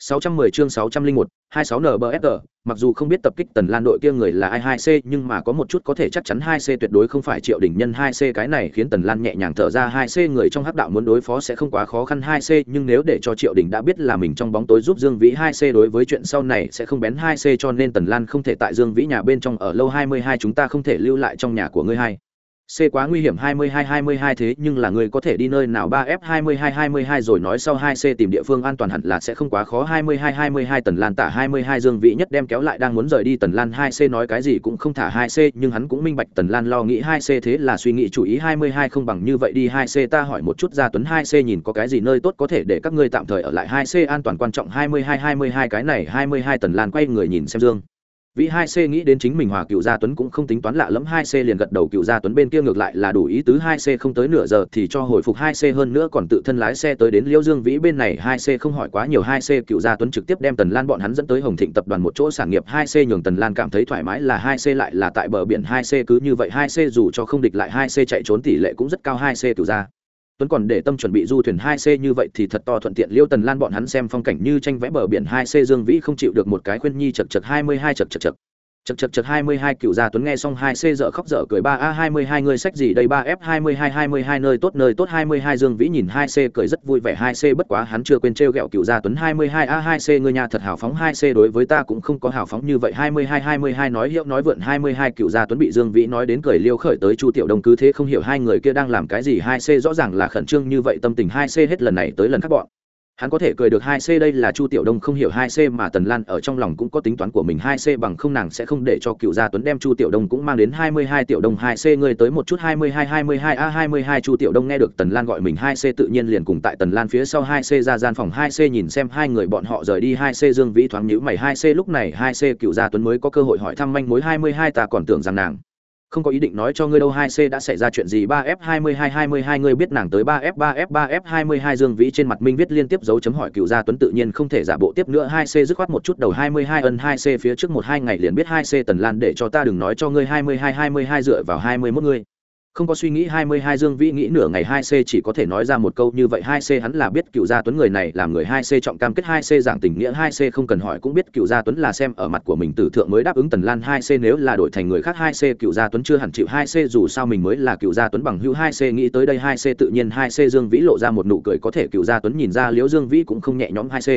610 chương 601, 26 NBFR, mặc dù không biết tập kích Tần Lan đội kia người là ai 2C, nhưng mà có một chút có thể chắc chắn 2C tuyệt đối không phải Triệu Đình Nhân 2C, cái này khiến Tần Lan nhẹ nhàng thở ra 2C người trong hắc đạo muốn đối phó sẽ không quá khó khăn 2C, nhưng nếu để cho Triệu Đình đã biết là mình trong bóng tối giúp Dương Vĩ 2C đối với chuyện sau này sẽ không bén 2C cho nên Tần Lan không thể tại Dương Vĩ nhà bên trong ở lâu 22 chúng ta không thể lưu lại trong nhà của ngươi hai. C quá nguy hiểm 22-22 thế nhưng là người có thể đi nơi nào 3F 22-22 rồi nói sau 2C tìm địa phương an toàn hẳn là sẽ không quá khó 22-22 Tần Lan tả 22 Dương vị nhất đem kéo lại đang muốn rời đi Tần Lan 2C nói cái gì cũng không thả 2C nhưng hắn cũng minh bạch Tần Lan lo nghĩ 2C thế là suy nghĩ chủ ý 22 không bằng như vậy đi 2C ta hỏi một chút ra Tuấn 2C nhìn có cái gì nơi tốt có thể để các ngươi tạm thời ở lại 2C an toàn quan trọng 22-22 cái này 22 Tần Lan quay người nhìn xem Dương Vĩ hai c nghĩ đến chính mình hòa cựu gia tuấn cũng không tính toán lạ lẫm hai c liền gật đầu cựu gia tuấn bên kia ngược lại là đủ ý tứ hai c không tới nửa giờ thì cho hồi phục hai c hơn nữa còn tự thân lái xe tới đến liêu dương vĩ bên này hai c không hỏi quá nhiều hai c cựu gia tuấn trực tiếp đem tần lan bọn hắn dẫn tới hồng thịnh tập đoàn một chỗ sản nghiệp hai c nhường tần lan cảm thấy thoải mái là hai c lại là tại bờ biển hai c cứ như vậy hai c dù cho không địch lại hai c chạy trốn tỷ lệ cũng rất cao hai c cựu gia tuấn còn để tâm chuẩn bị du thuyền hai c như vậy thì thật to thuận tiện. Liêu tần lan bọn hắn xem phong cảnh như tranh vẽ bờ biển hai c, dương vĩ không chịu được một cái khuyên nhi chật chật, hai mươi hai chật chật chật chật chật chật hai mươi hai cựu gia tuấn nghe xong hai c dở khóc dở cười, ba a hai mươi hai người sách gì đây, ba f hai mươi hai hai mươi hai nơi tốt nơi tốt, hai mươi hai dương vĩ nhìn hai c cười rất vui vẻ, hai c bất quá hắn chưa quên trêu ghẹo cựu gia tuấn, hai mươi hai a, hai c người nhà thật hào phóng, hai c đối với ta cũng không có hào phóng như vậy, hai mươi hai hai mươi hai nói hiệu nói vượn, hai mươi hai cựu gia tuấn bị dương vĩ nói đến cười liêu khởi tới chu tiểu đông cứ thế không hiểu hai người kia đang làm cái gì, hai c rõ ràng là khẩn trương như vậy, tâm tình hai c hết lần này tới lần khác bọn hắn có thể cười được hai c đây là chu tiểu đông không hiểu hai c mà tần lan ở trong lòng cũng có tính toán của mình hai c bằng không nàng sẽ không để cho cựu gia tuấn đem chu tiểu đông cũng mang đến hai mươi hai tiểu đông hai c người tới một chút hai mươi hai hai mươi hai a hai mươi hai chu tiểu đông nghe được tần lan gọi mình hai c tự nhiên liền cùng tại tần lan phía sau hai c ra gian phòng hai c nhìn xem hai người bọn họ rời đi hai c dương vĩ thoáng nhữ mày hai c lúc này hai c cựu gia tuấn mới có cơ hội hỏi thăm manh mối hai mươi hai ta còn tưởng rằng nàng không có ý định nói cho ngươi đâu, hai c đã xảy ra chuyện gì? Ba f hai mươi hai hai mươi hai, ngươi biết nàng tới ba f ba f ba f hai mươi hai dương vĩ trên mặt minh viết liên tiếp dấu chấm hỏi cựu gia tuấn tự nhiên không thể giả bộ tiếp nữa. Hai c dứt khoát một chút đầu hai mươi hai ân, hai c phía trước một hai ngày liền biết hai c tần lan để cho ta đừng nói cho ngươi hai mươi hai hai mươi hai dựa vào hai mươi mốt ngươi không có suy nghĩ hai mươi hai dương vĩ nghĩ nửa ngày hai c chỉ có thể nói ra một câu như vậy hai c hắn là biết cựu gia tuấn người này là người hai c trọng cam kết hai c dạng tình nghĩa hai c không cần hỏi cũng biết cựu gia tuấn là xem ở mặt của mình tử thượng mới đáp ứng tần lan hai c nếu là đổi thành người khác hai c cựu gia tuấn chưa hẳn chịu hai c dù sao mình mới là cựu gia tuấn bằng hữu hai c nghĩ tới đây hai c tự nhiên hai c dương vĩ lộ ra một nụ cười có thể cựu gia tuấn nhìn ra liễu dương vĩ cũng không nhẹ nhõm hai c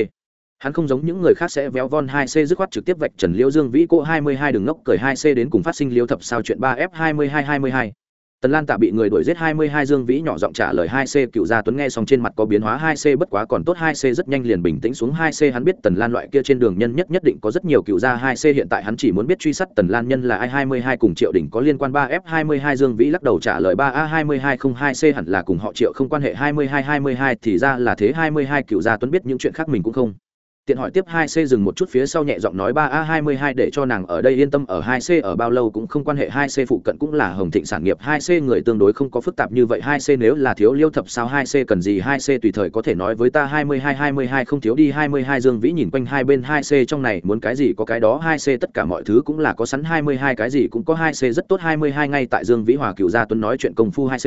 hắn không giống những người khác sẽ véo von 2C dứt khoát trực tiếp vạch Trần Liễu Dương Vĩ cô 22 đường ngốc cười 2C đến cùng phát sinh liễu thập sao chuyện 3F2222. Tần Lan Tạ bị người đuổi giết 22 Dương Vĩ nhỏ giọng trả lời hai C, Cựu Gia Tuấn nghe xong trên mặt có biến hóa hai C bất quá còn tốt hai C rất nhanh liền bình tĩnh xuống hai C, hắn biết Tần Lan loại kia trên đường nhân nhất nhất định có rất nhiều cựu gia hai C, hiện tại hắn chỉ muốn biết truy sát Tần Lan nhân là ai 22 cùng Triệu đỉnh có liên quan ba F, hai mươi hai Dương Vĩ lắc đầu trả lời ba A, hai mươi hai không hai C, hẳn là cùng họ Triệu không quan hệ 22 22 thì ra là thế 22 Cựu Gia Tuấn biết những chuyện khác mình cũng không tiện hỏi tiếp hai c dừng một chút phía sau nhẹ giọng nói ba a hai mươi hai để cho nàng ở đây yên tâm ở hai c ở bao lâu cũng không quan hệ hai c phụ cận cũng là hồng thịnh sản nghiệp hai c người tương đối không có phức tạp như vậy hai c nếu là thiếu liêu thập sao hai c cần gì hai c tùy thời có thể nói với ta hai mươi hai hai mươi hai không thiếu đi hai mươi hai dương vĩ nhìn quanh hai bên hai c trong này muốn cái gì có cái đó hai c tất cả mọi thứ cũng là có sẵn hai mươi hai cái gì cũng có hai c rất tốt hai mươi hai ngay tại dương vĩ hòa cựu gia tuấn nói chuyện công phu hai c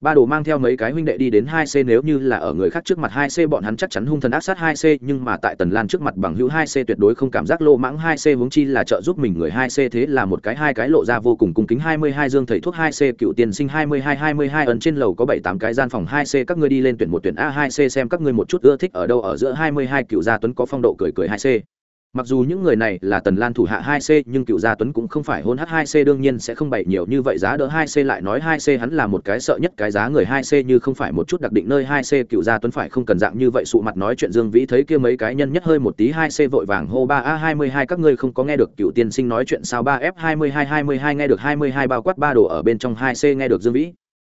ba đồ mang theo mấy cái huynh đệ đi đến hai c, nếu như là ở người khác trước mặt hai c, bọn hắn chắc chắn hung thần ác sát hai c, nhưng mà tại tần lan trước mặt bằng hữu hai c tuyệt đối không cảm giác lô mãng hai c huống chi là trợ giúp mình người hai c, thế là một cái hai cái lộ ra vô cùng cung kính hai mươi hai dương thầy thuốc hai c, cựu tiền sinh hai mươi hai hai mươi hai ấn trên lầu có bảy tám cái gian phòng hai c, các ngươi đi lên tuyển một tuyển a hai c xem các ngươi một chút ưa thích ở đâu, ở giữa hai mươi hai cựu gia tuấn có phong độ cười cười hai c mặc dù những người này là tần lan thủ hạ hai c, nhưng cựu gia tuấn cũng không phải hôn h hai c, đương nhiên sẽ không bày nhiều như vậy giá đỡ hai c lại nói hai c hắn là một cái sợ nhất cái giá người hai c, như không phải một chút đặc định nơi hai c, cựu gia tuấn phải không cần dạng như vậy sụ mặt nói chuyện dương vĩ thấy kia mấy cái nhân nhất hơi một tí hai c vội vàng hô ba a hai mươi hai, các ngươi không có nghe được cựu tiên sinh nói chuyện sao ba f hai mươi hai hai mươi hai, nghe được hai mươi hai bao quát ba đồ ở bên trong hai c, nghe được dương vĩ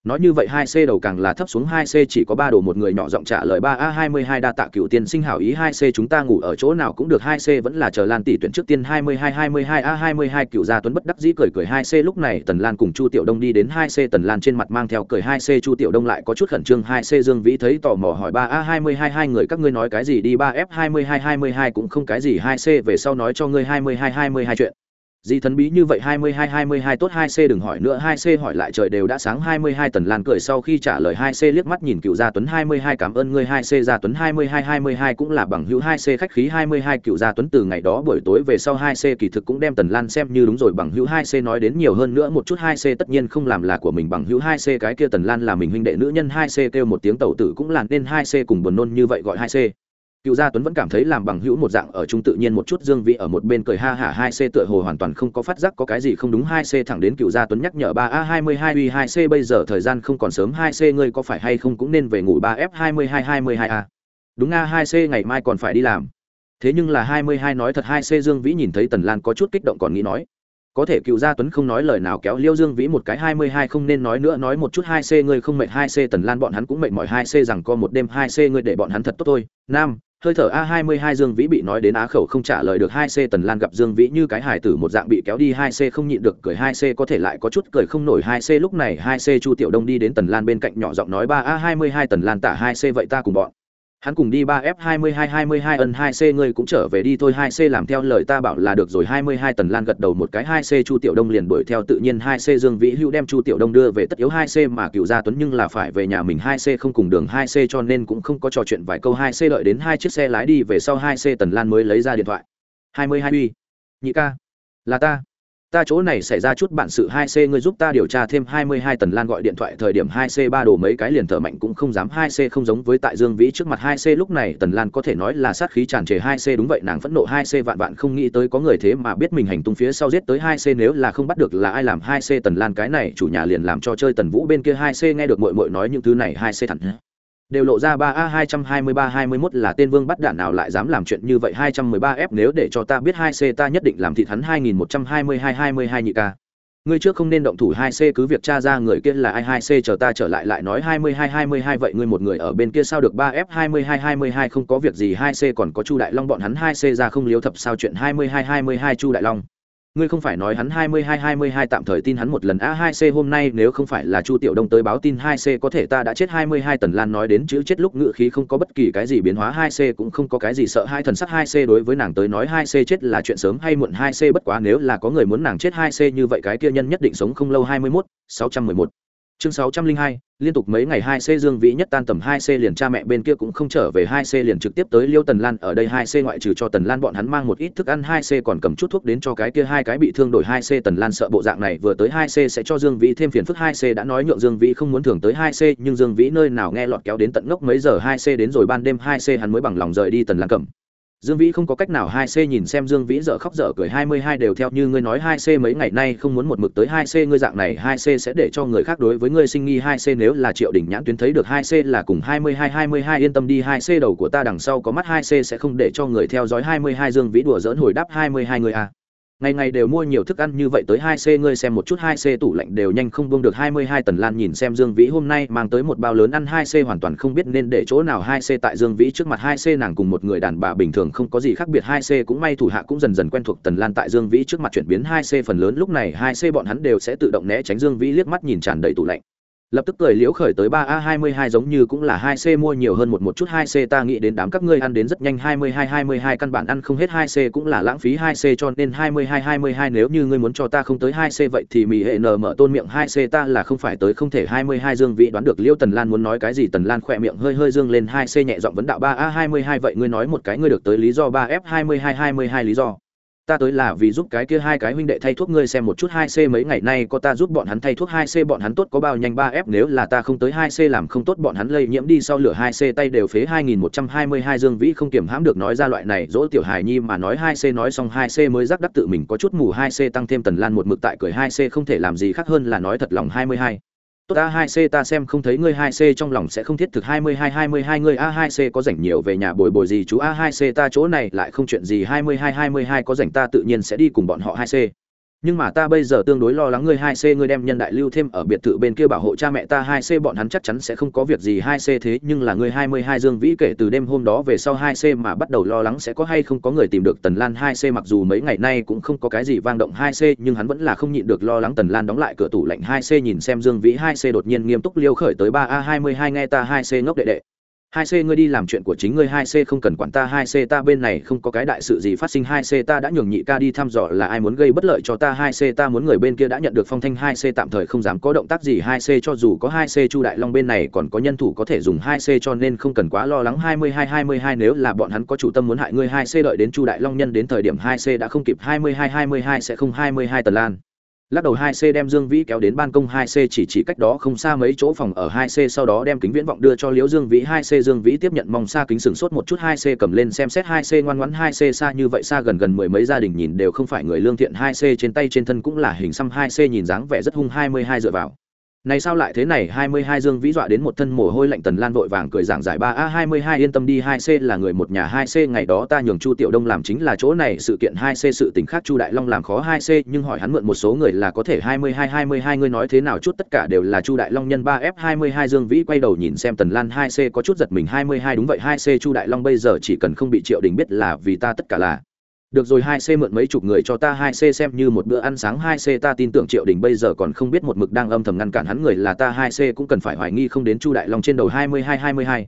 nói như vậy hai c đầu càng là thấp xuống hai c, chỉ có ba đồ một người nhỏ giọng trả lời ba a hai mươi hai đa tạ cựu tiên sinh hảo ý hai c, chúng ta ngủ ở chỗ nào cũng được hai c, vẫn là chờ lan tỷ tuyển trước tiên hai mươi hai hai mươi hai a hai mươi hai cựu gia tuấn bất đắc dĩ cười cười hai c, lúc này tần lan cùng chu tiểu đông đi đến hai c, tần lan trên mặt mang theo cười hai c, chu tiểu đông lại có chút khẩn trương hai c, dương vĩ thấy tò mò hỏi ba a hai mươi hai hai người các ngươi nói cái gì đi ba f hai mươi hai hai mươi hai cũng không cái gì hai c, về sau nói cho ngươi hai mươi hai hai mươi hai chuyện. Di thần bí như vậy 22 22 tốt 2C đừng hỏi nữa 2C hỏi lại trời đều đã sáng 22 Tần Lan cười sau khi trả lời 2C liếc mắt nhìn Cựu Gia Tuấn 22 cảm ơn ngươi 2C Gia Tuấn 22 22 cũng là bằng hữu 2C khách khí 22 Cựu Gia Tuấn từ ngày đó buổi tối về sau 2C kỳ thực cũng đem Tần Lan xem như đúng rồi bằng hữu 2C nói đến nhiều hơn nữa một chút 2C tất nhiên không làm là của mình bằng hữu 2C cái kia Tần Lan là mình huynh đệ nữ nhân 2C kêu một tiếng tẩu tử cũng là nên 2C cùng buồn nôn như vậy gọi 2C cựu gia tuấn vẫn cảm thấy làm bằng hữu một dạng ở chung tự nhiên một chút, dương vị ở một bên cười ha hả, hai c tựa hồ hoàn toàn không có phát giác có cái gì không đúng. Hai c thẳng đến cựu gia tuấn nhắc nhở ba a hai mươi hai uy, hai c bây giờ thời gian không còn sớm. Hai c ngươi có phải hay không cũng nên về ngủ ba f hai mươi hai hai mươi hai a? Đúng a, hai c ngày mai còn phải đi làm. Thế nhưng là hai mươi hai nói thật, hai c dương vĩ nhìn thấy tần lan có chút kích động còn nghĩ nói, có thể cựu gia tuấn không nói lời nào kéo liêu dương vĩ một cái hai mươi hai không nên nói nữa, nói một chút hai c ngươi không mệt. Hai c tần lan bọn hắn cũng mệt mỏi. Hai c rằng có một đêm, hai c ngươi để bọn hắn thật tốt thôi. Nam hơi thở a 22 dương vĩ bị nói đến á khẩu không trả lời được 2 c tần lan gặp dương vĩ như cái hải tử một dạng bị kéo đi 2 c không nhịn được cười 2 c có thể lại có chút cười không nổi 2 c lúc này 2 c chu tiểu đông đi đến tần lan bên cạnh nhỏ giọng nói, ba a 22 tần lan tả 2 c vậy ta cùng bọn hắn cùng đi ba f 22 22 ân 2 c, ngươi cũng trở về đi thôi. 2 c làm theo lời ta bảo là được rồi. 22 tần lan gật đầu một cái. 2 c chu tiểu đông liền đuổi theo. Tự nhiên 2 c dương vĩ hữu đem chu tiểu đông đưa về tất yếu. 2 c mà cựu gia tuấn nhưng là phải về nhà mình. 2 c không cùng đường. 2 c cho nên cũng không có trò chuyện vài câu. 2 c đợi đến hai chiếc xe lái đi về sau 2 c tần lan mới lấy ra điện thoại. 22 uy. Nhị ca. Là ta ta chỗ này xảy ra chút bản sự hai c ngươi giúp ta điều tra thêm hai mươi hai tần lan gọi điện thoại thời điểm hai c ba đồ mấy cái liền thở mạnh cũng không dám hai c không giống với tại dương vĩ trước mặt hai c lúc này tần lan có thể nói là sát khí tràn trề hai c đúng vậy nàng phẫn nộ hai c vạn vạn không nghĩ tới có người thế mà biết mình hành tung phía sau giết tới hai c nếu là không bắt được là ai làm hai c tần lan cái này chủ nhà liền làm cho chơi tần vũ bên kia hai c nghe được mội mội nói những thứ này hai c thẳng đều lộ ra ba a hai trăm hai mươi ba hai mươi mốt là tên vương bắt đạn nào lại dám làm chuyện như vậy hai trăm mười ba f nếu để cho ta biết hai c ta nhất định làm thịt hắn hai nghìn một trăm hai mươi hai hai mươi hai nhị ca ngươi trước không nên động thủ hai c cứ việc tra ra người kia là ai hai c chờ ta trở lại lại nói hai mươi hai hai mươi hai vậy ngươi một người ở bên kia sao được ba f hai mươi hai hai mươi hai không có việc gì hai c còn có chu đại long bọn hắn hai c ra không liếu thập sao chuyện hai mươi hai hai mươi hai chu đại long ngươi không phải nói hắn hai mươi hai hai mươi hai tạm thời tin hắn một lần. A hai c hôm nay nếu không phải là chu tiểu đông tới báo tin hai c có thể ta đã chết hai mươi hai tần lan nói đến chữ chết lúc ngự khí không có bất kỳ cái gì biến hóa. Hai c cũng không có cái gì sợ hai thần sắc. Hai c đối với nàng tới nói, hai c chết là chuyện sớm hay muộn. Hai c bất quá nếu là có người muốn nàng chết, hai c như vậy cái kia nhân nhất định sống không lâu. hai mươi mốt, sáu trăm mười một chương sáu trăm linh hai, liên tục mấy ngày hai c dương vĩ nhất tan tầm hai c liền cha mẹ bên kia cũng không trở về hai c liền trực tiếp tới liêu tần lan. Ở đây hai c ngoại trừ cho tần lan bọn hắn mang một ít thức ăn, hai c còn cầm chút thuốc đến cho cái kia hai cái bị thương đổi hai c. Tần lan sợ bộ dạng này vừa tới hai c sẽ cho dương vĩ thêm phiền phức. Hai c đã nói nhượng dương vĩ không muốn thường tới hai c, nhưng dương vĩ nơi nào nghe lọt kéo đến tận ngốc mấy giờ hai c đến rồi ban đêm hai c hắn mới bằng lòng rời đi tần lan cầm. Dương Vĩ không có cách nào hai c nhìn xem Dương Vĩ dở khóc dở cười, hai mươi hai đều theo như ngươi nói, hai c mấy ngày nay không muốn một mực tới hai c, ngươi dạng này hai c sẽ để cho người khác đối với ngươi sinh nghi, hai c nếu là Triệu Đình Nhãn tuyến thấy được, hai c là cùng hai mươi hai hai mươi hai yên tâm đi, hai c đầu của ta đằng sau có mắt, hai c sẽ không để cho người theo dõi, hai mươi hai Dương Vĩ đùa giỡn hồi đáp, hai mươi hai người a. Ngày ngày đều mua nhiều thức ăn như vậy tới hai c ngươi xem một chút hai c tủ lạnh đều nhanh không buông được hai mươi hai tần lan nhìn xem dương vĩ hôm nay mang tới một bao lớn ăn hai c hoàn toàn không biết nên để chỗ nào hai c tại dương vĩ trước mặt hai c nàng cùng một người đàn bà bình thường không có gì khác biệt hai c cũng may thủ hạ cũng dần dần quen thuộc tần lan tại dương vĩ trước mặt chuyển biến hai c phần lớn lúc này hai c bọn hắn đều sẽ tự động né tránh dương vĩ liếc mắt nhìn tràn đầy tủ lạnh lập tức cười liễu khởi tới ba a hai mươi hai giống như cũng là hai c mua nhiều hơn một một chút hai c, ta nghĩ đến đám các ngươi ăn đến rất nhanh hai mươi hai hai mươi hai, căn bản ăn không hết hai c cũng là lãng phí hai c cho nên hai mươi hai hai mươi hai nếu như ngươi muốn cho ta không tới hai c vậy thì mì hệ nở mở tôn miệng hai c ta là không phải tới không thể hai mươi hai dương vị đoán được liễu tần lan muốn nói cái gì, tần lan khỏe miệng hơi hơi dương lên hai c nhẹ giọng vấn đạo ba a hai mươi hai, vậy ngươi nói một cái ngươi được tới lý do ba f hai mươi hai hai mươi hai lý do ta tới là vì giúp cái kia hai cái huynh đệ thay thuốc ngươi xem một chút hai c mấy ngày nay có ta giúp bọn hắn thay thuốc hai c bọn hắn tốt có bao nhanh ba f, nếu là ta không tới hai c làm không tốt bọn hắn lây nhiễm đi sau lửa hai c tay đều phế hai nghìn một trăm hai mươi hai dương vĩ không kiểm hãm được nói ra loại này, dỗ tiểu hài nhi mà nói hai c nói xong hai c mới rắc đắc tự mình có chút mù hai c tăng thêm tần lan một mực tại cười hai c không thể làm gì khác hơn là nói thật lòng hai mươi hai tốt, a hai c ta xem không thấy ngươi hai c trong lòng sẽ không thiết thực hai mươi hai hai mươi hai ngươi a hai c có rảnh nhiều về nhà bồi bồi gì chú a hai c ta chỗ này lại không chuyện gì hai mươi hai hai mươi hai có rảnh ta tự nhiên sẽ đi cùng bọn họ hai c nhưng mà ta bây giờ tương đối lo lắng ngươi hai c, ngươi đem nhân đại lưu thêm ở biệt thự bên kia bảo hộ cha mẹ ta hai c, bọn hắn chắc chắn sẽ không có việc gì hai c, thế nhưng là ngươi hai mươi hai dương vĩ kể từ đêm hôm đó về sau hai c mà bắt đầu lo lắng sẽ có hay không có người tìm được tần lan hai c, mặc dù mấy ngày nay cũng không có cái gì vang động hai c, nhưng hắn vẫn là không nhịn được lo lắng tần lan đóng lại cửa tủ lạnh hai c, nhìn xem dương vĩ hai c đột nhiên nghiêm túc liêu khởi tới ba a hai mươi hai, nghe ta hai c ngốc đệ đệ hai c ngươi đi làm chuyện của chính ngươi hai c không cần quản ta hai c ta bên này không có cái đại sự gì phát sinh hai c ta đã nhường nhị ca đi thăm dò là ai muốn gây bất lợi cho ta hai c ta muốn người bên kia đã nhận được phong thanh hai c tạm thời không dám có động tác gì hai c cho dù có hai c chu đại long bên này còn có nhân thủ có thể dùng hai c cho nên không cần quá lo lắng hai mươi hai hai mươi hai nếu là bọn hắn có chủ tâm muốn hại ngươi hai c đợi đến chu đại long nhân đến thời điểm hai c đã không kịp hai mươi hai hai mươi hai sẽ không hai mươi hai tần lan lắc đầu hai c đem dương vĩ kéo đến ban công hai c chỉ chỉ cách đó không xa mấy chỗ phòng ở hai c, sau đó đem kính viễn vọng đưa cho liễu dương vĩ. Hai c dương vĩ tiếp nhận mong xa kính sừng sốt một chút, hai c cầm lên xem xét, hai c ngoan ngoãn, hai c xa như vậy, xa gần gần mười mấy gia đình nhìn đều không phải người lương thiện. Hai c trên tay trên thân cũng là hình xăm, hai c nhìn dáng vẻ rất hung, hai mươi hai dựa vào này sao lại thế này? Hai mươi hai dương vĩ dọa đến một thân mồ hôi lạnh, tần lan vội vàng cười giảng giải, ba, a, hai mươi hai yên tâm đi, hai c là người một nhà, hai c ngày đó ta nhường chu tiểu đông làm chính là chỗ này, sự kiện hai c, sự tình khác chu đại long làm khó hai c, nhưng hỏi hắn mượn một số người là có thể hai mươi hai hai mươi hai, ngươi nói thế nào? Chút tất cả đều là chu đại long nhân, ba f hai mươi hai dương vĩ quay đầu nhìn xem tần lan, hai c có chút giật mình, hai mươi hai đúng vậy, hai c chu đại long bây giờ chỉ cần không bị triệu đình biết là vì ta tất cả là được rồi, hai c mượn mấy chục người cho ta, hai c xem như một bữa ăn sáng. Hai c ta tin tưởng triệu đình bây giờ còn không biết một mực đang âm thầm ngăn cản hắn. Người là ta, hai c cũng cần phải hoài nghi không đến chu đại long trên đầu hai mươi hai hai mươi hai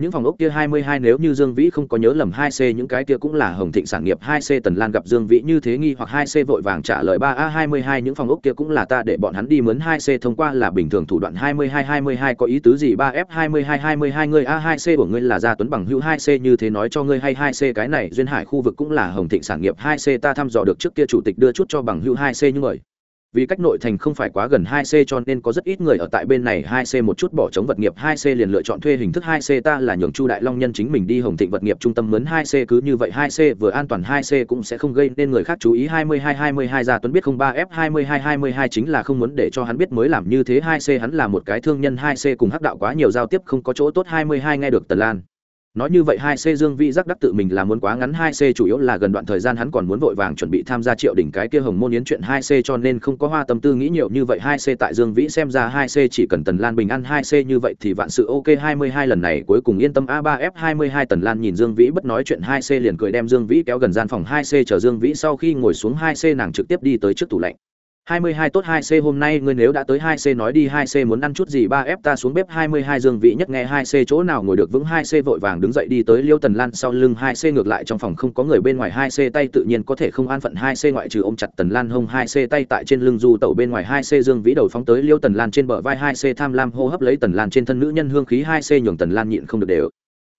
những phòng ốc kia 22 nếu như Dương Vĩ không có nhớ lầm 2C những cái kia cũng là Hồng Thịnh sản nghiệp 2C Tần Lan gặp Dương Vĩ như thế nghi hoặc 2C vội vàng trả lời 3A22 những phòng ốc kia cũng là ta để bọn hắn đi mướn 2C thông qua là bình thường thủ đoạn 22 22 có ý tứ gì? 3F22 22 ngươi A2C của ngươi là gia tuấn bằng hữu 2C như thế nói cho ngươi hay 2C cái này duyên hải khu vực cũng là Hồng Thịnh sản nghiệp 2C ta thăm dò được trước kia chủ tịch đưa chút cho bằng hữu 2C như vậy vì cách nội thành không phải quá gần 2C cho nên có rất ít người ở tại bên này 2C một chút bỏ chống vật nghiệp 2C liền lựa chọn thuê hình thức 2C ta là nhường Chu Đại Long nhân chính mình đi Hồng Thịnh vật nghiệp trung tâm mướn 2C cứ như vậy 2C vừa an toàn 2C cũng sẽ không gây nên người khác chú ý. 22 22 ra tuấn biết 03F 22 22 chính là không muốn để cho hắn biết mới làm như thế. 2C hắn là một cái thương nhân 2C cùng hắc đạo quá nhiều giao tiếp, không có chỗ tốt. 22 nghe được Tần Lan nói như vậy hai c dương vĩ giác đắc tự mình là muốn quá ngắn, hai c chủ yếu là gần đoạn thời gian hắn còn muốn vội vàng chuẩn bị tham gia triệu đỉnh cái kia hồng môn yến chuyện hai c cho nên không có hoa tâm tư nghĩ nhiều như vậy. Hai c tại dương vĩ xem ra hai c chỉ cần tần lan bình an, hai c như vậy thì vạn sự ok. Hai mươi hai lần này cuối cùng yên tâm. A ba f hai mươi hai tần lan nhìn dương vĩ bất nói chuyện, hai c liền cười đem dương vĩ kéo gần gian phòng. Hai c chờ dương vĩ sau khi ngồi xuống, hai c nàng trực tiếp đi tới trước tủ lạnh. 22 tốt 2C hôm nay ngươi nếu đã tới 2C nói đi 2C muốn ăn chút gì ba ép ta xuống bếp 22 Dương vị nhất nghe 2C chỗ nào ngồi được vững 2C vội vàng đứng dậy đi tới Liêu Tần Lan sau lưng 2C ngược lại trong phòng không có người bên ngoài 2C tay tự nhiên có thể không an phận 2C ngoại trừ ôm chặt Tần Lan hông 2C tay tại trên lưng du tẩu bên ngoài 2C Dương Vĩ đầu phóng tới Liêu Tần Lan trên bờ vai 2C tham lam hô hấp lấy Tần Lan trên thân nữ nhân hương khí 2C nhường Tần Lan nhịn không được đều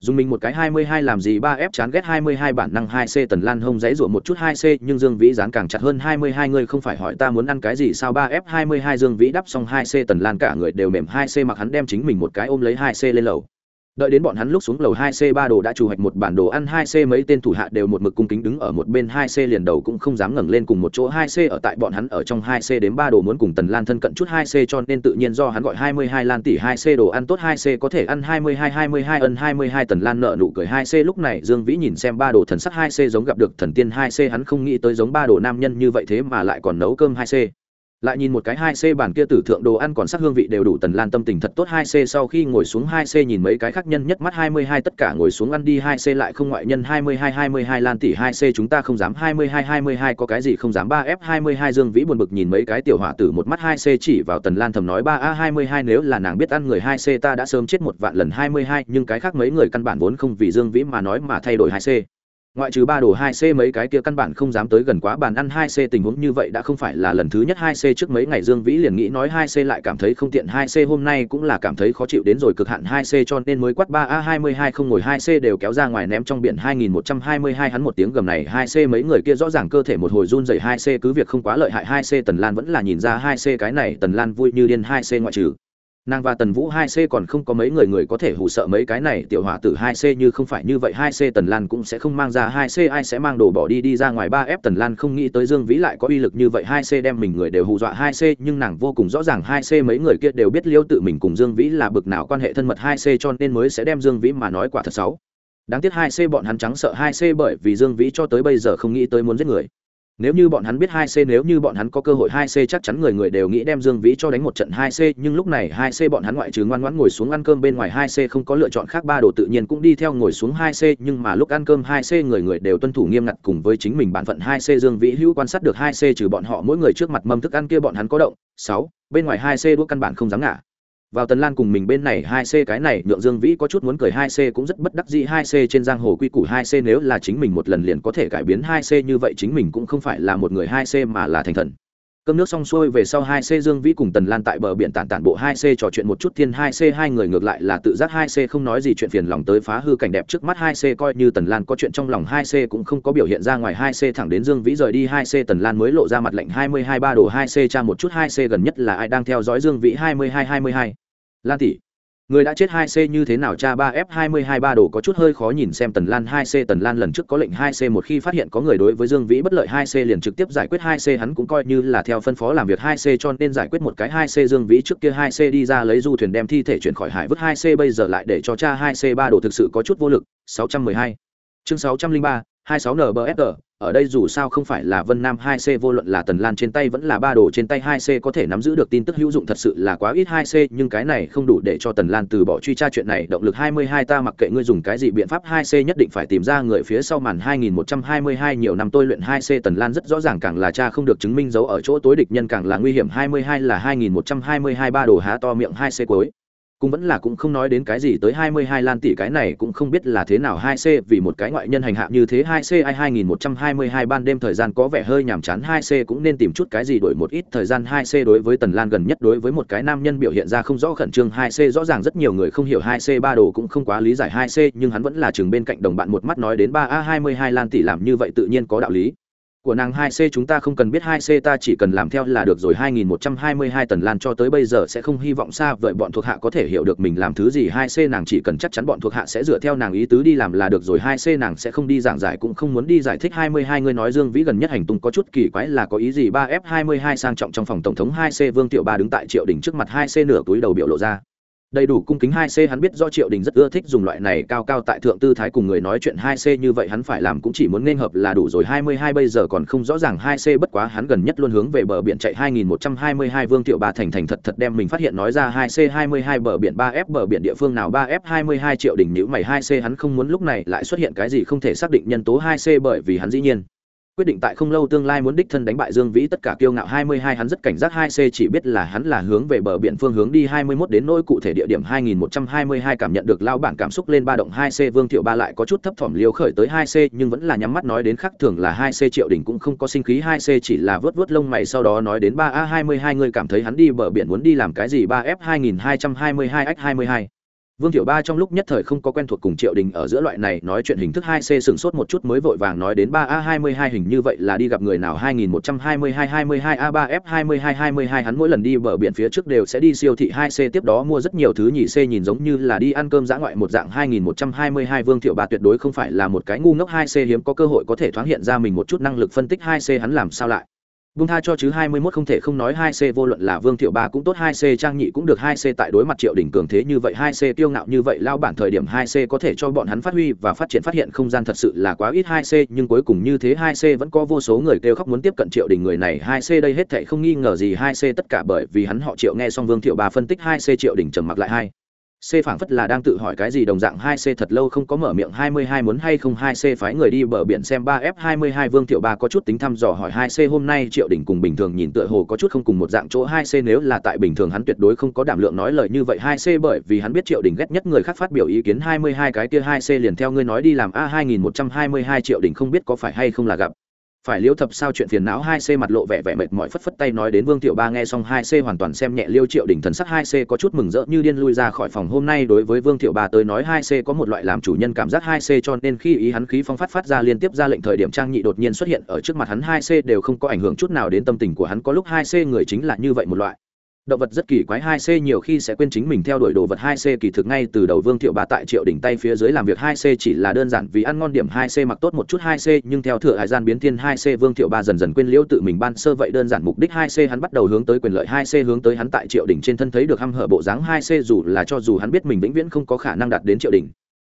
dùng mình một cái 22 làm gì 3F chán ghét 22 bản năng 2C tần lan hông dãy rủa một chút 2C nhưng Dương Vĩ dán càng chặt hơn 22 người không phải hỏi ta muốn ăn cái gì sao 3F 22 Dương Vĩ đắp xong 2C tần lan cả người đều mềm 2C mặc hắn đem chính mình một cái ôm lấy 2C lên lầu đợi đến bọn hắn lúc xuống lầu 2C ba đồ đã chủ hoạch một bản đồ ăn 2C mấy tên thủ hạ đều một mực cung kính đứng ở một bên 2C liền đầu cũng không dám ngẩng lên cùng một chỗ 2C ở tại bọn hắn ở trong 2C đến ba đồ muốn cùng Tần Lan thân cận chút 2C cho nên tự nhiên do hắn gọi 22 Lan tỷ 2C đồ ăn tốt 2C có thể ăn 22 22 ân 22 Tần Lan nợ nụ cười 2C lúc này Dương Vĩ nhìn xem ba đồ thần sắc 2C giống gặp được thần tiên 2C hắn không nghĩ tới giống ba đồ nam nhân như vậy thế mà lại còn nấu cơm 2C lại nhìn một cái hai c bản kia tử thượng đồ ăn còn sắc hương vị đều đủ tần lan tâm tình thật tốt hai c sau khi ngồi xuống hai c nhìn mấy cái khác nhân nhất mắt hai mươi hai tất cả ngồi xuống ăn đi hai c lại không ngoại nhân hai mươi hai hai mươi hai lan tỷ hai c chúng ta không dám hai mươi hai hai mươi hai có cái gì không dám ba f hai mươi hai dương vĩ buồn bực nhìn mấy cái tiểu hỏa tử một mắt hai c chỉ vào tần lan thầm nói ba a hai mươi hai nếu là nàng biết ăn người hai c ta đã sớm chết một vạn lần hai mươi hai nhưng cái khác mấy người căn bản vốn không vì dương vĩ mà nói mà thay đổi hai c ngoại trừ ba đồ hai c mấy cái kia căn bản không dám tới gần quá bàn ăn hai c tình huống như vậy đã không phải là lần thứ nhất hai c trước mấy ngày dương vĩ liền nghĩ nói hai c lại cảm thấy không tiện hai c hôm nay cũng là cảm thấy khó chịu đến rồi cực hạn hai c cho nên mới quát ba a hai mươi hai không ngồi hai c đều kéo ra ngoài ném trong biển hai nghìn một trăm hai mươi hai hắn một tiếng gầm này hai c mấy người kia rõ ràng cơ thể một hồi run dày hai c cứ việc không quá lợi hại hai c tần lan vẫn là nhìn ra hai c cái này tần lan vui như điên hai c ngoại trừ nàng và tần vũ hai c còn không có mấy người người có thể hù sợ mấy cái này tiểu hòa tử hai c như không phải như vậy hai c tần lan cũng sẽ không mang ra hai c ai sẽ mang đồ bỏ đi đi ra ngoài ba f tần lan không nghĩ tới dương vĩ lại có uy lực như vậy hai c đem mình người đều hù dọa hai c nhưng nàng vô cùng rõ ràng hai c mấy người kia đều biết liêu tự mình cùng dương vĩ là bực nào quan hệ thân mật hai c cho nên mới sẽ đem dương vĩ mà nói quả thật xấu đáng tiếc hai c bọn hắn trắng sợ hai c bởi vì dương vĩ cho tới bây giờ không nghĩ tới muốn giết người nếu như bọn hắn biết hai c, nếu như bọn hắn có cơ hội hai c, chắc chắn người người đều nghĩ đem Dương Vĩ cho đánh một trận hai c, nhưng lúc này hai c bọn hắn ngoại trừ ngoan ngoãn ngồi xuống ăn cơm bên ngoài, hai c không có lựa chọn khác, ba đồ tự nhiên cũng đi theo ngồi xuống hai c, nhưng mà lúc ăn cơm hai c người người đều tuân thủ nghiêm ngặt cùng với chính mình bản phận hai c, Dương Vĩ hữu quan sát được hai c, trừ bọn họ mỗi người trước mặt mâm thức ăn kia bọn hắn có động, sáu, bên ngoài hai c đũa căn bản không dám ngả vào tần lan cùng mình bên này hai c cái này, nhượng dương vĩ có chút muốn cười, hai c cũng rất bất đắc dĩ, hai c trên giang hồ quy củ hai c nếu là chính mình một lần liền có thể cải biến hai c như vậy, chính mình cũng không phải là một người hai c mà là thành thần cơm nước xong xuôi về sau hai c dương vĩ cùng tần lan tại bờ biển tản tản bộ hai c trò chuyện một chút thiên hai c, hai người ngược lại là tự giác hai c không nói gì chuyện phiền lòng tới phá hư cảnh đẹp trước mắt hai c coi như tần lan có chuyện trong lòng hai c cũng không có biểu hiện ra ngoài hai c thẳng đến dương vĩ rời đi hai c tần lan mới lộ ra mặt lệnh hai mươi hai ba đồ hai c tra một chút hai c gần nhất là ai đang theo dõi dương vĩ hai mươi hai hai mươi hai. Lan tỷ Người đã chết 2C như thế nào? Cha 3F223 đồ có chút hơi khó nhìn xem Tần Lan 2C Tần Lan lần trước có lệnh 2C một khi phát hiện có người đối với Dương Vĩ bất lợi 2C liền trực tiếp giải quyết 2C hắn cũng coi như là theo phân phó làm việc 2C cho nên giải quyết một cái 2C Dương Vĩ trước kia 2C đi ra lấy du thuyền đem thi thể chuyển khỏi hải vứt 2C bây giờ lại để cho cha 2C ba đồ thực sự có chút vô lực. 612 Chương 603 26NBFR ở đây dù sao không phải là Vân Nam 2C vô luận là Tần Lan trên tay vẫn là ba đồ trên tay 2C có thể nắm giữ được tin tức hữu dụng thật sự là quá ít 2C, nhưng cái này không đủ để cho Tần Lan từ bỏ truy tra chuyện này, động lực 22 ta mặc kệ ngươi dùng cái gì biện pháp 2C nhất định phải tìm ra người phía sau màn 2122 nhiều năm tôi luyện 2C Tần Lan rất rõ ràng càng là cha không được chứng minh giấu ở chỗ tối địch nhân càng là nguy hiểm. 22 là 2122 ba đồ há to miệng 2C cuối cũng vẫn là cũng không nói đến cái gì tới 22 lan tỷ, cái này cũng không biết là thế nào 2C vì một cái ngoại nhân hành hạ như thế 2C ai 2122 ban đêm thời gian có vẻ hơi nhàm chán 2C cũng nên tìm chút cái gì đổi một ít thời gian 2C đối với Tần Lan gần nhất đối với một cái nam nhân biểu hiện ra không rõ khẩn trương 2C rõ ràng rất nhiều người không hiểu 2C ba đồ cũng không quá lý giải 2C nhưng hắn vẫn là chừng bên cạnh đồng bạn, một mắt nói đến 3A22 lan tỷ, làm như vậy tự nhiên có đạo lý của nàng 2C chúng ta không cần biết 2C ta chỉ cần làm theo là được rồi. 2122 tần lan cho tới bây giờ sẽ không hy vọng xa vời bọn thuộc hạ có thể hiểu được mình làm thứ gì. 2C nàng chỉ cần chắc chắn bọn thuộc hạ sẽ dựa theo nàng ý tứ đi làm là được rồi. 2C nàng sẽ không đi giảng giải cũng không muốn đi giải thích. 22 người nói Dương Vĩ gần nhất hành tung có chút kỳ quái là có ý gì? 3F22 sang trọng trong phòng tổng thống. 2C Vương Tiểu Ba đứng tại Triệu đỉnh trước mặt. 2C nửa túi đầu biểu lộ ra đầy đủ cung kính hai c, hắn biết do triệu đình rất ưa thích dùng loại này cao cao tại thượng tư thái cùng người nói chuyện hai c như vậy, hắn phải làm cũng chỉ muốn nên hợp là đủ rồi. Hai mươi hai bây giờ còn không rõ ràng hai c bất quá hắn gần nhất luôn hướng về bờ biển chạy. Hai nghìn một trăm hai mươi hai vương tiểu ba thành thành thật thật đem mình phát hiện nói ra hai c, hai mươi hai bờ biển, ba f bờ biển địa phương nào, ba f hai mươi hai triệu đỉnh nhữ mày. Hai c hắn không muốn lúc này lại xuất hiện cái gì không thể xác định nhân tố hai c bởi vì hắn dĩ nhiên quyết định tại không lâu tương lai muốn đích thân đánh bại Dương Vĩ, tất cả kiêu ngạo 22 hắn rất cảnh giác 2C chỉ biết là hắn là hướng về bờ biển phương hướng đi 21 đến nỗi cụ thể địa điểm 2122 cảm nhận được lao bản cảm xúc lên ba động 2C Vương Thiệu Ba lại có chút thấp thỏm liêu khởi tới 2C nhưng vẫn là nhắm mắt nói đến khác thường là 2C Triệu Đình cũng không có sinh khí 2C chỉ là vướt vướt lông mày sau đó nói đến 3A22 người cảm thấy hắn đi bờ biển muốn đi làm cái gì? 3F 2222 X 22 Vương Tiểu Ba trong lúc nhất thời không có quen thuộc cùng Triệu Đình ở giữa loại này nói chuyện hình thức 2C sừng sốt một chút mới vội vàng nói đến 3A22 hình như vậy là đi gặp người nào 2122 22A3F 2222 hắn mỗi lần đi bờ biển phía trước đều sẽ đi siêu thị 2C tiếp đó mua rất nhiều thứ nhỉ C nhìn giống như là đi ăn cơm dã ngoại một dạng 2122 Vương Tiểu Ba tuyệt đối không phải là một cái ngu ngốc 2C hiếm có cơ hội có thể thoáng hiện ra mình một chút năng lực phân tích 2C hắn làm sao lại. Bung tha cho chứ 21 không thể không nói 2C vô luận là Vương Thiệu Ba cũng tốt 2C trang nhị cũng được 2C tại đối mặt Triệu đỉnh cường thế như vậy 2C tiêu ngạo như vậy lao bản thời điểm 2C có thể cho bọn hắn phát huy và phát triển phát hiện không gian thật sự là quá ít 2C nhưng cuối cùng như thế 2C vẫn có vô số người kêu khóc muốn tiếp cận Triệu đỉnh người này 2C đây hết thảy không nghi ngờ gì 2C tất cả bởi vì hắn họ Triệu nghe xong Vương Thiệu Ba phân tích 2C Triệu đỉnh trầm mặc lại hai C phảng phất là đang tự hỏi cái gì đồng dạng 2C thật lâu không có mở miệng 22 muốn hay không 2C phái người đi bờ biển xem 3F22 Vương Tiểu Ba có chút tính thăm dò hỏi 2C hôm nay Triệu Đỉnh cùng bình thường nhìn tựa hồ có chút không cùng một dạng chỗ 2C nếu là tại bình thường hắn tuyệt đối không có đảm lượng nói lời như vậy 2C bởi vì hắn biết Triệu Đỉnh ghét nhất người khác phát biểu ý kiến 22 cái kia 2C liền theo ngươi nói đi làm A 2122 Triệu Đỉnh không biết có phải hay không là gặp phải liêu thập sao chuyện phiền não hai c mặt lộ vẻ vẻ mệt mỏi phất phất tay nói đến vương tiểu ba nghe xong hai c hoàn toàn xem nhẹ liêu triệu đỉnh thần sắc hai c có chút mừng rỡ như điên lui ra khỏi phòng. Hôm nay đối với vương tiểu ba tới nói hai c có một loại làm chủ nhân cảm giác hai c cho nên khi ý hắn khí phong phát phát ra liên tiếp ra lệnh thời điểm trang nhị đột nhiên xuất hiện ở trước mặt hắn hai c đều không có ảnh hưởng chút nào đến tâm tình của hắn. Có lúc hai c người chính là như vậy một loại động vật rất kỳ quái, hai c nhiều khi sẽ quên chính mình theo đuổi đồ vật. Hai c kỳ thực ngay từ đầu vương thiệu bà tại triệu đỉnh tay phía dưới làm việc. Hai c chỉ là đơn giản vì ăn ngon điểm. Hai c mặc tốt một chút. Hai c nhưng theo thừa hải gian biến thiên, hai c vương thiệu bà dần dần quên liễu tự mình ban sơ vậy đơn giản mục đích. Hai c hắn bắt đầu hướng tới quyền lợi. Hai c hướng tới hắn tại triệu đỉnh trên thân thấy được hăm hở bộ dáng. Hai c dù là cho dù hắn biết mình vĩnh viễn không có khả năng đạt đến triệu đỉnh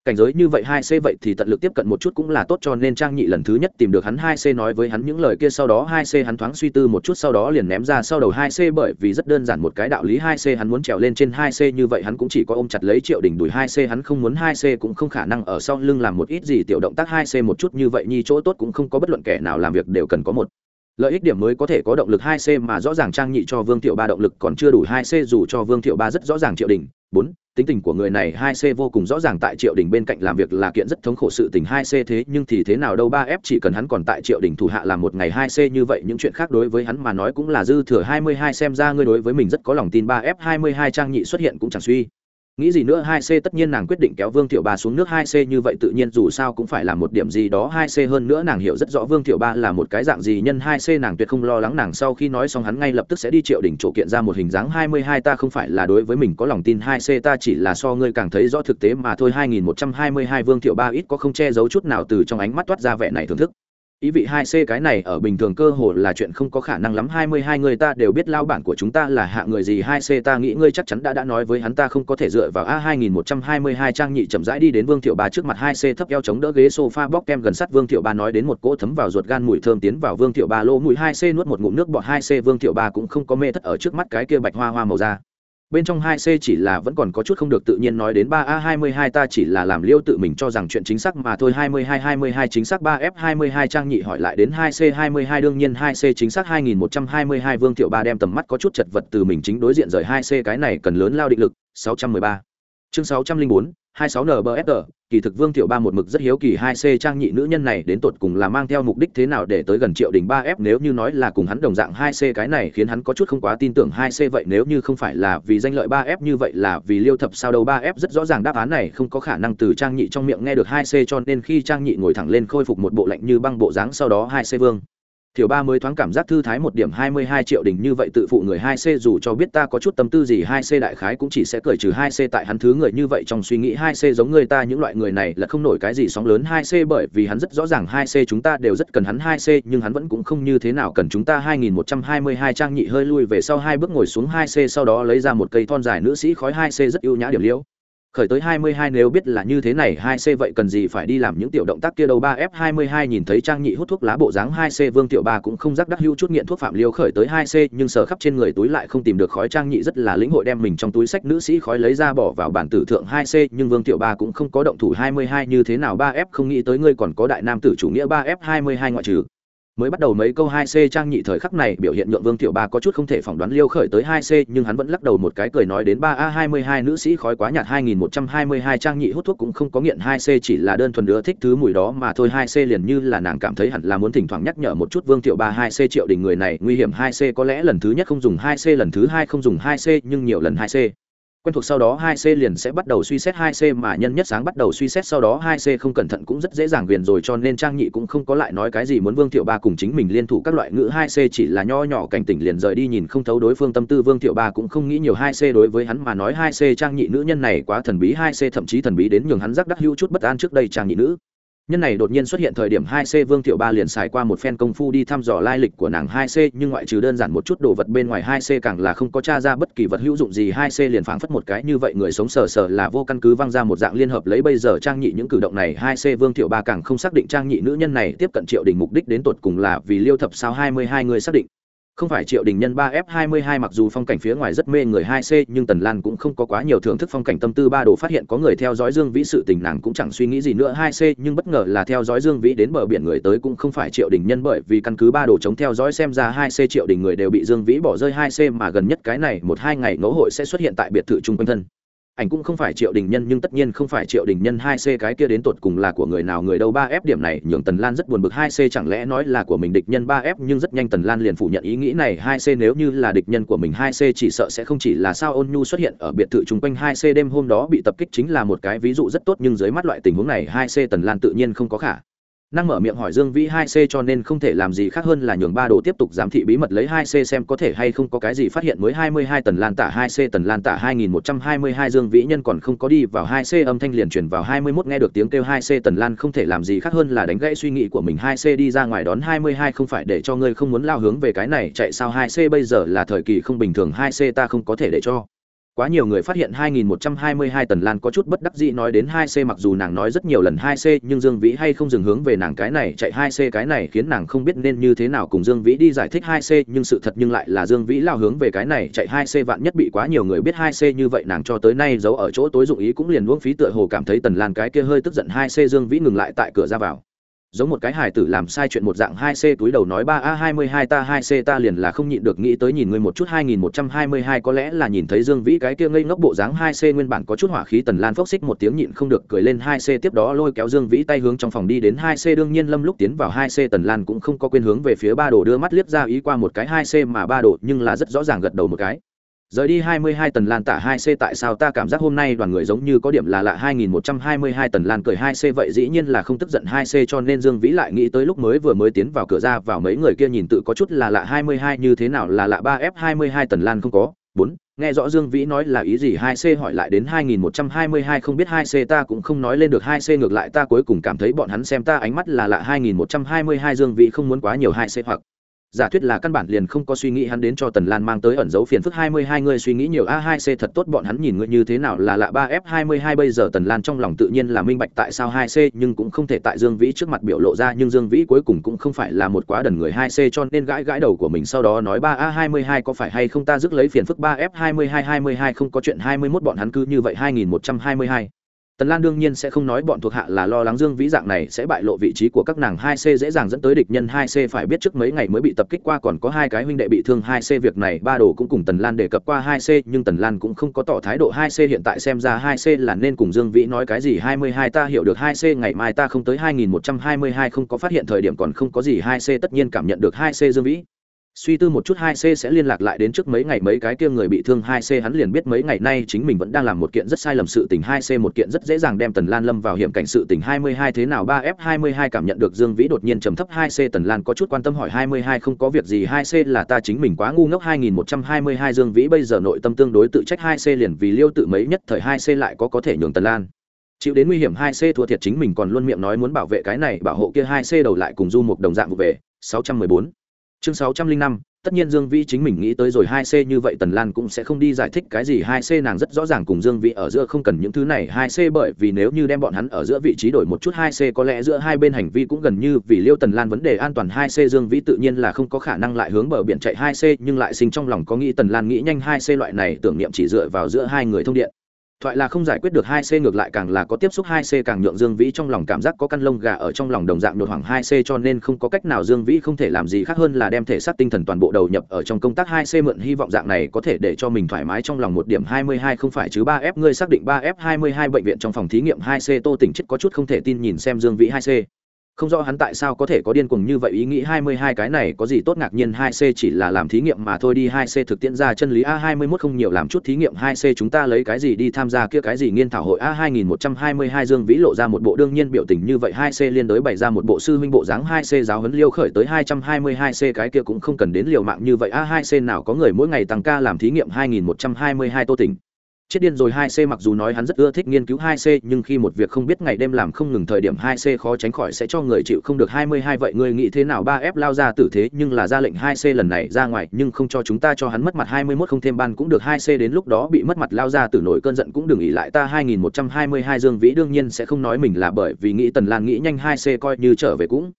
cảnh giới như vậy hai c vậy thì tận lực tiếp cận một chút cũng là tốt cho nên trang nhị lần thứ nhất tìm được hắn hai c nói với hắn những lời kia sau đó hai c hắn thoáng suy tư một chút sau đó liền ném ra sau đầu hai c bởi vì rất đơn giản một cái đạo lý hai c hắn muốn trèo lên trên hai c như vậy hắn cũng chỉ có ôm chặt lấy triệu đỉnh đùi hai c hắn không muốn hai c cũng không khả năng ở sau lưng làm một ít gì tiểu động tác hai c một chút như vậy nhi chỗ tốt cũng không có bất luận kẻ nào làm việc đều cần có một lợi ích điểm mới có thể có động lực hai c mà rõ ràng trang nhị cho vương thiệu ba động lực còn chưa đủ hai c dù cho vương thiệu ba rất rõ ràng triệu đình bốn tính tình của người này hai c vô cùng rõ ràng tại triệu đình bên cạnh làm việc là kiện rất thống khổ sự tình hai c thế, nhưng thì thế nào đâu ba f chỉ cần hắn còn tại triệu đình thủ hạ làm một ngày hai c như vậy, những chuyện khác đối với hắn mà nói cũng là dư thừa. Hai mươi hai xem ra ngươi đối với mình rất có lòng tin, ba f hai mươi hai trang nhị xuất hiện cũng chẳng suy nghĩ gì nữa, hai c tất nhiên nàng quyết định kéo vương thiệu ba xuống nước. Hai c như vậy tự nhiên dù sao cũng phải là một điểm gì đó. Hai c hơn nữa nàng hiểu rất rõ vương thiệu ba là một cái dạng gì nhân. Hai c nàng tuyệt không lo lắng nàng sau khi nói xong hắn ngay lập tức sẽ đi triệu đỉnh chỗ kiện ra một hình dáng. Hai mươi hai ta không phải là đối với mình có lòng tin. Hai c ta chỉ là so ngươi càng thấy rõ thực tế mà thôi. Hai nghìn một trăm hai mươi hai vương thiệu ba ít có không che giấu chút nào từ trong ánh mắt toát ra vẻ này thưởng thức ý vị hai c cái này ở bình thường cơ hồ là chuyện không có khả năng lắm. Hai mươi hai người ta đều biết lao bản của chúng ta là hạ người gì. Hai c ta nghĩ ngươi chắc chắn đã đã nói với hắn ta không có thể dựa vào a hai nghìn một trăm hai mươi hai trang nhị chậm rãi đi đến vương thiệu ba trước mặt. Hai c thấp eo chống đỡ ghế sofa bóc kem gần sát vương thiệu ba nói đến một cỗ thấm vào ruột gan mùi thơm tiến vào vương thiệu ba lô mùi hai c nuốt một ngụm nước bọt. Hai c vương thiệu ba cũng không có mê thất ở trước mắt cái kia bạch hoa hoa màu da bên trong hai c chỉ là vẫn còn có chút không được tự nhiên nói đến ba a hai mươi hai ta chỉ là làm liêu tự mình cho rằng chuyện chính xác mà thôi. Hai mươi hai hai mươi hai chính xác ba f, hai mươi hai trang nhị hỏi lại đến hai c, hai mươi hai đương nhiên hai c chính xác hai nghìn một trăm hai mươi hai vương thiệu ba đem tầm mắt có chút chật vật từ mình chính đối diện rời hai c. Cái này cần lớn lao định lực. Sáu trăm mười ba. Chương sáu trăm linh bốn 26NBFR, kỳ thực vương tiểu ba một mực rất hiếu kỳ 2c trang nhị nữ nhân này đến tột cùng là mang theo mục đích thế nào để tới gần triệu đình 3f nếu như nói là cùng hắn đồng dạng 2c cái này khiến hắn có chút không quá tin tưởng 2c vậy nếu như không phải là vì danh lợi 3f như vậy là vì liêu thập sao đâu 3f rất rõ ràng đáp án này không có khả năng từ trang nhị trong miệng nghe được 2c cho nên khi trang nhị ngồi thẳng lên khôi phục một bộ lạnh như băng bộ dáng sau đó 2c vương Thiểu ba mới thoáng cảm giác thư thái một điểm hai mươi hai triệu đỉnh như vậy tự phụ người hai c, dù cho biết ta có chút tâm tư gì hai c đại khái cũng chỉ sẽ cười trừ hai c tại hắn thứ người như vậy trong suy nghĩ hai c giống người ta, những loại người này là không nổi cái gì sóng lớn hai c bởi vì hắn rất rõ ràng hai c chúng ta đều rất cần hắn hai c, nhưng hắn vẫn cũng không như thế nào cần chúng ta hai nghìn một trăm hai mươi hai trang nhị hơi lui về sau hai bước ngồi xuống hai c, sau đó lấy ra một cây thon dài nữ sĩ khói hai c rất ưu nhã điểm liễu khởi tới 22 nếu biết là như thế này 2C vậy cần gì phải đi làm những tiểu động tác kia đâu? 3F22 nhìn thấy Trang Nhị hút thuốc lá bộ dáng 2C Vương Tiểu Ba cũng không rắc đắc hữu chút nghiện thuốc phạm liêu khởi tới 2C nhưng sờ khắp trên người túi lại không tìm được khói. Trang Nhị rất là lĩnh hội đem mình trong túi sách nữ sĩ khói lấy ra bỏ vào bản tử thượng 2C nhưng Vương Tiểu Ba cũng không có động thủ. 22 như thế nào? 3F không nghĩ tới ngươi còn có đại nam tử chủ nghĩa. 3F22 ngoại trừ mới bắt đầu mấy câu hai c trang nhị thời khắc này biểu hiện nhượng vương tiểu ba có chút không thể phỏng đoán liêu khởi tới hai c nhưng hắn vẫn lắc đầu một cái cười nói đến ba a hai mươi hai nữ sĩ khói quá nhạt hai nghìn một trăm hai mươi hai trang nhị hút thuốc cũng không có nghiện hai c chỉ là đơn thuần đứa thích thứ mùi đó mà thôi. Hai c liền như là nàng cảm thấy hẳn là muốn thỉnh thoảng nhắc nhở một chút vương tiểu ba hai c triệu đình người này, nguy hiểm hai c có lẽ lần thứ nhất không dùng hai c lần thứ hai không dùng hai c nhưng nhiều lần hai c quen thuộc sau đó 2C liền sẽ bắt đầu suy xét 2C mà nhân nhất sáng bắt đầu suy xét sau đó 2C không cẩn thận cũng rất dễ dàng viền rồi cho nên Trang Nhị cũng không có lại nói cái gì muốn Vương Thiệu Ba cùng chính mình liên thủ các loại ngữ 2C chỉ là nho nhỏ cảnh tỉnh liền rời đi nhìn không thấu đối phương tâm tư Vương Thiệu Ba cũng không nghĩ nhiều 2C đối với hắn mà nói 2C Trang Nhị nữ nhân này quá thần bí 2C thậm chí thần bí đến nhường hắn rắc đắc hữu chút bất an trước đây Trang Nhị nữ nhân này đột nhiên xuất hiện thời điểm hai c vương thiệu ba liền xài qua một phen công phu đi thăm dò lai lịch của nàng hai c, nhưng ngoại trừ đơn giản một chút đồ vật bên ngoài hai c càng là không có t r a ra bất kỳ vật hữu dụng gì. Hai c liền phảng phất một cái như vậy người sống sờ sờ là vô căn cứ văng ra một dạng liên hợp lấy bây giờ trang nhị những cử động này. Hai c vương thiệu ba càng không xác định trang nhị nữ nhân này tiếp cận triệu đình mục đích đến tột cùng là vì liêu thập sao hai mươi hai người xác định không phải triệu đình nhân ba f hai mươi hai mặc dù phong cảnh phía ngoài rất mê người hai c, nhưng tần lan cũng không có quá nhiều thưởng thức phong cảnh tâm tư ba đồ phát hiện có người theo dõi dương vĩ sự tình nàng cũng chẳng suy nghĩ gì nữa hai c, nhưng bất ngờ là theo dõi dương vĩ đến bờ biển người tới cũng không phải triệu đình nhân bởi vì căn cứ ba đồ chống theo dõi xem ra hai c triệu đình người đều bị dương vĩ bỏ rơi hai c mà gần nhất cái này một hai ngày ngẫu hội sẽ xuất hiện tại biệt thự chung quanh thân ảnh cũng không phải triệu đình nhân, nhưng tất nhiên không phải triệu đình nhân hai c cái kia đến tột cùng là của người nào. Người đâu ba f điểm này, nhường tần lan rất buồn bực. Hai c chẳng lẽ nói là của mình địch nhân ba f, nhưng rất nhanh tần lan liền phủ nhận ý nghĩ này. Hai c nếu như là địch nhân của mình, hai c chỉ sợ sẽ không chỉ là sao ôn nhu xuất hiện ở biệt thự chung quanh. Hai c đêm hôm đó bị tập kích chính là một cái ví dụ rất tốt, nhưng dưới mắt loại tình huống này, hai c tần lan tự nhiên không có khả năng mở miệng hỏi dương vĩ hai c cho nên không thể làm gì khác hơn là nhường ba đồ tiếp tục giám thị bí mật lấy hai c xem có thể hay không có cái gì phát hiện mới hai mươi hai tần lan tả hai c tần lan tả hai nghìn một trăm hai mươi hai dương vĩ nhân còn không có đi vào hai c âm thanh liền chuyển vào hai mươi mốt nghe được tiếng kêu hai c tần lan không thể làm gì khác hơn là đánh gãy suy nghĩ của mình hai c đi ra ngoài đón hai mươi hai không phải để cho ngươi không muốn lao hướng về cái này, chạy sao hai c bây giờ là thời kỳ không bình thường, hai c ta không có thể để cho. Quá nhiều người phát hiện 2122 Tần Lan có chút bất đắc dĩ nói đến 2C mặc dù nàng nói rất nhiều lần 2C nhưng Dương Vĩ hay không dừng hướng về nàng cái này chạy 2C cái này khiến nàng không biết nên như thế nào cùng Dương Vĩ đi giải thích 2C nhưng sự thật nhưng lại là Dương Vĩ lao hướng về cái này chạy 2C vạn nhất bị quá nhiều người biết 2C như vậy nàng cho tới nay giấu ở chỗ tối dụng ý cũng liền uống phí tựa hồ cảm thấy Tần Lan cái kia hơi tức giận 2C Dương Vĩ ngừng lại tại cửa ra vào giống một cái hài tử làm sai chuyện một dạng hai c túi đầu nói ba a hai mươi hai ta hai c ta liền là không nhịn được nghĩ tới nhìn ngươi một chút hai nghìn một trăm hai mươi hai có lẽ là nhìn thấy dương vĩ cái kia ngây ngốc bộ dáng hai c nguyên bản có chút hỏa khí tần lan phốc xích một tiếng nhịn không được cười lên hai c tiếp đó lôi kéo dương vĩ tay hướng trong phòng đi đến hai c đương nhiên lâm lúc tiến vào hai c tần lan cũng không có quên hướng về phía ba đồ đưa mắt liếc ra ý qua một cái hai c mà ba đồ nhưng là rất rõ ràng gật đầu một cái rời đi 22 tần lan tả 2C tại sao ta cảm giác hôm nay đoàn người giống như có điểm là lạ 2122 tần lan cười 2C vậy dĩ nhiên là không tức giận 2C cho nên Dương Vĩ lại nghĩ tới lúc mới vừa mới tiến vào cửa ra vào mấy người kia nhìn tự có chút là lạ 22 như thế nào là lạ 3F22 tần lan không có. 4 nghe rõ Dương Vĩ nói là ý gì 2C hỏi lại đến 2122 không biết 2C ta cũng không nói lên được 2C ngược lại ta cuối cùng cảm thấy bọn hắn xem ta ánh mắt là lạ 2122 Dương Vĩ không muốn quá nhiều 2C hoặc giả thuyết là căn bản liền không có suy nghĩ hắn đến cho tần lan mang tới ẩn dấu phiền phức hai mươi hai người suy nghĩ nhiều. A hai c thật tốt, bọn hắn nhìn ngươi như thế nào là lạ ba f hai mươi hai bây giờ tần lan trong lòng tự nhiên là minh bạch tại sao hai c nhưng cũng không thể tại dương vĩ trước mặt biểu lộ ra, nhưng dương vĩ cuối cùng cũng không phải là một quá đần người hai c cho nên gãi gãi đầu của mình sau đó nói, ba, a hai mươi hai có phải hay không ta dứt lấy phiền phức ba f hai mươi hai hai mươi hai không có chuyện hai mươi mốt bọn hắn cứ như vậy hai nghìn một trăm hai mươi hai tần lan đương nhiên sẽ không nói bọn thuộc hạ là lo lắng dương vĩ dạng này sẽ bại lộ vị trí của các nàng hai c dễ dàng dẫn tới địch nhân hai c phải biết trước mấy ngày mới bị tập kích qua còn có hai cái huynh đệ bị thương hai c việc này ba đồ cũng cùng tần lan đề cập qua hai c, nhưng tần lan cũng không có tỏ thái độ hai c hiện tại xem ra hai c là nên cùng dương vĩ nói cái gì hai mươi hai ta hiểu được hai c, ngày mai ta không tới hai nghìn một trăm hai mươi hai không có phát hiện thời điểm còn không có gì hai c, tất nhiên cảm nhận được hai c dương vĩ suy tư một chút hai c sẽ liên lạc lại đến trước mấy ngày, mấy cái kia người bị thương hai c hắn liền biết mấy ngày nay chính mình vẫn đang làm một kiện rất sai lầm sự tình, hai c một kiện rất dễ dàng đem tần lan lâm vào hiểm cảnh sự tình, hai mươi hai thế nào, ba f hai mươi hai cảm nhận được dương vĩ đột nhiên trầm thấp, hai c tần lan có chút quan tâm hỏi, hai mươi hai không có việc gì, hai c là ta chính mình quá ngu ngốc, hai nghìn một trăm hai mươi hai dương vĩ bây giờ nội tâm tương đối tự trách, hai c liền vì liêu tự mấy nhất thời, hai c lại có có thể nhường tần lan chịu đến nguy hiểm, hai c thua thiệt chính mình còn luôn miệng nói muốn bảo vệ cái này, bảo hộ kia, hai c đầu lại cùng du một đồng dạng vụ về, sáu trăm mười bốn chương sáu trăm linh năm, tất nhiên dương vĩ chính mình nghĩ tới rồi hai c như vậy tần lan cũng sẽ không đi giải thích cái gì hai c nàng rất rõ ràng cùng dương vĩ ở giữa không cần những thứ này. Hai c bởi vì nếu như đem bọn hắn ở giữa vị trí đổi một chút, hai c có lẽ giữa hai bên hành vi cũng gần như vì liêu tần lan vấn đề an toàn. Hai c dương vĩ tự nhiên là không có khả năng lại hướng bờ biển chạy hai c, nhưng lại sinh trong lòng có nghĩ tần lan nghĩ nhanh hai c loại này, tưởng niệm chỉ dựa vào giữa hai người thông điện thoại là không giải quyết được hai c ngược lại càng là có tiếp xúc hai c càng nhượng dương vĩ trong lòng cảm giác có căn lông gà ở trong lòng đồng dạng nhột hoàng hai c cho nên không có cách nào dương vĩ không thể làm gì khác hơn là đem thể xác tinh thần toàn bộ đầu nhập ở trong công tác hai c mượn hy vọng dạng này có thể để cho mình thoải mái trong lòng một điểm hai mươi hai không phải chứ ba f ngươi xác định ba f hai mươi hai bệnh viện trong phòng thí nghiệm hai c tô tỉnh chết có chút không thể tin nhìn xem dương vĩ hai c không rõ hắn tại sao có thể có điên cuồng như vậy, ý nghĩ hai mươi hai cái này có gì tốt, ngạc nhiên hai c chỉ là làm thí nghiệm mà thôi đi, hai c thực tiễn ra chân lý a hai mươi 21 không nhiều, làm chút thí nghiệm, hai c chúng ta lấy cái gì đi tham gia kia cái gì nghiên thảo hội? A hai nghìn một trăm hai mươi hai Dương Vĩ lộ ra một bộ đương nhiên biểu tình như vậy, hai c liên đối bày ra một bộ sư huynh bộ dáng, hai c giáo huấn liêu khởi tới hai trăm hai mươi hai c, cái kia cũng không cần đến liều mạng như vậy. A hai c nào có người mỗi ngày tăng ca làm thí nghiệm? hai nghìn một trăm hai mươi hai tô tỉnh chết điên rồi, hai c mặc dù nói hắn rất ưa thích nghiên cứu hai c, nhưng khi một việc không biết ngày đêm làm không ngừng thời điểm hai c khó tránh khỏi sẽ cho người chịu không được hai mươi hai. Vậy ngươi nghĩ thế nào? Ba f lao ra tử thế, nhưng là ra lệnh hai c lần này ra ngoài, nhưng không cho chúng ta cho hắn mất mặt hai mươi 21 không thêm ban cũng được. hai c đến lúc đó bị mất mặt lao ra tử nổi cơn giận cũng đừng nghĩ lại ta. hai nghìn một trăm hai mươi hai Dương Vĩ đương nhiên sẽ không nói mình là bởi vì nghĩ Tần Lan nghĩ nhanh, hai c coi như trở về cũng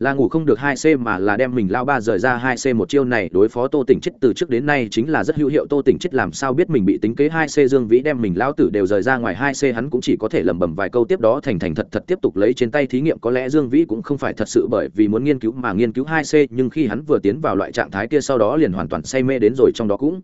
là ngủ không được hai c mà là đem mình lao ba rời ra hai c một chiêu này đối phó tô tỉnh chết từ trước đến nay chính là rất hữu hiệu. Tô tỉnh chết làm sao biết mình bị tính kế hai c dương vĩ đem mình lao tử đều rời ra ngoài hai c hắn cũng chỉ có thể lẩm bẩm vài câu tiếp đó thành thành thật thật tiếp tục lấy trên tay thí nghiệm. Có lẽ dương vĩ cũng không phải thật sự bởi vì muốn nghiên cứu mà nghiên cứu hai c nhưng khi hắn vừa tiến vào loại trạng thái kia sau đó liền hoàn toàn say mê đến rồi trong đó cũng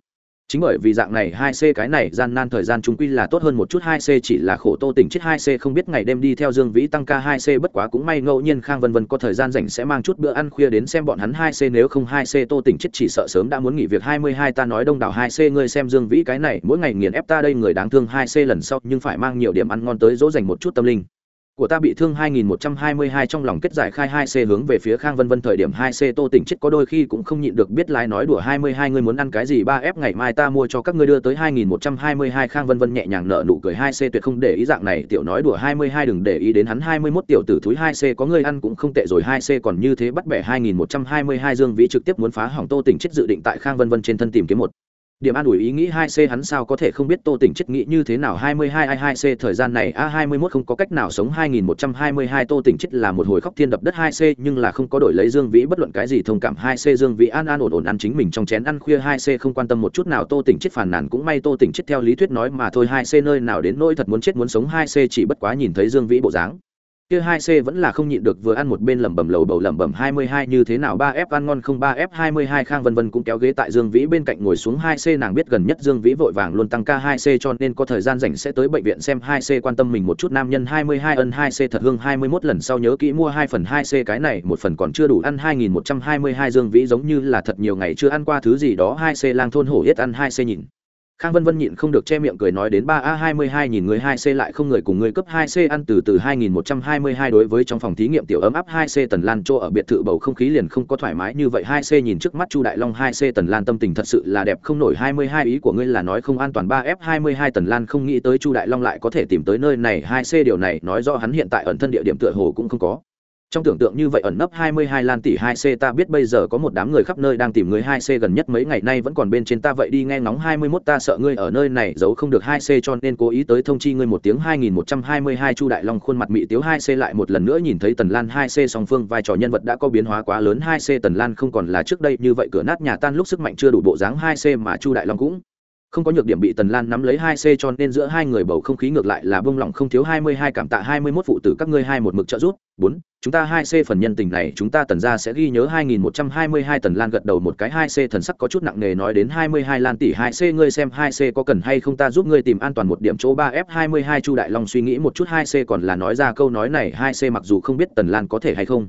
chính bởi vì dạng này hai c cái này gian nan thời gian chúng quy là tốt hơn một chút, hai c chỉ là khổ tô tỉnh chết, hai c không biết ngày đêm đi theo dương vĩ tăng ca, hai c bất quá cũng may ngẫu nhiên khang vân vân có thời gian rảnh sẽ mang chút bữa ăn khuya đến xem bọn hắn hai c, nếu không hai c tô tỉnh chết chỉ sợ sớm đã muốn nghỉ việc. Hai mươi hai ta nói đông đảo hai c, ngươi xem dương vĩ cái này, mỗi ngày nghiền ép ta đây, người đáng thương hai c lần sau nhưng phải mang nhiều điểm ăn ngon tới dỗ dành một chút tâm linh của ta bị thương 2122 trong lòng kết giải khai 2C hướng về phía Khang Vân Vân thời điểm 2C Tô Tỉnh chết có đôi khi cũng không nhịn được biết lái nói đùa 22 ngươi muốn ăn cái gì 3F ngày mai ta mua cho các ngươi đưa tới 2122 Khang Vân Vân nhẹ nhàng nở nụ cười 2C tuyệt không để ý dạng này, tiểu nói đùa 22 đừng để ý đến hắn 21 tiểu tử thúi 2C có ngươi ăn cũng không tệ rồi 2C còn như thế bắt bẻ 2122 Dương Vĩ trực tiếp muốn phá hỏng Tô Tỉnh chết dự định tại Khang Vân Vân trên thân tìm kiếm một điểm an ủi ý nghĩ hai c hắn sao có thể không biết tô tỉnh chết nghĩ như thế nào hai mươi hai hai hai c thời gian này? A, hai mươi mốt không có cách nào sống, hai nghìn một trăm hai mươi hai tô tỉnh chết là một hồi khóc thiên đập đất hai c, nhưng là không có đổi lấy dương vĩ bất luận cái gì thông cảm. Hai c dương vĩ an an ổn ổn ăn chính mình trong chén ăn khuya, hai c không quan tâm một chút nào. Tô tỉnh chết phản nàn cũng may tô tỉnh chết theo lý thuyết nói mà thôi. Hai c nơi nào đến nỗi thật muốn chết muốn sống, hai c chỉ bất quá nhìn thấy dương vĩ bộ dáng kia hai c vẫn là không nhịn được vừa ăn một bên lẩm bẩm lầu bầu lẩm bẩm hai mươi hai như thế nào, ba f ăn ngon không, ba f hai mươi hai khang vân vân cũng kéo ghế tại dương vĩ bên cạnh ngồi xuống hai c, nàng biết gần nhất dương vĩ vội vàng luôn tăng ca hai c cho nên có thời gian rảnh sẽ tới bệnh viện xem hai c, quan tâm mình một chút nam nhân hai mươi hai ân hai c thật hương hai mươi 21 lần sau nhớ kỹ mua hai phần hai c, cái này một phần còn chưa đủ ăn hai nghìn một trăm hai mươi hai dương vĩ giống như là thật nhiều ngày chưa ăn qua thứ gì đó, hai c lang thôn hổ yết ăn hai c nhìn khang vân vân nhịn không được che miệng cười nói đến ba a hai mươi hai nhìn người hai c lại không người cùng người cấp hai c ăn từ từ hai nghìn một trăm hai mươi hai đối với trong phòng thí nghiệm tiểu ấm áp hai c tần lan chỗ ở biệt thự bầu không khí liền không có thoải mái như vậy. Hai c nhìn trước mắt chu đại long, hai c tần lan tâm tình thật sự là đẹp không nổi. Hai mươi hai ý của ngươi là nói không an toàn. Ba f hai mươi hai tần lan không nghĩ tới chu đại long lại có thể tìm tới nơi này. Hai c điều này nói rõ hắn hiện tại ẩn thân địa điểm tựa hồ cũng không có trong tưởng tượng như vậy ẩn nấp 22 lan tỷ 2C ta biết bây giờ có một đám người khắp nơi đang tìm người 2C gần nhất mấy ngày nay vẫn còn bên trên ta, vậy đi nghe ngóng 21 ta sợ ngươi ở nơi này giấu không được 2C cho nên cố ý tới thông chi ngươi một tiếng 2122 Chu Đại Long khuôn mặt mị tiếu 2C lại một lần nữa nhìn thấy Tần Lan 2C song phương vai trò nhân vật đã có biến hóa quá lớn 2C Tần Lan không còn là trước đây như vậy, cửa nát nhà tan lúc sức mạnh chưa đủ bộ dáng 2C mà Chu Đại Long cũng không có nhược điểm bị tần lan nắm lấy hai c cho nên giữa hai người bầu không khí ngược lại là bông lỏng không thiếu hai mươi hai cảm tạ hai mươi mốt phụ tử các ngươi hai một mực trợ giúp. Bốn, chúng ta hai c phần nhân tình này chúng ta tần ra sẽ ghi nhớ hai nghìn một trăm hai mươi hai tần lan gật đầu một cái hai c thần sắc có chút nặng nề nói đến hai mươi hai lan tỷ hai c ngươi xem hai c có cần hay không ta giúp ngươi tìm an toàn một điểm chỗ ba f hai mươi hai chu đại long suy nghĩ một chút hai c còn là nói ra câu nói này hai c mặc dù không biết tần lan có thể hay không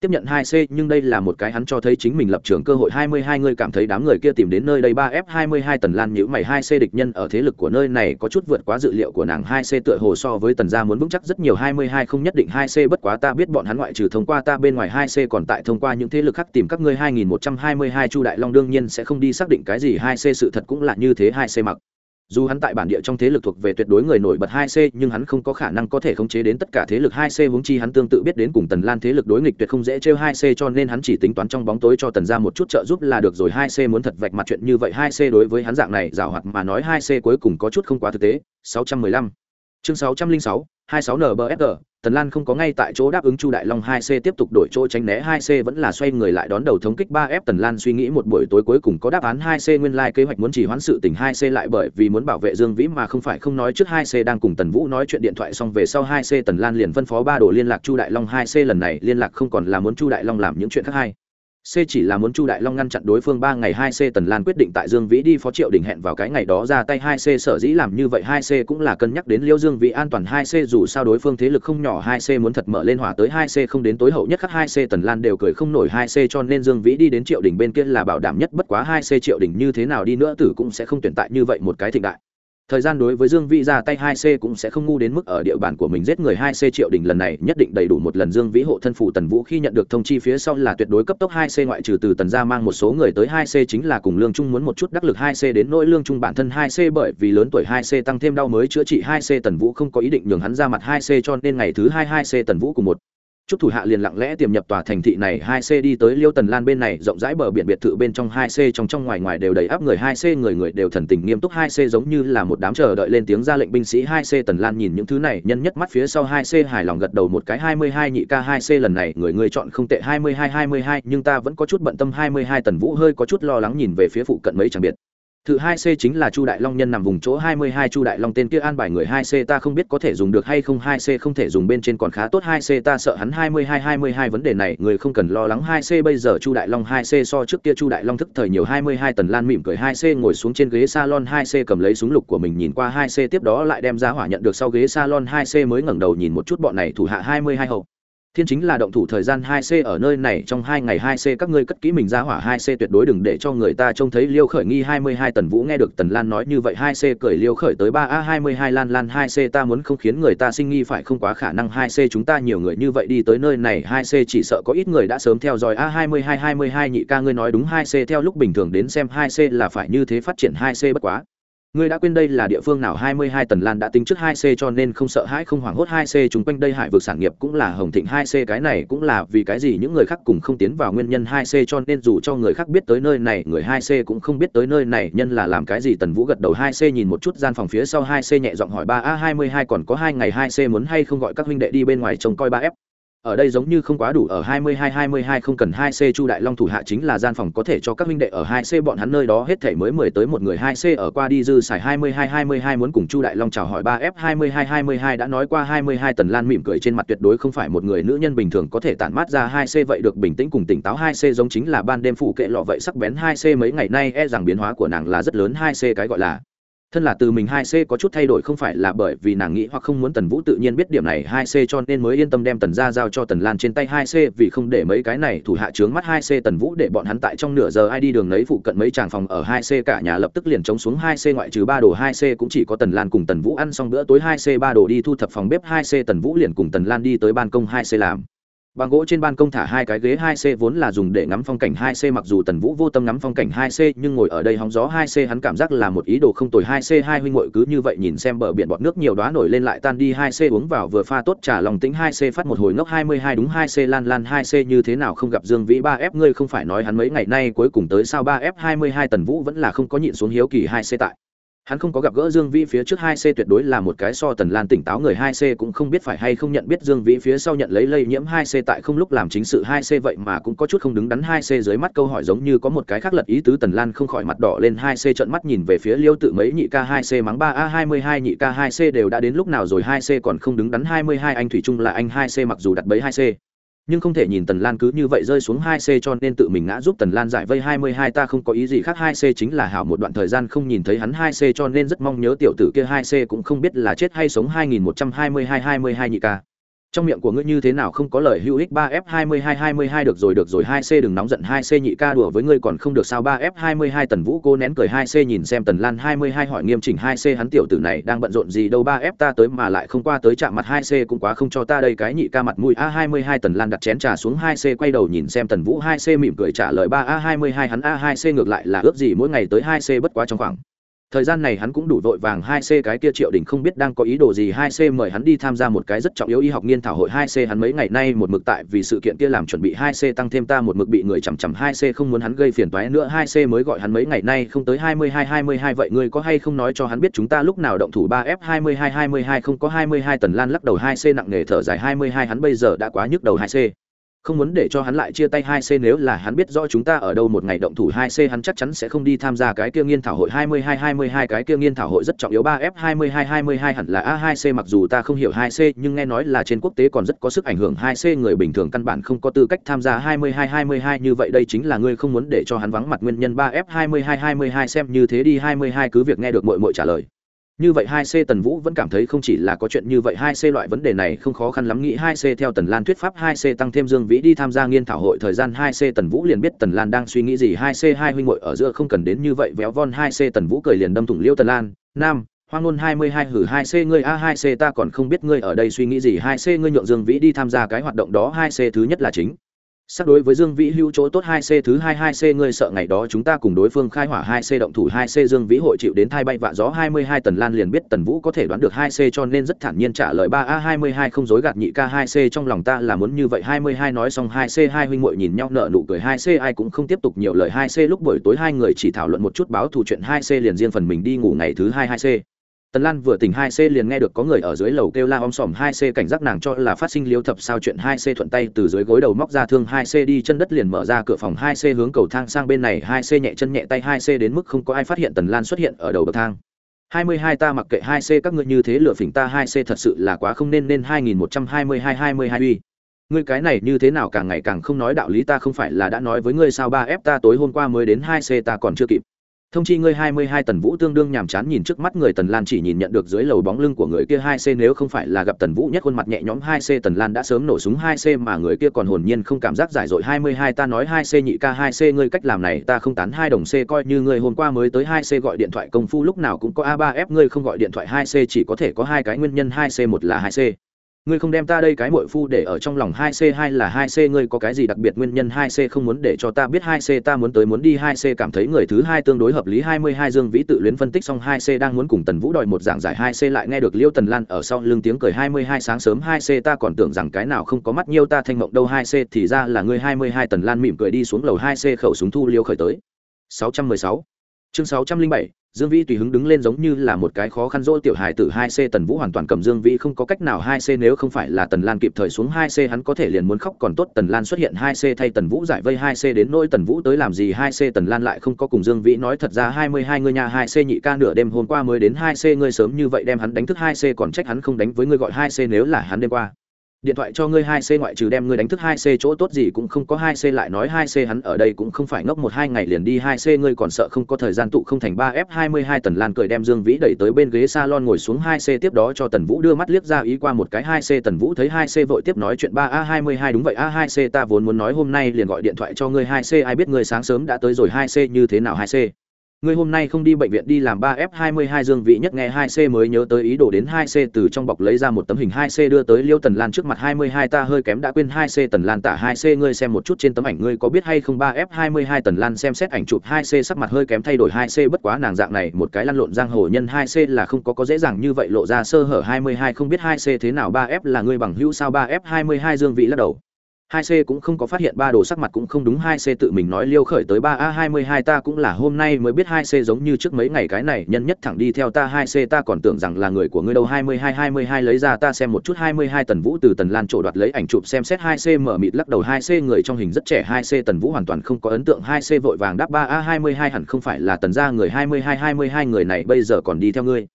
tiếp nhận 2C nhưng đây là một cái hắn cho thấy chính mình lập trường cơ hội. 22 người cảm thấy đám người kia tìm đến nơi đây 3F22 tần lan nhíu mày. 2C địch nhân ở thế lực của nơi này có chút vượt quá dự liệu của nàng. 2C tựa hồ so với tần gia muốn vững chắc rất nhiều. 22 không nhất định. 2C bất quá ta biết bọn hắn ngoại trừ thông qua ta, bên ngoài 2C còn tại thông qua những thế lực khác tìm các ngươi. 2122 Chu Đại Long đương nhiên sẽ không đi xác định cái gì. 2C sự thật cũng là như thế. 2C mặc dù hắn tại bản địa trong thế lực thuộc về tuyệt đối người nổi bật hai c, nhưng hắn không có khả năng có thể khống chế đến tất cả thế lực hai c vốn chi hắn tương tự biết đến cùng Tần Lan thế lực đối nghịch tuyệt không dễ trêu hai c, cho nên hắn chỉ tính toán trong bóng tối cho Tần ra một chút trợ giúp là được rồi. Hai c muốn thật vạch mặt chuyện như vậy, hai c đối với hắn dạng này giảo hoạt mà nói, hai c cuối cùng có chút không quá thực tế. Sáu trăm mười lăm. Chương sáu trăm linh sáu 26NBFG, Tần Lan không có ngay tại chỗ đáp ứng Chu Đại Long 2C tiếp tục đổi chỗ tránh né 2C vẫn là xoay người lại đón đầu thống kích 3F Tần Lan suy nghĩ một buổi tối cuối cùng có đáp án 2C nguyên lai like kế hoạch muốn trì hoãn sự tình 2C lại bởi vì muốn bảo vệ Dương Vĩ mà không phải không nói trước 2C đang cùng Tần Vũ nói chuyện điện thoại xong về sau 2C Tần Lan liền phân phó ba đồ liên lạc Chu Đại Long 2C lần này liên lạc không còn là muốn Chu Đại Long làm những chuyện khác hay. C chỉ là muốn Chu Đại Long ngăn chặn đối phương ba ngày, hai c Tần Lan quyết định tại Dương Vĩ đi phó Triệu Đình hẹn vào cái ngày đó ra tay, hai c sở dĩ làm như vậy, hai c cũng là cân nhắc đến Liêu Dương Vĩ an toàn, hai c dù sao đối phương thế lực không nhỏ, hai c muốn thật mở lên hỏa tới, hai c không đến tối hậu nhất khắc, hai c Tần Lan đều cười không nổi, hai c cho nên Dương Vĩ đi đến Triệu Đình bên kia là bảo đảm nhất, bất quá hai c Triệu Đình như thế nào đi nữa tử cũng sẽ không tuyển tại như vậy một cái thịnh đại thời gian đối với dương vĩ ra tay hai c cũng sẽ không ngu đến mức ở địa bàn của mình giết người hai c triệu đình lần này nhất định đầy đủ một lần dương vĩ hộ thân phủ tần vũ khi nhận được thông chi phía sau là tuyệt đối cấp tốc hai c ngoại trừ từ tần gia mang một số người tới hai c chính là cùng lương trung muốn một chút đắc lực hai c đến nỗi lương trung bản thân hai c bởi vì lớn tuổi hai c tăng thêm đau mới chữa trị hai c tần vũ không có ý định nhường hắn ra mặt hai c cho nên ngày thứ hai hai c tần vũ cùng một chúc thủ hạ liền lặng lẽ tiềm nhập tòa thành thị này, hai c đi tới liêu tần lan bên này, rộng rãi bờ biển biệt thự bên trong hai c, trong trong ngoài ngoài đều đầy áp người, hai c người người đều thần tình nghiêm túc, hai c giống như là một đám chờ đợi lên tiếng ra lệnh binh sĩ, hai c tần lan nhìn những thứ này, nhân nhất mắt phía sau, hai c hài lòng gật đầu một cái, hai mươi hai nhị ca, hai c lần này người người chọn không tệ, hai mươi hai hai mươi hai, nhưng ta vẫn có chút bận tâm, hai mươi hai tần vũ hơi có chút lo lắng nhìn về phía phụ cận mấy chẳng biệt. Thự 2C chính là Chu Đại Long nhân nằm vùng chỗ 22 Chu Đại Long tên kia an bài người 2C ta không biết có thể dùng được hay không 2C không thể dùng bên trên còn khá tốt 2C ta sợ hắn 22 22 vấn đề này, người không cần lo lắng. 2C bây giờ Chu Đại Long 2C so trước kia Chu Đại Long thức thời nhiều 22 tần lan mỉm cười 2C ngồi xuống trên ghế salon 2C cầm lấy súng lục của mình nhìn qua 2C tiếp đó lại đem ra hỏa nhận được sau ghế salon 2C mới ngẩng đầu nhìn một chút bọn này thủ hạ 22 hậu thiên chính là động thủ thời gian hai c ở nơi này trong hai ngày hai c các ngươi cất kỹ mình ra hỏa hai c tuyệt đối đừng để cho người ta trông thấy liêu khởi nghi hai mươi hai tần vũ nghe được tần lan nói như vậy hai c cởi liêu khởi tới ba a hai mươi hai lan lan hai c ta muốn không khiến người ta sinh nghi phải không quá khả năng hai c chúng ta nhiều người như vậy đi tới nơi này hai c chỉ sợ có ít người đã sớm theo dõi a hai mươi hai hai mươi hai nhị ca ngươi nói đúng hai c theo lúc bình thường đến xem hai c là phải như thế phát triển hai c bất quá ngươi đã quên đây là địa phương nào? 22 tần lan đã tính trước 2C cho nên không sợ hãi, không hoảng hốt. 2C chúng quanh đây hải vực sản nghiệp cũng là hồng thịnh. 2C cái này cũng là vì cái gì những người khác cùng không tiến vào nguyên nhân 2C cho nên dù cho người khác biết tới nơi này, người 2C cũng không biết tới nơi này. Nhân là làm cái gì? Tần vũ gật đầu. 2C nhìn một chút gian phòng phía sau. 2C nhẹ giọng hỏi 3A22 còn có 2 ngày 2C muốn hay không? Gọi các huynh đệ đi bên ngoài trông coi 3F ở đây giống như không quá đủ ở 22-22 không cần 2C Chu Đại Long thủ hạ chính là gian phòng có thể cho các huynh đệ ở 2C bọn hắn nơi đó hết thể mới 10 tới một người 2C ở qua đi dư xài 22-22 muốn cùng Chu Đại Long chào hỏi 3F 22-22 đã nói qua 22 Tần Lan mỉm cười trên mặt tuyệt đối không phải một người nữ nhân bình thường có thể tản mát ra 2C vậy được bình tĩnh cùng tỉnh táo 2C giống chính là ban đêm phụ kệ lọ vậy sắc bén 2C mấy ngày nay e rằng biến hóa của nàng là rất lớn 2C cái gọi là thân là từ mình hai c có chút thay đổi không phải là bởi vì nàng nghĩ hoặc không muốn tần vũ tự nhiên biết điểm này hai c cho nên mới yên tâm đem tần ra giao cho tần lan trên tay hai c vì không để mấy cái này thủ hạ trướng mắt hai c tần vũ để bọn hắn tại trong nửa giờ ai đi đường nấy phụ cận mấy tràng phòng ở hai c cả nhà lập tức liền chống xuống hai c ngoại trừ ba đồ hai c cũng chỉ có tần lan cùng tần vũ ăn xong bữa tối hai c ba đồ đi thu thập phòng bếp hai c tần vũ liền cùng tần lan đi tới ban công hai c làm bằng gỗ trên ban công thả hai cái ghế 2C vốn là dùng để ngắm phong cảnh 2C mặc dù Tần Vũ vô tâm ngắm phong cảnh 2C nhưng ngồi ở đây hóng gió 2C hắn cảm giác là một ý đồ không tồi 2C hai huynh muội cứ như vậy nhìn xem bờ biển bọt nước nhiều đóa nổi lên lại tan đi 2C uống vào vừa pha tốt trà lòng tĩnh 2C phát một hồi ngốc 22 đúng 2C lan lan 2C như thế nào không gặp Dương Vĩ 3F ngươi không phải nói hắn mấy ngày nay cuối cùng tới sao 3F 22 Tần Vũ vẫn là không có nhịn xuống hiếu kỳ 2C tại hắn không có gặp gỡ dương vĩ phía trước hai c tuyệt đối là một cái so tần lan tỉnh táo người hai c cũng không biết phải hay không nhận biết dương vĩ phía sau nhận lấy lây nhiễm hai c tại không lúc làm chính sự hai c vậy mà cũng có chút không đứng đắn hai c dưới mắt câu hỏi giống như có một cái khác lật ý tứ tần lan không khỏi mặt đỏ lên hai c trợn mắt nhìn về phía liêu tự mấy nhị ca hai c mắng ba a hai mươi hai nhị ca hai c đều đã đến lúc nào rồi hai c còn không đứng đắn hai mươi hai anh thủy trung là anh hai c mặc dù đặt bấy hai c nhưng không thể nhìn tần lan cứ như vậy rơi xuống hai c cho nên tự mình ngã giúp tần lan giải vây hai mươi hai ta không có ý gì khác hai c chính là hảo một đoạn thời gian không nhìn thấy hắn hai c cho nên rất mong nhớ tiểu tử kia hai c cũng không biết là chết hay sống hai nghìn một trăm hai mươi hai hai mươi hai nhị ca trong miệng của ngươi như thế nào không có lời hữu ích ba f hai mươi hai hai mươi hai được rồi được rồi hai c đừng nóng giận hai c nhị ca đùa với ngươi còn không được sao ba f hai mươi hai tần vũ cô nén cười hai c nhìn xem tần lan hai mươi hai hỏi nghiêm chỉnh hai c hắn tiểu tử này đang bận rộn gì đâu ba f ta tới mà lại không qua tới chạm mặt hai c cũng quá không cho ta đây cái nhị ca mặt mũi a hai mươi hai tần lan đặt chén trà xuống hai c quay đầu nhìn xem tần vũ hai c mỉm cười trả lời ba a hai mươi hai hắn a hai c ngược lại là ước gì mỗi ngày tới hai c bất quá trong khoảng thời gian này hắn cũng đủ vội vàng hai c cái kia triệu đình không biết đang có ý đồ gì hai c mời hắn đi tham gia một cái rất trọng yếu y học nghiên thảo hội hai c. Hắn mấy ngày nay một mực tại vì sự kiện kia làm chuẩn bị hai c tăng thêm ta một mực bị người chằm chằm hai c không muốn hắn gây phiền toái nữa. hai c mới gọi hắn mấy ngày nay không tới hai mươi hai hai mươi hai vậy ngươi có hay không nói cho hắn biết chúng ta lúc nào động thủ ba f hai mươi hai hai mươi hai không có hai mươi hai tần lan lắc đầu hai c nặng nề thở dài hai mươi hai hắn bây giờ đã quá nhức đầu hai c không muốn để cho hắn lại chia tay hai c nếu là hắn biết rõ chúng ta ở đâu một ngày động thủ hai c hắn chắc chắn sẽ không đi tham gia cái kia nghiên thảo hội hai mươi hai hai mươi hai, cái kia nghiên thảo hội rất trọng yếu ba f hai mươi hai hai mươi hai hẳn là a hai c mặc dù ta không hiểu hai c nhưng nghe nói là trên quốc tế còn rất có sức ảnh hưởng hai c người bình thường căn bản không có tư cách tham gia hai mươi hai hai mươi hai như vậy đây chính là ngươi không muốn để cho hắn vắng mặt nguyên nhân ba f hai mươi hai hai mươi hai xem như thế đi hai mươi hai cứ việc nghe được mội mội trả lời như vậy hai c tần vũ vẫn cảm thấy không chỉ là có chuyện như vậy, hai c loại vấn đề này không khó khăn lắm. Nghĩ hai c theo tần lan thuyết pháp, hai c tăng thêm dương vĩ đi tham gia nghiên thảo hội thời gian, hai c tần vũ liền biết tần lan đang suy nghĩ gì. Hai c, hai huynh hội ở giữa không cần đến như vậy, véo von. Hai c tần vũ cười liền đâm thủng liêu tần lan. Nam, hoang ngôn hai mươi hai, hử, hai c ngươi, a, hai c ta còn không biết ngươi ở đây suy nghĩ gì. Hai c ngươi nhượng dương vĩ đi tham gia cái hoạt động đó. Hai c thứ nhất là chính. Sắc đối với Dương Vĩ hữu chỗ tốt 2C thứ 22C ngươi sợ ngày đó chúng ta cùng đối phương khai hỏa 2C động thủ 2C Dương Vĩ hội chịu đến thai bay vạ gió 22 Tần Lan liền biết Tần Vũ có thể đoán được 2C cho nên rất thản nhiên trả lời 3A22 không dối gạt nhị ca 2C trong lòng ta là muốn như vậy 22 nói xong 2C hai huynh muội nhìn nhau nở nụ cười 2C ai cũng không tiếp tục nhiều lời 2C lúc buổi tối hai người chỉ thảo luận một chút báo thù chuyện 2C liền riêng phần mình đi ngủ ngày thứ 2 2C. Tần Lan vừa tỉnh hai C liền nghe được có người ở dưới lầu kêu la om sòm hai C cảnh giác nàng cho là phát sinh liêu thập sao chuyện hai C thuận tay từ dưới gối đầu móc ra thương hai C đi chân đất liền mở ra cửa phòng hai C hướng cầu thang sang bên này hai C nhẹ chân nhẹ tay hai C đến mức không có ai phát hiện Tần Lan xuất hiện ở đầu bậc thang. 22 ta mặc kệ hai C các ngươi như thế lựa phỉnh ta hai C thật sự là quá không nên nên 2122 22 uy. Ngươi cái này như thế nào càng ngày càng không nói đạo lý ta không phải là đã nói với ngươi sao ba f ta tối hôm qua mới đến hai C ta còn chưa kịp thông chi ngươi hai mươi hai tần vũ tương đương nhàm chán nhìn trước mắt người tần lan chỉ nhìn nhận được dưới lầu bóng lưng của người kia hai c nếu không phải là gặp tần vũ nhất khuôn mặt nhẹ nhõm hai c tần lan đã sớm nổ súng hai c mà người kia còn hồn nhiên không cảm giác giải dội hai mươi hai ta nói hai c nhị ca hai c ngươi cách làm này ta không tán hai đồng c coi như ngươi hôm qua mới tới hai c gọi điện thoại công phu lúc nào cũng có a ba f ngươi không gọi điện thoại hai c chỉ có thể có hai cái nguyên nhân hai c một là hai c ngươi không đem ta đây cái mội phu để ở trong lòng hai c hai là hai c, ngươi có cái gì đặc biệt nguyên nhân hai c không muốn để cho ta biết hai c, ta muốn tới muốn đi hai c, cảm thấy người thứ hai tương đối hợp lý hai mươi hai dương vĩ tự luyến phân tích xong hai c, đang muốn cùng tần vũ đòi một giảng giải hai c lại nghe được liêu tần lan ở sau lưng tiếng cười hai mươi hai sáng sớm hai c, ta còn tưởng rằng cái nào không có mắt nhiêu ta thanh mộng đâu hai c, thì ra là ngươi hai mươi hai tần lan mỉm cười đi xuống lầu hai c, khẩu súng thu liêu khởi tới. Sáu trăm mười sáu. Chương sáu trăm linh bảy dương vĩ tùy hứng đứng lên giống như là một cái khó khăn dỗ tiểu hài tử hai c tần vũ hoàn toàn cầm dương vĩ không có cách nào hai c nếu không phải là tần lan kịp thời xuống hai c hắn có thể liền muốn khóc còn tốt tần lan xuất hiện hai c thay tần vũ giải vây hai c đến nỗi tần vũ tới làm gì hai c tần lan lại không có cùng dương vĩ nói thật ra hai mươi hai người nhà hai c nhị ca nửa đêm hôm qua mới đến hai c ngươi sớm như vậy đem hắn đánh thức hai c còn trách hắn không đánh với ngươi gọi hai c nếu là hắn đêm qua điện thoại cho ngươi hai c ngoại trừ đem ngươi đánh thức hai c chỗ tốt gì cũng không có hai c lại nói hai c hắn ở đây cũng không phải ngốc một hai ngày liền đi hai c ngươi còn sợ không có thời gian tụ không thành ba f hai mươi hai tần lan cười đem dương vĩ đẩy tới bên ghế salon ngồi xuống hai c tiếp đó cho tần vũ đưa mắt liếc ra ý qua một cái hai c tần vũ thấy hai c vội tiếp nói chuyện ba a hai mươi hai đúng vậy a hai c ta vốn muốn nói hôm nay liền gọi điện thoại cho ngươi hai c ai biết ngươi sáng sớm đã tới rồi hai c như thế nào hai c ngươi hôm nay không đi bệnh viện đi làm 3F22 Dương Vĩ nhất nghe 2C mới nhớ tới ý đồ đến 2C từ trong bọc lấy ra một tấm hình 2C đưa tới Liêu Tần Lan trước mặt 22 ta hơi kém đã quên 2C Tần Lan tả 2C ngươi xem một chút trên tấm ảnh ngươi có biết hay không 3F22 Tần Lan xem xét ảnh chụp 2C sắc mặt hơi kém thay đổi 2C bất quá nàng dạng này một cái lăn lộn giang hồ nhân 2C là không có có dễ dàng như vậy lộ ra sơ hở 22 không biết 2C thế nào 3F là ngươi bằng hữu sao 3F22 Dương Vĩ lắc đầu hai c cũng không có phát hiện ba đồ sắc mặt cũng không đúng hai c tự mình nói liêu khởi tới ba a hai mươi hai ta cũng là hôm nay mới biết hai c giống như trước mấy ngày cái này, nhân nhất thẳng đi theo ta hai c ta còn tưởng rằng là người của ngươi đâu. hai mươi hai hai mươi hai lấy ra ta xem một chút. hai mươi hai tần vũ từ tần lan trổ đoạt lấy ảnh chụp xem xét hai c mở mịt lắc đầu. hai c người trong hình rất trẻ. hai c tần vũ hoàn toàn không có ấn tượng. hai c vội vàng đáp ba a hai mươi hai hẳn không phải là tần gia người. hai mươi hai hai mươi hai người này bây giờ còn đi theo ngươi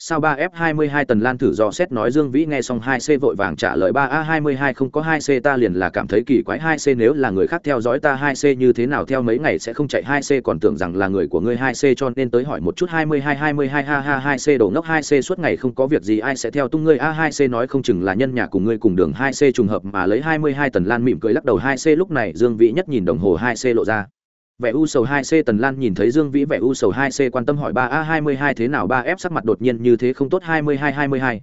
sao ba f 22 tần lan thử dò xét nói dương vĩ nghe xong hai c vội vàng trả lời ba a 22 không có hai c, ta liền là cảm thấy kỳ quái hai c nếu là người khác theo dõi ta hai c như thế nào theo mấy ngày sẽ không chạy hai c, còn tưởng rằng là người của ngươi hai c cho nên tới hỏi một chút 22 22 ha ha, hai c đồ ngốc hai c suốt ngày không có việc gì, ai sẽ theo tung ngươi? A hai c nói không chừng là nhân nhà cùng ngươi cùng đường hai c trùng hợp mà lấy 22 tần lan mỉm cười lắc đầu hai c, lúc này dương vĩ nhất nhìn đồng hồ hai c lộ ra vẻ u sầu 2C Tần Lan nhìn thấy Dương Vĩ vẻ u sầu 2C quan tâm hỏi 3A22 thế nào 3F sắc mặt đột nhiên như thế không tốt 22 22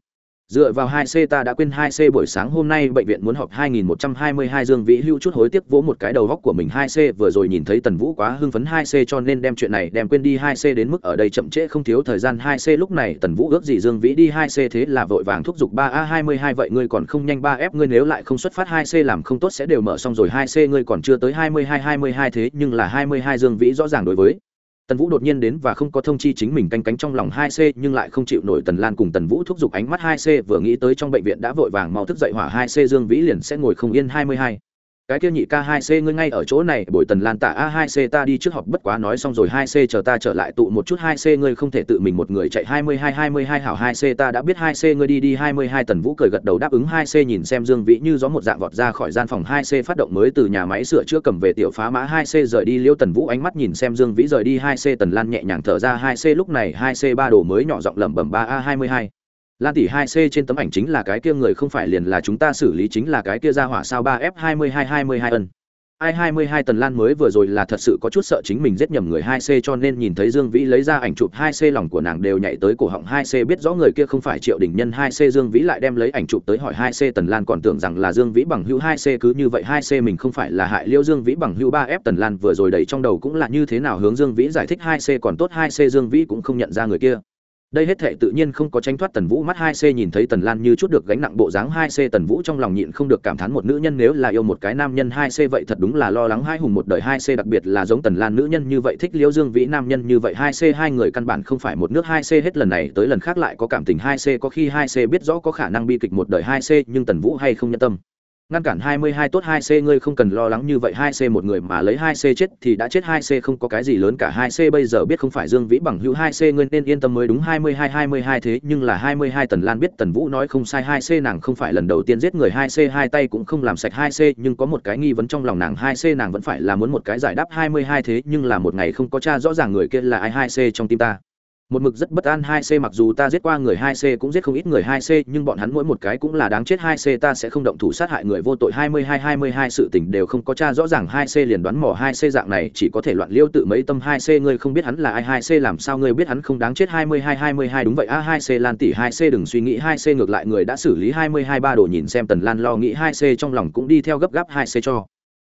dựa vào hai c ta đã quên hai c buổi sáng hôm nay bệnh viện muốn họp hai nghìn một trăm hai mươi hai dương vĩ hưu chút hối tiếc vỗ một cái đầu góc của mình hai c, vừa rồi nhìn thấy tần vũ quá hưng phấn hai c cho nên đem chuyện này đem quên đi hai c đến mức ở đây chậm trễ không thiếu thời gian hai c. Lúc này tần vũ ước gì dương vĩ đi hai c thế là vội vàng thúc giục ba a hai mươi hai, vậy ngươi còn không nhanh ba f, ngươi nếu lại không xuất phát hai c làm không tốt sẽ đều mở xong rồi hai c, ngươi còn chưa tới hai mươi hai hai mươi hai thế nhưng là hai mươi hai dương vĩ rõ ràng đối với tần vũ đột nhiên đến và không có thông chi chính mình canh cánh trong lòng hai c, nhưng lại không chịu nổi tần lan cùng tần vũ thúc giục ánh mắt hai c, vừa nghĩ tới trong bệnh viện đã vội vàng mau thức dậy hỏa hai c, dương vĩ liền sẽ ngồi không yên hai mươi hai cái kia nhị ca hai c ngươi ngay ở chỗ này bồi tần lan tạ a hai c ta đi trước họp bất quá nói xong rồi hai c chờ ta trở lại tụ một chút hai c ngươi không thể tự mình một người chạy hai mươi hai hai mươi hai hảo hai c ta đã biết hai c ngươi đi đi hai mươi hai tần vũ cười gật đầu đáp ứng hai c nhìn xem dương vĩ như gió một dạng vọt ra khỏi gian phòng hai c phát động mới từ nhà máy sửa chữa cầm về tiểu phá mã hai c rời đi liễu tần vũ ánh mắt nhìn xem dương vĩ rời đi hai c tần lan nhẹ nhàng thở ra hai c lúc này hai c ba đồ mới nhỏ giọng lẩm bẩm ba a hai mươi hai lan tỷ hai c trên tấm ảnh chính là cái kia người không phải liền là chúng ta xử lý chính là cái kia ra hỏa sao ba f hai mươi hai hai mươi hai ân ai hai mươi hai tần lan mới vừa rồi là thật sự có chút sợ chính mình giết nhầm người hai c cho nên nhìn thấy dương vĩ lấy ra ảnh chụp hai c lòng của nàng đều nhảy tới cổ họng hai c biết rõ người kia không phải triệu đình nhân hai c dương vĩ lại đem lấy ảnh chụp tới hỏi hai c tần lan còn tưởng rằng là dương vĩ bằng hữu hai c cứ như vậy hai c mình không phải là hại liêu dương vĩ bằng hữu ba f tần lan vừa rồi đầy trong đầu cũng là như thế nào hướng dương vĩ giải thích hai c còn tốt hai c dương vĩ cũng không nhận ra người kia đây hết thệ tự nhiên không có tránh thoát tần vũ mắt hai c nhìn thấy tần lan như chút được gánh nặng bộ dáng hai c, tần vũ trong lòng nhịn không được cảm thán một nữ nhân nếu là yêu một cái nam nhân hai c vậy thật đúng là lo lắng hai hùng một đời hai c, đặc biệt là giống tần lan nữ nhân như vậy thích liễu dương vĩ nam nhân như vậy hai c, hai người căn bản không phải một nước hai c hết lần này tới lần khác lại có cảm tình hai c, có khi hai c biết rõ có khả năng bi kịch một đời hai c, nhưng tần vũ hay không nhân tâm ngăn cản 22 tốt 2C ngươi không cần lo lắng như vậy 2C một người mà lấy 2C chết thì đã chết 2C không có cái gì lớn cả 2C bây giờ biết không phải Dương Vĩ bằng hữu 2C ngươi nên yên tâm mới đúng 22 22 thế, nhưng là 22 Tần Lan biết Tần Vũ nói không sai 2C nàng không phải lần đầu tiên giết người 2C hai tay cũng không làm sạch 2C nhưng có một cái nghi vấn trong lòng nàng 2C nàng vẫn phải là muốn một cái giải đáp 22 thế, nhưng là một ngày không có tra rõ ràng người kia là ai 2C trong tim ta một mực rất bất an hai c mặc dù ta giết qua người hai c cũng giết không ít người hai c nhưng bọn hắn mỗi một cái cũng là đáng chết hai c ta sẽ không động thủ sát hại người vô tội hai mươi hai hai mươi hai sự tình đều không có tra rõ ràng hai c liền đoán mò hai c dạng này chỉ có thể loạn liêu tự mấy tâm hai c ngươi không biết hắn là ai hai c làm sao ngươi biết hắn không đáng chết hai mươi hai hai mươi hai đúng vậy a hai c lan tỷ hai c đừng suy nghĩ hai c ngược lại người đã xử lý hai mươi hai ba đồ nhìn xem tần lan lo nghĩ hai c trong lòng cũng đi theo gấp gáp hai c cho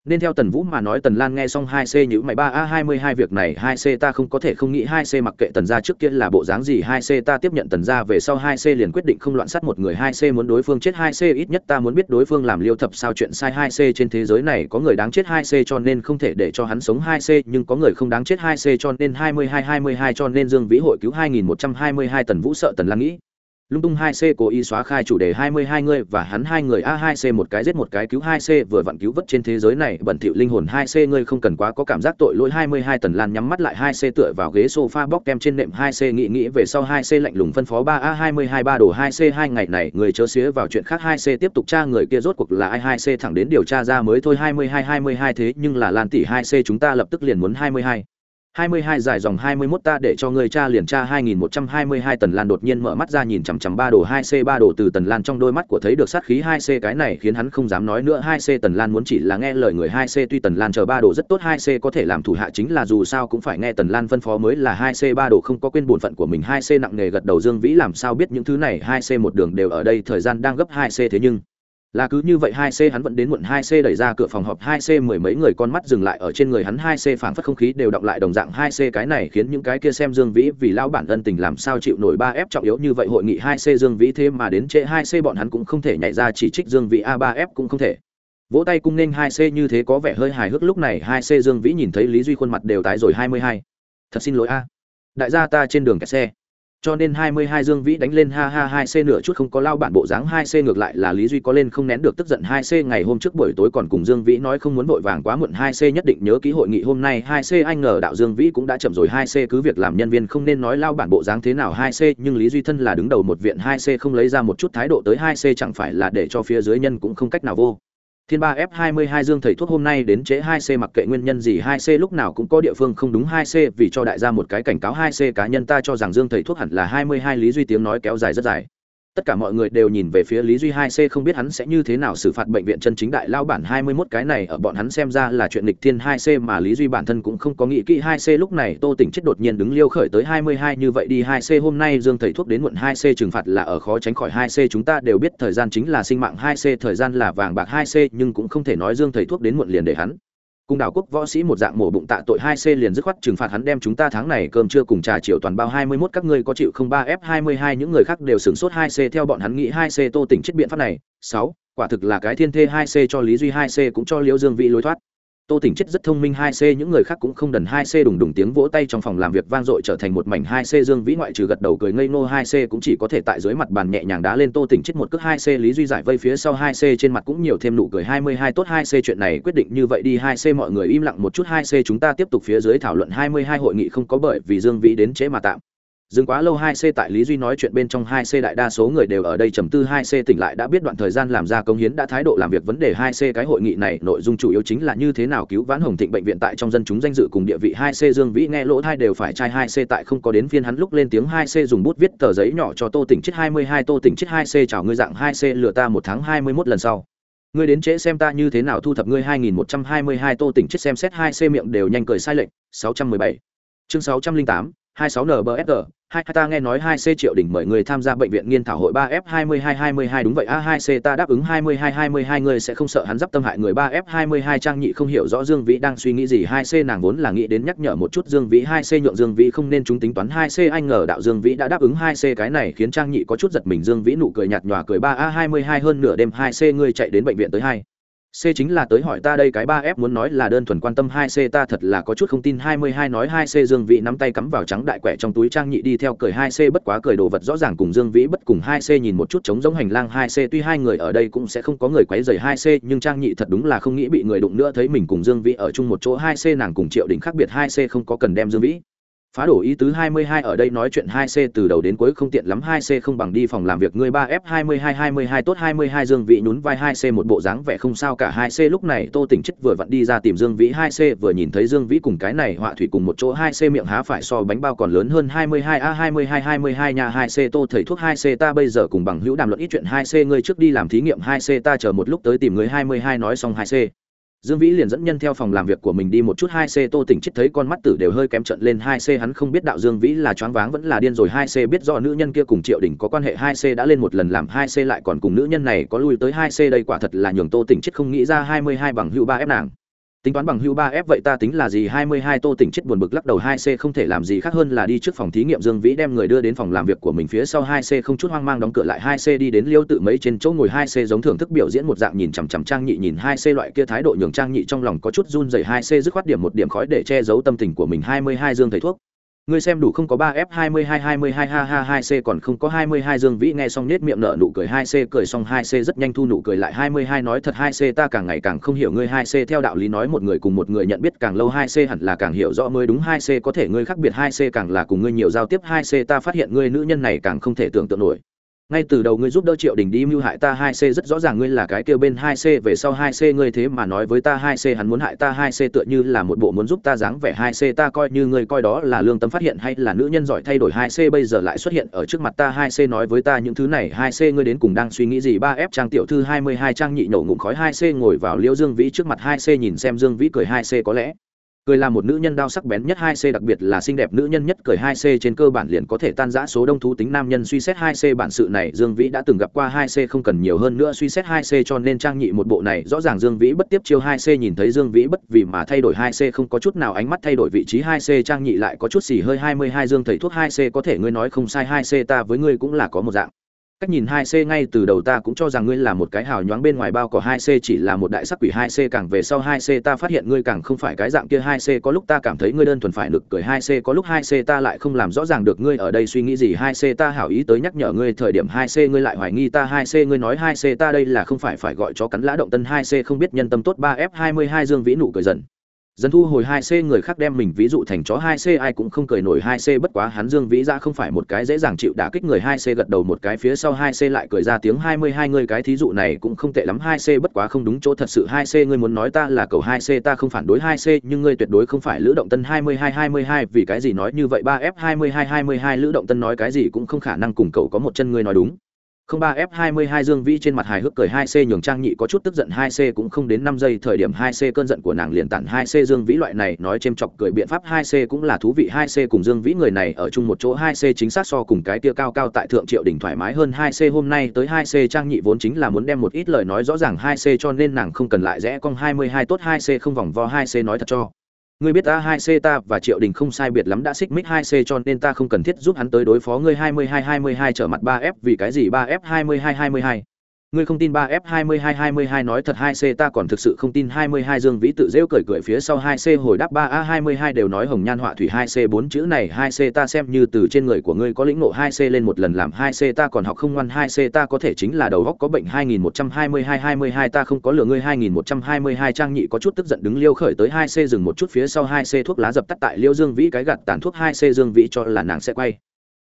nên theo tần vũ mà nói tần lan nghe xong hai c nhữ mày ba a hai mươi hai việc này hai c ta không có thể không nghĩ hai c mặc kệ tần ra trước kia là bộ dáng gì hai c ta tiếp nhận tần ra về sau hai c liền quyết định không loạn sát một người hai c muốn đối phương chết hai c ít nhất ta muốn biết đối phương làm liêu thập sao chuyện sai hai c trên thế giới này có người đáng chết hai c cho nên không thể để cho hắn sống hai c nhưng có người không đáng chết hai c cho nên hai mươi hai hai mươi hai cho nên dương vĩ hội cứu hai nghìn một trăm hai mươi hai tần vũ sợ tần lan nghĩ lung tung hai c cố ý xóa khai chủ đề hai mươi hai người và hắn hai người a hai c một cái giết một cái cứu hai c vừa vặn cứu vớt trên thế giới này bẩn thỉu linh hồn hai c ngươi không cần quá có cảm giác tội lỗi hai mươi hai tần lan nhắm mắt lại hai c tựa vào ghế sofa bóc kem trên nệm hai c nghĩ nghĩ về sau hai c lạnh lùng phân phó ba a hai mươi hai ba đồ hai c hai ngày này người chớ xía vào chuyện khác hai c tiếp tục tra người kia rốt cuộc là ai hai c thẳng đến điều tra ra mới thôi hai mươi hai hai mươi hai thế nhưng là lan tỷ hai c chúng ta lập tức liền muốn hai mươi hai 22 dài dòng 21 ta để cho người cha liền tra 2122 Tần Lan đột nhiên mở mắt ra nhìn chằm chằm ba đồ 2C ba đồ từ Tần Lan trong đôi mắt của thấy được sát khí 2C cái này khiến hắn không dám nói nữa. 2C Tần Lan muốn chỉ là nghe lời người 2C tuy Tần Lan chờ ba đồ rất tốt 2C có thể làm thủ hạ chính là dù sao cũng phải nghe Tần Lan phân phó mới là 2C ba đồ không có quên bổn phận của mình. 2C nặng nghề gật đầu Dương Vĩ, làm sao biết những thứ này? 2C một đường đều ở đây, thời gian đang gấp 2C thế nhưng là cứ như vậy hai c hắn vẫn đến muộn hai c đẩy ra cửa phòng họp hai c mười mấy người con mắt dừng lại ở trên người hắn hai c phảng phất không khí đều động lại đồng dạng hai c cái này khiến những cái kia xem dương vĩ vì lão bản ân tình làm sao chịu nổi ba f trọng yếu như vậy hội nghị hai c dương vĩ thế mà đến trễ hai c bọn hắn cũng không thể nhảy ra chỉ trích dương vĩ a ba f cũng không thể. Vỗ tay cung nên hai c như thế có vẻ hơi hài hước lúc này hai c dương vĩ nhìn thấy lý duy khuôn mặt đều tái rồi hai mươi hai. Thật xin lỗi a. Đại gia ta trên đường kẹt xe cho nên 22 Dương Vĩ đánh lên ha ha 2C nửa chút không có lao bản bộ dáng 2C ngược lại là Lý Duy có lên không nén được tức giận 2C ngày hôm trước buổi tối còn cùng Dương Vĩ nói không muốn vội vàng quá muộn 2C nhất định nhớ ký hội nghị hôm nay 2C anh ngờ đạo Dương Vĩ cũng đã chậm rồi 2C cứ việc làm nhân viên không nên nói lao bản bộ dáng thế nào 2C nhưng Lý Duy thân là đứng đầu một viện 2C không lấy ra một chút thái độ tới 2C chẳng phải là để cho phía dưới nhân cũng không cách nào vô. Thiên ba f 22 Dương thầy thuốc hôm nay đến chế 2C mặc kệ nguyên nhân gì 2C lúc nào cũng có địa phương không đúng 2C vì cho đại gia một cái cảnh cáo 2C cá nhân ta cho rằng Dương thầy thuốc hẳn là 22 lý duy tiếng nói kéo dài rất dài. Tất cả mọi người đều nhìn về phía Lý Duy hai C, không biết hắn sẽ như thế nào xử phạt bệnh viện chân chính đại lao bản 21 cái này. Ở bọn hắn xem ra là chuyện lịch thiên hai C mà Lý Duy bản thân cũng không có nghĩ kỹ hai C. Lúc này Tô Tỉnh chết đột nhiên đứng liêu khởi tới 22 như vậy đi hai C. Hôm nay Dương thầy thuốc đến muộn hai C trừng phạt là ở khó tránh khỏi hai C. Chúng ta đều biết thời gian chính là sinh mạng hai C, thời gian là vàng bạc hai C, nhưng cũng không thể nói Dương thầy thuốc đến muộn liền để hắn cùng đảo quốc võ sĩ một dạng mổ bụng tạ tội hai c liền dứt khoát trừng phạt hắn đem chúng ta tháng này cơm trưa cùng trà chiều toàn bao hai mươi 21 các ngươi có chịu không? Ba f hai mươi hai, những người khác đều sửng sốt hai c theo bọn hắn nghĩ hai c tô tỉnh chết biện pháp này. Sáu, quả thực là cái thiên thê hai c cho lý duy hai c cũng cho liễu dương vị lối thoát tô tỉnh chết rất thông minh, hai c, những người khác cũng không đần hai c, đùng đùng tiếng vỗ tay trong phòng làm việc vang dội trở thành một mảnh hai c. Dương vĩ ngoại trừ gật đầu cười ngây ngô, hai c cũng chỉ có thể tại dưới mặt bàn nhẹ nhàng đá lên tô tỉnh chết một cước, hai c lý duy giải vây phía sau, hai c trên mặt cũng nhiều thêm nụ cười, hai mươi hai, tốt, hai c chuyện này quyết định như vậy đi, hai c mọi người im lặng một chút, hai c chúng ta tiếp tục phía dưới thảo luận, hai mươi hai hội nghị không có bởi vì dương vĩ đến chế mà tạm dừng quá lâu hai c tại lý duy nói chuyện bên trong hai c đại đa số người đều ở đây trầm tư hai c tỉnh lại đã biết đoạn thời gian làm ra công hiến đã thái độ làm việc vấn đề hai c cái hội nghị này nội dung chủ yếu chính là như thế nào cứu vãn hồng thịnh bệnh viện tại trong dân chúng danh dự cùng địa vị hai c dương vĩ nghe lỗ thai đều phải trai hai c tại không có đến phiên hắn lúc lên tiếng hai c dùng bút viết tờ giấy nhỏ cho tô tỉnh chết hai mươi hai tô tỉnh chết hai c chào ngươi dạng hai c lừa ta một tháng hai mươi 21 lần sau ngươi đến trễ xem ta như thế nào thu thập ngươi hai nghìn một trăm hai mươi hai tô tỉnh chết xem xét hai c miệng đều nhanh cười sai lệnh sáu trăm mười bảy chương sáu trăm linh tám 26NBSR, hai ta nghe nói 2C Triệu Đình mời người tham gia bệnh viện nghiên thảo hội 3F2222 đúng vậy A2C ta đáp ứng 2222 người sẽ không sợ hắn giáp tâm hại người 3F22 Trang Nhị không hiểu rõ Dương Vĩ đang suy nghĩ gì 2C nàng vốn là nghĩ đến nhắc nhở một chút Dương Vĩ 2C nhượng Dương Vĩ không nên chúng tính toán 2C anh ngờ đạo Dương Vĩ đã đáp ứng 2C cái này khiến Trang Nhị có chút giật mình Dương Vĩ nụ cười nhạt nhòa cười 3A22 hơn nửa đêm 2C người chạy đến bệnh viện tới hai C chính là tới hỏi ta đây cái 3F muốn nói là đơn thuần quan tâm 2C ta thật là có chút không tin 22 nói 2C Dương Vĩ nắm tay cắm vào trắng đại quẻ trong túi trang nhị đi theo cười 2C bất quá cười đồ vật rõ ràng cùng Dương Vĩ bất cùng 2C nhìn một chút trống giống hành lang 2C tuy hai người ở đây cũng sẽ không có người quấy rầy 2C nhưng trang nhị thật đúng là không nghĩ bị người đụng nữa thấy mình cùng Dương Vĩ ở chung một chỗ 2C nàng cùng Triệu Đình khác biệt 2C không có cần đem Dương Vĩ phá đổ ý tứ 22 ở đây nói chuyện 2C từ đầu đến cuối không tiện lắm 2C không bằng đi phòng làm việc người 3F 22 22 tốt 22 Dương Vĩ nhún vai 2C một bộ dáng vẻ không sao cả 2C lúc này Tô Tỉnh Chất vừa vặn đi ra tìm Dương Vĩ 2C vừa nhìn thấy Dương Vĩ cùng cái này họa thủy cùng một chỗ 2C miệng há phải so bánh bao còn lớn hơn 22 A 22 22 nhà 2C Tô thầy thuốc 2C ta bây giờ cùng bằng hữu đàm luận ít chuyện 2C ngươi trước đi làm thí nghiệm 2C ta chờ một lúc tới tìm người 22 nói xong 2C dương vĩ liền dẫn nhân theo phòng làm việc của mình đi một chút hai c tô tỉnh chết thấy con mắt tử đều hơi kém trận lên hai c hắn không biết đạo dương vĩ là choáng váng vẫn là điên rồi hai c biết rõ nữ nhân kia cùng triệu đình có quan hệ hai c đã lên một lần làm hai c lại còn cùng nữ nhân này có lui tới hai c đây quả thật là nhường tô tỉnh chết không nghĩ ra hai mươi hai bằng hữu ba ép nàng tính toán bằng hữu ba f vậy ta tính là gì? Hai mươi hai tô tỉnh chết buồn bực lắc đầu hai c không thể làm gì khác hơn là đi trước phòng thí nghiệm dương vĩ đem người đưa đến phòng làm việc của mình phía sau hai c không chút hoang mang đóng cửa lại hai c đi đến liêu tự mấy trên chỗ ngồi hai c giống thưởng thức biểu diễn một dạng nhìn chằm chằm trang nhị nhìn hai c loại kia thái độ nhường trang nhị trong lòng có chút run dày hai c dứt khoát điểm một điểm khói để che giấu tâm tình của mình. Hai mươi hai dương thầy thuốc ngươi xem đủ không có ba f hai mươi hai hai mươi hai, ha ha, hai c còn không có hai mươi hai dương vĩ nghe xong nết miệng nở nụ cười hai c, cười xong hai c rất nhanh thu nụ cười lại hai mươi hai nói thật hai c, ta càng ngày càng không hiểu ngươi hai c theo đạo lý nói một người cùng một người nhận biết càng lâu hai c hẳn là càng hiểu rõ mới đúng hai c có thể ngươi khác biệt hai c càng là cùng ngươi nhiều giao tiếp hai c, ta phát hiện ngươi nữ nhân này càng không thể tưởng tượng nổi ngay từ đầu ngươi giúp đỡ triệu đình đi mưu hại ta hai c rất rõ ràng ngươi là cái kêu bên hai c về sau hai c ngươi thế mà nói với ta hai c hắn muốn hại ta hai c tựa như là một bộ muốn giúp ta dáng vẻ hai c ta coi như ngươi coi đó là lương tâm phát hiện hay là nữ nhân giỏi thay đổi hai c bây giờ lại xuất hiện ở trước mặt ta hai c nói với ta những thứ này hai c ngươi đến cùng đang suy nghĩ gì ba f trang tiểu thư hai mươi hai trang nhị nổ ngụm khói hai c ngồi vào liễu dương vĩ trước mặt hai c nhìn xem dương vĩ cười hai c có lẽ cười là một nữ nhân đao sắc bén nhất hai c, đặc biệt là xinh đẹp nữ nhân nhất cười hai c, trên cơ bản liền có thể tan giã số đông thú tính nam nhân suy xét hai c. Bản sự này dương vĩ đã từng gặp qua hai c, không cần nhiều hơn nữa suy xét hai c, cho nên trang nhị một bộ này rõ ràng dương vĩ bất tiếp chiêu hai c, nhìn thấy dương vĩ bất vì mà thay đổi hai c, không có chút nào ánh mắt thay đổi vị trí hai c, trang nhị lại có chút xì hơi hai mươi hai dương thầy thuốc hai c, có thể ngươi nói không sai hai c, ta với ngươi cũng là có một dạng cách nhìn hai c ngay từ đầu ta cũng cho rằng ngươi là một cái hào nhoáng bên ngoài bao cỏ hai c, chỉ là một đại sắc quỷ hai c, càng về sau hai c ta phát hiện ngươi càng không phải cái dạng kia hai c, có lúc ta cảm thấy ngươi đơn thuần phải được cười hai c, có lúc hai c ta lại không làm rõ ràng được ngươi ở đây suy nghĩ gì hai c ta hảo ý tới nhắc nhở ngươi thời điểm hai c ngươi lại hoài nghi ta hai c ngươi nói hai c ta đây là không phải phải gọi cho cắn lã động tân hai c, không biết nhân tâm tốt ba f hai mươi hai dương vĩ nụ cười dần dân thu hồi hai c người khác đem mình ví dụ thành chó hai c, ai cũng không cười nổi hai c, bất quá hắn dương vĩ ra không phải một cái dễ dàng chịu đả kích người hai c, gật đầu một cái phía sau hai c lại cười ra tiếng hai mươi hai người cái thí dụ này cũng không tệ lắm. Hai c bất quá không đúng chỗ, thật sự hai c ngươi muốn nói ta là cầu hai c, ta không phản đối hai c, nhưng ngươi tuyệt đối không phải lữ động tân hai mươi hai hai mươi hai, vì cái gì nói như vậy? Ba f hai mươi hai hai mươi hai, lữ động tân nói cái gì cũng không khả năng cùng cậu có một chân ngươi nói đúng không ba f hai mươi hai dương vĩ trên mặt hài hước cười hai c nhường trang nhị có chút tức giận hai c cũng không đến năm giây thời điểm hai c cơn giận của nàng liền tản hai c dương vĩ loại này nói chêm chọc cười biện pháp hai c cũng là thú vị hai c cùng dương vĩ người này ở chung một chỗ hai c chính xác so cùng cái tia cao cao tại thượng triệu đỉnh thoải mái hơn hai c hôm nay tới hai c trang nhị vốn chính là muốn đem một ít lời nói rõ ràng hai c cho nên nàng không cần lại rẽ cong hai mươi hai tốt hai c không vòng vo hai c nói thật cho ngươi biết ta hai c ta và triệu đình không sai biệt lắm đã xích mích hai c cho nên ta không cần thiết giúp hắn tới đối phó ngươi hai mươi hai hai mươi hai trở mặt ba f vì cái gì ba f hai mươi hai hai mươi hai? Ngươi không tin ba f hai mươi hai hai mươi hai nói thật hai c, ta còn thực sự không tin hai mươi hai dương vĩ tự rêu cười cười phía sau hai c hồi đáp ba a hai mươi hai đều nói hồng nhan họa thủy hai c bốn chữ này hai c ta xem như từ trên người của ngươi có lĩnh ngộ hai c lên một lần làm hai c, ta còn học không ngoan hai c, ta có thể chính là đầu góc có bệnh hai nghìn một trăm hai mươi hai hai mươi hai, ta không có lừa ngươi hai nghìn một trăm hai mươi hai, trang nhị có chút tức giận đứng liêu khởi tới hai c dừng một chút phía sau hai c thuốc lá dập tắt tại liêu dương vĩ cái gạt tàn thuốc hai c, dương vĩ cho là nàng sẽ quay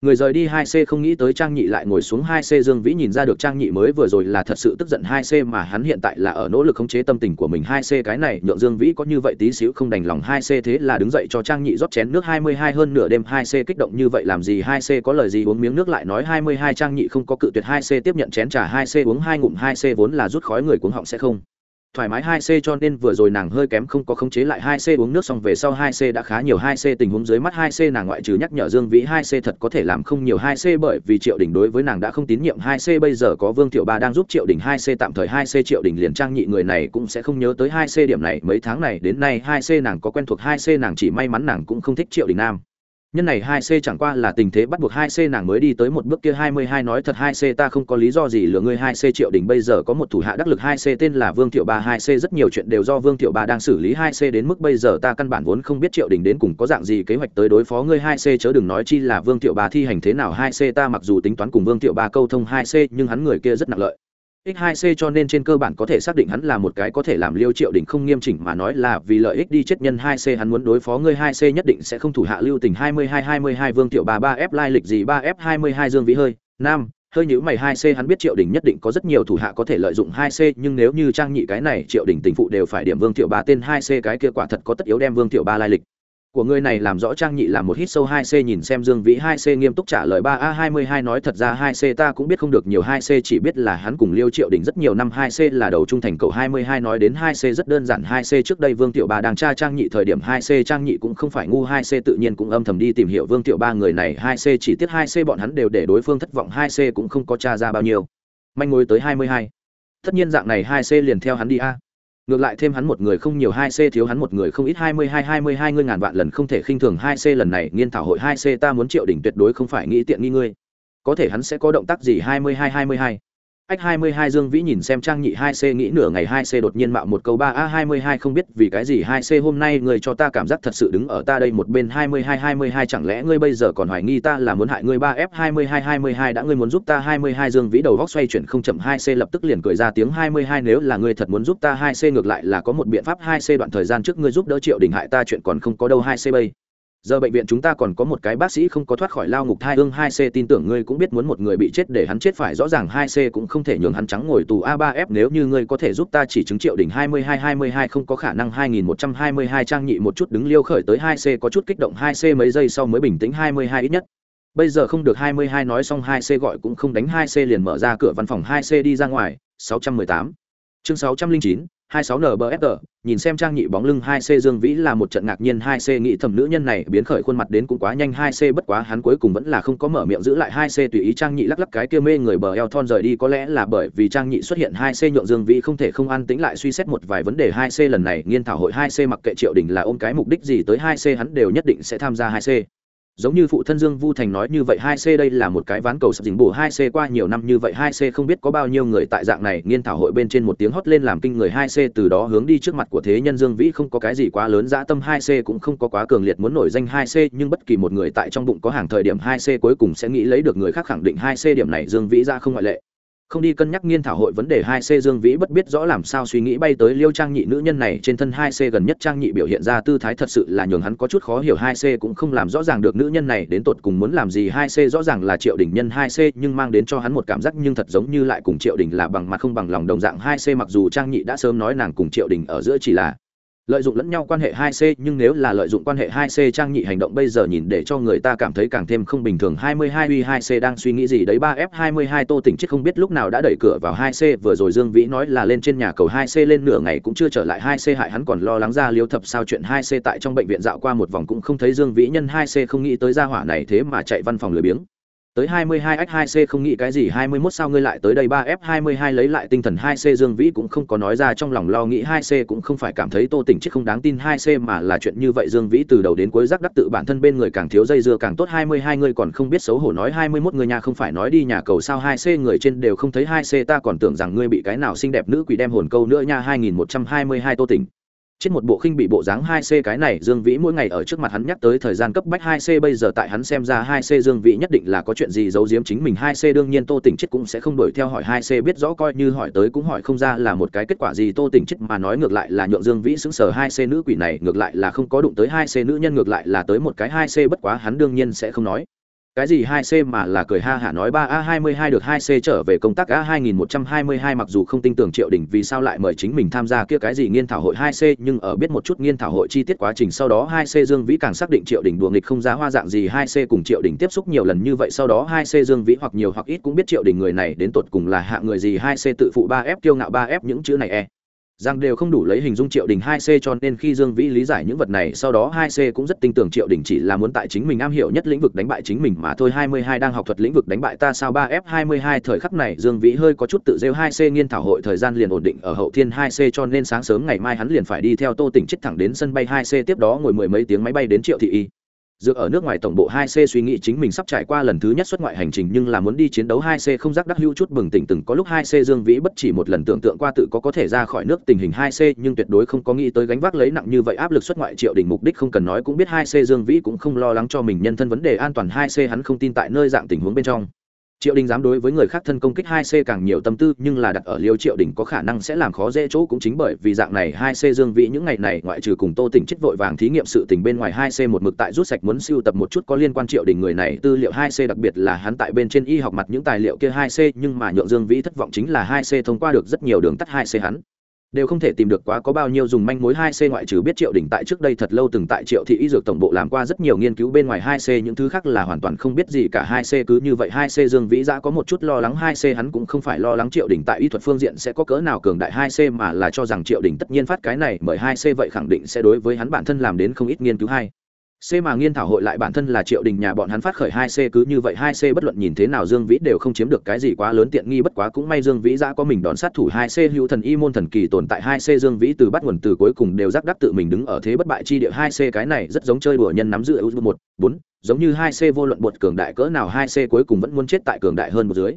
người rời đi hai c không nghĩ tới trang nhị lại ngồi xuống hai c. Dương vĩ nhìn ra được trang nhị mới vừa rồi là thật sự tức giận hai c mà hắn hiện tại là ở nỗ lực khống chế tâm tình của mình. Hai c cái này, nhượng dương vĩ có như vậy tí xíu không đành lòng. Hai c thế là đứng dậy cho trang nhị rót chén nước hai mươi hai hơn nửa đêm. Hai c kích động như vậy làm gì? Hai c có lời gì? Uống miếng nước lại nói hai mươi hai. Trang nhị không có cự tuyệt hai c tiếp nhận chén trà. Hai c uống hai ngụm. Hai c vốn là rút khói người cuống họng sẽ không thoải mái 2C cho nên vừa rồi nàng hơi kém không có khống chế lại 2C uống nước xong về sau 2C đã khá nhiều 2C tình huống dưới mắt 2C nàng ngoại trừ nhắc nhở Dương Vĩ 2C thật có thể làm không nhiều 2C bởi vì Triệu Đình đối với nàng đã không tín nhiệm 2C bây giờ có Vương Tiểu Ba đang giúp Triệu Đình 2C tạm thời 2C Triệu Đình liền trang nhị người này cũng sẽ không nhớ tới 2C điểm này mấy tháng này đến nay 2C nàng có quen thuộc 2C nàng chỉ may mắn nàng cũng không thích Triệu Đình Nam nhân này hai c chẳng qua là tình thế bắt buộc hai c nàng mới đi tới một bước kia hai mươi hai nói thật hai c ta không có lý do gì lừa ngươi hai c triệu đình bây giờ có một thủ hạ đắc lực hai c tên là vương thiệu ba hai c rất nhiều chuyện đều do vương thiệu ba đang xử lý hai c đến mức bây giờ ta căn bản vốn không biết triệu đình đến cùng có dạng gì kế hoạch tới đối phó ngươi hai c chớ đừng nói chi là vương thiệu ba thi hành thế nào hai c ta mặc dù tính toán cùng vương thiệu ba câu thông hai c nhưng hắn người kia rất nặng lợi X2C cho nên trên cơ bản có thể xác định hắn là một cái có thể làm Liêu Triệu Đình không nghiêm chỉnh mà nói là vì lợi ích đi chết nhân 2C hắn muốn đối phó ngươi 2C nhất định sẽ không thủ hạ lưu tình 22 22 Vương Tiểu 33 F lai lịch gì 3F 22 Dương Vĩ hơi, nam, hơi nhíu mày 2C hắn biết Triệu Đình nhất định có rất nhiều thủ hạ có thể lợi dụng 2C nhưng nếu như trang nhị cái này Triệu Đình tình phụ đều phải điểm Vương Tiểu 3 tên 2C cái kia quả thật có tất yếu đem Vương Tiểu 3 lai lịch của người này làm rõ trang nhị làm một hít sâu hai c nhìn xem dương vĩ hai c nghiêm túc trả lời ba a hai mươi hai nói thật ra hai c ta cũng biết không được nhiều hai c chỉ biết là hắn cùng liêu triệu đình rất nhiều năm hai c là đầu trung thành cầu hai mươi hai nói đến hai c rất đơn giản hai c trước đây vương tiểu ba đang tra trang nhị thời điểm hai c trang nhị cũng không phải ngu hai c tự nhiên cũng âm thầm đi tìm hiểu vương tiểu ba người này hai c chỉ tiếc hai c bọn hắn đều để đối phương thất vọng hai c cũng không có tra ra bao nhiêu manh mối tới hai mươi hai tất nhiên dạng này hai c liền theo hắn đi a ngược lại thêm hắn một người không nhiều hai c, thiếu hắn một người không ít hai mươi hai hai mươi hai ngươi ngàn vạn lần không thể khinh thường hai c lần này, nghiên thảo hội hai c ta muốn triệu đỉnh tuyệt đối không phải nghĩ tiện nghi ngươi. Có thể hắn sẽ có động tác gì hai mươi hai hai mươi hai? Ách 22 Dương Vĩ nhìn xem Trang Nhị 2C nghĩ nửa ngày 2C đột nhiên mạo một câu 3A22 không biết vì cái gì 2C hôm nay người cho ta cảm giác thật sự đứng ở ta đây một bên 22 22 chẳng lẽ ngươi bây giờ còn hoài nghi ta là muốn hại ngươi 3F22 22 đã ngươi muốn giúp ta 22 Dương Vĩ đầu góc xoay chuyển không chậm 2C lập tức liền cười ra tiếng 22 nếu là ngươi thật muốn giúp ta 2C ngược lại là có một biện pháp 2C đoạn thời gian trước ngươi giúp đỡ Triệu Đình hại ta chuyện còn không có đâu 2C bây giờ bệnh viện chúng ta còn có một cái bác sĩ không có thoát khỏi lao ngục thai ương hai c, tin tưởng ngươi cũng biết muốn một người bị chết để hắn chết phải rõ ràng hai c cũng không thể nhường hắn trắng ngồi tù a ba f. Nếu như ngươi có thể giúp ta chỉ chứng triệu đỉnh hai mươi hai hai mươi hai không có khả năng hai nghìn một trăm hai mươi hai trang nhị một chút đứng liêu khởi tới hai c, có chút kích động hai c mấy giây sau mới bình tĩnh hai mươi hai ít nhất. Bây giờ không được hai mươi hai nói xong hai c gọi cũng không đánh hai c liền mở ra cửa văn phòng hai c đi ra ngoài. Sáu trăm mười tám. Chương sáu trăm linh chín 26 NBFR, nhìn xem trang nhị bóng lưng 2C Dương Vĩ là một trận ngạc nhiên 2C nghĩ thầm nữ nhân này biến khởi khuôn mặt đến cũng quá nhanh 2C bất quá hắn cuối cùng vẫn là không có mở miệng giữ lại 2C tùy ý trang nhị lắc lắc cái kia mê người bờ eo thon rời đi có lẽ là bởi vì trang nhị xuất hiện 2C nhượng Dương Vĩ không thể không an tĩnh lại suy xét một vài vấn đề 2C lần này nghiên thảo hội 2C mặc kệ Triệu Đình là ôm cái mục đích gì tới 2C hắn đều nhất định sẽ tham gia 2C giống như phụ thân dương vu thành nói như vậy, hai c đây là một cái ván cầu sập dính bù hai c qua nhiều năm như vậy, hai c không biết có bao nhiêu người tại dạng này nghiên thảo hội bên trên một tiếng hót lên làm kinh người, hai c từ đó hướng đi trước mặt của thế nhân dương vĩ không có cái gì quá lớn dã tâm, hai c cũng không có quá cường liệt muốn nổi danh hai c, nhưng bất kỳ một người tại trong bụng có hàng thời điểm, hai c cuối cùng sẽ nghĩ lấy được người khác khẳng định hai c điểm này dương vĩ ra không ngoại lệ không đi cân nhắc nghiên thảo hội vấn đề hai c dương vĩ bất biết rõ làm sao suy nghĩ bay tới liêu trang nhị nữ nhân này trên thân hai c gần nhất trang nhị biểu hiện ra tư thái thật sự là nhường hắn có chút khó hiểu hai c cũng không làm rõ ràng được nữ nhân này đến tột cùng muốn làm gì hai c rõ ràng là triệu đình nhân hai c nhưng mang đến cho hắn một cảm giác nhưng thật giống như lại cùng triệu đình là bằng mặt không bằng lòng đồng dạng hai c mặc dù trang nhị đã sớm nói nàng cùng triệu đình ở giữa chỉ là lợi dụng lẫn nhau quan hệ 2C nhưng nếu là lợi dụng quan hệ 2C trang nhị hành động bây giờ nhìn để cho người ta cảm thấy càng thêm không bình thường. 22 uy 2C đang suy nghĩ gì đấy? 3F22 Tô Tỉnh chết không biết lúc nào đã đẩy cửa vào 2C vừa rồi Dương Vĩ nói là lên trên nhà cầu 2C lên nửa ngày cũng chưa trở lại 2C hại hắn còn lo lắng ra liếu thập sao chuyện 2C tại trong bệnh viện dạo qua một vòng cũng không thấy Dương Vĩ nhân 2C không nghĩ tới gia hỏa này thế mà chạy văn phòng lười biếng tới 22X2C không nghĩ cái gì 21 sao ngươi lại tới đây? 3F22 lấy lại tinh thần 2C Dương Vĩ cũng không có nói ra, trong lòng lo nghĩ 2C cũng không phải cảm thấy Tô Tỉnh chết không đáng tin 2C mà là chuyện như vậy. Dương Vĩ từ đầu đến cuối giác đắc tự bản thân bên người càng thiếu dây dưa càng tốt. 22 người còn không biết xấu hổ nói 21 người nhà không phải nói đi nhà cầu sao? 2C người trên đều không thấy 2C ta còn tưởng rằng ngươi bị cái nào xinh đẹp nữ quỷ đem hồn câu nữa nha. 2122 Tô Tỉnh trên một bộ khinh bị bộ dáng 2C cái này, Dương Vĩ mỗi ngày ở trước mặt hắn nhắc tới thời gian cấp bách 2C bây giờ tại hắn xem ra 2C Dương Vĩ nhất định là có chuyện gì giấu giếm chính mình. 2C đương nhiên Tô Tỉnh chết cũng sẽ không đuổi theo hỏi 2C biết rõ coi như hỏi tới cũng hỏi không ra là một cái kết quả gì. Tô Tỉnh chết mà nói ngược lại là nhượng Dương Vĩ sững sờ. 2C nữ quỷ này ngược lại là không có đụng tới 2C nữ nhân, ngược lại là tới một cái 2C bất quá hắn đương nhiên sẽ không nói cái gì 2C mà là cười ha hả nói 3A22 được 2C trở về công tác A2122 mặc dù không tin tưởng Triệu Đình vì sao lại mời chính mình tham gia kia cái gì nghiên thảo hội 2C nhưng ở biết một chút nghiên thảo hội chi tiết quá trình sau đó 2C Dương Vĩ càng xác định Triệu Đình đùa nghịch không giá hoa dạng gì 2C cùng Triệu Đình tiếp xúc nhiều lần như vậy sau đó 2C Dương Vĩ hoặc nhiều hoặc ít cũng biết Triệu Đình người này đến tột cùng là hạng người gì 2C tự phụ 3F kiêu ngạo 3F những chữ này e rằng đều không đủ lấy hình dung triệu đình hai c cho nên khi dương vĩ lý giải những vật này, sau đó hai c cũng rất tin tưởng triệu đình chỉ là muốn tại chính mình am hiểu nhất lĩnh vực đánh bại chính mình mà thôi. Hai mươi hai đang học thuật lĩnh vực đánh bại ta sao? Ba f hai mươi hai thời khắc này dương vĩ hơi có chút tự rêu. Hai c nghiên thảo hội thời gian liền ổn định ở hậu thiên. Hai c cho nên sáng sớm ngày mai hắn liền phải đi theo tô tỉnh chết thẳng đến sân bay. Hai c tiếp đó ngồi mười mấy tiếng máy bay đến triệu thị y dựa ở nước ngoài tổng bộ 2C suy nghĩ chính mình sắp trải qua lần thứ nhất xuất ngoại hành trình nhưng là muốn đi chiến đấu 2C không giác đắc hữu chút bừng tỉnh từng có lúc 2C Dương Vĩ bất chỉ một lần tưởng tượng qua tự có có thể ra khỏi nước tình hình 2C nhưng tuyệt đối không có nghĩ tới gánh vác lấy nặng như vậy áp lực xuất ngoại triệu đỉnh mục đích không cần nói cũng biết 2C Dương Vĩ cũng không lo lắng cho mình nhân thân vấn đề an toàn 2C hắn không tin tại nơi dạng tình huống bên trong triệu đình dám đối với người khác thân công kích hai c càng nhiều tâm tư, nhưng là đặt ở liêu triệu đình có khả năng sẽ làm khó dễ chỗ cũng chính bởi vì dạng này hai c dương vĩ những ngày này ngoại trừ cùng tô tỉnh chết vội vàng thí nghiệm sự tình bên ngoài hai c một mực tại rút sạch muốn siêu tập một chút có liên quan triệu đình người này, tư liệu hai c đặc biệt là hắn tại bên trên y học mặt những tài liệu kia hai c, nhưng mà nhượng dương vĩ thất vọng chính là hai c thông qua được rất nhiều đường tắt hai c hắn đều không thể tìm được quá có bao nhiêu dùng manh mối hai c ngoại trừ biết triệu đỉnh tại trước đây thật lâu từng tại triệu thị y dược tổng bộ làm qua rất nhiều nghiên cứu bên ngoài hai c, những thứ khác là hoàn toàn không biết gì cả hai c, cứ như vậy hai c dương vĩ giã có một chút lo lắng hai c, hắn cũng không phải lo lắng triệu đỉnh tại y thuật phương diện sẽ có cỡ nào cường đại hai c, mà là cho rằng triệu đỉnh tất nhiên phát cái này mời hai c vậy khẳng định sẽ đối với hắn bản thân làm đến không ít nghiên cứu hai C mà nghiên thảo hội lại bản thân là Triệu Đình nhà bọn hắn phát khởi 2C cứ như vậy 2C bất luận nhìn thế nào Dương Vĩ đều không chiếm được cái gì quá lớn tiện nghi, bất quá cũng may Dương Vĩ đã có mình đón sát thủ 2C hữu thần y môn thần kỳ tồn tại 2C Dương Vĩ từ bắt nguồn từ cuối cùng đều rắc đắc tự mình đứng ở thế bất bại chi địa 2C cái này rất giống chơi đùa nhân nắm giữ ưu 1 4 giống như 2C vô luận bột cường đại cỡ nào 2C cuối cùng vẫn muốn chết tại cường đại hơn một dưới.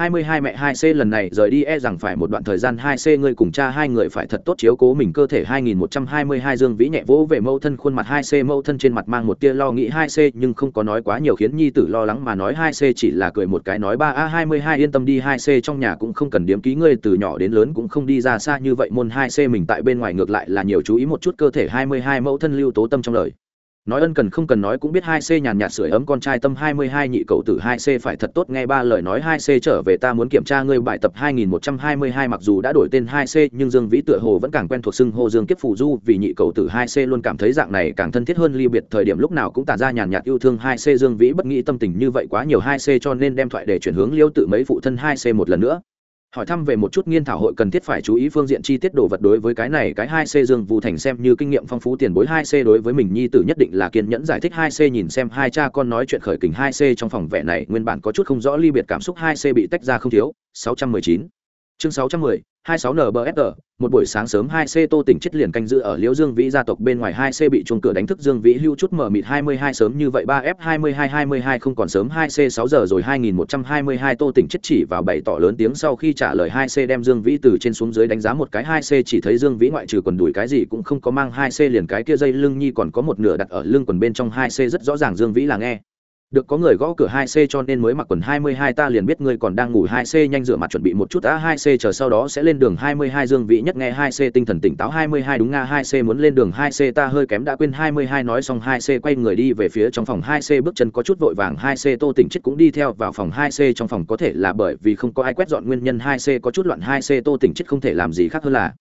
22 mẹ 2C lần này rời đi e rằng phải một đoạn thời gian 2C ngươi cùng cha hai người phải thật tốt chiếu cố mình cơ thể 2122 Dương Vĩ nhẹ vỗ về mâu thân khuôn mặt 2C mâu thân trên mặt mang một tia lo nghĩ 2C nhưng không có nói quá nhiều khiến nhi tử lo lắng mà nói 2C chỉ là cười một cái nói ba a hai mươi hai yên tâm đi 2C trong nhà cũng không cần điếm ký ngươi từ nhỏ đến lớn cũng không đi ra xa như vậy môn 2C mình tại bên ngoài ngược lại là nhiều chú ý một chút cơ thể 22 mẫu thân lưu tố tâm trong lời nói ân cần không cần nói cũng biết hai c nhàn nhạt sưởi ấm con trai tâm hai mươi hai nhị cậu tử hai c phải thật tốt nghe ba lời nói hai c trở về ta muốn kiểm tra ngươi bài tập hai nghìn một trăm hai mươi hai mặc dù đã đổi tên hai c nhưng dương vĩ tựa hồ vẫn càng quen thuộc xưng hô dương kiếp phù du vì nhị cậu tử hai c luôn cảm thấy dạng này càng thân thiết hơn ly biệt thời điểm lúc nào cũng tản ra nhàn nhạt yêu thương hai c dương vĩ bất nghĩ tâm tình như vậy quá nhiều hai c cho nên đem thoại để chuyển hướng liêu tự mấy phụ thân hai c một lần nữa hỏi thăm về một chút nghiên thảo hội cần thiết phải chú ý phương diện chi tiết đồ vật đối với cái này, cái hai c dương vũ thành xem như kinh nghiệm phong phú tiền bối hai c đối với mình nhi tử nhất định là kiên nhẫn giải thích hai c nhìn xem hai cha con nói chuyện khởi kình hai c trong phòng vẻ này nguyên bản có chút không rõ ly biệt cảm xúc hai c bị tách ra không thiếu. Sáu trăm mười chín chương sáu trăm mười 26 NBFR, một buổi sáng sớm 2C Tô tỉnh chết liền canh giữ ở Liễu Dương Vĩ gia tộc bên ngoài 2C bị chuông cửa đánh thức Dương Vĩ hưu chút mở mịt 22 sớm như vậy 3F 22 22 không còn sớm 2C 6 giờ rồi 2122 Tô tỉnh chết chỉ vào bảy tỏ lớn tiếng sau khi trả lời 2C đem Dương Vĩ từ trên xuống dưới đánh giá một cái 2C chỉ thấy Dương Vĩ ngoại trừ quần đùi cái gì cũng không có mang 2C liền cái kia dây lưng nhi còn có một nửa đặt ở lưng quần bên trong 2C rất rõ ràng Dương Vĩ là nghe được có người gõ cửa 2C cho nên mới mặc quần 22 ta liền biết ngươi còn đang ngủ 2C nhanh rửa mặt chuẩn bị một chút đã. 2C chờ sau đó sẽ lên đường 22 Dương Vĩ nhất nghe 2C tinh thần tỉnh táo 22 đúng nga. 2C muốn lên đường 2C ta hơi kém đã quên 22 nói xong 2C quay người đi về phía trong phòng. 2C bước chân có chút vội vàng 2C Tô Tỉnh chết cũng đi theo vào phòng. 2C trong phòng có thể là bởi vì không có ai quét dọn nguyên nhân 2C có chút loạn 2C Tô Tỉnh chết không thể làm gì khác hơn là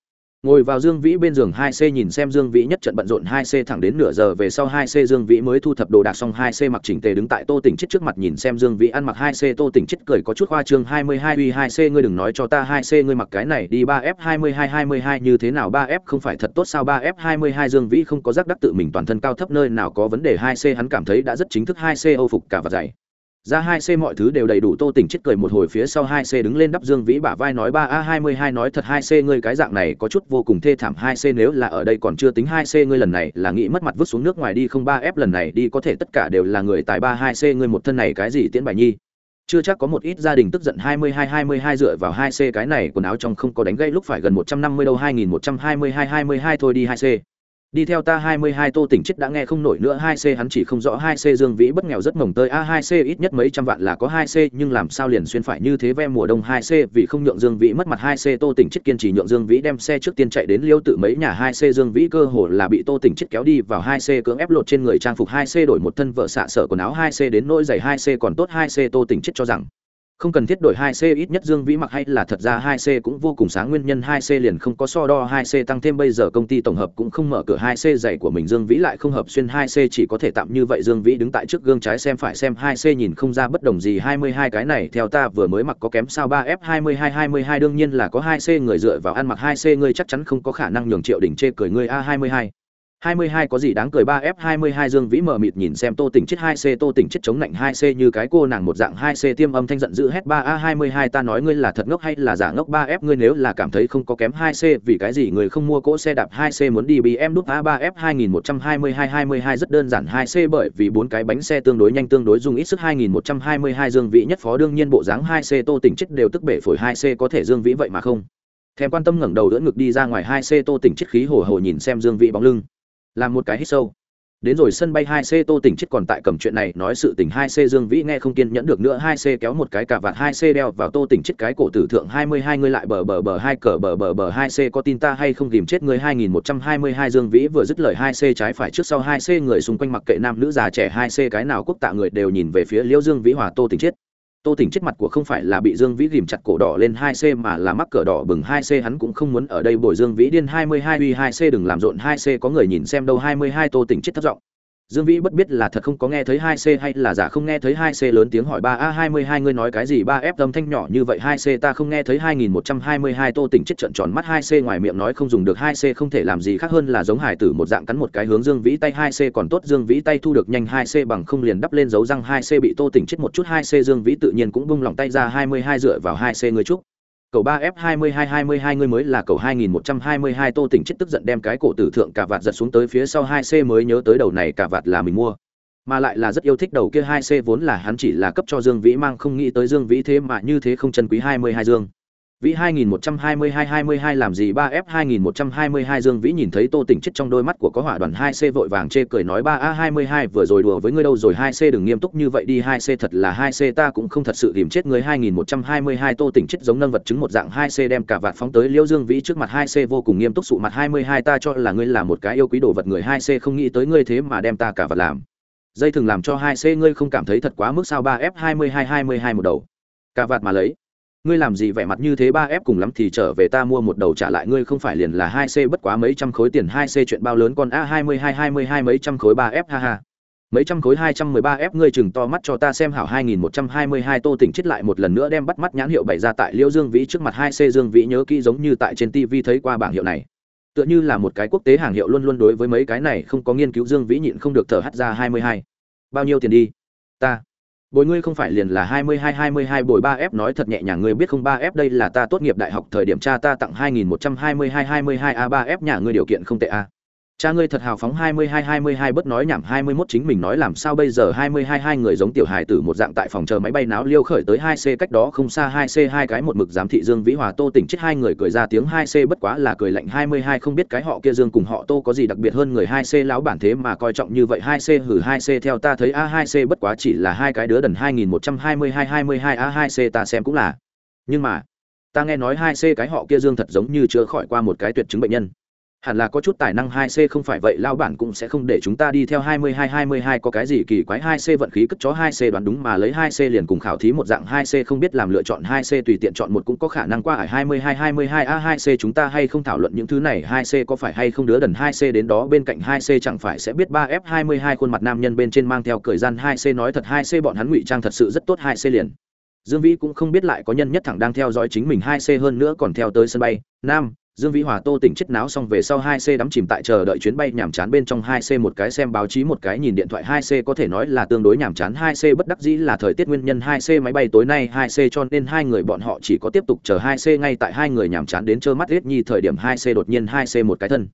ngồi vào dương vĩ bên giường hai c nhìn xem dương vĩ nhất trận bận rộn hai c thẳng đến nửa giờ về sau hai c dương vĩ mới thu thập đồ đạc xong hai c mặc chỉnh tề đứng tại tô tỉnh chết trước mặt nhìn xem dương vĩ ăn mặc hai c tô tỉnh chết cười có chút khoa trương hai mươi hai uy hai c ngươi đừng nói cho ta hai c ngươi mặc cái này đi ba f hai mươi hai hai mươi hai như thế nào ba f không phải thật tốt sao ba f hai mươi hai dương vĩ không có giác đắc tự mình toàn thân cao thấp nơi nào có vấn đề hai c hắn cảm thấy đã rất chính thức hai c âu phục cả và dày ra hai c mọi thứ đều đầy đủ, tô tỉnh chết cười một hồi phía sau hai c đứng lên đắp dương vĩ bả vai nói, ba, a, hai mươi hai nói thật, hai c ngươi cái dạng này có chút vô cùng thê thảm, hai c nếu là ở đây còn chưa tính, hai c ngươi lần này là nghĩ mất mặt vứt xuống nước ngoài đi, không ba f lần này đi có thể tất cả đều là người tài ba, hai c ngươi một thân này cái gì tiễn bài nhi? Chưa chắc có một ít gia đình tức giận, hai mươi hai hai mươi hai dựa vào hai c cái này quần áo trong không có đánh gây lúc phải gần một trăm năm mươi đâu, hai nghìn một trăm hai mươi hai hai mươi hai thôi đi, hai c đi theo ta hai mươi hai tô tỉnh chết đã nghe không nổi nữa hai c hắn chỉ không rõ hai c dương vĩ bất nghèo rất mồng tơi a hai c ít nhất mấy trăm vạn là có hai c nhưng làm sao liền xuyên phải như thế ve mùa đông hai c vì không nhượng dương vĩ mất mặt hai c tô tỉnh chết kiên trì nhượng dương vĩ đem xe trước tiên chạy đến liêu tự mấy nhà hai c dương vĩ cơ hồ là bị tô tỉnh chết kéo đi vào hai c cưỡng ép lột trên người trang phục hai c đổi một thân vợ xạ sở quần áo hai c đến nỗi giày hai c còn tốt hai c tô tỉnh chết cho rằng không cần thiết đổi hai c, ít nhất dương vĩ mặc hay là thật ra hai c cũng vô cùng sáng nguyên nhân, hai c liền không có so đo, hai c tăng thêm bây giờ công ty tổng hợp cũng không mở cửa, hai c giày của mình dương vĩ lại không hợp xuyên, hai c chỉ có thể tạm như vậy. Dương vĩ đứng tại trước gương trái xem phải xem, hai c nhìn không ra bất đồng gì. Hai mươi hai cái này, theo ta vừa mới mặc có kém sao ba f, hai mươi hai hai mươi hai đương nhiên là có hai c người dựa vào ăn mặc, hai c ngươi chắc chắn không có khả năng nhường triệu đỉnh chê cười ngươi. A, hai mươi hai. 22 có gì đáng cười? 3F22 Dương Vĩ mở mịt nhìn xem Tô Tỉnh chết 2C Tô Tỉnh chết chống nạnh 2C như cái cô nàng một dạng 2C tiêm âm thanh giận dữ hét 3A22 ta nói ngươi là thật ngốc hay là giả ngốc? 3F ngươi nếu là cảm thấy không có kém 2C vì cái gì người không mua cỗ xe đạp 2C muốn đi BM đút A3F 2122 22 rất đơn giản 2C bởi vì bốn cái bánh xe tương đối nhanh, tương đối dùng ít sức. 2122 Dương Vĩ nhất phó, đương nhiên bộ dáng 2C Tô Tỉnh chết đều tức bể phổi 2C có thể Dương Vĩ vậy mà không. Thèm quan tâm ngẩng đầu đỡ ngực đi ra ngoài 2C Tô Tỉnh chết khí hồ hồ nhìn xem Dương Vĩ bóng lưng làm một cái hít sâu. Đến rồi sân bay hai c, tô tỉnh chết còn tại cầm chuyện này, nói sự tình hai c dương vĩ nghe không kiên nhẫn được nữa, hai c kéo một cái cà vạt, hai c đeo vào tô tỉnh chết cái cổ tử thượng hai mươi hai, ngươi lại bờ bờ bờ hai, cờ bờ bờ bờ hai c có tin ta hay không tìm chết ngươi? hai nghìn một trăm hai mươi hai dương vĩ vừa dứt lời, hai c trái phải trước sau, hai c người xung quanh mặc kệ nam nữ già trẻ, hai c cái nào quốc tạ người đều nhìn về phía liễu dương vĩ hòa tô tỉnh chết tô tỉnh chết mặt của không phải là bị dương vĩ ghìm chặt cổ đỏ lên hai c mà là mắc cờ đỏ bừng hai c. Hắn cũng không muốn ở đây bồi dương vĩ điên hai mươi hai uy hai c, đừng làm rộn hai c. Có người nhìn xem đâu hai mươi hai tô tỉnh chết thất giọng dương vĩ bất biết là thật không có nghe thấy hai c hay là giả không nghe thấy hai c lớn tiếng hỏi ba a hai mươi hai ngươi nói cái gì ba f âm thanh nhỏ như vậy hai c ta không nghe thấy hai nghìn một trăm hai mươi hai tô tỉnh chết trận tròn mắt hai c ngoài miệng nói không dùng được hai c không thể làm gì khác hơn là giống hải tử một dạng cắn một cái hướng dương vĩ tay hai c còn tốt dương vĩ tay thu được nhanh hai c bằng không liền đắp lên dấu răng hai c bị tô tỉnh chết một chút hai c dương vĩ tự nhiên cũng bung lòng tay ra hai mươi hai dựa vào hai c ngươi chúc cầu ba f hai mươi hai hai mươi hai ngươi mới là cầu hai nghìn một trăm hai mươi hai, tô tỉnh chết tức giận đem cái cổ tử thượng cả vạt giật xuống tới phía sau hai c mới nhớ tới đầu này cả vạt là mình mua. Mà lại là rất yêu thích đầu kia hai c vốn là hắn chỉ là cấp cho dương vĩ, mang không nghĩ tới dương vĩ thế mà như thế không chân quý hai mươi hai dương. Vĩ 2122-22 làm gì 3F 2122 Dương Vĩ nhìn thấy Tô Tỉnh chết trong đôi mắt của có hỏa đoàn 2C vội vàng chê cười nói 3A22 vừa rồi đùa với ngươi đâu rồi 2C đừng nghiêm túc như vậy đi 2C thật là 2C ta cũng không thật sự tìm chết ngươi 2122 Tô Tỉnh chết giống nâng vật chứng một dạng 2C đem cả vạt phóng tới Liễu Dương Vĩ trước mặt 2C vô cùng nghiêm túc sụ mặt 22 ta cho là ngươi là một cái yêu quý đồ vật người 2C không nghĩ tới ngươi thế mà đem ta cả vạt làm. Dây thường làm cho 2C ngươi không cảm thấy thật quá mức sao 3F2222 một đầu. Cả vạt mà lấy ngươi làm gì vẻ mặt như thế ba f cùng lắm thì trở về ta mua một đầu trả lại ngươi, không phải liền là hai c bất quá mấy trăm khối tiền, hai c chuyện bao lớn con a hai mươi hai hai mươi hai mấy trăm khối ba f ha ha. Mấy trăm khối hai trăm mười ba f ngươi chừng to mắt cho ta xem hảo hai nghìn một trăm hai mươi hai, tô tỉnh chết lại một lần nữa đem bắt mắt nhãn hiệu bày ra tại liêu dương vĩ trước mặt hai c dương vĩ nhớ kỹ giống như tại trên tv thấy qua bảng hiệu này. Tựa như là một cái quốc tế hàng hiệu luôn luôn đối với mấy cái này không có nghiên cứu dương vĩ nhịn không được thở hắt ra hai mươi hai. Bao nhiêu tiền đi? Ta bồi ngươi không phải liền là hai mươi hai hai mươi hai bồi ba f nói thật nhẹ nhàng, ngươi biết không? Ba f đây là ta tốt nghiệp đại học thời điểm cha ta tặng hai nghìn một trăm hai mươi hai hai mươi hai a ba f nhà ngươi điều kiện không tệ a cha ngươi thật hào phóng hai mươi hai hai mươi hai bất nói nhảm hai mươi mốt chính mình nói làm sao bây giờ hai mươi hai hai người giống tiểu hài tử một dạng tại phòng chờ máy bay náo liêu khởi tới hai c cách đó không xa hai c hai cái một mực giám thị dương vĩ hòa tô tỉnh chết hai người cười ra tiếng hai c bất quá là cười lạnh hai mươi hai không biết cái họ kia dương cùng họ tô có gì đặc biệt hơn người hai c láo bản thế mà coi trọng như vậy hai c hử hai c theo ta thấy a hai c bất quá chỉ là hai cái đứa đần hai nghìn một trăm hai mươi hai hai mươi hai a hai c ta xem cũng là. Nhưng mà, ta nghe nói hai c cái họ kia dương thật giống như chữa khỏi qua một cái tuyệt chứng bệnh nhân hẳn là có chút tài năng hai c không phải vậy lao bản cũng sẽ không để chúng ta đi theo hai mươi hai hai mươi hai có cái gì kỳ quái hai c vận khí cất chó hai c đoán đúng mà lấy hai c liền cùng khảo thí một dạng hai c không biết làm lựa chọn hai c tùy tiện chọn một cũng có khả năng qua ải hai mươi hai hai mươi hai a hai c chúng ta hay không thảo luận những thứ này hai c có phải hay không đứa đần hai c đến đó bên cạnh hai c chẳng phải sẽ biết ba f hai mươi hai khuôn mặt nam nhân bên trên mang theo cười gian hai c nói thật hai c bọn hắn ngụy trang thật sự rất tốt hai c liền dương vĩ cũng không biết lại có nhân nhất thẳng đang theo dõi chính mình hai c hơn nữa còn theo tới sân bay nam dương vĩ hòa tô tỉnh chết náo xong về sau hai c đắm chìm tại chờ đợi chuyến bay nhàm chán bên trong hai c một cái xem báo chí một cái nhìn điện thoại hai c có thể nói là tương đối nhàm chán. Hai c bất đắc dĩ là thời tiết nguyên nhân. Hai c máy bay tối nay hai c cho nên hai người bọn họ chỉ có tiếp tục chờ hai c ngay tại hai người nhàm chán đến trơ mắt hết nhi thời điểm. Hai c đột nhiên hai c một cái thân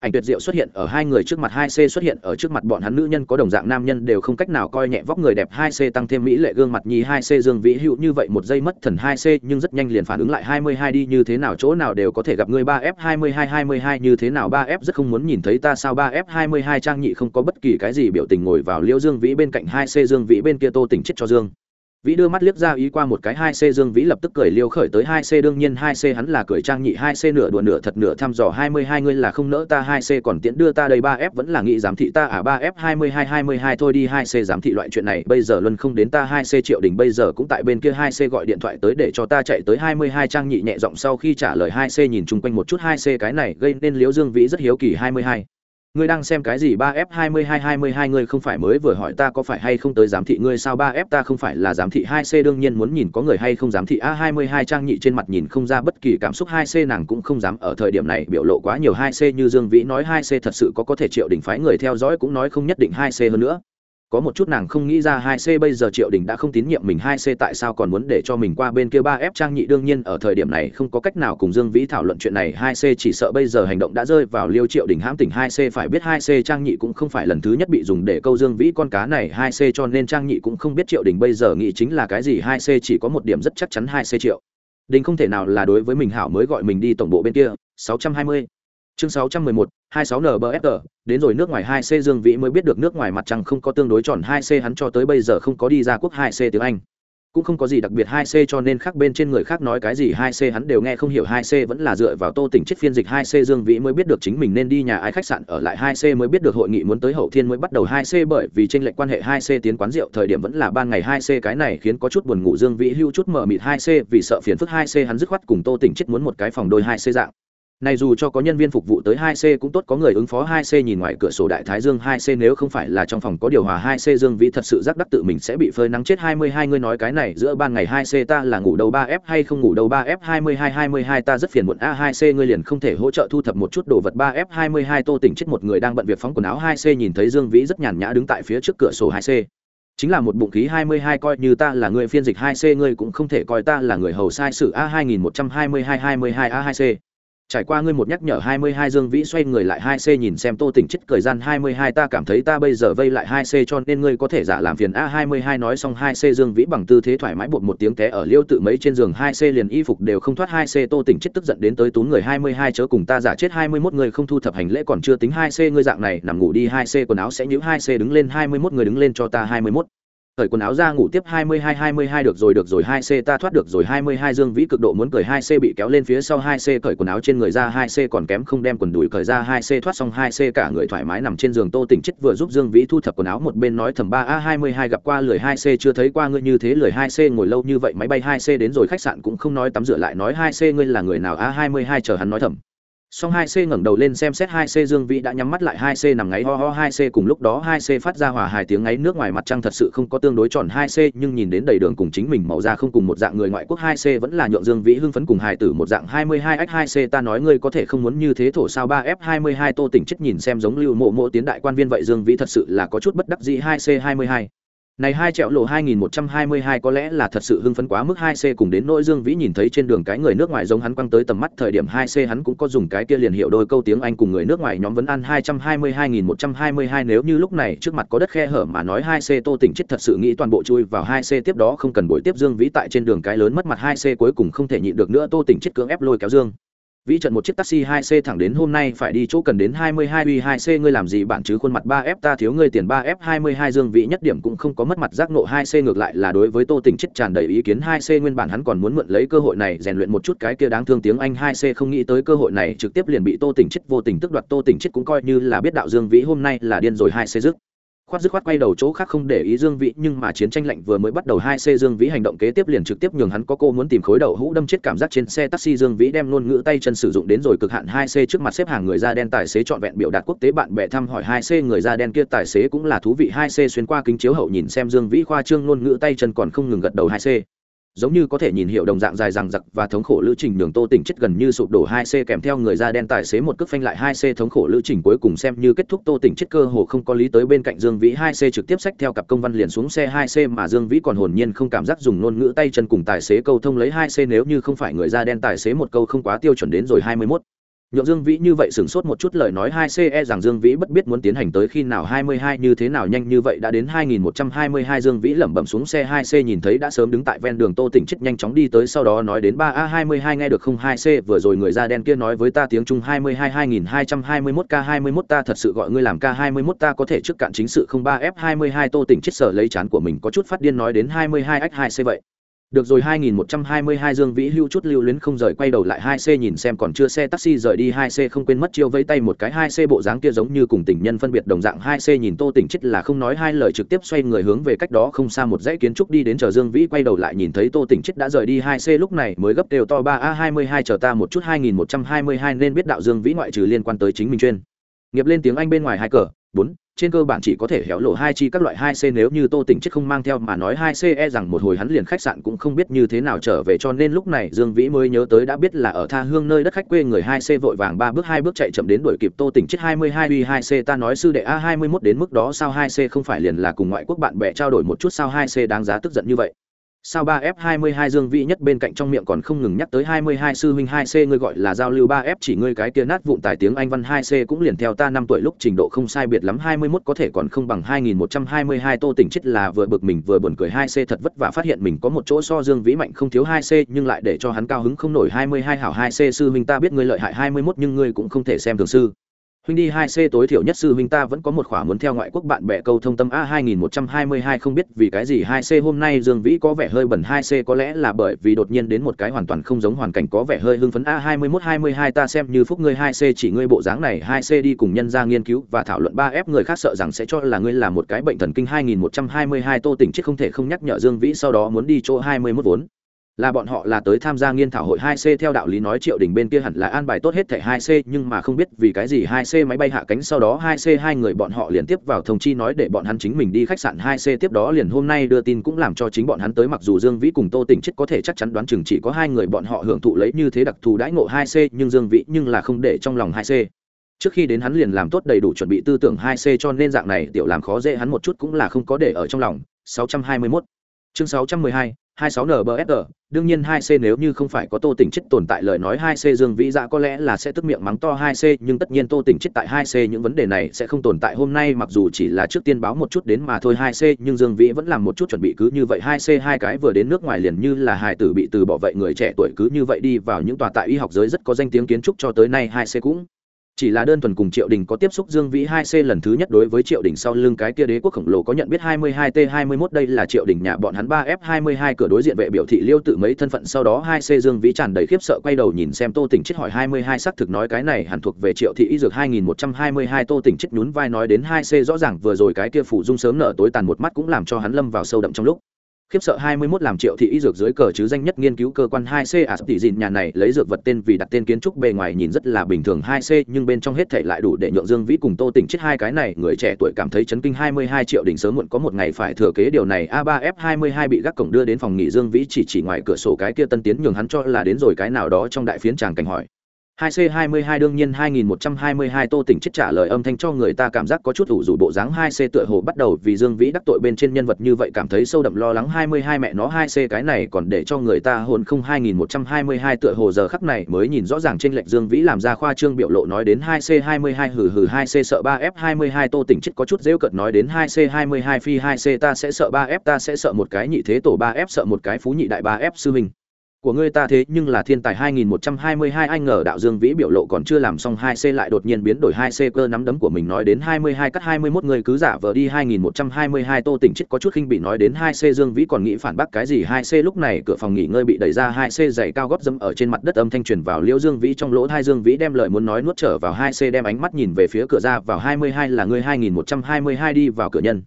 ảnh tuyệt diệu xuất hiện ở hai người trước mặt, hai c xuất hiện ở trước mặt bọn hắn nữ nhân, có đồng dạng nam nhân đều không cách nào coi nhẹ vóc người đẹp, hai c tăng thêm mỹ lệ gương mặt nhi hai c dương vĩ hữu như vậy, một giây mất thần, hai c nhưng rất nhanh liền phản ứng lại, hai mươi hai đi, như thế nào, chỗ nào đều có thể gặp người ba f, hai mươi hai hai mươi hai, như thế nào, ba f rất không muốn nhìn thấy ta sao, ba f, hai mươi hai trang nhị không có bất kỳ cái gì biểu tình ngồi vào liễu dương vĩ bên cạnh, hai c dương vĩ bên kia tô tỉnh chết cho dương vĩ đưa mắt liếc ra ý qua một cái hai c dương vĩ lập tức cười liêu khởi tới hai c, đương nhiên hai c hắn là cười trang nhị, hai c nửa đùa nửa thật nửa thăm dò, hai mươi hai ngươi là không nỡ ta, hai c còn tiễn đưa ta đây, ba f vẫn là nghị giám thị ta à ba f hai mươi hai hai mươi hai thôi đi, hai c giám thị loại chuyện này, bây giờ luân không đến ta, hai c triệu đình bây giờ cũng tại bên kia, hai c gọi điện thoại tới để cho ta chạy tới, hai mươi hai trang nhị nhẹ giọng sau khi trả lời, hai c nhìn chung quanh một chút, hai c cái này gây nên liếu dương vĩ rất hiếu kỳ, hai mươi hai ngươi đang xem cái gì ba f hai mươi hai hai mươi hai ngươi không phải mới vừa hỏi ta có phải hay không tới giám thị ngươi sao? Ba f ta không phải là giám thị hai c, đương nhiên muốn nhìn có người hay không giám thị. A hai mươi hai trang nhị trên mặt nhìn không ra bất kỳ cảm xúc. Hai c nàng cũng không dám ở thời điểm này biểu lộ quá nhiều. Hai c như dương vĩ nói hai c thật sự có có thể triệu đỉnh phái người theo dõi cũng nói không nhất định hai c hơn nữa có một chút nàng không nghĩ ra hai c bây giờ triệu đình đã không tín nhiệm mình hai c tại sao còn muốn để cho mình qua bên kia ba f trang nhị. Đương nhiên, ở thời điểm này không có cách nào cùng dương vĩ thảo luận chuyện này, hai c chỉ sợ bây giờ hành động đã rơi vào liêu triệu đình hãm tỉnh hai c. Phải biết hai c trang nhị cũng không phải lần thứ nhất bị dùng để câu dương vĩ con cá này, hai c cho nên trang nhị cũng không biết triệu đình bây giờ nghĩ chính là cái gì, hai c chỉ có một điểm rất chắc chắn hai c triệu. Đình không thể nào là đối với mình hảo mới gọi mình đi tổng bộ bên kia, sáu trăm hai mươi chương 611, 26 nbfr đến rồi nước ngoài 2C Dương Vĩ mới biết được nước ngoài mặt trăng không có tương đối tròn 2C hắn cho tới bây giờ không có đi ra quốc 2C tiếng Anh. Cũng không có gì đặc biệt 2C cho nên khác bên trên người khác nói cái gì 2C hắn đều nghe không hiểu 2C vẫn là dựa vào Tô Tỉnh chết phiên dịch 2C Dương Vĩ mới biết được chính mình nên đi nhà ai khách sạn ở lại 2C mới biết được hội nghị muốn tới hậu thiên mới bắt đầu 2C bởi vì chênh lệch quan hệ 2C tiến quán rượu thời điểm vẫn là ban ngày 2C cái này khiến có chút buồn ngủ Dương Vĩ hưu chút mờ mịt 2C vì sợ phiền phức 2C hắn dứt khoát cùng Tô Tỉnh chết muốn một cái phòng đôi 2C dạng này dù cho có nhân viên phục vụ tới 2C cũng tốt, có người ứng phó 2C nhìn ngoài cửa sổ đại thái dương 2C nếu không phải là trong phòng có điều hòa 2C Dương Vĩ thật sự giác đắc tự mình sẽ bị phơi nắng chết. 22 người nói cái này, giữa ban ngày 2C ta là ngủ đầu 3F hay không ngủ đầu 3F 22 22 ta rất phiền muộn. A2C ngươi liền không thể hỗ trợ thu thập một chút đồ vật. 3F 22 Tô tỉnh chết một người đang bận việc phóng quần áo. 2C nhìn thấy Dương Vĩ rất nhàn nhã đứng tại phía trước cửa sổ 2C chính là một bụng khí 22 coi như ta là người phiên dịch 2C ngươi cũng không thể coi ta là người hầu sai sự. A2122 22 A2C trải qua ngươi một nhắc nhở 22 dương vĩ xoay người lại 2C nhìn xem tô tỉnh chết cười gian 22 ta cảm thấy ta bây giờ vây lại 2C cho nên ngươi có thể giả làm phiền A22 nói xong 2C dương vĩ bằng tư thế thoải mái bột một tiếng té ở liêu tự mấy trên giường 2C liền y phục đều không thoát 2C tô tỉnh chết tức giận đến tới tú người 22 chớ cùng ta giả chết 21 người không thu thập hành lễ còn chưa tính 2C ngươi dạng này nằm ngủ đi 2C quần áo sẽ nhũ 2C đứng lên 21 người đứng lên cho ta 21 cởi quần áo ra ngủ tiếp 22 22 được rồi được rồi 2C ta thoát được rồi 22 Dương Vĩ cực độ muốn cởi 2C bị kéo lên phía sau 2C cởi quần áo trên người ra 2C còn kém không đem quần đùi cởi ra 2C thoát xong 2C cả người thoải mái nằm trên giường. Tô Tỉnh chết vừa giúp Dương Vĩ thu thập quần áo, một bên nói thầm 3A22 gặp qua lười 2C chưa thấy qua ngươi như thế lười 2C ngồi lâu như vậy, máy bay 2C đến rồi, khách sạn cũng không nói tắm rửa lại, nói 2C ngươi là người nào? A22 chờ hắn nói thầm. Song 2C ngẩng đầu lên xem xét 2C Dương Vĩ đã nhắm mắt lại 2C nằm ngáy ho ho 2C cùng lúc đó 2C phát ra hòa hài tiếng ngáy nước ngoài mặt trăng thật sự không có tương đối tròn 2C nhưng nhìn đến đầy đường cùng chính mình màu da không cùng một dạng người ngoại quốc 2C vẫn là nhượng Dương Vĩ hưng phấn cùng hài tử một dạng 22X2C ta nói ngươi có thể không muốn như thế thổ sao 3F22 Tô Tỉnh chất nhìn xem giống Lưu Mộ Mộ tiến đại quan viên vậy Dương Vĩ thật sự là có chút bất đắc dĩ 2C22 này hai trẹo lộ 2122 có lẽ là thật sự hưng phấn quá mức 2C cùng đến nỗi Dương Vĩ nhìn thấy trên đường cái người nước ngoài giống hắn quăng tới tầm mắt thời điểm 2C hắn cũng có dùng cái kia liền hiểu đôi câu tiếng Anh cùng người nước ngoài nhóm vấn ăn 222122 nếu như lúc này trước mặt có đất khe hở mà nói 2C Tô Tỉnh chết thật sự nghĩ toàn bộ chui vào 2C tiếp đó không cần buổi tiếp Dương Vĩ tại trên đường cái lớn mất mặt 2C cuối cùng không thể nhịn được nữa Tô Tỉnh chết cưỡng ép lôi kéo Dương vĩ trận một chiếc taxi 2C thẳng đến hôm nay phải đi chỗ cần đến 22 uy 2C ngươi làm gì bạn chứ khuôn mặt 3F ta thiếu ngươi tiền 3F 22 Dương Vĩ nhất điểm cũng không có mất mặt giác ngộ 2C ngược lại là đối với Tô Tỉnh chết tràn đầy ý kiến 2C nguyên bản hắn còn muốn mượn lấy cơ hội này rèn luyện một chút cái kia đáng thương tiếng Anh 2C không nghĩ tới cơ hội này trực tiếp liền bị Tô Tỉnh chết, vô tình tức đoạt Tô Tỉnh chết cũng coi như là biết đạo Dương Vĩ hôm nay là điên rồi 2C dứt khoát dứt khoát quay đầu chỗ khác không để ý dương vĩ, nhưng mà chiến tranh lạnh vừa mới bắt đầu hai c dương vĩ hành động kế tiếp liền trực tiếp nhường hắn có cô muốn tìm khối đầu hũ đâm chết cảm giác trên xe taxi dương vĩ đem luôn ngữ tay chân sử dụng đến rồi cực hạn hai c trước mặt xếp hàng người da đen tài xế trọn vẹn biểu đạt quốc tế bạn bè thăm hỏi hai c người da đen kia tài xế cũng là thú vị hai c xuyên qua kính chiếu hậu nhìn xem dương vĩ khoa trương luôn ngữ tay chân còn không ngừng gật đầu hai c giống như có thể nhìn hiệu đồng dạng dài rằng giặc và thống khổ lữ trình đường tô tỉnh chết gần như sụp đổ hai c kèm theo người da đen tài xế một cước phanh lại hai c thống khổ lữ trình cuối cùng xem như kết thúc tô tỉnh chết cơ hồ không có lý tới bên cạnh dương vĩ hai c trực tiếp xách theo cặp công văn liền xuống xe hai c mà dương vĩ còn hồn nhiên không cảm giác dùng ngôn ngữ tay chân cùng tài xế câu thông lấy hai c nếu như không phải người da đen tài xế một câu không quá tiêu chuẩn đến rồi hai mươi mốt nhượng dương vĩ như vậy sửng sốt một chút lời nói hai ce rằng dương vĩ bất biết muốn tiến hành tới khi nào hai mươi hai như thế nào nhanh như vậy đã đến hai nghìn một trăm hai mươi hai dương vĩ lẩm bẩm xuống xe hai c nhìn thấy đã sớm đứng tại ven đường tô tỉnh chết nhanh chóng đi tới sau đó nói đến ba a hai mươi hai nghe được không hai c, vừa rồi người da đen kia nói với ta tiếng trung hai mươi hai hai nghìn hai trăm hai mươi mốt k hai mươi mốt ta thật sự gọi ngươi làm k hai mươi mốt ta có thể trước cạn chính sự không ba f hai mươi hai tô tỉnh chết sở lấy chán của mình có chút phát điên nói đến hai mươi hai x hai c vậy được rồi 2122 Dương Vĩ Hưu chút lưu luyến không rời quay đầu lại 2C nhìn xem còn chưa xe taxi rời đi 2C không quên mất chiêu vẫy tay một cái 2C bộ dáng kia giống như cùng tình nhân phân biệt đồng dạng 2C nhìn Tô Tỉnh chết là không nói hai lời trực tiếp xoay người hướng về cách đó không xa một dãy kiến trúc đi đến chờ Dương Vĩ quay đầu lại nhìn thấy Tô Tỉnh chết đã rời đi 2C lúc này mới gấp đều to 3A22 chờ ta một chút 2122 nên biết đạo Dương Vĩ ngoại trừ liên quan tới chính mình chuyên. Nghiệp lên tiếng Anh bên ngoài hai cờ 4 trên cơ bản chỉ có thể héo lộ hai chi các loại hai c nếu như tô tỉnh chết không mang theo mà nói hai c e rằng một hồi hắn liền khách sạn cũng không biết như thế nào trở về cho nên lúc này dương vĩ mới nhớ tới đã biết là ở tha hương nơi đất khách quê người hai c vội vàng ba bước hai bước chạy chậm đến đuổi kịp tô tỉnh chết hai mươi hai uy hai c. Ta nói sư đệ a hai mươi mốt đến mức đó sao hai c không phải liền là cùng ngoại quốc bạn bè trao đổi một chút sao hai c đáng giá tức giận như vậy? Sao ba f hai mươi hai dương vĩ nhất bên cạnh trong miệng còn không ngừng nhắc tới hai mươi hai sư huynh hai c ngươi gọi là giao lưu ba f, chỉ ngươi cái kia nát vụn tài tiếng anh văn hai c cũng liền theo ta năm tuổi lúc trình độ không sai biệt lắm hai mươi 21 có thể còn không bằng hai nghìn một trăm hai mươi hai tô tỉnh chết là vừa bực mình vừa buồn cười hai c thật vất vả phát hiện mình có một chỗ so dương vĩ mạnh không thiếu hai c, nhưng lại để cho hắn cao hứng không nổi hai mươi hai hảo hai c sư huynh ta biết ngươi lợi hại hai mươi 21 nhưng ngươi cũng không thể xem thường sư huynh đi hai c tối thiểu nhất sư huynh ta vẫn có một khỏa muốn theo ngoại quốc bạn bè câu thông tâm a hai nghìn một trăm hai mươi hai không biết vì cái gì hai c hôm nay dương vĩ có vẻ hơi bẩn, hai c có lẽ là bởi vì đột nhiên đến một cái hoàn toàn không giống hoàn cảnh có vẻ hơi hưng phấn. A hai mươi mốt hai mươi hai ta xem như phúc ngươi, hai c chỉ ngươi bộ dáng này, hai c đi cùng nhân ra nghiên cứu và thảo luận. Ba f người khác sợ rằng sẽ cho là ngươi là một cái bệnh thần kinh. Hai nghìn một trăm hai mươi hai tô tỉnh chết không thể không nhắc nhở dương vĩ sau đó muốn đi chỗ hai mươi mốt vốn là bọn họ là tới tham gia nghiên thảo hội 2C theo đạo lý nói Triệu Đình bên kia hẳn là an bài tốt hết thảy 2C, nhưng mà không biết vì cái gì 2C máy bay hạ cánh sau đó 2C hai người bọn họ liền tiếp vào thông chi nói để bọn hắn chính mình đi khách sạn 2C tiếp đó liền hôm nay đưa tin cũng làm cho chính bọn hắn tới mặc dù Dương Vĩ cùng Tô Tỉnh chết có thể chắc chắn đoán chừng chỉ có hai người bọn họ hưởng thụ lấy như thế đặc thù đãi ngộ 2C, nhưng Dương Vĩ nhưng là không để trong lòng 2C. Trước khi đến hắn liền làm tốt đầy đủ chuẩn bị tư tưởng 2C cho nên dạng này tiểu làm khó dễ hắn một chút cũng là không có để ở trong lòng. 621 Chương 612 26 nbsg đương nhiên 2C nếu như không phải có Tô Tỉnh chết tồn tại lời nói 2C Dương Vĩ Dạ có lẽ là sẽ tức miệng mắng to 2C, nhưng tất nhiên Tô Tỉnh chết tại 2C những vấn đề này sẽ không tồn tại. Hôm nay mặc dù chỉ là trước tiên báo một chút đến mà thôi 2C, nhưng Dương Vĩ vẫn làm một chút chuẩn bị cứ như vậy. 2C hai cái vừa đến nước ngoài liền như là hài tử bị từ bỏ vậy người trẻ tuổi cứ như vậy đi vào những tòa tại y học giới rất có danh tiếng kiến trúc cho tới nay 2C cũng chỉ là đơn thuần cùng triệu đình có tiếp xúc dương vĩ hai c lần thứ nhất đối với triệu đình sau lưng cái kia đế quốc khổng lồ có nhận biết hai mươi hai t hai mươi 21 đây là triệu đình nhà bọn hắn ba f hai mươi hai cửa đối diện vệ biểu thị liêu tự mấy thân phận sau đó hai c dương vĩ tràn đầy khiếp sợ quay đầu nhìn xem tô tỉnh chết hỏi hai mươi hai xác thực nói cái này hẳn thuộc về triệu thị y dược hai nghìn một trăm hai mươi hai tô tỉnh chết nhún vai nói đến hai c rõ ràng vừa rồi cái kia phủ dung sớm nở tối tàn một mắt cũng làm cho hắn lâm vào sâu đậm trong lúc khiếp sợ 21 làm triệu thị y dược dưới cờ chứ danh nhất nghiên cứu cơ quan 2C à tỷ dìn nhà này lấy dược vật tên vì đặt tên kiến trúc bề ngoài nhìn rất là bình thường 2C nhưng bên trong hết thảy lại đủ để nhượng Dương Vĩ cùng Tô Tỉnh chết hai cái này. Người trẻ tuổi cảm thấy chấn kinh 22 triệu đỉnh sớm muộn có một ngày phải thừa kế điều này. A3F22 bị gác cổng đưa đến phòng nghỉ Dương Vĩ chỉ chỉ ngoài cửa sổ cái kia tân tiến nhường hắn cho là đến rồi cái nào đó trong đại phiến chàng cảnh hỏi. 2C22 đương nhiên 2122 Tô Tỉnh chết trả lời âm thanh cho người ta cảm giác có chút ủ rủ bộ dáng 2C tựa hồ bắt đầu vì Dương Vĩ đắc tội bên trên nhân vật như vậy cảm thấy sâu đậm lo lắng 22 mẹ nó 2C cái này còn để cho người ta hồn không 2122 tựa hồ giờ khắc này mới nhìn rõ ràng trên lệch Dương Vĩ làm ra khoa trương biểu lộ nói đến 2C22 hừ hừ 2C sợ 3F22 Tô Tỉnh chết có chút giễu cợt nói đến 2C22 phi 2C ta sẽ sợ 3F ta sẽ sợ một cái nhị thế tổ 3F sợ một cái phú nhị đại 3F sư huynh của ngươi ta thế nhưng là thiên tài 2122 anh ngờ đạo Dương Vĩ biểu lộ còn chưa làm xong 2C lại đột nhiên biến đổi 2C cơ nắm đấm của mình nói đến 22 cắt 21 người cứ giả vờ đi 2122 Tô Tỉnh chết có chút khinh bị nói đến 2C Dương Vĩ còn nghĩ phản bác cái gì? 2C lúc này cửa phòng nghỉ ngơi bị đẩy ra 2C giày cao gót dẫm ở trên mặt đất âm thanh truyền vào Liễu Dương Vĩ trong lỗ hai Dương Vĩ đem lời muốn nói nuốt trở vào 2C đem ánh mắt nhìn về phía cửa ra, vào 22 là người 2122 đi vào cửa nhân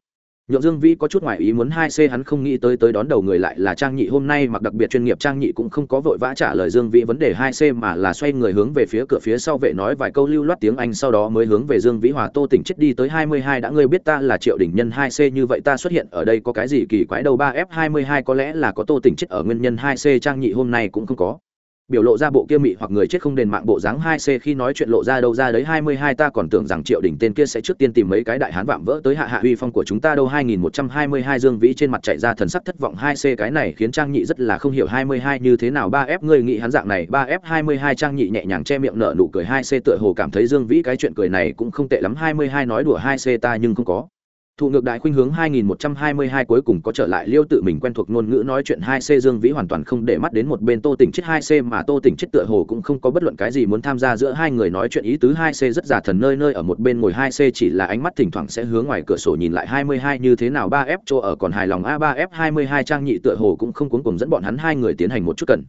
nhượng dương vĩ có chút ngoài ý muốn hai c hắn không nghĩ tới tới đón đầu người lại là trang nhị. Hôm nay mặc đặc biệt chuyên nghiệp, trang nhị cũng không có vội vã trả lời dương vĩ vấn đề hai c mà là xoay người hướng về phía cửa phía sau vệ nói vài câu lưu loát tiếng anh, sau đó mới hướng về dương vĩ hòa tô tỉnh chết đi tới hai mươi hai. Đã ngươi biết ta là triệu đỉnh nhân hai c như vậy ta xuất hiện ở đây có cái gì kỳ quái đâu? Ba f hai mươi hai có lẽ là có tô tỉnh chết ở nguyên nhân hai c trang nhị hôm nay cũng không có biểu lộ ra bộ kia mị hoặc người chết không đền mạng bộ dáng hai c khi nói chuyện lộ ra đâu ra đấy hai mươi hai ta còn tưởng rằng triệu đỉnh tên kia sẽ trước tiên tìm mấy cái đại hán vạm vỡ tới hạ hạ uy phong của chúng ta đâu hai nghìn một trăm hai mươi hai dương vĩ trên mặt chạy ra thần sắc thất vọng hai c cái này khiến trang nhị rất là không hiểu hai mươi hai như thế nào ba f ngươi nghĩ hắn dạng này ba f hai mươi hai trang nhị nhẹ nhàng che miệng nở nụ cười hai c tựa hồ cảm thấy dương vĩ cái chuyện cười này cũng không tệ lắm hai mươi hai nói đùa hai c ta nhưng không có thụ ngược đại khuynh hướng 2122 cuối cùng có trở lại liêu tự mình quen thuộc ngôn ngữ nói chuyện 2C Dương Vĩ hoàn toàn không để mắt đến một bên Tô Tỉnh chết 2C mà Tô Tỉnh chết tựa hồ cũng không có bất luận cái gì muốn tham gia giữa hai người nói chuyện. Ý tứ 2C rất giả thần nơi nơi ở một bên ngồi 2C chỉ là ánh mắt thỉnh thoảng sẽ hướng ngoài cửa sổ nhìn lại 22 như thế nào 3F cho ở còn hài lòng. A3F22 trang nhị tựa hồ cũng không cuống cùng dẫn bọn hắn hai người tiến hành một chút cần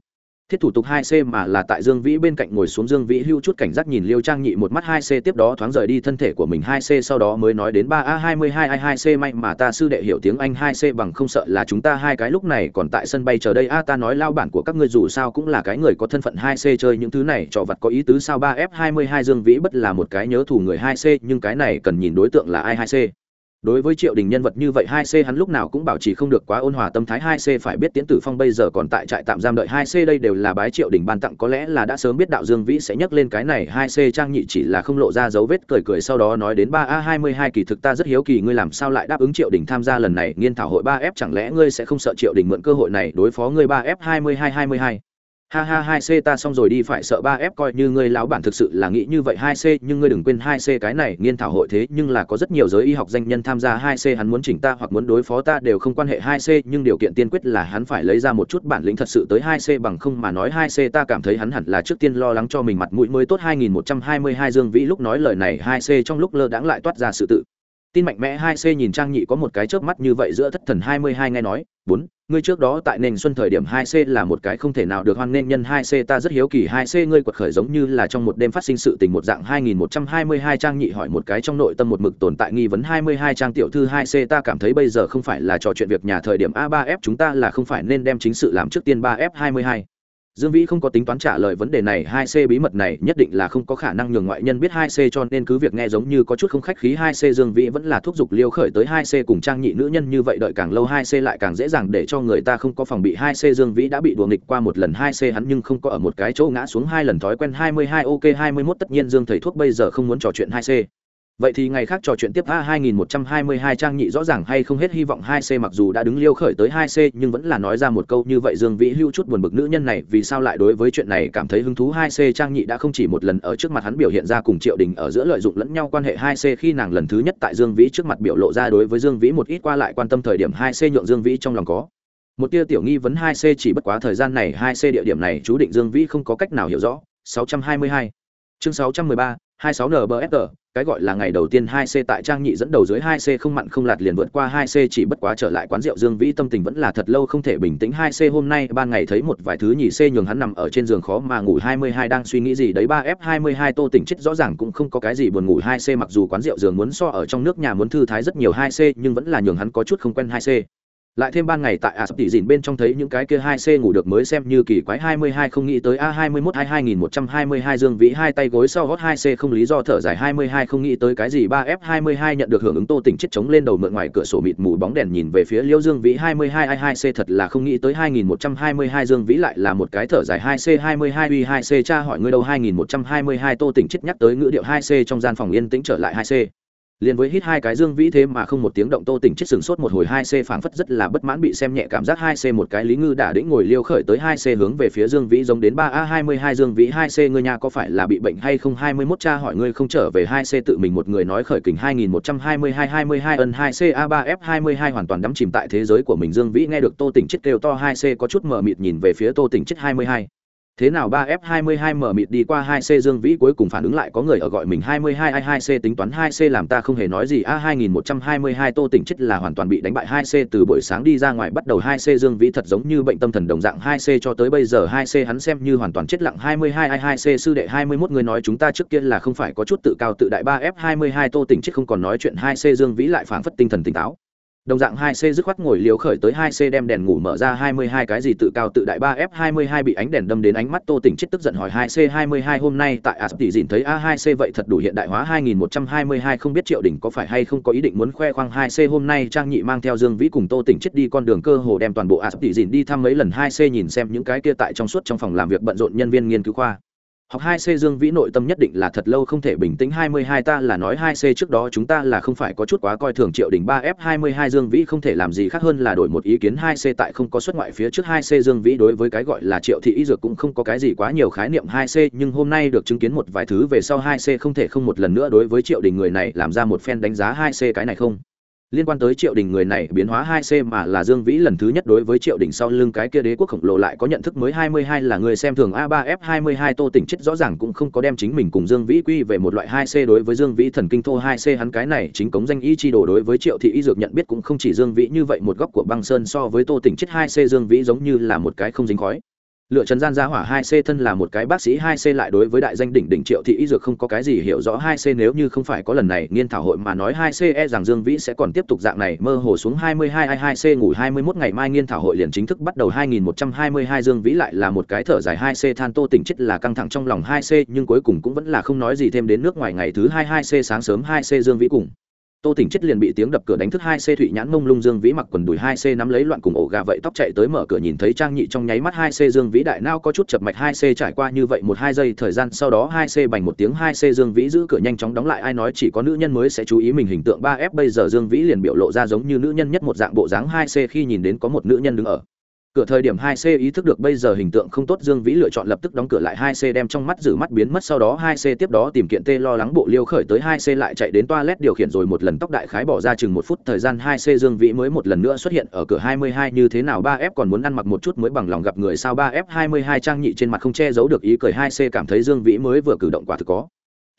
thiết thủ tục hai c mà là tại dương vĩ bên cạnh ngồi xuống dương vĩ hưu chút cảnh giác nhìn liêu trang nhị một mắt hai c tiếp đó thoáng rời đi thân thể của mình hai c sau đó mới nói đến ba a hai mươi hai i hai c may mà ta sư đệ hiểu tiếng anh hai c bằng không sợ là chúng ta hai cái lúc này còn tại sân bay chờ đây. A, ta nói lao bản của các ngươi dù sao cũng là cái người có thân phận hai c chơi những thứ này, trò vật có ý tứ sao? Ba f hai mươi hai dương vĩ bất là một cái nhớ thù người hai c, nhưng cái này cần nhìn đối tượng là ai hai c? Đối với triệu đình nhân vật như vậy, hai c hắn lúc nào cũng bảo trì không được quá ôn hòa tâm thái, hai c phải biết tiễn tử phong bây giờ còn tại trại tạm giam đợi, hai c đây đều là bái triệu đình ban tặng, có lẽ là đã sớm biết đạo dương vĩ sẽ nhắc lên cái này, hai c trang nhị chỉ là không lộ ra dấu vết, cười cười sau đó nói đến ba a hai mươi hai, kỳ thực ta rất hiếu kỳ, ngươi làm sao lại đáp ứng triệu đình tham gia lần này, nghiên thảo hội ba f, chẳng lẽ ngươi sẽ không sợ triệu đình mượn cơ hội này đối phó ngươi ba f hai mươi hai hai mươi hai? Ha ha, hai c ta xong rồi đi, phải sợ ba f coi như ngươi lão bản thực sự là nghĩ như vậy. Hai c, nhưng ngươi đừng quên hai c cái này, nghiên thảo hội thế, nhưng là có rất nhiều giới y học danh nhân tham gia. Hai c hắn muốn chỉnh ta hoặc muốn đối phó ta đều không quan hệ. Hai c, nhưng điều kiện tiên quyết là hắn phải lấy ra một chút bản lĩnh thật sự tới hai c bằng không mà nói. Hai c ta cảm thấy hắn hẳn là trước tiên lo lắng cho mình mặt mũi mới tốt. Hai nghìn một trăm hai mươi hai dương vĩ lúc nói lời này, hai c trong lúc lơ đãng lại toát ra sự tự tin mạnh mẽ hai c nhìn trang nhị có một cái chớp mắt như vậy giữa thất thần hai mươi hai nghe nói, bốn, ngươi trước đó tại nền xuân thời điểm hai c là một cái không thể nào được hoan nên nhân hai c, ta rất hiếu kỳ hai c ngươi quật khởi giống như là trong một đêm phát sinh sự tình một dạng hai nghìn một trăm hai mươi hai trang nhị hỏi một cái trong nội tâm một mực tồn tại nghi vấn hai mươi hai trang tiểu thư hai c, ta cảm thấy bây giờ không phải là trò chuyện việc nhà thời điểm a ba f chúng ta là không phải nên đem chính sự làm trước tiên ba f hai mươi hai. Dương Vĩ không có tính toán trả lời vấn đề này, 2C bí mật này nhất định là không có khả năng nhường ngoại nhân biết 2C cho nên cứ việc nghe giống như có chút không khách khí 2C Dương Vĩ vẫn là thúc giục Liêu khởi tới 2C cùng trang nhị nữ nhân như vậy đợi càng lâu 2C lại càng dễ dàng để cho người ta không có phòng bị. 2C Dương Vĩ đã bị đùa nghịch qua một lần 2C hắn nhưng không có ở một cái chỗ ngã xuống hai lần thói quen 22 OK 21 tất nhiên Dương thầy thuốc bây giờ không muốn trò chuyện 2C vậy thì ngày khác trò chuyện tiếp a 2122 trang nhị rõ ràng hay không hết hy vọng 2C mặc dù đã đứng liêu khởi tới 2C nhưng vẫn là nói ra một câu như vậy Dương Vĩ hưu chút buồn bực nữ nhân này, vì sao lại đối với chuyện này cảm thấy hứng thú? 2C trang nhị đã không chỉ một lần ở trước mặt hắn biểu hiện ra cùng Triệu Đình ở giữa lợi dụng lẫn nhau quan hệ 2C khi nàng lần thứ nhất tại Dương Vĩ trước mặt biểu lộ ra đối với Dương Vĩ một ít qua lại quan tâm thời điểm 2C nhượng Dương Vĩ trong lòng có một tia tiểu nghi vấn. 2C chỉ bất quá thời gian này 2C địa điểm này chú định Dương Vĩ không có cách nào hiểu rõ. 622 chương 613 26 NBFR cái gọi là ngày đầu tiên 2C tại trang nhị dẫn đầu dưới 2C không mặn không lạt liền vượt qua 2C chỉ bất quá trở lại quán rượu Dương Vĩ tâm tình vẫn là thật lâu không thể bình tĩnh. 2C hôm nay ban ngày thấy một vài thứ nhị C nhường hắn nằm ở trên giường khó mà ngủ. 22 đang suy nghĩ gì đấy 3F22 Tô tỉnh chết rõ ràng cũng không có cái gì buồn ngủ. 2C mặc dù quán rượu giường muốn so ở trong nước nhà muốn thư thái rất nhiều 2C nhưng vẫn là nhường hắn có chút không quen 2C lại thêm ban ngày tại a sập tỷ dìn bên trong thấy những cái kia hai c ngủ được mới xem như kỳ quái hai mươi hai không nghĩ tới a hai mươi mốt hai hai nghìn một trăm hai mươi hai dương vĩ hai tay gối sau gót hai c không lý do thở dài hai mươi hai không nghĩ tới cái gì ba f hai mươi hai nhận được hưởng ứng tô tỉnh chết chống lên đầu mượn ngoài cửa sổ mịt mù bóng đèn nhìn về phía liêu dương vĩ hai mươi hai hai hai c thật là không nghĩ tới hai nghìn một trăm hai mươi hai dương vĩ lại là một cái thở dài hai c hai mươi hai uy hai c cha hỏi ngươi đâu hai nghìn một trăm hai mươi hai tô tỉnh chết nhắc tới ngữ điệu hai c trong gian phòng yên tĩnh trở lại hai c liền với hít hai cái dương vĩ thế mà không một tiếng động tô tỉnh chết sừng sốt một hồi hai c phảng phất rất là bất mãn bị xem nhẹ cảm giác hai c một cái lý ngư đã đĩnh ngồi liêu khởi tới hai c hướng về phía dương vĩ giống đến ba a hai mươi hai dương vĩ hai c ngươi nhà có phải là bị bệnh hay không? Hai mươi mốt cha hỏi ngươi không trở về hai c tự mình một người nói khởi kình hai nghìn một trăm hai mươi hai hai mươi hai ân hai c a ba f hai mươi hai hoàn toàn đắm chìm tại thế giới của mình. Dương vĩ nghe được tô tỉnh chết kêu to hai c có chút mờ mịt nhìn về phía tô tỉnh chết hai mươi hai thế nào ba f 22 mở mịt đi qua 2 c dương vĩ cuối cùng phản ứng lại có người ở gọi mình 22 i 2 c tính toán 2 c làm ta không hề nói gì. A 2122 tô tỉnh chết là hoàn toàn bị đánh bại 2 c từ buổi sáng đi ra ngoài bắt đầu 2 c dương vĩ thật giống như bệnh tâm thần đồng dạng 2 c cho tới bây giờ 2 c hắn xem như hoàn toàn chết lặng. 22 i 2 c sư đệ 21 người nói chúng ta trước kia là không phải có chút tự cao tự đại. 3 f 22 tô tỉnh chết không còn nói chuyện 2 c dương vĩ lại phản phất tinh thần tỉnh táo đồng dạng hai c dứt khoát ngồi liều khởi tới hai c đem đèn ngủ mở ra hai mươi hai cái gì tự cao tự đại ba f hai mươi hai bị ánh đèn đâm đến ánh mắt tô tỉnh chết tức giận hỏi hai c hai mươi hai hôm nay tại a tỷ dìn thấy a hai c vậy thật đủ hiện đại hóa hai nghìn một trăm hai mươi hai không biết triệu đỉnh có phải hay không có ý định muốn khoe khoang hai c hôm nay trang nhị mang theo dương vĩ cùng tô tỉnh chết đi con đường cơ hồ đem toàn bộ a tỷ dìn đi thăm mấy lần hai c nhìn xem những cái kia tại trong suốt trong phòng làm việc bận rộn nhân viên nghiên cứu khoa học hai c dương vĩ nội tâm nhất định là thật lâu không thể bình tĩnh. Hai mươi hai ta là nói hai c trước đó chúng ta là không phải có chút quá coi thường triệu đỉnh ba f hai mươi hai dương vĩ không thể làm gì khác hơn là đổi một ý kiến. Hai c tại không có xuất ngoại phía trước. Hai c dương vĩ đối với cái gọi là triệu thị y dược cũng không có cái gì quá nhiều khái niệm. Hai c nhưng hôm nay được chứng kiến một vài thứ về sau. Hai c không thể không một lần nữa đối với triệu đình người này làm ra một phen đánh giá. Hai c cái này không? Liên quan tới triệu đình người này biến hóa hai c mà là dương vĩ lần thứ nhất đối với triệu đình sau lưng cái kia đế quốc khổng lồ lại có nhận thức mới hai mươi hai là người xem thường a ba f hai mươi hai tô tỉnh chết rõ ràng cũng không có đem chính mình cùng dương vĩ quy về một loại hai c đối với dương vĩ thần kinh thô hai c hắn cái này chính cống danh y chi đồ đối với triệu thị y dược nhận biết cũng không chỉ dương vĩ như vậy một góc của băng sơn so với tô tỉnh chết hai c dương vĩ giống như là một cái không dính khói lựa trần gian gia hỏa hai c thân là một cái bác sĩ hai c lại đối với đại danh đỉnh đỉnh triệu thị y dược không có cái gì hiểu rõ hai c nếu như không phải có lần này nghiên thảo hội mà nói hai c e rằng dương vĩ sẽ còn tiếp tục dạng này mơ hồ xuống hai mươi hai hai c ngủ hai mươi 21 ngày mai nghiên thảo hội liền chính thức bắt đầu hai nghìn một trăm hai mươi hai dương vĩ lại là một cái thở dài hai c than tô tỉnh chết là căng thẳng trong lòng hai c nhưng cuối cùng cũng vẫn là không nói gì thêm đến nước ngoài ngày thứ hai hai c sáng sớm hai c dương vĩ cùng tô tỉnh chết liền bị tiếng đập cửa đánh thức hai c thụy nhãn mông lung dương vĩ mặc quần đùi hai c nắm lấy loạn cùng ổ gà vậy tóc chạy tới mở cửa nhìn thấy trang nhị trong nháy mắt hai c dương vĩ đại nao có chút chập mạch hai c trải qua như vậy một hai giây thời gian sau đó hai c bành một tiếng hai c dương vĩ giữ cửa nhanh chóng đóng lại ai nói chỉ có nữ nhân mới sẽ chú ý mình hình tượng ba f bây giờ dương vĩ liền biểu lộ ra giống như nữ nhân nhất một dạng bộ dáng hai c khi nhìn đến có một nữ nhân đứng ở cửa thời điểm hai c ý thức được bây giờ hình tượng không tốt, dương vĩ lựa chọn lập tức đóng cửa lại hai c, đem trong mắt giữ mắt biến mất. Sau đó hai c tiếp đó tìm kiện tê lo lắng bộ liêu khởi tới hai c lại chạy đến toilet điều khiển rồi một lần tóc đại khái bỏ ra chừng một phút. Thời gian hai c dương vĩ mới một lần nữa xuất hiện ở cửa hai mươi hai. Như thế nào ba f còn muốn ăn mặc một chút mới bằng lòng gặp người sao? Ba f hai mươi hai trang nhị trên mặt không che giấu được ý cười. Hai c cảm thấy dương vĩ mới vừa cử động quả thực có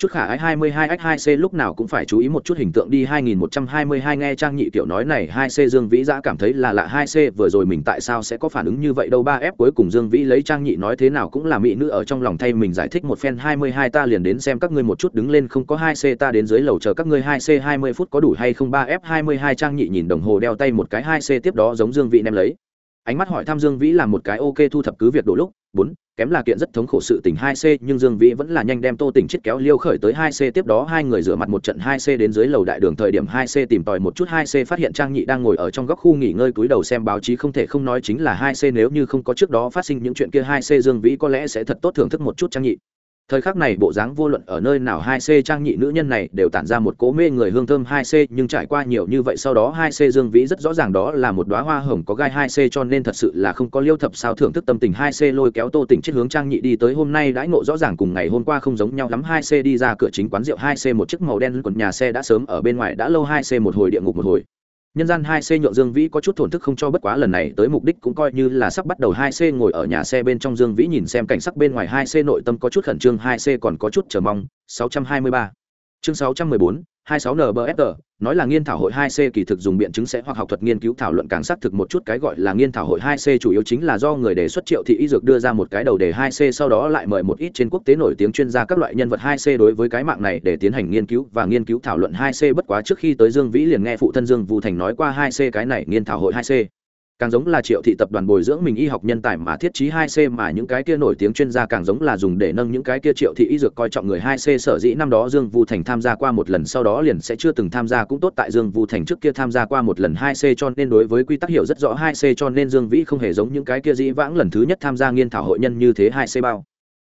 chút khả ái 22 x 2 c lúc nào cũng phải chú ý một chút hình tượng đi 2122 nghe trang nhị tiểu nói này 2 c dương vĩ giã cảm thấy là lạ 2 c vừa rồi mình tại sao sẽ có phản ứng như vậy đâu? 3 f cuối cùng dương vĩ lấy trang nhị nói thế nào cũng là mỹ nữ ở trong lòng thay mình giải thích một phen 22 ta liền đến xem các ngươi một chút đứng lên, không có 2 c ta đến dưới lầu chờ các ngươi 2 c 20 phút có đủ hay không? 3 f 22 trang nhị nhìn đồng hồ đeo tay một cái 2 c tiếp đó giống dương vĩ nem lấy ánh mắt hỏi thăm dương vĩ làm một cái ok thu thập cứ việc đổ lúc. Bốn, kém là kiện rất thống khổ sự tình hai c, nhưng dương vĩ vẫn là nhanh đem tô tỉnh chết kéo liêu khởi tới hai c. Tiếp đó hai người rửa mặt một trận hai c đến dưới lầu đại đường thời điểm hai c tìm tòi một chút hai c, phát hiện trang nhị đang ngồi ở trong góc khu nghỉ ngơi cúi đầu xem báo chí không thể không nói chính là hai c. Nếu như không có trước đó phát sinh những chuyện kia hai c, dương vĩ có lẽ sẽ thật tốt thưởng thức một chút trang nhị thời khắc này bộ dáng vô luận ở nơi nào hai c trang nhị nữ nhân này đều tản ra một cố mê người hương thơm hai c, nhưng trải qua nhiều như vậy sau đó hai c dương vĩ rất rõ ràng đó là một đoá hoa hồng có gai hai c, cho nên thật sự là không có liêu thập sao thưởng thức tâm tình hai c lôi kéo tô tỉnh chết hướng trang nhị đi tới hôm nay đãi ngộ rõ ràng cùng ngày hôm qua không giống nhau lắm. Hai c đi ra cửa chính quán rượu, hai c một chiếc màu đen quần nhà xe đã sớm ở bên ngoài, đã lâu hai c một hồi địa ngục một hồi nhân gian hai c nhượng dương vĩ có chút thổn thức không cho bất quá lần này tới mục đích cũng coi như là sắp bắt đầu hai c ngồi ở nhà xe bên trong dương vĩ nhìn xem cảnh sắc bên ngoài hai c nội tâm có chút khẩn trương, hai c còn có chút chờ mong 623 chương 614, 26 nbfr nói là nghiên thảo hội 2C kỳ thực dùng biện chứng sẽ hoặc học thuật nghiên cứu thảo luận càng xác thực một chút cái gọi là nghiên thảo hội 2C chủ yếu chính là do người đề xuất triệu thị y dược đưa ra một cái đầu đề 2C sau đó lại mời một ít trên quốc tế nổi tiếng chuyên gia các loại nhân vật 2C đối với cái mạng này để tiến hành nghiên cứu và nghiên cứu thảo luận 2C bất quá trước khi tới Dương Vĩ liền nghe phụ thân Dương Vũ Thành nói qua 2C cái này nghiên thảo hội 2C càng giống là triệu thị tập đoàn bồi dưỡng mình y học nhân tài mà thiết trí 2C mà những cái kia nổi tiếng chuyên gia càng giống là dùng để nâng những cái kia triệu thị y dược coi trọng người 2C sở dĩ năm đó Dương Vu Thành tham gia qua một lần, sau đó liền sẽ chưa từng tham gia cũng tốt tại Dương Vu Thành trước kia tham gia qua một lần 2C cho nên đối với quy tắc hiểu rất rõ 2C cho nên Dương Vĩ không hề giống những cái kia dĩ vãng lần thứ nhất tham gia nghiên thảo hội nhân như thế 2C bao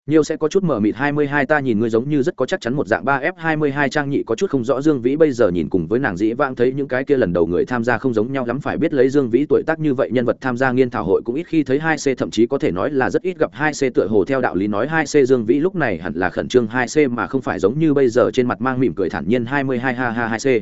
nhiều sẽ có chút mở mịt 22 ta nhìn ngươi giống như rất có chắc chắn một dạng 3F22 trang nhị có chút không rõ Dương Vĩ bây giờ nhìn cùng với nàng dĩ vãng thấy những cái kia lần đầu người tham gia không giống nhau lắm, phải biết lấy Dương Vĩ tuổi tác như vậy, nhân vật tham gia nghiên thảo hội cũng ít khi thấy 2C thậm chí có thể nói là rất ít gặp 2C tựa hồ theo đạo lý nói 2C Dương Vĩ lúc này hẳn là khẩn trương 2C mà không phải giống như bây giờ trên mặt mang mỉm cười thản nhiên 22 ha ha 2C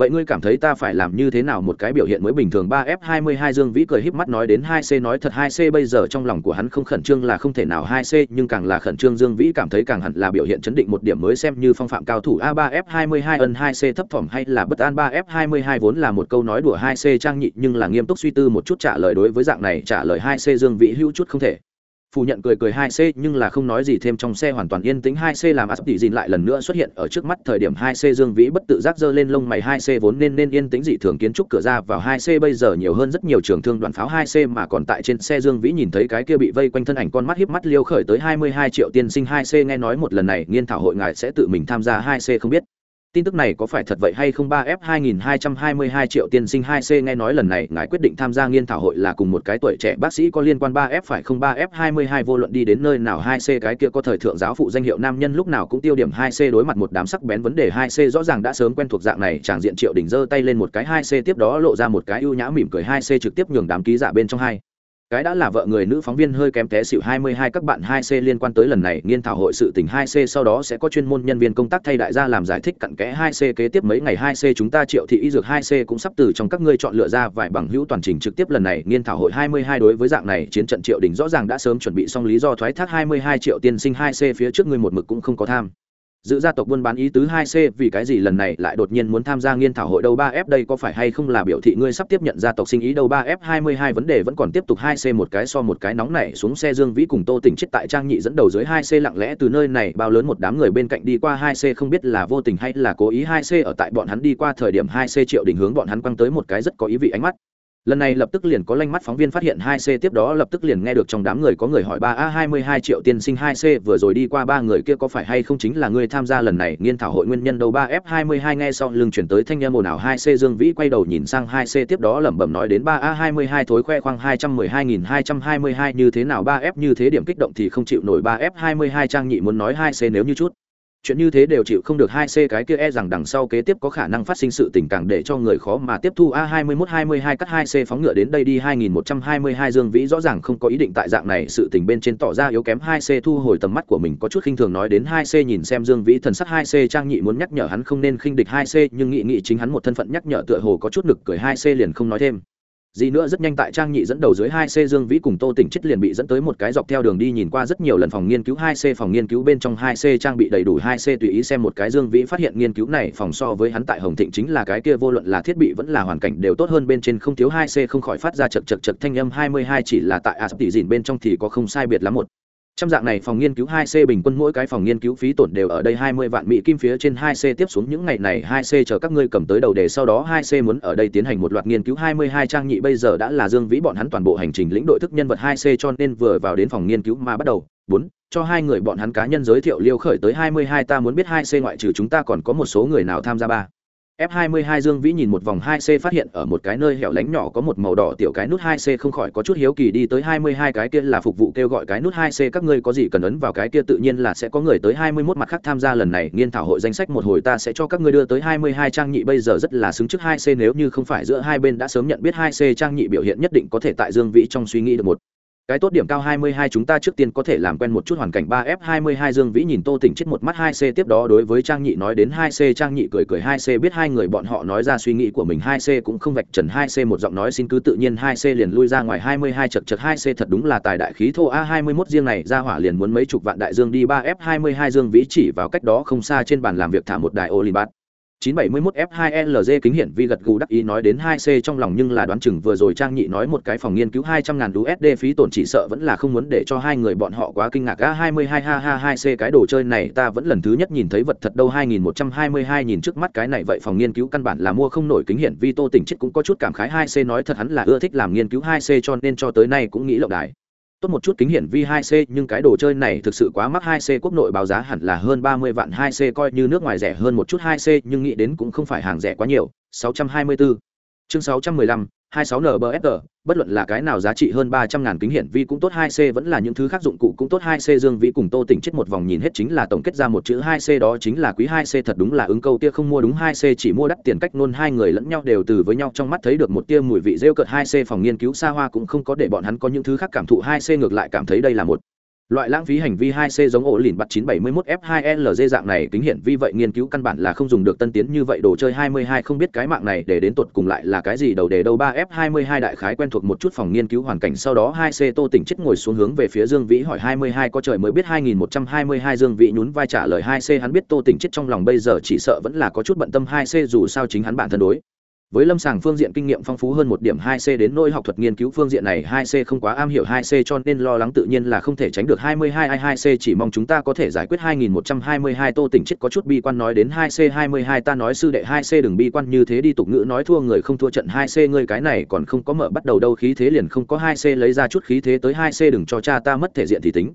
vậy ngươi cảm thấy ta phải làm như thế nào một cái biểu hiện mới bình thường? Ba f hai mươi hai dương vĩ cười híp mắt nói đến hai c, nói thật hai c bây giờ trong lòng của hắn không khẩn trương là không thể nào hai c, nhưng càng là khẩn trương dương vĩ cảm thấy càng hẳn là biểu hiện chấn định một điểm mới xem như phong phạm cao thủ. A ba f hai mươi hai ân hai c thấp thỏm hay là bất an? Ba f hai mươi hai vốn là một câu nói đùa hai c trang nhị, nhưng là nghiêm túc suy tư một chút trả lời đối với dạng này, trả lời hai c dương vĩ hữu chút không thể phủ nhận cười cười hai c, nhưng là không nói gì thêm trong xe hoàn toàn yên tĩnh hai c làm áp tỷ dìn lại lần nữa xuất hiện ở trước mắt thời điểm hai c dương vĩ bất tự giác giơ lên lông mày hai c vốn nên nên yên tĩnh dị thường kiến trúc cửa ra vào hai c bây giờ nhiều hơn rất nhiều trường thương đoàn pháo hai c mà còn tại trên xe dương vĩ nhìn thấy cái kia bị vây quanh thân ảnh con mắt hiếp mắt liêu khởi tới hai mươi hai triệu tiên sinh hai c nghe nói một lần này, nghiên thảo hội ngài sẽ tự mình tham gia hai c không biết tin tức này có phải thật vậy hay không? ba f 2222 triệu tiên sinh 2 c nghe nói lần này ngài quyết định tham gia nghiên thảo hội là cùng một cái tuổi trẻ bác sĩ có liên quan ba f phải không? ba f 22 vô luận đi đến nơi nào 2 c cái kia có thời thượng giáo phụ danh hiệu nam nhân lúc nào cũng tiêu điểm 2 c đối mặt một đám sắc bén vấn đề 2 c rõ ràng đã sớm quen thuộc dạng này chàng diện triệu đỉnh giơ tay lên một cái 2 c tiếp đó lộ ra một cái ưu nhã mỉm cười 2 c trực tiếp nhường đám ký giả bên trong hai cái đã là vợ người nữ phóng viên hơi kém té xỉu 22 các bạn 2C liên quan tới lần này, nghiên thảo hội sự tình 2C sau đó sẽ có chuyên môn nhân viên công tác thay đại gia làm giải thích cặn kẽ 2C kế tiếp mấy ngày 2C chúng ta triệu thị y dược 2C cũng sắp từ trong các ngươi chọn lựa ra vài bằng hữu toàn trình trực tiếp lần này, nghiên thảo hội 22 đối với dạng này, chiến trận triệu đỉnh rõ ràng đã sớm chuẩn bị xong lý do thoái thác 22 triệu tiên sinh 2C phía trước ngươi một mực cũng không có tham giữ gia tộc buôn bán ý tứ 2C vì cái gì lần này lại đột nhiên muốn tham gia nghiên thảo hội đâu 3F đây có phải hay không là biểu thị ngươi sắp tiếp nhận gia tộc sinh ý đâu 3F22 vấn đề vẫn còn tiếp tục 2C một cái so một cái nóng này xuống xe Dương Vĩ cùng Tô Tỉnh chết tại trang nhị dẫn đầu dưới 2C lặng lẽ từ nơi này bao lớn một đám người bên cạnh đi qua 2C không biết là vô tình hay là cố ý 2C ở tại bọn hắn đi qua thời điểm 2C triệu định hướng bọn hắn quăng tới một cái rất có ý vị ánh mắt lần này lập tức liền có lanh mắt phóng viên phát hiện hai c tiếp đó lập tức liền nghe được trong đám người có người hỏi ba a hai mươi hai triệu tiên sinh hai c vừa rồi đi qua ba người kia có phải hay không chính là người tham gia lần này nghiên thảo hội nguyên nhân đâu? Ba f hai mươi hai nghe sau lưng chuyển tới thanh em ồn ào, hai c dương vĩ quay đầu nhìn sang hai c tiếp đó lẩm bẩm nói đến ba a hai mươi hai thối khoe khoang hai trăm mười hai nghìn hai trăm hai mươi hai, như thế nào? Ba f như thế điểm kích động thì không chịu nổi, ba f hai mươi hai trang nhị muốn nói hai c nếu như chút chuyện như thế đều chịu không được hai c cái kia e rằng đằng sau kế tiếp có khả năng phát sinh sự tình càng để cho người khó mà tiếp thu. A hai mươi mốt hai mươi hai cắt hai c phóng ngựa đến đây đi. hai nghìn một trăm hai mươi hai dương vĩ rõ ràng không có ý định tại dạng này sự tình bên trên tỏ ra yếu kém. hai c thu hồi tầm mắt của mình có chút khinh thường nói đến hai c nhìn xem dương vĩ thần sắc. hai c trang nhị muốn nhắc nhở hắn không nên khinh địch hai c, nhưng nghị nghị chính hắn một thân phận nhắc nhở tựa hồ có chút nực cười. hai c liền không nói thêm gì nữa rất nhanh tại trang nhị dẫn đầu dưới hai c dương vĩ cùng tô tỉnh chết liền bị dẫn tới một cái dọc theo đường đi nhìn qua rất nhiều lần phòng nghiên cứu hai c, phòng nghiên cứu bên trong hai c trang bị đầy đủ hai c tùy ý xem một cái dương vĩ phát hiện nghiên cứu này phòng so với hắn tại hồng thịnh chính là cái kia vô luận là thiết bị vẫn là hoàn cảnh đều tốt hơn bên trên không thiếu hai c không khỏi phát ra chật chật chật thanh âm hai mươi hai chỉ là tại a tỷ dìn bên trong thì có không sai biệt lắm một trong dạng này phòng nghiên cứu 2C bình quân mỗi cái phòng nghiên cứu phí tổn đều ở đây 20 vạn mỹ kim phía trên 2C tiếp xuống những ngày này 2C chờ các ngươi cầm tới đầu đề sau đó 2C muốn ở đây tiến hành một loạt nghiên cứu. 22 trang nhị bây giờ đã là Dương Vĩ bọn hắn toàn bộ hành trình lĩnh đội thức nhân vật 2C cho nên vừa vào đến phòng nghiên cứu mà bắt đầu. 4 cho hai người bọn hắn cá nhân giới thiệu liêu khởi tới 22 ta muốn biết 2C ngoại trừ chúng ta còn có một số người nào tham gia ba. F22 Dương Vĩ nhìn một vòng 2C phát hiện ở một cái nơi hẻo lánh nhỏ có một màu đỏ tiểu cái nút 2C không khỏi có chút hiếu kỳ đi tới 22 cái kia là phục vụ kêu gọi cái nút 2C các ngươi có gì cần ấn vào cái kia tự nhiên là sẽ có người tới 21 mặt khác tham gia lần này. Nghiên thảo hội danh sách một hồi ta sẽ cho các ngươi đưa tới 22 trang nhị. Bây giờ rất là xứng trước 2C nếu như không phải giữa hai bên đã sớm nhận biết 2C trang nhị biểu hiện nhất định có thể tại Dương Vĩ trong suy nghĩ được một cái tốt điểm cao 22 chúng ta trước tiên có thể làm quen một chút hoàn cảnh 3F22 Dương Vĩ nhìn Tô Tỉnh chết một mắt 2C tiếp đó đối với Trang Nhị nói đến 2C Trang Nhị cười cười 2C biết hai người bọn họ nói ra suy nghĩ của mình 2C cũng không vạch trần 2C một giọng nói xin cứ tự nhiên 2C liền lui ra ngoài 22 chật chật 2C thật đúng là tài đại khí thô A21 riêng này, ra hỏa liền muốn mấy chục vạn đại dương đi 3F22 Dương Vĩ chỉ vào cách đó không xa trên bàn làm việc thả một đài Olimbat 971 F2LZ kính hiển vi gật gù đắc ý nói đến 2C trong lòng nhưng là đoán chừng vừa rồi Trang Nhị nói một cái phòng nghiên cứu 200 ngàn USD phí tổn chỉ sợ vẫn là không muốn để cho hai người bọn họ quá kinh ngạc. A22 ha ha 2C cái đồ chơi này ta vẫn lần thứ nhất nhìn thấy vật thật đâu. 2122 nhìn trước mắt cái này vậy phòng nghiên cứu căn bản là mua không nổi kính hiển vi Tô Tỉnh chết cũng có chút cảm khái. 2C nói thật hắn là ưa thích làm nghiên cứu 2C cho nên cho tới nay cũng nghĩ lộng đài tốt một chút kính hiển vi 2C nhưng cái đồ chơi này thực sự quá mắc 2C quốc nội báo giá hẳn là hơn 30 vạn 2C coi như nước ngoài rẻ hơn một chút 2C nhưng nghĩ đến cũng không phải hàng rẻ quá nhiều. 624 chương 615 26 NBSG, bất luận là cái nào giá trị hơn 300 ngàn kính hiển vi cũng tốt 2C vẫn là những thứ khác dụng cụ cũng tốt 2C Dương Vĩ cùng Tô Tỉnh chết một vòng nhìn hết chính là tổng kết ra một chữ 2C đó chính là quý 2C thật đúng là ứng câu tia không mua đúng 2C chỉ mua đắt tiền cách nôn hai người lẫn nhau đều từ với nhau trong mắt thấy được một tia mùi vị rêu cợt 2C phòng nghiên cứu xa hoa cũng không có để bọn hắn có những thứ khác cảm thụ 2C ngược lại cảm thấy đây là một loại lãng phí hành vi 2C giống ổ lìn bắt 971F2LZ dạng này kính hiển vi vậy nghiên cứu căn bản là không dùng được tân tiến như vậy, đồ chơi 22 không biết cái mạng này để đến tuột cùng lại là cái gì, đầu đề đâu 3F22 đại khái quen thuộc một chút phòng nghiên cứu hoàn cảnh, sau đó 2C Tô Tỉnh chết ngồi xuống hướng về phía Dương Vĩ hỏi 22 có trời mới biết 2122 Dương Vĩ nhún vai trả lời 2C hắn biết Tô Tỉnh chết trong lòng bây giờ chỉ sợ vẫn là có chút bận tâm 2C dù sao chính hắn bản thân đối với lâm sàng phương diện kinh nghiệm phong phú hơn một điểm hai c đến nỗi học thuật nghiên cứu phương diện này, hai c không quá am hiểu hai c cho nên lo lắng tự nhiên là không thể tránh được 22 2C chỉ mong chúng ta có thể giải quyết 2122 Tô Tỉnh chết có chút bi quan nói đến hai c 22 ta nói sư đệ hai c đừng bi quan như thế đi tục ngữ nói thua người không thua trận hai c ngươi cái này còn không có mở bắt đầu đâu khí thế liền không có hai c lấy ra chút khí thế tới hai c đừng cho cha ta mất thể diện thì tính.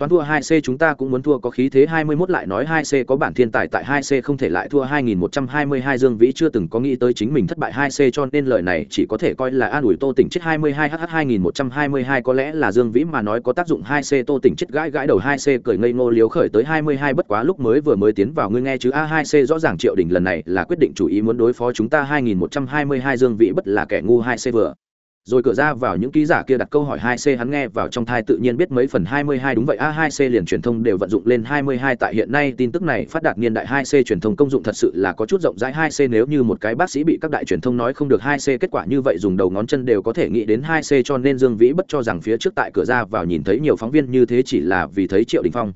Toán thua 2C chúng ta cũng muốn thua, có khí thế 21 lại nói 2C có bản thiên tài tại 2C không thể lại thua 2122 Dương Vĩ chưa từng có nghĩ tới chính mình thất bại 2C cho nên lời này chỉ có thể coi là an ủi Tô Tỉnh chết 22 HH 2122 có lẽ là Dương Vĩ mà nói có tác dụng 2C Tô Tỉnh chết gãi gãi đầu 2C cười ngây ngô liếu khởi tới 22 bất quá lúc mới vừa mới tiến vào, ngươi nghe chứ? A2C rõ ràng Triệu Đình lần này là quyết định chủ ý muốn đối phó chúng ta 2122 Dương Vĩ bất là kẻ ngu 2C vừa rồi cửa ra vào những ký giả kia đặt câu hỏi 2C hắn nghe vào trong thai tự nhiên biết mấy phần 22 đúng vậy. A2C liền truyền thông đều vận dụng lên 22 tại hiện nay, tin tức này phát đạt niên đại 2C truyền thông công dụng thật sự là có chút rộng rãi. 2C nếu như một cái bác sĩ bị các đại truyền thông nói không được 2C kết quả như vậy dùng đầu ngón chân đều có thể nghĩ đến 2C cho nên Dương Vĩ bất cho rằng phía trước tại cửa ra vào nhìn thấy nhiều phóng viên như thế chỉ là vì thấy Triệu Đình Phong.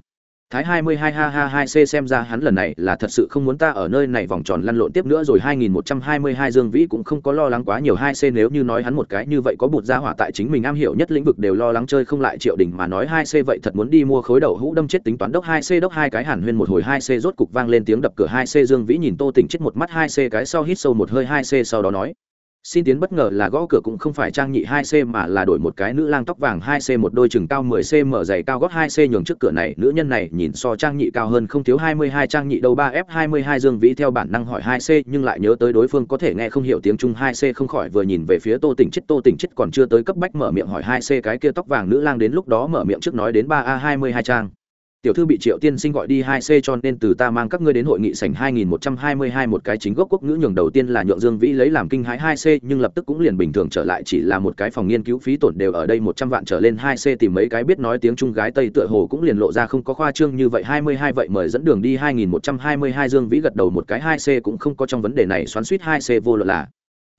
Thái 22 ha ha 2 c xem ra hắn lần này là thật sự không muốn ta ở nơi này vòng tròn lăn lộn tiếp nữa rồi. 2122 Dương Vĩ cũng không có lo lắng quá nhiều. 2 c nếu như nói hắn một cái như vậy có bụt ra hỏa tại chính mình am hiểu nhất lĩnh vực đều lo lắng chơi không lại Triệu Đình mà nói 2 c vậy thật muốn đi mua khối đầu hũ đâm chết tính toán đốc. 2 c đốc hai cái hàn huyên một hồi. 2 c rốt cục vang lên tiếng đập cửa. 2 c Dương Vĩ nhìn Tô Tỉnh chết một mắt. 2 c cái sau hít sâu một hơi. 2 c sau đó nói xin tiến bất ngờ là gõ cửa cũng không phải trang nhị 2C mà là đổi một cái nữ lang tóc vàng 2C một đôi chừng cao 10C mở dày cao gót 2C nhường trước cửa này, nữ nhân này nhìn so trang nhị cao hơn không thiếu 22 trang nhị đầu 3F22 Dương Vĩ theo bản năng hỏi 2C nhưng lại nhớ tới đối phương có thể nghe không hiểu tiếng Trung 2C không khỏi vừa nhìn về phía Tô Tỉnh chết Tô Tỉnh chết còn chưa tới cấp bách mở miệng hỏi 2C cái kia tóc vàng nữ lang đến lúc đó mở miệng trước nói đến 3A22 trang tiểu thư bị triệu tiên sinh gọi đi hai c cho nên từ ta mang các ngươi đến hội nghị sảnh 2122 một cái chính gốc quốc ngữ nhường đầu tiên là nhượng dương vĩ lấy làm kinh hãi hai c, nhưng lập tức cũng liền bình thường trở lại, chỉ là một cái phòng nghiên cứu phí tổn đều ở đây một trăm vạn trở lên hai c tìm mấy cái biết nói tiếng trung gái tây tựa hồ cũng liền lộ ra không có khoa trương như vậy. hai mươi hai vậy mời dẫn đường đi 2122 dương vĩ gật đầu một cái, hai c cũng không có trong vấn đề này xoắn suýt hai c vô luận là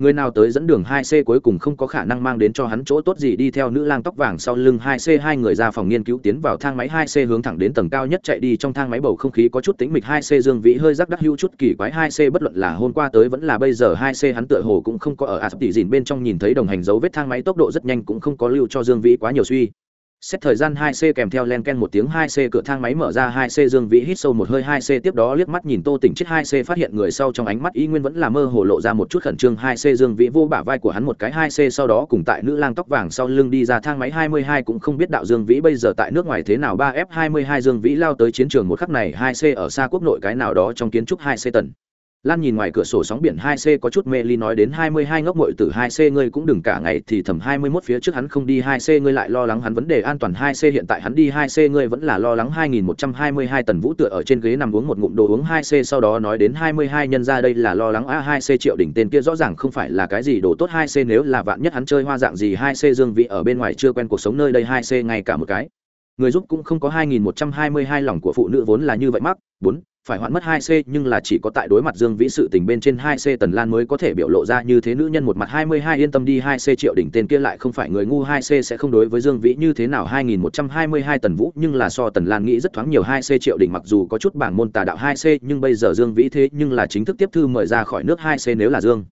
người nào tới dẫn đường hai c cuối cùng không có khả năng mang đến cho hắn chỗ tốt gì đi theo nữ lang tóc vàng sau lưng hai c hai người ra phòng nghiên cứu tiến vào thang máy hai c hướng thẳng đến tầng cao nhất chạy đi trong thang máy bầu không khí có chút tính mịch hai c dương vĩ hơi rắc đắc hưu chút kỳ quái hai c bất luận là hôm qua tới vẫn là bây giờ hai c hắn tựa hồ cũng không có ở áp tỷ dìn bên trong nhìn thấy đồng hành dấu vết thang máy tốc độ rất nhanh cũng không có lưu cho dương vĩ quá nhiều suy xét thời gian 2C kèm theo len ken một tiếng 2C cửa thang máy mở ra 2C Dương Vĩ hít sâu một hơi 2C tiếp đó liếc mắt nhìn Tô Tỉnh chết 2C phát hiện người sau trong ánh mắt ý nguyên vẫn là mơ hồ lộ ra một chút khẩn trương 2C Dương Vĩ vô bả vai của hắn một cái 2C sau đó cùng tại nữ lang tóc vàng sau lưng đi ra thang máy 22 cũng không biết đạo Dương Vĩ bây giờ tại nước ngoài thế nào 3F22 Dương Vĩ lao tới chiến trường một khắc này 2C ở xa quốc nội cái nào đó trong kiến trúc 2C tần. Lan nhìn ngoài cửa sổ sóng biển 2C có chút mê ly nói đến 22 ngốc muội tử 2C ngươi cũng đừng cả ngày thì thầm 21 phía trước hắn không đi 2C ngươi lại lo lắng hắn vấn đề an toàn 2C hiện tại hắn đi 2C ngươi vẫn là lo lắng 2122 tần vũ tựa ở trên ghế nằm uống một ngụm đồ uống 2C sau đó nói đến 22 nhân ra đây là lo lắng A2C triệu đỉnh tên kia rõ ràng không phải là cái gì đồ tốt 2C nếu là vạn nhất hắn chơi hoa dạng gì 2C dương vị ở bên ngoài chưa quen cuộc sống nơi đây 2C ngay cả một cái người giúp cũng không có 2122 lòng của phụ nữ vốn là như vậy mắc 4 phải hoãn mất 2C nhưng là chỉ có tại đối mặt Dương Vĩ sự tình bên trên 2C Tần Lan mới có thể biểu lộ ra như thế nữ nhân một mặt 22 yên tâm đi 2C triệu đỉnh tên kia lại không phải người ngu 2C sẽ không đối với Dương Vĩ như thế nào. 2122 Tần Vũ, nhưng là so Tần Lan nghĩ rất thoáng nhiều 2C triệu đỉnh mặc dù có chút bảng môn tà đạo 2C nhưng bây giờ Dương Vĩ thế nhưng là chính thức tiếp thư mời ra khỏi nước 2C nếu là Dương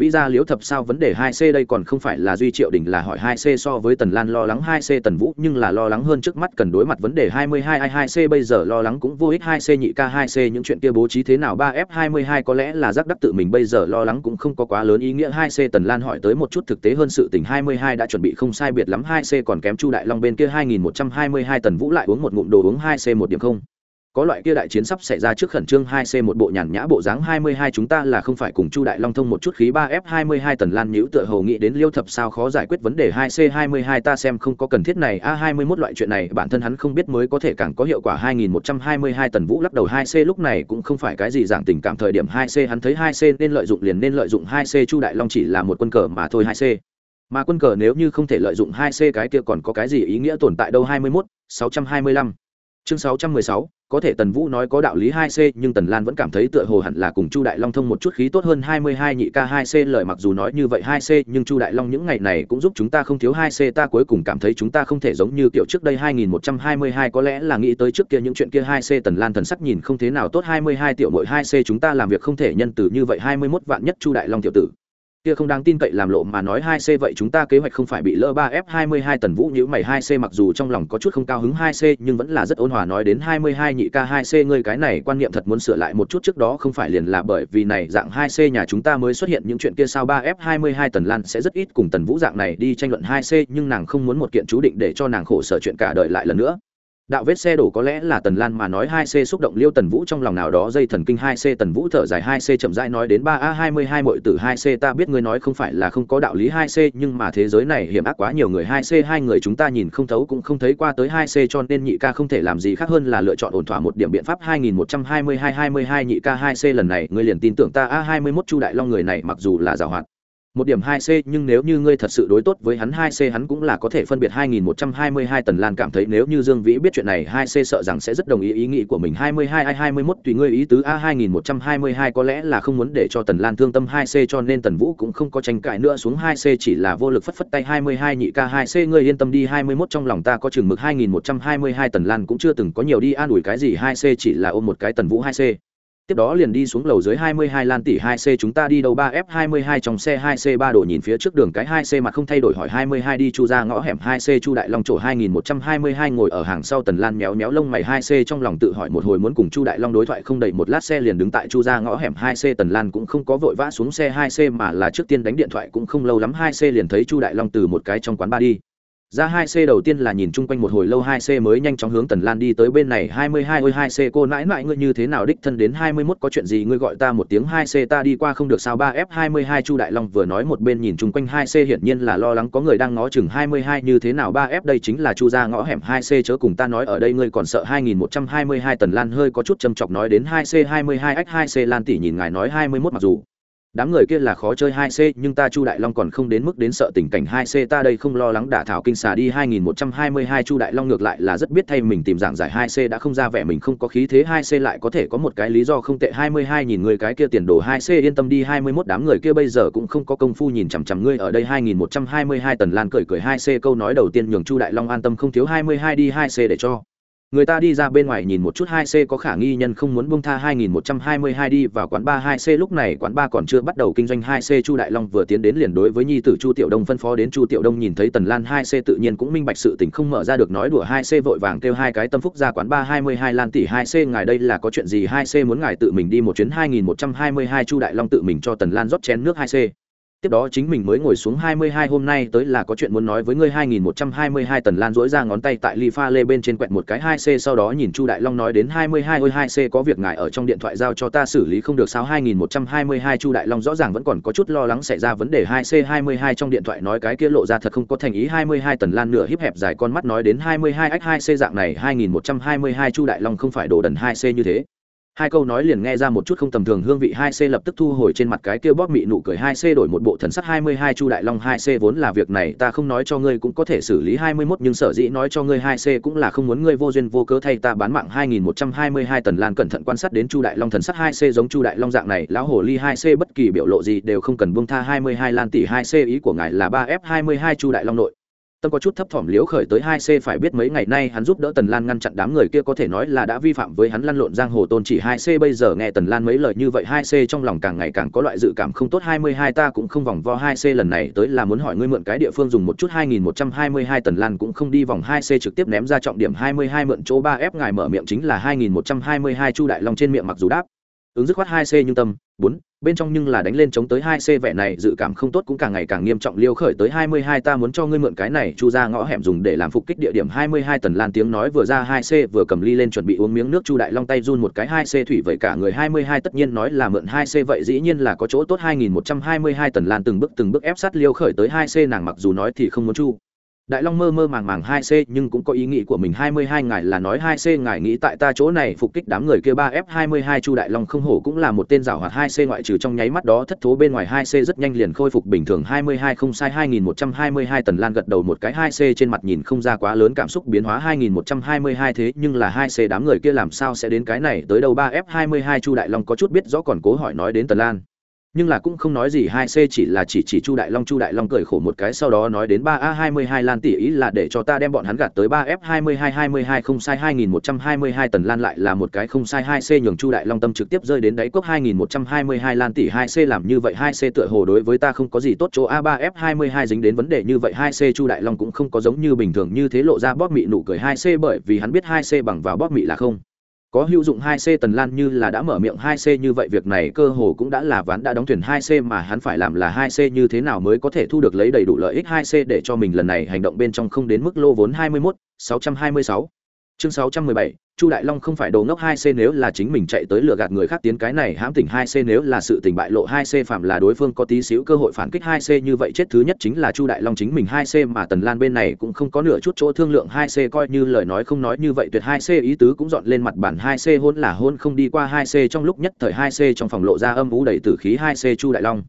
vĩ ra liếu thập sao vấn đề hai c đây còn không phải là duy triệu đỉnh là hỏi hai c so với tần lan lo lắng hai c tần vũ, nhưng là lo lắng hơn trước mắt cần đối mặt vấn đề hai mươi hai hai c bây giờ lo lắng cũng vô ích hai c nhị k hai c những chuyện kia bố trí thế nào ba f hai mươi hai có lẽ là giác đắc tự mình bây giờ lo lắng cũng không có quá lớn ý nghĩa hai c tần lan hỏi tới một chút thực tế hơn sự tình hai mươi hai đã chuẩn bị không sai biệt lắm hai c còn kém chu đại long bên kia hai nghìn một trăm hai mươi hai tần vũ lại uống một ngụm đồ uống hai c một điểm không có loại kia đại chiến sắp xảy ra trước khẩn trương hai c một bộ nhàn nhã bộ dáng hai mươi hai chúng ta là không phải cùng chu đại long thông một chút khí ba f hai mươi hai tần lan nhũ tựa hầu nghĩ đến liêu thập sao khó giải quyết vấn đề hai c hai mươi hai ta xem không có cần thiết này. A hai mươi mốt loại chuyện này, bản thân hắn không biết mới có thể càng có hiệu quả hai nghìn một trăm hai mươi hai tần vũ lắc đầu hai c lúc này cũng không phải cái gì dạng tình cảm thời điểm hai c hắn thấy hai c nên lợi dụng liền nên lợi dụng hai c chu đại long chỉ là một quân cờ mà thôi hai c. Mà quân cờ nếu như không thể lợi dụng hai c cái kia còn có cái gì ý nghĩa tồn tại đâu hai mươi mốt, sáu trăm hai mươi lăm. Chương sáu trăm mười sáu có thể tần vũ nói có đạo lý hai c, nhưng tần lan vẫn cảm thấy tựa hồ hẳn là cùng chu đại long thông một chút khí tốt hơn hai mươi hai nhị k hai c lời mặc dù nói như vậy hai c, nhưng chu đại long những ngày này cũng giúp chúng ta không thiếu hai c, ta cuối cùng cảm thấy chúng ta không thể giống như kiểu trước đây hai nghìn một trăm hai mươi hai, có lẽ là nghĩ tới trước kia những chuyện kia hai c, tần lan thần sắc nhìn không thế nào tốt hai mươi hai tiểu mỗi hai c, chúng ta làm việc không thể nhân từ như vậy hai mươi mốt vạn nhất chu đại long tiểu tử kia không đáng tin cậy làm lộ mà nói hai c vậy chúng ta kế hoạch không phải bị lỡ ba f hai mươi hai tần vũ nhữ mày hai c mặc dù trong lòng có chút không cao hứng hai c, nhưng vẫn là rất ôn hòa nói đến hai mươi hai nhị k hai c, ngươi cái này quan niệm thật muốn sửa lại một chút trước đó không phải liền là bởi vì này dạng hai c nhà chúng ta mới xuất hiện những chuyện kia sao ba f hai mươi hai tần lan sẽ rất ít cùng tần vũ dạng này đi tranh luận hai c, nhưng nàng không muốn một kiện chú định để cho nàng khổ sở chuyện cả đời lại lần nữa đạo vết xe đổ có lẽ là tần lan mà nói hai c xúc động liêu tần vũ trong lòng nào đó dây thần kinh hai c, tần vũ thở dài hai c chậm rãi nói đến ba a hai mươi hai mọi từ hai c, ta biết ngươi nói không phải là không có đạo lý hai c, nhưng mà thế giới này hiểm ác quá nhiều người hai c, hai người chúng ta nhìn không thấu cũng không thấy qua tới hai c, cho nên nhị ca không thể làm gì khác hơn là lựa chọn ổn thỏa một điểm biện pháp hai nghìn một trăm hai mươi hai hai mươi hai nhị ca hai c lần này, ngươi liền tin tưởng ta a hai mươi mốt chu đại long người này mặc dù là giàu hoạt một điểm hai c, nhưng nếu như ngươi thật sự đối tốt với hắn, hai c hắn cũng là có thể phân biệt hai nghìn một trăm hai mươi hai tần lan cảm thấy nếu như dương vĩ biết chuyện này, hai c sợ rằng sẽ rất đồng ý ý nghĩ của mình. hai mươi hai hai hai mươi mốt tùy ngươi ý tứ a, hai nghìn một trăm hai mươi hai có lẽ là không muốn để cho tần lan thương tâm hai c cho nên tần vũ cũng không có tranh cãi nữa xuống hai c, chỉ là vô lực phất phất tay. hai mươi hai nhị ca hai c, ngươi yên tâm đi. hai mươi mốt trong lòng ta có chừng mực hai nghìn một trăm hai mươi hai tần lan cũng chưa từng có nhiều đi an ủi cái gì. hai c chỉ là ôm một cái tần vũ hai c tiếp đó liền đi xuống lầu dưới 22 lan tỷ 2C chúng ta đi đầu 3F22 trong xe 2C3 đổ nhìn phía trước đường cái 2C mà không thay đổi hỏi 22 đi chu ra ngõ hẻm 2C chu đại long chỗ 2122 ngồi ở hàng sau tần lan méo méo lông mày 2C trong lòng tự hỏi một hồi muốn cùng chu đại long đối thoại không đầy một lát xe liền đứng tại chu ra ngõ hẻm 2C tần lan cũng không có vội vã xuống xe 2C mà là trước tiên đánh điện thoại cũng không lâu lắm 2C liền thấy chu đại long từ một cái trong quán ba đi ra hai c đầu tiên là nhìn chung quanh một hồi lâu, hai c mới nhanh chóng hướng tần lan đi tới bên này. Hai mươi hai, ôi, hai c, cô nãi nãi ngươi như thế nào đích thân đến? Hai mươi mốt có chuyện gì? Ngươi gọi ta một tiếng. Hai c, ta đi qua không được sao? Ba f hai mươi hai, chu đại long vừa nói một bên nhìn chung quanh. Hai c hiển nhiên là lo lắng có người đang ngó chừng. Hai mươi hai, như thế nào? Ba f đây chính là chu ra ngõ hẻm. Hai c chớ cùng ta nói, ở đây ngươi còn sợ hai nghìn một trăm hai mươi hai. Tần lan hơi có chút châm chọc nói đến hai c hai mươi hai x hai c lan tỷ nhìn ngài nói hai mươi mốt mặc dù đám người kia là khó chơi hai c, nhưng ta chu đại long còn không đến mức đến sợ tình cảnh hai c, ta đây không lo lắng đả thảo kinh xà đi hai nghìn một trăm hai mươi hai chu đại long ngược lại là rất biết thay mình tìm giảng giải hai c, đã không ra vẻ mình không có khí thế hai c lại có thể có một cái lý do không tệ, hai mươi hai nhìn người cái kia tiền đồ hai c, yên tâm đi, hai mươi 21 đám người kia bây giờ cũng không có công phu nhìn chằm chằm ngươi ở đây, hai nghìn một trăm hai mươi hai tần lan cười cười hai c, câu nói đầu tiên nhường chu đại long an tâm, không thiếu hai mươi hai đi hai c để cho người ta đi ra bên ngoài nhìn một chút hai c có khả nghi nhân không muốn bông tha hai nghìn một trăm hai mươi hai đi vào quán ba hai c. Lúc này quán ba còn chưa bắt đầu kinh doanh hai c, chu đại long vừa tiến đến liền đối với nhi tử chu tiểu đông phân phó đến chu tiểu đông nhìn thấy tần lan hai c tự nhiên cũng minh bạch sự tình không mở ra được nói đùa hai c vội vàng kêu hai cái tâm phúc ra quán ba hai mươi hai lan tỷ hai c, ngài đây là có chuyện gì? hai c muốn ngài tự mình đi một chuyến hai nghìn một trăm hai mươi hai, chu đại long tự mình cho tần lan rót chén nước hai c tiếp đó chính mình mới ngồi xuống 22 hôm nay tới là có chuyện muốn nói với ngươi 2122 tần lan dỗi ra ngón tay tại ly pha lê bên trên quẹt một cái 2C sau đó nhìn Chu Đại Long nói đến 22 ôi 2C có việc ngài ở trong điện thoại giao cho ta xử lý không được sao? 2122 Chu Đại Long rõ ràng vẫn còn có chút lo lắng xảy ra vấn đề 2C 22 trong điện thoại nói cái kia lộ ra thật không có thành ý 22 tần lan nửa híp hẹp dài con mắt nói đến 22 x 2C dạng này 2122 Chu Đại Long không phải đồ đần 2C như thế hai câu nói liền nghe ra một chút không tầm thường hương vị hai c lập tức thu hồi trên mặt cái kia bóp mị nụ cười hai c đổi một bộ thần sắc hai mươi hai chu đại long hai c vốn là việc này ta không nói cho ngươi cũng có thể xử lý hai mươi 21 nhưng sở dĩ nói cho ngươi hai c cũng là không muốn ngươi vô duyên vô cớ thay ta bán mạng hai nghìn một trăm hai mươi hai tần lan cẩn thận quan sát đến chu đại long thần sắc hai c giống chu đại long dạng này, lão hồ ly hai c bất kỳ biểu lộ gì đều không cần buông tha hai mươi hai lan tỷ hai c ý của ngài là ba f hai mươi hai chu đại long nội tâm có chút thấp thỏm liếu khởi tới hai c phải biết mấy ngày nay hắn giúp đỡ tần lan ngăn chặn đám người kia có thể nói là đã vi phạm với hắn lăn lộn giang hồ tôn chỉ hai c bây giờ nghe tần lan mấy lời như vậy hai c trong lòng càng ngày càng có loại dự cảm không tốt hai mươi hai ta cũng không vòng vo hai c lần này tới là muốn hỏi ngươi mượn cái địa phương dùng một chút hai nghìn một trăm hai mươi hai tần lan cũng không đi vòng hai c trực tiếp ném ra trọng điểm hai mươi hai mượn chỗ ba f ngài mở miệng chính là hai nghìn một trăm hai mươi hai chu đại long trên miệng mặc dù đáp. Ứng dứt khoát hai c nhưng tâm, bốn bên trong nhưng là đánh lên chống tới hai c vẻ này, dự cảm không tốt cũng càng ngày càng nghiêm trọng. Liêu khởi tới hai mươi hai, ta muốn cho ngươi mượn cái này, chu ra ngõ hẻm dùng để làm phục kích địa điểm. hai mươi hai tần lan tiếng nói vừa ra, hai c vừa cầm ly lên chuẩn bị uống miếng nước. Chu đại long tay run một cái, hai c thủy vậy cả người hai mươi hai tất nhiên nói là mượn hai c vậy dĩ nhiên là có chỗ tốt. hai nghìn một trăm hai mươi hai tần lan từng bước từng bước ép sát liêu khởi tới hai c, nàng mặc dù nói thì không muốn chu đại long mơ mơ màng màng hai c, nhưng cũng có ý nghĩ của mình hai mươi hai ngài là nói hai c, ngài nghĩ tại ta chỗ này phục kích đám người kia ba f hai mươi hai chu đại long không hổ cũng là một tên giảo hoạt hai c ngoại trừ trong nháy mắt đó thất thố bên ngoài hai c rất nhanh liền khôi phục bình thường hai mươi hai không sai hai nghìn một trăm hai mươi hai tần lan gật đầu một cái hai c trên mặt nhìn không ra quá lớn cảm xúc biến hóa hai nghìn một trăm hai mươi hai thế nhưng là hai c đám người kia làm sao sẽ đến cái này tới đầu ba f hai mươi hai chu đại long có chút biết rõ còn cố hỏi nói đến tần lan nhưng là cũng không nói gì, hai c chỉ là chỉ chỉ chu đại long, chu đại long cười khổ một cái, sau đó nói đến ba a hai mươi hai lan tỷ, ý là để cho ta đem bọn hắn gạt tới ba f hai mươi hai hai mươi hai không sai, hai nghìn một trăm hai mươi hai tần lan lại là một cái không sai, hai c nhường chu đại long tâm trực tiếp rơi đến đáy cốc hai nghìn một trăm hai mươi hai lan tỷ, hai c làm như vậy, hai c tựa hồ đối với ta không có gì tốt, chỗ a ba f hai mươi hai dính đến vấn đề như vậy, hai c chu đại long cũng không có giống như bình thường như thế lộ ra bóp mị nụ cười, hai c bởi vì hắn biết hai c bằng vào bóp mị là không có hữu dụng 2C Tần Lan như là đã mở miệng 2C như vậy việc này cơ hồ cũng đã là ván đã đóng thuyền 2C mà hắn phải làm là 2C như thế nào mới có thể thu được lấy đầy đủ lợi ích 2C để cho mình lần này hành động bên trong không đến mức lô vốn 21, 626. Chương 617, Chu Đại Long không phải đồ ngốc hai c nếu là chính mình chạy tới lừa gạt người khác tiến cái này hãm tỉnh hai c nếu là sự tình bại lộ hai c phạm là đối phương có tí xíu cơ hội phản kích hai c như vậy chết thứ nhất chính là Chu Đại Long chính mình hai c mà Tần Lan bên này cũng không có nửa chút chỗ thương lượng hai c coi như lời nói không nói như vậy tuyệt hai c ý tứ cũng dọn lên mặt bản hai c hôn là hôn không đi qua hai c trong lúc nhất thời hai c trong phòng lộ ra âm vũ đầy tử khí hai c Chu Đại Long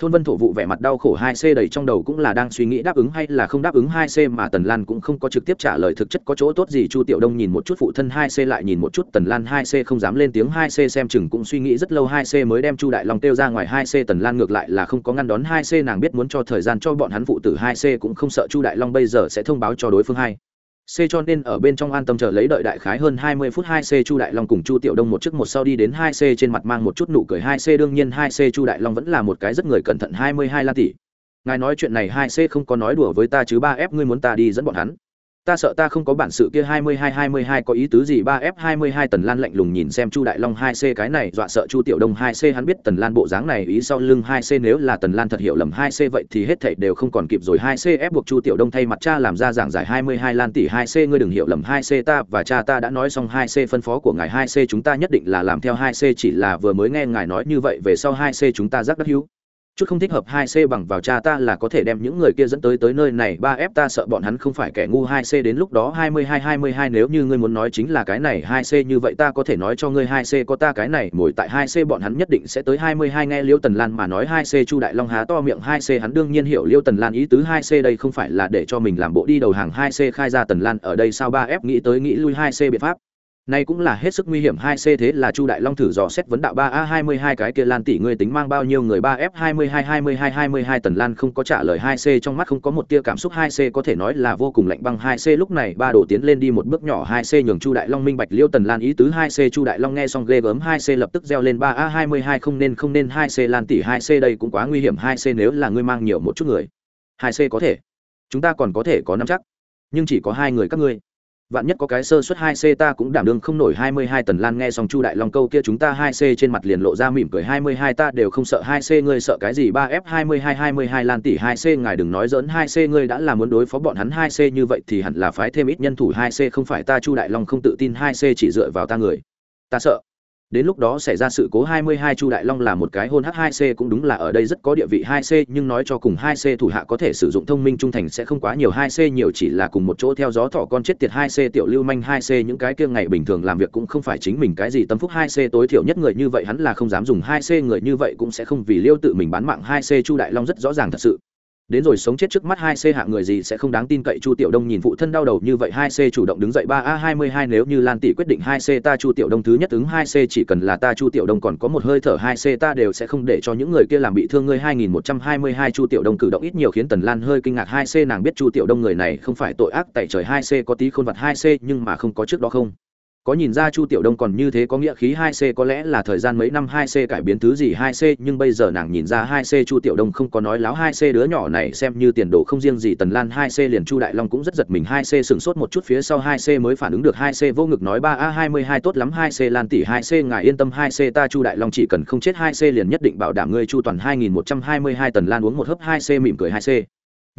thôn vân thổ vụ vẻ mặt đau khổ hai c đầy trong đầu cũng là đang suy nghĩ đáp ứng hay là không đáp ứng hai c mà tần lan cũng không có trực tiếp trả lời thực chất có chỗ tốt gì. Chu tiểu đông nhìn một chút phụ thân hai c lại nhìn một chút tần lan hai c không dám lên tiếng hai c xem chừng cũng suy nghĩ rất lâu hai c mới đem chu đại long kêu ra ngoài hai c. Tần lan ngược lại là không có ngăn đón hai c, nàng biết muốn cho thời gian cho bọn hắn phụ tử hai c cũng không sợ chu đại long bây giờ sẽ thông báo cho đối phương hai. C cho nên ở bên trong an tâm chờ lấy đợi đại khái hơn 20 phút 2C Chu Đại Long cùng Chu Tiểu Đông một trước một sau đi đến 2C trên mặt mang một chút nụ cười 2C đương nhiên 2C Chu Đại Long vẫn là một cái rất người cẩn thận 22 la tỷ. Ngài nói chuyện này 2C không có nói đùa với ta chứ 3F ngươi muốn ta đi dẫn bọn hắn ta sợ ta không có bản sự kia hai mươi hai hai mươi hai có ý tứ gì? Ba f hai mươi hai tần lan lạnh lùng nhìn xem chu đại long hai c cái này, dọa sợ chu tiểu đông hai c, hắn biết tần lan bộ dáng này ý sau lưng hai c, nếu là tần lan thật hiểu lầm hai c vậy thì hết thảy đều không còn kịp rồi. Hai c ép buộc chu tiểu đông thay mặt cha làm ra giảng giải hai mươi hai lan tỷ hai c, ngươi đừng hiểu lầm hai c ta và cha ta đã nói xong hai c phân phó của ngài. Hai c chúng ta nhất định là làm theo hai c, chỉ là vừa mới nghe ngài nói như vậy, về sau hai c chúng ta giác đắc hữu chút không thích hợp hai c bằng vào cha ta là có thể đem những người kia dẫn tới tới nơi này. Ba f ta sợ bọn hắn không phải kẻ ngu. Hai c đến lúc đó hai mươi hai hai mươi hai nếu như ngươi muốn nói chính là cái này. Hai c như vậy ta có thể nói cho ngươi. Hai c có ta cái này. Ngồi tại hai c bọn hắn nhất định sẽ tới hai mươi hai. Nghe liêu tần lan mà nói, hai c chu đại long há to miệng. Hai c hắn đương nhiên hiểu liêu tần lan ý tứ. Hai c đây không phải là để cho mình làm bộ đi đầu hàng. Hai c khai ra tần lan ở đây sao? Ba f nghĩ tới, nghĩ lui. Hai c biện pháp này cũng là hết sức nguy hiểm, hai c thế là chu đại long thử dò xét vấn đạo ba a hai mươi hai cái kia lan tỷ ngươi tính mang bao nhiêu người ba f hai mươi hai hai mươi hai hai mươi hai tần lan không có trả lời hai c, trong mắt không có một tia cảm xúc, hai c có thể nói là vô cùng lạnh băng. Hai c lúc này ba đổ tiến lên đi một bước nhỏ, hai c nhường chu đại long minh bạch liêu tần lan ý tứ. Hai c chu đại long nghe xong ghê gớm, hai c lập tức reo lên ba a hai mươi hai, không nên không nên. Hai c lan tỷ, hai c đây cũng quá nguy hiểm. Hai c nếu là ngươi mang nhiều một chút người, hai c có thể. Chúng ta còn có thể có năm chắc, nhưng chỉ có hai người các ngươi vạn nhất có cái sơ suất hai c ta cũng đảm đương không nổi hai mươi hai tần lan nghe xong chu đại long câu kia chúng ta hai c trên mặt liền lộ ra mỉm cười. hai mươi hai ta đều không sợ hai c, ngươi sợ cái gì? ba f hai mươi hai hai mươi hai lan tỷ hai c, ngài đừng nói dỡn hai c ngươi đã là muốn đối phó bọn hắn hai c như vậy thì hẳn là phái thêm ít nhân thủ hai c, không phải ta chu đại long không tự tin hai c chỉ dựa vào ta người. Ta sợ đến lúc đó xảy ra sự cố 22 chu đại long là một cái hôn h2c cũng đúng là ở đây rất có địa vị 2c nhưng nói cho cùng 2c thủ hạ có thể sử dụng thông minh trung thành sẽ không quá nhiều 2c nhiều chỉ là cùng một chỗ theo gió thỏ con chết tiệt 2c tiểu lưu manh 2c những cái kia ngày bình thường làm việc cũng không phải chính mình cái gì tâm phúc 2c tối thiểu nhất người như vậy hắn là không dám dùng 2c người như vậy cũng sẽ không vì liêu tự mình bán mạng 2c chu đại long rất rõ ràng thật sự đến rồi sống chết trước mắt hai c hạng người gì sẽ không đáng tin cậy, chu tiểu đông nhìn phụ thân đau đầu như vậy, hai c chủ động đứng dậy, ba a hai mươi hai nếu như lan tỷ quyết định hai c ta chu tiểu đông thứ nhất ứng hai c, chỉ cần là ta chu tiểu đông còn có một hơi thở, hai c ta đều sẽ không để cho những người kia làm bị thương ngươi. hai nghìn một trăm hai mươi hai chu tiểu đông cử động ít nhiều khiến tần lan hơi kinh ngạc, hai c nàng biết chu tiểu đông người này không phải tội ác tại trời, hai c có tí khôn vật hai c nhưng mà không có trước đó không? Có nhìn ra chu tiểu đông còn như thế có nghĩa khí hai c có lẽ là thời gian mấy năm hai c cải biến thứ gì hai c nhưng bây giờ nàng nhìn ra hai c chu tiểu đông không có nói láo hai c đứa nhỏ này xem như tiền đồ không riêng gì tần lan hai c liền chu đại long cũng rất giật mình hai c sửng sốt một chút phía sau hai c mới phản ứng được hai c vô ngực nói ba a hai mươi hai tốt lắm hai c lan tỷ hai c ngài yên tâm hai c ta chu đại long chỉ cần không chết hai c liền nhất định bảo đảm ngươi chu toàn hai nghìn một trăm hai mươi hai tần lan uống một hớp hai c mỉm cười hai c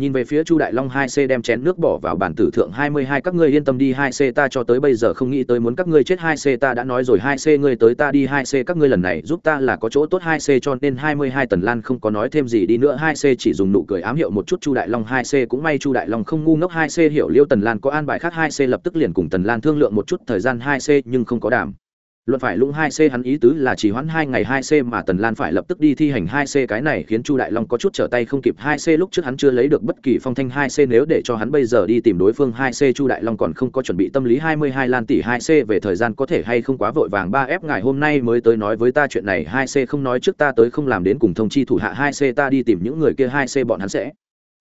nhìn về phía chu đại long hai c đem chén nước bỏ vào bản tử thượng hai mươi hai, các ngươi yên tâm đi hai c ta cho tới bây giờ không nghĩ tới muốn các ngươi chết hai c, ta đã nói rồi hai c ngươi tới ta đi hai c, các ngươi lần này giúp ta là có chỗ tốt hai c cho nên hai mươi hai tần lan không có nói thêm gì đi nữa, hai c chỉ dùng nụ cười ám hiệu một chút chu đại long hai c cũng may chu đại long không ngu ngốc hai c hiểu liêu tần lan có an bài khác hai c lập tức liền cùng tần lan thương lượng một chút thời gian hai c nhưng không có đảm luận phải lũng hai c hắn ý tứ là chỉ hoãn hai ngày hai c mà tần lan phải lập tức đi thi hành hai c cái này khiến chu đại long có chút trở tay không kịp hai c lúc trước hắn chưa lấy được bất kỳ phong thanh hai c nếu để cho hắn bây giờ đi tìm đối phương hai c chu đại long còn không có chuẩn bị tâm lý hai mươi hai lan tỷ hai c về thời gian có thể hay không quá vội vàng ba f ngày hôm nay mới tới nói với ta chuyện này hai c không nói trước ta tới không làm đến cùng thông chi thủ hạ hai c ta đi tìm những người kia hai c bọn hắn sẽ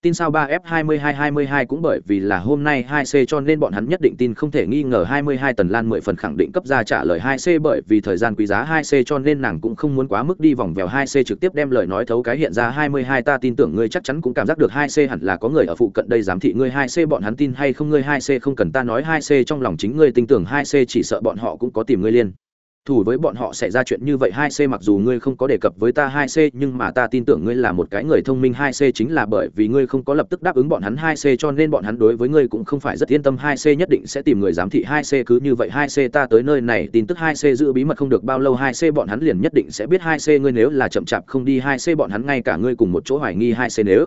tin sao 3F2222 cũng bởi vì là hôm nay 2C cho nên bọn hắn nhất định tin không thể nghi ngờ 22 tần lan 10 phần khẳng định cấp ra trả lời 2C bởi vì thời gian quý giá 2C cho nên nàng cũng không muốn quá mức đi vòng vèo 2C trực tiếp đem lời nói thấu cái hiện ra 22 ta tin tưởng ngươi chắc chắn cũng cảm giác được 2C hẳn là có người ở phụ cận đây giám thị ngươi 2C bọn hắn tin hay không ngươi 2C không cần ta nói 2C trong lòng chính ngươi tin tưởng 2C chỉ sợ bọn họ cũng có tìm ngươi liên thủ với bọn họ sẽ ra chuyện như vậy hai c mặc dù ngươi không có đề cập với ta hai c, nhưng mà ta tin tưởng ngươi là một cái người thông minh hai c chính là bởi vì ngươi không có lập tức đáp ứng bọn hắn hai c, cho nên bọn hắn đối với ngươi cũng không phải rất yên tâm. hai c nhất định sẽ tìm người giám thị hai c, cứ như vậy hai c ta tới nơi này, tin tức hai c giữ bí mật không được bao lâu, hai c bọn hắn liền nhất định sẽ biết hai c ngươi nếu là chậm chạp không đi, hai c bọn hắn ngay cả ngươi cùng một chỗ hoài nghi hai c nếu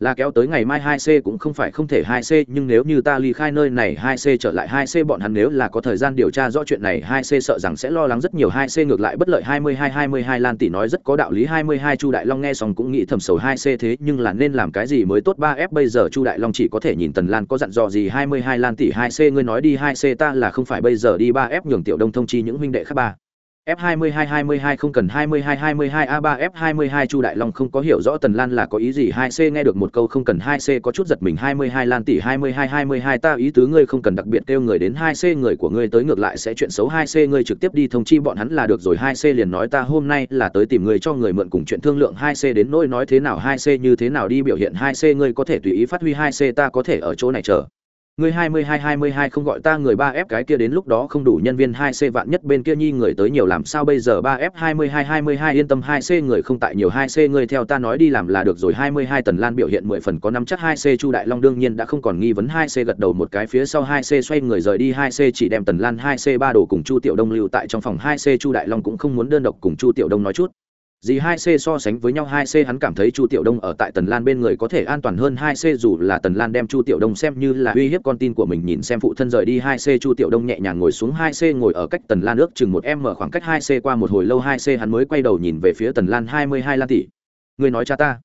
là kéo tới ngày mai 2C cũng không phải không thể 2C, nhưng nếu như ta ly khai nơi này 2C trở lại 2C bọn hắn nếu là có thời gian điều tra rõ chuyện này 2C sợ rằng sẽ lo lắng rất nhiều. 2C ngược lại bất lợi. 22 22 Lan tỷ nói rất có đạo lý. 22 Chu Đại Long nghe xong cũng nghĩ thầm sầu 2C thế nhưng là nên làm cái gì mới tốt? 3F bây giờ Chu Đại Long chỉ có thể nhìn Tần Lan có dặn dò gì? 22 Lan tỷ 2C ngươi nói đi. 2C ta là không phải bây giờ đi. 3F nhường tiểu Đông thông chi những huynh đệ khác ba. F22-22 không cần 22-22A3F22 Chu Đại Long không có hiểu rõ Tần Lan là có ý gì 2C nghe được một câu không cần 2C có chút giật mình 22 Lan tỷ 22-22 ta ý tứ ngươi không cần đặc biệt kêu người đến 2C người của ngươi tới ngược lại sẽ chuyện xấu 2C ngươi trực tiếp đi thông chi bọn hắn là được rồi 2C liền nói ta hôm nay là tới tìm người cho người mượn cùng chuyện thương lượng 2C đến nỗi nói thế nào 2C như thế nào đi biểu hiện 2C ngươi có thể tùy ý phát huy 2C ta có thể ở chỗ này chờ. Ngươi 22 22 không gọi ta người 3F cái kia đến lúc đó không đủ nhân viên 2C vạn nhất bên kia nhi người tới nhiều làm sao bây giờ 3F 22 22 yên tâm 2C người không tại nhiều 2C người theo ta nói đi làm là được rồi 22 Tần Lan biểu hiện 10 phần có năm chắc 2C Chu Đại Long đương nhiên đã không còn nghi vấn 2C gật đầu một cái phía sau 2C xoay người rời đi 2C chỉ đem Tần Lan 2C ba đồ cùng Chu Tiểu Đông lưu tại trong phòng 2C Chu Đại Long cũng không muốn đơn độc cùng Chu Tiểu Đông nói chút. Dì 2C so sánh với nhau 2C hắn cảm thấy Chu Tiểu Đông ở tại Tần Lan bên người có thể an toàn hơn 2C dù là Tần Lan đem Chu Tiểu Đông xem như là uy hiếp con tin của mình nhìn xem phụ thân rời đi 2C Chu Tiểu Đông nhẹ nhàng ngồi xuống 2C ngồi ở cách Tần Lan ước chừng một em mở khoảng cách 2C qua một hồi lâu 2C hắn mới quay đầu nhìn về phía Tần Lan 22 Lan tỷ. Người nói cha ta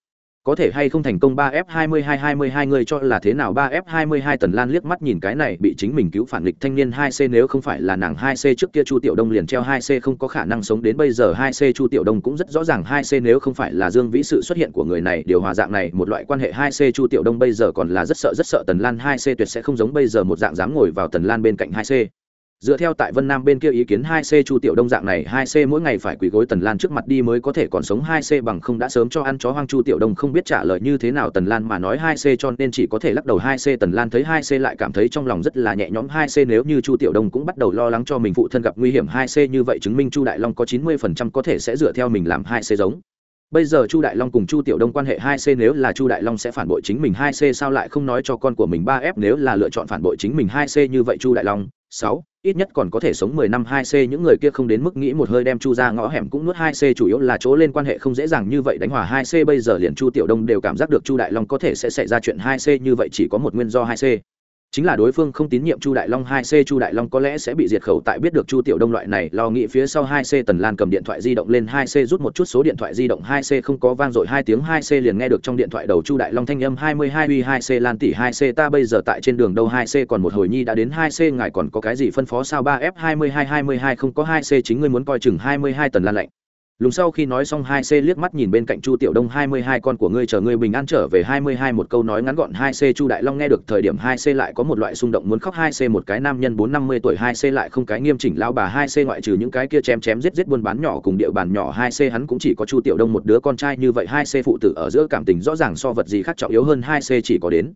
có thể hay không thành công 3F22-22 người cho là thế nào? 3F22 Tần Lan liếc mắt nhìn cái này, bị chính mình cứu phản nghịch thanh niên 2C nếu không phải là nàng 2C trước kia Chu Tiểu Đông liền treo 2C không có khả năng sống đến bây giờ. 2C Chu Tiểu Đông cũng rất rõ ràng 2C nếu không phải là Dương Vĩ sự xuất hiện của người này, điều hòa dạng này, một loại quan hệ 2C Chu Tiểu Đông bây giờ còn là rất sợ rất sợ Tần Lan 2C tuyệt sẽ không giống bây giờ một dạng dám ngồi vào Tần Lan bên cạnh 2C dựa theo tại vân nam bên kia ý kiến hai c chu tiểu đông dạng này hai c mỗi ngày phải quỳ gối tần lan trước mặt đi mới có thể còn sống hai c bằng không đã sớm cho ăn chó hoang chu tiểu đông không biết trả lời như thế nào tần lan mà nói hai c cho nên chỉ có thể lắc đầu hai c tần lan thấy hai c lại cảm thấy trong lòng rất là nhẹ nhõm hai c nếu như chu tiểu đông cũng bắt đầu lo lắng cho mình phụ thân gặp nguy hiểm hai c như vậy chứng minh chu đại long có chín mươi phần trăm có thể sẽ dựa theo mình làm hai c giống bây giờ chu đại long cùng chu tiểu đông quan hệ hai c nếu là chu đại long sẽ phản bội chính mình hai c sao lại không nói cho con của mình ba f nếu là lựa chọn phản bội chính mình hai c như vậy chu đại long sáu, ít nhất còn có thể sống mười năm hai c, những người kia không đến mức nghĩ một hơi đem chu ra ngõ hẻm cũng nuốt hai c, chủ yếu là chỗ lên quan hệ không dễ dàng như vậy đánh hòa hai c, bây giờ liền chu tiểu đông đều cảm giác được chu đại long có thể sẽ xảy ra chuyện hai c, như vậy chỉ có một nguyên do hai c chính là đối phương không tín nhiệm chu đại long hai c, chu đại long có lẽ sẽ bị diệt khẩu tại biết được chu tiểu đông loại này lo nghĩ phía sau hai c, tần lan cầm điện thoại di động lên hai c, rút một chút số điện thoại di động hai c, không có vang dội hai tiếng hai c liền nghe được trong điện thoại đầu chu đại long thanh âm hai mươi hai uy hai c, lan tỷ hai c, ta bây giờ tại trên đường đâu hai c, còn một hồi nhi đã đến hai c, ngài còn có cái gì phân phó sao? Ba f hai mươi hai hai mươi hai không có hai c, chính ngươi muốn coi chừng hai mươi hai tần lan lạnh lùng sau khi nói xong hai c liếc mắt nhìn bên cạnh chu tiểu đông, hai mươi hai con của ngươi chờ ngươi bình an trở về, hai mươi hai một câu nói ngắn gọn, hai c chu đại long nghe được thời điểm hai c lại có một loại xung động muốn khóc, hai c một cái nam nhân bốn năm mươi tuổi, hai c lại không cái nghiêm chỉnh lao bà, hai c ngoại trừ những cái kia chém chém giết giết buôn bán nhỏ cùng địa bàn nhỏ, hai c hắn cũng chỉ có chu tiểu đông một đứa con trai như vậy, hai c phụ tử ở giữa cảm tình rõ ràng so vật gì khác trọng yếu hơn, hai c chỉ có đến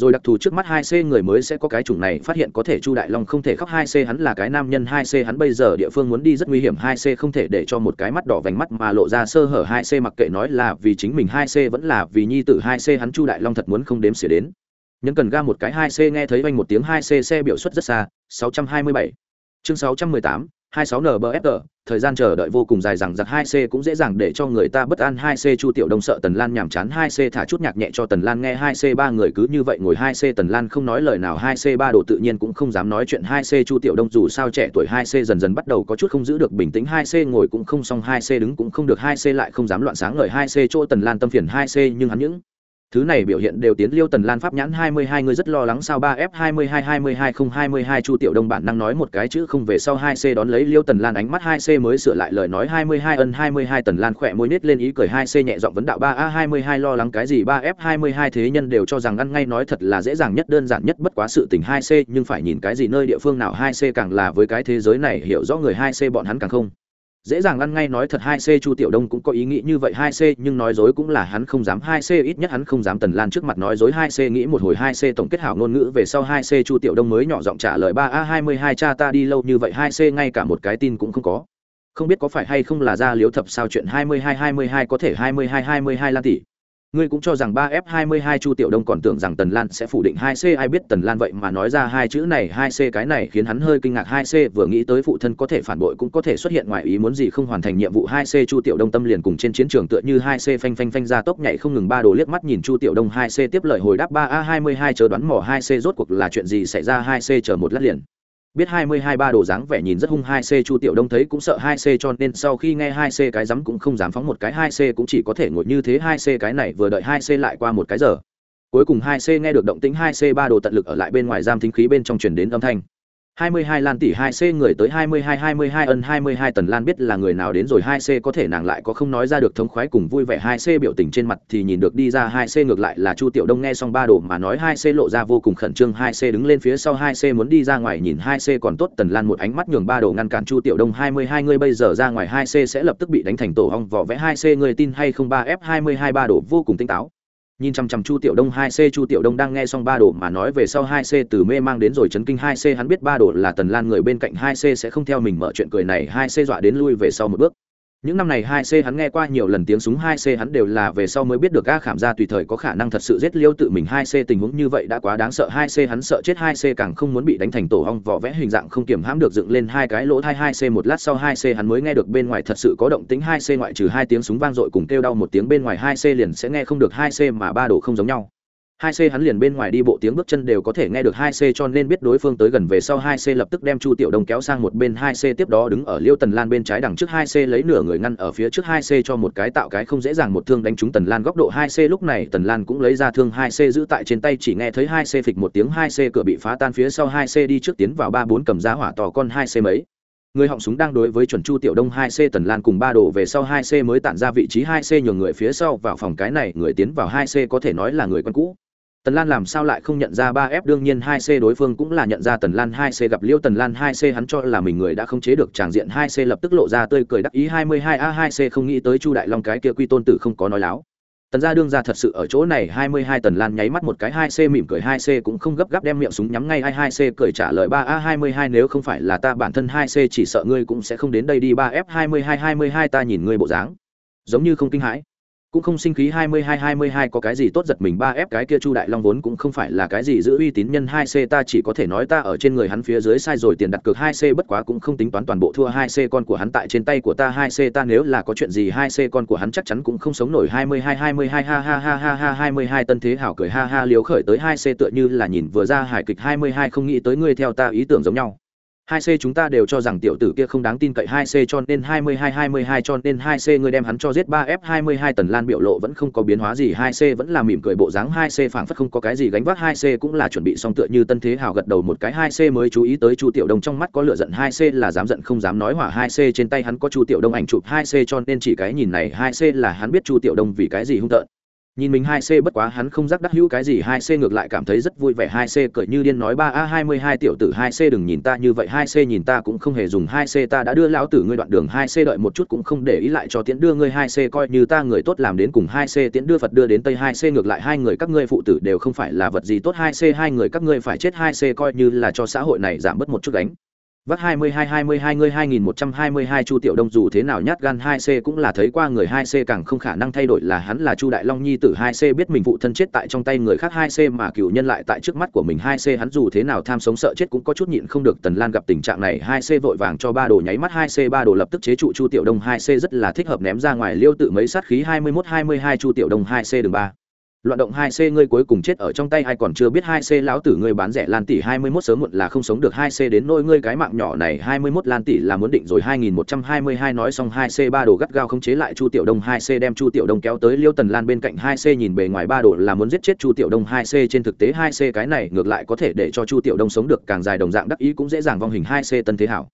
rồi đặc thù trước mắt hai c người mới sẽ có cái chủng này, phát hiện có thể chu đại long không thể khóc hai c, hắn là cái nam nhân hai c, hắn bây giờ địa phương muốn đi rất nguy hiểm, hai c không thể để cho một cái mắt đỏ vành mắt mà lộ ra sơ hở hai c, mặc kệ nói là vì chính mình hai c vẫn là vì nhi tử hai c, hắn chu đại long thật muốn không đếm xỉa đến. Nhân cần ga một cái hai c, nghe thấy vang một tiếng hai c, xe biểu xuất rất xa, sáu trăm hai mươi bảy. Chương sáu trăm mười tám 26 NBFR, thời gian chờ đợi vô cùng dài rằng giặc 2C cũng dễ dàng để cho người ta bất an 2C Chu Tiểu Đông sợ Tần Lan nhảm chán 2C thả chút nhạc nhẹ cho Tần Lan nghe 2C ba người cứ như vậy ngồi 2C Tần Lan không nói lời nào 2C ba đồ tự nhiên cũng không dám nói chuyện 2C Chu Tiểu Đông dù sao trẻ tuổi 2C dần dần bắt đầu có chút không giữ được bình tĩnh 2C ngồi cũng không xong 2C đứng cũng không được 2C lại không dám loạn sáng lời 2C chỗ Tần Lan tâm phiền 2C nhưng hắn những thứ này biểu hiện đều tiến liêu tần lan pháp nhãn hai mươi hai người rất lo lắng sao? Ba f hai mươi hai hai mươi hai không hai mươi hai, chu tiểu đông bản năng nói một cái chữ không về sau hai c đón lấy liêu tần lan ánh mắt hai c mới sửa lại lời nói hai mươi hai ân, hai mươi hai tần lan khỏe môi nết lên ý cười hai c nhẹ giọng vấn đạo ba a, hai mươi hai lo lắng cái gì? Ba f hai mươi hai thế nhân đều cho rằng ăn ngay nói thật là dễ dàng nhất, đơn giản nhất bất quá sự tình hai c, nhưng phải nhìn cái gì nơi địa phương nào hai c càng là với cái thế giới này, hiểu rõ người hai c bọn hắn càng không dễ dàng ăn ngay nói thật hai c chu tiểu đông cũng có ý nghĩ như vậy hai c nhưng nói dối cũng là hắn không dám hai c ít nhất hắn không dám tần lan trước mặt nói dối hai c nghĩ một hồi hai c tổng kết hảo ngôn ngữ về sau hai c chu tiểu đông mới nhỏ giọng trả lời, ba a, hai mươi hai, cha ta đi lâu như vậy hai c ngay cả một cái tin cũng không có. Không biết có phải hay không là ra liếu thập sao chuyện hai mươi hai hai mươi hai có thể hai mươi hai hai mươi hai lan tỷ ngươi cũng cho rằng ba f hai mươi hai chu tiểu đông còn tưởng rằng tần lan sẽ phủ định hai c. Ai biết tần lan vậy mà nói ra hai chữ này, hai c cái này khiến hắn hơi kinh ngạc. Hai c vừa nghĩ tới phụ thân có thể phản bội cũng có thể xuất hiện ngoài ý muốn gì không hoàn thành nhiệm vụ. Hai c chu tiểu đông tâm liền cùng trên chiến trường tựa như hai c phanh phanh phanh ra tốc nhảy không ngừng ba đồ liếc mắt nhìn chu tiểu đông. Hai c tiếp lời hồi đáp ba a hai mươi hai chờ đoán mỏ hai c rốt cuộc là chuyện gì xảy ra? Hai c chờ một lát liền biết hai mươi hai ba đồ dáng vẻ nhìn rất hung hai c chu tiểu đông thấy cũng sợ hai c cho nên sau khi nghe hai c cái rắm cũng không dám phóng một cái hai c cũng chỉ có thể ngồi như thế hai c cái này vừa đợi hai c lại qua một cái giờ. Cuối cùng hai c nghe được động tĩnh hai c ba đồ tận lực ở lại bên ngoài giam thính khí bên trong truyền đến âm thanh. 22 Lan tỷ 2C người tới 22 22 ân 22 Tần Lan biết là người nào đến rồi 2C có thể nàng lại có không nói ra được thống khoái cùng vui vẻ 2C biểu tình trên mặt thì nhìn được đi ra 2C ngược lại là Chu Tiểu Đông nghe xong ba đồ mà nói 2C lộ ra vô cùng khẩn trương 2C đứng lên phía sau 2C muốn đi ra ngoài nhìn 2C còn tốt Tần Lan một ánh mắt nhường ba đồ ngăn cản Chu Tiểu Đông 22 người bây giờ ra ngoài 2C sẽ lập tức bị đánh thành tổ ong vỏ vẽ 2C người tin hay không 3F22 ba đồ vô cùng tinh táo nhìn chằm chằm chu tiểu đông, hai c chu tiểu đông đang nghe xong ba đồ mà nói về sau, hai c từ mê mang đến rồi chấn kinh. Hai c hắn biết ba đồ là tần lan người bên cạnh, hai c sẽ không theo mình mở chuyện cười này. Hai c dọa đến lui về sau một bước những năm này hai c hắn nghe qua nhiều lần tiếng súng, hai c hắn đều là về sau mới biết được a khảm ra tùy thời có khả năng thật sự giết liêu tự mình. Hai c tình huống như vậy đã quá đáng sợ. Hai c hắn sợ chết, hai c càng không muốn bị đánh thành tổ hong vỏ vẽ hình dạng không kiểm hãm được dựng lên hai cái lỗ thai. Hai c một lát sau, hai c hắn mới nghe được bên ngoài thật sự có động tính hai c ngoại trừ hai tiếng súng vang dội cùng kêu đau một tiếng, bên ngoài hai c liền sẽ nghe không được. Hai c mà ba đồ không giống nhau hai c hắn liền bên ngoài đi bộ tiếng bước chân đều có thể nghe được hai c cho nên biết đối phương tới gần về sau hai c lập tức đem chu tiểu đông kéo sang một bên hai c tiếp đó đứng ở liêu tần lan bên trái đằng trước hai c lấy nửa người ngăn ở phía trước hai c cho một cái tạo cái không dễ dàng một thương đánh trúng tần lan góc độ hai c lúc này tần lan cũng lấy ra thương hai c giữ tại trên tay chỉ nghe thấy hai c phịch một tiếng hai c cửa bị phá tan phía sau hai c đi trước tiến vào ba bốn cầm giá hỏa tò con hai c mấy người họng súng đang đối với chuẩn chu tiểu đông hai c tần lan cùng ba đổ về sau hai c mới tản ra vị trí hai c nhường người phía sau vào phòng cái này người tiến vào hai c có thể nói là người quen cũ Tần Lan làm sao lại không nhận ra ba f đương nhiên hai c đối phương cũng là nhận ra Tần Lan hai c gặp Liêu Tần Lan hai c, hắn cho là mình người đã không chế được tràng diện hai c lập tức lộ ra tươi cười đắc ý hai mươi hai a hai c không nghĩ tới Chu Đại Long cái kia quy tôn tử không có nói láo. Tần gia đương ra thật sự ở chỗ này 22 Tần Lan nháy mắt một cái hai c mỉm cười, hai c cũng không gấp gáp đem miệng súng nhắm ngay 22C cười trả lời ba a hai mươi hai nếu không phải là ta bản thân hai c chỉ sợ ngươi cũng sẽ không đến đây đi, ba f hai mươi hai hai mươi hai ta nhìn ngươi bộ dáng giống như không kinh hãi cũng không sinh khí 22-22 có cái gì tốt giật mình ba ép cái kia Chu Đại Long vốn cũng không phải là cái gì giữ uy tín nhân 2C ta chỉ có thể nói ta ở trên người hắn phía dưới sai rồi, tiền đặt cược 2C bất quá cũng không tính toán toàn bộ thua 2C con của hắn tại trên tay của ta 2C ta nếu là có chuyện gì 2C con của hắn chắc chắn cũng không sống nổi 22-22 ha ha ha ha ha 22 tân thế hảo cười, ha ha, liếu khởi tới 2C tựa như là nhìn vừa ra hài kịch 22 không nghĩ tới ngươi theo ta ý tưởng giống nhau hai c chúng ta đều cho rằng tiểu tử kia không đáng tin cậy hai c cho nên hai mươi hai hai mươi hai cho nên hai c người đem hắn cho giết ba f hai mươi hai tần lan biểu lộ vẫn không có biến hóa gì hai c vẫn là mỉm cười bộ dáng hai c phảng phất không có cái gì gánh vác hai c cũng là chuẩn bị xong tựa như tân thế hào gật đầu một cái hai c mới chú ý tới chu tiểu đông trong mắt có lửa giận hai c là dám giận không dám nói hỏa hai c trên tay hắn có chu tiểu đông ảnh chụp hai c cho nên chỉ cái nhìn này hai c là hắn biết chu tiểu đông vì cái gì hung tợn nhìn mình hai c bất quá hắn không giác đắc hữu cái gì hai c ngược lại cảm thấy rất vui vẻ hai c cởi như điên nói ba a hai mươi hai tiểu tử hai c đừng nhìn ta như vậy hai c nhìn ta cũng không hề dùng hai c ta đã đưa lão tử ngươi đoạn đường hai c đợi một chút cũng không để ý lại cho tiễn đưa ngươi hai c coi như ta người tốt làm đến cùng hai c tiễn đưa phật đưa đến tây hai c ngược lại hai người các ngươi phụ tử đều không phải là vật gì tốt hai c hai người các ngươi phải chết hai c coi như là cho xã hội này giảm bớt một chút đánh vác 22 22 ngươi 2122 Chu Tiểu Đông dù thế nào nhát gan 2C cũng là thấy qua người 2C càng không khả năng thay đổi là hắn là Chu Đại Long nhi tử 2C biết mình phụ thân chết tại trong tay người khác 2C mà cựu nhân lại tại trước mắt của mình 2C hắn dù thế nào tham sống sợ chết cũng có chút nhịn không được Tần Lan gặp tình trạng này 2C vội vàng cho ba đồ nháy mắt 2C ba đồ lập tức chế trụ Chu Tiểu Đông 2C rất là thích hợp ném ra ngoài liêu tự mấy sát khí 21 22 Chu Tiểu Đông 2C đường 3 loạn động hai c ngươi cuối cùng chết ở trong tay ai còn chưa biết hai c lão tử ngươi bán rẻ lan tỷ hai mươi 21 sớm muộn là không sống được hai c đến nỗi ngươi cái mạng nhỏ này hai mươi 21 lan tỷ là muốn định rồi hai nghìn một trăm hai mươi hai nói xong hai c ba đồ gắt gao không chế lại chu tiểu đông hai c đem chu tiểu đông kéo tới liêu tần lan bên cạnh hai c nhìn bề ngoài ba đồ là muốn giết chết chu tiểu đông hai c trên thực tế hai c cái này ngược lại có thể để cho chu tiểu đông sống được càng dài đồng dạng đắc ý cũng dễ dàng vong hình hai c tân thế hảo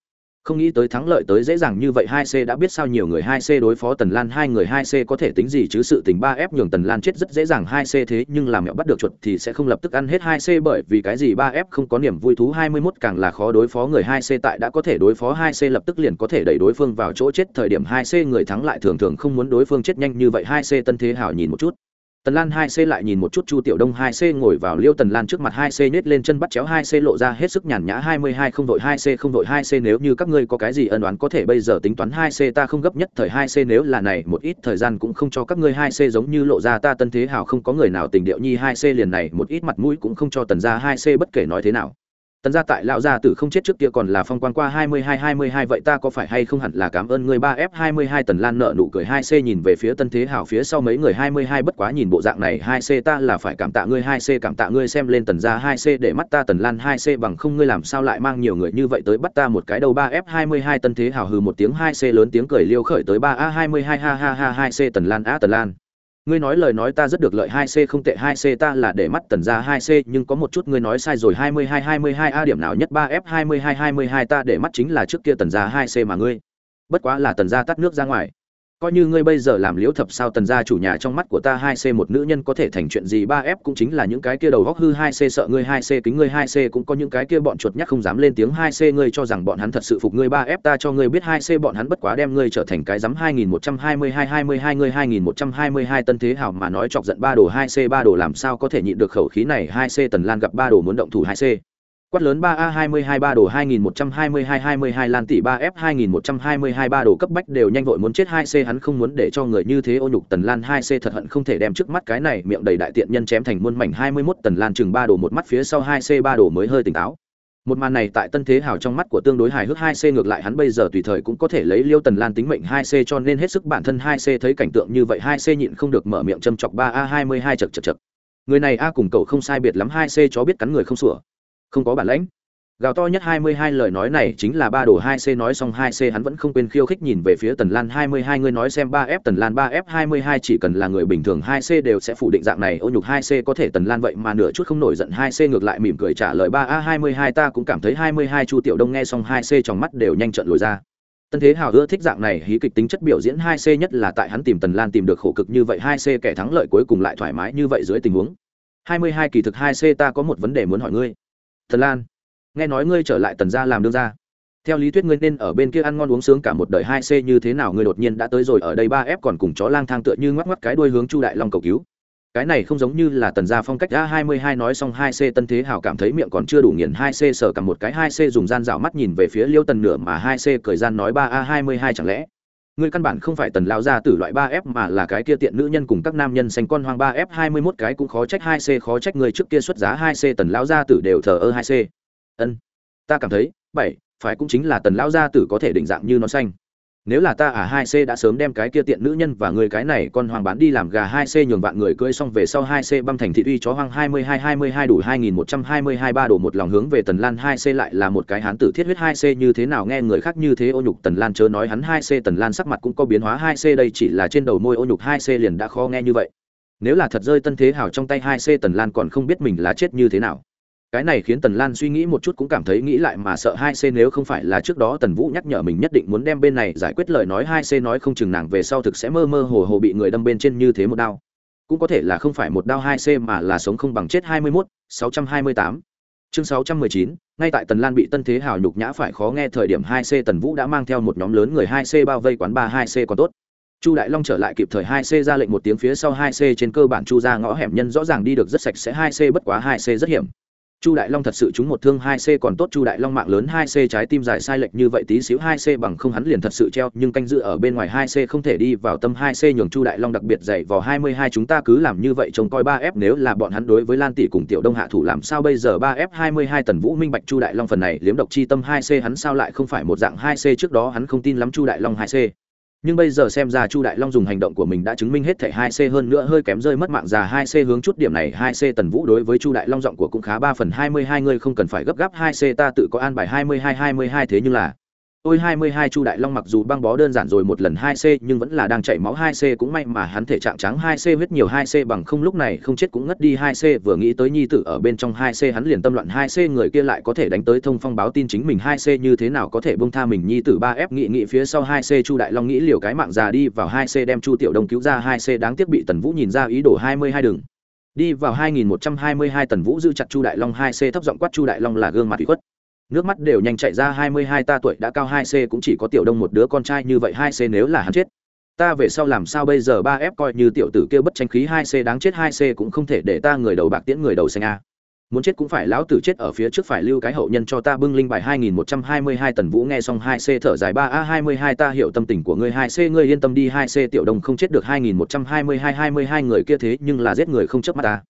không nghĩ tới thắng lợi tới dễ dàng như vậy, hai c đã biết sao nhiều người hai c đối phó tần lan, hai người hai c có thể tính gì chứ? Sự tình ba f nhường tần lan chết rất dễ dàng, hai c thế nhưng làm mẹo bắt được chuột thì sẽ không lập tức ăn hết hai c bởi vì cái gì? Ba f không có niềm vui thú, hai mươi 21 càng là khó đối phó, người hai c tại đã có thể đối phó, hai c lập tức liền có thể đẩy đối phương vào chỗ chết. Thời điểm hai c người thắng lại thường thường không muốn đối phương chết nhanh như vậy, hai c tân thế hảo nhìn một chút. Tần Lan hai C lại nhìn một chút Chu Tiểu Đông hai C ngồi vào Liêu Tần Lan trước mặt hai C nết lên chân bắt chéo hai C lộ ra hết sức nhàn nhã 22 không đội hai C không đội hai C nếu như các ngươi có cái gì ân đoán có thể bây giờ tính toán hai C ta không gấp nhất thời hai C nếu là này một ít thời gian cũng không cho các ngươi hai C giống như lộ ra ta tân thế hào không có người nào tình điệu nhi hai C liền này một ít mặt mũi cũng không cho tần gia hai C bất kể nói thế nào tần gia tại lão gia tử không chết trước kia còn là phong quan qua hai mươi hai hai mươi hai, vậy ta có phải hay không hẳn là cảm ơn người ba f hai mươi hai tần lan nợ nụ cười hai c nhìn về phía tân thế hảo phía sau mấy người hai mươi hai bất quá nhìn bộ dạng này hai c ta là phải cảm tạ ngươi hai c cảm tạ ngươi xem lên tần gia hai c để mắt ta tần lan hai c bằng không ngươi làm sao lại mang nhiều người như vậy tới bắt ta một cái đầu ba f hai mươi hai tân thế hảo hừ một tiếng hai c lớn tiếng cười liêu khởi tới ba a hai mươi hai, ha ha ha, hai c tần lan a tần lan ngươi nói lời nói ta rất được lợi hai c không tệ hai c ta là để mắt tần ra hai c, nhưng có một chút ngươi nói sai rồi hai mươi hai hai mươi hai a điểm nào nhất ba f, hai mươi hai hai mươi hai ta để mắt chính là trước kia tần ra hai c mà ngươi. Bất quá là tần ra tắt nước ra ngoài coi như ngươi bây giờ làm liễu thập sao tần gia chủ nhà trong mắt của ta hai c một nữ nhân có thể thành chuyện gì, ba f cũng chính là những cái kia đầu góc hư hai c sợ ngươi hai c kính ngươi hai c cũng có những cái kia bọn chuột nhắc không dám lên tiếng hai c ngươi cho rằng bọn hắn thật sự phục ngươi, ba f ta cho ngươi biết hai c bọn hắn bất quá đem ngươi trở thành cái dám hai nghìn một trăm hai mươi hai hai mươi hai ngươi hai nghìn một trăm hai mươi hai tân thế hảo mà nói chọc giận ba đồ hai c, ba đồ làm sao có thể nhịn được khẩu khí này, hai c tần lan gặp ba đồ muốn động thủ hai c. Quát lớn 3A22 ba đồ 2122-22 Lan tỷ 3F 2122 ba đồ cấp bách đều nhanh vội muốn chết 2C hắn không muốn để cho người như thế ô nhục Tần Lan 2C thật hận không thể đem trước mắt cái này miệng đầy đại tiện nhân chém thành muôn mảnh 21 Tần Lan chừng ba đồ một mắt phía sau 2C ba đồ mới hơi tỉnh táo. Một màn này tại Tân Thế Hào trong mắt của tương đối hài hước 2C ngược lại hắn bây giờ tùy thời cũng có thể lấy Liêu Tần Lan tính mệnh 2C cho nên hết sức bản thân 2C thấy cảnh tượng như vậy 2C nhịn không được mở miệng châm chọc 3A22 chậc chậc chậc. Người này A cùng cậu không sai biệt lắm 2C chó biết cắn người không sủa không có bản lãnh gào to nhất 22 lời nói này chính là ba đồ 2C nói xong 2C hắn vẫn không quên khiêu khích nhìn về phía Tần Lan 22 người nói xem 3F Tần Lan 3F 22 chỉ cần là người bình thường 2C đều sẽ phủ định dạng này, ô nhục 2C có thể Tần Lan vậy mà nửa chút không nổi giận 2C ngược lại mỉm cười trả lời 3A 22 ta cũng cảm thấy 22 Chu Tiểu Đông nghe xong 2C trong mắt đều nhanh trận lồi ra. Tân Thế Hào ưa thích dạng này, hí kịch tính chất biểu diễn 2C nhất là tại hắn tìm Tần Lan tìm được khổ cực như vậy 2C kẻ thắng lợi cuối cùng lại thoải mái như vậy dưới tình huống. 22 kỳ thực 2C ta có một vấn đề muốn hỏi ngươi thần lan, nghe nói ngươi trở lại tần gia làm đương gia. Theo lý thuyết ngươi nên ở bên kia ăn ngon uống sướng cả một đời hai c như thế nào ngươi đột nhiên đã tới rồi, ở đây ba f còn cùng chó lang thang tựa như ngoắc ngoắc cái đuôi hướng chu đại long cầu cứu. Cái này không giống như là tần gia phong cách a hai mươi hai nói xong hai c tân thế hào cảm thấy miệng còn chưa đủ nghiền hai c sở cầm một cái hai c dùng gian rảo mắt nhìn về phía liêu tần nửa mà hai c cười gian nói ba a hai mươi hai chẳng lẽ ngươi căn bản không phải tần lao ra từ loại ba f mà là cái kia tiện nữ nhân cùng các nam nhân xanh con hoang ba f hai mươi mốt cái cũng khó trách hai c, khó trách người trước kia xuất giá hai c tần lao ra tử đều thờ ơ hai c. Ân, ta cảm thấy, bảy, phải cũng chính là tần lao gia tử có thể định dạng như nó xanh nếu là ta à hai c đã sớm đem cái kia tiện nữ nhân và người cái này con hoàng bán đi làm gà, hai c nhường vạn người cưới xong về sau hai c băm thành thị uy chó hoang, hai mươi hai hai mươi hai đủ hai nghìn một trăm hai mươi hai ba đổ một lòng hướng về tần lan, hai c lại là một cái hán tử thiết huyết, hai c như thế nào nghe người khác như thế ô nhục tần lan chớ nói hắn, hai c tần lan sắc mặt cũng có biến hóa, hai c đây chỉ là trên đầu môi ô nhục, hai c liền đã khó nghe như vậy. Nếu là thật rơi tân thế hào trong tay, hai c tần lan còn không biết mình là chết như thế nào cái này khiến tần lan suy nghĩ một chút cũng cảm thấy nghĩ lại mà sợ hai c nếu không phải là trước đó tần vũ nhắc nhở mình nhất định muốn đem bên này giải quyết lời nói hai c nói không chừng nàng về sau thực sẽ mơ mơ hồ hồ bị người đâm bên trên như thế một đao cũng có thể là không phải một đao hai c mà là sống không bằng chết hai mươi mốt sáu trăm hai mươi tám chương sáu trăm mười chín ngay tại tần lan bị tân thế hào nhục nhã phải khó nghe thời điểm hai c tần vũ đã mang theo một nhóm lớn người hai c bao vây quán ba hai c còn tốt chu đại long trở lại kịp thời hai c ra lệnh một tiếng phía sau hai c trên cơ bản chu ra ngõ hẻm nhân rõ ràng đi được rất sạch sẽ hai c bất quá hai c rất hiểm chu đại long thật sự trúng một thương hai c còn tốt, chu đại long mạng lớn hai c trái tim dài sai lệch như vậy tí xíu hai c bằng không hắn liền thật sự treo, nhưng canh dự ở bên ngoài hai c không thể đi vào tâm hai c nhường chu đại long đặc biệt dày vào hai mươi hai, chúng ta cứ làm như vậy, trông coi ba f nếu là bọn hắn đối với lan tỷ cùng tiểu đông hạ thủ làm sao bây giờ? Ba f hai mươi hai tần vũ minh bạch chu đại long phần này liếm độc chi tâm hai c hắn sao lại không phải một dạng hai c trước đó hắn không tin lắm chu đại long hai c nhưng bây giờ xem ra chu đại long dùng hành động của mình đã chứng minh hết thẻ hai c hơn nữa hơi kém rơi mất mạng già hai c hướng chút điểm này hai c tần vũ đối với chu đại long giọng của cũng khá ba phần hai mươi hai, ngươi không cần phải gấp gáp hai c ta tự có an bài hai mươi hai hai mươi hai thế nhưng là Ôi 22 Chu Đại Long mặc dù băng bó đơn giản rồi một lần 2C nhưng vẫn là đang chảy máu 2C cũng may mà hắn thể trạng trắng 2C huyết nhiều 2C bằng không lúc này không chết cũng ngất đi 2C vừa nghĩ tới nhi tử ở bên trong 2C hắn liền tâm loạn 2C người kia lại có thể đánh tới thông phong báo tin chính mình 2C như thế nào có thể bông tha mình nhi tử 3F nghị nghị phía sau 2C Chu Đại Long nghĩ liều cái mạng già đi vào 2C đem Chu Tiểu Đông cứu ra 2C đáng tiếc bị Tần Vũ nhìn ra ý đồ 22 đường. Đi vào 2122 Tần Vũ giữ chặt Chu Đại Long 2C thấp giọng quát Chu Đại Long là gương mặt ủy khuất nước mắt đều nhanh chạy ra, hai mươi hai ta tuổi đã cao, hai c cũng chỉ có tiểu đông một đứa con trai như vậy, hai c nếu là hắn chết, ta về sau làm sao bây giờ? Ba f coi như tiểu tử kia bất tranh khí, hai c đáng chết, hai c cũng không thể để ta người đầu bạc tiễn người đầu xanh a. Muốn chết cũng phải lão tử chết ở phía trước, phải lưu cái hậu nhân cho ta bưng linh bài hai nghìn một trăm hai mươi hai tần vũ nghe xong, hai c thở dài, ba a, hai mươi hai ta hiểu tâm tình của ngươi, hai c ngươi yên tâm đi, hai c tiểu đông không chết được, hai nghìn một trăm hai mươi hai hai mươi hai người kia thế nhưng là giết người không chớp mắt ta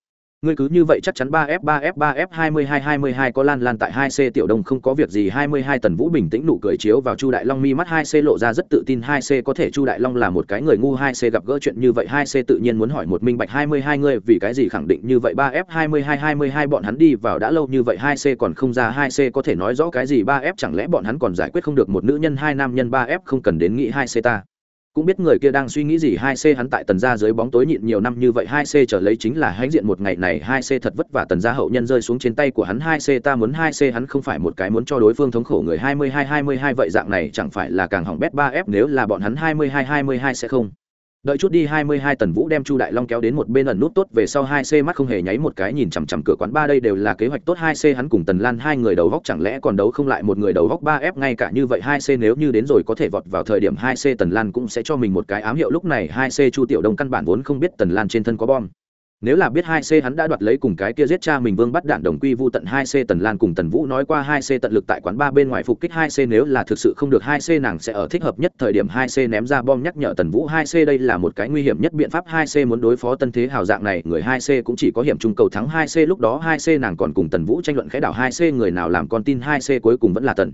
ngươi cứ như vậy chắc chắn ba f ba f ba f hai mươi hai hai mươi hai có lan lan tại hai c tiểu đông không có việc gì. Hai mươi hai tần vũ bình tĩnh nụ cười chiếu vào chu đại long mi mắt. Hai c lộ ra rất tự tin. Hai c có thể chu đại long là một cái người ngu. Hai c gặp gỡ chuyện như vậy, hai c tự nhiên muốn hỏi một minh bạch. Hai mươi hai ngươi vì cái gì khẳng định như vậy? Ba f hai mươi hai hai mươi hai bọn hắn đi vào đã lâu như vậy. Hai c còn không ra. Hai c có thể nói rõ cái gì? Ba f chẳng lẽ bọn hắn còn giải quyết không được một nữ nhân? Hai nam nhân? Ba f không cần đến nghĩ. Hai c ta cũng biết người kia đang suy nghĩ gì, hai c hắn tại tần gia dưới bóng tối nhịn nhiều năm như vậy, hai c trở lấy chính là hãnh diện một ngày này, hai c thật vất vả tần gia hậu nhân rơi xuống trên tay của hắn, hai c ta muốn hai c hắn không phải một cái muốn cho đối phương thống khổ người, hai mươi hai hai mươi hai vậy dạng này chẳng phải là càng hỏng bét ba f, nếu là bọn hắn hai mươi hai hai mươi hai sẽ không? Đợi chút đi, hai mươi hai tần vũ đem chu đại long kéo đến một bên ẩn nút tốt về sau, hai c mắt không hề nháy một cái, nhìn chằm chằm cửa quán ba đây đều là kế hoạch tốt, hai c hắn cùng tần lan hai người đầu góc chẳng lẽ còn đấu không lại một người đầu góc ba f ngay cả như vậy, hai c nếu như đến rồi có thể vọt vào thời điểm, hai c tần lan cũng sẽ cho mình một cái ám hiệu. Lúc này hai c chu tiểu đông căn bản vốn không biết tần lan trên thân có bom nếu là biết hai c hắn đã đoạt lấy cùng cái kia giết cha mình vương bắt đạn đồng quy vu tận hai c tần lan cùng tần vũ nói qua hai c tận lực tại quán ba bên ngoài phục kích hai c nếu là thực sự không được hai c nàng sẽ ở thích hợp nhất thời điểm hai c ném ra bom nhắc nhở tần vũ hai c đây là một cái nguy hiểm nhất biện pháp hai c muốn đối phó tân thế hào dạng này người hai c cũng chỉ có hiểm trung cầu thắng hai c lúc đó hai c nàng còn cùng tần vũ tranh luận khẽ đảo hai c người nào làm con tin hai c cuối cùng vẫn là tần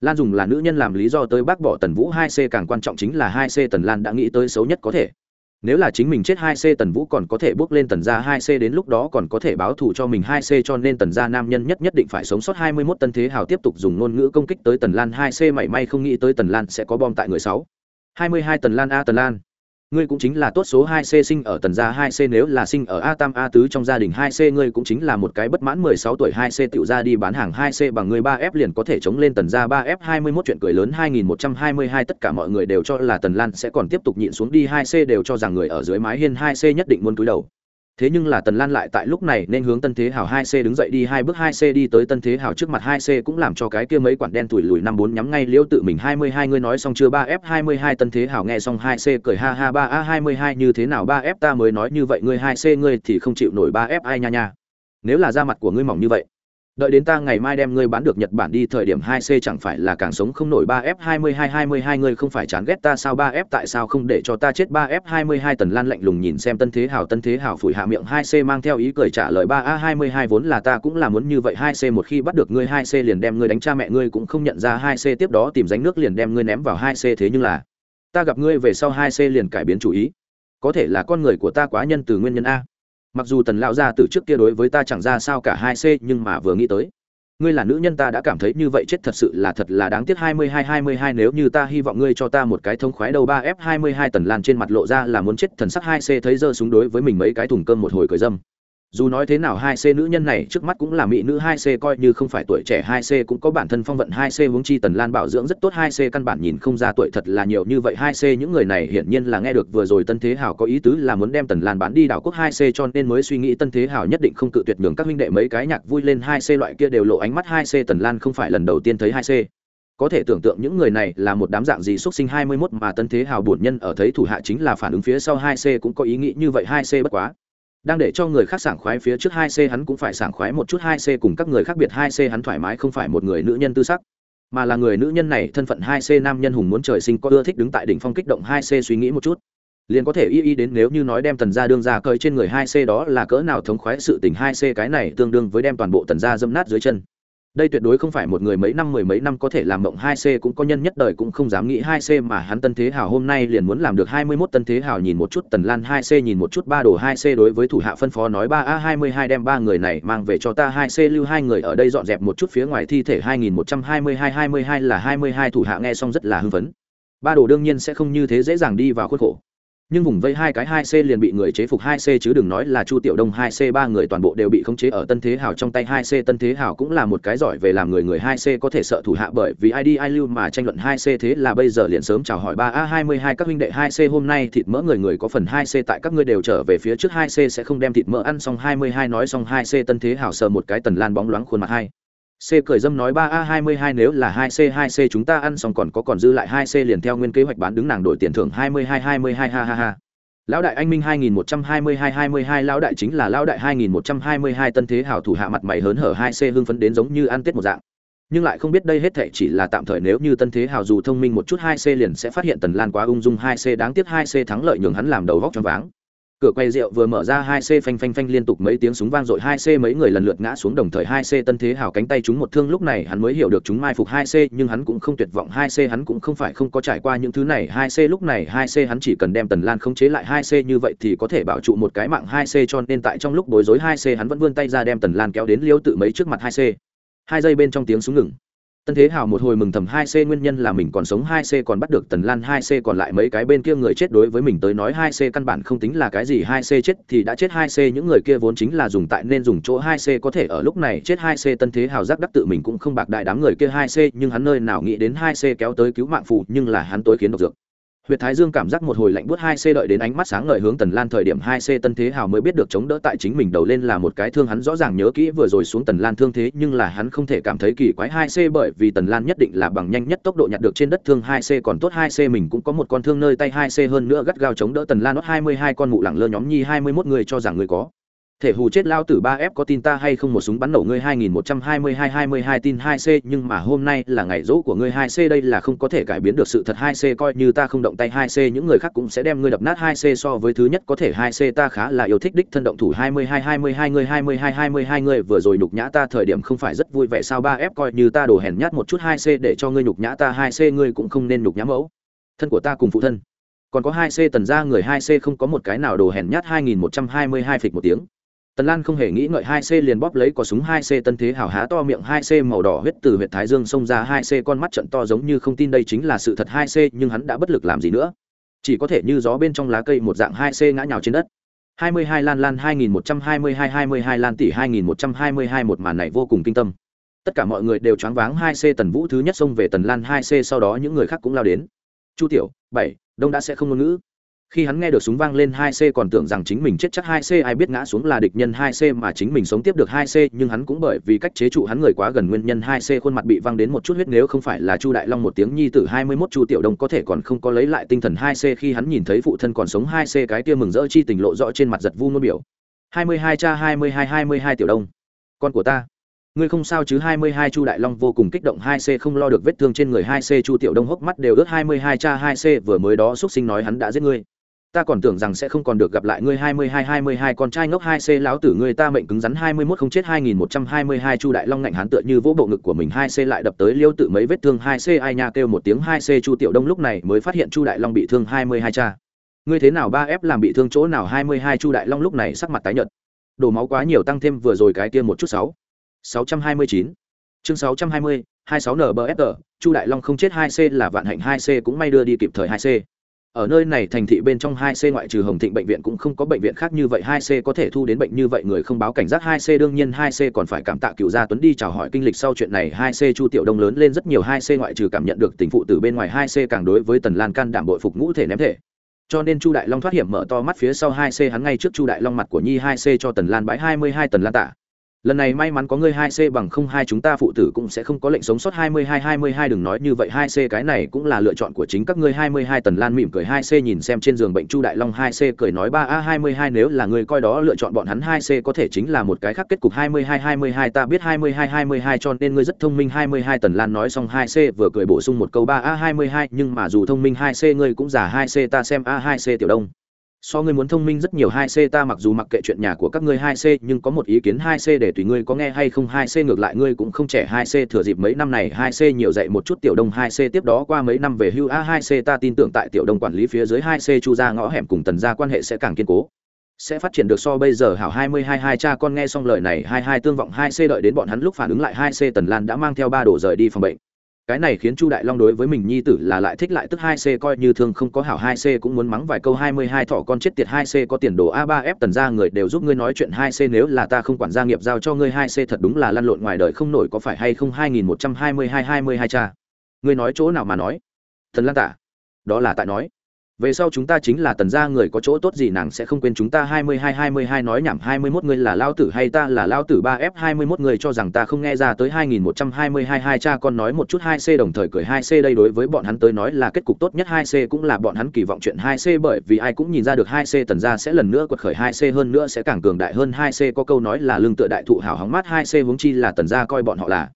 lan dùng là nữ nhân làm lý do tới bác bỏ tần vũ hai c càng quan trọng chính là hai c tần lan đã nghĩ tới xấu nhất có thể nếu là chính mình chết hai c tần vũ còn có thể bước lên tần gia hai c đến lúc đó còn có thể báo thù cho mình hai c cho nên tần gia nam nhân nhất nhất định phải sống sót hai mươi 21 tân thế hào tiếp tục dùng ngôn ngữ công kích tới tần lan hai c mảy may không nghĩ tới tần lan sẽ có bom tại người sáu. hai mươi hai tần lan a tần lan ngươi cũng chính là tốt số hai c sinh ở tần gia hai c nếu là sinh ở a tam a tứ trong gia đình hai c ngươi cũng chính là một cái bất mãn mười sáu tuổi hai c tiểu ra đi bán hàng hai c bằng người ba f liền có thể chống lên tần gia ba f hai mươi 21 chuyện cười lớn hai nghìn một trăm hai mươi hai tất cả mọi người đều cho là tần lan sẽ còn tiếp tục nhịn xuống đi hai c đều cho rằng người ở dưới mái hiên hai c nhất định muốn cúi đầu thế nhưng là tần lan lại tại lúc này nên hướng tân thế hào hai c đứng dậy đi, hai bước hai c đi tới tân thế hào trước mặt hai c cũng làm cho cái kia mấy quản đen tuổi lùi năm bốn nhắm ngay liễu tự mình hai mươi hai, ngươi nói xong chưa? Ba f hai mươi hai, tân thế hào nghe xong hai c cười ha ha, ba a hai mươi hai, như thế nào? Ba f ta mới nói như vậy, ngươi hai c ngươi thì không chịu nổi ba f, ai nha nha. Nếu là da mặt của ngươi mỏng như vậy đợi đến ta ngày mai đem ngươi bán được nhật bản đi, thời điểm hai c chẳng phải là càng sống không nổi ba f hai mươi hai hai mươi hai, ngươi không phải chán ghét ta sao? Ba f tại sao không để cho ta chết? Ba f hai mươi hai tần lan lạnh lùng nhìn xem tân thế hào tân thế hào phủi hạ miệng, hai c mang theo ý cười trả lời, ba a hai mươi hai vốn là ta cũng là muốn như vậy. Hai c một khi bắt được ngươi, hai c liền đem ngươi đánh cha mẹ ngươi cũng không nhận ra. Hai c tiếp đó tìm ránh nước liền đem ngươi ném vào hai c thế nhưng là ta gặp ngươi về sau, hai c liền cải biến chủ ý. Có thể là con người của ta quá nhân từ nguyên nhân a mặc dù tần lão gia từ trước kia đối với ta chẳng ra sao cả hai c nhưng mà vừa nghĩ tới, ngươi là nữ nhân ta đã cảm thấy như vậy chết thật sự là thật là đáng tiếc. Hai mươi hai hai mươi hai, nếu như ta hy vọng ngươi cho ta một cái thông khoái đầu ba f hai mươi hai tần lan trên mặt lộ ra là muốn chết thần sắc. Hai c thấy giơ súng đối với mình mấy cái thùng cơm một hồi cười dâm dù nói thế nào hai c nữ nhân này trước mắt cũng là mỹ nữ hai c coi như không phải tuổi trẻ hai c cũng có bản thân phong vận hai c huống chi tần lan bảo dưỡng rất tốt hai c căn bản nhìn không ra tuổi thật là nhiều như vậy hai c những người này hiển nhiên là nghe được vừa rồi tân thế hảo có ý tứ là muốn đem tần lan bán đi đảo quốc hai c cho nên mới suy nghĩ tân thế hảo nhất định không cự tuyệt nhường các huynh đệ mấy cái nhạc vui lên hai c loại kia đều lộ ánh mắt hai c tần lan không phải lần đầu tiên thấy hai c có thể tưởng tượng những người này là một đám dạng gì xuất sinh hai mươi 21 mà tân thế hào bổn nhân ở thấy thủ hạ chính là phản ứng phía sau hai c cũng có ý nghĩ như vậy hai c bất quá đang để cho người khác sảng khoái phía trước hai c hắn cũng phải sảng khoái một chút hai c cùng các người khác biệt hai c hắn thoải mái không phải một người nữ nhân tư sắc, mà là người nữ nhân này thân phận hai c nam nhân hùng muốn trời sinh có ưa thích đứng tại đỉnh phong kích động hai c suy nghĩ một chút. Liền có thể y y đến nếu như nói đem tần gia đương ra cơi trên người hai c đó là cỡ nào thống khoái sự tình hai c cái này tương đương với đem toàn bộ tần gia dâm nát dưới chân đây tuyệt đối không phải một người mấy năm, mười mấy năm có thể làm mộng hai c, cũng có nhân nhất đời cũng không dám nghĩ hai c mà hắn tân thế hào hôm nay liền muốn làm được hai mươi 21 tân thế hào nhìn một chút tần lan hai c, nhìn một chút ba đồ hai c đối với thủ hạ phân phó nói ba a hai mươi hai đem ba người này mang về cho ta hai c, lưu hai người ở đây dọn dẹp một chút phía ngoài thi thể hai nghìn một trăm hai mươi hai hai mươi hai là hai mươi hai thủ hạ nghe xong rất là hưng phấn. Ba đồ đương nhiên sẽ không như thế dễ dàng đi vào khuôn khổ nhưng vùng vây hai cái hai c liền bị người chế phục hai c chứ đừng nói là chu tiểu đông hai c ba người toàn bộ đều bị khống chế ở tân thế hào trong tay hai c tân thế hào cũng là một cái giỏi về làm người người hai c có thể sợ thủ hạ bởi vì id ai lưu mà tranh luận hai c thế là bây giờ liền sớm chào hỏi ba a hai mươi hai các huynh đệ hai c hôm nay thịt mỡ người người có phần hai c tại các ngươi đều trở về phía trước hai c sẽ không đem thịt mỡ ăn xong hai mươi hai nói xong hai c tân thế hào sờ một cái tần lan bóng loáng khuôn mặt hai C cười dâm nói 3A22 nếu là 2C2C chúng ta ăn xong còn có còn dư lại 2C liền theo nguyên kế hoạch bán đứng nàng đổi tiền thưởng 22 22 ha ha ha. Lão đại anh minh 2122 22 lão đại chính là lão đại 2122 tân thế hảo thủ hạ mặt mày hớn hở 2C hưng phấn đến giống như ăn tết một dạng. Nhưng lại không biết đây hết thảy chỉ là tạm thời nếu như tân thế hào dù thông minh một chút 2C liền sẽ phát hiện Tần Lan quá ung dung 2C đáng tiếc 2C thắng lợi nhường hắn làm đầu vóc choáng váng cửa quay rượu vừa mở ra hai c phanh phanh phanh liên tục mấy tiếng súng vang dội, hai c mấy người lần lượt ngã xuống đồng thời hai c tân thế hào cánh tay chúng một thương, lúc này hắn mới hiểu được chúng mai phục hai c, nhưng hắn cũng không tuyệt vọng, hai c hắn cũng không phải không có trải qua những thứ này, hai c lúc này hai c hắn chỉ cần đem tần lan khống chế lại hai c như vậy thì có thể bảo trụ một cái mạng hai c, cho nên tại trong lúc bối rối hai c hắn vẫn vươn tay ra đem tần lan kéo đến liêu tự mấy trước mặt hai c. Hai giây bên trong tiếng súng ngừng. Tân Thế Hào một hồi mừng thầm hai c nguyên nhân là mình còn sống hai c còn bắt được Tần Lan hai c còn lại mấy cái bên kia người chết đối với mình tới nói hai c căn bản không tính là cái gì, hai c chết thì đã chết hai c, những người kia vốn chính là dùng tại nên dùng chỗ hai c có thể ở lúc này chết hai c Tân Thế Hào giác đắc tự mình cũng không bạc đại đám người kia hai c, nhưng hắn nơi nào nghĩ đến hai c kéo tới cứu mạng phụ nhưng là hắn tối khiến độc dược. Huyệt Thái Dương cảm giác một hồi lạnh buốt hai c đợi đến ánh mắt sáng ngời hướng Tần Lan thời điểm hai c Tân Thế Hào mới biết được chống đỡ tại chính mình đầu lên là một cái thương hắn rõ ràng nhớ kỹ vừa rồi xuống Tần Lan thương thế, nhưng là hắn không thể cảm thấy kỳ quái hai c bởi vì Tần Lan nhất định là bằng nhanh nhất tốc độ nhặt được trên đất thương hai c còn tốt hai c mình cũng có một con thương nơi tay hai c hơn nữa gắt gao chống đỡ Tần Lan hai mươi hai con mụ lẳng lơ nhóm nhi hai mươi 21 người cho rằng người có thể hù chết lao tử ba f có tin ta hay không một súng bắn nổ ngươi hai nghìn một trăm hai mươi hai hai mươi hai tin hai c, nhưng mà hôm nay là ngày rỗ của ngươi hai c, đây là không có thể cải biến được sự thật hai c, coi như ta không động tay hai c, những người khác cũng sẽ đem ngươi đập nát hai c so với thứ nhất. Có thể hai c ta khá là yêu thích đích thân động thủ hai mươi hai hai mươi hai ngươi hai mươi hai hai mươi hai ngươi vừa rồi nhục nhã ta, thời điểm không phải rất vui vẻ sao ba f coi như ta đổ hèn nhát một chút hai c để cho ngươi nhục nhã ta hai c, ngươi cũng không nên nhục nhã mẫu. Thân của ta cùng phụ thân. Còn có hai c tần ra người hai c không có một cái nào đồ hèn nhát hai nghìn một trăm hai mươi hai phịch một tiếng tần lan không hề nghĩ ngợi hai c liền bóp lấy cò súng hai c tân thế hào há to miệng hai c màu đỏ huyết từ huyện thái dương xông ra hai c con mắt trận to giống như không tin đây chính là sự thật hai c, nhưng hắn đã bất lực làm gì nữa. Chỉ có thể như gió bên trong lá cây một dạng hai c ngã nhào trên đất. Hai mươi hai lan lan hai nghìn một trăm hai mươi hai hai mươi hai lan tỷ hai nghìn một trăm hai mươi hai, một màn này vô cùng kinh tâm. Tất cả mọi người đều choáng váng hai c tần vũ thứ nhất xông về tần lan hai c, sau đó những người khác cũng lao đến. Chu tiểu, bảy, đông đã sẽ không ngôn ngữ khi hắn nghe được súng vang lên hai c còn tưởng rằng chính mình chết chắc hai c, ai biết ngã xuống là địch nhân hai c mà chính mình sống tiếp được hai c, nhưng hắn cũng bởi vì cách chế trụ hắn người quá gần nguyên nhân hai c khuôn mặt bị văng đến một chút huyết nếu không phải là chu đại long một tiếng nhi tử hai mươi 21 chu tiểu đông có thể còn không có lấy lại tinh thần hai c khi hắn nhìn thấy phụ thân còn sống hai c cái kia mừng rỡ chi tình lộ rõ trên mặt giật vu ngôn biểu. hai mươi hai cha, hai mươi hai hai mươi hai tiểu đông. Con của ta. Ngươi không sao chứ? hai mươi hai chu đại long vô cùng kích động hai c không lo được vết thương trên người hai c, chu tiểu đông hốc mắt đều ướt hai mươi hai cha, hai c vừa mới đó xúc sinh nói hắn đã giết ngươi ta còn tưởng rằng sẽ không còn được gặp lại ngươi hai mươi hai hai mươi hai con trai ngốc hai c láo tử ngươi ta mệnh cứng rắn hai mươi mốt không chết hai nghìn một trăm hai mươi hai chu đại long ngạnh hán tựa như vỗ bộ ngực của mình hai c lại đập tới liêu tự mấy vết thương hai c ai nha kêu một tiếng hai c chu tiểu đông lúc này mới phát hiện chu đại long bị thương hai mươi hai cha. Ngươi thế nào ba f làm bị thương chỗ nào hai mươi hai chu đại long lúc này sắc mặt tái nhợt. Đổ máu quá nhiều tăng thêm vừa rồi cái kia một chút sáu. sáu trăm hai mươi chín. Chương sáu trăm hai mươi, hai sáu nbfr chu đại long không chết hai c là vạn hạnh hai c cũng may đưa đi kịp thời hai c ở nơi này thành thị bên trong hai c ngoại trừ hồng thịnh bệnh viện cũng không có bệnh viện khác như vậy. Hai c có thể thu đến bệnh như vậy, người không báo cảnh giác. Hai c đương nhiên, hai c còn phải cảm tạ cựu gia tuấn đi chào hỏi kinh lịch sau chuyện này. Hai c chu tiểu đông lớn lên rất nhiều. Hai c ngoại trừ cảm nhận được tình phụ từ bên ngoài, hai c càng đối với tần lan can đảm bội phục ngũ thể ném thể. Cho nên chu đại long thoát hiểm mở to mắt phía sau. Hai c hắn ngay trước chu đại long mặt của nhi, hai c cho tần lan bãi hai mươi hai tần lan tạ lần này may mắn có ngươi hai c bằng không hai chúng ta phụ tử cũng sẽ không có lệnh sống sót hai mươi hai hai mươi hai đừng nói như vậy hai c cái này cũng là lựa chọn của chính các ngươi hai mươi hai tần lan mỉm cười hai c nhìn xem trên giường bệnh chu đại long hai c cười nói ba a hai mươi hai nếu là ngươi coi đó lựa chọn bọn hắn hai c có thể chính là một cái khác kết cục hai mươi hai hai mươi hai ta biết hai mươi hai hai mươi hai cho nên ngươi rất thông minh hai mươi hai tần lan nói xong hai c vừa cười bổ sung một câu ba a hai mươi hai nhưng mà dù thông minh hai c ngươi cũng già hai c ta xem a hai c tiểu đông so ngươi muốn thông minh rất nhiều hai c, ta mặc dù mặc kệ chuyện nhà của các ngươi hai c, nhưng có một ý kiến hai c để tùy ngươi có nghe hay không hai c, ngược lại ngươi cũng không trẻ hai c, thừa dịp mấy năm này hai c nhiều dạy một chút tiểu đông hai c, tiếp đó qua mấy năm về hưu a hai c, ta tin tưởng tại tiểu đông quản lý phía dưới hai c, chu ra ngõ hẻm cùng tần gia quan hệ sẽ càng kiên cố, sẽ phát triển được so bây giờ hảo hai mươi hai hai, cha con nghe xong lời này hai hai, tương vọng hai c, đợi đến bọn hắn lúc phản ứng lại hai c, tần lan đã mang theo ba đồ rời đi phòng bệnh cái này khiến chu đại long đối với mình nhi tử là lại thích lại tức hai c coi như thương không có hảo hai c cũng muốn mắng vài câu hai mươi hai thọ con chết tiệt hai c có tiền đồ a ba f tần ra người đều giúp ngươi nói chuyện hai c nếu là ta không quản gia nghiệp giao cho ngươi hai c thật đúng là lăn lộn ngoài đời không nổi có phải hay không? hai nghìn một trăm hai mươi hai hai mươi hai cha. Ngươi nói chỗ nào mà nói? Thần lan tả. Đó là tại nói về sau chúng ta chính là tần gia người có chỗ tốt gì nàng sẽ không quên chúng ta hai mươi hai hai mươi hai nói nhảm, hai mươi mốt người là lao tử hay ta là lao tử ba f hai mươi mốt người cho rằng ta không nghe ra tới hai nghìn một trăm hai mươi hai hai cha con nói một chút hai c đồng thời cười hai c đây đối với bọn hắn tới nói là kết cục tốt nhất, hai c cũng là bọn hắn kỳ vọng chuyện hai c bởi vì ai cũng nhìn ra được hai c tần gia sẽ lần nữa quật khởi, hai c hơn nữa sẽ càng cường đại hơn, hai c có câu nói là lương tựa đại thụ hảo hóng mát, hai c huống chi là tần gia coi bọn họ là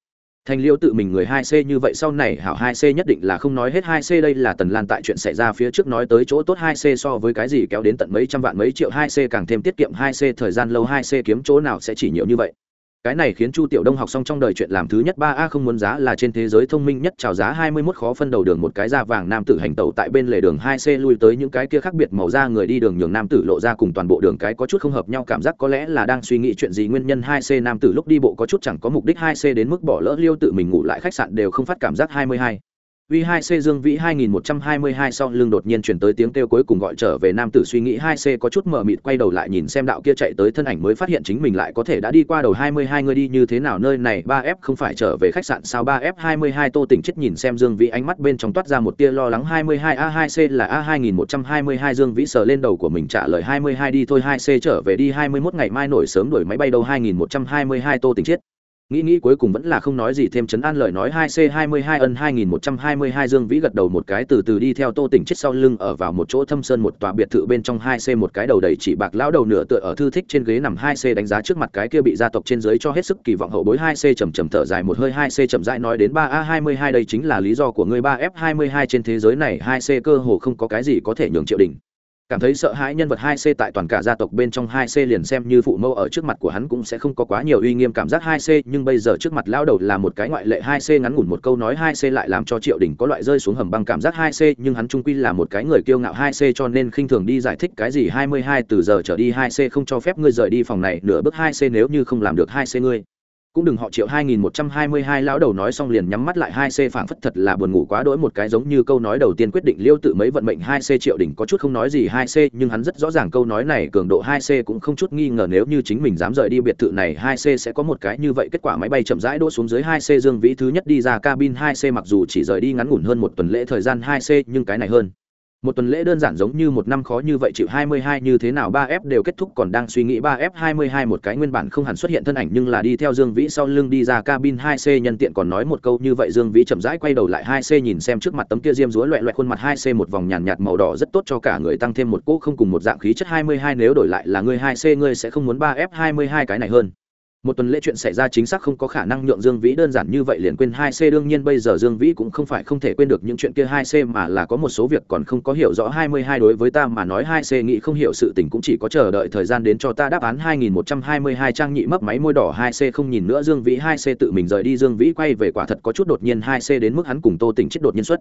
thành liêu tự mình người hai c như vậy sau này hảo hai c nhất định là không nói hết hai c đây là tần lan tại chuyện xảy ra phía trước nói tới chỗ tốt hai c so với cái gì kéo đến tận mấy trăm vạn mấy triệu hai c càng thêm tiết kiệm hai c thời gian lâu hai c kiếm chỗ nào sẽ chỉ nhiều như vậy cái này khiến chu tiểu đông học xong trong đời chuyện làm thứ nhất ba a không muốn giá là trên thế giới thông minh nhất chào giá hai mươi mốt khó phân đầu đường một cái da vàng nam tử hành tẩu tại bên lề đường hai c lui tới những cái kia khác biệt màu da người đi đường nhường nam tử lộ ra cùng toàn bộ đường cái có chút không hợp nhau cảm giác có lẽ là đang suy nghĩ chuyện gì nguyên nhân hai c nam tử lúc đi bộ có chút chẳng có mục đích hai c đến mức bỏ lỡ liêu tự mình ngủ lại khách sạn đều không phát cảm giác hai mươi hai. V2C Dương Vĩ 2122 sau lưng đột nhiên chuyển tới tiếng kêu cuối cùng gọi trở về nam tử suy nghĩ 2C có chút mở mịt quay đầu lại nhìn xem đạo kia chạy tới thân ảnh mới phát hiện chính mình lại có thể đã đi qua đầu 22 người đi như thế nào nơi này. 3F không phải trở về khách sạn sao? 3F22 Tô Tỉnh chết nhìn xem Dương Vĩ ánh mắt bên trong toát ra một tia lo lắng. 22A2C là A2122 Dương Vĩ sờ lên đầu của mình trả lời 22 đi thôi. 2C trở về đi. 21 ngày mai nổi sớm đuổi máy bay đầu 2122 Tô Tỉnh chết nghĩ nghĩ cuối cùng vẫn là không nói gì thêm chấn an lời nói hai c hai mươi hai ân hai nghìn một trăm hai mươi hai dương vĩ gật đầu một cái từ từ đi theo tô tỉnh chết sau lưng ở vào một chỗ thâm sơn một tòa biệt thự bên trong hai c một cái đầu đầy chỉ bạc lão đầu nửa tựa ở thư thích trên ghế nằm hai c đánh giá trước mặt cái kia bị gia tộc trên dưới cho hết sức kỳ vọng hậu bối hai c chầm chầm thở dài một hơi hai c chậm rãi nói đến ba a hai mươi hai đây chính là lý do của ngươi ba f hai mươi hai trên thế giới này hai c cơ hồ không có cái gì có thể nhường triệu đình cảm thấy sợ hãi nhân vật hai c tại toàn cả gia tộc bên trong hai c liền xem như phụ mẫu ở trước mặt của hắn cũng sẽ không có quá nhiều uy nghiêm cảm giác hai c, nhưng bây giờ trước mặt lao đầu là một cái ngoại lệ hai c ngắn ngủn một câu nói hai c lại làm cho triệu đình có loại rơi xuống hầm băng cảm giác hai c, nhưng hắn trung quy là một cái người kiêu ngạo hai c cho nên khinh thường đi giải thích cái gì hai mươi hai từ giờ trở đi hai c không cho phép ngươi rời đi phòng này, nửa bước hai c nếu như không làm được hai c ngươi cũng đừng họ triệu 2122 lão đầu nói xong liền nhắm mắt lại 2C phảng phất thật là buồn ngủ quá đỗi một cái giống như câu nói đầu tiên quyết định liêu tự mấy vận mệnh 2C triệu đỉnh có chút không nói gì 2C nhưng hắn rất rõ ràng câu nói này cường độ 2C cũng không chút nghi ngờ nếu như chính mình dám rời đi biệt thự này 2C sẽ có một cái như vậy kết quả máy bay chậm rãi đỗ xuống dưới 2C Dương Vĩ thứ nhất đi ra cabin 2C mặc dù chỉ rời đi ngắn ngủn hơn một tuần lễ thời gian 2C nhưng cái này hơn một tuần lễ đơn giản giống như một năm khó như vậy, chịu 22 như thế nào 3F đều kết thúc, còn đang suy nghĩ 3F 22 một cái nguyên bản không hẳn xuất hiện thân ảnh, nhưng là đi theo Dương Vĩ sau lưng đi ra cabin 2C nhân tiện còn nói một câu như vậy, Dương Vĩ chậm rãi quay đầu lại 2C nhìn xem trước mặt tấm kia diêm rúa loẹt loẹt khuôn mặt 2C một vòng nhàn nhạt màu đỏ rất tốt cho cả người tăng thêm một cỗ không cùng một dạng khí chất 22 nếu đổi lại là người 2C ngươi sẽ không muốn 3F 22 cái này hơn một tuần lễ chuyện xảy ra chính xác không có khả năng nhượng dương vĩ đơn giản như vậy liền quên hai c, đương nhiên bây giờ dương vĩ cũng không phải không thể quên được những chuyện kia hai c mà là có một số việc còn không có hiểu rõ. Hai mươi hai đối với ta mà nói, hai c nghĩ không hiểu sự tình cũng chỉ có chờ đợi thời gian đến cho ta đáp án. Hai nghìn một trăm hai mươi hai trang nhị mấp máy môi đỏ. Hai c không nhìn nữa dương vĩ. Hai c tự mình rời đi. Dương vĩ quay về quả thật có chút đột nhiên. Hai c đến mức hắn cùng tô tỉnh chết đột nhiên xuất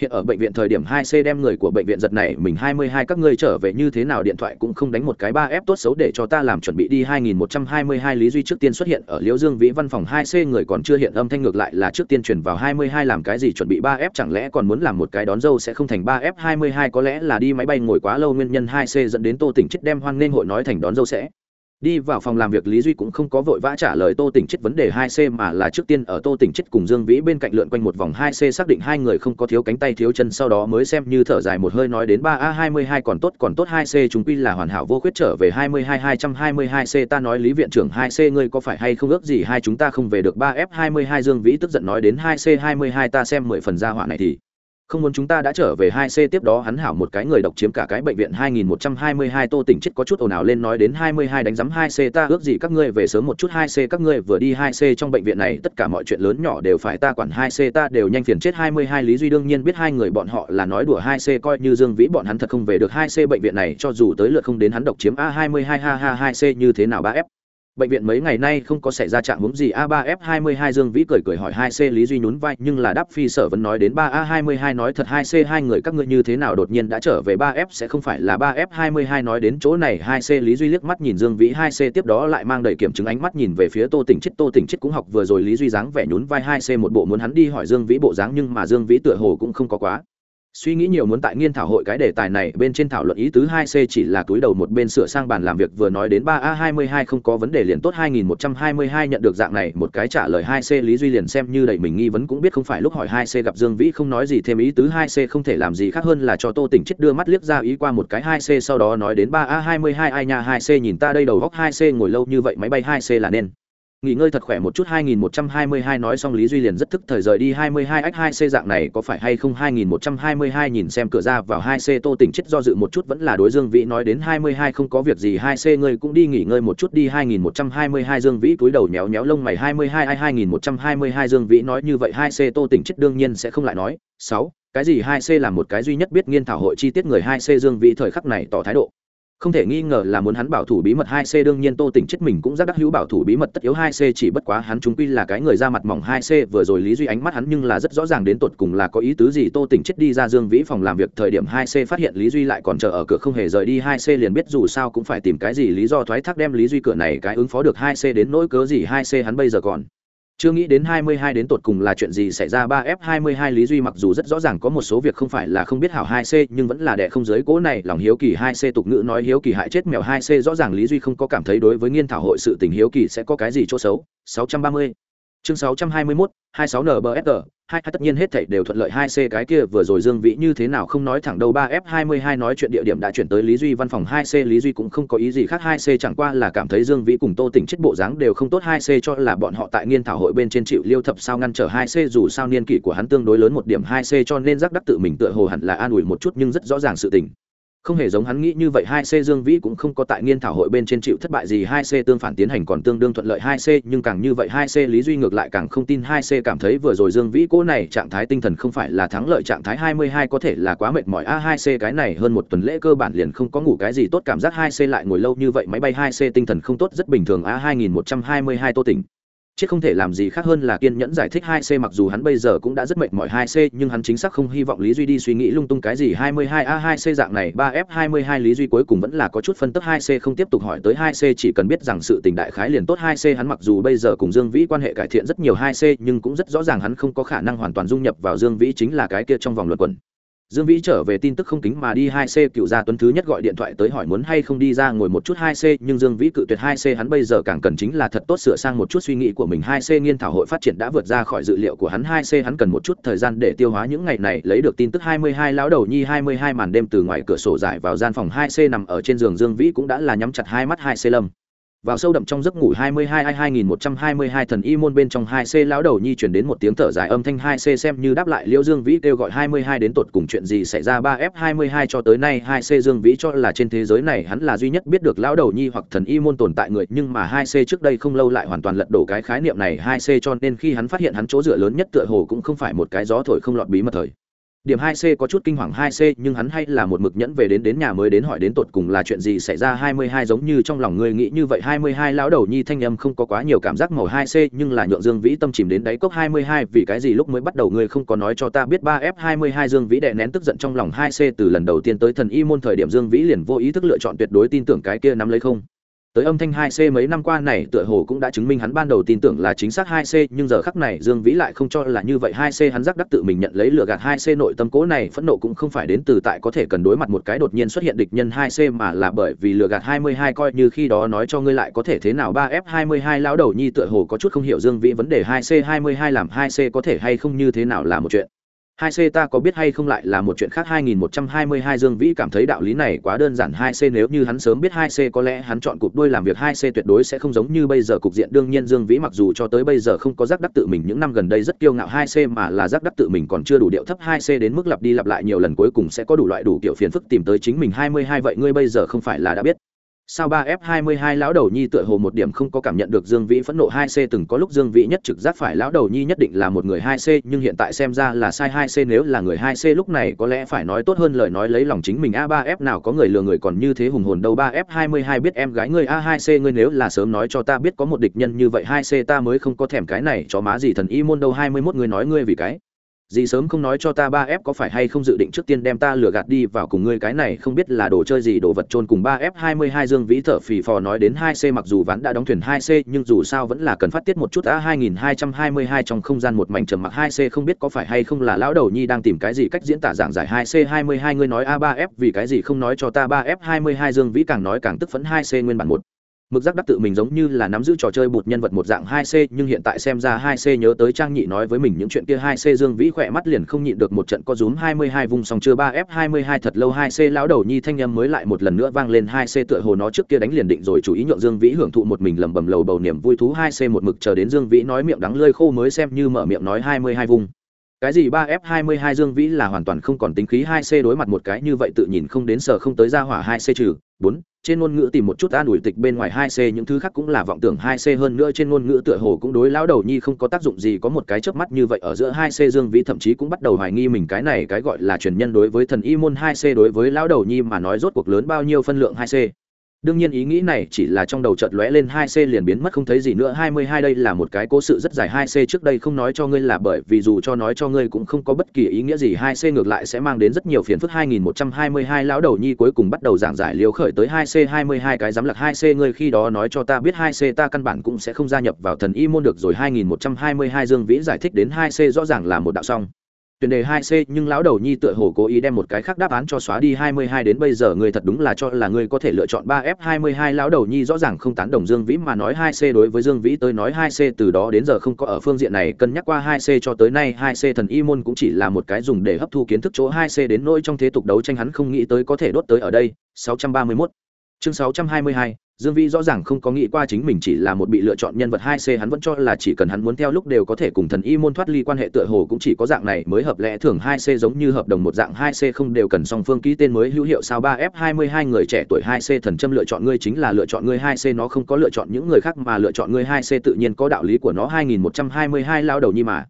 hiện ở bệnh viện thời điểm 2C đem người của bệnh viện giật này, mình 22 các ngươi trở về như thế nào điện thoại cũng không đánh một cái 3F tốt xấu để cho ta làm chuẩn bị đi. 2122 Lý Duy trước tiên xuất hiện ở Liễu Dương Vĩ văn phòng 2C người còn chưa hiện âm thanh ngược lại là trước tiên chuyển vào 22 làm cái gì chuẩn bị 3F chẳng lẽ còn muốn làm một cái đón dâu sẽ không thành 3F 22 có lẽ là đi máy bay ngồi quá lâu, nguyên nhân 2C dẫn đến Tô Tỉnh chết đem hoan nên hội nói thành đón dâu sẽ đi vào phòng làm việc, lý duy cũng không có vội vã trả lời tô tỉnh chết vấn đề hai c mà là trước tiên ở tô tỉnh chết cùng dương vĩ bên cạnh lượn quanh một vòng hai c xác định hai người không có thiếu cánh tay thiếu chân, sau đó mới xem như thở dài một hơi nói đến ba a hai mươi hai còn tốt còn tốt hai c chúng quy là hoàn hảo vô khuyết trở về hai mươi hai hai trăm hai mươi hai c, ta nói lý viện trưởng hai c ngươi có phải hay không ước gì hai chúng ta không về được ba f hai mươi hai? Dương vĩ tức giận nói đến hai c hai mươi hai, ta xem mười phần gia hỏa này thì không muốn chúng ta đã trở về hai c tiếp đó hắn hảo một cái người độc chiếm cả cái bệnh viện 2122 tô tỉnh chết có chút ồn ào lên nói đến 22 đánh giấm 2C ta ước gì các ngươi về sớm một chút 2C các ngươi vừa đi 2C trong bệnh viện này, tất cả mọi chuyện lớn nhỏ đều phải ta quản 2C ta đều nhanh phiền chết 22 lý duy đương nhiên biết hai người bọn họ là nói đùa 2C coi như Dương Vĩ bọn hắn thật không về được 2C bệnh viện này, cho dù tới lượt không đến hắn độc chiếm A22 ha ha 2C như thế nào ba f bệnh viện mấy ngày nay không có xảy ra trạng huống gì. A 3 f 22 dương vĩ cười cười hỏi hai c lý duy nhún vai, nhưng là đáp phi sở vẫn nói đến ba a 22 nói thật, hai c hai người các ngươi như thế nào đột nhiên đã trở về? 3 f sẽ không phải là 3 f 22 nói đến chỗ này. hai c lý duy liếc mắt nhìn dương vĩ, hai c tiếp đó lại mang đầy kiểm chứng ánh mắt nhìn về phía tô tỉnh chết tô tỉnh chết cũng học vừa rồi lý duy dáng vẻ nhún vai, hai c một bộ muốn hắn đi hỏi dương vĩ bộ dáng, nhưng mà dương vĩ tựa hồ cũng không có quá suy nghĩ nhiều muốn tại nghiên thảo hội cái đề tài này, bên trên thảo luận ý tứ hai c chỉ là túi đầu một bên sửa sang bàn làm việc, vừa nói đến ba a hai mươi hai không có vấn đề liền tốt, hai nghìn một trăm hai mươi hai nhận được dạng này, một cái trả lời hai c, lý duy liền xem như đầy mình nghi vấn cũng biết không phải lúc hỏi hai c gặp dương vĩ không nói gì thêm ý tứ hai c không thể làm gì khác hơn là cho tô tỉnh chết đưa mắt liếc ra ý qua một cái hai c, sau đó nói đến ba a hai mươi hai, ai nha, hai c nhìn ta đây đầu góc hai c ngồi lâu như vậy, máy bay hai c là nên nghỉ ngơi thật khỏe một chút 2122 nói xong Lý Duy liền rất thức thời rời đi 22 ách 2C dạng này có phải hay không? 2122 nhìn xem cửa ra vào 2C Tô Tỉnh chết do dự một chút vẫn là đối Dương Vĩ nói đến 22 không có việc gì 2C ngươi cũng đi nghỉ ngơi một chút đi 2122 Dương Vĩ cúi đầu nhéo nhéo lông mày 22 ai 2122 Dương Vĩ nói như vậy 2C Tô Tỉnh chết đương nhiên sẽ không lại nói. 6 cái gì 2C là một cái duy nhất biết nghiên thảo hội chi tiết người 2C Dương Vĩ thời khắc này tỏ thái độ không thể nghi ngờ là muốn hắn bảo thủ bí mật hai c, đương nhiên tô tỉnh chết mình cũng rất đắc hữu bảo thủ bí mật tất yếu hai c, chỉ bất quá hắn chúng quy là cái người ra mặt mỏng hai c, vừa rồi lý duy ánh mắt hắn nhưng là rất rõ ràng đến tột cùng là có ý tứ gì. Tô tỉnh chết đi ra dương vĩ phòng làm việc thời điểm hai c phát hiện lý duy lại còn chờ ở cửa không hề rời đi, hai c liền biết dù sao cũng phải tìm cái gì lý do thoái thác đem lý duy cửa này cái ứng phó được hai c đến nỗi cớ gì hai c hắn bây giờ còn chưa nghĩ đến 22 đến tột cùng là chuyện gì xảy ra 3F22 Lý Duy mặc dù rất rõ ràng có một số việc không phải là không biết hảo 2C nhưng vẫn là đẻ không giới cố này lòng hiếu kỳ 2C tục ngữ nói hiếu kỳ hại chết mèo 2C rõ ràng Lý Duy không có cảm thấy đối với nghiên thảo hội sự tình hiếu kỳ sẽ có cái gì chỗ xấu. 630 chương 621, 26NBFR, hai tất nhiên hết thảy đều thuận lợi hai c cái kia vừa rồi dương vĩ như thế nào không nói thẳng đâu ba f 22 nói chuyện địa điểm đã chuyển tới lý duy văn phòng hai c lý duy cũng không có ý gì khác hai c chẳng qua là cảm thấy dương vĩ cùng tô tỉnh chết bộ dáng đều không tốt hai c cho là bọn họ tại nghiên thảo hội bên trên chịu liêu thập sao ngăn trở hai c dù sao niên kỷ của hắn tương đối lớn một điểm hai c cho nên giác đắc tự mình tựa hồ hẳn là an ủi một chút nhưng rất rõ ràng sự tình không hề giống hắn nghĩ như vậy, hai c dương vĩ cũng không có tại nghiên thảo hội bên trên chịu thất bại gì, hai c tương phản tiến hành còn tương đương thuận lợi, hai c nhưng càng như vậy, hai c lý duy ngược lại càng không tin, hai c cảm thấy vừa rồi dương vĩ cố này trạng thái tinh thần không phải là thắng lợi trạng thái, hai mươi hai có thể là quá mệt mỏi. A, hai c cái này hơn một tuần lễ cơ bản liền không có ngủ cái gì, tốt cảm giác hai c lại ngồi lâu như vậy, máy bay hai c tinh thần không tốt rất bình thường. A, hai nghìn một trăm hai mươi hai tô tỉnh chết không thể làm gì khác hơn là kiên nhẫn giải thích hai c, mặc dù hắn bây giờ cũng đã rất mệt mỏi hai c, nhưng hắn chính xác không hy vọng lý duy đi suy nghĩ lung tung cái gì hai mươi hai a, hai c dạng này, ba f, hai mươi hai lý duy cuối cùng vẫn là có chút phân tức hai c không tiếp tục hỏi tới hai c, chỉ cần biết rằng sự tình đại khái liền tốt hai c. Hắn mặc dù bây giờ cùng dương vĩ quan hệ cải thiện rất nhiều hai c, nhưng cũng rất rõ ràng hắn không có khả năng hoàn toàn dung nhập vào dương vĩ chính là cái kia trong vòng luật quẩn. Dương Vĩ trở về tin tức không kính mà đi 2C cựu gia tuấn thứ nhất gọi điện thoại tới hỏi muốn hay không đi ra ngồi một chút 2C, nhưng Dương Vĩ cự tuyệt 2C hắn bây giờ càng cần chính là thật tốt sửa sang một chút suy nghĩ của mình. 2C nghiên thảo hội phát triển đã vượt ra khỏi dự liệu của hắn. 2C hắn cần một chút thời gian để tiêu hóa những ngày này lấy được tin tức 22 lão đầu nhi 22 màn đêm từ ngoài cửa sổ giải vào gian phòng. 2C nằm ở trên giường. Dương Vĩ cũng đã là nhắm chặt hai mắt 2C lâm vào sâu đậm trong giấc ngủ 22 2122 thần y môn bên trong 2C lão đầu nhi chuyển đến một tiếng thở dài âm thanh 2C xem như đáp lại Liễu Dương Vĩ kêu gọi 22 đến tột cùng chuyện gì xảy ra 3F22 cho tới nay 2C Dương Vĩ cho là trên thế giới này hắn là duy nhất biết được lão đầu nhi hoặc thần y môn tồn tại người, nhưng mà 2C trước đây không lâu lại hoàn toàn lật đổ cái khái niệm này 2C cho nên khi hắn phát hiện hắn chỗ dựa lớn nhất tựa hồ cũng không phải một cái gió thổi không lọt bí mật thời điểm hai c có chút kinh hoàng hai c, nhưng hắn hay là một mực nhẫn về đến đến nhà mới đến hỏi đến tột cùng là chuyện gì xảy ra hai mươi hai giống như trong lòng người nghĩ như vậy. hai mươi hai lão đầu nhi thanh âm không có quá nhiều cảm giác màu hai c, nhưng là nhượng dương vĩ tâm chìm đến đáy cốc hai mươi hai vì cái gì lúc mới bắt đầu ngươi không có nói cho ta biết ba f hai mươi hai dương vĩ đè nén tức giận trong lòng hai c từ lần đầu tiên tới thần y môn thời điểm dương vĩ liền vô ý thức lựa chọn tuyệt đối tin tưởng cái kia nắm lấy không tới âm thanh 2C mấy năm qua này tựa hồ cũng đã chứng minh hắn ban đầu tin tưởng là chính xác 2C, nhưng giờ khắc này Dương Vĩ lại không cho là như vậy. 2C hắn giác đắc tự mình nhận lấy lừa gạt 2C nội tâm cố này phẫn nộ cũng không phải đến từ tại có thể cần đối mặt một cái đột nhiên xuất hiện địch nhân 2C mà là bởi vì lừa gạt 22 coi như khi đó nói cho ngươi lại có thể thế nào. 3F22 lão đầu nhi tựa hồ có chút không hiểu Dương Vĩ vấn đề 2C22 làm 2C có thể hay không như thế nào là một chuyện hai c ta có biết hay không lại là một chuyện khác? 2122 Dương Vĩ cảm thấy đạo lý này quá đơn giản. Hai c nếu như hắn sớm biết hai c có lẽ hắn chọn cục đuôi làm việc, hai c tuyệt đối sẽ không giống như bây giờ cục diện. Đương nhiên Dương Vĩ mặc dù cho tới bây giờ không có giác đắc tự mình, những năm gần đây rất kiêu ngạo. Hai c mà là giác đắc tự mình còn chưa đủ điệu thấp. Hai c đến mức lặp đi lặp lại nhiều lần, cuối cùng sẽ có đủ loại đủ kiểu phiền phức tìm tới chính mình. 22 vậy ngươi bây giờ không phải là đã biết sao ba f 22 lão đầu nhi tựa hồ một điểm không có cảm nhận được dương vĩ phẫn nộ 2 c từng có lúc dương vĩ nhất trực giác phải lão đầu nhi nhất định là một người 2 c, nhưng hiện tại xem ra là sai 2 c nếu là người 2 c lúc này có lẽ phải nói tốt hơn lời nói lấy lòng chính mình. A 3 f nào có người lừa người còn như thế hùng hồn đâu. 3 f 22 biết em gái ngươi, a 2 c ngươi nếu là sớm nói cho ta biết có một địch nhân như vậy 2 c ta mới không có thèm cái này, chó má gì thần y môn đâu. 21 ngươi nói ngươi vì cái? Dì sớm không nói cho ta ba f có phải hay không dự định trước tiên đem ta lừa gạt đi vào cùng ngươi cái này không biết là đồ chơi gì, đồ vật trôn cùng ba f hai mươi hai dương vĩ thở phì phò nói đến hai c mặc dù ván đã đóng thuyền hai c, nhưng dù sao vẫn là cần phát tiết một chút a hai nghìn hai trăm hai mươi hai trong không gian một mảnh trầm mặc hai c không biết có phải hay không là lão đầu nhi đang tìm cái gì cách diễn tả giảng giải hai c hai mươi hai ngươi nói a ba f vì cái gì không nói cho ta ba f hai mươi hai dương vĩ càng nói càng tức phấn hai c nguyên bản một mực giác đắc tự mình giống như là nắm giữ trò chơi bụt nhân vật một dạng hai c, nhưng hiện tại xem ra hai c nhớ tới trang nhị nói với mình những chuyện kia hai c dương vĩ khỏe mắt liền không nhịn được một trận có rúm hai mươi hai vùng song chưa ba f hai mươi hai thật lâu hai c, lão đầu nhi thanh em mới lại một lần nữa vang lên hai c tựa hồ nó trước kia đánh liền định rồi chủ ý nhượng dương vĩ hưởng thụ một mình lầm bầm lầu bầu niềm vui thú hai c một mực chờ đến dương vĩ nói miệng đắng lơi khô mới xem như mở miệng nói hai mươi hai vùng cái gì ba f hai mươi hai dương vĩ là hoàn toàn không còn tính khí hai c đối mặt một cái như vậy tự nhìn không đến sở không tới ra hỏa hai c trừ. Bốn, trên ngôn ngữ tìm một chút an ủi tịch bên ngoài hai c, những thứ khác cũng là vọng tưởng hai c hơn nữa trên ngôn ngữ tựa hồ cũng đối lão đầu nhi không có tác dụng gì, có một cái chớp mắt như vậy ở giữa hai c dương vĩ thậm chí cũng bắt đầu hoài nghi mình cái này cái gọi là truyền nhân đối với thần y môn hai c đối với lão đầu nhi mà nói rốt cuộc lớn bao nhiêu phân lượng hai c đương nhiên ý nghĩ này chỉ là trong đầu chợt lóe lên hai c liền biến mất không thấy gì nữa. Hai mươi hai đây là một cái cố sự rất dài. Hai c trước đây không nói cho ngươi là bởi vì dù cho nói cho ngươi cũng không có bất kỳ ý nghĩa gì. Hai c ngược lại sẽ mang đến rất nhiều phiền phức. Hai nghìn một trăm hai mươi hai lão đầu nhi cuối cùng bắt đầu giảng giải liều khởi tới. Hai c, hai mươi hai cái dám lật hai c ngươi khi đó nói cho ta biết hai c ta căn bản cũng sẽ không gia nhập vào thần y môn được rồi. Hai nghìn một trăm hai mươi hai dương vĩ giải thích đến hai c rõ ràng là một đạo song tuyển đề hai c, nhưng lão đầu nhi tựa hồ cố ý đem một cái khác đáp án cho xóa đi hai mươi hai đến bây giờ, người thật đúng là cho là người có thể lựa chọn ba f hai mươi hai. Lão đầu nhi rõ ràng không tán đồng dương vĩ mà nói hai c đối với dương vĩ tới nói hai c từ đó đến giờ không có ở phương diện này cân nhắc qua hai c cho tới nay, hai c thần y môn cũng chỉ là một cái dùng để hấp thu kiến thức chỗ, hai c đến nỗi trong thế tục đấu tranh hắn không nghĩ tới có thể đốt tới ở đây. Sáu trăm ba mươi 631 chương sáu trăm hai mươi hai Dương Vĩ rõ ràng không có nghĩ qua chính mình chỉ là một bị lựa chọn nhân vật hai c, hắn vẫn cho là chỉ cần hắn muốn theo lúc đều có thể cùng thần y môn thoát ly quan hệ tựa hồ cũng chỉ có dạng này mới hợp lẽ thường hai c giống như hợp đồng một dạng hai c không đều cần song phương ký tên mới hữu hiệu sao ba f hai mươi hai người trẻ tuổi hai c thần châm lựa chọn ngươi chính là lựa chọn ngươi hai c, nó không có lựa chọn những người khác mà lựa chọn ngươi hai c tự nhiên có đạo lý của nó hai nghìn một trăm hai mươi hai lao đầu nhi mà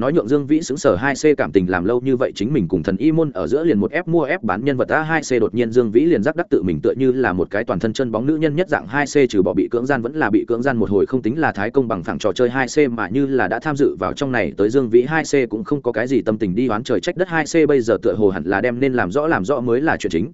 nói nhượng dương vĩ xứng sở hai c cảm tình làm lâu như vậy chính mình cùng thần y môn ở giữa liền một f mua f bán nhân vật a hai c đột nhiên dương vĩ liền giác đắc tự mình tựa như là một cái toàn thân chân bóng nữ nhân nhất dạng hai c trừ bỏ bị cưỡng gian vẫn là bị cưỡng gian một hồi không tính là thái công bằng phẳng trò chơi hai c mà như là đã tham dự vào trong này tới dương vĩ hai c cũng không có cái gì tâm tình đi oán trời trách đất hai c bây giờ tựa hồ hẳn là đem nên làm rõ làm rõ mới là chuyện chính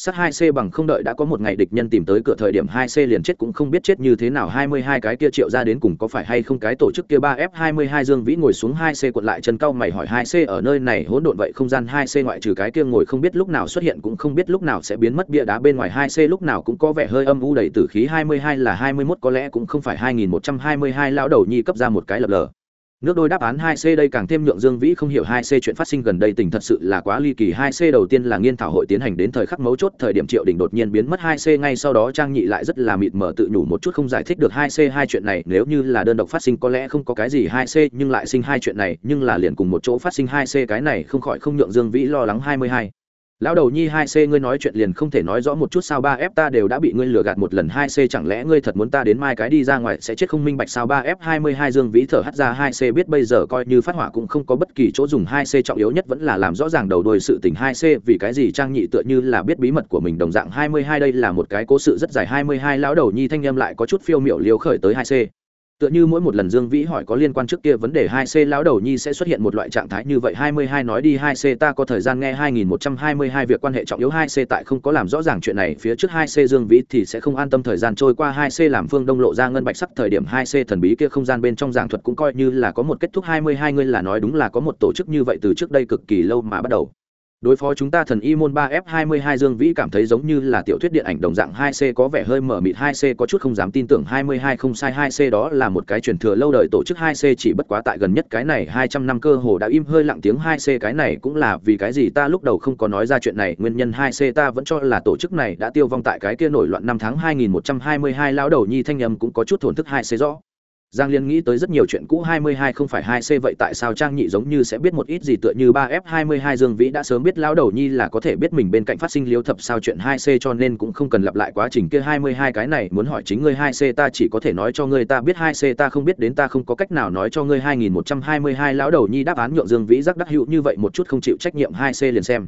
sát hai c bằng không đợi đã có một ngày địch nhân tìm tới cửa thời điểm hai c liền chết cũng không biết chết như thế nào. hai mươi hai cái kia triệu ra đến cùng có phải hay không cái tổ chức kia ba f hai mươi hai dương vĩ ngồi xuống hai c quật lại chân cao mày hỏi hai c ở nơi này hỗn độn vậy không gian hai c ngoại trừ cái kia ngồi không biết lúc nào xuất hiện cũng không biết lúc nào sẽ biến mất bia đá bên ngoài. hai c lúc nào cũng có vẻ hơi âm u đầy tử khí. hai mươi hai là hai mươi 21 có lẽ cũng không phải hai nghìn một trăm hai mươi hai lão đầu nhi cấp ra một cái lập lờ. Nước đôi đáp án 2C đây càng thêm nhượng Dương Vĩ không hiểu 2C chuyện phát sinh gần đây tình thật sự là quá ly kỳ. 2C đầu tiên là nghiên thảo hội tiến hành đến thời khắc mấu chốt, thời điểm Triệu Đình đột nhiên biến mất. 2C ngay sau đó Trang Nhị lại rất là mịt mờ, tự nhủ một chút không giải thích được 2C hai chuyện này. Nếu như là đơn độc phát sinh, có lẽ không có cái gì 2C nhưng lại sinh hai chuyện này, nhưng là liền cùng một chỗ phát sinh 2C cái này không khỏi không nhượng Dương Vĩ lo lắng. 22 lão đầu nhi hai c, ngươi nói chuyện liền không thể nói rõ một chút sao ba f ta đều đã bị ngươi lừa gạt một lần hai c, chẳng lẽ ngươi thật muốn ta đến mai cái đi ra ngoài sẽ chết không minh bạch sao ba f hai mươi hai dương vĩ thở hắt ra hai c, biết bây giờ coi như phát hỏa cũng không có bất kỳ chỗ dùng hai c, trọng yếu nhất vẫn là làm rõ ràng đầu đuôi sự tình hai c, vì cái gì trang nhị tựa như là biết bí mật của mình đồng dạng hai mươi hai đây là một cái cố sự rất dài hai mươi hai, lão đầu nhi thanh âm lại có chút phiêu miểu liều khởi tới hai c tựa như mỗi một lần dương vĩ hỏi có liên quan trước kia vấn đề hai c lão đầu nhi sẽ xuất hiện một loại trạng thái như vậy, hai mươi hai nói đi, hai c ta có thời gian nghe hai nghìn một trăm hai mươi hai việc quan hệ trọng yếu, hai c tại không có làm rõ ràng chuyện này, phía trước hai c dương vĩ thì sẽ không an tâm thời gian trôi qua, hai c làm phương đông lộ ra ngân bạch sắc thời điểm, hai c thần bí kia không gian bên trong giảng thuật cũng coi như là có một kết thúc, hai mươi hai ngươi là nói đúng là có một tổ chức như vậy từ trước đây cực kỳ lâu mà bắt đầu đối phó chúng ta thần y môn ba f hai mươi hai dương vĩ cảm thấy giống như là tiểu thuyết điện ảnh đồng dạng hai c có vẻ hơi mở mịt hai c có chút không dám tin tưởng hai mươi hai không sai hai c đó là một cái truyền thừa lâu đời tổ chức hai c chỉ bất quá tại gần nhất cái này hai trăm năm cơ hồ đã im hơi lặng tiếng hai c cái này cũng là vì cái gì ta lúc đầu không có nói ra chuyện này, nguyên nhân hai c ta vẫn cho là tổ chức này đã tiêu vong tại cái kia nổi loạn năm tháng hai nghìn một trăm hai mươi hai, lão đầu nhi thanh âm cũng có chút thổn thức hai c rõ. Giang Liên nghĩ tới rất nhiều chuyện cũ 22 không phải 2C vậy tại sao Trang Nhị giống như sẽ biết một ít gì tựa như 3F22 Dương Vĩ đã sớm biết lão đầu nhi là có thể biết mình bên cạnh phát sinh liếu thập sao chuyện 2C cho nên cũng không cần lặp lại quá trình kia. 22 cái này muốn hỏi chính ngươi 2C ta chỉ có thể nói cho ngươi ta biết 2C ta không biết đến ta không có cách nào nói cho ngươi. 2122 lão đầu nhi đáp án nhượng Dương Vĩ rắc đắc hữu như vậy một chút không chịu trách nhiệm 2C liền xem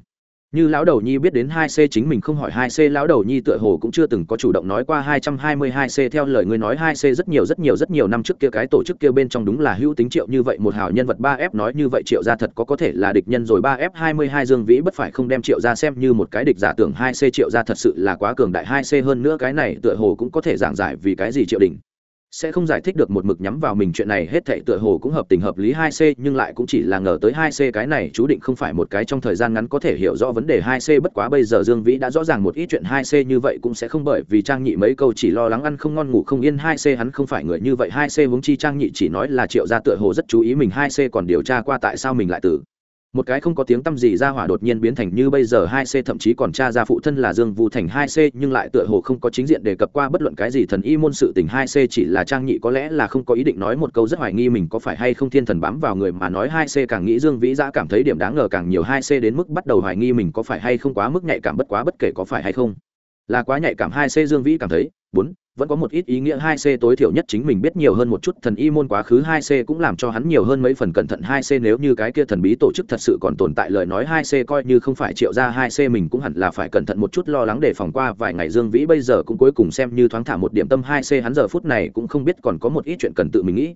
như lão đầu nhi biết đến hai c chính mình không hỏi hai c, lão đầu nhi tựa hồ cũng chưa từng có chủ động nói qua hai trăm hai mươi hai c. Theo lời ngươi nói, hai c rất nhiều rất nhiều rất nhiều năm trước kia, cái tổ chức kia bên trong đúng là hữu tính triệu như vậy, một hào nhân vật ba f nói như vậy, triệu ra thật có có thể là địch nhân rồi, ba f hai mươi hai dương vĩ bất phải không đem triệu ra xem như một cái địch giả tưởng hai c, triệu ra thật sự là quá cường đại, hai c hơn nữa cái này tựa hồ cũng có thể giảng giải vì cái gì triệu đỉnh sẽ không giải thích được một mực nhắm vào mình, chuyện này hết thệ tựa hồ cũng hợp tình hợp lý 2C nhưng lại cũng chỉ là ngờ tới 2C cái này chú định không phải một cái trong thời gian ngắn có thể hiểu rõ vấn đề 2C bất quá bây giờ Dương Vĩ đã rõ ràng một ít chuyện 2C như vậy cũng sẽ không bởi vì Trang Nhị mấy câu chỉ lo lắng ăn không ngon ngủ không yên 2C hắn không phải người như vậy. 2C huống chi Trang Nhị chỉ nói là Triệu gia tựa hồ rất chú ý mình 2C còn điều tra qua tại sao mình lại tử một cái không có tiếng tăm gì ra hỏa đột nhiên biến thành như bây giờ hai c, thậm chí còn cha ra phụ thân là dương vũ thành hai c, nhưng lại tựa hồ không có chính diện đề cập qua bất luận cái gì thần y môn sự tình hai c, chỉ là trang nhị có lẽ là không có ý định nói một câu rất hoài nghi mình có phải hay không thiên thần bám vào người mà nói hai c càng nghĩ dương vĩ giã cảm thấy điểm đáng ngờ càng nhiều hai c đến mức bắt đầu hoài nghi mình có phải hay không quá mức nhạy cảm bất quá bất kể có phải hay không. Là quá nhạy cảm hai c dương vĩ cảm thấy bốn, vẫn có một ít ý nghĩa hai c tối thiểu nhất chính mình biết nhiều hơn một chút, thần y môn quá khứ hai c cũng làm cho hắn nhiều hơn mấy phần cẩn thận hai c nếu như cái kia thần bí tổ chức thật sự còn tồn tại lời nói hai c coi như không phải triệu ra hai c mình cũng hẳn là phải cẩn thận một chút lo lắng để phòng qua vài ngày Dương Vĩ bây giờ cũng cuối cùng xem như thoáng thả một điểm tâm hai c hắn giờ phút này cũng không biết còn có một ít chuyện cần tự mình nghĩ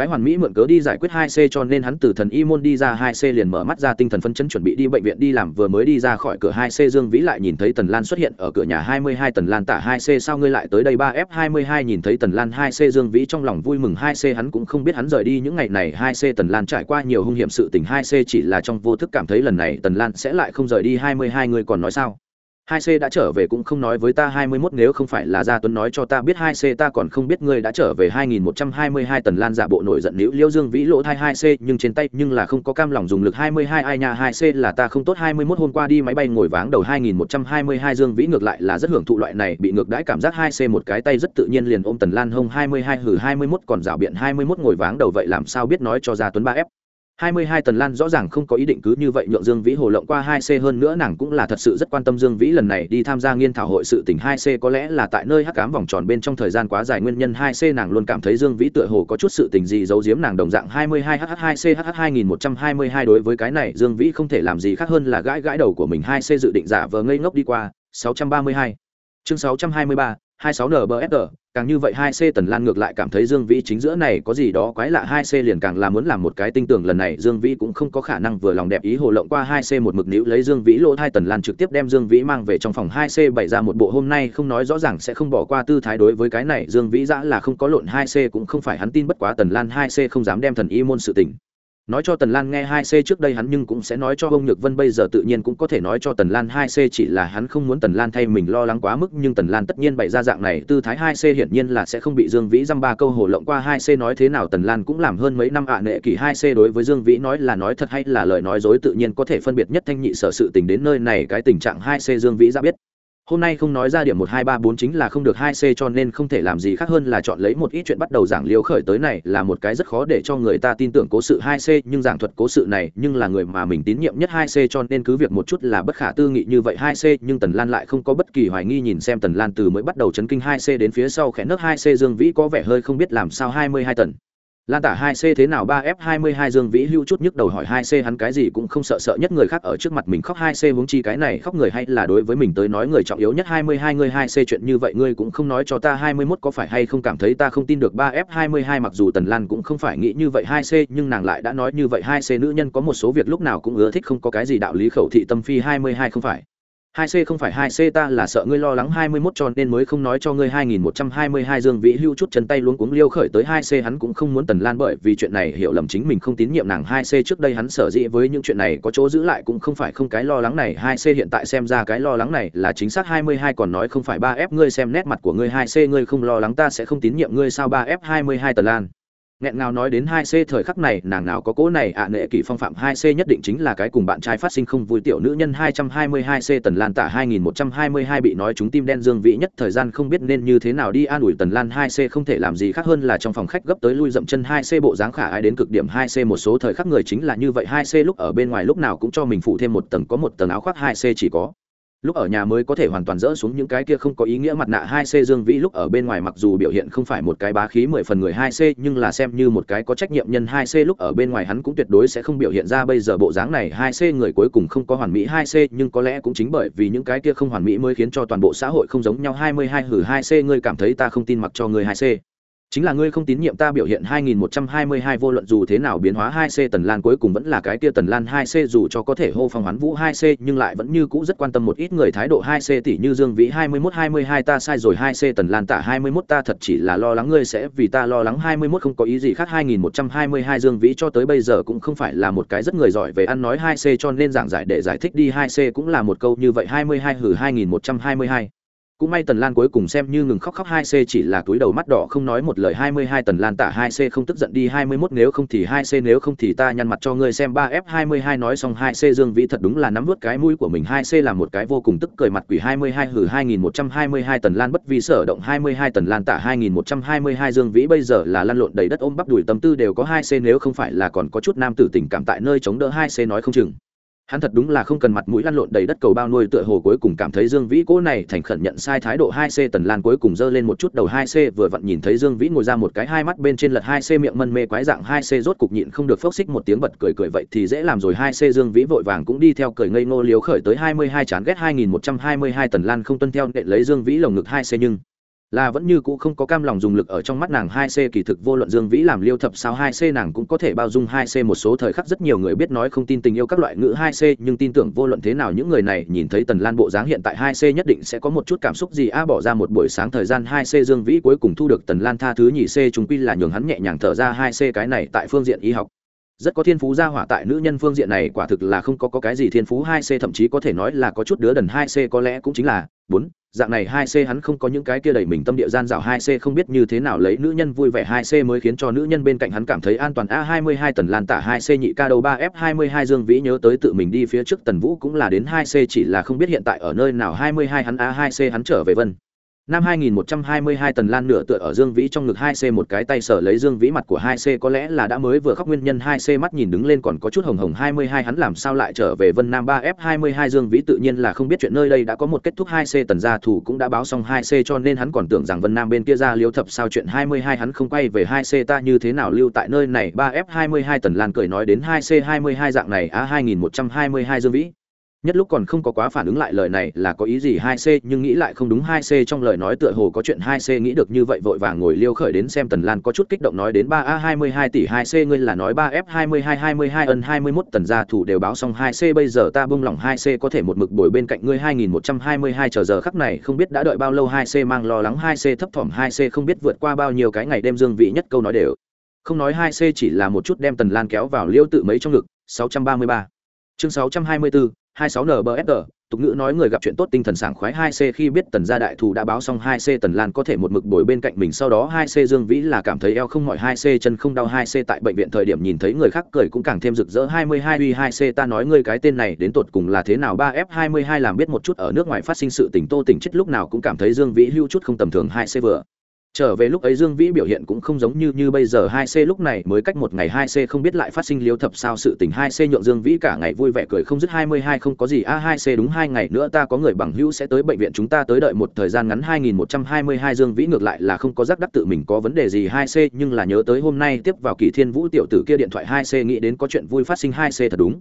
cái hoàn mỹ mượn cớ đi giải quyết hai c cho nên hắn từ thần y môn đi ra hai c liền mở mắt ra tinh thần phân chấn chuẩn bị đi bệnh viện đi làm, vừa mới đi ra khỏi cửa hai c dương vĩ lại nhìn thấy tần lan xuất hiện ở cửa nhà hai mươi hai tần lan tả hai c, sao ngươi lại tới đây? Ba f hai mươi hai nhìn thấy tần lan hai c dương vĩ trong lòng vui mừng, hai c hắn cũng không biết hắn rời đi những ngày này, hai c tần lan trải qua nhiều hung hiểm sự tình, hai c chỉ là trong vô thức cảm thấy lần này tần lan sẽ lại không rời đi hai mươi hai người còn nói sao? Hai c đã trở về cũng không nói với ta hai mươi 21 nếu không phải là gia tuấn nói cho ta biết hai c ta còn không biết ngươi đã trở về hai nghìn một trăm hai mươi hai tần lan giả bộ nổi giận liễu liễu dương vĩ lỗ thai hai c, nhưng trên tay nhưng là không có cam lòng dùng lực hai mươi hai, ai nhà hai c là ta không tốt, hai mươi 21 hôm qua đi máy bay ngồi váng đầu hai nghìn một trăm hai mươi hai, dương vĩ ngược lại là rất hưởng thụ loại này, bị ngược đãi cảm giác hai c một cái tay rất tự nhiên liền ôm tần lan hông hai mươi hai hử hai mươi 21 còn rảo biện hai mươi 21 ngồi váng đầu vậy làm sao biết nói cho gia tuấn ba f hai mươi hai tần lan rõ ràng không có ý định cứ như vậy nhượng dương vĩ hồ lộng qua hai c hơn nữa nàng cũng là thật sự rất quan tâm dương vĩ lần này đi tham gia nghiên thảo hội sự tỉnh hai c có lẽ là tại nơi hắc cám vòng tròn bên trong thời gian quá dài nguyên nhân hai c nàng luôn cảm thấy dương vĩ tựa hồ có chút sự tình gì giấu giếm nàng đồng dạng hai mươi hai hh hai c hh hai nghìn một trăm hai mươi hai đối với cái này dương vĩ không thể làm gì khác hơn là gãi gãi đầu của mình hai c dự định giả vờ ngây ngốc đi qua. Sáu trăm ba mươi hai. Chương sáu trăm hai mươi ba, hai sáu càng như vậy hai c tần lan ngược lại cảm thấy dương vĩ chính giữa này có gì đó quái lạ hai c liền càng là muốn làm một cái tinh tưởng lần này dương vĩ cũng không có khả năng vừa lòng đẹp ý hồ lộng qua hai c một mực níu lấy dương vĩ lỗ hai tần lan trực tiếp đem dương vĩ mang về trong phòng hai c bày ra một bộ hôm nay không nói rõ ràng sẽ không bỏ qua tư thái đối với cái này. Dương vĩ dã là không có lộn hai c cũng không phải hắn tin bất quá tần lan hai c không dám đem thần y môn sự tình nói cho tần lan nghe hai c trước đây hắn nhưng cũng sẽ nói cho ông nhược vân, bây giờ tự nhiên cũng có thể nói cho tần lan hai c, chỉ là hắn không muốn tần lan thay mình lo lắng quá mức, nhưng tần lan tất nhiên bày ra dạng này, tư thái hai c hiển nhiên là sẽ không bị dương vĩ dăm ba câu hồ lộng qua. Hai c nói thế nào tần lan cũng làm hơn mấy năm ạ à nệ kỷ hai c đối với dương vĩ nói là nói thật hay là lời nói dối, tự nhiên có thể phân biệt nhất thanh nhị sở sự tình đến nơi này, cái tình trạng hai c dương vĩ ra biết hôm nay không nói ra điểm một hai ba bốn chính là không được hai c cho nên không thể làm gì khác hơn là chọn lấy một ít chuyện bắt đầu giảng liễu khởi tới này là một cái rất khó để cho người ta tin tưởng cố sự hai c, nhưng giảng thuật cố sự này nhưng là người mà mình tín nhiệm nhất hai c cho nên cứ việc một chút là bất khả tư nghị như vậy hai c, nhưng tần lan lại không có bất kỳ hoài nghi nhìn xem tần lan từ mới bắt đầu chấn kinh hai c đến phía sau khẽ nước hai c, dương vĩ có vẻ hơi không biết làm sao hai mươi hai tần lan tả hai c thế nào? Ba f hai mươi hai dương vĩ hưu chút nhức đầu hỏi hai c hắn cái gì cũng không sợ sợ nhất người khác ở trước mặt mình khóc. Hai c huống chi cái này khóc người hay là đối với mình tới nói người trọng yếu nhất. Hai mươi hai người, hai c chuyện như vậy ngươi cũng không nói cho ta. Hai mươi mốt có phải hay không cảm thấy ta không tin được? Ba f hai mươi hai mặc dù tần lan cũng không phải nghĩ như vậy. Hai c nhưng nàng lại đã nói như vậy. Hai c nữ nhân có một số việc lúc nào cũng ưa thích không có cái gì đạo lý khẩu thị tâm phi. Hai mươi hai không phải hai c không phải hai c, ta là sợ ngươi lo lắng hai mươi 21 cho nên mới không nói cho ngươi hai nghìn một trăm hai mươi hai Dương Vĩ Hưu chút chân tay luống cuống liêu khởi tới hai c, hắn cũng không muốn Tần Lan bởi vì chuyện này hiểu lầm chính mình không tín nhiệm nàng hai c, trước đây hắn sở dĩ với những chuyện này có chỗ giữ lại cũng không phải không cái lo lắng này, hai c hiện tại xem ra cái lo lắng này là chính xác hai mươi hai còn nói không phải ba f ngươi xem nét mặt của ngươi hai c, ngươi không lo lắng ta sẽ không tín nhiệm ngươi sao ba f hai mươi hai Tần Lan? Nghẹn ngào nói đến hai c thời khắc này nàng nào có cố này ạ à, nệ kỷ phong phạm hai c nhất định chính là cái cùng bạn trai phát sinh không vui tiểu nữ nhân hai trăm hai mươi hai c tần lan tả hai nghìn một trăm hai mươi hai bị nói chúng tim đen dương vị nhất thời gian không biết nên như thế nào đi an ủi tần lan hai c không thể làm gì khác hơn là trong phòng khách gấp tới lui dậm chân hai c bộ dáng khả ai đến cực điểm hai c một số thời khắc người chính là như vậy hai c lúc ở bên ngoài lúc nào cũng cho mình phụ thêm một tầng có một tầng áo khoác hai c chỉ có lúc ở nhà mới có thể hoàn toàn dỡ xuống những cái kia không có ý nghĩa mặt nạ hai c dương vĩ lúc ở bên ngoài mặc dù biểu hiện không phải một cái bá khí mười phần người hai c, nhưng là xem như một cái có trách nhiệm nhân hai c lúc ở bên ngoài hắn cũng tuyệt đối sẽ không biểu hiện ra bây giờ bộ dáng này. Hai c người cuối cùng không có hoàn mỹ hai c, nhưng có lẽ cũng chính bởi vì những cái kia không hoàn mỹ mới khiến cho toàn bộ xã hội không giống nhau. Hai mươi hai hử hai c, ngươi cảm thấy ta không tin mặc cho người hai c chính là ngươi không tín nhiệm ta biểu hiện 2122 vô luận dù thế nào biến hóa 2C Tần Lan cuối cùng vẫn là cái kia Tần Lan 2C dù cho có thể hô phong hoán vũ 2C nhưng lại vẫn như cũ rất quan tâm một ít người thái độ 2C tỷ như Dương Vĩ 2122 ta sai rồi 2C Tần Lan tả 21 ta thật chỉ là lo lắng ngươi sẽ vì ta lo lắng 21 không có ý gì khác 2122 Dương Vĩ cho tới bây giờ cũng không phải là một cái rất người giỏi về ăn nói 2C cho nên giảng giải để giải thích đi 2C cũng là một câu như vậy 22 hử 2122 cũng may tần lan cuối cùng xem như ngừng khóc khóc hai c chỉ là túi đầu mắt đỏ không nói một lời hai mươi hai tần lan tả hai c không tức giận đi, hai mươi mốt nếu không thì hai c nếu không thì ta nhăn mặt cho ngươi xem ba f hai mươi hai nói xong hai c dương vĩ thật đúng là nắm vớt cái mũi của mình, hai c là một cái vô cùng tức cười mặt quỷ hai mươi hai hử hai nghìn một trăm hai mươi hai tần lan bất vi sở động, hai mươi hai tần lan tả hai nghìn một trăm hai mươi hai dương vĩ bây giờ là lăn lộn đầy đất ôm bắp đùi tâm tư đều có hai c nếu không phải là còn có chút nam tử tình cảm tại nơi chống đỡ hai c nói không chừng hắn thật đúng là không cần mặt mũi lăn lộn đầy đất cầu bao nuôi tựa hồ cuối cùng cảm thấy dương vĩ cố này thành khẩn nhận sai thái độ hai c tần lan cuối cùng giơ lên một chút đầu hai c, vừa vặn nhìn thấy dương vĩ ngồi ra một cái hai mắt bên trên lật hai c miệng mân mê quái dạng hai c rốt cục nhịn không được phốc xích một tiếng bật cười cười vậy thì dễ làm rồi hai c dương vĩ vội vàng cũng đi theo cười ngây ngô liếu khởi tới hai mươi hai chán ghét hai nghìn một trăm hai mươi hai tần lan không tuân theo nệ lấy dương vĩ lồng ngực hai c nhưng là vẫn như cũ không có cam lòng dùng lực ở trong mắt nàng hai c kỳ thực vô luận dương vĩ làm liêu thập sao hai c nàng cũng có thể bao dung hai c một số thời khắc rất nhiều người biết nói không tin tình yêu các loại ngữ hai c nhưng tin tưởng vô luận thế nào những người này nhìn thấy tần lan bộ dáng hiện tại hai c nhất định sẽ có một chút cảm xúc gì a bỏ ra một buổi sáng thời gian hai c dương vĩ cuối cùng thu được tần lan tha thứ nhị c chúng quy là nhường hắn nhẹ nhàng thở ra hai c cái này tại phương diện y học rất có thiên phú gia hỏa tại nữ nhân phương diện này quả thực là không có, có cái gì thiên phú hai c thậm chí có thể nói là có chút đứa đần hai c có lẽ cũng chính là bốn. Dạng này hai c hắn không có những cái kia đẩy mình tâm địa gian dạo hai c không biết như thế nào lấy nữ nhân vui vẻ hai c mới khiến cho nữ nhân bên cạnh hắn cảm thấy an toàn. A hai mươi hai tần lan tả hai c nhị ca đầu ba f hai mươi hai dương vĩ nhớ tới tự mình đi phía trước tần vũ cũng là đến hai c chỉ là không biết hiện tại ở nơi nào. Hai mươi hai hắn a hai c hắn trở về vân năm 2122 tần lan nửa tựa ở dương vĩ trong ngực 2C một cái tay sở lấy dương vĩ mặt của 2C có lẽ là đã mới vừa khóc nguyên nhân 2C mắt nhìn đứng lên còn có chút hồng hồng 22 hắn làm sao lại trở về vân nam 3F22 dương vĩ tự nhiên là không biết chuyện nơi đây đã có một kết thúc 2C tần gia thủ cũng đã báo xong 2C cho nên hắn còn tưởng rằng vân nam bên kia ra liếu thập sao chuyện 22 hắn không quay về 2C ta như thế nào lưu tại nơi này? 3F22 tần lan cười nói đến 2C22 dạng này a 2122 dương vĩ nhất lúc còn không có quá phản ứng lại lời này là có ý gì hai c, nhưng nghĩ lại không đúng hai c trong lời nói tựa hồ có chuyện hai c nghĩ được như vậy vội vàng ngồi liêu khởi đến xem tần lan có chút kích động nói đến ba a hai mươi hai tỷ hai c, ngươi là nói ba f hai mươi hai hai mươi hai ân hai mươi mốt tần gia thủ đều báo xong hai c, bây giờ ta bung lỏng hai c có thể một mực bồi bên cạnh ngươi hai nghìn một trăm hai mươi hai, chờ giờ khắc này không biết đã đợi bao lâu hai c mang lo lắng hai c thấp thỏm hai c không biết vượt qua bao nhiêu cái ngày đêm dương vị nhất câu nói đều. Không nói hai c chỉ là một chút đem tần lan kéo vào liêu tự mấy trong ngực, sáu trăm ba mươi ba. Chương sáu trăm hai mươi bốn 26NBFR, tục ngữ nói người gặp chuyện tốt tinh thần sảng khoái 2C khi biết tần gia đại thù đã báo xong 2C tần lan có thể một mực bồi bên cạnh mình sau đó 2C dương vĩ là cảm thấy eo không mỏi 2C chân không đau 2C tại bệnh viện thời điểm nhìn thấy người khác cười cũng càng thêm rực rỡ. 22 uy 2C ta nói ngươi cái tên này đến tột cùng là thế nào? 3F22 làm biết một chút ở nước ngoài phát sinh sự tình tô tỉnh chết lúc nào cũng cảm thấy dương vĩ hưu chút không tầm thường 2C vừa trở về lúc ấy dương vĩ biểu hiện cũng không giống như như bây giờ hai c lúc này mới cách một ngày hai c không biết lại phát sinh liêu thập sao sự tình. Hai c nhượng dương vĩ cả ngày vui vẻ cười không dứt hai mươi hai không có gì. A hai c đúng hai ngày nữa ta có người bằng hữu sẽ tới bệnh viện chúng ta tới đợi một thời gian ngắn. hai nghìn một trăm hai mươi hai dương vĩ ngược lại là không có giác đắc tự mình có vấn đề gì. Hai c nhưng là nhớ tới hôm nay tiếp vào kỳ thiên vũ tiểu tử kia điện thoại. Hai c nghĩ đến có chuyện vui phát sinh. Hai c thật đúng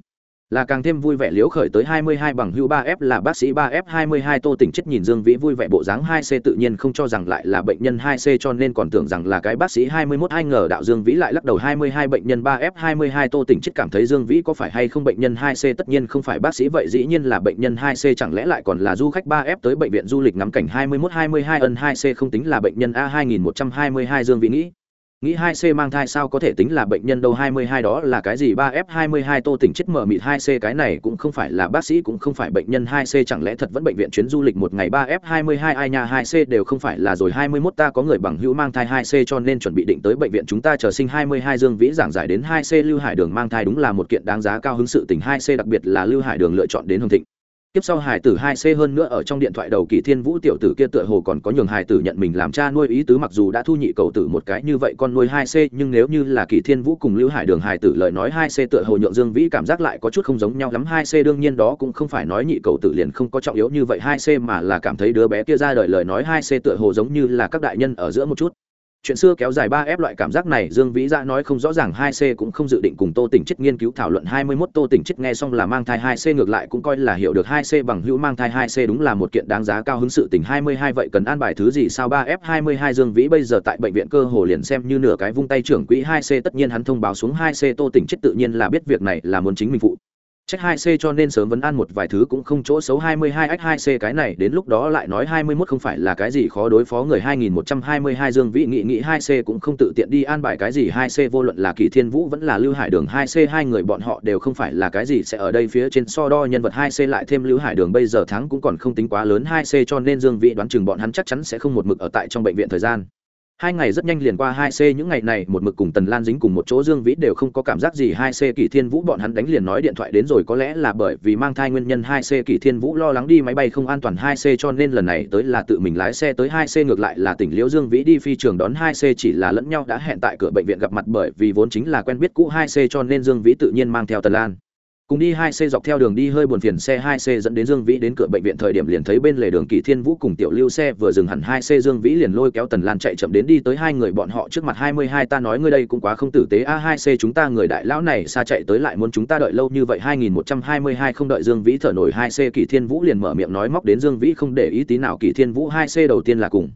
là càng thêm vui vẻ liếu khởi tới 22 bằng hưu 3F là bác sĩ 3F22 Tô Tỉnh chết nhìn Dương Vĩ vui vẻ bộ dáng 2C tự nhiên không cho rằng lại là bệnh nhân 2C cho nên còn tưởng rằng là cái bác sĩ 21 ai ngờ đạo Dương Vĩ lại lắc đầu 22 bệnh nhân 3F22 Tô Tỉnh chết cảm thấy Dương Vĩ có phải hay không bệnh nhân 2C tất nhiên không phải bác sĩ vậy, dĩ nhiên là bệnh nhân 2C chẳng lẽ lại còn là du khách 3F tới bệnh viện du lịch ngắm cảnh 21 22 ân 2C không tính là bệnh nhân A 2122 Dương Vĩ nghĩ nghĩ hai c mang thai sao có thể tính là bệnh nhân đâu? Hai mươi hai đó là cái gì? Ba f hai mươi hai tô tỉnh chết mở mịt hai c, cái này cũng không phải là bác sĩ, cũng không phải bệnh nhân hai c. Chẳng lẽ thật vẫn bệnh viện chuyến du lịch một ngày? Ba f hai mươi hai, ai nha? Hai c đều không phải là rồi. Hai mươi 21 ta có người bằng hữu mang thai hai c cho nên chuẩn bị định tới bệnh viện chúng ta chờ sinh. Hai mươi hai dương vĩ giảng giải đến hai c. Lưu hải đường mang thai đúng là một kiện đáng giá cao hứng sự tình. Hai c đặc biệt là lưu hải đường lựa chọn đến hồng thịnh tiếp sau hải tử hai c hơn nữa ở trong điện thoại đầu kỳ thiên vũ tiểu tử kia tựa hồ còn có nhường hải tử nhận mình làm cha nuôi ý tứ mặc dù đã thu nhị cầu tử một cái như vậy con nuôi hai c, nhưng nếu như là kỳ thiên vũ cùng lưu hải đường hải tử lời nói hai c tựa hồ nhượng dương vĩ cảm giác lại có chút không giống nhau lắm. Hai c đương nhiên đó cũng không phải nói nhị cầu tử liền không có trọng yếu như vậy. Hai c mà là cảm thấy đứa bé kia ra đời lời nói hai c tựa hồ giống như là các đại nhân ở giữa một chút chuyện xưa kéo dài ba f loại cảm giác này, dương vĩ dạ nói không rõ ràng, hai c cũng không dự định cùng tô tỉnh chết nghiên cứu thảo luận. Hai mươi 21 tô tỉnh chết nghe xong là mang thai hai c, ngược lại cũng coi là hiểu được hai c bằng hữu mang thai hai c đúng là một kiện đáng giá cao hứng sự tình. Hai mươi hai vậy cần an bài thứ gì sao? Ba f hai mươi hai dương vĩ bây giờ tại bệnh viện cơ hồ liền xem như nửa cái vung tay trưởng quỹ. Hai c tất nhiên hắn thông báo xuống. Hai c tô tỉnh chết tự nhiên là biết việc này là muốn chính mình phụ trách 2C cho nên sớm vấn an một vài thứ cũng không chỗ xấu 22X2C cái này, đến lúc đó lại nói 21 không phải là cái gì khó đối phó người 2122 Dương Vĩ nghị nghị 2C cũng không tự tiện đi an bài cái gì 2C vô luận là Kỳ Thiên Vũ vẫn là Lưu Hải Đường 2C hai người bọn họ đều không phải là cái gì, sẽ ở đây phía trên so đo nhân vật 2C lại thêm Lưu Hải Đường, bây giờ thắng cũng còn không tính quá lớn 2C cho nên Dương Vĩ đoán chừng bọn hắn chắc chắn sẽ không một mực ở tại trong bệnh viện thời gian hai ngày rất nhanh liền qua hai c những ngày này một mực cùng tần lan dính cùng một chỗ, dương vĩ đều không có cảm giác gì. Hai c kỷ thiên vũ bọn hắn đánh liền nói điện thoại đến rồi, có lẽ là bởi vì mang thai nguyên nhân, hai c kỷ thiên vũ lo lắng đi máy bay không an toàn hai c cho nên lần này tới là tự mình lái xe tới hai c ngược lại là tỉnh liễu dương vĩ đi phi trường đón hai c chỉ là lẫn nhau đã hẹn tại cửa bệnh viện gặp mặt bởi vì vốn chính là quen biết cũ hai c cho nên dương vĩ tự nhiên mang theo tần lan cùng đi hai c dọc theo đường đi hơi buồn phiền xe hai c dẫn đến dương vĩ đến cửa bệnh viện thời điểm liền thấy bên lề đường kỳ thiên vũ cùng tiểu lưu xe vừa dừng hẳn hai c dương vĩ liền lôi kéo tần lan chạy chậm đến đi tới hai người bọn họ trước mặt hai mươi hai ta nói ngươi đây cũng quá không tử tế. A hai c chúng ta người đại lão này xa chạy tới lại muốn chúng ta đợi lâu như vậy. hai nghìn một trăm hai mươi hai không đợi dương vĩ thở nổi, hai c kỳ thiên vũ liền mở miệng nói móc đến dương vĩ không để ý tí nào. Kỳ thiên vũ hai c đầu tiên là cùng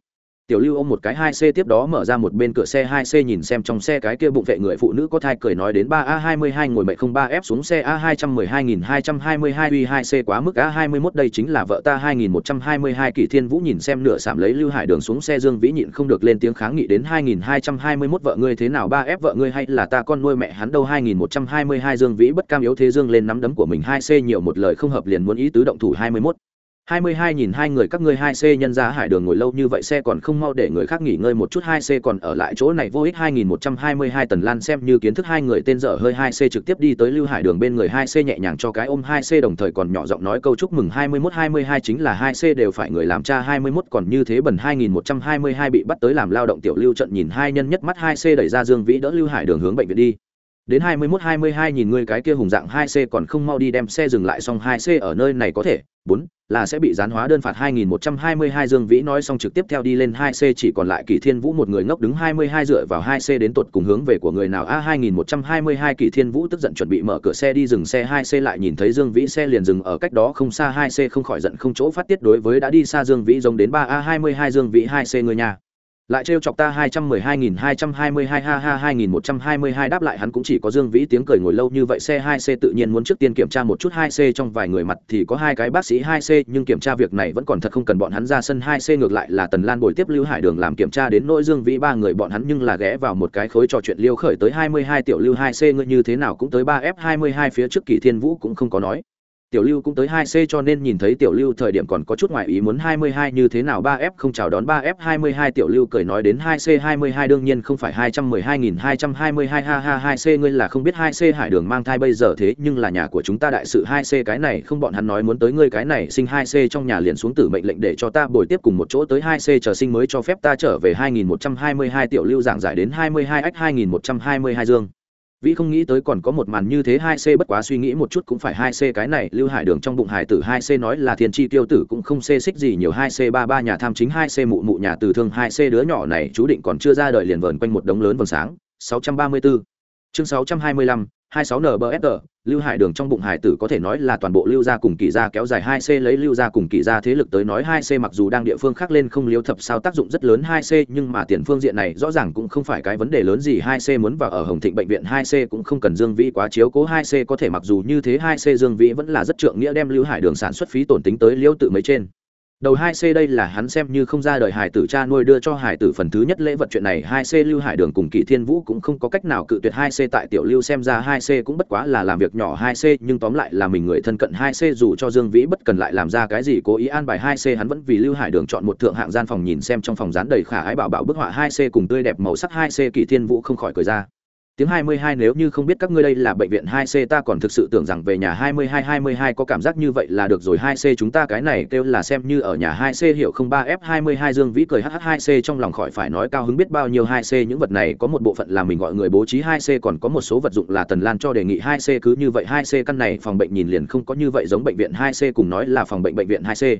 tiểu lưu ôm một cái hai c tiếp đó mở ra một bên cửa xe hai c nhìn xem trong xe cái kia bụng vệ người phụ nữ có thai cười nói đến ba a hai mươi hai ngồi mệnh không ba f xuống xe a hai trăm mười hai nghìn hai trăm hai mươi hai uy hai c quá mức a hai mươi mốt đây chính là vợ ta hai nghìn một trăm hai mươi hai kỷ thiên vũ nhìn xem nửa sảm lấy lưu hải đường xuống xe dương vĩ nhịn không được lên tiếng kháng nghị đến hai nghìn hai trăm hai mươi mốt vợ ngươi thế nào ba f vợ ngươi hay là ta con nuôi mẹ hắn đâu hai nghìn một trăm hai mươi hai dương vĩ bất cam yếu thế dương lên nắm đấm của mình hai c nhiều một lời không hợp liền muốn ý tứ động thủ hai mươi mốt hai mươi hai nhìn hai người các ngươi hai c nhân ra hải đường ngồi lâu như vậy xe còn không mau để người khác nghỉ ngơi một chút, hai c còn ở lại chỗ này vô ích hai nghìn một trăm hai mươi hai tần lan xem như kiến thức hai người tên dở hơi hai c trực tiếp đi tới lưu hải đường bên người hai c nhẹ nhàng cho cái ôm hai c đồng thời còn nhỏ giọng nói câu chúc mừng hai mươi mốt hai mươi hai chính là hai c đều phải người làm cha hai mươi mốt còn như thế bẩn hai nghìn một trăm hai mươi hai bị bắt tới làm lao động tiểu lưu trận nhìn hai nhân nhất mắt hai c đẩy ra dương vĩ đỡ lưu hải đường hướng bệnh viện đi. Đến hai mươi mốt hai mươi hai nhìn người cái kia hùng dạng hai c còn không mau đi đem xe dừng lại xong hai c ở nơi này có thể. Bốn là sẽ bị gián hóa đơn phạt 2122 Dương Vĩ nói xong trực tiếp theo đi lên 2C chỉ còn lại Kỷ Thiên Vũ một người ngốc đứng 22 dựa vào 2C đến tột cùng hướng về của người nào? A 2122 Kỷ Thiên Vũ tức giận chuẩn bị mở cửa xe đi dừng xe 2C lại nhìn thấy Dương Vĩ xe liền dừng ở cách đó không xa 2C không khỏi giận không chỗ phát tiết đối với đã đi xa Dương Vĩ giống đến 3A22 Dương Vĩ 2C người nhà lại trêu chọc ta hai trăm mười hai nghìn hai trăm hai mươi hai, ha ha, hai nghìn một trăm hai mươi hai, đáp lại hắn cũng chỉ có dương vĩ tiếng cười ngồi lâu như vậy, xe hai c tự nhiên muốn trước tiên kiểm tra một chút hai c trong vài người mặt thì có hai cái bác sĩ hai c, nhưng kiểm tra việc này vẫn còn thật không cần bọn hắn ra sân hai c, ngược lại là tần lan bồi tiếp lưu hải đường làm kiểm tra đến nỗi dương vĩ ba người bọn hắn nhưng là ghé vào một cái khối trò chuyện liêu khởi tới hai mươi hai tiểu lưu hai c, ngươi như thế nào cũng tới ba f hai mươi hai phía trước, kỳ thiên vũ cũng không có nói tiểu lưu cũng tới hai c cho nên nhìn thấy tiểu lưu thời điểm còn có chút ngoại ý muốn hai mươi hai như thế nào, ba f không chào đón, ba f hai mươi hai tiểu lưu cười nói đến hai c hai mươi hai đương nhiên không phải hai trăm mười hai nghìn hai trăm hai mươi hai, ha ha hai c ngươi là không biết hai c hải đường mang thai bây giờ thế nhưng là nhà của chúng ta đại sự hai c cái này không bọn hắn nói muốn tới ngươi cái này sinh hai c trong nhà liền xuống tử mệnh lệnh để cho ta bồi tiếp cùng một chỗ tới hai c chờ sinh mới cho phép ta trở về hai nghìn một trăm hai mươi hai tiểu lưu giảng giải đến hai mươi hai ách hai nghìn một trăm hai mươi hai dương vĩ không nghĩ tới còn có một màn như thế, hai c bất quá suy nghĩ một chút cũng phải hai c cái này, lưu hải đường trong bụng hải tử hai c nói là thiên tri tiêu tử cũng không c xích gì nhiều, hai c ba ba nhà tham chính, hai c mụ mụ nhà từ thương, hai c đứa nhỏ này chú định còn chưa ra đời liền vờn quanh một đống lớn vầng sáng. Sáu trăm ba mươi 634 chương sáu trăm hai mươi lăm 26 NBFR, lưu hải đường trong bụng hải tử có thể nói là toàn bộ lưu gia cùng kỳ gia kéo dài 2c lấy lưu gia cùng kỳ gia thế lực tới nói 2c mặc dù đang địa phương khác lên không liếu thập sao tác dụng rất lớn 2c nhưng mà tiền phương diện này rõ ràng cũng không phải cái vấn đề lớn gì. 2c muốn vào ở hồng thịnh bệnh viện 2c cũng không cần dương vĩ quá chiếu cố. 2c có thể mặc dù như thế 2c dương vĩ vẫn là rất trượng nghĩa đem lưu hải đường sản xuất phí tổn tính tới liêu tự mấy trên đầu hai c đây là hắn xem như không ra đời hải tử cha nuôi đưa cho hải tử phần thứ nhất lễ vật chuyện này, hai c lưu hải đường cùng kỷ thiên vũ cũng không có cách nào cự tuyệt hai c tại tiểu lưu xem ra hai c cũng bất quá là làm việc nhỏ hai c, nhưng tóm lại là mình người thân cận hai c, dù cho dương vĩ bất cần lại làm ra cái gì cố ý an bài hai c, hắn vẫn vì lưu hải đường chọn một thượng hạng gian phòng nhìn xem trong phòng dán đầy khả ái bảo bảo bức họa hai c cùng tươi đẹp màu sắc hai c, kỷ thiên vũ không khỏi cười ra tiếng 22 nếu như không biết các ngươi đây là bệnh viện 2C ta còn thực sự tưởng rằng về nhà 22 22 có cảm giác như vậy là được rồi 2C chúng ta cái này kêu là xem như ở nhà 2C hiểu không 3F 22 Dương Vĩ cười hh 2C trong lòng khỏi phải nói cao hứng biết bao nhiêu 2C những vật này có một bộ phận là mình gọi người bố trí 2C còn có một số vật dụng là Tần Lan cho đề nghị 2C cứ như vậy 2C căn này phòng bệnh nhìn liền không có như vậy giống bệnh viện 2C cùng nói là phòng bệnh bệnh viện 2C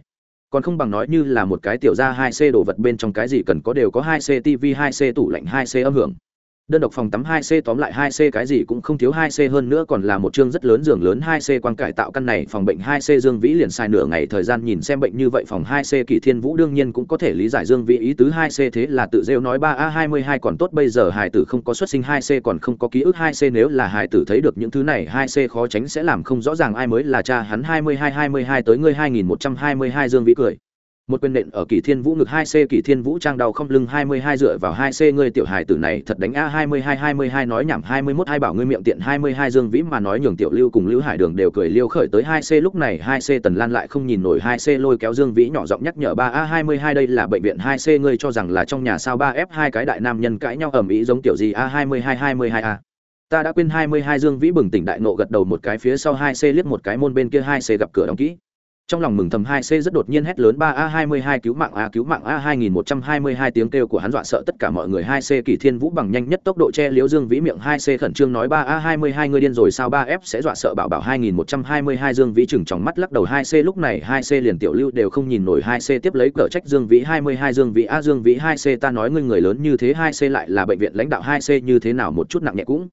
còn không bằng nói như là một cái tiểu ra 2C đồ vật bên trong cái gì cần có đều có 2C TV 2C tủ lạnh 2C âm hưởng đơn độc phòng tắm 2C tóm lại 2C cái gì cũng không thiếu 2C hơn nữa còn là một chương rất lớn giường lớn 2C quang cải tạo căn này, phòng bệnh 2C Dương Vĩ liền sai nửa ngày thời gian nhìn xem bệnh như vậy phòng 2C Kỷ Thiên Vũ đương nhiên cũng có thể lý giải Dương Vĩ ý tứ 2C thế là tự rêu nói 3A22 còn tốt, bây giờ hài tử không có xuất sinh 2C còn không có ký ức 2C nếu là hài tử thấy được những thứ này 2C khó tránh sẽ làm không rõ ràng ai mới là cha hắn 22 22 tới ngươi 2122 Dương Vĩ cười một quyền nện ở kỷ thiên vũ ngực hai c kỷ thiên vũ trang đau không lưng hai mươi hai dựa vào hai c, ngươi tiểu hài tử này thật đánh a hai mươi hai hai mươi hai nói nhảm, hai mươi mốt hai bảo ngươi miệng tiện, hai mươi hai dương vĩ mà nói nhường tiểu lưu cùng lưu hải đường đều cười liêu khởi tới hai c, lúc này hai c tần lan lại không nhìn nổi hai c lôi kéo dương vĩ nhỏ giọng nhắc nhở ba a, hai mươi hai đây là bệnh viện, hai c ngươi cho rằng là trong nhà sao ba f, hai cái đại nam nhân cãi nhau ầm ĩ giống tiểu gì a, hai mươi hai hai mươi hai a. Ta đã quên hai mươi hai dương vĩ bừng tỉnh đại nộ gật đầu một cái phía sau hai c liếc một cái môn bên kia hai c gặp cửa đóng kỹ trong lòng mừng thầm hai c rất đột nhiên hét lớn ba a hai mươi hai cứu mạng a, cứu mạng a hai nghìn một trăm hai mươi hai tiếng kêu của hắn dọa sợ tất cả mọi người. Hai c kỷ thiên vũ bằng nhanh nhất tốc độ che liễu dương vĩ miệng. Hai c khẩn trương nói ba a hai mươi hai người điên rồi sao? Ba f sẽ dọa sợ bảo bảo hai nghìn một trăm hai mươi hai. Dương vĩ chừng trong mắt lắc đầu. Hai c lúc này, hai c liền tiểu lưu đều không nhìn nổi. Hai c tiếp lấy cờ trách dương vĩ hai mươi hai. Dương vĩ a, dương vĩ, hai c ta nói ngươi người lớn như thế, hai c lại là bệnh viện lãnh đạo. Hai c như thế nào một chút nặng nhẹ cũng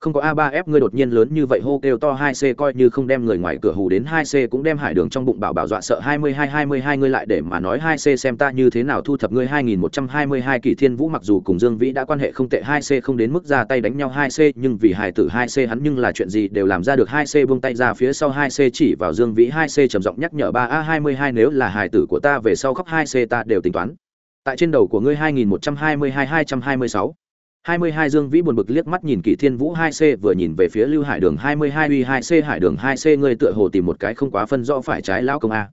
không có a 3 f, ngươi đột nhiên lớn như vậy, hô kêu to 2 c, coi như không đem người ngoài cửa hù đến 2 c, cũng đem hải đường trong bụng bảo bảo dọa sợ 22 22 ngươi lại để mà nói 2 c xem ta như thế nào thu thập ngươi 2122 kỳ thiên vũ, mặc dù cùng dương vĩ đã quan hệ không tệ 2 c không đến mức ra tay đánh nhau 2 c, nhưng vì hải tử 2 c hắn nhưng là chuyện gì đều làm ra được 2 c buông tay ra phía sau 2 c chỉ vào dương vĩ 2 c trầm giọng nhắc nhở 3 a 22 nếu là hải tử của ta về sau khóc 2 c ta đều tính toán. Tại trên đầu của ngươi 2122 226 22 Dương Vĩ buồn bực liếc mắt nhìn Kỷ Thiên Vũ 2C vừa nhìn về phía Lưu Hải Đường 22 uy 2C Hải Đường 2C ngươi tựa hồ tìm một cái không quá phân rõ phải trái lão công a.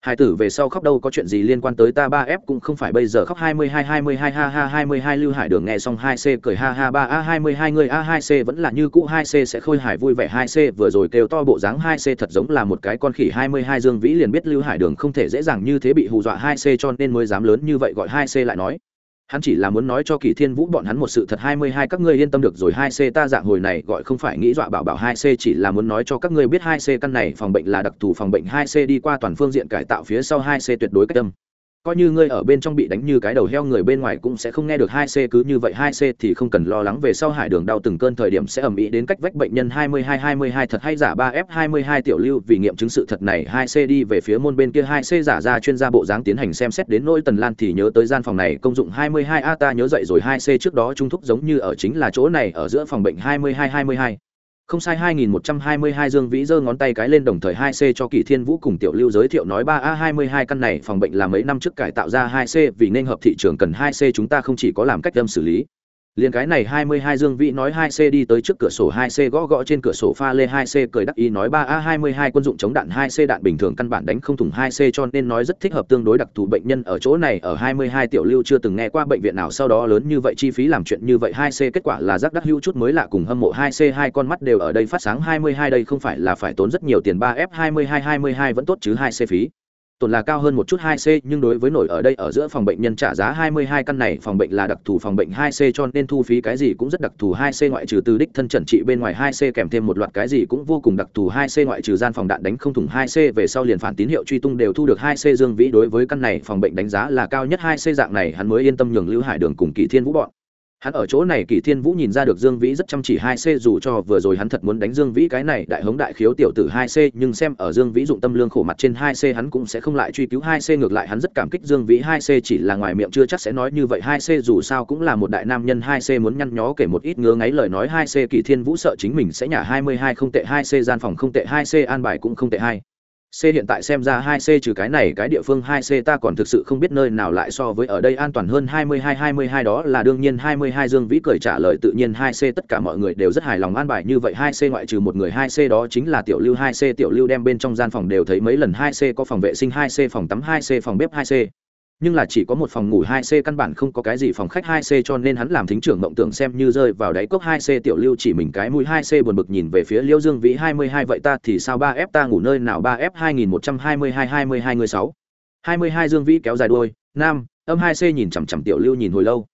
Hải tử về sau khóc đâu có chuyện gì liên quan tới ta 3F cũng không phải bây giờ khóc 22 22 ha ha 22 Lưu Hải Đường nghe xong 2C cười ha ha 3A 22 người A2C vẫn là như cũ 2C sẽ khôi hài vui vẻ 2C vừa rồi kêu to bộ dáng 2C thật giống là một cái con khỉ 22 Dương Vĩ liền biết Lưu Hải Đường không thể dễ dàng như thế bị hù dọa 2C cho nên mới dám lớn như vậy gọi 2C lại nói hắn chỉ là muốn nói cho kỳ thiên vũ bọn hắn một sự thật hai mươi hai, các ngươi yên tâm được rồi, hai c ta dạng hồi này gọi không phải nghĩ dọa bảo bảo, hai c chỉ là muốn nói cho các ngươi biết hai c căn này phòng bệnh là đặc thù phòng bệnh, hai c đi qua toàn phương diện cải tạo phía sau, hai c tuyệt đối cách tâm coi như ngươi ở bên trong bị đánh như cái đầu heo người bên ngoài cũng sẽ không nghe được hai c cứ như vậy, hai c thì không cần lo lắng về sau hải đường đau từng cơn thời điểm sẽ ầm ĩ đến cách vách bệnh nhân hai mươi hai hai mươi hai thật hay giả ba f hai mươi hai tiểu lưu vì nghiệm chứng sự thật này, hai c đi về phía môn bên kia, hai c giả ra chuyên gia bộ dáng tiến hành xem xét đến nỗi tần lan thì nhớ tới gian phòng này, công dụng hai mươi hai a ta nhớ dậy rồi, hai c trước đó trung thúc giống như ở chính là chỗ này, ở giữa phòng bệnh hai mươi hai hai mươi hai không sai 2122 Dương Vĩ giơ ngón tay cái lên đồng thời 2C cho Kỷ Thiên Vũ cùng Tiểu Lưu giới thiệu nói 3A22 căn này phòng bệnh là mấy năm trước cải tạo ra 2C vì nên hợp thị trường cần 2C chúng ta không chỉ có làm cách âm xử lý. Liên cái này 22 Dương Vĩ nói 2C đi tới trước cửa sổ 2C gõ gõ trên cửa sổ pha lê 2C cười đắc ý nói 3A22 quân dụng chống đạn 2C đạn bình thường căn bản đánh không thủng 2C cho nên nói rất thích hợp tương đối đặc thù bệnh nhân ở chỗ này. Ở 22 tiểu lưu chưa từng nghe qua bệnh viện nào sau đó lớn như vậy, chi phí làm chuyện như vậy 2C kết quả là giác đắc hữu chút mới lạ cùng hâm mộ 2C hai con mắt đều ở đây phát sáng 22 đây không phải là phải tốn rất nhiều tiền 3F22 22 vẫn tốt chứ 2C phí tổn là cao hơn một chút 2C nhưng đối với nổi ở đây ở giữa phòng bệnh nhân trả giá 22 căn này, phòng bệnh là đặc thù phòng bệnh 2C cho nên thu phí cái gì cũng rất đặc thù 2C ngoại trừ từ đích thân trần trị bên ngoài 2C kèm thêm một loạt cái gì cũng vô cùng đặc thù 2C ngoại trừ gian phòng đạn đánh không thủng 2C về sau liền phản tín hiệu truy tung đều thu được 2C Dương Vĩ đối với căn này phòng bệnh đánh giá là cao nhất 2C dạng này hắn mới yên tâm nhường Lưu Hải Đường cùng Kỳ Thiên Vũ bọn hắn ở chỗ này kỷ thiên vũ nhìn ra được dương vĩ rất chăm chỉ hai c, dù cho vừa rồi hắn thật muốn đánh dương vĩ cái này đại hống đại khiếu tiểu tử hai c, nhưng xem ở dương vĩ dụng tâm lương khổ mặt trên hai c, hắn cũng sẽ không lại truy cứu hai c, ngược lại hắn rất cảm kích dương vĩ hai c, chỉ là ngoài miệng chưa chắc sẽ nói như vậy. Hai c dù sao cũng là một đại nam nhân, hai c muốn nhăn nhó kể một ít ngứa ngáy lời nói, hai c kỷ thiên vũ sợ chính mình sẽ nhả hai mươi hai không tệ, hai c gian phòng không tệ, hai c an bài cũng không tệ hai C hiện tại xem ra 2C trừ cái này, cái địa phương 2C ta còn thực sự không biết nơi nào lại so với ở đây an toàn hơn 22 22 đó là đương nhiên 22 Dương Vĩ cười trả lời tự nhiên 2C tất cả mọi người đều rất hài lòng an bài như vậy. 2C ngoại trừ một người 2C đó chính là tiểu lưu. 2C tiểu lưu đem bên trong gian phòng đều thấy mấy lần. 2C có phòng vệ sinh 2C phòng tắm 2C phòng bếp 2C nhưng là chỉ có một phòng ngủ 2C căn bản không có cái gì phòng khách 2C cho nên hắn làm thính trưởng mộng tưởng xem như rơi vào đáy cốc 2C tiểu lưu chỉ mình cái mũi 2C buồn bực nhìn về phía Liêu Dương Vĩ 22 vậy ta thì sao 3F ta ngủ nơi nào? 3F 2122 22 người 6 22 Dương Vĩ kéo dài đuôi, nam, âm 2C nhìn chằm chằm tiểu lưu nhìn hồi lâu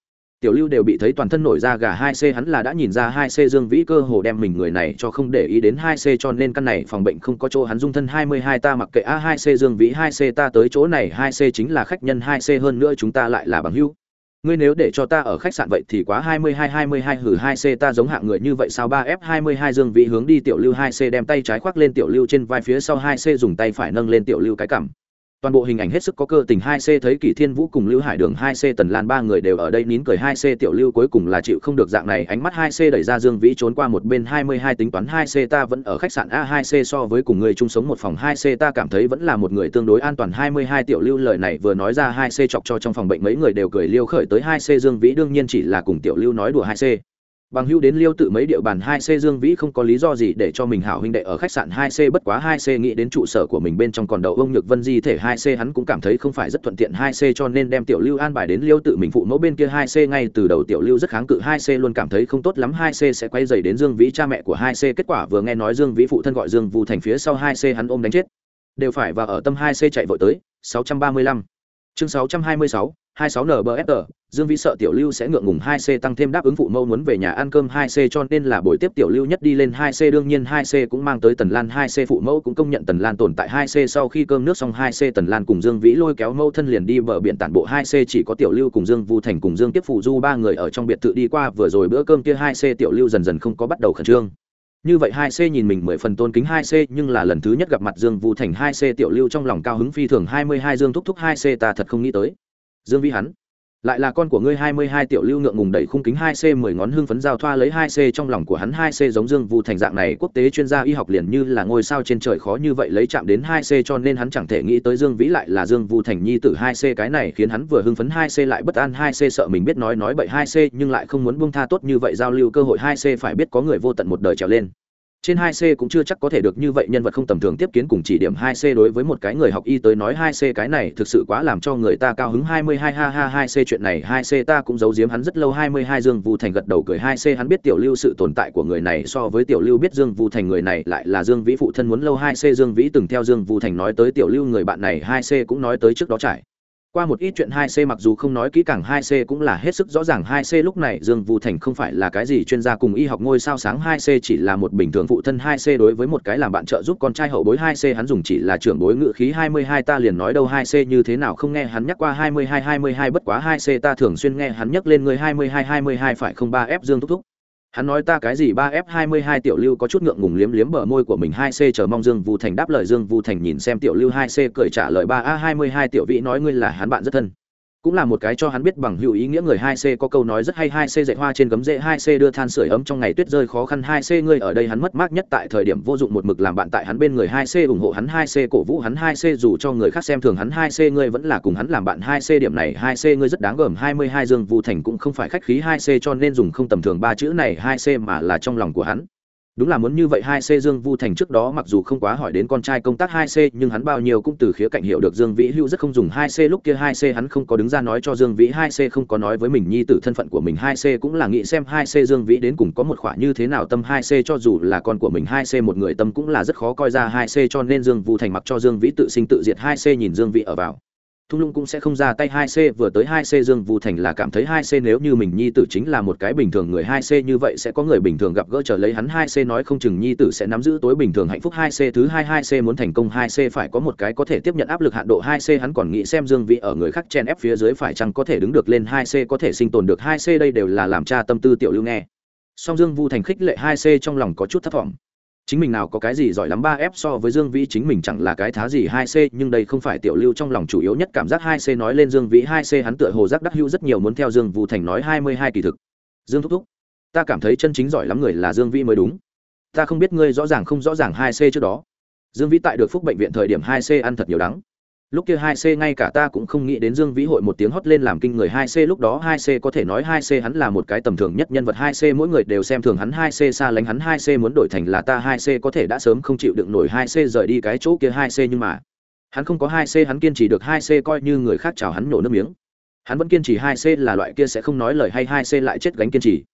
tiểu lưu đều bị thấy toàn thân nổi ra gà hai c hắn là đã nhìn ra hai c dương vĩ cơ hồ đem mình người này cho không để ý đến hai c cho nên căn này phòng bệnh không có chỗ hắn dung thân hai mươi hai ta mặc kệ, a, hai c dương vĩ, hai c ta tới chỗ này, hai c chính là khách nhân, hai c hơn nữa chúng ta lại là bằng hữu. Ngươi nếu để cho ta ở khách sạn vậy thì quá hai mươi hai hai mươi hai, hử, hai c ta giống hạng người như vậy sao? Ba f hai mươi hai dương vĩ hướng đi, tiểu lưu hai c đem tay trái khoác lên, tiểu lưu trên vai phía sau hai c dùng tay phải nâng lên, tiểu lưu cái cảm toàn bộ hình ảnh hết sức có cơ tình, hai c thấy kỷ thiên vũ cùng lưu hải đường, hai c tần lan ba người đều ở đây nín cười, hai c tiểu lưu cuối cùng là chịu không được dạng này, ánh mắt hai c đẩy ra dương vĩ trốn qua một bên, hai mươi hai tính toán, hai c ta vẫn ở khách sạn a, hai c so với cùng người chung sống một phòng, hai c ta cảm thấy vẫn là một người tương đối an toàn, hai mươi hai tiểu lưu lời này vừa nói ra, hai c chọc cho trong phòng bệnh mấy người đều cười liêu khởi tới, hai c dương vĩ đương nhiên chỉ là cùng tiểu lưu nói đùa hai c bằng hưu đến liêu tự mấy địa bàn hai c dương vĩ không có lý do gì để cho mình hảo huynh đệ ở khách sạn hai c bất quá hai c nghĩ đến trụ sở của mình bên trong còn đậu ông nhược vân di thể hai c hắn cũng cảm thấy không phải rất thuận tiện hai c cho nên đem tiểu lưu an bài đến liêu tự mình phụ mẫu bên kia hai c ngay từ đầu tiểu lưu rất kháng cự hai c luôn cảm thấy không tốt lắm hai c sẽ quay dày đến dương vĩ cha mẹ của hai c kết quả vừa nghe nói dương vĩ phụ thân gọi dương vu thành phía sau hai c hắn ôm đánh chết đều phải và ở tâm hai c chạy vội tới sáu trăm ba mươi lăm chương sáu trăm 26 NBFR, Dương Vĩ sợ Tiểu Lưu sẽ ngượng ngùng 2C tăng thêm đáp ứng phụ mâu muốn về nhà ăn cơm 2C cho nên là buổi tiếp Tiểu Lưu nhất đi lên 2C đương nhiên 2C cũng mang tới Tần Lan 2C phụ mẫu cũng công nhận Tần Lan tồn tại 2C sau khi cơm nước xong 2C Tần Lan cùng Dương Vĩ lôi kéo mâu thân liền đi bờ biển tản bộ 2C chỉ có Tiểu Lưu cùng Dương Vu Thành cùng Dương Tiếp Phụ Du ba người ở trong biệt thự đi qua vừa rồi bữa cơm kia 2C Tiểu Lưu dần dần không có bắt đầu khẩn trương. Như vậy 2c nhìn mình mười phần tôn kính 2c nhưng là lần thứ nhất gặp mặt dương vu thành 2c tiểu lưu trong lòng cao hứng phi thường hai mươi hai dương thúc thúc 2c ta thật không nghĩ tới dương Vĩ hắn. Lại là con của ngươi hai mươi hai tiểu lưu ngượng ngùng đẩy khung kính hai c mười ngón hưng phấn giao thoa lấy hai c trong lòng của hắn hai c giống dương vu thành dạng này, quốc tế chuyên gia y học liền như là ngôi sao trên trời khó như vậy lấy chạm đến hai c cho nên hắn chẳng thể nghĩ tới dương vĩ lại là dương vu thành nhi tử hai c. Cái này khiến hắn vừa hưng phấn hai c lại bất an hai c, sợ mình biết nói nói bậy hai c nhưng lại không muốn buông tha tốt như vậy giao lưu cơ hội hai c phải biết có người vô tận một đời trèo lên trên 2C cũng chưa chắc có thể được như vậy, nhân vật không tầm thường tiếp kiến cùng chỉ điểm 2C đối với một cái người học y tới nói 2C cái này thực sự quá làm cho người ta cao hứng. 22 ha ha 2C chuyện này 2C ta cũng giấu giếm hắn rất lâu. 22 Dương Vu Thành gật đầu cười. 2C hắn biết tiểu lưu sự tồn tại của người này so với tiểu lưu biết Dương Vu Thành người này lại là Dương Vĩ phụ thân muốn lâu. 2C Dương Vĩ từng theo Dương Vu Thành nói tới tiểu lưu người bạn này. 2C cũng nói tới trước đó trải qua một ít chuyện 2C mặc dù không nói kỹ càng 2C cũng là hết sức rõ ràng 2C lúc này Dương Vũ Thành không phải là cái gì chuyên gia cùng y học ngôi sao sáng 2C chỉ là một bình thường phụ thân 2C đối với một cái làm bạn trợ giúp con trai hậu bối 2C hắn dùng chỉ là trưởng bối ngự khí 22 ta liền nói đâu 2C như thế nào không nghe hắn nhắc qua 22 22 bất quá 2C ta thường xuyên nghe hắn nhắc lên người 22 22 phải không 3F Dương thúc thúc hắn nói ta cái gì ba f hai mươi hai tiểu lưu có chút ngượng ngùng liếm liếm bờ môi của mình hai c chờ mong dương vu thành đáp lời dương vu thành nhìn xem tiểu lưu hai c cười trả lời ba a hai mươi hai tiểu vĩ nói ngươi là hắn bạn rất thân cũng là một cái cho hắn biết bằng hữu ý nghĩa người hai c có câu nói rất hay hai c dạy hoa trên gấm rễ hai c đưa than sửa ấm trong ngày tuyết rơi khó khăn hai c ngươi ở đây hắn mất mát nhất tại thời điểm vô dụng một mực làm bạn tại hắn bên người hai c ủng hộ hắn hai c cổ vũ hắn hai c dù cho người khác xem thường hắn hai c ngươi vẫn là cùng hắn làm bạn hai c điểm này hai c ngươi rất đáng gờm hai mươi hai dương vu thành cũng không phải khách khí hai c cho nên dùng không tầm thường ba chữ này hai c mà là trong lòng của hắn đúng là muốn như vậy hai c dương vu thành trước đó mặc dù không quá hỏi đến con trai công tác hai c, nhưng hắn bao nhiêu cũng từ khía cạnh hiểu được dương vĩ hưu rất không dùng hai c, lúc kia hai c hắn không có đứng ra nói cho dương vĩ hai c, không có nói với mình nhi tử thân phận của mình hai c, cũng là nghĩ xem hai c dương vĩ đến cùng có một khoả như thế nào tâm hai c, cho dù là con của mình hai c, một người tâm cũng là rất khó coi ra hai c, cho nên dương vu thành mặc cho dương vĩ tự sinh tự diệt hai c, nhìn dương vĩ ở vào thung lũng cũng sẽ không ra tay hai c vừa tới hai c dương vu thành là cảm thấy hai c nếu như mình nhi tử chính là một cái bình thường người hai c như vậy sẽ có người bình thường gặp gỡ trở lấy hắn hai c nói không chừng nhi tử sẽ nắm giữ tối bình thường hạnh phúc hai c thứ hai hai c muốn thành công hai c phải có một cái có thể tiếp nhận áp lực hạn độ hai c hắn còn nghĩ xem dương vị ở người khác chen ép phía dưới phải chăng có thể đứng được lên hai c có thể sinh tồn được hai c đây đều là làm cha tâm tư tiểu lưu nghe song dương vu thành khích lệ hai c trong lòng có chút thất vọng chính mình nào có cái gì giỏi lắm ba f so với dương vĩ, chính mình chẳng là cái thá gì hai c, nhưng đây không phải tiểu lưu trong lòng chủ yếu nhất cảm giác hai c nói lên dương vĩ, hai c hắn tựa hồ giác đắc hữu rất nhiều muốn theo dương vũ thành nói hai mươi hai kỳ thực. Dương thúc thúc, ta cảm thấy chân chính giỏi lắm người là dương vĩ mới đúng. Ta không biết ngươi rõ ràng không rõ ràng hai c trước đó. Dương vĩ tại được phúc bệnh viện thời điểm hai c ăn thật nhiều đắng lúc kia hai c ngay cả ta cũng không nghĩ đến dương vĩ hội một tiếng hót lên làm kinh người hai c. Lúc đó hai c có thể nói hai c hắn là một cái tầm thường nhất nhân vật. Hai c mỗi người đều xem thường hắn. Hai c xa lánh hắn. Hai c muốn đổi thành là ta. Hai c có thể đã sớm không chịu đựng nổi hai c rời đi cái chỗ kia hai c nhưng mà hắn không có hai c, hắn kiên trì được hai c coi như người khác chào hắn nổ nước miếng. Hắn vẫn kiên trì hai c là loại kia sẽ không nói lời hay hai c lại chết gánh kiên trì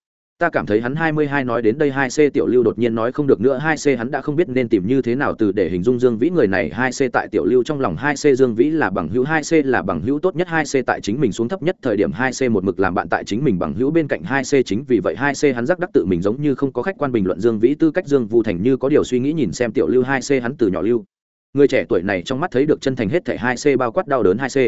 ta cảm thấy hắn hai mươi hai nói đến đây hai c tiểu lưu đột nhiên nói không được nữa hai c hắn đã không biết nên tìm như thế nào từ để hình dung dương vĩ người này hai c tại tiểu lưu trong lòng hai c dương vĩ là bằng hữu hai c là bằng hữu tốt nhất hai c tại chính mình xuống thấp nhất thời điểm hai c một mực làm bạn tại chính mình bằng hữu bên cạnh hai c chính vì vậy hai c hắn giác đắc tự mình giống như không có khách quan bình luận dương vĩ tư cách dương vu thành như có điều suy nghĩ nhìn xem tiểu lưu hai c hắn từ nhỏ lưu người trẻ tuổi này trong mắt thấy được chân thành hết thảy hai c bao quát đau đớn hai c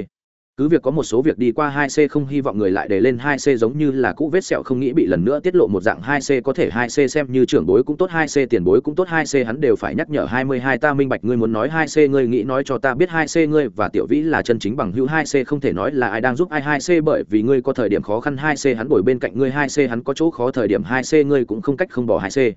cứ việc có một số việc đi qua 2C không hy vọng người lại để lên 2C giống như là cũ vết sẹo không nghĩ bị lần nữa tiết lộ một dạng 2C có thể 2C xem như trưởng bối cũng tốt 2C tiền bối cũng tốt 2C hắn đều phải nhắc nhở 22 ta minh bạch ngươi muốn nói 2C ngươi nghĩ nói cho ta biết 2C ngươi và tiểu vĩ là chân chính bằng hữu 2C không thể nói là ai đang giúp ai 2C bởi vì ngươi có thời điểm khó khăn 2C hắn bồi bên cạnh ngươi 2C hắn có chỗ khó thời điểm 2C ngươi cũng không cách không bỏ 2C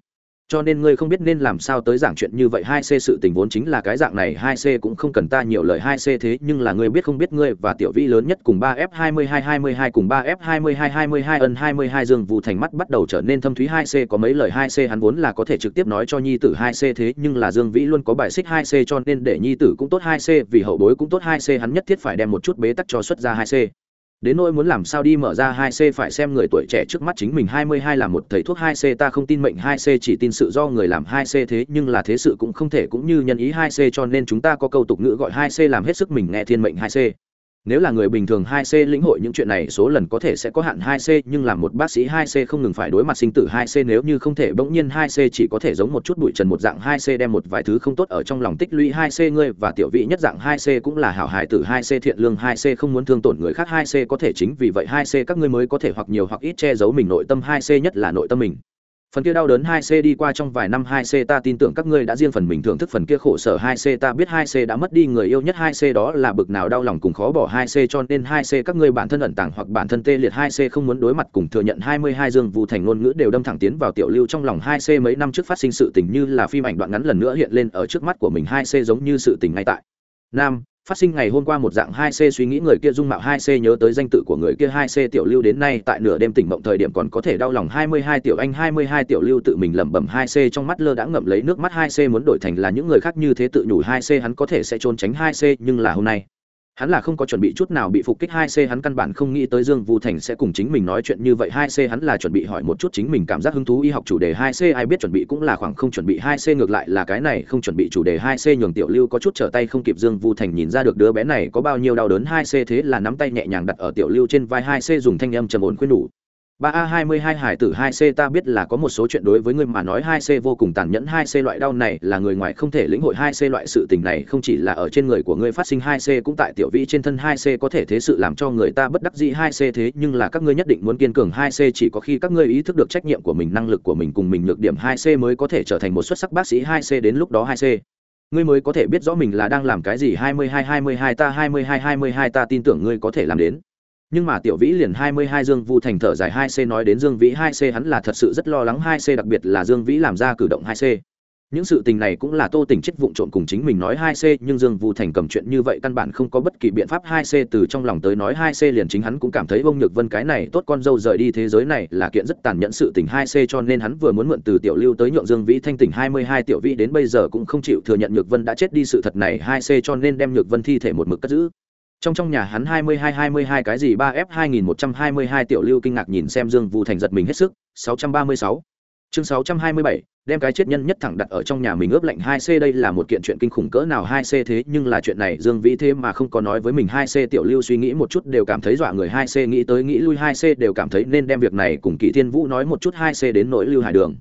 cho nên ngươi không biết nên làm sao tới giảng chuyện như vậy, hai c sự tình vốn chính là cái dạng này, hai c cũng không cần ta nhiều lời, hai c thế nhưng là ngươi biết không biết, ngươi và tiểu vĩ lớn nhất cùng ba f hai mươi hai hai mươi hai cùng ba f hai mươi hai hai mươi hai ân hai mươi hai dương vụ thành mắt bắt đầu trở nên thâm thúy, hai c có mấy lời, hai c hắn vốn là có thể trực tiếp nói cho nhi tử hai c thế nhưng là dương vĩ luôn có bài xích hai c cho nên để nhi tử cũng tốt, hai c vì hậu bối cũng tốt, hai c hắn nhất thiết phải đem một chút bế tắc cho xuất ra hai c đến nỗi muốn làm sao đi mở ra hai c phải xem người tuổi trẻ trước mắt chính mình. Hai mươi hai là một thầy thuốc hai c, ta không tin mệnh hai c, chỉ tin sự do người làm hai c thế, nhưng là thế sự cũng không thể cũng như nhân ý hai c, cho nên chúng ta có câu tục ngữ gọi hai c làm hết sức mình nghe thiên mệnh hai c nếu là người bình thường 2C lĩnh hội những chuyện này, số lần có thể sẽ có hạn 2C nhưng làm một bác sĩ 2C không ngừng phải đối mặt sinh tử 2C nếu như không thể, bỗng nhiên 2C chỉ có thể giống một chút bụi trần một dạng 2C đem một vài thứ không tốt ở trong lòng tích lũy 2C ngươi và tiểu vị nhất dạng 2C cũng là hảo hài tử 2C thiện lương 2C không muốn thương tổn người khác 2C có thể chính vì vậy 2C các ngươi mới có thể hoặc nhiều hoặc ít che giấu mình nội tâm 2C nhất là nội tâm mình phần kia đau đớn 2C đi qua trong vài năm 2C ta tin tưởng các ngươi đã riêng phần mình thưởng thức phần kia khổ sở 2C ta biết 2C đã mất đi người yêu nhất 2C đó là bực nào đau lòng cùng khó bỏ 2C cho nên 2C các ngươi bản thân ẩn tàng hoặc bản thân tê liệt 2C không muốn đối mặt cùng thừa nhận 22 dương vụ thành ngôn ngữ đều đâm thẳng tiến vào tiểu lưu trong lòng 2C mấy năm trước phát sinh sự tình như là phim ảnh đoạn ngắn lần nữa hiện lên ở trước mắt của mình 2C giống như sự tình ngay tại. Nam phát sinh ngày hôm qua một dạng 2C suy nghĩ người kia dung mạo 2C nhớ tới danh tự của người kia 2C tiểu lưu đến nay tại nửa đêm tỉnh mộng thời điểm còn có thể đau lòng 22 tiểu anh 22 tiểu lưu tự mình lẩm bẩm 2C trong mắt lơ đã ngậm lấy nước mắt 2C muốn đổi thành là những người khác như thế tự nhủ 2C hắn có thể sẽ trốn tránh 2C nhưng là hôm nay hắn là không có chuẩn bị chút nào bị phục kích 2C hắn căn bản không nghĩ tới Dương Vũ Thành sẽ cùng chính mình nói chuyện như vậy. 2C hắn là chuẩn bị hỏi một chút chính mình cảm giác hứng thú y học chủ đề. 2C ai biết chuẩn bị cũng là khoảng không chuẩn bị. 2C ngược lại là cái này không chuẩn bị chủ đề. 2C nhường tiểu lưu có chút trở tay không kịp Dương Vũ Thành nhìn ra được đứa bé này có bao nhiêu đau đớn. 2C thế là nắm tay nhẹ nhàng đặt ở tiểu lưu trên vai. 2C dùng thanh âm trầm ổn khuyên đủ ba a hai mươi hai hải tử hai c, ta biết là có một số chuyện đối với ngươi mà nói hai c vô cùng tàn nhẫn, hai c loại đau này là người ngoài không thể lĩnh hội, hai c loại sự tình này không chỉ là ở trên người của ngươi phát sinh, hai c cũng tại tiểu vi trên thân, hai c có thể thế sự làm cho người ta bất đắc dĩ, hai c thế nhưng là các ngươi nhất định muốn kiên cường, hai c chỉ có khi các ngươi ý thức được trách nhiệm của mình, năng lực của mình cùng mình nhược điểm, hai c mới có thể trở thành một xuất sắc bác sĩ, hai c đến lúc đó hai c. Ngươi mới có thể biết rõ mình là đang làm cái gì, hai mươi hai hai mươi hai ta, hai mươi hai hai mươi hai ta tin tưởng ngươi có thể làm đến nhưng mà tiểu vĩ liền hai mươi hai dương vu thành thở dài hai c nói đến dương vĩ hai c, hắn là thật sự rất lo lắng hai c, đặc biệt là dương vĩ làm ra cử động hai c. Những sự tình này cũng là tô tình chết vụng trộn cùng chính mình nói hai c, nhưng dương vu thành cầm chuyện như vậy căn bản không có bất kỳ biện pháp hai c, từ trong lòng tới nói hai c liền chính hắn cũng cảm thấy bông nhược vân cái này tốt con dâu rời đi thế giới này là kiện rất tàn nhẫn sự tình hai c, cho nên hắn vừa muốn mượn từ tiểu lưu tới nhượng dương vĩ thanh tỉnh hai mươi hai, tiểu vĩ đến bây giờ cũng không chịu thừa nhận nhược vân đã chết đi sự thật này hai c, cho nên đem nhược vân thi thể một mực cất giữ trong trong nhà hắn hai mươi hai hai mươi hai cái gì ba f hai nghìn một trăm hai mươi hai tiểu lưu kinh ngạc nhìn xem dương vũ thành giật mình hết sức, sáu trăm ba mươi sáu. Chương sáu trăm hai mươi bảy, đem cái chết nhân nhất thẳng đặt ở trong nhà mình ướp lạnh hai c đây là một kiện chuyện kinh khủng cỡ nào hai c thế, nhưng là chuyện này dương vĩ thế mà không có nói với mình hai c tiểu lưu suy nghĩ một chút đều cảm thấy dọa người hai c, nghĩ tới nghĩ lui hai c đều cảm thấy nên đem việc này cùng kỷ thiên vũ nói một chút hai c đến nỗi lưu hải đường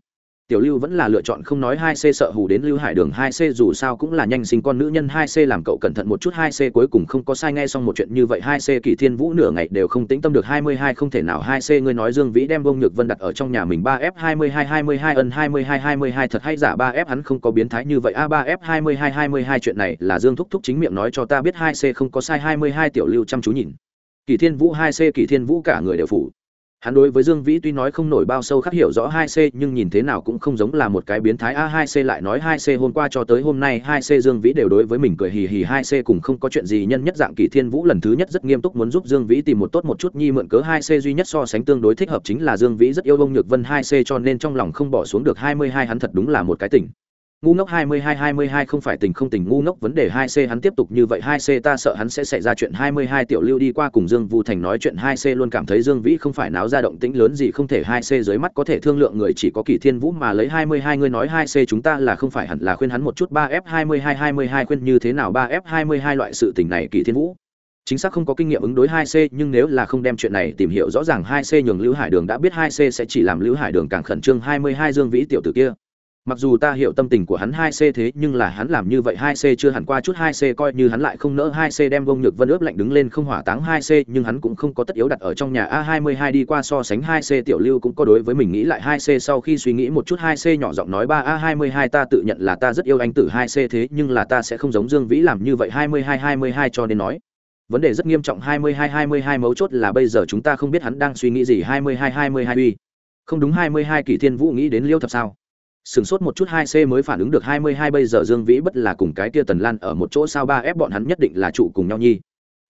tiểu lưu vẫn là lựa chọn không nói hai c sợ hù đến lưu hải đường hai c, dù sao cũng là nhanh sinh con nữ nhân hai c làm cậu cẩn thận một chút hai c, cuối cùng không có sai nghe xong một chuyện như vậy hai c kỷ thiên vũ nửa ngày đều không tĩnh tâm được hai mươi hai, không thể nào hai c, ngươi nói dương vĩ đem bông nhược vân đặt ở trong nhà mình ba f hai mươi hai hai mươi hai ân hai mươi hai hai mươi hai, thật hay giả ba f hắn không có biến thái như vậy? A, ba f hai mươi hai hai mươi hai, chuyện này là dương thúc thúc chính miệng nói cho ta biết hai c không có sai, hai mươi hai tiểu lưu chăm chú nhìn. Kỷ thiên vũ hai c kỷ thiên vũ cả người đều phủ hắn đối với dương vĩ tuy nói không nổi bao sâu khắc hiểu rõ hai c, nhưng nhìn thế nào cũng không giống là một cái biến thái. A, hai c lại nói hai c hôm qua cho tới hôm nay, hai c dương vĩ đều đối với mình cười hì hì, hai c cùng không có chuyện gì. Nhân nhất dạng kỳ thiên vũ lần thứ nhất rất nghiêm túc muốn giúp dương vĩ tìm một tốt một chút nhi mượn cớ. Hai c duy nhất so sánh tương đối thích hợp chính là dương vĩ rất yêu bông nhược vân. Hai c cho nên trong lòng không bỏ xuống được hai mươi hai, hắn thật đúng là một cái tỉnh ngu ngốc hai mươi hai hai mươi hai không phải tình không tình, ngu ngốc vấn đề hai c, hắn tiếp tục như vậy, hai c ta sợ hắn sẽ xảy ra chuyện hai mươi hai, tiểu lưu đi qua cùng dương vu thành nói chuyện, hai c luôn cảm thấy dương vĩ không phải náo ra động tĩnh lớn gì, không thể hai c dưới mắt có thể thương lượng người chỉ có kỳ thiên vũ mà lấy hai mươi hai, ngươi nói hai c chúng ta là không phải hẳn là khuyên hắn một chút, ba f hai mươi hai hai mươi hai khuyên như thế nào, ba f hai mươi hai loại sự tình này kỳ thiên vũ. Chính xác không có kinh nghiệm ứng đối hai c, nhưng nếu là không đem chuyện này tìm hiểu rõ ràng, hai c nhường lưu hải đường đã biết hai c sẽ chỉ làm lưu hải đường càng khẩn trương, hai mươi hai dương vĩ tiểu tử kia mặc dù ta hiểu tâm tình của hắn hai c thế, nhưng là hắn làm như vậy hai c chưa hẳn qua chút hai c, coi như hắn lại không nỡ hai c đem vông nhược vân ướp lạnh đứng lên không hỏa táng hai c, nhưng hắn cũng không có tất yếu đặt ở trong nhà a hai mươi hai đi qua so sánh hai c, tiểu lưu cũng có đối với mình nghĩ lại hai c sau khi suy nghĩ một chút hai c nhỏ giọng nói, ba, a hai mươi hai ta tự nhận là ta rất yêu anh tử hai c thế, nhưng là ta sẽ không giống dương vĩ làm như vậy hai mươi hai hai mươi hai cho nên nói. Vấn đề rất nghiêm trọng, hai mươi hai hai mươi hai mấu chốt là bây giờ chúng ta không biết hắn đang suy nghĩ gì hai mươi hai hai mươi hai uy. Không đúng hai mươi hai kỷ thiên vũ nghĩ đến liêu thập sao? Sửng sốt một chút hai c mới phản ứng được hai mươi hai, bây giờ dương vĩ bất là cùng cái kia tần lan ở một chỗ sao ba f bọn hắn nhất định là trụ cùng nhau nhi.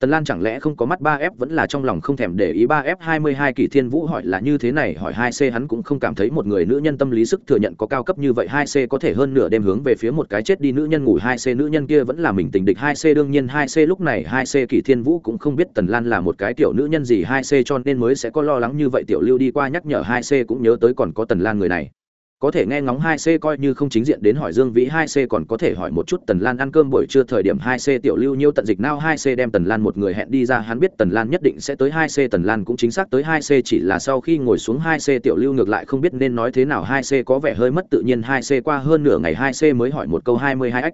Tần lan chẳng lẽ không có mắt ba f vẫn là trong lòng không thèm để ý ba f hai mươi hai kỷ thiên vũ hỏi là như thế này, hỏi hai c hắn cũng không cảm thấy một người nữ nhân tâm lý sức thừa nhận có cao cấp như vậy, hai c có thể hơn nửa đêm hướng về phía một cái chết đi nữ nhân ngủ, hai c nữ nhân kia vẫn là mình tình địch, hai c đương nhiên, hai c lúc này, hai c kỷ thiên vũ cũng không biết tần lan là một cái tiểu nữ nhân gì, hai c cho nên mới sẽ có lo lắng như vậy, tiểu lưu đi qua nhắc nhở, hai c cũng nhớ tới còn có tần lan người này có thể nghe ngóng hai c coi như không chính diện đến hỏi dương vĩ hai c còn có thể hỏi một chút tần lan ăn cơm buổi trưa thời điểm hai c tiểu lưu nhiêu tận dịch nao hai c đem tần lan một người hẹn đi ra, hắn biết tần lan nhất định sẽ tới hai c, tần lan cũng chính xác tới hai c, chỉ là sau khi ngồi xuống hai c tiểu lưu ngược lại không biết nên nói thế nào, hai c có vẻ hơi mất tự nhiên, hai c qua hơn nửa ngày hai c mới hỏi một câu hai mươi hai ách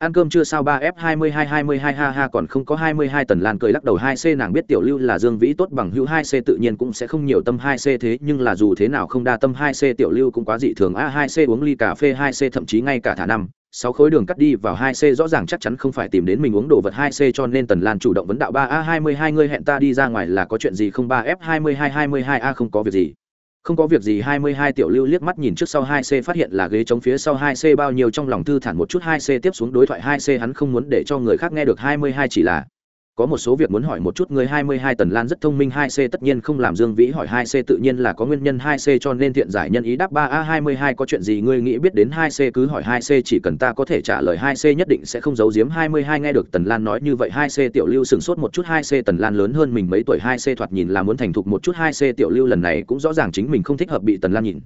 ăn cơm chưa sao? Ba f hai mươi hai hai mươi hai, ha ha, còn không có hai mươi hai. Tần lan cười lắc đầu, hai c nàng biết tiểu lưu là dương vĩ tốt bằng hữu, hai c tự nhiên cũng sẽ không nhiều tâm hai c thế, nhưng là dù thế nào không đa tâm hai c, tiểu lưu cũng quá dị thường. A, hai c uống ly cà phê, hai c thậm chí ngay cả thả năm, sáu khối đường cắt đi vào hai c rõ ràng chắc chắn không phải tìm đến mình uống đồ vật hai c, cho nên tần lan chủ động vấn đạo, ba a, hai mươi hai, ngươi hẹn ta đi ra ngoài là có chuyện gì không? Ba f hai mươi hai hai mươi hai, a, không có việc gì không có việc gì, hai mươi hai tiểu lưu liếc mắt nhìn trước sau hai c, phát hiện là ghế chống phía sau hai c bao nhiêu, trong lòng thư thản một chút, hai c tiếp xuống đối thoại hai c, hắn không muốn để cho người khác nghe được hai mươi hai chỉ là có một số việc muốn hỏi một chút người hai mươi hai tần lan rất thông minh hai c tất nhiên không làm dương vĩ hỏi hai c tự nhiên là có nguyên nhân hai c cho nên thiện giải nhân ý đáp ba a hai mươi hai có chuyện gì ngươi nghĩ biết đến hai c cứ hỏi hai c chỉ cần ta có thể trả lời hai c nhất định sẽ không giấu giếm hai mươi hai nghe được tần lan nói như vậy hai c tiểu lưu sửng sốt một chút hai c tần lan lớn hơn mình mấy tuổi hai c thoạt nhìn là muốn thành thục một chút hai c tiểu lưu lần này cũng rõ ràng chính mình không thích hợp bị tần lan nhìn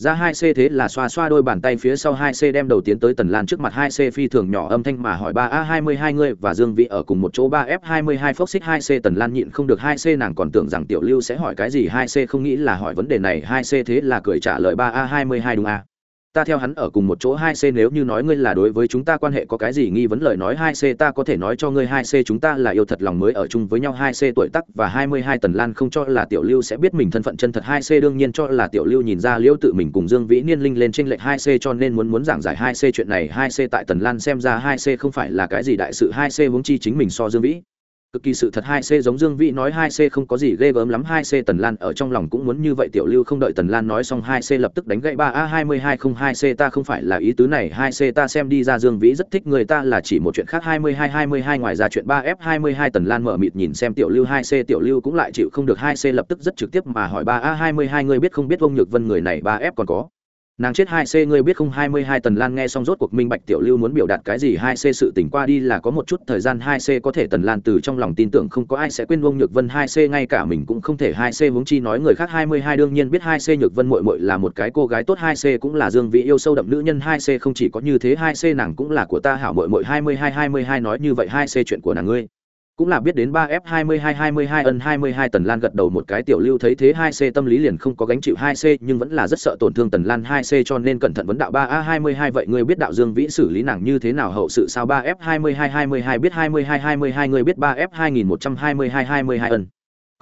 ra hai c thế là xoa xoa đôi bàn tay phía sau hai c đem đầu tiến tới tần lan trước mặt hai c phi thường nhỏ âm thanh mà hỏi ba, a, hai mươi hai ngươi và dương vị ở cùng một chỗ ba f hai mươi hai phốc xích hai c? Tần lan nhịn không được hai c, nàng còn tưởng rằng tiểu lưu sẽ hỏi cái gì, hai c không nghĩ là hỏi vấn đề này, hai c thế là cười trả lời ba, a, hai mươi hai đúng a ta theo hắn ở cùng một chỗ hai c nếu như nói ngươi là đối với chúng ta quan hệ có cái gì nghi vấn lời nói hai c ta có thể nói cho ngươi hai c chúng ta là yêu thật lòng mới ở chung với nhau hai c tuổi tắc và hai mươi hai tần lan không cho là tiểu lưu sẽ biết mình thân phận chân thật hai c đương nhiên cho là tiểu lưu nhìn ra liễu tự mình cùng dương vĩ niên linh lên trên lệch hai c cho nên muốn muốn giảng giải hai c chuyện này hai c tại tần lan xem ra hai c không phải là cái gì đại sự hai c huống chi chính mình so dương vĩ cực kỳ sự thật hai c giống dương vĩ nói hai c không có gì ghê gớm lắm, hai c tần lan ở trong lòng cũng muốn như vậy, tiểu lưu không đợi tần lan nói xong, hai c lập tức đánh gậy ba a hai mươi hai không, hai c ta không phải là ý tứ này, hai c ta xem đi ra dương vĩ rất thích người ta là chỉ một chuyện khác, hai mươi hai hai mươi hai ngoài ra chuyện ba f hai mươi hai tần lan mở mịt nhìn xem tiểu lưu, hai c tiểu lưu cũng lại chịu không được, hai c lập tức rất trực tiếp mà hỏi ba a hai mươi hai người biết không biết ông nhược vân người này ba f còn có? Nàng chết hai c, ngươi biết không? Hai mươi hai tần lan nghe xong rốt cuộc minh bạch tiểu lưu muốn biểu đạt cái gì. Hai c sự tỉnh qua đi là có một chút thời gian, hai c có thể tần lan từ trong lòng tin tưởng không có ai sẽ quên vông nhược vân. Hai c ngay cả mình cũng không thể. Hai c vốn chi nói người khác hai mươi hai đương nhiên biết hai c nhược vân muội muội là một cái cô gái tốt. Hai c cũng là dương vị yêu sâu đậm nữ nhân. Hai c không chỉ có như thế, hai c nàng cũng là của ta. Hảo muội muội, hai mươi hai hai mươi hai nói như vậy. Hai c chuyện của nàng ngươi cũng là biết đến ba f hai mươi hai hai mươi hai ân hai mươi hai tần lan gật đầu một cái tiểu lưu thấy thế hai c tâm lý liền không có gánh chịu hai c nhưng vẫn là rất sợ tổn thương tần lan hai c cho nên cẩn thận vấn đạo ba a hai mươi hai vậy ngươi biết đạo dương vĩ xử lý nàng như thế nào hậu sự sao ba f hai mươi hai hai mươi hai biết hai mươi hai hai mươi hai ngươi biết ba f hai nghìn một trăm hai mươi hai hai mươi hai ân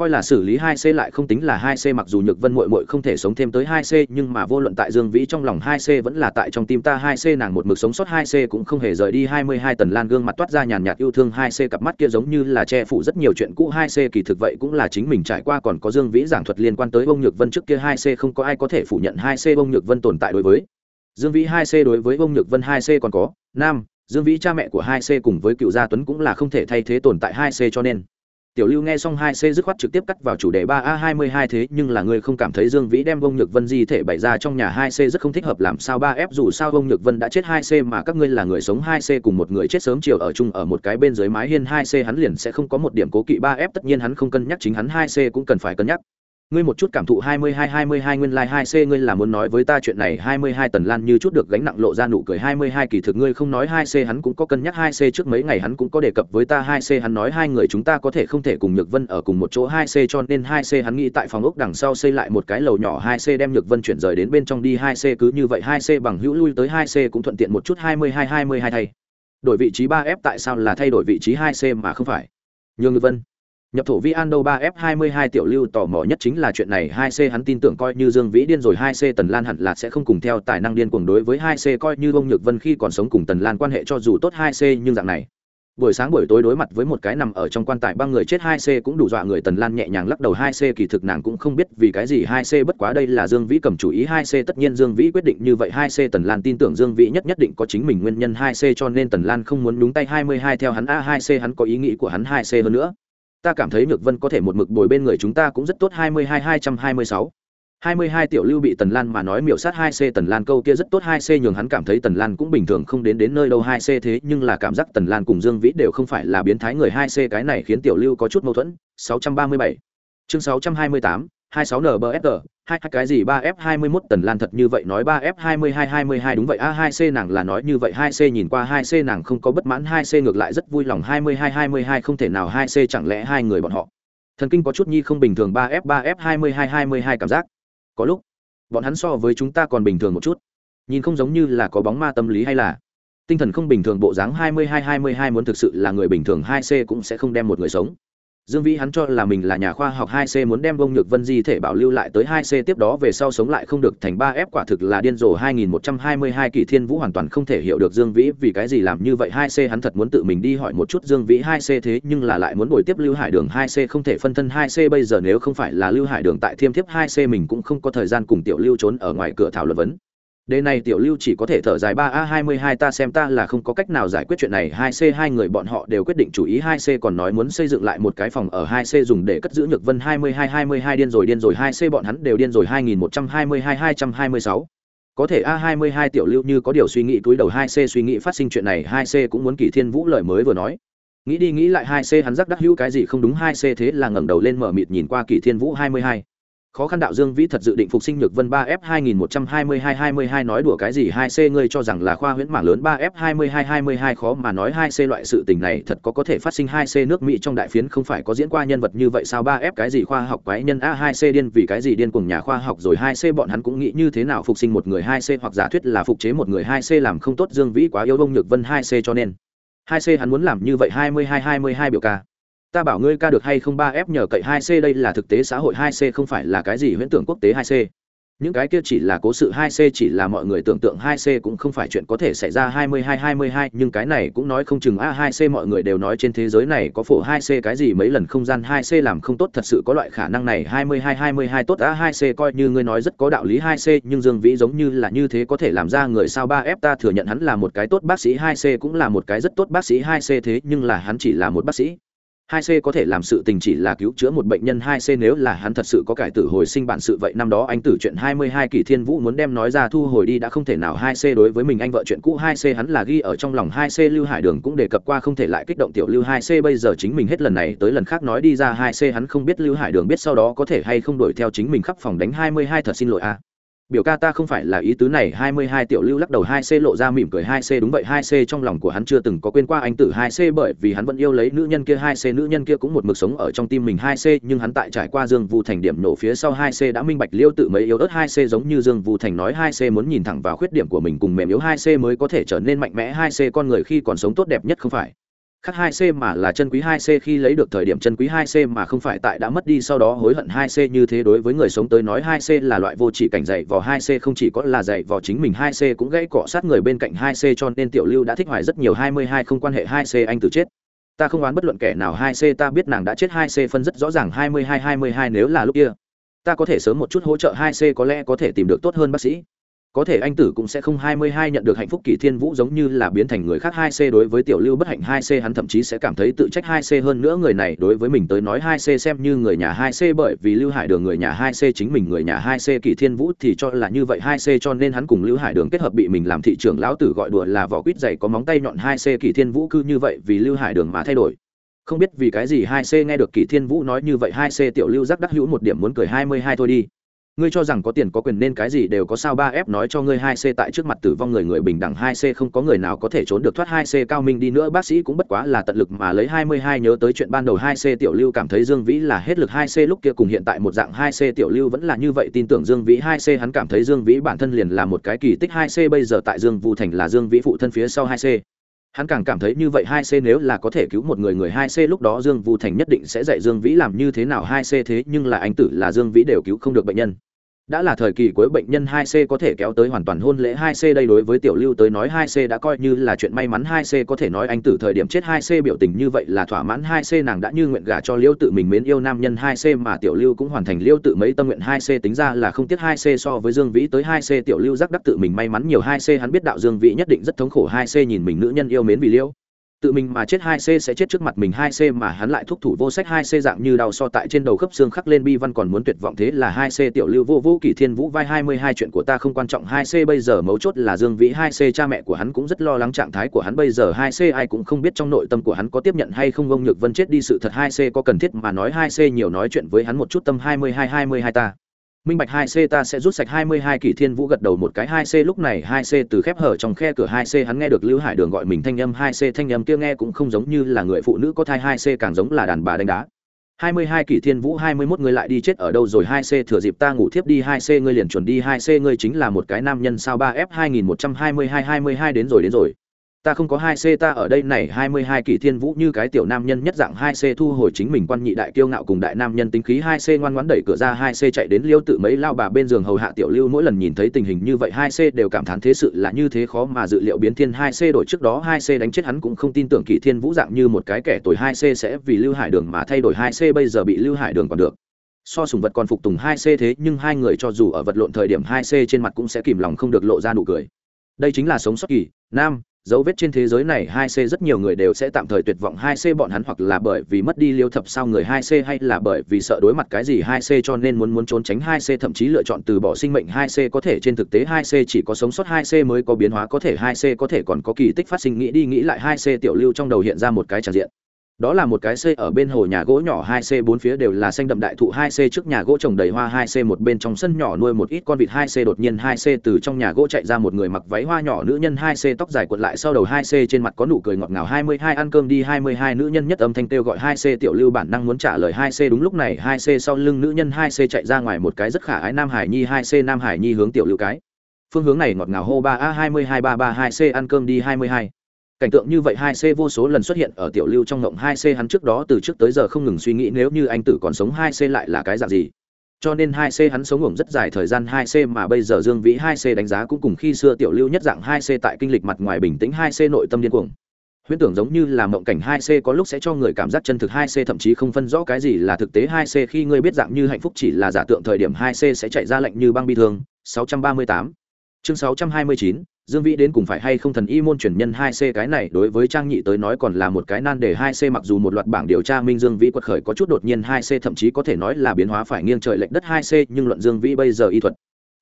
coi là xử lý hai c lại không tính là hai c mặc dù nhược vân muội muội không thể sống thêm tới hai c nhưng mà vô luận tại dương vĩ trong lòng hai c vẫn là tại trong tim ta hai c nàng một mực sống sót hai c cũng không hề rời đi hai mươi hai tần lan gương mặt toát ra nhàn nhạt yêu thương hai c cặp mắt kia giống như là che phủ rất nhiều chuyện cũ hai c kỳ thực vậy cũng là chính mình trải qua còn có dương vĩ giảng thuật liên quan tới bông nhược vân trước kia hai c không có ai có thể phủ nhận hai c bông nhược vân tồn tại đối với dương vĩ hai c đối với bông nhược vân hai c còn có nam dương vĩ cha mẹ của hai c cùng với cựu gia tuấn cũng là không thể thay thế tồn tại hai c cho nên tiểu lưu nghe xong hai c dứt khoát trực tiếp cắt vào chủ đề ba a hai mươi hai thế, nhưng là ngươi không cảm thấy dương vĩ đem vông nhược vân di thể bày ra trong nhà hai c rất không thích hợp, làm sao ba f dù sao vông nhược vân đã chết hai c mà các ngươi là người sống hai c cùng một người chết sớm chiều ở chung, ở một cái bên dưới mái hiên hai c hắn liền sẽ không có một điểm cố kỵ, ba f tất nhiên hắn không cân nhắc, chính hắn hai c cũng cần phải cân nhắc ngươi một chút cảm thụ hai mươi hai hai mươi hai nguyên lai hai c ngươi là muốn nói với ta chuyện này hai mươi hai tần lan như chút được gánh nặng lộ ra nụ cười hai mươi hai kỳ thực ngươi không nói hai c hắn cũng có cân nhắc hai c trước mấy ngày hắn cũng có đề cập với ta hai c hắn nói hai người chúng ta có thể không thể cùng nhược vân ở cùng một chỗ hai c cho nên hai c hắn nghĩ tại phòng ốc đằng sau xây lại một cái lầu nhỏ hai c đem nhược vân chuyển rời đến bên trong đi hai c cứ như vậy hai c bằng hữu lui tới hai c cũng thuận tiện một chút hai mươi hai hai mươi hai thay đổi vị trí ba f tại sao là thay đổi vị trí hai c mà không phải nhường nhược vân nhập thổ vi an đâu ba f hai mươi hai tiểu lưu tò mò nhất chính là chuyện này hai c hắn tin tưởng coi như dương vĩ điên rồi hai c tần lan hẳn là sẽ không cùng theo tài năng điên cuồng đối với hai c coi như bông nhược vân khi còn sống cùng tần lan quan hệ cho dù tốt hai c nhưng dạng này buổi sáng buổi tối đối mặt với một cái nằm ở trong quan tài ba người chết hai c cũng đủ dọa người tần lan nhẹ nhàng lắc đầu hai c kỳ thực nàng cũng không biết vì cái gì hai c bất quá đây là dương vĩ cầm chủ ý hai c tất nhiên dương vĩ quyết định như vậy hai c tần lan tin tưởng dương vĩ nhất nhất định có chính mình nguyên nhân hai c cho nên tần lan không muốn đúng tay hai mươi hai theo hắn a hai c hắn có ý nghĩ của hắn hai c hơn nữa ta cảm thấy nhược vân có thể một mực bồi bên người chúng ta cũng rất tốt hai mươi hai hai trăm hai mươi sáu. hai mươi hai tiểu lưu bị tần lan mà nói miểu sát hai c tần lan câu kia rất tốt hai c nhường hắn cảm thấy tần lan cũng bình thường không đến đến nơi đâu hai c thế nhưng là cảm giác tần lan cùng dương vĩ đều không phải là biến thái người hai c cái này khiến tiểu lưu có chút mâu thuẫn. sáu trăm ba mươi bảy. chương sáu trăm hai mươi tám 26 nbsg hai cái gì 3f 21 tần lan thật như vậy nói 3f 22 22 đúng vậy, a 2c nàng là nói như vậy 2c nhìn qua 2c nàng không có bất mãn 2c ngược lại rất vui lòng 22 22 không thể nào 2c chẳng lẽ hai người bọn họ? Thần kinh có chút nhi không bình thường 3f 3f 22 22 cảm giác. Có lúc, bọn hắn so với chúng ta còn bình thường một chút. Nhìn không giống như là có bóng ma tâm lý hay là tinh thần không bình thường, bộ dáng 22 22 muốn thực sự là người bình thường 2c cũng sẽ không đem một người sống. Dương Vĩ hắn cho là mình là nhà khoa học 2C muốn đem Vong Nhược Vân di thể bảo lưu lại tới 2C tiếp đó về sau sống lại không được thành 3F quả thực là điên rồ. 2122 Kỷ Thiên Vũ hoàn toàn không thể hiểu được Dương Vĩ vì cái gì làm như vậy. 2C hắn thật muốn tự mình đi hỏi một chút Dương Vĩ. 2C thế nhưng là lại muốn bồi tiếp Lưu Hải Đường. 2C không thể phân thân. 2C bây giờ nếu không phải là Lưu Hải Đường tại Thiêm Thiếp 2C mình cũng không có thời gian cùng Tiểu Lưu trốn ở ngoài cửa thảo luận vấn. Đề này tiểu lưu chỉ có thể thở dài ba a hai mươi hai, ta xem ta là không có cách nào giải quyết chuyện này. Hai c, hai người bọn họ đều quyết định chủ ý. Hai c còn nói muốn xây dựng lại một cái phòng ở. Hai c dùng để cất giữ nhược vân 22-22 điên rồi điên rồi. Hai c bọn hắn đều điên rồi. 2122-226 có thể A22 tiểu lưu như có điều suy nghĩ túi đầu. Hai c suy nghĩ phát sinh chuyện này. Hai c cũng muốn kỳ thiên vũ lời mới vừa nói. Nghĩ đi, nghĩ lại, hai c hắn rắc đắc hữu cái gì không đúng. Hai c thế là ngẩng đầu lên mở mịt nhìn qua kỳ thiên vũ 22 khó khăn đạo dương vĩ thật dự định phục sinh nhược vân ba f hai nghìn một trăm hai mươi hai hai mươi hai nói đùa cái gì hai c ngươi cho rằng là khoa huyễn mảng lớn ba f hai mươi hai hai mươi hai khó mà nói hai c loại sự tình này thật có có thể phát sinh hai c nước mỹ trong đại phiến không phải có diễn qua nhân vật như vậy sao ba f cái gì khoa học quái nhân a hai c điên vì cái gì điên cùng nhà khoa học rồi hai c bọn hắn cũng nghĩ như thế nào phục sinh một người hai c hoặc giả thuyết là phục chế một người hai c làm không tốt dương vĩ quá yêu đông nhược vân hai c cho nên hai c hắn muốn làm như vậy hai mươi hai hai mươi hai biểu ca ta bảo ngươi ca được hay không ba f nhờ cậy hai c đây là thực tế xã hội hai c không phải là cái gì huyễn tưởng quốc tế hai c những cái kia chỉ là cố sự hai c chỉ là mọi người tưởng tượng hai c cũng không phải chuyện có thể xảy ra hai mươi hai hai mươi hai nhưng cái này cũng nói không chừng a hai c mọi người đều nói trên thế giới này có phổ hai c cái gì mấy lần không gian hai c làm không tốt thật sự có loại khả năng này hai mươi hai hai mươi hai tốt a hai c coi như ngươi nói rất có đạo lý hai c nhưng dương vĩ giống như là như thế có thể làm ra người sao ba f ta thừa nhận hắn là một cái tốt bác sĩ hai c cũng là một cái rất tốt bác sĩ hai c thế nhưng là hắn chỉ là một bác sĩ hai c có thể làm sự tình chỉ là cứu chữa một bệnh nhân hai c nếu là hắn thật sự có cải tử hồi sinh bản sự vậy năm đó anh tử chuyện hai mươi hai kỷ thiên vũ muốn đem nói ra thu hồi đi đã không thể nào hai c đối với mình anh vợ chuyện cũ hai c hắn là ghi ở trong lòng hai c lưu hải đường cũng đề cập qua không thể lại kích động tiểu lưu hai c bây giờ chính mình hết lần này tới lần khác nói đi ra hai c hắn không biết lưu hải đường biết sau đó có thể hay không đuổi theo chính mình khắp phòng đánh hai mươi hai thật xin lỗi a biểu ca ta không phải là ý tứ này hai mươi hai tiểu lưu lắc đầu hai c lộ ra mỉm cười hai c đúng vậy hai c trong lòng của hắn chưa từng có quên qua anh tử hai c bởi vì hắn vẫn yêu lấy nữ nhân kia hai c nữ nhân kia cũng một mực sống ở trong tim mình hai c nhưng hắn tại trải qua dương vu thành điểm nổ phía sau hai c đã minh bạch liêu tự mấy yếu ớt hai c giống như dương vu thành nói hai c muốn nhìn thẳng vào khuyết điểm của mình cùng mềm yếu hai c mới có thể trở nên mạnh mẽ hai c con người khi còn sống tốt đẹp nhất không phải khác 2C mà là chân quý 2C khi lấy được thời điểm chân quý 2C mà không phải tại đã mất đi sau đó hối hận 2C như thế đối với người sống tới nói 2C là loại vô chỉ cảnh dạy vò 2C không chỉ có là dạy vò chính mình 2C cũng gãy cọ sát người bên cạnh 2C cho nên tiểu lưu đã thích hoài rất nhiều 22 không quan hệ 2C anh từ chết ta không oán bất luận kẻ nào 2C ta biết nàng đã chết 2C phân rất rõ ràng 22 22 nếu là lúc kia ta có thể sớm một chút hỗ trợ 2C có lẽ có thể tìm được tốt hơn bác sĩ có thể anh tử cũng sẽ không hai mươi hai nhận được hạnh phúc kỳ thiên vũ giống như là biến thành người khác hai c đối với tiểu lưu bất hạnh hai c hắn thậm chí sẽ cảm thấy tự trách hai c hơn nữa người này đối với mình tới nói hai c xem như người nhà hai c bởi vì lưu hải đường người nhà hai c chính mình người nhà hai c kỳ thiên vũ thì cho là như vậy hai c cho nên hắn cùng lưu hải đường kết hợp bị mình làm thị trưởng lão tử gọi đùa là vỏ quýt dày có móng tay nhọn hai c kỳ thiên vũ cứ như vậy vì lưu hải đường mà thay đổi không biết vì cái gì hai c nghe được kỳ thiên vũ nói như vậy hai c tiểu lưu giác đắc hữu một điểm muốn cười hai mươi hai thôi đi ngươi cho rằng có tiền có quyền nên cái gì đều có sao ba f nói cho ngươi hai c tại trước mặt tử vong người người bình đẳng hai c không có người nào có thể trốn được thoát hai c cao minh đi nữa bác sĩ cũng bất quá là tận lực mà lấy hai mươi hai nhớ tới chuyện ban đầu hai c tiểu lưu cảm thấy dương vĩ là hết lực hai c lúc kia cùng hiện tại một dạng hai c tiểu lưu vẫn là như vậy tin tưởng dương vĩ hai c hắn cảm thấy dương vĩ bản thân liền là một cái kỳ tích hai c bây giờ tại dương vũ thành là dương vĩ phụ thân phía sau hai c hắn càng cảm thấy như vậy hai c nếu là có thể cứu một người người hai c lúc đó dương vũ thành nhất định sẽ dạy dương vĩ làm như thế nào hai c thế nhưng là anh tử là dương vĩ đều cứu không được bệnh nhân đã là thời kỳ cuối bệnh nhân 2C có thể kéo tới hoàn toàn hôn lễ 2C đây đối với tiểu lưu tới nói 2C đã coi như là chuyện may mắn 2C có thể nói anh tử thời điểm chết 2C biểu tình như vậy là thỏa mãn 2C nàng đã như nguyện gả cho liêu tự mình mến yêu nam nhân 2C mà tiểu lưu cũng hoàn thành liêu tự mấy tâm nguyện 2C tính ra là không tiếc 2C so với Dương Vĩ tới 2C tiểu lưu giác đắc tự mình may mắn nhiều 2C hắn biết đạo Dương Vĩ nhất định rất thống khổ 2C nhìn mình nữ nhân yêu mến vì liêu tự mình mà chết hai c sẽ chết trước mặt mình hai c mà hắn lại thúc thủ vô sách hai c dạng như đau so tại trên đầu khớp xương khắc lên bi văn còn muốn tuyệt vọng thế là hai c tiểu lưu vô vô kỷ thiên vũ vai hai mươi hai chuyện của ta không quan trọng hai c bây giờ mấu chốt là dương vĩ hai c cha mẹ của hắn cũng rất lo lắng trạng thái của hắn bây giờ hai c ai cũng không biết trong nội tâm của hắn có tiếp nhận hay không ông nhược vân chết đi sự thật hai c có cần thiết mà nói hai c nhiều nói chuyện với hắn một chút tâm hai mươi hai hai mươi hai ta minh bạch hai c ta sẽ rút sạch hai mươi hai kỷ thiên vũ gật đầu một cái hai c, lúc này hai c từ khép hở trong khe cửa hai c, hắn nghe được lưu hải đường gọi mình thanh âm, hai c thanh âm kia nghe cũng không giống như là người phụ nữ có thai, hai c càng giống là đàn bà đánh đá. hai mươi hai kỷ thiên vũ hai mươi 21 người lại đi chết ở đâu rồi? hai c thừa dịp ta ngủ thiếp đi, hai c ngươi liền chuẩn đi, hai c ngươi chính là một cái nam nhân sao? ba f hai nghìn một trăm hai mươi hai hai mươi hai đến rồi đến rồi ta không có hai c ta ở đây này hai mươi hai kỷ thiên vũ như cái tiểu nam nhân nhất dạng hai c thu hồi chính mình quan nhị đại kiêu ngạo cùng đại nam nhân tính khí hai c ngoan ngoãn đẩy cửa ra hai c chạy đến liêu tự mấy lao bà bên giường hầu hạ tiểu lưu mỗi lần nhìn thấy tình hình như vậy hai c đều cảm thán thế sự là như thế khó mà dự liệu biến thiên hai c đổi trước đó hai c đánh chết hắn cũng không tin tưởng kỷ thiên vũ dạng như một cái kẻ tuổi hai c sẽ vì lưu hải đường mà thay đổi hai c bây giờ bị lưu hải đường còn được so sùng vật còn phục tùng hai c thế nhưng hai người cho dù ở vật lộn thời điểm hai c trên mặt cũng sẽ kìm lòng không được lộ ra nụ cười đây chính là sống sót kỳ nam dấu vết trên thế giới này hai c rất nhiều người đều sẽ tạm thời tuyệt vọng hai c bọn hắn hoặc là bởi vì mất đi liêu thập sao người hai c hay là bởi vì sợ đối mặt cái gì hai c cho nên muốn muốn trốn tránh hai c, thậm chí lựa chọn từ bỏ sinh mệnh hai c có thể trên thực tế hai c chỉ có sống sót hai c mới có biến hóa, có thể hai c có thể còn có kỳ tích phát sinh, nghĩ đi nghĩ lại hai c tiểu lưu trong đầu hiện ra một cái tràn diện đó là một cái c ở bên hồ nhà gỗ nhỏ hai c, bốn phía đều là xanh đậm đại thụ hai c trước nhà gỗ trồng đầy hoa hai c, một bên trong sân nhỏ nuôi một ít con vịt hai c, đột nhiên hai c từ trong nhà gỗ chạy ra một người mặc váy hoa nhỏ nữ nhân hai c, tóc dài cuộn lại sau đầu hai c, trên mặt có nụ cười ngọt ngào hai mươi hai, ăn cơm đi hai mươi hai, nữ nhân nhất âm thanh kêu gọi hai c, tiểu lưu bản năng muốn trả lời hai c. Đúng lúc này hai c sau lưng nữ nhân hai c chạy ra ngoài một cái rất khả ái nam hải nhi, hai c nam hải nhi hướng tiểu lưu cái. Phương hướng này ngọt ngào hô ba a, hai mươi hai ba ba, hai c ăn cơm đi hai mươi hai cảnh tượng như vậy hai c vô số lần xuất hiện ở tiểu lưu trong ngộng hai c hắn trước đó từ trước tới giờ không ngừng suy nghĩ nếu như anh tử còn sống hai c lại là cái dạng gì cho nên hai c hắn sống ngủ rất dài thời gian hai c mà bây giờ dương vĩ hai c đánh giá cũng cùng khi xưa tiểu lưu nhất dạng hai c tại kinh lịch mặt ngoài bình tĩnh hai c nội tâm điên cuồng huyễn tưởng giống như là mộng cảnh hai c có lúc sẽ cho người cảm giác chân thực hai c thậm chí không phân rõ cái gì là thực tế hai c khi ngươi biết dạng như hạnh phúc chỉ là giả tượng thời điểm hai c sẽ chạy ra lệnh như băng bi thương 638 chương 629 dương vĩ đến cùng phải hay không thần y môn truyền nhân hai c cái này, đối với trang nhị tới nói còn là một cái nan đề hai c, mặc dù một loạt bảng điều tra minh dương vĩ quật khởi có chút đột nhiên hai c, thậm chí có thể nói là biến hóa phải nghiêng trời lệch đất hai c, nhưng luận dương vĩ bây giờ y thuật,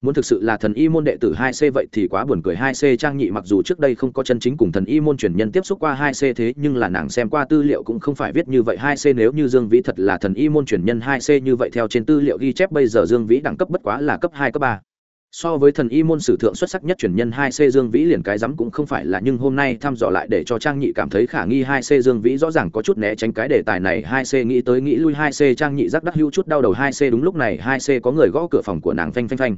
muốn thực sự là thần y môn đệ tử hai c vậy thì quá buồn cười hai c. Trang nhị mặc dù trước đây không có chân chính cùng thần y môn truyền nhân tiếp xúc qua hai c thế, nhưng là nàng xem qua tư liệu cũng không phải viết như vậy hai c. Nếu như dương vĩ thật là thần y môn truyền nhân hai c như vậy theo trên tư liệu ghi chép, bây giờ dương vĩ đẳng cấp bất quá là cấp hai, cấp ba so với thần y môn sử thượng xuất sắc nhất truyền nhân hai c dương vĩ liền cái rắm cũng không phải là, nhưng hôm nay thăm dò lại để cho trang nhị cảm thấy khả nghi hai c dương vĩ rõ ràng có chút né tránh cái đề tài này. Hai c nghĩ tới nghĩ lui, hai c trang nhị giác đắc hữu chút đau đầu. Hai c đúng lúc này, hai c có người gõ cửa phòng của nàng phanh phanh phanh.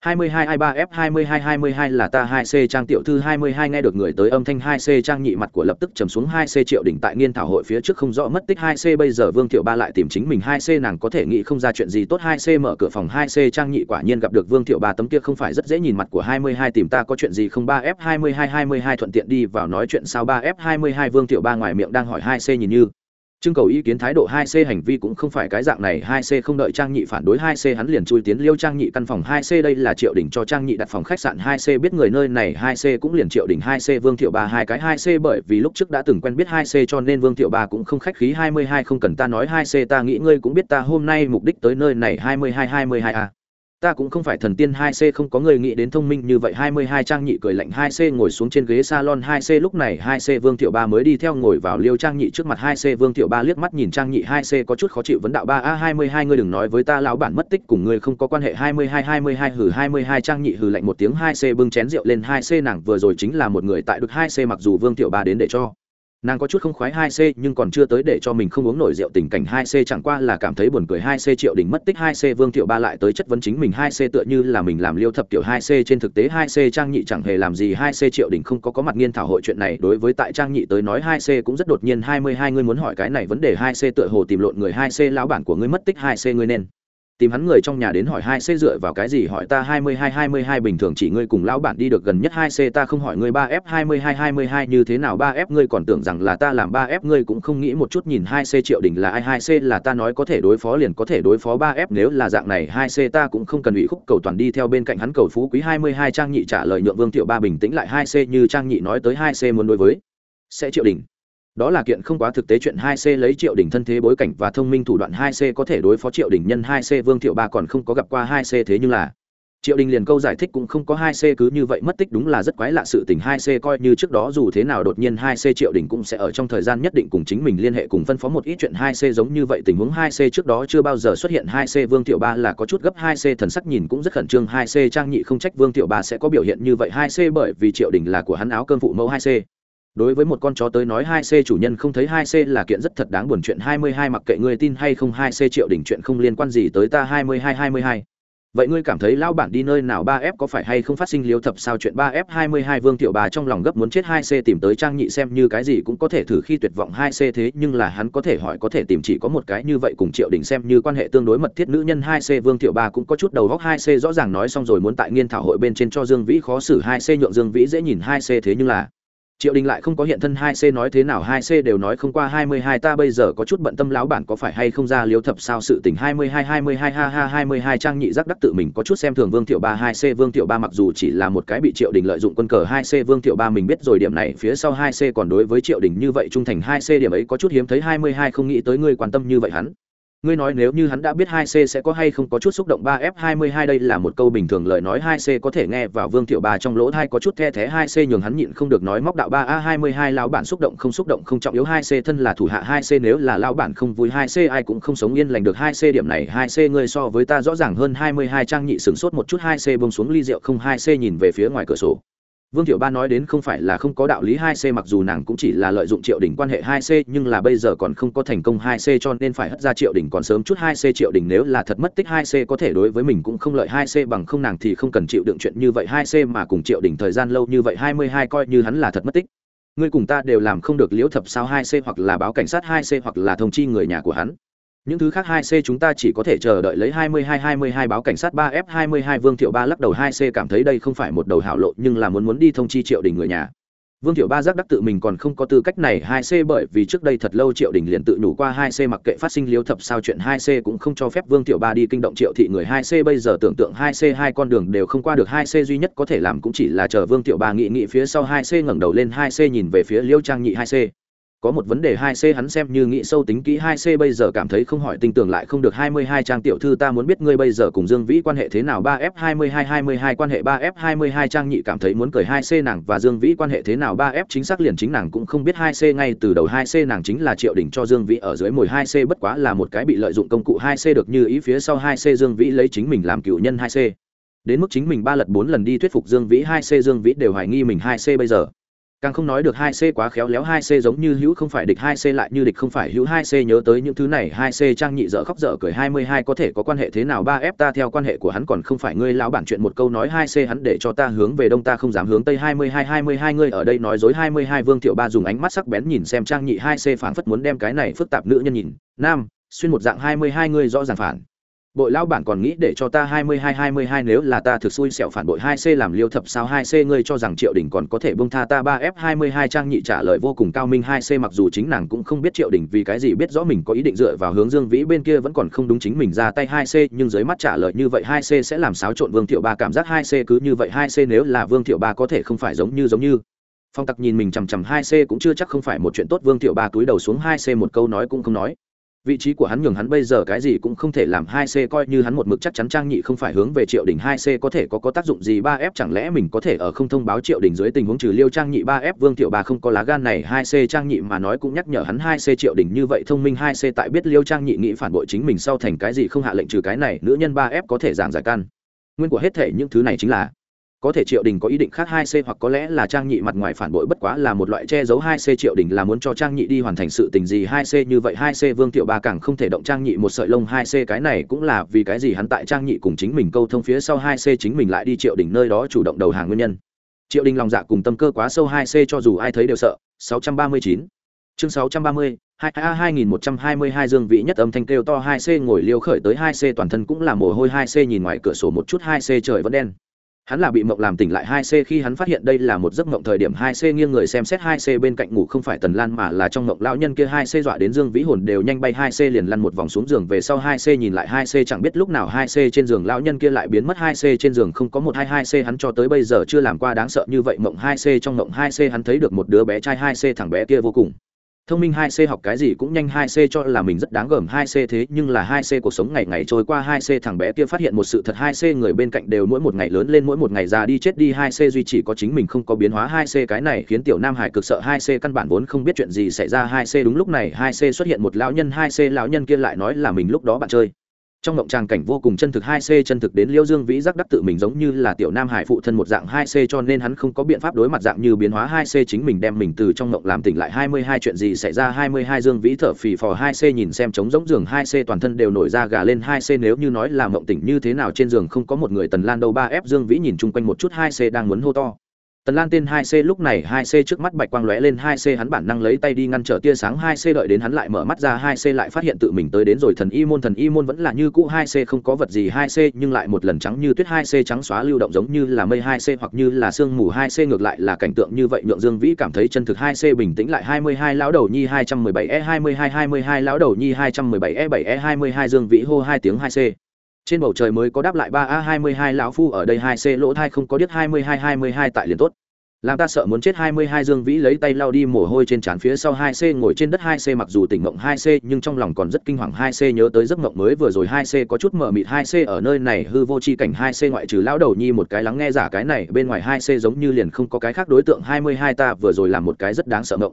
22 23 F 22 22 là ta 2C trang tiểu thư 22 nghe được người tới âm thanh 2C trang nhị mặt của lập tức trầm xuống 2C triệu đỉnh tại nghiên thảo hội phía trước không rõ mất tích 2C bây giờ Vương Tiểu Ba lại tìm chính mình 2C nàng có thể nghĩ không ra chuyện gì tốt 2C mở cửa phòng 2C trang nhị quả nhiên gặp được Vương Tiểu Ba tấm kia không phải rất dễ nhìn mặt của 22 tìm ta có chuyện gì không 3 F 22 22 thuận tiện đi vào nói chuyện sao 3 F 22 Vương Tiểu Ba ngoài miệng đang hỏi 2C nhìn như trưng cầu ý kiến thái độ hai c hành vi cũng không phải cái dạng này hai c không đợi trang nhị phản đối hai c hắn liền chui tiến liêu trang nhị căn phòng hai c đây là triệu đỉnh cho trang nhị đặt phòng khách sạn hai c biết người nơi này hai c cũng liền triệu đỉnh hai c vương thiệu ba hai cái hai c bởi vì lúc trước đã từng quen biết hai c cho nên vương thiệu ba cũng không khách khí hai mươi hai không cần ta nói hai c ta nghĩ ngươi cũng biết ta hôm nay mục đích tới nơi này hai mươi hai hai mươi hai a ta cũng không phải thần tiên hai c, không có người nghĩ đến thông minh như vậy. Hai mươi hai trang nhị cười lạnh hai c ngồi xuống trên ghế salon hai c. Lúc này hai c vương thiệu ba mới đi theo ngồi vào liêu trang nhị trước mặt hai c. Vương thiệu ba liếc mắt nhìn trang nhị hai c, có chút khó chịu vấn đạo, ba, a, hai mươi hai, ngươi đừng nói với ta, lão bản mất tích cùng ngươi không có quan hệ. Hai mươi hai hai mươi hai hử hai mươi hai trang nhị hử lạnh một tiếng, hai c bưng chén rượu lên. Hai c nàng vừa rồi chính là một người tại được hai c, mặc dù vương thiệu ba đến để cho nàng có chút không khoái hai c, nhưng còn chưa tới để cho mình không uống nổi rượu tình cảnh hai c, chẳng qua là cảm thấy buồn cười hai c triệu đỉnh mất tích hai c, vương thiệu ba lại tới chất vấn chính mình hai c, tựa như là mình làm liêu thập tiểu hai c, trên thực tế hai c trang nhị chẳng hề làm gì hai c triệu đỉnh không có có mặt nghiên thảo hội chuyện này. Đối với tại trang nhị tới nói hai c cũng rất đột nhiên, hai mươi hai, ngươi muốn hỏi cái này vấn đề hai c, tựa hồ tìm lộn người hai c, lão bản của ngươi mất tích hai c, ngươi nên tìm hắn người trong nhà đến hỏi hai c dựa vào cái gì hỏi ta hai mươi hai hai mươi hai bình thường chỉ ngươi cùng lão bản đi được gần nhất hai c, ta không hỏi ngươi ba f, hai mươi hai hai mươi hai như thế nào ba f, ngươi còn tưởng rằng là ta làm ba f, ngươi cũng không nghĩ một chút nhìn hai c triệu đỉnh là ai, hai c là ta nói có thể đối phó liền có thể đối phó ba f, nếu là dạng này hai c ta cũng không cần ủy khúc cầu toàn đi theo bên cạnh hắn cầu phú quý hai mươi hai, trang nhị trả lời nhượng vương tiểu ba bình tĩnh lại, hai c như trang nhị nói tới hai c muốn đối với sẽ triệu đỉnh đó là kiện không quá thực tế chuyện hai c lấy triệu đình thân thế bối cảnh và thông minh thủ đoạn hai c có thể đối phó triệu đình nhân hai c, vương thiệu ba còn không có gặp qua hai c thế nhưng là triệu đình liền câu giải thích cũng không có hai c cứ như vậy mất tích đúng là rất quái lạ sự tình hai c coi như trước đó dù thế nào đột nhiên hai c triệu đình cũng sẽ ở trong thời gian nhất định cùng chính mình liên hệ cùng phân phó một ít chuyện hai c giống như vậy tình huống hai c trước đó chưa bao giờ xuất hiện hai c, vương tiểu ba là có chút gấp hai c, thần sắc nhìn cũng rất khẩn trương hai c, trang nhị không trách vương tiểu ba sẽ có biểu hiện như vậy hai c bởi vì triệu đình là của hắn áo cơm phụ mẫu hai c đối với một con chó tới nói hai c chủ nhân không thấy hai c là kiện rất thật đáng buồn chuyện hai mươi hai, mặc kệ ngươi tin hay không hai c triệu đỉnh chuyện không liên quan gì tới ta hai mươi hai hai mươi hai. Vậy ngươi cảm thấy lão bản đi nơi nào ba f có phải hay không phát sinh liếu thập sao chuyện ba f hai mươi hai vương tiểu bà trong lòng gấp muốn chết hai c tìm tới trang nhị xem như cái gì cũng có thể thử khi tuyệt vọng hai c thế, nhưng là hắn có thể hỏi có thể tìm chỉ có một cái như vậy cùng triệu đình xem như quan hệ tương đối mật thiết nữ nhân hai c vương tiểu bà cũng có chút đầu góc hai c rõ ràng nói xong rồi muốn tại nghiên thảo hội bên trên cho dương vĩ khó xử hai c nhượng dương vĩ dễ nhìn hai c thế nhưng là triệu đình lại không có hiện thân hai c nói thế nào, hai c đều nói không qua hai mươi hai, ta bây giờ có chút bận tâm lão bản có phải hay không ra liếu thập sao sự tình. Hai mươi hai hai mươi hai, ha ha hai mươi hai, trang nhị giác đắc tự mình có chút xem thường vương Thiệu ba, hai c vương Thiệu ba mặc dù chỉ là một cái bị triệu đình lợi dụng quân cờ, hai c vương Thiệu ba mình biết rồi điểm này, phía sau hai c còn đối với triệu đình như vậy trung thành, hai c điểm ấy có chút hiếm thấy, hai mươi hai không nghĩ tới ngươi quan tâm như vậy hắn ngươi nói nếu như hắn đã biết hai c sẽ có hay không có chút xúc động ba f hai mươi hai đây là một câu bình thường lời nói hai c có thể nghe vào vương thiệu ba trong lỗ hai có chút the thế hai c nhường hắn nhịn không được nói móc đạo ba a hai mươi hai lão bản xúc động không xúc động không trọng yếu hai c thân là thủ hạ hai c nếu là lão bản không vui hai c ai cũng không sống yên lành được hai c điểm này hai c ngươi so với ta rõ ràng hơn hai mươi hai trang nhị sửng sốt một chút hai c bông xuống ly rượu không hai c nhìn về phía ngoài cửa sổ Vương Tiểu Ba nói đến không phải là không có đạo lý hai c, mặc dù nàng cũng chỉ là lợi dụng Triệu Đỉnh quan hệ hai c, nhưng là bây giờ còn không có thành công hai c cho nên phải hất ra Triệu Đỉnh còn sớm chút hai c Triệu Đỉnh nếu là thật mất tích hai c có thể đối với mình cũng không lợi hai c, bằng không nàng thì không cần chịu đựng chuyện như vậy hai c mà cùng Triệu Đỉnh thời gian lâu như vậy hai mươi hai coi như hắn là thật mất tích. Ngươi cùng ta đều làm không được liễu thập sao hai c hoặc là báo cảnh sát hai c hoặc là thông chi người nhà của hắn những thứ khác 2C chúng ta chỉ có thể chờ đợi lấy 22-22 báo cảnh sát 3F22 Vương Thiệu Ba lắc đầu 2C cảm thấy đây không phải một đầu hảo lộ, nhưng là muốn muốn đi thông chi Triệu Đình người nhà. Vương Thiệu Ba giác đắc tự mình còn không có tư cách này 2C bởi vì trước đây thật lâu Triệu Đình liền tự nhủ qua 2C mặc kệ phát sinh liếu thập sao chuyện 2C cũng không cho phép Vương Thiệu Ba đi kinh động Triệu thị người 2C bây giờ tưởng tượng 2C hai con đường đều không qua được 2C duy nhất có thể làm cũng chỉ là chờ Vương Thiệu Ba nghị nghị phía sau 2C ngẩng đầu lên 2C nhìn về phía Liêu Trang Nhị 2C có một vấn đề hai c hắn xem như nghĩ sâu tính kỹ, hai c bây giờ cảm thấy không hỏi tinh tưởng lại không được hai mươi hai trang tiểu thư ta muốn biết ngươi bây giờ cùng Dương Vĩ quan hệ thế nào, ba f hai mươi hai hai mươi hai quan hệ, ba f hai mươi hai trang nhị cảm thấy muốn cười hai c nàng và Dương Vĩ quan hệ thế nào, ba f chính xác liền chính nàng cũng không biết hai c ngay từ đầu hai c nàng chính là Triệu đỉnh cho Dương Vĩ ở dưới mồi hai c, bất quá là một cái bị lợi dụng công cụ hai c được như ý phía sau hai c Dương Vĩ lấy chính mình làm cựu nhân hai c. Đến mức chính mình ba lật bốn lần đi thuyết phục Dương Vĩ hai c, Dương Vĩ đều hoài nghi mình hai c bây giờ càng không nói được hai c quá khéo léo, hai c giống như hữu không phải địch, hai c lại như địch không phải hữu, hai c nhớ tới những thứ này, hai c trang nhị dở khóc dở cười, hai mươi hai có thể có quan hệ thế nào? Ba f ta theo quan hệ của hắn còn không phải ngươi, lão bản chuyện một câu nói, hai c hắn để cho ta hướng về đông, ta không dám hướng tây, hai mươi hai hai mươi hai ngươi ở đây nói dối, hai mươi hai vương thiệu ba dùng ánh mắt sắc bén nhìn xem trang nhị, hai c phảng phất muốn đem cái này phức tạp nữ nhân nhìn. Nam, xuyên một dạng hai mươi hai ngươi rõ ràng phản bội lao bản còn nghĩ để cho ta hai mươi hai hai mươi hai nếu là ta thực xui xẻo phản bội hai c làm liêu thập sao hai c ngươi cho rằng triệu đình còn có thể bông tha ta ba f hai mươi hai trang nhị trả lời vô cùng cao minh hai c mặc dù chính nàng cũng không biết triệu đình vì cái gì biết rõ mình có ý định dựa vào hướng dương vĩ bên kia vẫn còn không đúng chính mình ra tay hai c nhưng dưới mắt trả lời như vậy hai c sẽ làm xáo trộn vương thiệu ba cảm giác hai c cứ như vậy hai c nếu là vương thiệu ba có thể không phải giống như giống như. Phong tặc nhìn mình chằm chằm hai c cũng chưa chắc không phải một chuyện tốt, vương thiệu ba túi đầu xuống hai c một câu nói cũng không nói vị trí của hắn nhường hắn bây giờ cái gì cũng không thể làm hai c coi như hắn một mực chắc chắn trang nhị không phải hướng về triệu đình hai c có thể có có tác dụng gì? Ba f chẳng lẽ mình có thể ở không thông báo triệu đình dưới tình huống trừ liêu trang nhị? Ba f vương tiểu ba không có lá gan này, hai c trang nhị mà nói cũng nhắc nhở hắn hai c triệu đình như vậy thông minh, hai c tại biết liêu trang nhị nghĩ phản bội chính mình sau thành cái gì không hạ lệnh trừ cái này, nữ nhân ba f có thể giảng giải căn nguyên của hết thể những thứ này chính là có thể triệu đình có ý định khác hai c hoặc có lẽ là trang nhị mặt ngoài phản bội bất quá là một loại che giấu hai c. Triệu đình là muốn cho trang nhị đi hoàn thành sự tình gì hai c như vậy hai c vương tiểu ba càng không thể động trang nhị một sợi lông hai c. Cái này cũng là vì cái gì hắn tại trang nhị cùng chính mình câu thông phía sau hai c chính mình lại đi triệu đình nơi đó chủ động đầu hàng nguyên nhân. Triệu đình lòng dạ cùng tâm cơ quá sâu hai c cho dù ai thấy đều sợ. sáu trăm ba mươi chín. Chương sáu trăm ba mươi, hai a hai nghìn một trăm hai mươi hai dương vị nhất âm thanh kêu to hai c ngồi liêu khởi tới hai c toàn thân cũng là mồ hôi hai c nhìn ngoài cửa sổ một chút hai c trời vẫn đen hắn là bị mộng làm tỉnh lại hai c khi hắn phát hiện đây là một giấc mộng thời điểm hai c nghiêng người xem xét hai c bên cạnh ngủ không phải tần lan mà là trong mộng lão nhân kia hai c dọa đến dương vĩ hồn đều nhanh bay hai c liền lăn một vòng xuống giường về sau hai c nhìn lại hai c chẳng biết lúc nào hai c trên giường lão nhân kia lại biến mất hai c trên giường không có một hai hai c hắn cho tới bây giờ chưa làm qua đáng sợ như vậy mộng hai c trong mộng hai c hắn thấy được một đứa bé trai hai c thằng bé kia vô cùng thông minh hai c học cái gì cũng nhanh hai c cho là mình rất đáng gờm hai c thế nhưng là hai c cuộc sống ngày ngày trôi qua hai c thằng bé kia phát hiện một sự thật hai c người bên cạnh đều mỗi một ngày lớn lên mỗi một ngày già đi chết đi hai c duy chỉ có chính mình không có biến hóa hai c cái này khiến tiểu nam hải cực sợ hai c căn bản vốn không biết chuyện gì xảy ra hai c đúng lúc này hai c xuất hiện một lão nhân hai c lão nhân kia lại nói là mình lúc đó bạn chơi trong mộng tràng cảnh vô cùng chân thực hai c chân thực đến liêu dương vĩ giác đắc tự mình giống như là tiểu nam hải phụ thân một dạng hai c cho nên hắn không có biện pháp đối mặt dạng như biến hóa hai c chính mình đem mình từ trong mộng làm tỉnh lại hai mươi hai chuyện gì xảy ra hai mươi hai dương vĩ thở phì phò hai c nhìn xem trống rỗng giường hai c toàn thân đều nổi ra gà lên hai c nếu như nói là mộng tỉnh như thế nào trên giường không có một người tần lan đâu ba f dương vĩ nhìn chung quanh một chút hai c đang muốn hô to. Tần Lan tên 2C lúc này 2C trước mắt bạch quang lóe lên 2C hắn bản năng lấy tay đi ngăn trở tia sáng 2C đợi đến hắn lại mở mắt ra 2C lại phát hiện tự mình tới đến rồi thần y môn thần y môn vẫn là như cũ 2C không có vật gì 2C nhưng lại một lần trắng như tuyết 2C trắng xóa lưu động giống như là mây 2C hoặc như là sương mù 2C ngược lại là cảnh tượng như vậy nhượng Dương Vĩ cảm thấy chân thực 2C bình tĩnh lại 22 lão đầu nhi 217E 22 22 lão đầu nhi 217E 7E 22 Dương Vĩ hô hai tiếng 2C trên bầu trời mới có đáp lại ba a hai mươi hai lão phu ở đây hai c lỗ thai không có điếc hai mươi hai hai mươi hai tại liền tốt. Làm ta sợ muốn chết hai mươi hai dương vĩ lấy tay lao đi mồ hôi trên trán phía sau hai c, ngồi trên đất hai c mặc dù tỉnh mộng hai c, nhưng trong lòng còn rất kinh hoàng hai c nhớ tới giấc mộng mới vừa rồi hai c có chút mờ mịt hai c ở nơi này hư vô chi cảnh hai c ngoại trừ lão đầu nhi một cái lắng nghe giả cái này, bên ngoài hai c giống như liền không có cái khác đối tượng hai mươi hai ta vừa rồi làm một cái rất đáng sợ mộng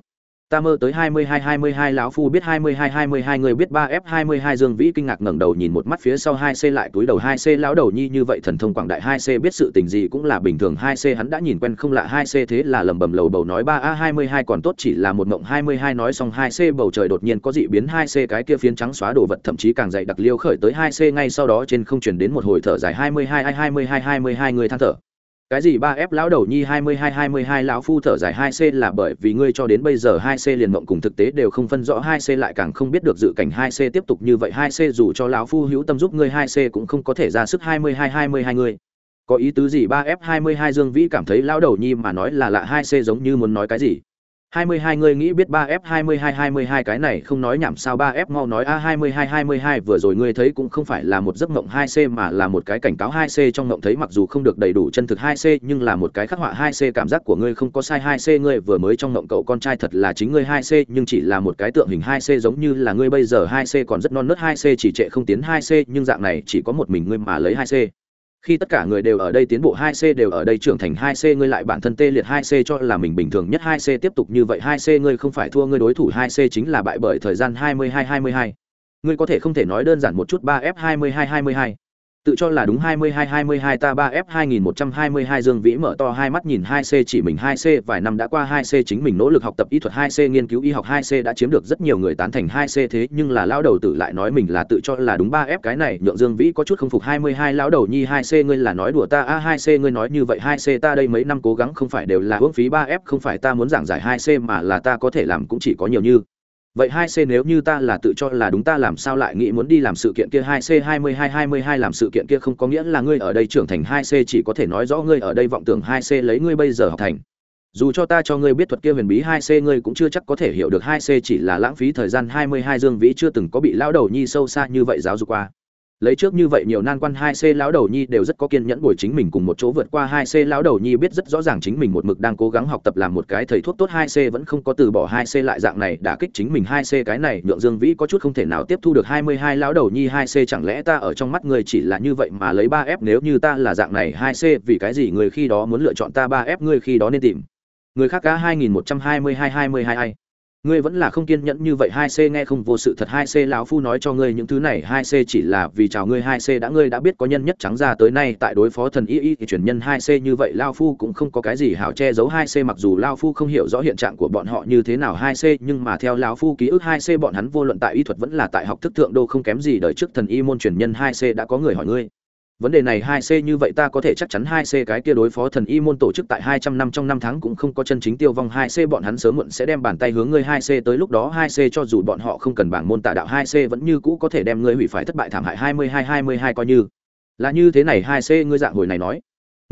ta mơ tới hai mươi hai hai mươi hai lão phu biết hai mươi hai hai mươi hai người biết ba f hai mươi hai dương vĩ kinh ngạc ngẩng đầu nhìn một mắt phía sau hai c lại túi đầu hai c lão đầu nhi như vậy thần thông quảng đại hai c biết sự tình gì cũng là bình thường hai c hắn đã nhìn quen không lạ hai c thế là lầm bầm lầu bầu nói ba a hai mươi hai còn tốt chỉ là một mộng hai mươi hai nói xong hai c bầu trời đột nhiên có dị biến hai c cái kia phiến trắng xóa đồ vật thậm chí càng dày đặc liêu khởi tới hai c ngay sau đó trên không truyền đến một hồi thở dài hai mươi hai hai mươi hai hai mươi hai người than thở cái gì ba f lão đầu nhi hai mươi hai hai mươi hai, lão phu thở dài hai c là bởi vì ngươi cho đến bây giờ hai c liền mộng cùng thực tế đều không phân rõ, hai c lại càng không biết được dự cảnh hai c tiếp tục như vậy, hai c dù cho lão phu hữu tâm giúp ngươi, hai c cũng không có thể ra sức hai mươi hai hai mươi hai ngươi. Có ý tứ gì ba f hai mươi hai dương vĩ cảm thấy lão đầu nhi mà nói là lạ, hai c giống như muốn nói cái gì? Hai mươi hai ngươi nghĩ biết ba f hai mươi hai hai mươi hai cái này không nói nhảm sao, ba f mau nói, a, hai mươi hai hai mươi hai vừa rồi ngươi thấy cũng không phải là một giấc mộng hai c mà là một cái cảnh cáo hai c trong mộng thấy mặc dù không được đầy đủ chân thực hai c, nhưng là một cái khắc họa hai c, cảm giác của ngươi không có sai hai c, ngươi vừa mới trong mộng cậu con trai thật là chính ngươi hai c, nhưng chỉ là một cái tượng hình hai c giống như là ngươi bây giờ hai c còn rất non nớt hai c, chỉ trệ không tiến hai c, nhưng dạng này chỉ có một mình ngươi mà lấy hai c khi tất cả người đều ở đây tiến bộ 2C đều ở đây trưởng thành 2C ngươi lại bản thân tê liệt 2C cho là mình bình thường nhất 2C tiếp tục như vậy 2C ngươi không phải thua ngươi đối thủ 2C chính là bại bởi thời gian 22 22. Ngươi có thể không thể nói đơn giản một chút 3F 22 22 tự cho là đúng 22-22 ta 3F 2122 Dương Vĩ mở to hai mắt nhìn 2C chỉ mình 2C vài năm đã qua 2C chính mình nỗ lực học tập y thuật 2C nghiên cứu y học 2C đã chiếm được rất nhiều người tán thành 2C thế, nhưng là lão đầu tử lại nói mình là tự cho là đúng 3F cái này, nhượng Dương Vĩ có chút không phục 22 lão đầu nhi 2C ngươi là nói đùa ta, a 2C ngươi nói như vậy 2C ta đây mấy năm cố gắng không phải đều là uổng phí 3F không phải ta muốn giảng giải 2C mà là ta có thể làm cũng chỉ có nhiều như vậy hai c nếu như ta là tự cho là đúng ta làm sao lại nghĩ muốn đi làm sự kiện kia? Hai c hai mươi hai hai mươi hai làm sự kiện kia không có nghĩa là ngươi ở đây trưởng thành. Hai c chỉ có thể nói rõ ngươi ở đây vọng tưởng hai c lấy ngươi bây giờ học thành. Dù cho ta cho ngươi biết thuật kia huyền bí, hai c ngươi cũng chưa chắc có thể hiểu được. Hai c chỉ là lãng phí thời gian. Hai mươi hai dương vĩ chưa từng có bị lão đầu nhi sâu xa như vậy giáo dục qua lấy trước như vậy nhiều nan quan hai c lão đầu nhi đều rất có kiên nhẫn bồi chính mình cùng một chỗ vượt qua hai c lão đầu nhi biết rất rõ ràng chính mình một mực đang cố gắng học tập làm một cái thầy thuốc tốt hai c vẫn không có từ bỏ hai c lại dạng này đã kích chính mình hai c cái này, nhượng dương vĩ có chút không thể nào tiếp thu được hai mươi hai lão đầu nhi hai c chẳng lẽ ta ở trong mắt người chỉ là như vậy mà lấy ba f nếu như ta là dạng này hai c, vì cái gì người khi đó muốn lựa chọn ta ba f, người khi đó nên tìm. Người khác cá hai nghìn một trăm hai mươi hai hai mươi hai ai ngươi vẫn là không kiên nhẫn như vậy, hai c nghe không vô sự thật, hai c lão phu nói cho ngươi những thứ này, hai c chỉ là vì chào ngươi, hai c đã, ngươi đã biết có nhân nhất trắng ra tới nay, tại đối phó thần y y thì chuyển nhân, hai c như vậy lao phu cũng không có cái gì hảo che giấu, hai c mặc dù lao phu không hiểu rõ hiện trạng của bọn họ như thế nào, hai c nhưng mà theo lão phu ký ức, hai c bọn hắn vô luận tại y thuật vẫn là tại học thức thượng đô không kém gì đời trước thần y môn truyền nhân, hai c đã có người hỏi ngươi vấn đề này hai c như vậy ta có thể chắc chắn hai c cái kia đối phó thần y môn tổ chức tại hai trăm năm trong năm tháng cũng không có chân chính tiêu vong. Hai c bọn hắn sớm muộn sẽ đem bàn tay hướng ngươi. Hai c tới lúc đó, hai c cho dù bọn họ không cần bảng môn tà đạo, hai c vẫn như cũ có thể đem ngươi hủy phải thất bại thảm hại. Hai mươi hai hai mươi hai coi như. Là như thế này, hai c ngươi dạng hồi này nói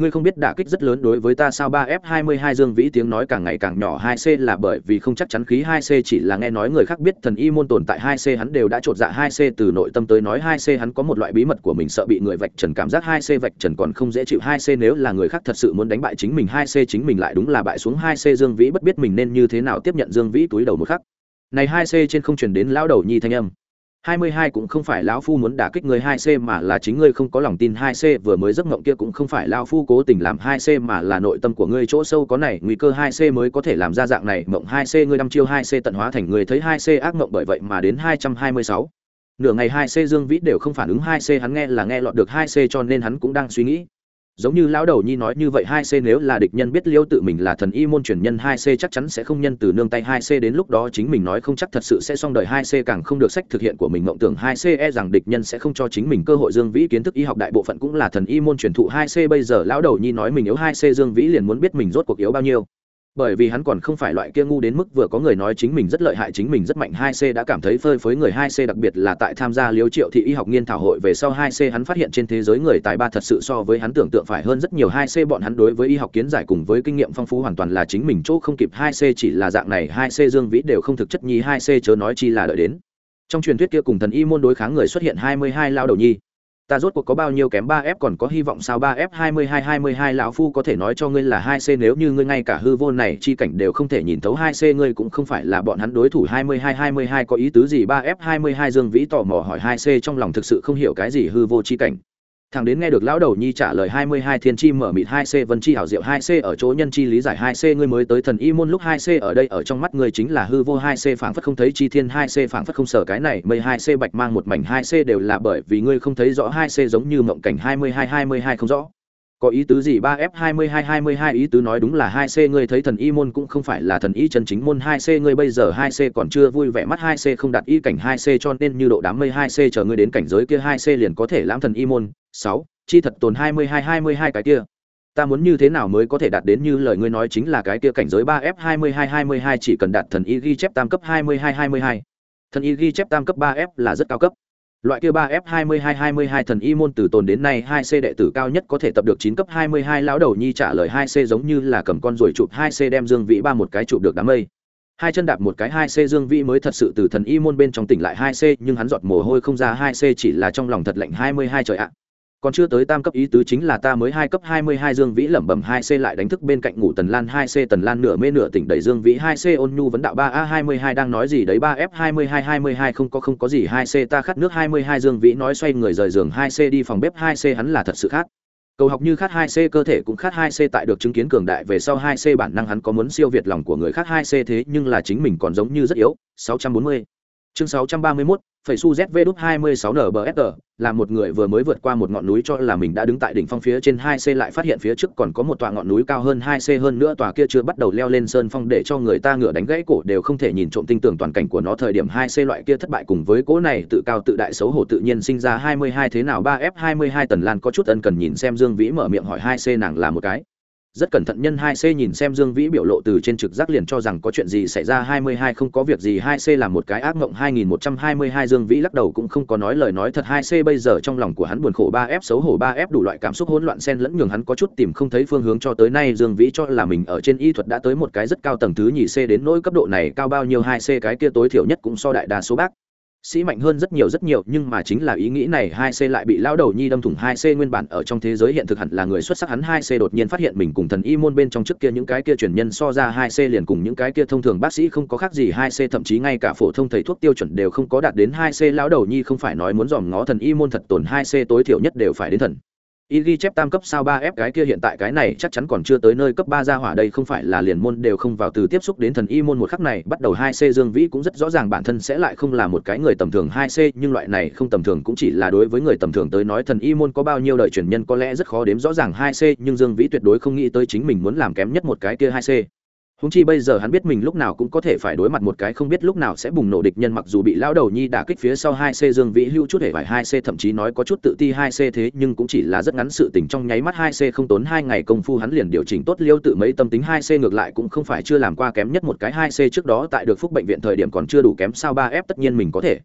ngươi không biết đả kích rất lớn đối với ta sao ba f hai mươi hai dương vĩ tiếng nói càng ngày càng nhỏ hai c là bởi vì không chắc chắn khí hai c chỉ là nghe nói người khác biết thần y môn tồn tại hai c hắn đều đã chột dạ hai c từ nội tâm tới nói hai c hắn có một loại bí mật của mình sợ bị người vạch trần cảm giác hai c vạch trần còn không dễ chịu hai c nếu là người khác thật sự muốn đánh bại chính mình hai c chính mình lại đúng là bại xuống hai c dương vĩ bất biết mình nên như thế nào tiếp nhận dương vĩ túi đầu một khắc này hai c trên không truyền đến lão đầu nhi thanh âm hai mươi hai cũng không phải lão phu muốn đả kích người hai c mà là chính ngươi không có lòng tin hai c, vừa mới giấc mộng kia cũng không phải lão phu cố tình làm hai c mà là nội tâm của ngươi chỗ sâu có này, nguy cơ hai c mới có thể làm ra dạng này, mộng hai c ngươi đăm chiêu hai c tận hóa thành người, thấy hai c ác mộng bởi vậy mà đến hai trăm hai mươi sáu. Nửa ngày hai c dương vĩ đều không phản ứng, hai c hắn nghe là nghe lọt được hai c cho nên hắn cũng đang suy nghĩ giống như lão đầu nhi nói như vậy, hai c nếu là địch nhân biết liêu tự mình là thần y môn truyền nhân, hai c chắc chắn sẽ không nhân từ nương tay. Hai c đến lúc đó chính mình nói không chắc thật sự sẽ xong đời. Hai c càng không được sách thực hiện của mình mộng tưởng. Hai c e rằng địch nhân sẽ không cho chính mình cơ hội. Dương vĩ kiến thức y học đại bộ phận cũng là thần y môn truyền thụ. Hai c bây giờ lão đầu nhi nói mình yếu. Hai c dương vĩ liền muốn biết mình rốt cuộc yếu bao nhiêu bởi vì hắn còn không phải loại kia ngu đến mức vừa có người nói chính mình rất lợi hại, chính mình rất mạnh, hai c đã cảm thấy phơi phới người, hai c đặc biệt là tại tham gia liếu triệu thị y học nghiên thảo hội về sau, hai c hắn phát hiện trên thế giới người tài ba thật sự so với hắn tưởng tượng phải hơn rất nhiều, hai c bọn hắn đối với y học kiến giải cùng với kinh nghiệm phong phú hoàn toàn là chính mình chỗ không kịp, hai c chỉ là dạng này, hai c dương vĩ đều không thực chất nhi, hai c chớ nói chi là đợi đến. Trong truyền thuyết kia cùng thần y môn đối kháng người xuất hiện hai mươi hai lao đầu nhi ta rốt cuộc có bao nhiêu kém ba f còn có hy vọng sao ba f hai mươi hai hai mươi hai lão phu có thể nói cho ngươi là hai c nếu như ngươi ngay cả hư vô này chi cảnh đều không thể nhìn thấu hai c ngươi cũng không phải là bọn hắn đối thủ. hai mươi hai hai mươi hai có ý tứ gì? ba f hai mươi hai dương vĩ tò mò hỏi hai c trong lòng thực sự không hiểu cái gì hư vô chi cảnh thằng đến nghe được lão đầu nhi trả lời hai mươi hai thiên chi mở mịt hai c, vân chi hảo diệu hai c ở chỗ nhân chi lý giải hai c, ngươi mới tới thần y môn lúc hai c ở đây, ở trong mắt ngươi chính là hư vô hai c, phảng phất không thấy chi thiên hai c, phảng phất không sở cái này mây hai c, bạch mang một mảnh hai c đều là bởi vì ngươi không thấy rõ hai c giống như mộng cảnh hai mươi hai hai mươi hai không rõ có ý tứ gì? Ba f hai mươi hai hai mươi hai ý tứ nói đúng là hai c, ngươi thấy thần y môn cũng không phải là thần y chân chính môn. Hai c, ngươi bây giờ hai c còn chưa vui vẻ mắt, hai c không đặt y cảnh hai c, cho nên như độ đám mây hai c chờ ngươi đến cảnh giới kia, hai c liền có thể lãm thần y môn. Sáu, chi thật tồn hai mươi hai hai mươi hai cái kia. Ta muốn như thế nào mới có thể đạt đến như lời ngươi nói chính là cái kia cảnh giới? Ba f hai mươi hai hai mươi hai chỉ cần đạt thần y ghi chép tam cấp hai mươi hai hai mươi hai. Thần y ghi chép tam cấp ba f là rất cao cấp loại kia ba f hai mươi hai hai mươi hai thần y môn từ tồn đến nay hai c đệ tử cao nhất có thể tập được chín cấp hai mươi hai lão đầu nhi trả lời hai c giống như là cầm con ruồi chụp hai c đem dương vĩ ba một cái chụp được đám mây. Hai chân đạp một cái hai c dương vĩ mới thật sự từ thần y môn bên trong tỉnh lại hai c, nhưng hắn giọt mồ hôi không ra hai c chỉ là trong lòng thật lạnh hai mươi hai trời ạ còn chưa tới tam cấp ý tứ chính là ta mới hai cấp hai mươi hai dương vĩ lẩm bẩm hai c lại đánh thức bên cạnh ngủ tần lan hai c tần lan nửa mê nửa tỉnh đẩy dương vĩ hai c ôn nhu vấn đạo ba a hai mươi hai đang nói gì đấy ba f hai mươi hai hai mươi hai không có không có gì hai c ta khát nước hai mươi hai dương vĩ nói xoay người rời giường hai c đi phòng bếp hai c hắn là thật sự khát. Cầu học như khát hai c cơ thể cũng khát hai c tại được chứng kiến cường đại về sau hai c bản năng hắn có muốn siêu việt lòng của người khác hai c thế nhưng là chính mình còn giống như rất yếu. Sáu trăm bốn mươi. Chương sáu trăm ba mươi 631, phẩy su zv đúc 26 nbsg là một người vừa mới vượt qua một ngọn núi cho là mình đã đứng tại đỉnh phong phía trên hai c lại phát hiện phía trước còn có một tòa ngọn núi cao hơn hai c hơn nữa tòa kia chưa bắt đầu leo lên sơn phong để cho người ta ngửa đánh gãy cổ đều không thể nhìn trộm tinh tường toàn cảnh của nó. Thời điểm hai c loại kia thất bại cùng với cỗ này tự cao tự đại xấu hổ tự nhiên sinh ra 22 thế nào? Ba f hai mươi hai tần lan có chút ân cần nhìn xem Dương Vĩ mở miệng hỏi hai c nàng là một cái rất cẩn thận nhân hai c nhìn xem dương vĩ biểu lộ từ trên trực giác liền cho rằng có chuyện gì xảy ra hai mươi hai không có việc gì, hai c là một cái ác mộng, hai nghìn một trăm hai mươi hai dương vĩ lắc đầu cũng không có nói lời nói thật, hai c bây giờ trong lòng của hắn buồn khổ, ba f xấu hổ, ba f đủ loại cảm xúc hỗn loạn xen lẫn nhường hắn có chút tìm không thấy phương hướng cho tới nay dương vĩ cho là mình ở trên y thuật đã tới một cái rất cao tầng thứ nhì c đến nỗi cấp độ này cao bao nhiêu, hai c cái kia tối thiểu nhất cũng so đại đa số bác sĩ mạnh hơn rất nhiều rất nhiều, nhưng mà chính là ý nghĩ này, hai c lại bị lão đầu nhi đâm thủng hai c nguyên bản ở trong thế giới hiện thực hẳn là người xuất sắc, hắn hai c đột nhiên phát hiện mình cùng thần y môn bên trong trước kia những cái kia truyền nhân so ra hai c liền cùng những cái kia thông thường bác sĩ không có khác gì, hai c thậm chí ngay cả phổ thông thầy thuốc tiêu chuẩn đều không có đạt đến, hai c lão đầu nhi không phải nói muốn dòm ngó thần y môn thật tổn hai c tối thiểu nhất đều phải đến thần y ghi chép tam cấp sao ba ép cái kia hiện tại cái này chắc chắn còn chưa tới nơi cấp ba ra hỏa đây không phải là liền môn đều không vào từ tiếp xúc đến thần y môn một khắc này, bắt đầu hai c dương vĩ cũng rất rõ ràng bản thân sẽ lại không là một cái người tầm thường hai c, nhưng loại này không tầm thường cũng chỉ là đối với người tầm thường tới nói thần y môn có bao nhiêu đời truyền nhân có lẽ rất khó đếm rõ ràng hai c, nhưng dương vĩ tuyệt đối không nghĩ tới chính mình muốn làm kém nhất một cái kia hai c húng chi bây giờ hắn biết mình lúc nào cũng có thể phải đối mặt một cái không biết lúc nào sẽ bùng nổ địch nhân mặc dù bị lão đầu nhi đả kích phía sau hai c dương vĩ hưu chút hề vải hai c, thậm chí nói có chút tự ti hai c thế, nhưng cũng chỉ là rất ngắn sự tình trong nháy mắt hai c không tốn hai ngày công phu hắn liền điều chỉnh tốt liêu tự mấy tâm tính hai c ngược lại cũng không phải chưa làm qua kém nhất một cái hai c trước đó tại được phúc bệnh viện thời điểm còn chưa đủ kém sao ba f tất nhiên mình có thể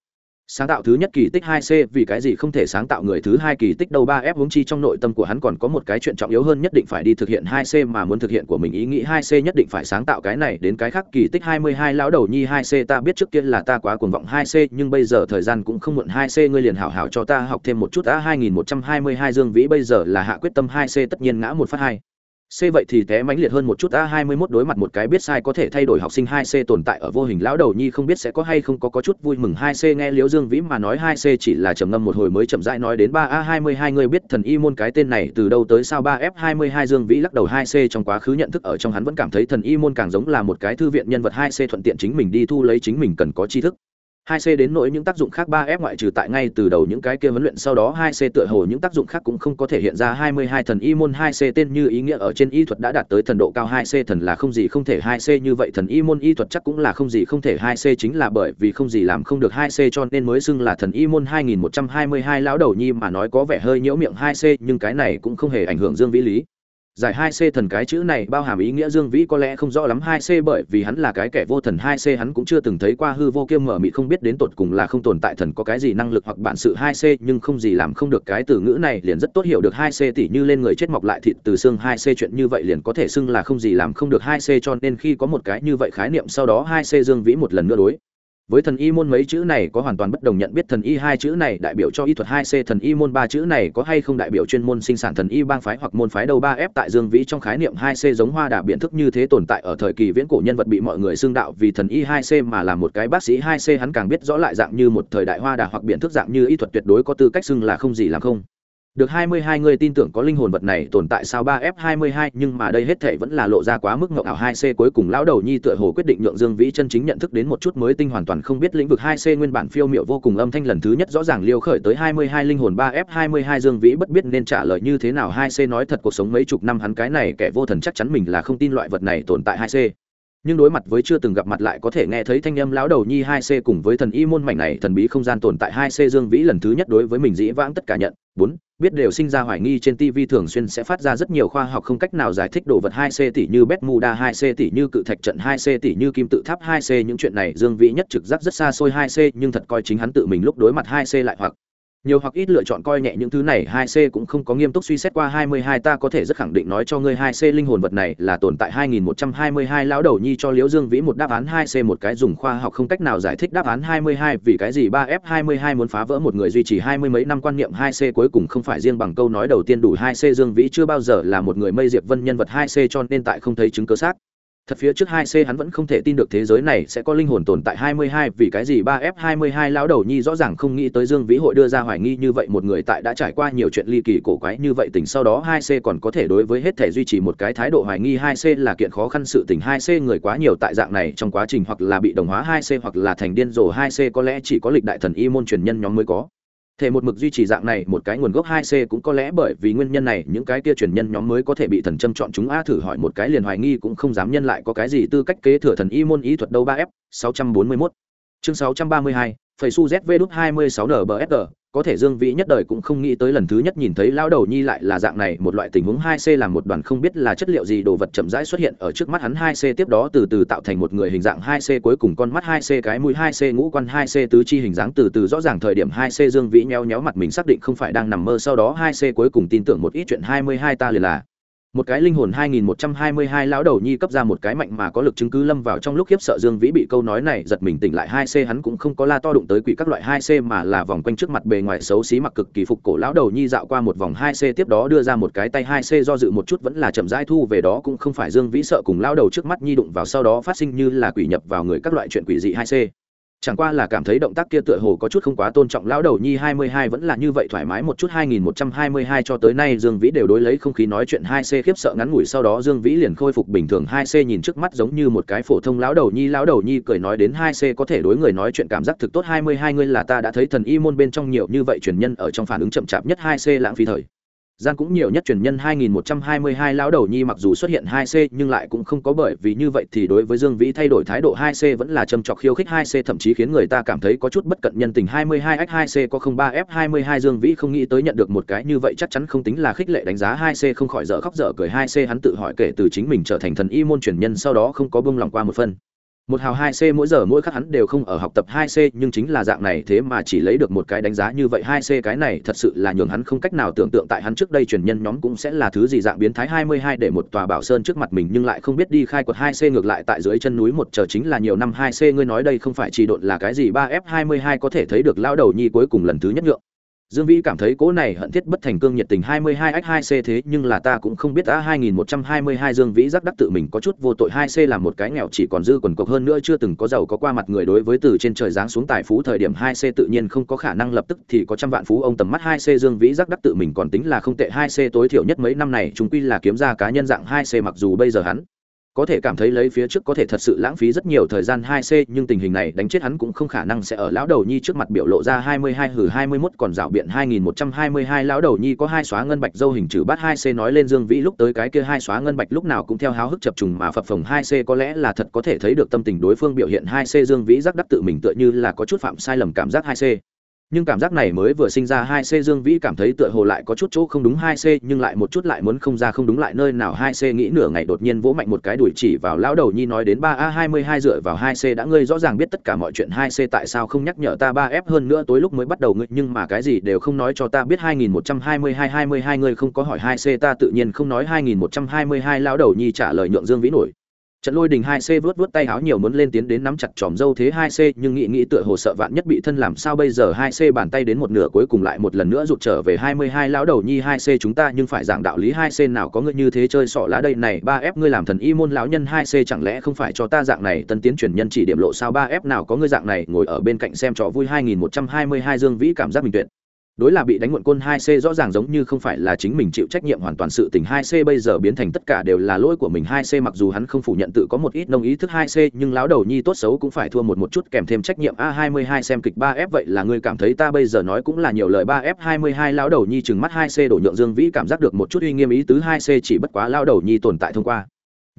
sáng tạo thứ nhất kỳ tích hai c vì cái gì không thể sáng tạo người thứ hai kỳ tích đâu? Ba f hướng chi trong nội tâm của hắn còn có một cái chuyện trọng yếu hơn nhất định phải đi thực hiện hai c mà muốn thực hiện của mình. Ý nghĩ hai c nhất định phải sáng tạo cái này đến cái khác kỳ tích hai mươi hai. Lão đầu nhi hai c, ta biết trước kia là ta quá cuồng vọng hai c, nhưng bây giờ thời gian cũng không muộn. Hai c ngươi liền hảo hảo cho ta học thêm một chút. A hai nghìn một trăm hai mươi hai dương vĩ bây giờ là hạ quyết tâm hai c, tất nhiên ngã một phát hai. C vậy thì té mãnh liệt hơn một chút A21 đối mặt một cái biết sai có thể thay đổi học sinh 2C tồn tại ở vô hình lão đầu nhi không biết sẽ có hay không có có chút vui mừng 2C nghe Liễu Dương Vĩ mà nói 2C chỉ là trầm ngâm một hồi mới chậm rãi nói đến 3A22 người biết thần y môn cái tên này từ đâu tới sao? 3F22 Dương Vĩ lắc đầu 2C trong quá khứ nhận thức ở trong hắn vẫn cảm thấy thần y môn càng giống là một cái thư viện nhân vật 2C thuận tiện chính mình đi thu lấy chính mình cần có tri thức hai c đến nỗi những tác dụng khác ba f ngoại trừ tại ngay từ đầu những cái kia huấn luyện sau đó hai c tựa hồ những tác dụng khác cũng không có thể hiện ra hai mươi hai thần y môn hai c tên như ý nghĩa ở trên y thuật đã đạt tới thần độ cao hai c thần là không gì không thể hai c như vậy thần y môn y thuật chắc cũng là không gì không thể hai c chính là bởi vì không gì làm không được hai c cho nên mới xưng là thần y môn hai nghìn một trăm hai mươi hai lão đầu nhi mà nói có vẻ hơi nhiễu miệng hai c nhưng cái này cũng không hề ảnh hưởng dương vĩ lý giải hai c thần cái chữ này bao hàm ý nghĩa dương vĩ có lẽ không rõ lắm hai c bởi vì hắn là cái kẻ vô thần, hai c hắn cũng chưa từng thấy qua hư vô kiêm mở mị không biết đến tột cùng là không tồn tại thần có cái gì năng lực hoặc bản sự, hai c nhưng không gì làm không được. Cái từ ngữ này liền rất tốt hiểu được hai c tỉ như lên người chết mọc lại thịt từ xương, hai c chuyện như vậy liền có thể xưng là không gì làm không được hai c, cho nên khi có một cái như vậy khái niệm sau đó hai c dương vĩ một lần nữa đối với thần y môn mấy chữ này có hoàn toàn bất đồng nhận biết thần y hai chữ này đại biểu cho y thuật hai c, thần y môn ba chữ này có hay không đại biểu chuyên môn sinh sản thần y bang phái hoặc môn phái đầu ba f tại dương vĩ trong khái niệm hai c giống hoa đà biện thức như thế tồn tại ở thời kỳ viễn cổ nhân vật bị mọi người xưng đạo vì thần y hai c mà là một cái bác sĩ hai c hắn càng biết rõ lại dạng như một thời đại hoa đà hoặc biện thức dạng như y thuật tuyệt đối có tư cách xưng là không gì làm không được 22 người tin tưởng có linh hồn vật này tồn tại sao 3F22 nhưng mà đây hết thể vẫn là lộ ra quá mức ngộng ảo 2C cuối cùng lão đầu nhi tựa hồ quyết định nhượng Dương Vĩ chân chính nhận thức đến một chút mới tinh hoàn toàn không biết lĩnh vực 2C nguyên bản phiêu miệu vô cùng âm thanh lần thứ nhất rõ ràng liêu khởi tới 22 linh hồn 3F22 Dương Vĩ bất biết nên trả lời như thế nào 2C nói thật cuộc sống mấy chục năm hắn cái này kẻ vô thần chắc chắn mình là không tin loại vật này tồn tại 2C nhưng đối mặt với chưa từng gặp mặt lại có thể nghe thấy thanh âm lão đầu nhi hai c cùng với thần y môn mảnh này thần bí không gian tồn tại hai c dương vĩ lần thứ nhất đối với mình dĩ vãng tất cả nhận. Bốn biết đều sinh ra hoài nghi trên TV thường xuyên sẽ phát ra rất nhiều khoa học không cách nào giải thích đồ vật 2C tỷ như Bermuda 2C tỷ như cự thạch trận 2C tỷ như kim tự tháp 2C những chuyện này Dương Vĩ nhất trực giác rất xa xôi 2C nhưng thật coi chính hắn tự mình lúc đối mặt 2C lại hoặc nhiều hoặc ít lựa chọn coi nhẹ những thứ này, hai c cũng không có nghiêm túc suy xét qua hai mươi hai, ta có thể rất khẳng định nói cho ngươi hai c linh hồn vật này là tồn tại hai nghìn một trăm hai mươi hai lão đầu nhi cho Liễu Dương Vĩ một đáp án hai c một cái dùng khoa học không cách nào giải thích đáp án hai mươi hai, vì cái gì ba f hai mươi hai muốn phá vỡ một người duy trì hai mươi mấy năm quan niệm hai c cuối cùng không phải riêng bằng câu nói đầu tiên đủ hai c Dương Vĩ chưa bao giờ là một người mây diệp vân nhân vật hai c cho nên tại không thấy chứng cứ xác thật phía trước hai c hắn vẫn không thể tin được thế giới này sẽ có linh hồn tồn tại hai mươi hai, vì cái gì ba f hai mươi hai lão đầu nhi rõ ràng không nghĩ tới dương vĩ hội đưa ra hoài nghi như vậy, một người tại đã trải qua nhiều chuyện ly kỳ cổ quái như vậy tình sau đó hai c còn có thể đối với hết thể duy trì một cái thái độ hoài nghi, hai c là kiện khó khăn sự tình, hai c người quá nhiều tại dạng này trong quá trình hoặc là bị đồng hóa, hai c hoặc là thành điên rồ, hai c có lẽ chỉ có lịch đại thần y môn truyền nhân nhóm mới có thể một mực duy trì dạng này, một cái nguồn gốc hai c cũng có lẽ bởi vì nguyên nhân này, những cái kia truyền nhân nhóm mới có thể bị thần châm chọn chúng a thử hỏi một cái liền hoài nghi cũng không dám nhân lại có cái gì tư cách kế thừa thần y môn ý thuật đâu ba f, sáu trăm bốn mươi 641 chương sáu trăm ba mươi hai, phẩy su zv đúc hai mươi sáu nbsg có thể dương vĩ nhất đời cũng không nghĩ tới lần thứ nhất nhìn thấy lão đầu nhi lại là dạng này, một loại tình huống hai c làm một đoàn không biết là chất liệu gì đồ vật chậm rãi xuất hiện ở trước mắt hắn hai c, tiếp đó từ từ tạo thành một người hình dạng hai c, cuối cùng con mắt hai c, cái mũi hai c, ngũ quan hai c, tứ chi hình dáng từ từ rõ ràng thời điểm hai c dương vĩ nheo nhéo mặt mình xác định không phải đang nằm mơ, sau đó hai c cuối cùng tin tưởng một ít chuyện hai mươi hai ta liền là một cái linh hồn 2122 lão đầu nhi cấp ra một cái mạnh mà có lực chứng cứ lâm vào trong lúc khiếp sợ Dương Vĩ bị câu nói này giật mình tỉnh lại 2C hắn cũng không có la to đụng tới quỷ các loại 2C mà là vòng quanh trước mặt bề ngoài xấu xí mặc cực kỳ phục cổ lão đầu nhi dạo qua một vòng 2C tiếp đó đưa ra một cái tay 2C do dự một chút vẫn là chậm rãi thu về đó cũng không phải Dương Vĩ sợ cùng lão đầu trước mắt nhi đụng vào sau đó phát sinh như là quỷ nhập vào người các loại chuyện quỷ dị 2C chẳng qua là cảm thấy động tác kia tựa hồ có chút không quá tôn trọng. Lão đầu nhi hai mươi hai vẫn là như vậy thoải mái một chút. hai nghìn một trăm hai mươi hai cho tới nay dương vĩ đều đối lấy không khí nói chuyện hai c, khiếp sợ ngắn ngủi. Sau đó dương vĩ liền khôi phục bình thường. hai c nhìn trước mắt giống như một cái phổ thông lão đầu nhi. Lão đầu nhi cười nói đến hai c có thể đối người nói chuyện cảm giác thực tốt. hai mươi hai ngươi là ta đã thấy thần y môn bên trong nhiều như vậy truyền nhân ở trong phản ứng chậm chạp nhất. hai c lãng phí thời gian cũng nhiều nhất truyền nhân 2122 lão đầu nhi mặc dù xuất hiện 2C nhưng lại cũng không có bởi vì như vậy thì đối với Dương Vĩ thay đổi thái độ 2C vẫn là châm chọc khiêu khích 2C thậm chí khiến người ta cảm thấy có chút bất cận nhân tình 22X2C có 03F22 Dương Vĩ không nghĩ tới nhận được một cái như vậy chắc chắn không tính là khích lệ đánh giá 2C không khỏi dở khóc dở cười. 2C hắn tự hỏi kể từ chính mình trở thành thần y môn truyền nhân, sau đó không có buông lòng qua một phần một hào hai c mỗi giờ mỗi khắc hắn đều không ở học tập hai c, nhưng chính là dạng này thế mà chỉ lấy được một cái đánh giá như vậy. Hai c cái này thật sự là nhường hắn không cách nào tưởng tượng tại hắn trước đây truyền nhân nhóm cũng sẽ là thứ gì dạng biến thái hai mươi hai để một tòa bảo sơn trước mặt mình, nhưng lại không biết đi khai quật hai c ngược lại tại dưới chân núi một chờ chính là nhiều năm. Hai c ngươi nói đây không phải chỉ độn là cái gì. Ba f hai mươi hai có thể thấy được lao đầu nhi cuối cùng lần thứ nhất nhượng. Dương Vĩ cảm thấy cố này hận thiết bất thành cương nhiệt tình 22x2C thế nhưng là ta cũng không biết a 2122 Dương Vĩ giác đắc tự mình có chút vô tội 2C là một cái nghèo chỉ còn dư quần cục hơn nữa chưa từng có giàu có qua mặt người đối với từ trên trời giáng xuống tài phú thời điểm 2C tự nhiên không có khả năng lập tức thì có trăm vạn phú ông tầm mắt 2C Dương Vĩ giác đắc tự mình còn tính là không tệ 2C tối thiểu nhất mấy năm này chúng quy là kiếm ra cá nhân dạng 2C mặc dù bây giờ hắn có thể cảm thấy lấy phía trước có thể thật sự lãng phí rất nhiều thời gian 2C, nhưng tình hình này đánh chết hắn cũng không khả năng sẽ ở lão đầu nhi trước mặt biểu lộ ra 22 hử 21 còn dạo biện 2122 lão đầu nhi có hai xóa ngân bạch dâu hình chữ bát 2C nói lên Dương Vĩ lúc tới cái kia hai xóa ngân bạch lúc nào cũng theo háo hức chập trùng mà phập phồng 2C có lẽ là thật có thể thấy được tâm tình đối phương biểu hiện 2C Dương Vĩ giác đắc tự mình tựa như là có chút phạm sai lầm cảm giác 2C nhưng cảm giác này mới vừa sinh ra hai c dương vĩ cảm thấy tựa hồ lại có chút chỗ không đúng hai c, nhưng lại một chút lại muốn không ra không đúng lại nơi nào hai c nghĩ nửa ngày đột nhiên vỗ mạnh một cái đuổi chỉ vào lão đầu nhi nói đến ba a hai mươi hai dựa vào hai c đã ngươi rõ ràng biết tất cả mọi chuyện hai c tại sao không nhắc nhở ta ba f hơn nữa tối lúc mới bắt đầu ngươi, nhưng mà cái gì đều không nói cho ta biết hai nghìn một trăm hai mươi hai hai mươi hai ngươi không có hỏi hai c, ta tự nhiên không nói hai nghìn một trăm hai mươi hai, lão đầu nhi trả lời nhượng dương vĩ nổi trận lôi đình hai c vớt vớt tay háo nhiều muốn lên tiến đến nắm chặt tròm dâu thế hai c, nhưng nghĩ nghĩ tựa hồ sợ vạn nhất bị thân làm sao bây giờ hai c bàn tay đến một nửa cuối cùng lại một lần nữa rụt trở về hai mươi hai lão đầu nhi hai c chúng ta nhưng phải giảng đạo lý hai c nào có ngươi như thế chơi sọ lá đây này, ba f ngươi làm thần y môn lão nhân hai c chẳng lẽ không phải cho ta dạng này, tân tiến truyền nhân chỉ điểm lộ sao ba f nào có ngươi dạng này, ngồi ở bên cạnh xem trò vui hai nghìn một trăm hai mươi hai dương vĩ cảm giác bình tuyệt đối là bị đánh muộn côn 2C rõ ràng giống như không phải là chính mình chịu trách nhiệm hoàn toàn sự tình 2C bây giờ biến thành tất cả đều là lỗi của mình. 2C mặc dù hắn không phủ nhận tự có một ít nông ý thức 2C nhưng lão đầu nhi tốt xấu cũng phải thua một một chút kèm thêm trách nhiệm A22 xem kịch 3F vậy là ngươi cảm thấy ta bây giờ nói cũng là nhiều lời 3F22 lão đầu nhi trừng mắt 2C đổ nhượng Dương Vĩ cảm giác được một chút uy nghiêm ý tứ 2C chỉ bất quá lão đầu nhi tồn tại thông qua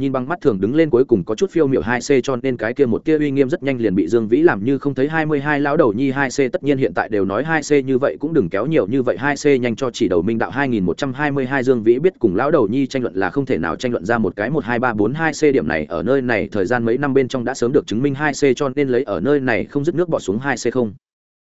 nhìn bằng mắt thường đứng lên cuối cùng có chút phiêu miểu hai c cho nên cái kia một tia uy nghiêm rất nhanh liền bị dương vĩ làm như không thấy hai mươi hai lão đầu nhi hai c tất nhiên hiện tại đều nói hai c như vậy cũng đừng kéo nhiều như vậy hai c nhanh cho chỉ đầu minh đạo hai nghìn một trăm hai mươi hai dương vĩ biết cùng lão đầu nhi tranh luận là không thể nào tranh luận ra một cái một hai ba bốn hai c điểm này ở nơi này thời gian mấy năm bên trong đã sớm được chứng minh hai c cho nên lấy ở nơi này không dứt nước bỏ xuống hai c không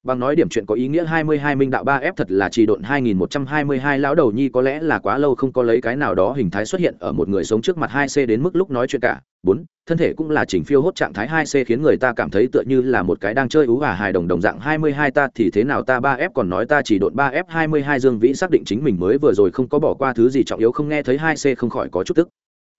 bằng nói điểm chuyện có ý nghĩa 22 minh đạo 3F thật là trì độn 2122 lão đầu nhi có lẽ là quá lâu không có lấy cái nào đó hình thái xuất hiện ở một người sống trước mặt 2C đến mức lúc nói chuyện cả. 4. Thân thể cũng là chỉnh phiêu hốt trạng thái 2C khiến người ta cảm thấy tựa như là một cái đang chơi ú và hài đồng đồng dạng 22 ta thì thế nào ta 3F còn nói ta chỉ độn 3F 22 Dương Vĩ xác định chính mình mới vừa rồi không có bỏ qua thứ gì trọng yếu không nghe thấy 2C không khỏi có chút tức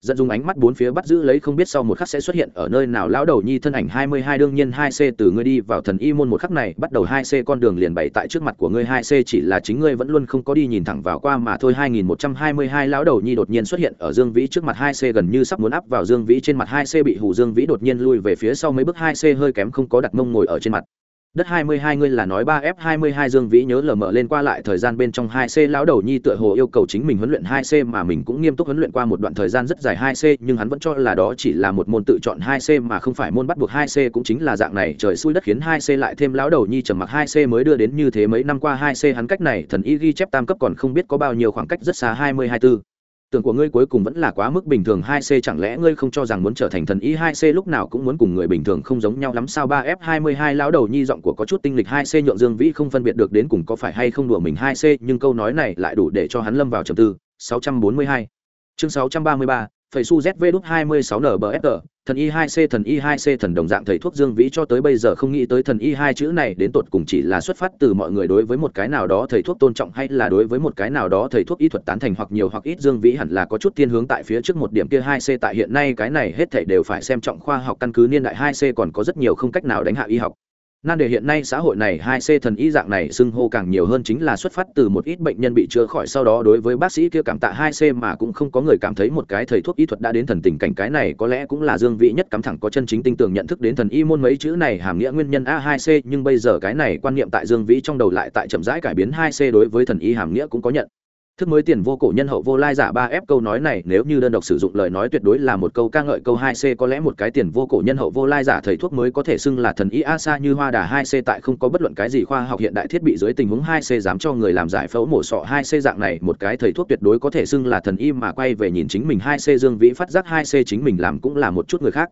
dẫn dùng ánh mắt bốn phía bắt giữ lấy không biết sau một khắc sẽ xuất hiện ở nơi nào. Lão đầu nhi thân ảnh hai mươi hai, đương nhiên hai c từ ngươi đi vào thần y môn một khắc này, bắt đầu hai c con đường liền bày tại trước mặt của ngươi. hai c chỉ là chính ngươi, vẫn luôn không có đi nhìn thẳng vào qua mà thôi. hai nghìn một trăm hai mươi hai, lão đầu nhi đột nhiên xuất hiện ở Dương Vĩ trước mặt. hai c gần như sắp muốn áp vào Dương Vĩ trên mặt. hai c bị hù Dương Vĩ đột nhiên lui về phía sau mấy bước. hai c hơi kém không có đặt mông ngồi ở trên mặt đất 22 ngươi là nói 3F22 Dương Vĩ nhớ lờ mờ lên qua lại thời gian bên trong 2C lão đầu nhi tựa hồ yêu cầu chính mình huấn luyện 2C mà mình cũng nghiêm túc huấn luyện qua một đoạn thời gian rất dài 2C nhưng hắn vẫn cho là đó chỉ là một môn tự chọn 2C mà không phải môn bắt buộc 2C cũng chính là dạng này, trời xui đất khiến 2C lại thêm lão đầu nhi trầm mặc 2C mới đưa đến như thế mấy năm qua 2C hắn cách này thần y ghi chép tam cấp còn không biết có bao nhiêu khoảng cách rất xa 224 tưởng của ngươi cuối cùng vẫn là quá mức bình thường hai c, chẳng lẽ ngươi không cho rằng muốn trở thành thần y hai c lúc nào cũng muốn cùng người bình thường không giống nhau lắm sao? Ba f hai mươi hai lão đầu nhi giọng của có chút tinh lịch hai c nhượng dương vĩ không phân biệt được đến cùng có phải hay không đùa mình hai c, nhưng câu nói này lại đủ để cho hắn lâm vào trầm tư. Sáu trăm bốn mươi hai. Chương sáu trăm ba mươi ba phẩy su zv đúc hai mươi sáu nbfg thần y 2 c, thần y 2 c, thần đồng dạng thầy thuốc dương vĩ cho tới bây giờ không nghĩ tới thần y hai chữ này đến tột cùng chỉ là xuất phát từ mọi người đối với một cái nào đó thầy thuốc tôn trọng hay là đối với một cái nào đó thầy thuốc y thuật tán thành hoặc nhiều hoặc ít dương vĩ hẳn là có chút thiên hướng tại phía trước một điểm kia 2 c tại hiện nay cái này hết thảy đều phải xem trọng khoa học căn cứ niên đại 2 c còn có rất nhiều không cách nào đánh hạ y học nan đề hiện nay xã hội này hai c thần y dạng này xưng hô càng nhiều hơn chính là xuất phát từ một ít bệnh nhân bị chữa khỏi sau đó đối với bác sĩ kia cảm tạ hai c mà cũng không có người cảm thấy một cái thầy thuốc y thuật đã đến thần tình cảnh cái này có lẽ cũng là dương vị nhất cắm thẳng có chân chính tinh tường nhận thức đến thần y môn mấy chữ này hàm nghĩa nguyên nhân a hai c, nhưng bây giờ cái này quan niệm tại dương vĩ trong đầu lại tại chậm rãi cải biến hai c đối với thần y hàm nghĩa cũng có nhận thức mới tiền vô cổ nhân hậu vô lai giả ba f câu nói này, nếu như đơn độc sử dụng lời nói tuyệt đối là một câu ca ngợi câu hai c, có lẽ một cái tiền vô cổ nhân hậu vô lai giả thầy thuốc mới có thể xưng là thần ý a sa như hoa đà hai c, tại không có bất luận cái gì khoa học hiện đại thiết bị dưới tình huống hai c dám cho người làm giải phẫu mổ sọ hai c dạng này, một cái thầy thuốc tuyệt đối có thể xưng là thần y mà quay về nhìn chính mình hai c dương vĩ phát giác hai c chính mình làm cũng là một chút người khác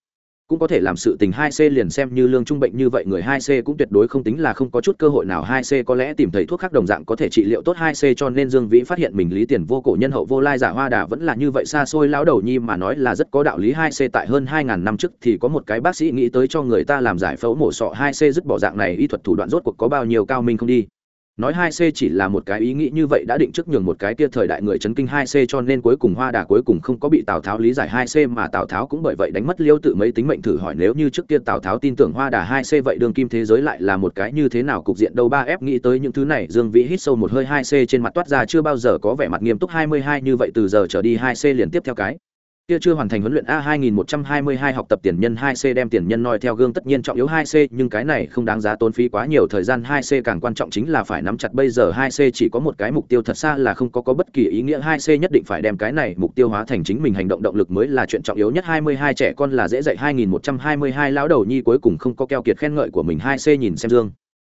cũng có thể làm sự tình 2C liền xem như lương trung bệnh như vậy, người 2C cũng tuyệt đối không tính là không có chút cơ hội nào. 2C có lẽ tìm thấy thuốc khác đồng dạng có thể trị liệu tốt 2C cho nên Dương Vĩ phát hiện mình lý tiền vô cổ nhân hậu vô lai giả hoa đà vẫn là như vậy xa xôi lão đầu nhi mà nói là rất có đạo lý. 2C tại hơn 2000 năm trước thì có một cái bác sĩ nghĩ tới cho người ta làm giải phẫu mổ sọ. 2C dứt bỏ dạng này, y thuật thủ đoạn rốt cuộc có bao nhiêu cao minh không đi nói hai c chỉ là một cái ý nghĩ như vậy đã định trước nhường một cái kia thời đại người chấn kinh hai c cho nên cuối cùng hoa đà cuối cùng không có bị tào tháo lý giải hai c mà tào tháo cũng bởi vậy đánh mất liêu tự mấy tính mệnh thử hỏi nếu như trước kia tào tháo tin tưởng hoa đà hai c vậy đường kim thế giới lại là một cái như thế nào cục diện đâu? Ba f nghĩ tới những thứ này, dương vĩ hít sâu một hơi hai c trên mặt toát ra chưa bao giờ có vẻ mặt nghiêm túc hai mươi hai như vậy từ giờ trở đi hai c liền tiếp theo cái kia chưa hoàn thành huấn luyện a 2122 học tập tiền nhân 2C đem tiền nhân noi theo gương tất nhiên trọng yếu 2C, nhưng cái này không đáng giá tốn phí quá nhiều thời gian 2C càng quan trọng chính là phải nắm chặt bây giờ 2C chỉ có một cái mục tiêu thật xa là không có có bất kỳ ý nghĩa 2C nhất định phải đem cái này mục tiêu hóa thành chính mình hành động động lực mới là chuyện trọng yếu nhất. 22 trẻ con là dễ dạy 2122 lão đầu nhi cuối cùng không có keo kiệt khen ngợi của mình. 2C nhìn xem dương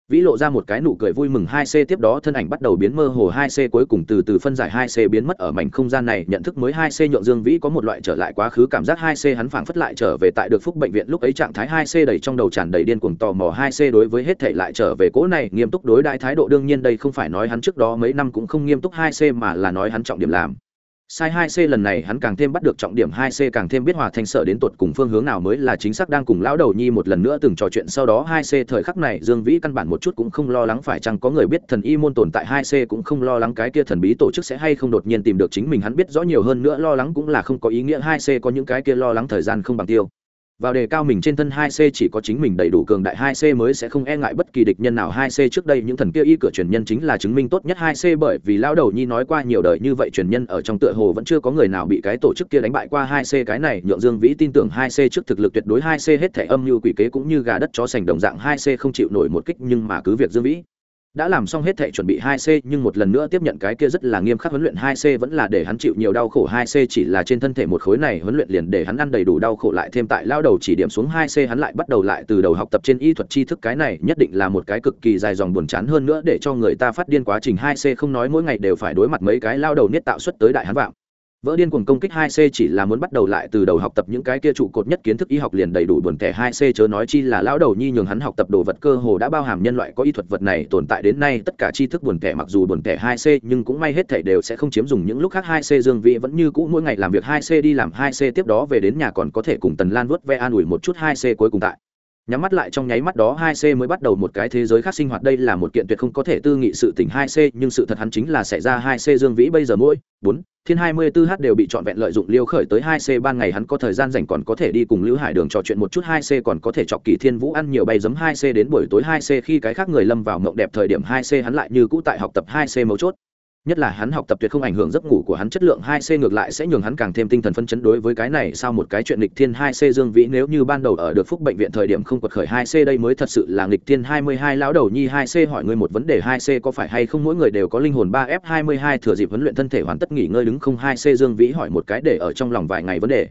vĩ lộ ra một cái nụ cười vui mừng hai c tiếp đó thân ảnh bắt đầu biến mơ hồ hai c cuối cùng từ từ phân giải hai c biến mất ở mảnh không gian này. Nhận thức mới hai c nhượng dương vĩ có một loại trở lại quá khứ cảm giác hai c hắn phảng phất lại trở về tại được phúc bệnh viện lúc ấy trạng thái hai c đầy trong đầu tràn đầy điên cuồng tò mò hai c đối với hết thể lại trở về cỗ này. Nghiêm túc đối đại thái độ đương nhiên đây không phải nói hắn trước đó mấy năm cũng không nghiêm túc hai c mà là nói hắn trọng điểm làm sai 2C lần này hắn càng thêm bắt được trọng điểm 2C càng thêm biết hòa thanh sở đến tuột cùng phương hướng nào mới là chính xác đang cùng lão đầu nhi một lần nữa từng trò chuyện. Sau đó 2C thời khắc này, Dương Vĩ căn bản một chút cũng không lo lắng phải chăng có người biết thần y môn tồn tại. 2C cũng không lo lắng cái kia thần bí tổ chức sẽ hay không đột nhiên tìm được chính mình. Hắn biết rõ nhiều hơn nữa, lo lắng cũng là không có ý nghĩa. 2C có những cái kia lo lắng thời gian không bằng tiêu vào đề cao mình trên thân 2C chỉ có chính mình đầy đủ cường đại 2C mới sẽ không e ngại bất kỳ địch nhân nào 2C trước đây. Những thần kia y cửa truyền nhân chính là chứng minh tốt nhất 2C bởi vì lão đầu nhi nói qua nhiều đời như vậy truyền nhân ở trong tựa hồ vẫn chưa có người nào bị cái tổ chức kia đánh bại qua 2C cái này nhượng Dương Vĩ tin tưởng 2C trước thực lực tuyệt đối 2C hết thể âm như quỷ kế cũng như gà đất chó sành đồng dạng 2C không chịu nổi một kích nhưng mà cứ việc Dương Vĩ đã làm xong hết thệ chuẩn bị 2C nhưng một lần nữa tiếp nhận cái kia rất là nghiêm khắc huấn luyện 2C vẫn là để hắn chịu nhiều đau khổ. 2C chỉ là trên thân thể một khối này huấn luyện liền để hắn ăn đầy đủ đau khổ lại thêm tại lao đầu chỉ điểm xuống 2C hắn lại bắt đầu lại từ đầu học tập trên y thuật tri thức. Cái này nhất định là một cái cực kỳ dài dòng buồn chán hơn nữa để cho người ta phát điên quá trình. 2C không nói mỗi ngày đều phải đối mặt mấy cái lao đầu niết tạo xuất tới đại hắn vạm vỡ điên cuồng công kích 2C chỉ là muốn bắt đầu lại từ đầu học tập những cái kia trụ cột nhất kiến thức y học liền đầy đủ buồn tẻ 2C chớ nói chi là lão đầu nhi nhường hắn học tập đồ vật cơ hồ đã bao hàm nhân loại có y thuật vật này tồn tại đến nay, tất cả tri thức buồn tẻ mặc dù buồn tẻ 2C nhưng cũng may hết thảy đều sẽ không chiếm dùng những lúc khác 2C Dương Vĩ vẫn như cũ mỗi ngày làm việc 2C đi làm 2C tiếp đó về đến nhà còn có thể cùng Tần Lan vớt ve an ủi một chút 2C cuối cùng tại nhắm mắt lại trong nháy mắt đó, hai c mới bắt đầu một cái thế giới khác sinh hoạt. Đây là một kiện tuyệt không có thể tư nghị sự tình hai c, nhưng sự thật hắn chính là xảy ra hai c dương vĩ bây giờ mỗi bốn, thiên hai mươi 24 h đều bị trọn vẹn lợi dụng liêu khởi tới hai c. Ban ngày hắn có thời gian rảnh còn có thể đi cùng lữ hải đường trò chuyện một chút, hai c còn có thể chọc kỳ thiên vũ ăn nhiều bay giấm hai c đến buổi tối, hai c khi cái khác người lâm vào mộng đẹp thời điểm, hai c hắn lại như cũ tại học tập hai c mấu chốt nhất là hắn học tập tuyệt không ảnh hưởng giấc ngủ của hắn chất lượng hai c ngược lại sẽ nhường hắn càng thêm tinh thần phân chấn đối với cái này. Sau một cái chuyện nghịch thiên hai c dương vĩ nếu như ban đầu ở được phúc bệnh viện thời điểm không quật khởi hai c đây mới thật sự là nghịch thiên hai mươi hai. Lão đầu nhi hai c hỏi ngươi một vấn đề hai c có phải hay không mỗi người đều có linh hồn ba f hai mươi hai? Thừa dịp huấn luyện thân thể hoàn tất nghỉ ngơi đứng không? hai c dương vĩ hỏi một cái để ở trong lòng vài ngày vấn đề.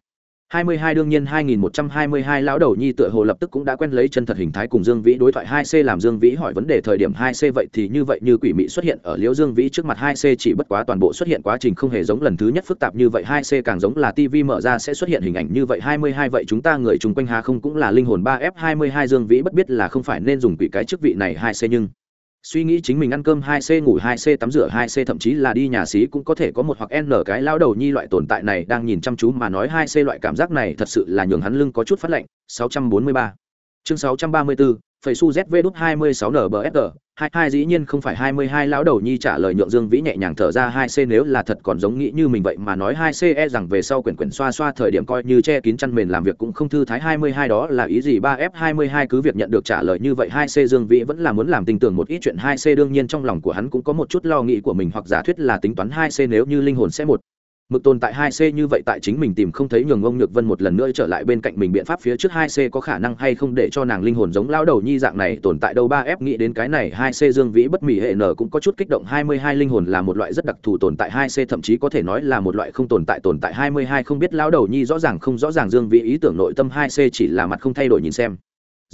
22 đương nhiên 2122 lão đầu nhi tựa hồ lập tức cũng đã quen lấy chân thật hình thái cùng Dương Vĩ đối thoại 2C làm Dương Vĩ hỏi vấn đề thời điểm 2C vậy thì như vậy như quỷ mị xuất hiện ở Liễu Dương Vĩ trước mặt 2C chỉ bất quá toàn bộ xuất hiện quá trình không hề giống lần thứ nhất phức tạp như vậy 2C càng giống là TV mở ra sẽ xuất hiện hình ảnh như vậy 22 vậy chúng ta người chung quanh hà không cũng là linh hồn 3F22 Dương Vĩ bất biết là không phải nên dùng quỷ cái chức vị này 2C nhưng suy nghĩ chính mình ăn cơm hai c ngủ hai c tắm rửa hai c thậm chí là đi nhà xí cũng có thể có một hoặc n cái lao đầu nhi loại tồn tại này đang nhìn chăm chú mà nói hai c loại cảm giác này thật sự là nhường hắn lưng có chút phát lạnh. 643 chương 634 phẩy su zv đút 26 nbsg hai hai dĩ nhiên không phải 22 lão đầu nhi trả lời nhượng dương vĩ nhẹ nhàng thở ra, hai c nếu là thật còn giống nghĩ như mình vậy mà nói hai c e rằng về sau quyển quyển xoa xoa thời điểm coi như che kín chăn mền làm việc cũng không thư thái 22 đó là ý gì? Ba f 22 cứ việc nhận được trả lời như vậy, hai c dương vĩ vẫn là muốn làm tin tưởng một ít chuyện, hai c đương nhiên trong lòng của hắn cũng có một chút lo nghĩ của mình, hoặc giả thuyết là tính toán hai c nếu như linh hồn sẽ một mực tồn tại hai c như vậy tại chính mình tìm không thấy nhường ông nhược vân một lần nữa trở lại bên cạnh mình biện pháp phía trước hai c có khả năng hay không để cho nàng linh hồn giống lao đầu nhi dạng này tồn tại đâu ba f nghĩ đến cái này hai c dương vĩ bất mỹ hệ n cũng có chút kích động hai mươi hai linh hồn là một loại rất đặc thù tồn tại hai c thậm chí có thể nói là một loại không tồn tại tồn tại hai mươi hai không biết lao đầu nhi rõ ràng không rõ ràng dương vĩ ý tưởng nội tâm hai c chỉ là mặt không thay đổi nhìn xem.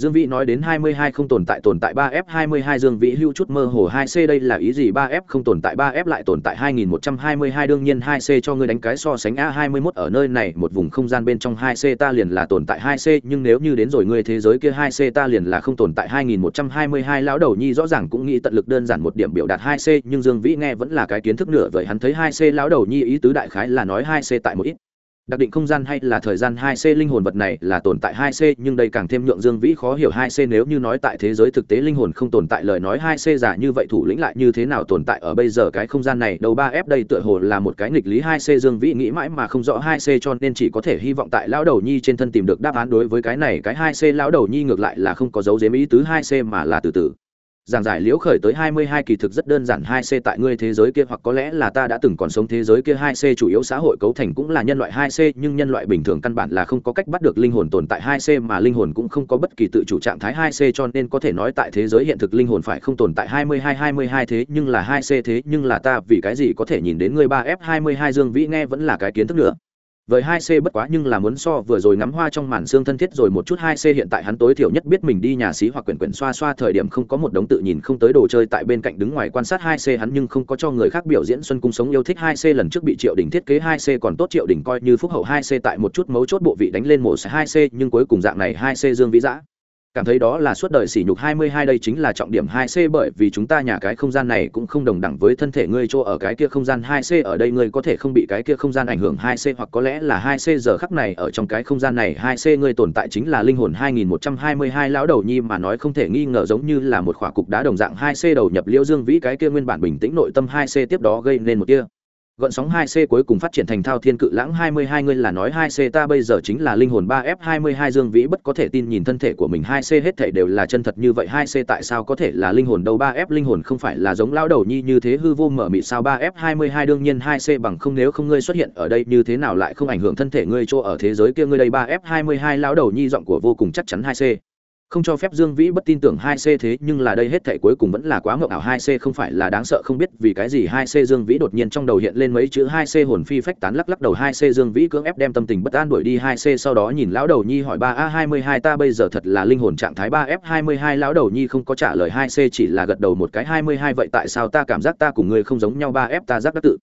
Dương Vĩ nói đến 22 không tồn tại tồn tại 3F22 Dương Vĩ hưu chút mơ hồ 2C đây là ý gì 3F không tồn tại 3F lại tồn tại 2122 đương nhiên 2C cho ngươi đánh cái so sánh A21 ở nơi này, một vùng không gian bên trong 2C ta liền là tồn tại 2C nhưng nếu như đến rồi ngươi thế giới kia 2C ta liền là không tồn tại 2122 lão đầu nhi rõ ràng cũng nghĩ tận lực đơn giản một điểm biểu đạt 2C nhưng Dương Vĩ nghe vẫn là cái kiến thức nửa vậy hắn thấy 2C lão đầu nhi ý tứ đại khái là nói 2C tại một ít đặc định không gian hay là thời gian hai c linh hồn vật này là tồn tại hai c, nhưng đây càng thêm nhượng dương vĩ khó hiểu hai c nếu như nói tại thế giới thực tế linh hồn không tồn tại lời nói hai c giả như vậy thủ lĩnh lại như thế nào tồn tại ở bây giờ cái không gian này đầu ba f đây tựa hồ là một cái nghịch lý hai c, dương vĩ nghĩ mãi mà không rõ hai c cho nên chỉ có thể hy vọng tại lão đầu nhi trên thân tìm được đáp án đối với cái này. Cái hai c lão đầu nhi ngược lại là không có dấu dếm ý tứ hai c mà là từ từ giảng giải liễu khởi tới 22 kỳ thực rất đơn giản 2C tại ngươi thế giới kia hoặc có lẽ là ta đã từng còn sống thế giới kia 2C chủ yếu xã hội cấu thành cũng là nhân loại 2C nhưng nhân loại bình thường căn bản là không có cách bắt được linh hồn tồn tại 2C mà linh hồn cũng không có bất kỳ tự chủ trạng thái 2C cho nên có thể nói tại thế giới hiện thực linh hồn phải không tồn tại 22 22 thế, nhưng là 2C thế, nhưng là ta vì cái gì có thể nhìn đến ngươi 3F22 Dương Vĩ nghe vẫn là cái kiến thức nữa với hai c bất quá nhưng là muốn so vừa rồi ngắm hoa trong màn xương thân thiết rồi một chút hai c hiện tại hắn tối thiểu nhất biết mình đi nhà xí hoặc quyển quyển xoa xoa thời điểm không có một đống tự nhìn không tới đồ chơi tại bên cạnh đứng ngoài quan sát hai c hắn nhưng không có cho người khác biểu diễn xuân cung sống yêu thích hai c lần trước bị triệu đình thiết kế hai c còn tốt triệu đình coi như phúc hậu hai c tại một chút mấu chốt bộ vị đánh lên mổ hai c nhưng cuối cùng dạng này hai c dương vĩ dã cảm thấy đó là suốt đời sỉ nhục 22 đây chính là trọng điểm 2C bởi vì chúng ta nhà cái không gian này cũng không đồng đẳng với thân thể ngươi chỗ ở cái kia không gian 2C ở đây ngươi có thể không bị cái kia không gian ảnh hưởng 2C hoặc có lẽ là 2C giờ khắc này ở trong cái không gian này 2C ngươi tồn tại chính là linh hồn 2122 lão đầu nhi mà nói không thể nghi ngờ giống như là một khỏa cục đá đồng dạng 2C đầu nhập liễu dương vĩ cái kia nguyên bản bình tĩnh nội tâm 2C tiếp đó gây nên một tia gọn sóng 2C cuối cùng phát triển thành thao thiên cự lãng 22 ngươi là nói 2C ta bây giờ chính là linh hồn 3F22 Dương Vĩ bất có thể tin nhìn thân thể của mình 2C hết thảy đều là chân thật như vậy 2C tại sao có thể là linh hồn đâu? 3F linh hồn không phải là giống lão đầu nhi như thế hư vô mở mịt sao? 3F22 đương nhiên 2C bằng không, nếu không ngươi xuất hiện ở đây như thế nào lại không ảnh hưởng thân thể ngươi cho ở thế giới kia? Ngươi đây 3F22 lão đầu nhi giọng của vô cùng chắc chắn 2C không cho phép dương vĩ bất tin tưởng hai c thế, nhưng là đây hết thể cuối cùng vẫn là quá ngộng ảo. Hai c không phải là đáng sợ, không biết vì cái gì hai c dương vĩ đột nhiên trong đầu hiện lên mấy chữ hai c hồn phi phách tán lắc lắc đầu. Hai c dương vĩ cưỡng ép đem tâm tình bất an đuổi đi. Hai c sau đó nhìn lão đầu nhi hỏi, ba, a, hai mươi hai ta bây giờ thật là linh hồn trạng thái ba f hai mươi hai. Lão đầu nhi không có trả lời. Hai c chỉ là gật đầu một cái, hai mươi hai vậy tại sao ta cảm giác ta cùng ngươi không giống nhau ba f ta giác đắc tự?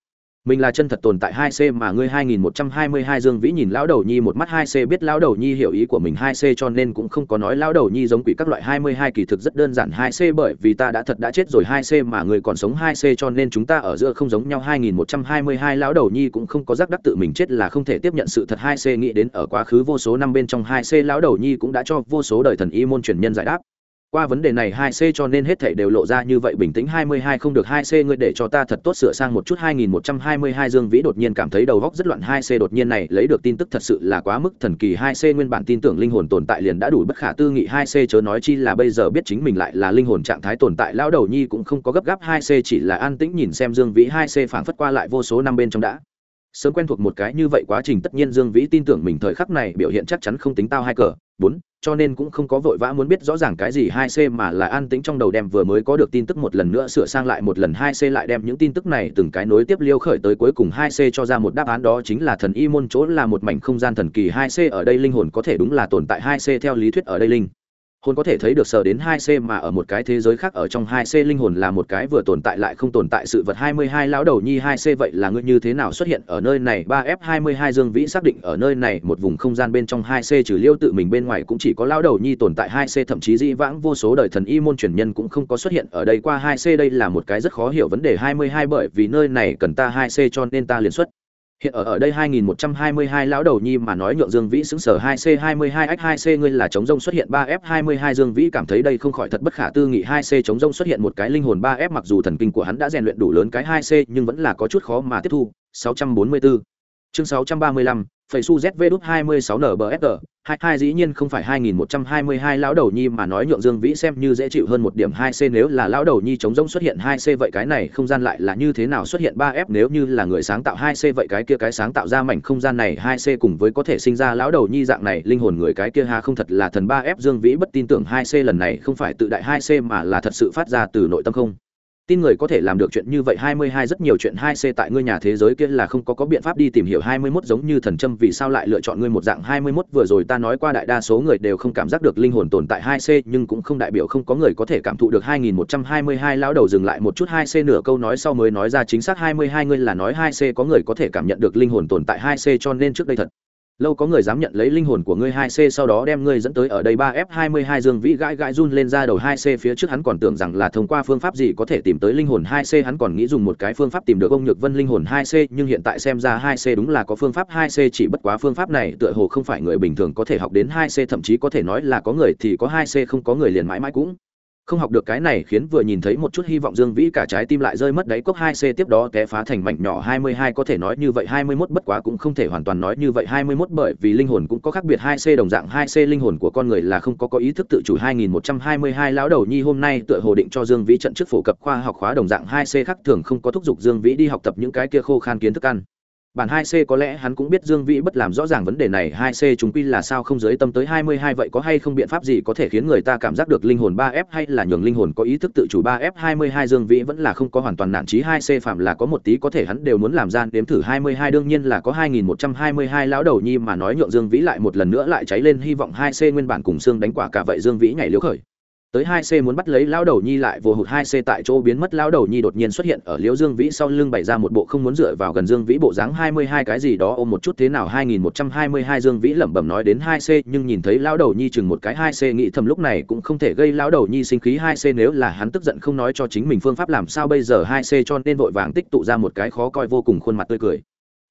Mình là chân thật tồn tại hai c mà ngươi hai nghìn một trăm hai mươi hai dương vĩ nhìn lão đầu nhi một mắt hai c biết lão đầu nhi hiểu ý của mình hai c cho nên cũng không có nói lão đầu nhi giống quỷ các loại hai mươi hai kỳ thực rất đơn giản hai c bởi vì ta đã thật đã chết rồi hai c mà người còn sống hai c cho nên chúng ta ở giữa không giống nhau hai nghìn một trăm hai mươi hai lão đầu nhi cũng không có giác đắc tự mình chết là không thể tiếp nhận sự thật hai c nghĩ đến ở quá khứ vô số năm bên trong hai c lão đầu nhi cũng đã cho vô số đời thần y môn truyền nhân giải đáp qua vấn đề này hai c cho nên hết thảy đều lộ ra như vậy bình tĩnh, hai mươi hai không được hai c, ngươi để cho ta thật tốt sửa sang một chút. hai nghìn một trăm hai mươi hai dương vĩ đột nhiên cảm thấy đầu óc rất loạn. hai c đột nhiên này lấy được tin tức thật sự là quá mức thần kỳ. hai c nguyên bản tin tưởng linh hồn tồn tại liền đã đủ bất khả tư nghị. hai c chớ nói chi là bây giờ biết chính mình lại là linh hồn trạng thái tồn tại. Lão đầu nhi cũng không có gấp gáp. hai c chỉ là an tĩnh nhìn xem dương vĩ. hai c phảng phất qua lại vô số năm bên trong đã sớm quen thuộc một cái như vậy quá trình, tất nhiên dương vĩ tin tưởng mình thời khắc này biểu hiện chắc chắn không tính tao hai cờ. Bốn, cho nên cũng không có vội vã muốn biết rõ ràng cái gì hai c mà là an tĩnh trong đầu đem vừa mới có được tin tức một lần nữa sửa sang lại một lần hai c lại đem những tin tức này từng cái nối tiếp liêu khởi tới cuối cùng hai c cho ra một đáp án, đó chính là thần y môn chỗ là một mảnh không gian thần kỳ hai c, ở đây linh hồn có thể đúng là tồn tại hai c theo lý thuyết ở đây linh hồn có thể thấy được sờ đến hai c mà ở một cái thế giới khác ở trong hai c linh hồn là một cái vừa tồn tại lại không tồn tại sự vật hai mươi hai lão đầu nhi hai c vậy là ngươi như thế nào xuất hiện ở nơi này? Ba f hai mươi hai dương vĩ xác định ở nơi này một vùng không gian bên trong hai c trừ liêu tự mình bên ngoài cũng chỉ có lão đầu nhi tồn tại hai c, thậm chí dĩ vãng vô số đời thần y môn truyền nhân cũng không có xuất hiện ở đây. Qua hai c đây là một cái rất khó hiểu vấn đề hai mươi hai bởi vì nơi này cần ta hai c cho nên ta liền xuất hiện ở ở đây 2122 lão đầu nhi mà nói nhượng Dương Vĩ xứng sở 2C 22 x 2C ngươi là chống rông xuất hiện 3F 22 Dương Vĩ cảm thấy đây không khỏi thật bất khả tư nghị. 2C chống rông xuất hiện một cái linh hồn 3F mặc dù thần kinh của hắn đã rèn luyện đủ lớn cái 2C nhưng vẫn là có chút khó mà tiếp thu. 644 chương 635 phẩy su zv đút 26 nbsg hai hai dĩ nhiên không phải 2122 lão đầu nhi mà nói nhượng Dương Vĩ xem như dễ chịu hơn một điểm 2C nếu là lão đầu nhi chống rỗng xuất hiện 2C vậy cái này không gian lại là như thế nào xuất hiện 3F nếu như là người sáng tạo 2C vậy cái kia cái sáng tạo ra mảnh không gian này 2C cùng với có thể sinh ra lão đầu nhi dạng này, linh hồn người cái kia ha không thật là thần 3F Dương Vĩ bất tin tưởng 2C lần này không phải tự đại 2C mà là thật sự phát ra từ nội tâm không? Tin người có thể làm được chuyện như vậy 22 rất nhiều chuyện 2C tại ngươi nhà thế giới kia là không có có biện pháp đi tìm hiểu 21 giống như thần châm vì sao lại lựa chọn ngươi một dạng 21 vừa rồi ta nói qua đại đa số người đều không cảm giác được linh hồn tồn tại 2C nhưng cũng không đại biểu không có người có thể cảm thụ được 2122 lão đầu dừng lại một chút 2C nửa câu nói sau mới nói ra chính xác 22 ngươi là nói 2C có người có thể cảm nhận được linh hồn tồn tại 2C cho nên trước đây thật lâu có người dám nhận lấy linh hồn của ngươi hai c sau đó đem ngươi dẫn tới ở đây ba f hai mươi hai dương vĩ gãi gãi run lên ra đầu hai c phía trước hắn còn tưởng rằng là thông qua phương pháp gì có thể tìm tới linh hồn hai c hắn còn nghĩ dùng một cái phương pháp tìm được ông nhược vân linh hồn hai c nhưng hiện tại xem ra hai c đúng là có phương pháp hai c chỉ bất quá phương pháp này tựa hồ không phải người bình thường có thể học đến hai c thậm chí có thể nói là có người thì có hai c không có người liền mãi mãi cũng không học được cái này khiến vừa nhìn thấy một chút hy vọng dương vĩ cả trái tim lại rơi mất đáy cốc hai c tiếp đó té phá thành mảnh nhỏ hai mươi hai có thể nói như vậy hai mươi 21 bất quá cũng không thể hoàn toàn nói như vậy hai mươi 21 bởi vì linh hồn cũng có khác biệt hai c đồng dạng hai c linh hồn của con người là không có có ý thức tự chủ hai nghìn một trăm hai mươi hai lão đầu nhi hôm nay tựa hồ định cho dương vĩ trận trước phổ cập khoa học khóa đồng dạng hai c khác thường không có thúc giục dương vĩ đi học tập những cái kia khô khan kiến thức ăn bản 2C có lẽ hắn cũng biết Dương Vĩ bất làm rõ ràng vấn đề này. 2C chúng quy là sao không giới tâm tới 22 vậy có hay không biện pháp gì có thể khiến người ta cảm giác được linh hồn 3F hay là nhường linh hồn có ý thức tự chủ 3F 22 Dương Vĩ vẫn là không có hoàn toàn nản chí. 2C phạm là có một tí có thể hắn đều muốn làm gian đếm thử. 22 đương nhiên là có 2122 lão đầu nhi mà nói nhượng Dương Vĩ lại một lần nữa lại cháy lên. Hy vọng 2C nguyên bản cùng xương đánh quả cả vậy Dương Vĩ nhảy liếu khởi tới hai c muốn bắt lấy lão đầu nhi lại vô hụt, hai c tại chỗ biến mất, lão đầu nhi đột nhiên xuất hiện ở liễu dương vĩ sau lưng bày ra một bộ không muốn dựa vào gần dương vĩ bộ dáng hai mươi hai cái gì đó, ôm một chút thế nào hai nghìn một trăm hai mươi hai dương vĩ lẩm bẩm nói đến hai c, nhưng nhìn thấy lão đầu nhi chừng một cái hai c, nghĩ thầm lúc này cũng không thể gây lão đầu nhi sinh khí, hai c nếu là hắn tức giận không nói cho chính mình phương pháp làm sao bây giờ, hai c cho nên vội vàng tích tụ ra một cái khó coi vô cùng khuôn mặt tươi cười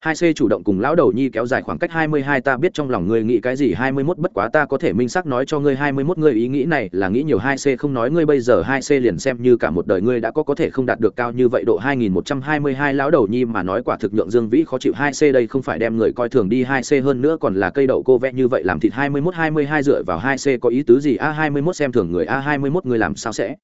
hai c chủ động cùng lão đầu nhi kéo dài khoảng cách hai mươi hai, ta biết trong lòng ngươi nghĩ cái gì, hai mươi 21 bất quá ta có thể minh xác nói cho ngươi, hai mươi 21 ngươi ý nghĩ này là nghĩ nhiều, hai c không nói ngươi bây giờ, hai c liền xem như cả một đời ngươi đã có có thể không đạt được cao như vậy độ hai nghìn một trăm hai mươi hai. Lão đầu nhi mà nói quả thực nhượng Dương Vĩ khó chịu, hai c đây không phải đem người coi thường đi, hai c hơn nữa còn là cây đậu cô vẽ như vậy làm thịt, hai mươi hai mươi hai dựa vào hai c có ý tứ gì? A, hai mươi 21 xem thường người, a, hai mươi 21 ngươi làm sao sẽ?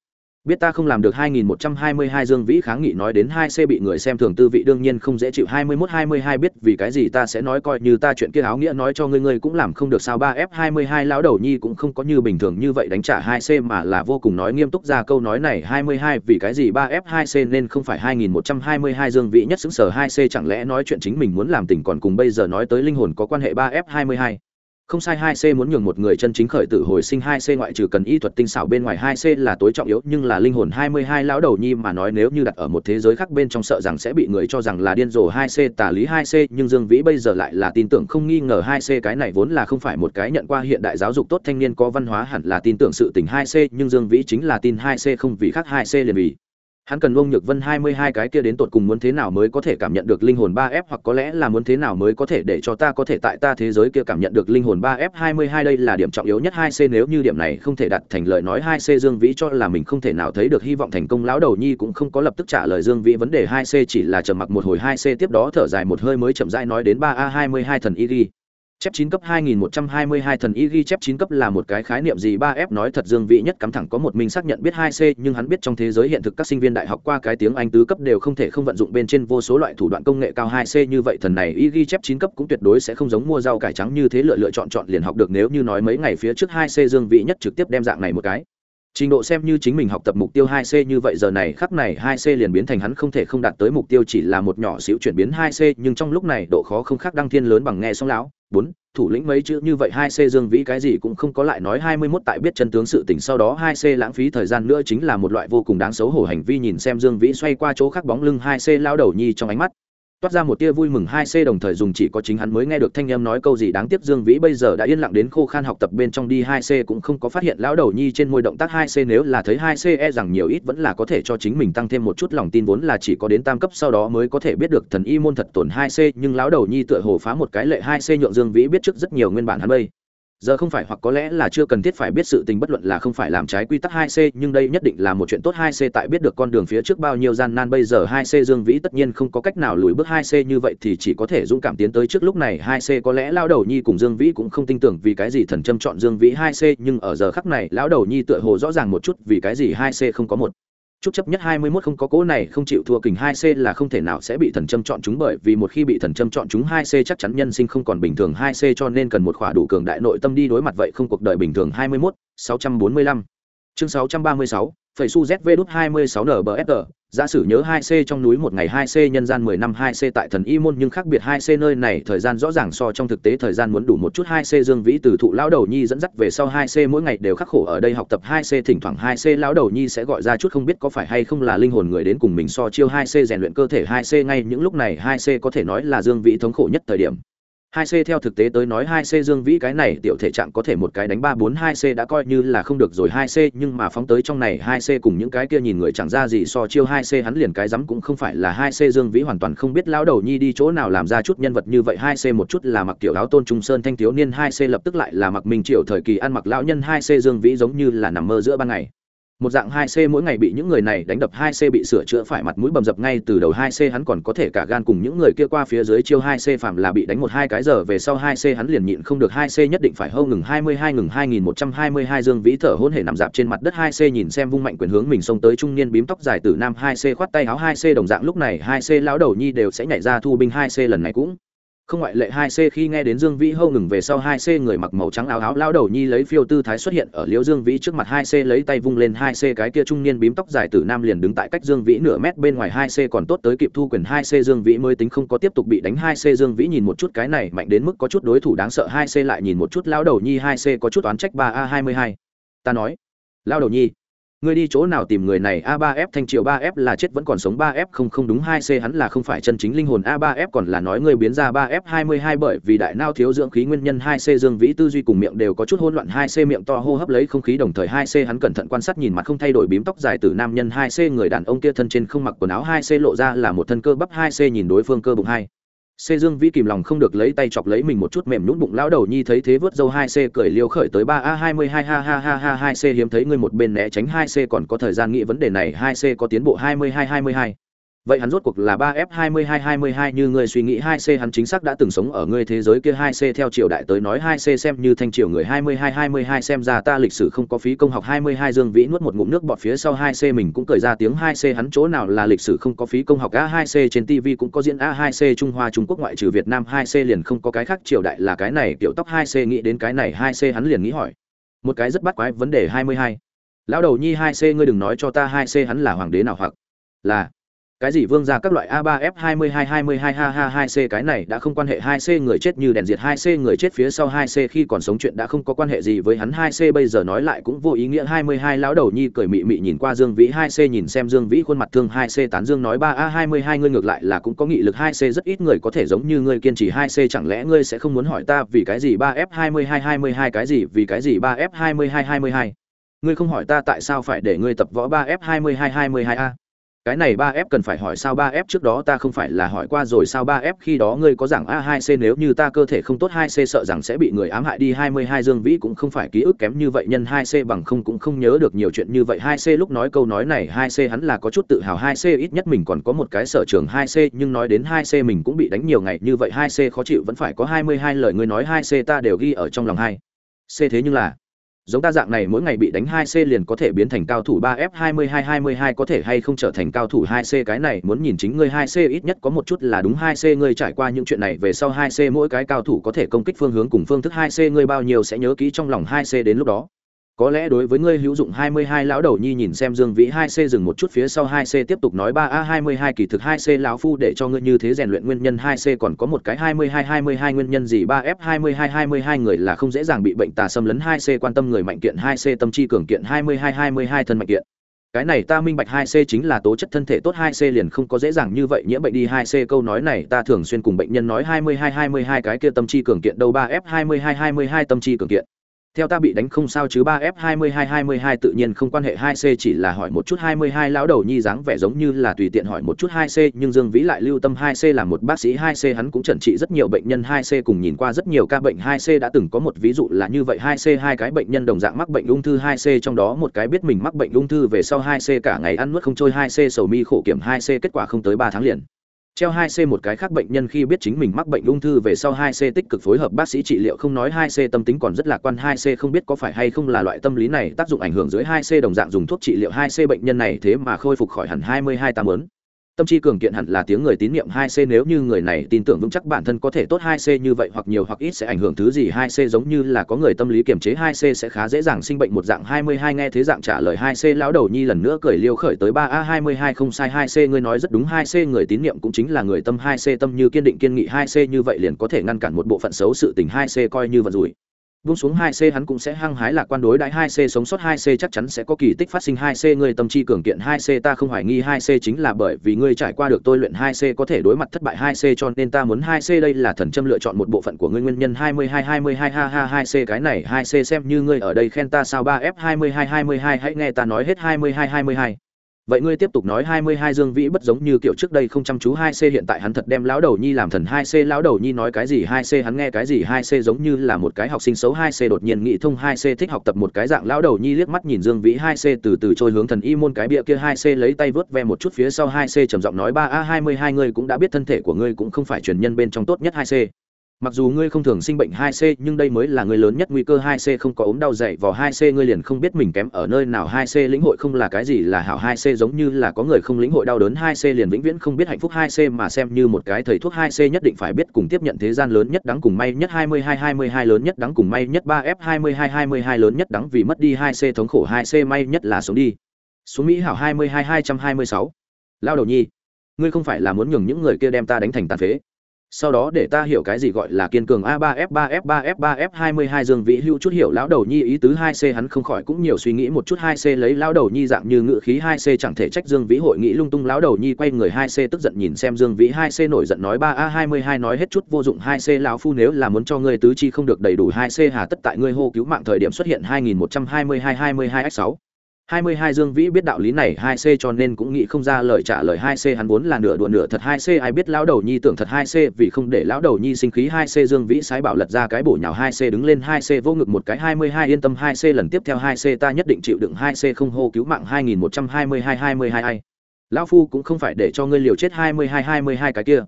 Biết ta không làm được 2122 Dương Vĩ kháng nghị nói đến 2C bị người xem thường tư vị đương nhiên không dễ chịu. 2122 biết vì cái gì ta sẽ nói coi như ta chuyện kia áo nghĩa nói cho ngươi ngươi cũng làm không được sao. 3F22 lão đầu nhi cũng không có như bình thường như vậy đánh trả 2C mà là vô cùng nói nghiêm túc ra câu nói này. 22 vì cái gì? 3F2C nên không phải 2122 Dương Vĩ nhất xứng sở 2C chẳng lẽ nói chuyện chính mình muốn làm tình còn cùng bây giờ nói tới linh hồn có quan hệ? 3F22 không sai hai c muốn nhường một người chân chính khởi tử hồi sinh hai c ngoại trừ cần y thuật tinh xảo bên ngoài hai c là tối trọng yếu, nhưng là linh hồn hai mươi hai lão đầu nhi mà nói nếu như đặt ở một thế giới khác bên trong sợ rằng sẽ bị người cho rằng là điên rồ hai c tà lý hai c, nhưng dương vĩ bây giờ lại là tin tưởng không nghi ngờ hai c cái này vốn là không phải một cái nhận qua hiện đại giáo dục tốt thanh niên có văn hóa hẳn là tin tưởng sự tình hai c, nhưng dương vĩ chính là tin hai c không vì khác hai c liền vì hắn cần ông nhược vân hai mươi hai cái kia đến tột cùng muốn thế nào mới có thể cảm nhận được linh hồn ba f, hoặc có lẽ là muốn thế nào mới có thể để cho ta có thể tại ta thế giới kia cảm nhận được linh hồn ba f hai mươi hai đây là điểm trọng yếu nhất hai c. Nếu như điểm này không thể đặt thành lời nói hai c, dương vĩ cho là mình không thể nào thấy được hy vọng thành công. Lão đầu nhi cũng không có lập tức trả lời dương vĩ vấn đề hai c, chỉ là trầm mặc một hồi hai c tiếp đó thở dài một hơi mới chậm rãi nói đến ba a hai mươi hai thần y ghi chép chín cấp 2122 thần y ghi chép chín cấp là một cái khái niệm gì? 3F nói thật Dương Vĩ nhất cắm thẳng có một mình xác nhận biết 2C, nhưng hắn biết trong thế giới hiện thực các sinh viên đại học qua cái tiếng Anh tứ cấp đều không thể không vận dụng bên trên vô số loại thủ đoạn công nghệ cao 2C như vậy. Thần này y ghi chép chín cấp cũng tuyệt đối sẽ không giống mua rau cải trắng như thế lựa lựa chọn chọn liền học được. Nếu như nói mấy ngày phía trước 2C Dương Vĩ nhất trực tiếp đem dạng này một cái trình độ xem như chính mình học tập mục tiêu 2C như vậy giờ này khắc này 2C liền biến thành hắn không thể không đạt tới mục tiêu chỉ là một nhỏ xíu chuyển biến 2C nhưng trong lúc này độ khó không khác đăng thiên lớn bằng nghe xong lão. Bốn, thủ lĩnh mấy chữ như vậy 2c dương vĩ cái gì cũng không có lại nói hai mươi 21 tại biết chân tướng sự tình, sau đó 2c lãng phí thời gian nữa chính là một loại vô cùng đáng xấu hổ hành vi nhìn xem dương vĩ xoay qua chỗ khác bóng lưng 2c lão đầu nhi trong ánh mắt toát ra một tia vui mừng hai c đồng thời dùng chỉ có chính hắn mới nghe được thanh em nói câu gì đáng tiếc dương vĩ bây giờ đã yên lặng đến khô khan học tập bên trong đi hai c cũng không có phát hiện lão đầu nhi trên môi động tác hai c nếu là thấy hai c e rằng nhiều ít vẫn là có thể cho chính mình tăng thêm một chút lòng tin vốn là chỉ có đến tam cấp sau đó mới có thể biết được thần y môn thật tổn hai c, nhưng lão đầu nhi tựa hồ phá một cái lệ hai c nhượng dương vĩ biết trước rất nhiều nguyên bản hắn bây giờ không phải hoặc có lẽ là chưa cần thiết phải biết sự tình bất luận là không phải làm trái quy tắc 2C, nhưng đây nhất định là một chuyện tốt 2C tại biết được con đường phía trước bao nhiêu gian nan bây giờ 2C Dương Vĩ tất nhiên không có cách nào lùi bước 2C như vậy thì chỉ có thể dũng cảm tiến tới trước lúc này 2C có lẽ lão đầu nhi cùng Dương Vĩ cũng không tin tưởng vì cái gì thần châm chọn Dương Vĩ 2C, nhưng ở giờ khắc này lão đầu nhi tựa hồ rõ ràng một chút vì cái gì 2C không có một chút chấp nhất 21 không có cố này không chịu thua kình 2C là không thể nào sẽ bị thần châm chọn chúng bởi vì một khi bị thần châm chọn chúng 2C chắc chắn nhân sinh không còn bình thường 2C cho nên cần một khỏa đủ cường đại nội tâm đi đối mặt vậy không cuộc đời bình thường 21 645 chương 636 phẩy su zv đút 26 nbsg giả sử nhớ 2C trong núi một ngày 2C nhân gian 10 năm 2C tại thần y môn nhưng khác biệt 2C nơi này thời gian rõ ràng so trong thực tế thời gian muốn đủ một chút 2C Dương Vĩ từ thụ lão đầu nhi dẫn dắt về sau 2C mỗi ngày đều khắc khổ ở đây học tập 2C thỉnh thoảng 2C lão đầu nhi sẽ gọi ra chút không biết có phải hay không là linh hồn người đến cùng mình so chiêu 2C rèn luyện cơ thể 2C ngay những lúc này 2C có thể nói là Dương Vĩ thống khổ nhất thời điểm 2C theo thực tế tới nói 2C Dương Vĩ cái này tiểu thể trạng có thể một cái đánh 3 4 2C đã coi như là không được rồi 2C nhưng mà phóng tới trong này 2C cùng những cái kia nhìn người chẳng ra gì so chiêu 2C hắn liền cái rắm cũng không phải là 2C Dương Vĩ hoàn toàn không biết lão đầu nhi đi chỗ nào làm ra chút nhân vật như vậy 2C một chút là mặc tiểu áo tôn trung sơn thanh thiếu niên 2C lập tức lại là mặc minh triệu thời kỳ ăn mặc lão nhân 2C Dương Vĩ giống như là nằm mơ giữa ban ngày một dạng hai c mỗi ngày bị những người này đánh đập hai c bị sửa chữa phải mặt mũi bầm dập ngay từ đầu hai c hắn còn có thể cả gan cùng những người kia qua phía dưới chiêu hai c phạm là bị đánh một hai cái giờ về sau hai c hắn liền nhịn không được hai c nhất định phải hâu ngừng hai mươi hai ngừng hai nghìn một trăm hai mươi hai dương vĩ thở hôn hề nằm dạp trên mặt đất hai c nhìn xem vung mạnh quyền hướng mình xông tới trung niên bím tóc dài từ nam hai c khoát tay áo hai c đồng dạng lúc này hai c lão đầu nhi đều sẽ nhảy ra thu binh hai c lần này cũng không ngoại lệ hai c khi nghe đến dương vĩ hâu ngừng về sau hai c người mặc màu trắng áo áo lao đầu nhi lấy phiêu tư thái xuất hiện ở liễu dương vĩ trước mặt hai c lấy tay vung lên hai c cái kia trung niên bím tóc dài từ nam liền đứng tại cách dương vĩ nửa mét bên ngoài hai c còn tốt tới kịp thu quyền hai c dương vĩ mới tính không có tiếp tục bị đánh hai c dương vĩ nhìn một chút cái này mạnh đến mức có chút đối thủ đáng sợ hai c lại nhìn một chút lao đầu nhi hai c có chút oán trách ba a hai mươi hai. Ta nói lao đầu nhi ngươi đi chỗ nào tìm người này? A 3 f thanh triệu 3 f là chết vẫn còn sống. 3 f không không đúng 2 c hắn là không phải chân chính linh hồn. A 3 f còn là nói ngươi biến ra 3 f 22 bởi vì đại nao thiếu dưỡng khí nguyên nhân. 2 c dương vĩ tư duy cùng miệng đều có chút hỗn loạn. 2 c miệng to hô hấp lấy không khí đồng thời 2 c hắn cẩn thận quan sát nhìn mặt không thay đổi bím tóc dài từ nam nhân. 2 c người đàn ông kia thân trên không mặc quần áo. 2 c lộ ra là một thân cơ bắp. 2 c nhìn đối phương cơ bụng. 2 Xê Dương Vĩ kìm lòng không được lấy tay chọc lấy mình một chút mềm nhũn bụng, lão đầu nhi thấy thế vớt dâu 2C cười liêu khởi tới 3A22 ha ha ha ha 2C hiếm thấy ngươi một bên né tránh 2C còn có thời gian nghĩ vấn đề này 2C có tiến bộ 22 22 vậy hắn rốt cuộc là ba f hai mươi hai hai mươi hai như ngươi suy nghĩ hai c hắn chính xác đã từng sống ở ngươi thế giới kia hai c theo triều đại tới nói hai c xem như thanh triều người hai mươi hai hai mươi hai xem ra ta lịch sử không có phí công học hai mươi hai dương vĩ nuốt một ngụm nước bọt phía sau hai c mình cũng cười ra tiếng hai c hắn chỗ nào là lịch sử không có phí công học a hai c trên tv cũng có diễn a hai c trung hoa trung quốc ngoại trừ việt nam hai c liền không có cái khác triều đại là cái này kiểu tóc hai c nghĩ đến cái này hai c hắn liền nghĩ hỏi một cái rất bắt quái vấn đề hai mươi hai lão đầu nhi hai c ngươi đừng nói cho ta hai c hắn là hoàng đế nào hoặc là cái gì vương ra các loại a 3 f 22 22 ha ha 2 c, cái này đã không quan hệ 2 c người chết như đèn diệt 2 c người chết phía sau 2 c, khi còn sống chuyện đã không có quan hệ gì với hắn 2 c, bây giờ nói lại cũng vô ý nghĩa. 22 lão đầu nhi cười mị mị nhìn qua Dương Vĩ 2 c nhìn xem Dương Vĩ khuôn mặt thương 2 c tán dương nói 3 a 22 ngươi ngược lại là cũng có nghị lực 2 c rất ít người có thể giống như ngươi kiên trì 2 c chẳng lẽ ngươi sẽ không muốn hỏi ta vì cái gì? 3 f 22 22 cái gì? Vì cái gì 3 f 22 22 ngươi không hỏi ta tại sao phải để ngươi tập võ 3 f 22 22 a? Cái này ba f cần phải hỏi sao ba f trước đó ta không phải là hỏi qua rồi sao ba f khi đó ngươi có rằng a hai c nếu như ta cơ thể không tốt hai c sợ rằng sẽ bị người ám hại đi hai mươi hai dương vĩ cũng không phải ký ức kém như vậy, nhân hai c bằng không cũng không nhớ được nhiều chuyện như vậy. hai c lúc nói câu nói này, hai c hắn là có chút tự hào, hai c ít nhất mình còn có một cái sở trường hai c, nhưng nói đến hai c mình cũng bị đánh nhiều ngày như vậy, hai c khó chịu, vẫn phải có hai mươi hai lời ngươi nói, hai c ta đều ghi ở trong lòng hai c. Thế nhưng là giống ta dạng này mỗi ngày bị đánh 2C liền có thể biến thành cao thủ 3F22-22 có thể hay không trở thành cao thủ 2C cái này muốn nhìn chính ngươi 2C ít nhất có một chút là đúng 2C ngươi trải qua những chuyện này về sau 2C mỗi cái cao thủ có thể công kích phương hướng cùng phương thức 2C ngươi bao nhiêu sẽ nhớ kỹ trong lòng 2C đến lúc đó có lẽ đối với ngươi hữu dụng 22 lão đầu nhi nhìn xem Dương Vĩ 2C dừng một chút phía sau 2C tiếp tục nói 3A22 kỳ thực 2C lão phu để cho ngươi như thế rèn luyện nguyên nhân 2C còn có một cái 22 22 nguyên nhân gì 3F22 22 người là không dễ dàng bị bệnh tà xâm lấn 2C quan tâm người mạnh kiện 2C tâm chi cường kiện 22 22 thân mạnh kiện cái này ta minh bạch 2C chính là tố chất thân thể tốt 2C liền không có dễ dàng như vậy nhiễm bệnh đi 2C câu nói này ta thường xuyên cùng bệnh nhân nói 22 22 cái kia tâm chi cường kiện đâu 3F22 22 tâm chi cường kiện theo ta bị đánh không sao chứ ba f hai mươi hai hai mươi hai tự nhiên không quan hệ hai c, chỉ là hỏi một chút hai mươi hai lão đầu nhi dáng vẻ giống như là tùy tiện hỏi một chút hai c, nhưng dương vĩ lại lưu tâm hai c là một bác sĩ hai c, hắn cũng chẩn trị rất nhiều bệnh nhân hai c, cùng nhìn qua rất nhiều ca bệnh hai c, đã từng có một ví dụ là như vậy hai c, hai cái bệnh nhân đồng dạng mắc bệnh ung thư hai c, trong đó một cái biết mình mắc bệnh ung thư về sau hai c cả ngày ăn nuốt không trôi hai c, sầu mi khổ kiểm hai c, kết quả không tới ba tháng liền treo 2C một cái khác bệnh nhân khi biết chính mình mắc bệnh ung thư về sau 2C tích cực phối hợp, bác sĩ trị liệu không nói 2C tâm tính còn rất lạc quan 2C không biết có phải hay không là loại tâm lý này tác dụng ảnh hưởng dưới 2C đồng dạng dùng thuốc trị liệu 2C bệnh nhân này thế mà khôi phục khỏi hẳn 22 tám ớn tâm trí cường kiện hẳn là tiếng người tín nhiệm 2C nếu như người này tin tưởng vững chắc bản thân có thể tốt 2C như vậy hoặc nhiều hoặc ít sẽ ảnh hưởng thứ gì 2C giống như là có người tâm lý kiềm chế 2C sẽ khá dễ dàng sinh bệnh một dạng 22 nghe thế dạng trả lời 2C lão đầu nhi lần nữa cười liêu khởi tới 3A22 không sai 2C ngươi nói rất đúng 2C người tín nhiệm cũng chính là người tâm 2C tâm như kiên định kiên nghị 2C như vậy liền có thể ngăn cản một bộ phận xấu sự tình 2C coi như vận rủi Buông xuống 2C hắn cũng sẽ hăng hái lạc quan đối đãi 2C sống sót 2C chắc chắn sẽ có kỳ tích phát sinh 2C người tâm chi cường kiện 2C ta không hoài nghi 2C chính là bởi vì ngươi trải qua được tôi luyện 2C có thể đối mặt thất bại 2C cho nên ta muốn 2C đây là thần châm lựa chọn một bộ phận của ngươi nguyên nhân 22 22 ha ha 2C cái này 2C xem như ngươi ở đây khen ta sao 3F 22 22 hãy nghe ta nói hết 22 22 vậy ngươi tiếp tục nói hai mươi hai dương vĩ bất giống như kiểu trước đây không chăm chú hai c, hiện tại hắn thật đem lão đầu nhi làm thần hai c, lão đầu nhi nói cái gì hai c, hắn nghe cái gì hai c, giống như là một cái học sinh xấu hai c, đột nhiên nghĩ thông hai c, thích học tập một cái dạng lão đầu nhi liếc mắt nhìn dương vĩ hai c, từ từ trôi hướng thần y môn cái bịa kia hai c, lấy tay vớt ve một chút phía sau hai c, trầm giọng nói, ba, a, hai mươi hai, ngươi cũng đã biết thân thể của ngươi cũng không phải truyền nhân bên trong tốt nhất hai c mặc dù ngươi không thường sinh bệnh 2C nhưng đây mới là người lớn nhất nguy cơ 2C không có ốm đau dậy vào 2C ngươi liền không biết mình kém ở nơi nào 2C lĩnh hội không là cái gì là hảo 2C giống như là có người không lĩnh hội đau đớn 2C liền vĩnh viễn không biết hạnh phúc 2C mà xem như một cái thầy thuốc 2C nhất định phải biết cùng tiếp nhận thế gian lớn nhất đáng cùng may nhất 22 22 lớn nhất đáng cùng may nhất 3F 22 22 lớn nhất đáng vì mất đi 2C thống khổ 2C may nhất là sống đi. Xuống Mỹ hảo 22 226 lao đầu nhi, ngươi không phải là muốn nhường những người kia đem ta đánh thành tàn phế sau đó để ta hiểu cái gì gọi là kiên cường a 3 f 3 f 3 f 3 f 22 dương vĩ hưu chút hiểu lão đầu nhi ý tứ 2 c, hắn không khỏi cũng nhiều suy nghĩ một chút 2 c, lấy lão đầu nhi dạng như ngự khí 2 c, chẳng thể trách dương vĩ hội nghĩ lung tung. Lão đầu nhi quay người 2 c, tức giận nhìn xem dương vĩ 2 c, nổi giận nói 3 a 22 nói hết chút vô dụng 2 c, lão phu nếu là muốn cho ngươi tứ chi không được đầy đủ 2 c, hà tất tại ngươi hô cứu mạng thời điểm xuất hiện 2122 22 x 6 22 Dương Vĩ biết đạo lý này 2C cho nên cũng nghĩ không ra lời trả lời 2C hắn vốn là nửa đùa nửa thật 2C ai biết lão đầu nhi tưởng thật 2C vì không để lão đầu nhi sinh khí 2C Dương Vĩ sái bảo lật ra cái bổ nhào 2C đứng lên 2C vô ngực một cái 22 yên tâm 2C lần tiếp theo 2C ta nhất định chịu đựng 2C không hô cứu mạng 2122 22 ai. Lão phu cũng không phải để cho ngươi liều chết 22 22 cái kia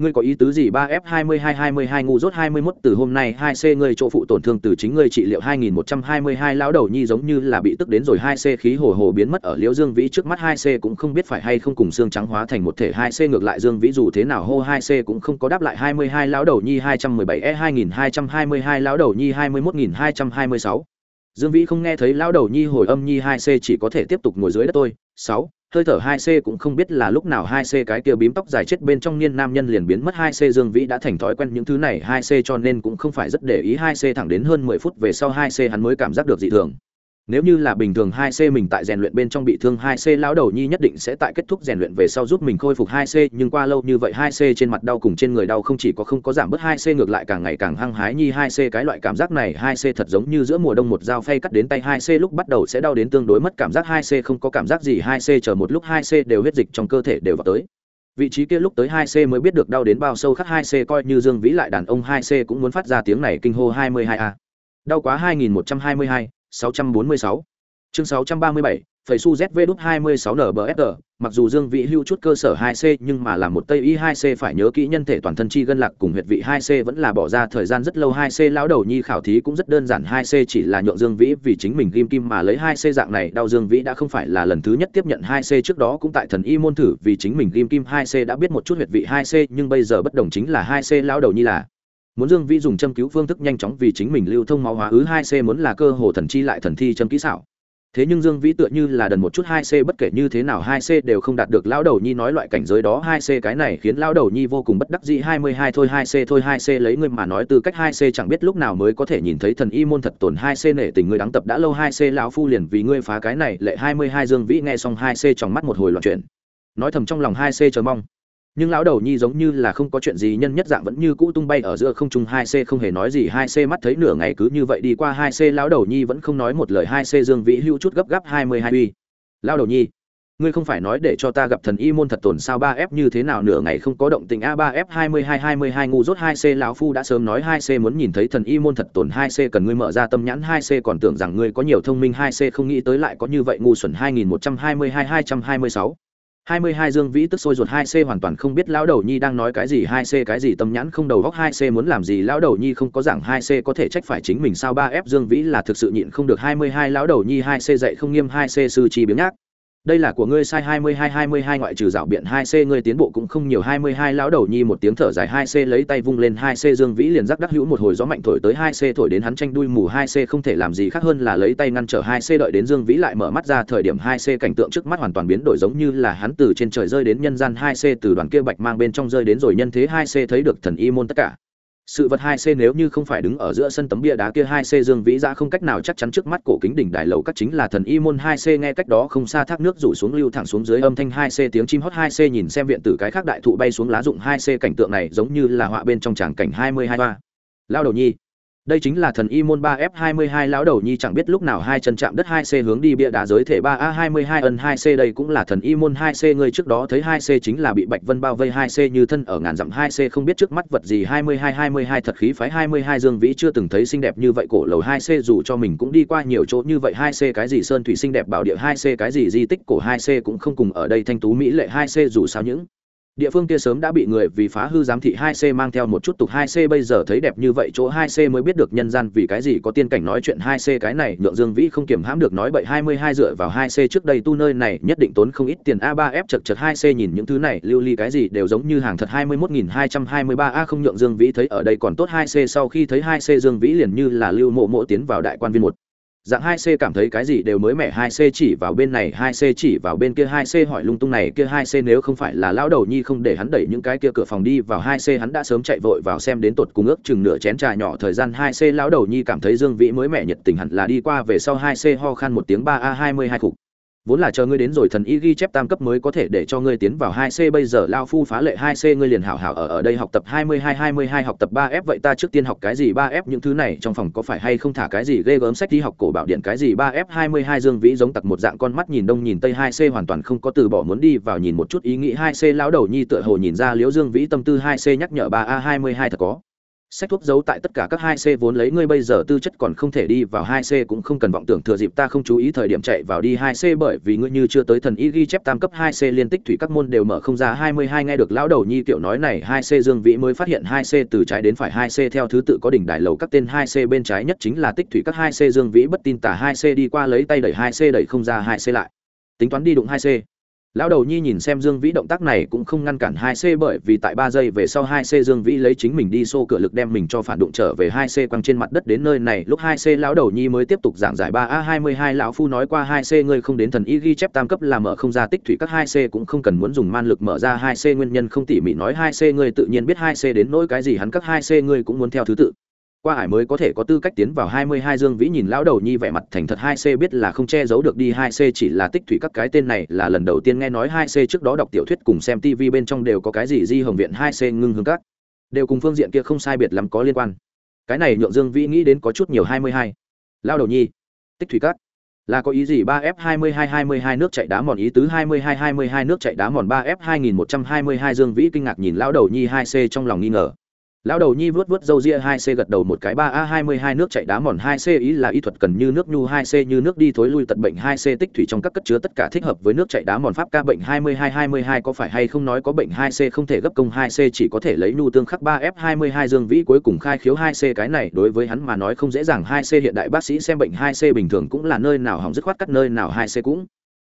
ngươi có ý tứ gì ba f hai mươi hai hai mươi hai ngu rốt hai mươi mốt từ hôm nay hai c ngươi chỗ phụ tổn thương từ chính ngươi trị liệu hai nghìn một trăm hai mươi hai lão đầu nhi giống như là bị tức đến rồi hai c khí hồ hồ biến mất ở liễu dương vĩ trước mắt hai c cũng không biết phải hay không cùng xương trắng hóa thành một thể hai c ngược lại dương vĩ dù thế nào hô hai c cũng không có đáp lại hai mươi hai lão đầu nhi hai trăm mười bảy e hai nghìn hai trăm hai mươi hai lão đầu nhi hai mươi mốt nghìn hai trăm hai mươi sáu. Dương vĩ không nghe thấy lão đầu nhi hồi âm nhi hai c chỉ có thể tiếp tục ngồi dưới đất tôi. Sáu hơi thở hai c cũng không biết là lúc nào hai c cái kia bím tóc dài chết bên trong niên nam nhân liền biến mất hai c dương vĩ đã thành thói quen những thứ này hai c cho nên cũng không phải rất để ý hai c thẳng đến hơn mười phút về sau hai c hắn mới cảm giác được dị thường nếu như là bình thường 2C mình tại rèn luyện bên trong bị thương 2C lão đầu nhi nhất định sẽ tại kết thúc rèn luyện về sau giúp mình khôi phục 2C, nhưng qua lâu như vậy 2C trên mặt đau cùng trên người đau không chỉ có không có giảm bớt 2C ngược lại càng ngày càng hăng hái nhi 2C cái loại cảm giác này 2C thật giống như giữa mùa đông một dao phay cắt đến tay 2C lúc bắt đầu sẽ đau đến tương đối mất cảm giác 2C không có cảm giác gì 2C chờ một lúc 2C đều huyết dịch trong cơ thể đều vào tới vị trí kia lúc tới 2C mới biết được đau đến bao sâu khắc 2C coi như Dương Vĩ lại đàn ông 2C cũng muốn phát ra tiếng này kinh hô 22A. Đau quá 2122, 646. Chương 637, phẩy su ZV đút 26 NBFR, mặc dù Dương Vĩ hưu chút cơ sở 2C nhưng mà làm một Tây Y 2C phải nhớ kỹ nhân thể toàn thân chi gân lạc cùng huyệt vị 2C vẫn là bỏ ra thời gian rất lâu 2C lão đầu nhi khảo thí cũng rất đơn giản 2C chỉ là nhượng Dương Vĩ vì chính mình kim kim mà lấy 2C dạng này. Đau Dương Vĩ đã không phải là lần thứ nhất tiếp nhận 2C trước đó cũng tại thần y môn thử vì chính mình kim kim 2C đã biết một chút huyệt vị 2C nhưng bây giờ bất đồng chính là 2C lão đầu nhi là muốn dương vĩ dùng châm cứu phương thức nhanh chóng vì chính mình lưu thông máu hóa ứ hai c muốn là cơ hồ thần chi lại thần thi châm kỹ xảo thế nhưng dương vĩ tựa như là đần một chút hai c bất kể như thế nào hai c đều không đạt được lão đầu nhi nói loại cảnh giới đó hai c cái này khiến lão đầu nhi vô cùng bất đắc dĩ hai mươi hai thôi hai c thôi hai c lấy ngươi mà nói từ cách hai c chẳng biết lúc nào mới có thể nhìn thấy thần y môn thật tổn hai c nể tình ngươi đáng tập đã lâu hai c lão phu liền vì ngươi phá cái này lệ hai mươi hai dương vĩ nghe xong hai c trong mắt một hồi loạn chuyện nói thầm trong lòng hai c chờ mong nhưng lão đầu nhi giống như là không có chuyện gì, nhân nhất dạng vẫn như cũ tung bay ở giữa không trung hai c, không hề nói gì, hai c mắt thấy nửa ngày cứ như vậy đi qua, hai c lão đầu nhi vẫn không nói một lời, hai c dương vĩ hữu chút gấp gáp hai mươi hai uy. Lão đầu nhi, ngươi không phải nói để cho ta gặp thần y môn thật tổn sao, ba f như thế nào, nửa ngày không có động tình a, ba f hai mươi hai hai mươi hai ngu dốt hai c lão phu đã sớm nói hai c muốn nhìn thấy thần y môn thật tổn, hai c cần ngươi mở ra tâm nhãn, hai c còn tưởng rằng ngươi có nhiều thông minh, hai c không nghĩ tới lại có như vậy ngu xuẩn, hai nghìn một trăm hai mươi hai hai trăm hai mươi sáu. 22 Dương Vĩ tức sôi ruột 2C hoàn toàn không biết lão đầu nhi đang nói cái gì 2C cái gì tâm nhãn không đầu góc 2C muốn làm gì, lão đầu nhi không có giảng 2C có thể trách phải chính mình sao? 3F Dương Vĩ là thực sự nhịn không được 22 lão đầu nhi 2C dạy không nghiêm 2C sư chi biếng nhác đây là của ngươi sai 22 22 ngoại trừ dạo biện hai c, ngươi tiến bộ cũng không nhiều. 22 lão đầu nhi một tiếng thở dài, hai c lấy tay vung lên, hai c Dương Vĩ liền rắc đắc hữu một hồi gió mạnh thổi tới, hai c thổi đến hắn tranh đuôi mù, hai c không thể làm gì khác hơn là lấy tay ngăn trở, hai c đợi đến Dương Vĩ lại mở mắt ra thời điểm, hai c cảnh tượng trước mắt hoàn toàn biến đổi giống như là hắn từ trên trời rơi đến nhân gian, hai c từ đoàn kia bạch mang bên trong rơi đến rồi nhân thế, hai c thấy được thần y môn tất cả sự vật hai c nếu như không phải đứng ở giữa sân tấm bia đá kia hai c dương vĩ ra không cách nào chắc chắn trước mắt cổ kính đỉnh đài lầu các chính là thần y môn hai c, nghe cách đó không xa thác nước rủ xuống lưu thẳng xuống dưới âm thanh hai c, tiếng chim hót hai c, nhìn xem viện tử cái khác đại thụ bay xuống lá dụng hai c, cảnh tượng này giống như là họa bên trong tràng cảnh hai mươi hai ba. Lao đầu nhi đây chính là thần y môn ba f hai mươi hai lão đầu nhi chẳng biết lúc nào hai chân chạm đất hai c hướng đi bia đá giới thể ba a hai mươi hai ân hai c đây cũng là thần y môn hai c người trước đó thấy hai c chính là bị bạch vân bao vây hai c như thân ở ngàn dặm hai c không biết trước mắt vật gì hai mươi hai hai mươi hai thật khí phái hai mươi hai dương vĩ chưa từng thấy xinh đẹp như vậy cổ lầu hai c dù cho mình cũng đi qua nhiều chỗ như vậy hai c cái gì sơn thủy xinh đẹp bảo địa hai c cái gì di tích cổ hai c cũng không cùng ở đây thanh tú mỹ lệ hai c dù sao những địa phương kia sớm đã bị người vì phá hư giám thị 2C mang theo một chút tục 2C bây giờ thấy đẹp như vậy, chỗ 2C mới biết được nhân gian vì cái gì có tiên cảnh nói chuyện 2C cái này nhượng Dương Vĩ không kiểm hãm được nói bậy 22 dựa vào 2C trước đây tu nơi này nhất định tốn không ít tiền A3F chật chật 2C nhìn những thứ này, lưu ly cái gì đều giống như hàng thật 21223A không nhượng Dương Vĩ thấy ở đây còn tốt 2C sau khi thấy 2C Dương Vĩ liền như là lưu mộ mộ tiến vào đại quan viên một dạng hai c cảm thấy cái gì đều mới mẻ, hai c chỉ vào bên này, hai c chỉ vào bên kia, hai c hỏi lung tung này, kia hai c nếu không phải là lão đầu nhi không để hắn đẩy những cái kia cửa phòng đi vào, hai c hắn đã sớm chạy vội vào xem đến tột cùng ước chừng nửa chén trà nhỏ thời gian, hai c lão đầu nhi cảm thấy dương vĩ mới mẻ nhiệt tình hẳn là đi qua về sau, hai c ho khan một tiếng ba a hai mươi hai khục vốn là chờ ngươi đến rồi thần y ghi chép tam cấp mới có thể để cho ngươi tiến vào hai c, bây giờ lao phu phá lệ hai c, ngươi liền hảo hảo ở ở đây học tập hai mươi hai hai mươi hai, học tập ba f, vậy ta trước tiên học cái gì ba f, những thứ này trong phòng có phải hay không thả cái gì ghê gớm sách đi học cổ bảo điện cái gì ba f, hai mươi hai dương vĩ giống tặc một dạng con mắt nhìn đông nhìn tây, hai c hoàn toàn không có từ bỏ muốn đi vào nhìn một chút ý nghĩ, hai c lão đầu nhi tựa hồ nhìn ra liễu dương vĩ tâm tư, hai c nhắc nhở ba a, hai mươi hai thật có sách thuốc giấu tại tất cả các hai c vốn lấy ngươi bây giờ tư chất còn không thể đi vào hai c cũng không cần vọng tưởng thừa dịp ta không chú ý thời điểm chạy vào đi hai c bởi vì ngươi như chưa tới thần y ghi chép tam cấp hai c liên tích thủy các môn đều mở không ra hai mươi hai nghe được lão đầu nhi tiểu nói này hai c dương vĩ mới phát hiện hai c từ trái đến phải hai c theo thứ tự có đỉnh đài lầu các tên hai c bên trái nhất chính là tích thủy các hai c dương vĩ bất tin tả hai c đi qua lấy tay đẩy hai c đẩy không ra hai c lại tính toán đi đụng hai c lão đầu nhi nhìn xem dương vĩ động tác này cũng không ngăn cản hai c bởi vì tại ba giây về sau hai c dương vĩ lấy chính mình đi xô cửa lực đem mình cho phản đụng trở về hai c quăng trên mặt đất đến nơi này lúc hai c lão đầu nhi mới tiếp tục giảng giải ba a hai mươi hai lão phu nói qua hai c ngươi không đến thần y ghi chép tam cấp là mở không ra tích thủy các hai c cũng không cần muốn dùng man lực mở ra hai c nguyên nhân không tỉ mỉ nói hai c ngươi tự nhiên biết hai c đến nỗi cái gì hắn các hai c ngươi cũng muốn theo thứ tự qua ải mới có thể có tư cách tiến vào hai mươi hai dương vĩ nhìn lão đầu nhi vẻ mặt thành thật hai c biết là không che giấu được đi hai c chỉ là tích thủy các cái tên này là lần đầu tiên nghe nói hai c trước đó đọc tiểu thuyết cùng xem tv bên trong đều có cái gì di hồng viện hai c ngưng hướng các. Đều cùng phương diện kia không sai biệt lắm có liên quan. Cái này nhượng dương vĩ nghĩ đến có chút nhiều hai mươi hai. Lao đầu nhi, tích thủy các, là có ý gì ba f hai mươi hai hai mươi hai nước chạy đá mòn ý tứ hai mươi hai hai mươi hai nước chạy đá mòn ba f hai nghìn một trăm hai mươi hai dương vĩ kinh ngạc nhìn lão đầu nhi hai c trong lòng nghi ngờ lão đầu nhi vớt vớt dâu ria hai c gật đầu một cái ba a hai mươi hai nước chạy đá mòn hai c ý là y thuật cần như nước nhu hai c như nước đi thối lui tận bệnh hai c tích thủy trong các cất chứa tất cả thích hợp với nước chạy đá mòn pháp ca bệnh hai mươi hai hai mươi hai có phải hay không nói có bệnh hai c không thể gấp công hai c chỉ có thể lấy nhu tương khắc ba f hai mươi hai dương vĩ cuối cùng khai khiếu hai c cái này đối với hắn mà nói không dễ dàng hai c hiện đại bác sĩ xem bệnh hai c bình thường cũng là nơi nào hỏng dứt khoát cắt nơi nào hai c cũng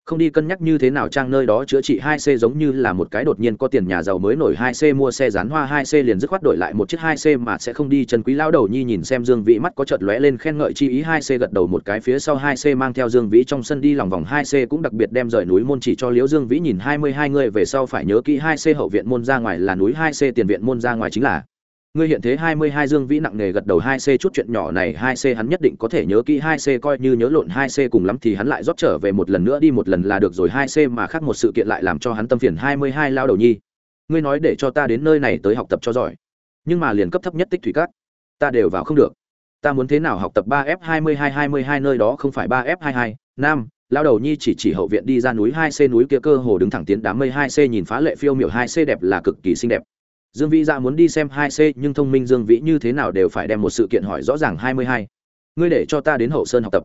không đi cân nhắc như thế nào trang nơi đó chữa trị hai c giống như là một cái đột nhiên có tiền nhà giàu mới nổi hai c mua xe rán hoa hai c liền dứt khoát đổi lại một chiếc hai c mà sẽ không đi chân quý lao đầu nhi nhìn xem dương vĩ mắt có chợt lóe lên khen ngợi chi ý hai c gật đầu một cái phía sau hai c mang theo dương vĩ trong sân đi lòng vòng hai c cũng đặc biệt đem rời núi môn chỉ cho liễu dương vĩ nhìn hai mươi hai người về sau phải nhớ kỹ hai c hậu viện môn ra ngoài là núi hai c tiền viện môn ra ngoài chính là ngươi hiện thế hai mươi hai dương vĩ nặng nề gật đầu hai c, chút chuyện nhỏ này hai c hắn nhất định có thể nhớ kỹ hai c, coi như nhớ lộn hai c cùng lắm thì hắn lại rót trở về một lần nữa đi, một lần là được rồi hai c mà khác một sự kiện lại làm cho hắn tâm phiền hai mươi hai lao đầu nhi. Ngươi nói để cho ta đến nơi này tới học tập cho giỏi. Nhưng mà liền cấp thấp nhất tích thủy cát, ta đều vào không được. Ta muốn thế nào học tập ba f hai mươi hai hai mươi hai nơi đó không phải ba f hai hai? Nam, lao đầu nhi chỉ chỉ hậu viện đi ra núi hai c, núi kia cơ hồ đứng thẳng tiến đám mây hai c, nhìn phá lệ phiêu miểu hai c đẹp là cực kỳ xinh đẹp dương vĩ dạ muốn đi xem hai c, nhưng thông minh dương vĩ như thế nào đều phải đem một sự kiện hỏi rõ ràng hai mươi hai. Ngươi để cho ta đến hậu sơn học tập.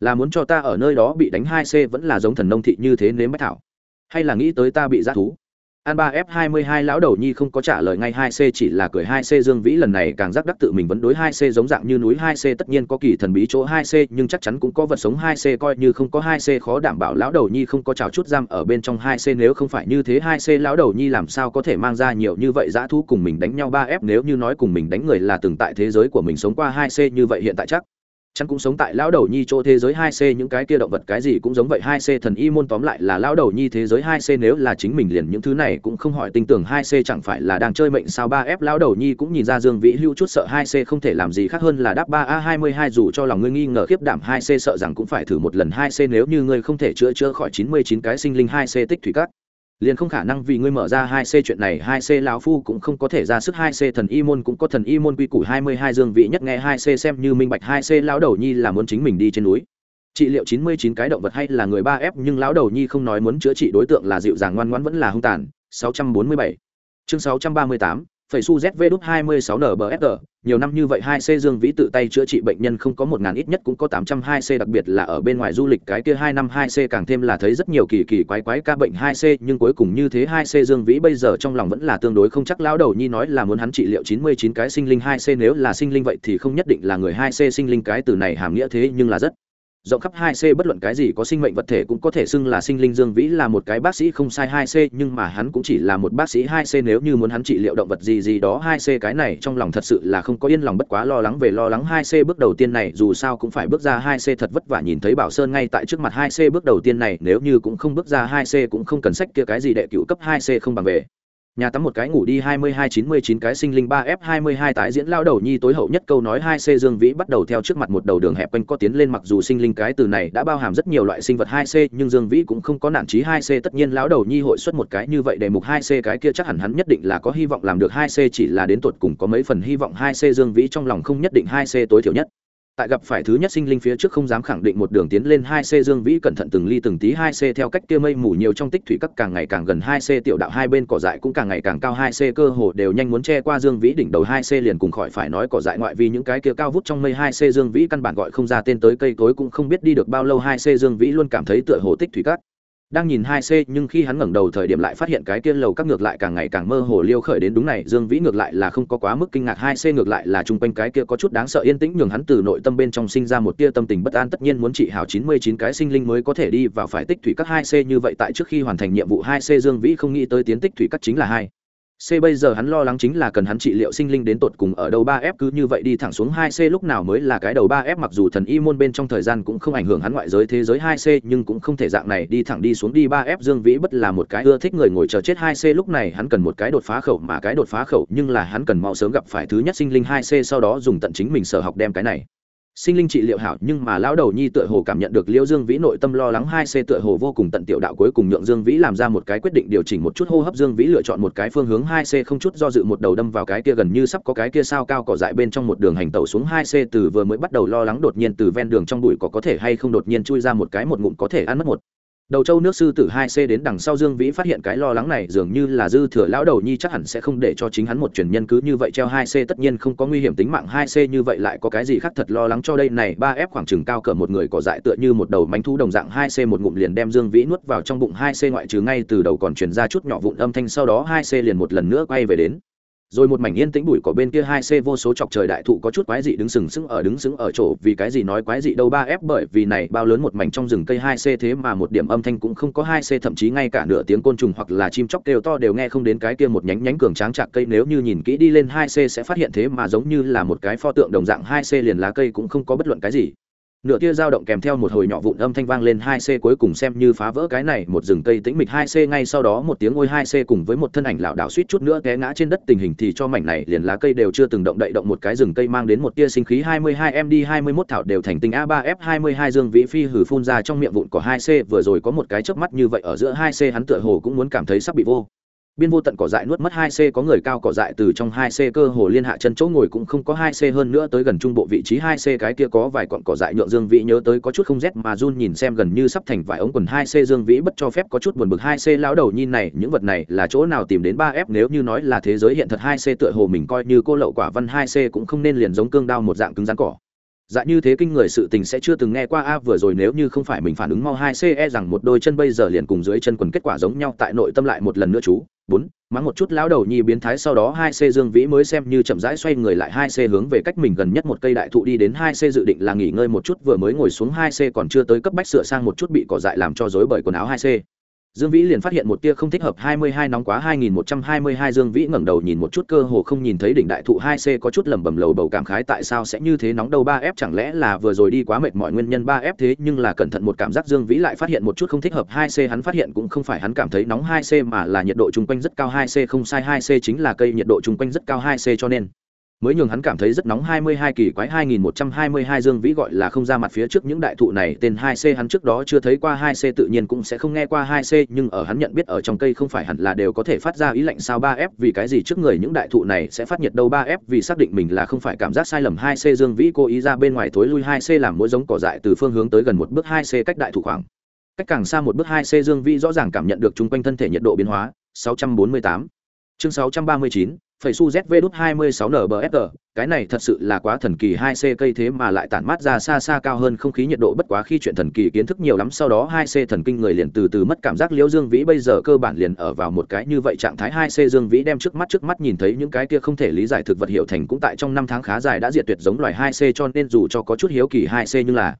Là muốn cho ta ở nơi đó bị đánh hai c vẫn là giống thần nông thị như thế nếm bách thảo. Hay là nghĩ tới ta bị g thú? An ba f hai mươi hai lão đầu nhi không có trả lời ngay hai c, chỉ là cười hai c. Dương vĩ lần này càng giác đắc tự mình vẫn đối hai c giống dạng như núi hai c, tất nhiên có kỳ thần bí chỗ hai c, nhưng chắc chắn cũng có vật sống hai c, coi như không có hai c khó đảm bảo lão đầu nhi không có trào chút giam ở bên trong hai c, nếu không phải như thế hai c lão đầu nhi làm sao có thể mang ra nhiều như vậy dã thú cùng mình đánh nhau ba f, nếu như nói cùng mình đánh người là từng tại thế giới của mình sống qua hai c, như vậy hiện tại chắc Chẳng cũng sống tại lão đầu nhi chỗ thế giới 2C những cái kia động vật cái gì cũng giống vậy 2C thần y môn tóm lại là lão đầu nhi thế giới 2C nếu là chính mình liền những thứ này cũng không hỏi tình tưởng 2C chẳng phải là đang chơi mệnh sao? 3F lão đầu nhi cũng nhìn ra Dương Vĩ hưu chút sợ 2C không thể làm gì khác hơn là đáp 3A22 dù cho lòng ngươi nghi ngờ khiếp đảm 2C sợ rằng cũng phải thử một lần 2C nếu như ngươi không thể chữa chữa khỏi 99 cái sinh linh 2C tích thủy các liền không khả năng vì ngươi mở ra hai c chuyện này, hai c lão phu cũng không có thể ra sức, hai c thần y môn cũng có thần y môn quy củ, hai mươi hai dương vị nhất nghe hai c xem như minh bạch, hai c lão đầu nhi là muốn chính mình đi trên núi. Trị liệu chín mươi chín cái động vật hay là người ba f nhưng lão đầu nhi không nói muốn chữa trị đối tượng là dịu dàng ngoan ngoãn vẫn là hung tàn. Sáu trăm bốn mươi bảy. Chương sáu trăm ba mươi tám phẩy su zv đúc hai mươi sáu nbsg nhiều năm như vậy hai c dương vĩ tự tay chữa trị bệnh nhân không có một ngàn ít nhất cũng có tám trăm hai c, đặc biệt là ở bên ngoài du lịch, cái kia hai năm hai c càng thêm là thấy rất nhiều kỳ kỳ quái quái ca bệnh hai c, nhưng cuối cùng như thế hai c dương vĩ bây giờ trong lòng vẫn là tương đối không chắc. Lão đầu nhi nói là muốn hắn trị liệu chín mươi chín cái sinh linh hai c, nếu là sinh linh vậy thì không nhất định là người hai c sinh linh cái từ này hàm nghĩa thế nhưng là rất rộng khắp 2C bất luận cái gì có sinh mệnh vật thể cũng có thể xưng là sinh linh Dương Vĩ là một cái bác sĩ không sai 2C, nhưng mà hắn cũng chỉ là một bác sĩ 2C nếu như muốn hắn trị liệu động vật gì gì đó 2C cái này trong lòng thật sự là không có yên lòng bất quá lo lắng về lo lắng 2C bước đầu tiên này dù sao cũng phải bước ra 2C thật vất vả nhìn thấy Bảo Sơn ngay tại trước mặt 2C bước đầu tiên này nếu như cũng không bước ra 2C cũng không cần sách kia cái gì đệ cửu cấp 2C không bằng về nhà tắm một cái ngủ đi hai mươi hai chín mươi chín cái sinh linh ba f hai mươi hai tái diễn lao đầu nhi tối hậu nhất câu nói hai c dương vĩ bắt đầu theo trước mặt một đầu đường hẹp quanh có tiến lên mặc dù sinh linh cái từ này đã bao hàm rất nhiều loại sinh vật hai c, nhưng dương vĩ cũng không có nản chí hai c. Tất nhiên lão đầu nhi hội xuất một cái như vậy đề mục hai c cái kia chắc hẳn hắn nhất định là có hy vọng làm được hai c, chỉ là đến tuột cùng có mấy phần hy vọng hai c dương vĩ trong lòng không nhất định hai c tối thiểu nhất tại gặp phải thứ nhất sinh linh phía trước không dám khẳng định một đường tiến lên hai c dương vĩ cẩn thận từng ly từng tí hai c theo cách kia mây mù nhiều trong tích thủy các càng ngày càng gần hai c tiểu đạo hai bên cỏ dại cũng càng ngày càng cao hai c cơ hồ đều nhanh muốn che qua dương vĩ đỉnh đầu hai c liền cùng khỏi phải nói cỏ dại ngoại vì những cái kia cao vút trong mây hai c dương vĩ căn bản gọi không ra tên tới cây cối cũng không biết đi được bao lâu hai c dương vĩ luôn cảm thấy tựa hồ tích thủy các đang nhìn hai c, nhưng khi hắn ngẩng đầu thời điểm lại phát hiện cái kia lầu các ngược lại càng ngày càng mơ hồ liêu khởi đến đúng này, dương vĩ ngược lại là không có quá mức kinh ngạc, hai c ngược lại là chung quanh cái kia có chút đáng sợ yên tĩnh, nhường hắn từ nội tâm bên trong sinh ra một tia tâm tình bất an, tất nhiên muốn trị hảo chín mươi chín cái sinh linh mới có thể đi vào phải tích thủy các hai c như vậy, tại trước khi hoàn thành nhiệm vụ hai c, dương vĩ không nghĩ tới tiến tích thủy các chính là hai. C bây giờ hắn lo lắng chính là cần hắn trị liệu sinh linh đến tột cùng ở đầu 3F cứ như vậy đi thẳng xuống 2C lúc nào mới là cái đầu 3F mặc dù thần y môn bên trong thời gian cũng không ảnh hưởng hắn ngoại giới thế giới 2C nhưng cũng không thể dạng này đi thẳng đi xuống đi 3F Dương Vĩ bất là một cái ưa thích người ngồi chờ chết 2C lúc này hắn cần một cái đột phá khẩu mà cái đột phá khẩu nhưng là hắn cần mau sớm gặp phải thứ nhất sinh linh 2C sau đó dùng tận chính mình sở học đem cái này sinh linh trị liệu hảo, nhưng mà lão đầu nhi tựa hồ cảm nhận được liễu dương vĩ nội tâm lo lắng, hai c tựa hồ vô cùng tận tiểu đạo cuối cùng nhượng dương vĩ làm ra một cái quyết định điều chỉnh một chút, hô hấp dương vĩ lựa chọn một cái phương hướng, hai c không chút do dự một đầu đâm vào cái kia gần như sắp có cái kia sao cao cỏ dại bên trong một đường hành tẩu xuống, hai c từ vừa mới bắt đầu lo lắng đột nhiên từ ven đường trong bụi có có thể hay không đột nhiên chui ra một cái một ngụm có thể ăn mất một đầu châu nước sư tử hai c đến đằng sau dương vĩ phát hiện cái lo lắng này dường như là dư thừa lão đầu nhi chắc hẳn sẽ không để cho chính hắn một truyền nhân cứ như vậy treo hai c, tất nhiên không có nguy hiểm tính mạng hai c như vậy lại có cái gì khác thật lo lắng cho đây này, ba f khoảng chừng cao cỡ một người cỏ dại tựa như một đầu mánh thu đồng dạng hai c một ngụm liền đem dương vĩ nuốt vào trong bụng hai c ngoại trừ ngay từ đầu còn truyền ra chút nhỏ vụn âm thanh, sau đó hai c liền một lần nữa quay về đến rồi một mảnh yên tĩnh bụi cỏ bên kia hai c vô số chọc trời đại thụ có chút quái dị đứng sừng sững ở đứng sững ở chỗ, vì cái gì nói quái dị đâu ba f, bởi vì này bao lớn một mảnh trong rừng cây hai c thế mà một điểm âm thanh cũng không có hai c, thậm chí ngay cả nửa tiếng côn trùng hoặc là chim chóc kêu to đều nghe không đến cái kia một nhánh nhánh cường tráng chạc cây. Nếu như nhìn kỹ đi lên hai c sẽ phát hiện thế mà giống như là một cái pho tượng đồng dạng, hai c liền lá cây cũng không có bất luận cái gì nửa tia dao động kèm theo một hồi nhỏ vụn âm thanh vang lên hai c cuối cùng xem như phá vỡ cái này, một rừng cây tĩnh mịch hai c, ngay sau đó một tiếng ôi hai c cùng với một thân ảnh lảo đảo suýt chút nữa té ngã trên đất, tình hình thì cho mảnh này liền lá cây đều chưa từng động đậy động một cái rừng cây mang đến một tia sinh khí hai mươi hai md hai mươi 21 thảo đều thành tinh a ba f hai mươi hai dương vĩ phi hử phun ra trong miệng vụn của hai c, vừa rồi có một cái chớp mắt như vậy ở giữa hai c hắn tựa hồ cũng muốn cảm thấy sắp bị vô biên vô tận cỏ dại nuốt mất hai c có người cao cỏ dại từ trong hai c cơ hồ liên hạ chân chỗ ngồi cũng không có hai c hơn nữa tới gần trung bộ vị trí hai c cái kia có vài cọn cỏ dại nhượng dương vĩ nhớ tới có chút không rét mà run nhìn xem gần như sắp thành vài ống quần hai c dương vĩ bất cho phép có chút buồn bực hai c lão đầu nhìn này, những vật này là chỗ nào tìm đến ba f nếu như nói là thế giới hiện thật hai c tựa hồ mình coi như cô lậu quả văn hai c cũng không nên liền giống cương đao một dạng cứng rắn cỏ dạ như thế kinh người sự tình sẽ chưa từng nghe qua a, vừa rồi nếu như không phải mình phản ứng mau hai c e rằng một đôi chân bây giờ liền cùng dưới chân quần kết quả giống nhau tại nội tâm lại một lần nữa chú. Bốn, mắng một chút lão đầu nhi biến thái sau đó hai c dương vĩ mới xem như chậm rãi xoay người lại hai c hướng về cách mình gần nhất một cây đại thụ đi đến hai c dự định là nghỉ ngơi một chút, vừa mới ngồi xuống hai c còn chưa tới cấp bách sửa sang một chút bị cỏ dại làm cho rối bởi quần áo hai c. Dương Vĩ liền phát hiện một tia không thích hợp 22 nóng quá 2122 Dương Vĩ ngẩng đầu nhìn một chút, cơ hồ không nhìn thấy đỉnh đại thụ 2C có chút lẩm bẩm lầu bầu cảm khái tại sao sẽ như thế nóng đầu 3F chẳng lẽ là vừa rồi đi quá mệt mỏi nguyên nhân 3F thế nhưng là cẩn thận một cảm giác Dương Vĩ lại phát hiện một chút không thích hợp 2C hắn phát hiện cũng không phải hắn cảm thấy nóng 2C mà là nhiệt độ chung quanh rất cao 2C không sai 2C chính là cây nhiệt độ chung quanh rất cao 2C cho nên mới nhường hắn cảm thấy rất nóng 22 kỳ quái 2122 Dương Vĩ gọi là không ra mặt phía trước những đại thụ này, tên 2C hắn trước đó chưa thấy qua 2C tự nhiên cũng sẽ không nghe qua 2C nhưng ở hắn nhận biết ở trong cây không phải hẳn là đều có thể phát ra ý lệnh sao 3F vì cái gì trước người những đại thụ này sẽ phát nhiệt đâu 3F vì xác định mình là không phải cảm giác sai lầm 2C Dương Vĩ cố ý ra bên ngoài thối lui 2C làm mỗi giống cỏ dại từ phương hướng tới gần một bước 2C cách đại thụ khoảng cách càng xa một bước 2C Dương Vĩ rõ ràng cảm nhận được xung quanh thân thể nhiệt độ biến hóa 648 chương 639 phẩy su zv đút 26 nbsg cái này thật sự là quá thần kỳ 2 c cây thế mà lại tản mát ra xa xa cao hơn không khí nhiệt độ bất quá khi chuyện thần kỳ kiến thức nhiều lắm, sau đó 2 c thần kinh người liền từ từ mất cảm giác liễu dương vĩ bây giờ cơ bản liền ở vào một cái như vậy trạng thái 2 c dương vĩ đem trước mắt trước mắt nhìn thấy những cái kia không thể lý giải thực vật hiệu thành cũng tại trong năm tháng khá dài đã diệt tuyệt giống loài 2 c, cho nên dù cho có chút hiếu kỳ 2 c nhưng là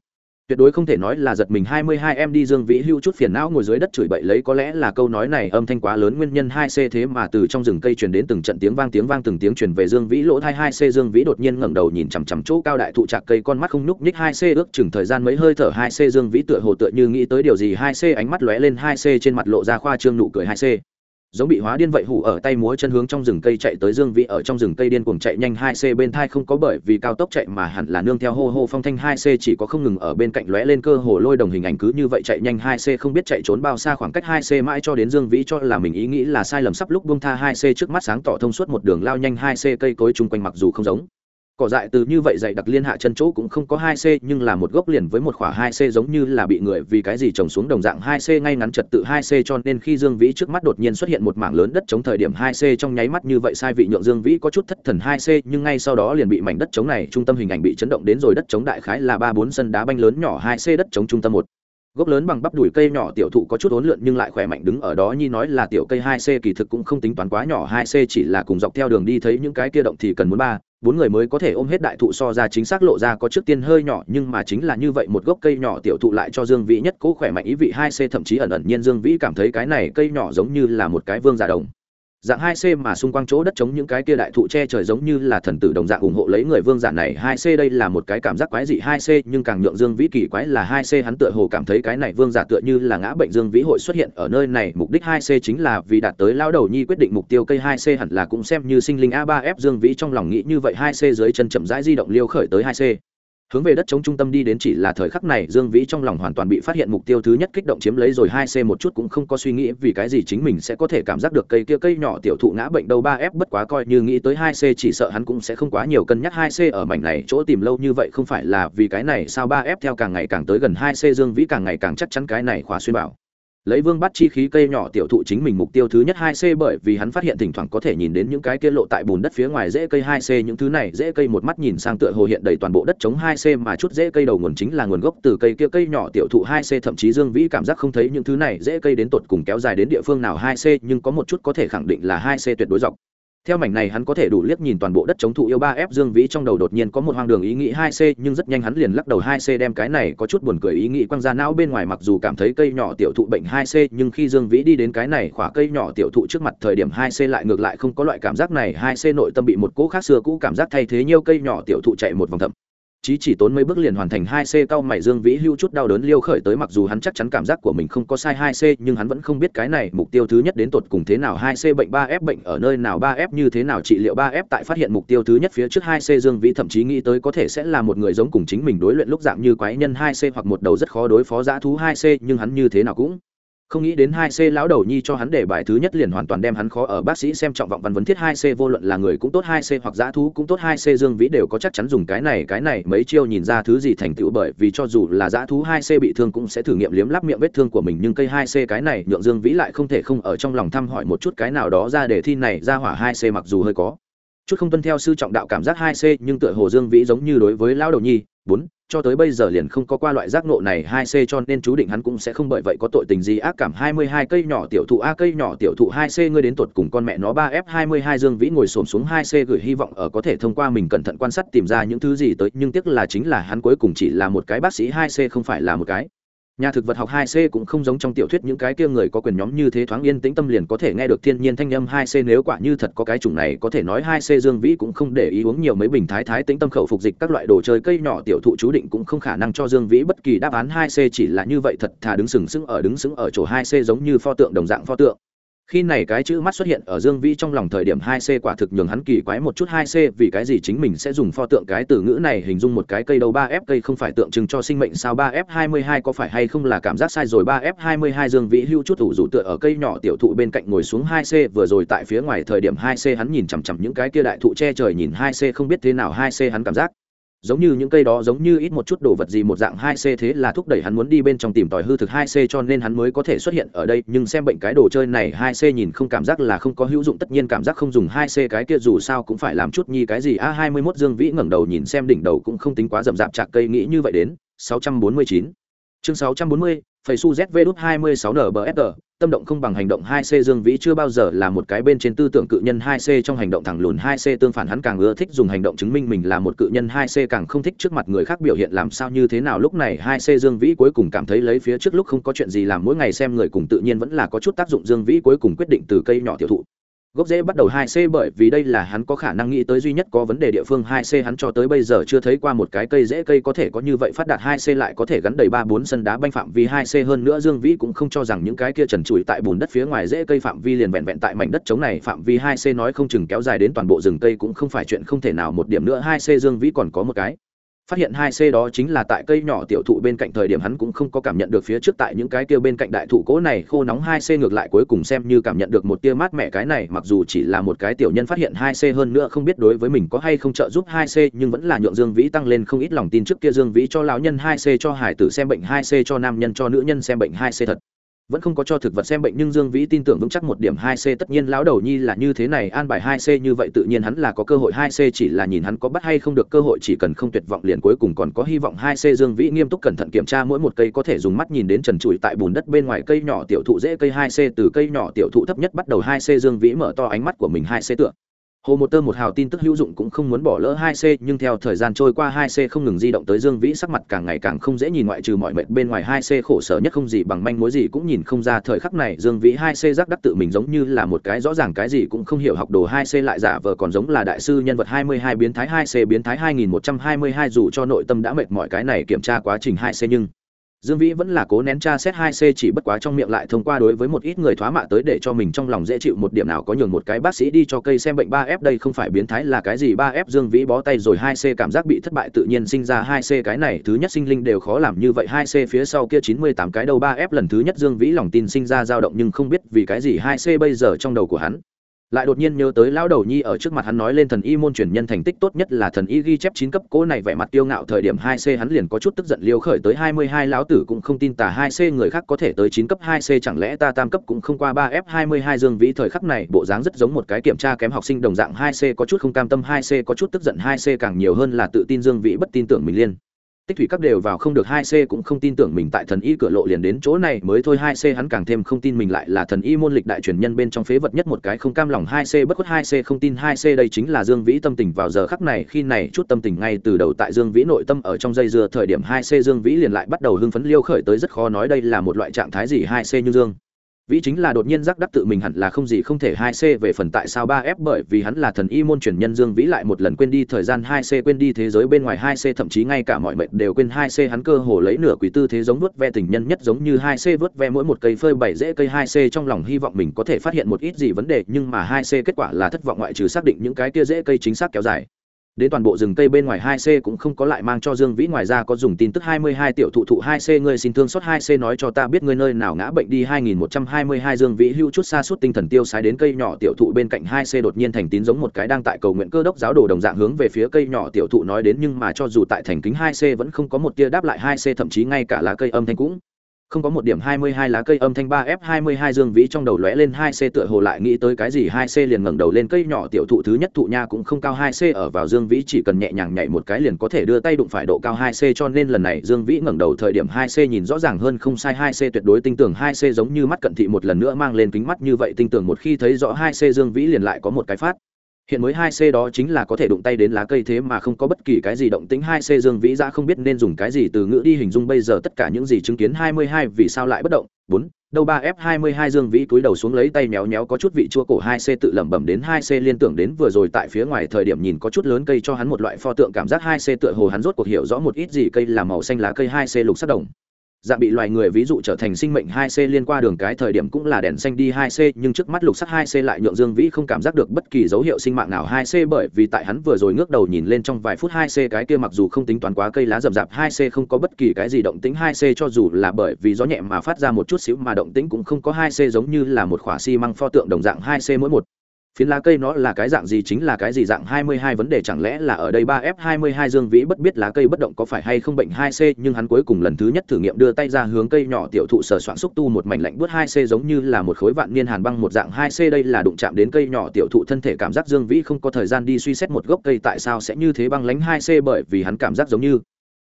tuyệt đối không thể nói là giật mình 22 em đi Dương Vĩ hưu chút phiền não ngồi dưới đất chửi bậy lấy có lẽ là câu nói này âm thanh quá lớn nguyên nhân hai c thế mà từ trong rừng cây truyền đến từng trận tiếng vang tiếng vang từng tiếng truyền về Dương Vĩ lỗ thai hai c Dương Vĩ đột nhiên ngẩng đầu nhìn chằm chằm chỗ cao đại thụ trạc cây con mắt không nhúc nhích hai c ước chừng thời gian mấy hơi thở hai c Dương Vĩ tựa hồ tựa như nghĩ tới điều gì hai c ánh mắt lóe lên hai c trên mặt lộ ra khoa trương nụ cười hai c giống bị hóa điên vậy hủ ở tay múa chân hướng trong rừng cây chạy tới dương vĩ ở trong rừng cây điên cuồng chạy nhanh hai c bên thai không có bởi vì cao tốc chạy mà hẳn là nương theo hô hô phong thanh hai c chỉ có không ngừng ở bên cạnh lóe lên cơ hồ lôi đồng hình ảnh cứ như vậy chạy nhanh hai c không biết chạy trốn bao xa khoảng cách hai c mãi cho đến dương vĩ cho là mình ý nghĩ là sai lầm sắp lúc buông tha hai c trước mắt sáng tỏ thông suốt một đường lao nhanh hai c cây cối chung quanh mặc dù không giống cỏ dại từ như vậy dày đặc liên hạ chân chỗ cũng không có hai c nhưng là một gốc liền với một khỏa hai c giống như là bị người vì cái gì trồng xuống đồng dạng hai c ngay ngắn trật tự hai c cho nên khi dương vĩ trước mắt đột nhiên xuất hiện một mảng lớn đất chống thời điểm hai c trong nháy mắt như vậy sai vị nhượng dương vĩ có chút thất thần hai c nhưng ngay sau đó liền bị mảnh đất chống này trung tâm hình ảnh bị chấn động đến rồi đất chống đại khái là ba bốn sân đá banh lớn nhỏ hai c đất chống trung tâm một gốc lớn bằng bắp đùi cây nhỏ tiểu thụ có chút ốn lượn nhưng lại khỏe mạnh đứng ở đó. Nhi nói là tiểu cây hai c kỳ thực cũng không tính toán quá nhỏ. Hai c chỉ là cùng dọc theo đường đi thấy những cái kia động thì cần muốn ba, bốn người mới có thể ôm hết đại thụ so ra chính xác lộ ra có trước tiên hơi nhỏ, nhưng mà chính là như vậy một gốc cây nhỏ tiểu thụ lại cho dương vĩ nhất cố khỏe mạnh. Ý vị hai c thậm chí ẩn ẩn nhiên dương vĩ cảm thấy cái này cây nhỏ giống như là một cái vương giả đồng dạng hai c mà xung quanh chỗ đất chống những cái kia đại thụ che trời giống như là thần tử đồng dạng ủng hộ lấy người vương giả này. Hai c đây là một cái cảm giác quái dị. Hai c nhưng càng nhượng dương vĩ kỳ quái là hai c hắn tựa hồ cảm thấy cái này vương giả tựa như là ngã bệnh dương vĩ hội xuất hiện ở nơi này. Mục đích hai c chính là vì đạt tới lao đầu nhi quyết định mục tiêu. Cây hai c hẳn là cũng xem như sinh linh a ba f dương vĩ trong lòng nghĩ như vậy. Hai c dưới chân chậm rãi di động liêu khởi tới hai c hướng về đất chống trung tâm đi đến chỉ là thời khắc này, dương vĩ trong lòng hoàn toàn bị phát hiện mục tiêu thứ nhất kích động chiếm lấy rồi, hai c một chút cũng không có suy nghĩ vì cái gì chính mình sẽ có thể cảm giác được cây kia cây nhỏ tiểu thụ ngã bệnh đâu. Ba f bất quá coi như nghĩ tới hai c, chỉ sợ hắn cũng sẽ không quá nhiều cân nhắc hai c ở mảnh này chỗ tìm lâu như vậy, không phải là vì cái này sao? Ba f theo càng ngày càng tới gần hai c, dương vĩ càng ngày càng chắc chắn cái này khóa xuyên bảo lấy vương bắt chi khí cây nhỏ tiểu thụ chính mình mục tiêu thứ nhất hai c bởi vì hắn phát hiện thỉnh thoảng có thể nhìn đến những cái kia lộ tại bùn đất phía ngoài dễ cây hai c, những thứ này dễ cây một mắt nhìn sang tựa hồ hiện đầy toàn bộ đất chống hai c mà chút dễ cây đầu nguồn chính là nguồn gốc từ cây kia cây nhỏ tiểu thụ hai c, thậm chí dương vĩ cảm giác không thấy những thứ này dễ cây đến tột cùng kéo dài đến địa phương nào hai c, nhưng có một chút có thể khẳng định là hai c tuyệt đối dọc theo mảnh này hắn có thể đủ liếc nhìn toàn bộ đất chống thụ yêu ba f dương vĩ trong đầu đột nhiên có một hoang đường ý nghĩ hai c, nhưng rất nhanh hắn liền lắc đầu hai c đem cái này có chút buồn cười ý nghĩ quăng ra não bên ngoài mặc dù cảm thấy cây nhỏ tiểu thụ bệnh hai c, nhưng khi dương vĩ đi đến cái này khỏa cây nhỏ tiểu thụ trước mặt thời điểm hai c lại ngược lại không có loại cảm giác này, hai c nội tâm bị một cỗ khác xưa cũ cảm giác thay thế nhiều cây nhỏ tiểu thụ chạy một vòng thậm chí chỉ tốn mấy bước liền hoàn thành hai c cao mày dương vĩ hưu chút đau đớn liêu khởi tới mặc dù hắn chắc chắn cảm giác của mình không có sai hai c, nhưng hắn vẫn không biết cái này mục tiêu thứ nhất đến tột cùng thế nào, hai c bệnh ba f bệnh ở nơi nào, ba f như thế nào, trị liệu ba f tại phát hiện mục tiêu thứ nhất phía trước hai c dương vĩ thậm chí nghĩ tới có thể sẽ là một người giống cùng chính mình đối luyện lúc dạng như quái nhân hai c hoặc một đầu rất khó đối phó dã thú hai c, nhưng hắn như thế nào cũng không nghĩ đến hai c lão đầu nhi cho hắn để bài thứ nhất liền hoàn toàn đem hắn khó ở bác sĩ xem trọng vọng văn vấn thiết hai c vô luận là người cũng tốt hai c hoặc giã thú cũng tốt hai c dương vĩ đều có chắc chắn dùng cái này cái này mấy chiêu nhìn ra thứ gì thành tựu bởi vì cho dù là giã thú hai c bị thương cũng sẽ thử nghiệm liếm lắp miệng vết thương của mình, nhưng cây hai c cái này nhượng dương vĩ lại không thể không ở trong lòng thăm hỏi một chút cái nào đó ra để thi này, ra hỏa hai c mặc dù hơi có chút không tuân theo sư trọng đạo cảm giác hai c, nhưng tựa hồ dương vĩ giống như đối với lão đầu nhi bốn, cho tới bây giờ liền không có qua loại giác nộ này hai c cho nên chú định hắn cũng sẽ không bởi vậy có tội tình gì. Ác cảm hai mươi hai cây nhỏ tiểu thụ, a cây nhỏ tiểu thụ hai c, ngươi đến tuột cùng con mẹ nó ba f hai mươi hai dương vĩ ngồi xổm xuống hai c gửi hy vọng ở có thể thông qua mình cẩn thận quan sát tìm ra những thứ gì tới, nhưng tiếc là chính là hắn cuối cùng chỉ là một cái bác sĩ hai c không phải là một cái nhà thực vật học 2C cũng không giống trong tiểu thuyết những cái kia người có quyền nhóm như thế thoáng yên tĩnh tâm liền có thể nghe được thiên nhiên thanh âm 2C nếu quả như thật có cái chủng này, có thể nói 2C Dương Vĩ cũng không để ý uống nhiều mấy bình thái thái tĩnh tâm khẩu phục dịch các loại đồ chơi cây nhỏ tiểu thụ chú định cũng không khả năng cho Dương Vĩ bất kỳ đáp án 2C chỉ là như vậy thật thà đứng sừng sững ở đứng sững ở chỗ 2C giống như pho tượng đồng dạng pho tượng khi này cái chữ mắt xuất hiện ở dương vĩ trong lòng thời điểm hai c quả thực nhường hắn kỳ quái một chút hai c vì cái gì chính mình sẽ dùng pho tượng cái từ ngữ này hình dung một cái cây đầu ba f cây không phải tượng trưng cho sinh mệnh sao ba f hai mươi hai có phải hay không là cảm giác sai rồi ba f hai mươi hai dương vĩ hưu chút ủ rủ tựa ở cây nhỏ tiểu thụ bên cạnh ngồi xuống hai c vừa rồi tại phía ngoài thời điểm hai c hắn nhìn chằm chằm những cái kia đại thụ che trời nhìn hai c không biết thế nào hai c hắn cảm giác giống như những cây đó giống như ít một chút đồ vật gì một dạng hai c thế là thúc đẩy hắn muốn đi bên trong tìm tòi hư thực hai c cho nên hắn mới có thể xuất hiện ở đây. Nhưng xem bệnh cái đồ chơi này, hai c nhìn không cảm giác là không có hữu dụng, tất nhiên cảm giác không dùng hai c cái kia dù sao cũng phải làm chút nhi cái gì. A hai mươi 21 dương vĩ ngẩng đầu nhìn xem đỉnh đầu cũng không tính quá rậm rạp chạc cây, nghĩ như vậy đến sáu trăm bốn mươi chín. Chương sáu trăm bốn mươi phẩy su zv đút hai mươi sáu nbfr tâm động không bằng hành động hai c dương vĩ chưa bao giờ là một cái bên trên tư tưởng cự nhân hai c, trong hành động thẳng lùn hai c tương phản hắn càng ưa thích dùng hành động chứng minh mình là một cự nhân hai c, càng không thích trước mặt người khác biểu hiện làm sao như thế nào. Lúc này hai c dương vĩ cuối cùng cảm thấy lấy phía trước lúc không có chuyện gì làm, mỗi ngày xem người cùng tự nhiên vẫn là có chút tác dụng. Dương vĩ cuối cùng quyết định từ cây nhỏ tiểu thụ gốc rễ bắt đầu hai c bởi vì đây là hắn có khả năng nghĩ tới duy nhất có vấn đề địa phương. Hai c hắn cho tới bây giờ chưa thấy qua một cái cây rễ cây có thể có như vậy phát đạt. Hai c lại có thể gắn đầy ba bốn sân đá banh phạm vi. Hai c hơn nữa dương vĩ cũng không cho rằng những cái kia trần trụi tại bùn đất phía ngoài rễ cây phạm vi liền vẹn vẹn tại mảnh đất trống này. Phạm vi hai c nói không chừng kéo dài đến toàn bộ rừng cây cũng không phải chuyện không thể nào. Một điểm nữa, hai c dương vĩ còn có một cái phát hiện hai c đó chính là tại cây nhỏ tiểu thụ bên cạnh thời điểm hắn cũng không có cảm nhận được phía trước tại những cái kia bên cạnh đại thụ cố này khô nóng hai c ngược lại cuối cùng xem như cảm nhận được một tia mát mẻ cái này, mặc dù chỉ là một cái tiểu nhân phát hiện hai c hơn nữa không biết đối với mình có hay không trợ giúp hai c, nhưng vẫn là nhượng Dương Vĩ tăng lên không ít lòng tin trước kia Dương Vĩ cho lão nhân hai c cho hải tử xem bệnh hai c cho nam nhân cho nữ nhân xem bệnh hai c thật vẫn không có cho thực vật xem bệnh nhưng dương vĩ tin tưởng vững chắc một điểm hai c. Tất nhiên lão đầu nhi là như thế này, an bài hai c như vậy tự nhiên hắn là có cơ hội hai c, chỉ là nhìn hắn có bắt hay không được cơ hội chỉ cần không tuyệt vọng liền cuối cùng còn có hy vọng hai c. Dương vĩ nghiêm túc cẩn thận kiểm tra mỗi một cây có thể dùng mắt nhìn đến trần trụi tại bùn đất bên ngoài cây nhỏ tiểu thụ dễ cây hai c, từ cây nhỏ tiểu thụ thấp nhất bắt đầu hai c. Dương vĩ mở to ánh mắt của mình hai c tựa hồ một tơ một hào tin tức hữu dụng cũng không muốn bỏ lỡ hai c, nhưng theo thời gian trôi qua hai c không ngừng di động tới dương vĩ, sắc mặt càng ngày càng không dễ nhìn ngoại trừ mọi mệt bên ngoài hai c khổ sở nhất không gì bằng manh mối gì cũng nhìn không ra thời khắc này dương vĩ hai c giác đắc tự mình giống như là một cái rõ ràng cái gì cũng không hiểu học đồ hai c lại giả vờ còn giống là đại sư nhân vật hai mươi hai biến thái hai c biến thái hai nghìn một trăm hai mươi hai dù cho nội tâm đã mệt mọi cái này kiểm tra quá trình hai c nhưng Dương Vĩ vẫn là cố nén tra xét 2C chỉ bất quá trong miệng lại thông qua đối với một ít người thoá mạ tới để cho mình trong lòng dễ chịu một điểm nào có nhường một cái bác sĩ đi cho cây xem bệnh 3F đây không phải biến thái là cái gì 3F Dương Vĩ bó tay rồi 2C cảm giác bị thất bại tự nhiên sinh ra 2C cái này thứ nhất sinh linh đều khó làm như vậy 2C phía sau kia 98 cái đầu 3F lần thứ nhất Dương Vĩ lòng tin sinh ra dao động nhưng không biết vì cái gì 2C bây giờ trong đầu của hắn lại đột nhiên nhớ tới lão đầu nhi ở trước mặt hắn nói lên thần y môn truyền nhân thành tích tốt nhất là thần y ghi chép chín cấp cố này vẻ mặt tiêu ngạo thời điểm hai c hắn liền có chút tức giận liêu khởi tới hai mươi hai lão tử cũng không tin tà hai c người khác có thể tới chín cấp hai c chẳng lẽ ta tam cấp cũng không qua ba f hai mươi hai dương vĩ thời khắc này bộ dáng rất giống một cái kiểm tra kém học sinh đồng dạng hai c có chút không cam tâm hai c có chút tức giận hai c càng nhiều hơn là tự tin dương vĩ bất tin tưởng mình liên tích thủy các đều vào không được hai c cũng không tin tưởng mình tại thần y cửa lộ liền đến chỗ này mới thôi hai c hắn càng thêm không tin mình lại là thần y môn lịch đại truyền nhân bên trong phế vật nhất một cái không cam lòng hai c, bất khuất hai c không tin hai c. Đây chính là dương vĩ tâm tình vào giờ khắc này, khi này chút tâm tình ngay từ đầu tại dương vĩ nội tâm ở trong dây dưa thời điểm hai c dương vĩ liền lại bắt đầu hưng phấn liêu khởi tới rất khó nói đây là một loại trạng thái gì hai c như dương vĩ chính là đột nhiên giác đắc tự mình hẳn là không gì không thể hai c về phần tại sao ba f bởi vì hắn là thần y môn truyền nhân dương vĩ lại một lần quên đi thời gian hai c quên đi thế giới bên ngoài hai c, thậm chí ngay cả mọi mệnh đều quên hai c. Hắn cơ hồ lấy nửa quỷ tư thế giống vớt ve tình nhân nhất giống như hai c vớt ve mỗi một cây phơi bảy dễ cây hai c, trong lòng hy vọng mình có thể phát hiện một ít gì vấn đề, nhưng mà hai c kết quả là thất vọng ngoại trừ xác định những cái kia dễ cây chính xác kéo dài đến toàn bộ rừng cây bên ngoài 2C cũng không có lại mang cho Dương Vĩ ngoài ra có dùng tin tức 22 tiểu thụ thụ 2C ngươi xin thương xót 2C nói cho ta biết ngươi nơi nào ngã bệnh đi. 2122 Dương Vĩ hưu chút xa suốt tinh thần tiêu sái đến cây nhỏ tiểu thụ bên cạnh 2C đột nhiên thành tín giống một cái đang tại cầu nguyện cơ đốc giáo đồ đồng dạng hướng về phía cây nhỏ tiểu thụ nói đến nhưng mà cho dù tại thành kính 2C vẫn không có một tia đáp lại 2C thậm chí ngay cả lá cây âm thanh cũng không có một điểm 22 lá cây âm thanh 3F22 Dương Vĩ trong đầu lóe lên 2C tựa hồ lại nghĩ tới cái gì 2C liền ngẩng đầu lên cây nhỏ tiểu thụ thứ nhất thụ nha cũng không cao 2C ở vào Dương Vĩ chỉ cần nhẹ nhàng nhảy một cái liền có thể đưa tay đụng phải độ cao 2C cho nên lần này Dương Vĩ ngẩng đầu thời điểm 2C nhìn rõ ràng hơn không sai 2C tuyệt đối tinh tường 2C giống như mắt cận thị một lần nữa mang lên kính mắt như vậy tinh tường một khi thấy rõ 2C Dương Vĩ liền lại có một cái phát hiện mới hai c đó chính là có thể đụng tay đến lá cây thế mà không có bất kỳ cái gì động tính hai c dương vĩ ra không biết nên dùng cái gì từ ngữ đi hình dung bây giờ tất cả những gì chứng kiến. Hai mươi hai vì sao lại bất động? Bốn đầu ba f hai mươi hai dương vĩ cúi đầu xuống lấy tay méo méo có chút vị chua cổ. Hai c tự lẩm bẩm đến. Hai c liên tưởng đến vừa rồi tại phía ngoài thời điểm nhìn có chút lớn cây cho hắn một loại pho tượng cảm giác. Hai c tựa hồ hắn rốt cuộc hiểu rõ một ít gì. Cây là màu xanh lá cây. Hai c lục sắc đồng dạng bị loài người ví dụ trở thành sinh mệnh 2C liên qua đường cái thời điểm cũng là đèn xanh đi 2C nhưng trước mắt lục sắc 2C lại nhượng Dương Vĩ không cảm giác được bất kỳ dấu hiệu sinh mạng nào 2C bởi vì tại hắn vừa rồi ngước đầu nhìn lên trong vài phút 2C cái kia mặc dù không tính toán quá cây lá rậm rạp 2C không có bất kỳ cái gì động tĩnh 2C cho dù là bởi vì gió nhẹ mà phát ra một chút xíu mà động tĩnh cũng không có 2C giống như là một khỏa xi măng pho tượng đồng dạng 2C mỗi một phiến lá cây nó là cái dạng gì chính là cái gì dạng 22 vấn đề chẳng lẽ là ở đây 3F22 Dương Vĩ bất biết lá cây bất động có phải hay không bệnh 2C nhưng hắn cuối cùng lần thứ nhất thử nghiệm đưa tay ra hướng cây nhỏ tiểu thụ sở soạn xúc tu một mảnh lạnh buốt 2C giống như là một khối vạn niên hàn băng một dạng 2C đây là đụng chạm đến cây nhỏ tiểu thụ thân thể cảm giác Dương Vĩ không có thời gian đi suy xét một gốc cây tại sao sẽ như thế băng lãnh 2C bởi vì hắn cảm giác giống như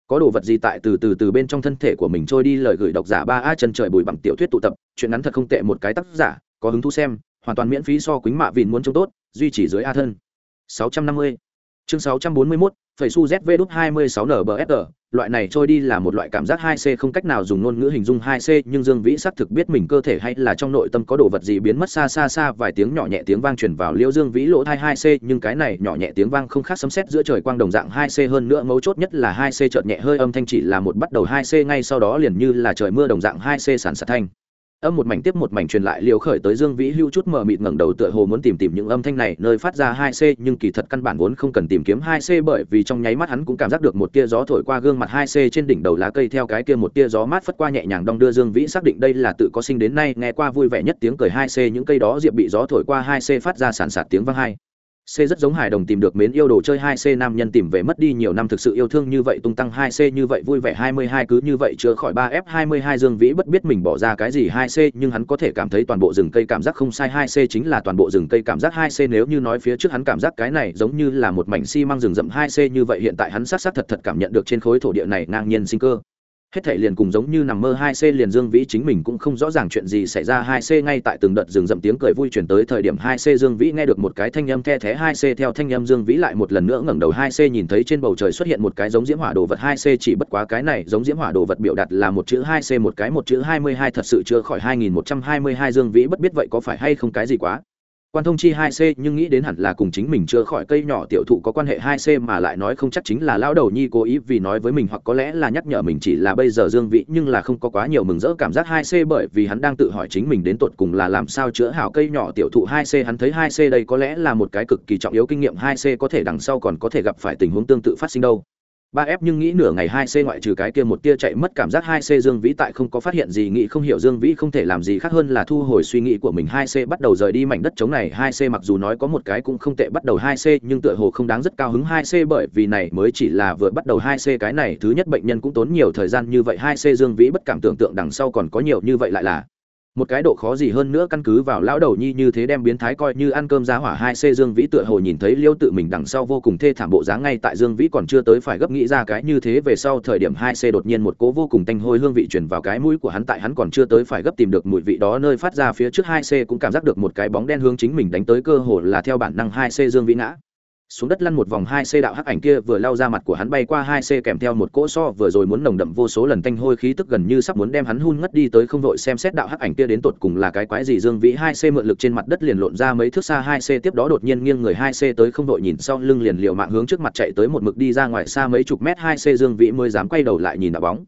có đồ vật gì tại từ từ từ bên trong thân thể của mình trôi đi lời gửi độc giả ba a chân trời bùi bằng tiểu thuyết tụ tập, chuyện ngắn thật không tệ một cái tác giả, có hứng thú xem hoàn toàn miễn phí so quýnh mạ vịn muốn trông tốt duy trì dưới a thân. 650. chương 641, phẩy su zv đúc 26 nbsg loại này trôi đi là một loại cảm giác 2C không cách nào dùng ngôn ngữ hình dung 2C nhưng Dương Vĩ xác thực biết mình cơ thể hay là trong nội tâm có đồ vật gì biến mất xa xa xa vài tiếng nhỏ nhẹ tiếng vang truyền vào Liễu Dương Vĩ lỗ tai 2C nhưng cái này nhỏ nhẹ tiếng vang không khác sấm sét giữa trời quang đồng dạng 2C hơn nữa mấu chốt nhất là 2C chợt nhẹ hơi âm thanh chỉ là một bắt đầu 2C ngay sau đó liền như là trời mưa đồng dạng 2C sản sạt thanh âm một mảnh tiếp một mảnh truyền lại liều khởi tới dương vĩ hưu chút mờ mịt ngẩng đầu tựa hồ muốn tìm tìm những âm thanh này, nơi phát ra hai c, nhưng kỳ thật căn bản vốn không cần tìm kiếm hai c bởi vì trong nháy mắt hắn cũng cảm giác được một tia gió thổi qua gương mặt hai c trên đỉnh đầu lá cây theo cái kia một tia gió mát phất qua nhẹ nhàng đong đưa dương vĩ xác định đây là tự có sinh đến nay, nghe qua vui vẻ nhất tiếng cười hai c, những cây đó diệp bị gió thổi qua hai c phát ra sản sạt tiếng vang hai. C rất giống hài đồng tìm được mến yêu đồ chơi 2C nam nhân tìm về mất đi nhiều năm thực sự yêu thương như vậy, tung tăng 2C như vậy, vui vẻ 22 cứ như vậy chưa khỏi 3F22 Dương Vĩ bất biết mình bỏ ra cái gì 2C nhưng hắn có thể cảm thấy toàn bộ rừng cây cảm giác không sai 2C chính là toàn bộ rừng cây cảm giác 2C nếu như nói phía trước hắn cảm giác cái này giống như là một mảnh xi si măng rừng rậm 2C như vậy, hiện tại hắn sát sát thật thật cảm nhận được trên khối thổ địa này ngang nhiên sinh cơ hết thể liền cùng giống như nằm mơ hai c liền dương vĩ chính mình cũng không rõ ràng chuyện gì xảy ra hai c ngay tại từng đợt rừng rậm tiếng cười vui chuyển tới thời điểm hai c dương vĩ nghe được một cái thanh âm the thé hai c theo thanh âm dương vĩ lại một lần nữa ngẩng đầu hai c nhìn thấy trên bầu trời xuất hiện một cái giống diễm hỏa đồ vật hai c chỉ bất quá cái này giống diễm hỏa đồ vật biểu đạt là một chữ hai c một cái một chữ hai mươi hai thật sự chưa khỏi hai nghìn một trăm hai mươi hai dương vĩ bất biết vậy có phải hay không cái gì quá quan thông chi hai c nhưng nghĩ đến hẳn là cùng chính mình chưa khỏi cây nhỏ tiểu thụ có quan hệ hai c mà lại nói không chắc chính là lão đầu nhi cố ý vì nói với mình hoặc có lẽ là nhắc nhở mình chỉ là bây giờ dương vị nhưng là không có quá nhiều mừng rỡ cảm giác hai c bởi vì hắn đang tự hỏi chính mình đến tột cùng là làm sao chữa hảo cây nhỏ tiểu thụ hai c hắn thấy hai c đây có lẽ là một cái cực kỳ trọng yếu kinh nghiệm hai c có thể đằng sau còn có thể gặp phải tình huống tương tự phát sinh đâu ba f nhưng nghĩ nửa ngày hai c ngoại trừ cái kia một tia chạy mất cảm giác hai c dương vĩ tại không có phát hiện gì, nghĩ không hiểu dương vĩ không thể làm gì khác hơn là thu hồi suy nghĩ của mình. Hai c bắt đầu rời đi mảnh đất trống này. Hai c mặc dù nói có một cái cũng không tệ bắt đầu hai c nhưng tựa hồ không đáng rất cao hứng hai c bởi vì này mới chỉ là vừa bắt đầu hai c cái này. Thứ nhất bệnh nhân cũng tốn nhiều thời gian như vậy. Hai c dương vĩ bất cảm tưởng tượng đằng sau còn có nhiều như vậy lại là một cái độ khó gì hơn nữa căn cứ vào lão đầu nhi như thế đem biến thái coi như ăn cơm giá hỏa hai c dương vĩ tựa hồ nhìn thấy liêu tự mình đằng sau vô cùng thê thảm bộ dáng ngay tại dương vĩ còn chưa tới phải gấp nghĩ ra cái như thế về sau thời điểm hai c đột nhiên một cố vô cùng tanh hôi hương vị chuyển vào cái mũi của hắn tại hắn còn chưa tới phải gấp tìm được mùi vị đó nơi phát ra phía trước hai c cũng cảm giác được một cái bóng đen hướng chính mình đánh tới cơ hồ là theo bản năng hai c dương vĩ ngã xuống đất lăn một vòng hai c đạo hắc ảnh kia vừa lao ra mặt của hắn bay qua hai c kèm theo một cỗ so vừa rồi muốn nồng đậm vô số lần tanh hôi khí tức gần như sắp muốn đem hắn hun ngất đi tới không vội xem xét đạo hắc ảnh kia đến tột cùng là cái quái gì. Dương vĩ hai c mượn lực trên mặt đất liền lộn ra mấy thước xa hai c tiếp đó đột nhiên nghiêng người hai c tới không vội nhìn sau lưng liền liều mạng hướng trước mặt chạy tới một mực đi ra ngoài xa mấy chục mét. Hai c dương vĩ mới dám quay đầu lại nhìn đạo bóng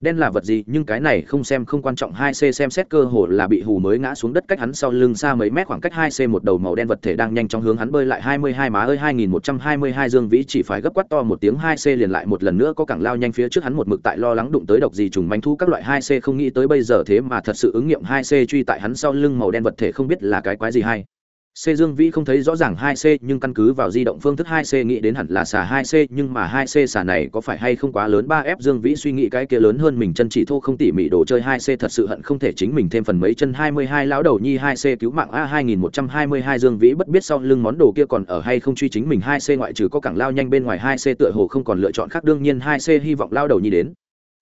đen là vật gì, nhưng cái này không xem không quan trọng, hai c xem xét cơ hồ là bị hù mới ngã xuống đất cách hắn sau lưng xa mấy mét, khoảng cách hai c một đầu màu đen vật thể đang nhanh chóng hướng hắn bơi lại. Hai mươi hai má ơi, hai nghìn một trăm hai mươi hai dương vĩ chỉ phải gấp quát to một tiếng, hai c liền lại một lần nữa có cẳng lao nhanh phía trước hắn một mực tại lo lắng đụng tới độc gì trùng manh thu các loại. Hai c không nghĩ tới bây giờ thế mà thật sự ứng nghiệm hai c truy tại hắn sau lưng màu đen vật thể không biết là cái quái gì hay. C Dương Vĩ không thấy rõ ràng 2C nhưng căn cứ vào di động phương thức 2C nghĩ đến hẳn là xà 2C nhưng mà 2C xà này có phải hay không quá lớn? 3F Dương Vĩ suy nghĩ cái kia lớn hơn mình chân chỉ thô không tỉ mỉ đồ chơi 2C thật sự hận không thể chính mình thêm phần mấy chân 22 lão đầu nhi 2C cứu mạng A 2122 Dương Vĩ bất biết sau lưng món đồ kia còn ở hay không truy chính mình 2C ngoại trừ có cẳng lao nhanh bên ngoài 2C tựa hồ không còn lựa chọn khác, đương nhiên 2C hy vọng lao đầu nhi đến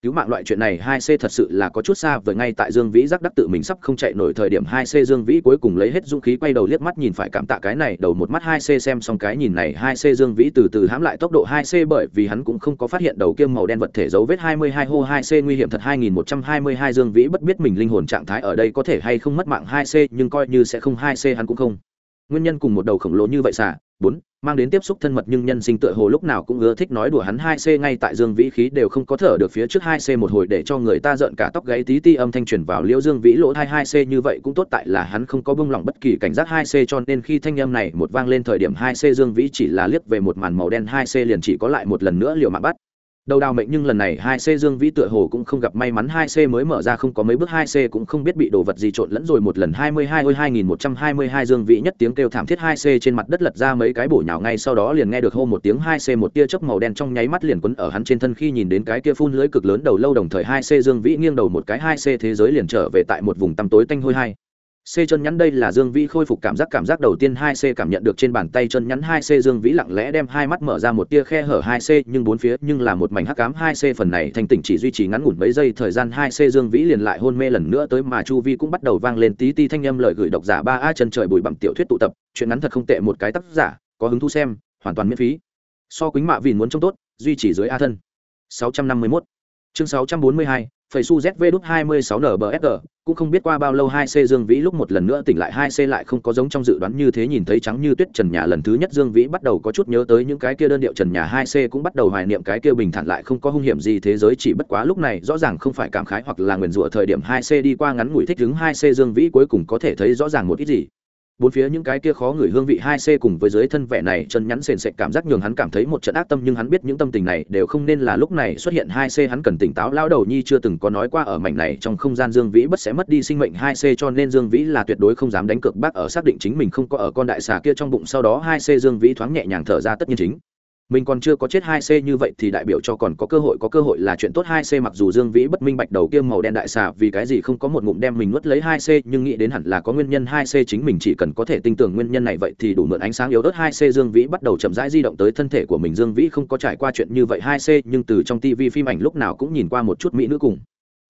cứu mạng loại chuyện này hai c thật sự là có chút xa với ngay tại dương vĩ giác đắc tự mình sắp không chạy nổi thời điểm hai c dương vĩ cuối cùng lấy hết dũng khí quay đầu liếc mắt nhìn phải cảm tạ cái này, đầu một mắt hai c xem xong cái nhìn này, hai c dương vĩ từ từ hãm lại tốc độ hai c bởi vì hắn cũng không có phát hiện đầu kiêm màu đen vật thể dấu vết hai mươi hai hô hai c nguy hiểm thật hai nghìn một trăm hai mươi hai dương vĩ bất biết mình linh hồn trạng thái ở đây có thể hay không mất mạng hai c, nhưng coi như sẽ không hai c hắn cũng không. Nguyên nhân cùng một đầu khổng lồ như vậy xả bốn, mang đến tiếp xúc thân mật nhưng nhân sinh tựa hồ lúc nào cũng ưa thích nói đùa hắn hai c ngay tại dương vĩ khí đều không có thở được phía trước hai c một hồi để cho người ta giận cả tóc gáy tí ti âm thanh truyền vào liễu dương vĩ lỗ hai hai c như vậy cũng tốt tại là hắn không có bông lỏng bất kỳ cảnh giác hai c cho nên khi thanh âm này một vang lên thời điểm hai c dương vĩ chỉ là liếc về một màn màu đen hai c liền chỉ có lại một lần nữa liệu mạng bắt đầu đào mệnh nhưng lần này hai c dương vĩ tựa hồ cũng không gặp may mắn hai c mới mở ra không có mấy bước hai c cũng không biết bị đồ vật gì trộn lẫn rồi. Một lần hai mươi hai ôi hai nghìn một trăm hai mươi hai dương vĩ nhất tiếng kêu thảm thiết hai c trên mặt đất lật ra mấy cái bổ nhào ngay sau đó liền nghe được hô một tiếng hai c một tia chớp màu đen trong nháy mắt liền quấn ở hắn trên thân khi nhìn đến cái kia phun lưới cực lớn đầu lâu đồng thời hai c dương vĩ nghiêng đầu một cái hai c thế giới liền trở về tại một vùng tăm tối tanh hôi hai. C chân nhắn đây là Dương Vĩ khôi phục cảm giác cảm giác đầu tiên 2C cảm nhận được trên bàn tay chân nhắn 2C Dương Vĩ lặng lẽ đem hai mắt mở ra một tia khe hở 2C nhưng bốn phía nhưng là một mảnh hắc ám 2C phần này thanh tỉnh chỉ duy trì ngắn ngủn mấy giây thời gian 2C Dương Vĩ liền lại hôn mê lần nữa tới mà chu vi cũng bắt đầu vang lên tí tí thanh âm lời gửi độc giả 3A chân trời bụi bặm tiểu thuyết tụ tập, chuyện ngắn thật không tệ một cái tác giả, có hứng thú xem, hoàn toàn miễn phí. So Quýnh Mạ vì muốn trông tốt, duy trì dưới A thân. 651. Chương 642, phẩy su zv đúc 26 nbsg cũng không biết qua bao lâu hai c dương vĩ lúc một lần nữa tỉnh lại, hai c lại không có giống trong dự đoán như thế nhìn thấy trắng như tuyết trần nhà lần thứ nhất dương vĩ bắt đầu có chút nhớ tới những cái kia đơn điệu trần nhà, hai c cũng bắt đầu hoài niệm cái kia bình thản lại không có hung hiểm gì thế giới, chỉ bất quá lúc này rõ ràng không phải cảm khái hoặc là nguyền rủa thời điểm hai c đi qua ngắn ngủi thích đứng hai c dương vĩ cuối cùng có thể thấy rõ ràng một ít gì bốn phía những cái kia khó ngửi hương vị hai c cùng với dưới thân vẻ này chân nhắn sền sệt cảm giác nhường hắn cảm thấy một trận ác tâm, nhưng hắn biết những tâm tình này đều không nên là lúc này xuất hiện hai c hắn cần tỉnh táo. Lao đầu nhi chưa từng có nói qua ở mảnh này trong không gian dương vĩ bất sẽ mất đi sinh mệnh hai c cho nên dương vĩ là tuyệt đối không dám đánh cược. Bác ở xác định chính mình không có ở con đại xà kia trong bụng, sau đó hai c dương vĩ thoáng nhẹ nhàng thở ra, tất nhiên chính mình còn chưa có chết hai c như vậy thì đại biểu cho còn có cơ hội, có cơ hội là chuyện tốt hai c mặc dù dương vĩ bất minh bạch đầu kia màu đen đại xà vì cái gì không có một ngụm đem mình nuốt lấy hai c, nhưng nghĩ đến hẳn là có nguyên nhân hai c chính mình chỉ cần có thể tin tưởng nguyên nhân này vậy thì đủ mượn ánh sáng yếu ớt hai c. Dương vĩ bắt đầu chậm rãi di động tới thân thể của mình. Dương vĩ không có trải qua chuyện như vậy hai c, nhưng từ trong tv phim ảnh lúc nào cũng nhìn qua một chút mỹ nữ cùng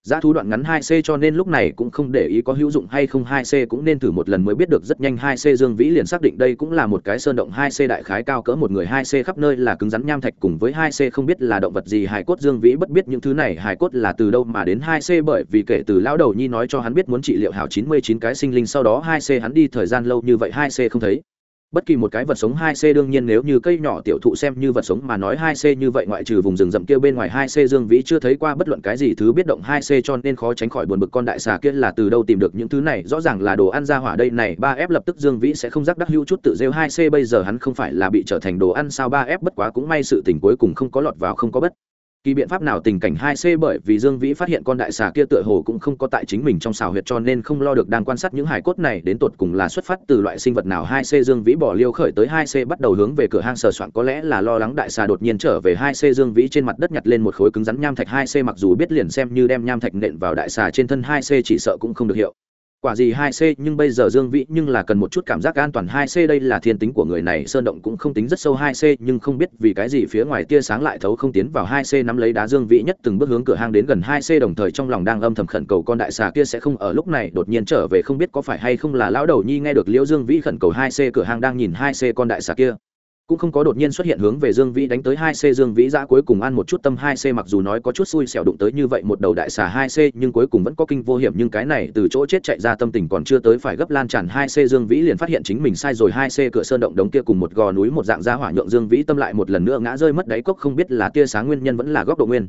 giá thú đoạn ngắn 2C cho nên lúc này cũng không để ý có hữu dụng hay không. 2C cũng nên thử một lần mới biết được rất nhanh. 2C Dương Vĩ liền xác định đây cũng là một cái sơn động. 2C đại khái cao cỡ một người. 2C khắp nơi là cứng rắn nham thạch cùng với 2C không biết là động vật gì. Hài cốt Dương Vĩ bất biết những thứ này hài cốt là từ đâu mà đến. 2C bởi vì kể từ lão đầu nhi nói cho hắn biết muốn trị liệu hảo 99 cái sinh linh. Sau đó 2C hắn đi thời gian lâu như vậy. 2C không thấy bất kỳ một cái vật sống 2C đương nhiên nếu như cây nhỏ tiểu thụ xem như vật sống mà nói 2C như vậy ngoại trừ vùng rừng rậm kia bên ngoài 2C Dương Vĩ chưa thấy qua bất luận cái gì thứ biết động 2C cho nên khó tránh khỏi buồn bực con đại xà kia là từ đâu tìm được những thứ này. Rõ ràng là đồ ăn ra hỏa đây này 3F lập tức Dương Vĩ sẽ không rắc đắc hữu chút tự rêu 2C bây giờ hắn không phải là bị trở thành đồ ăn sao? 3F bất quá cũng may sự tình cuối cùng không có lọt vào không có bất kỳ biện pháp nào tình cảnh hai c bởi vì dương vĩ phát hiện con đại xà kia tựa hồ cũng không có tại chính mình trong xào huyệt cho nên không lo được đang quan sát những hải cốt này đến tột cùng là xuất phát từ loại sinh vật nào hai c dương vĩ bỏ liêu khởi tới hai c bắt đầu hướng về cửa hang sờ soạn có lẽ là lo lắng đại xà đột nhiên trở về hai c dương vĩ trên mặt đất nhặt lên một khối cứng rắn nham thạch hai c mặc dù biết liền xem như đem nham thạch nện vào đại xà trên thân hai c chỉ sợ cũng không được hiệu quả gì hai c, nhưng bây giờ dương vĩ nhưng là cần một chút cảm giác an toàn hai c, đây là thiên tính của người này, sơn động cũng không tính rất sâu hai c, nhưng không biết vì cái gì phía ngoài tia sáng lại thấu không tiến vào hai c, nắm lấy đá dương vĩ nhất từng bước hướng cửa hang đến gần hai c, đồng thời trong lòng đang âm thầm khẩn cầu con đại xà kia sẽ không ở lúc này đột nhiên trở về, không biết có phải hay không là lão đầu nhi nghe được liễu dương vĩ khẩn cầu hai c, cửa hang đang nhìn hai c con đại xà kia cũng không có đột nhiên xuất hiện hướng về dương vĩ đánh tới hai c, dương vĩ giã cuối cùng ăn một chút tâm hai c, mặc dù nói có chút xui xẻo đụng tới như vậy một đầu đại xà hai c, nhưng cuối cùng vẫn có kinh vô hiểm, nhưng cái này từ chỗ chết chạy ra tâm tình còn chưa tới phải gấp lan tràn hai c, dương vĩ liền phát hiện chính mình sai rồi, hai c cửa sơn động đống kia cùng một gò núi một dạng ra hỏa nhượng dương vĩ tâm lại một lần nữa ngã rơi mất đáy cốc, không biết là tia sáng nguyên nhân vẫn là góc độ nguyên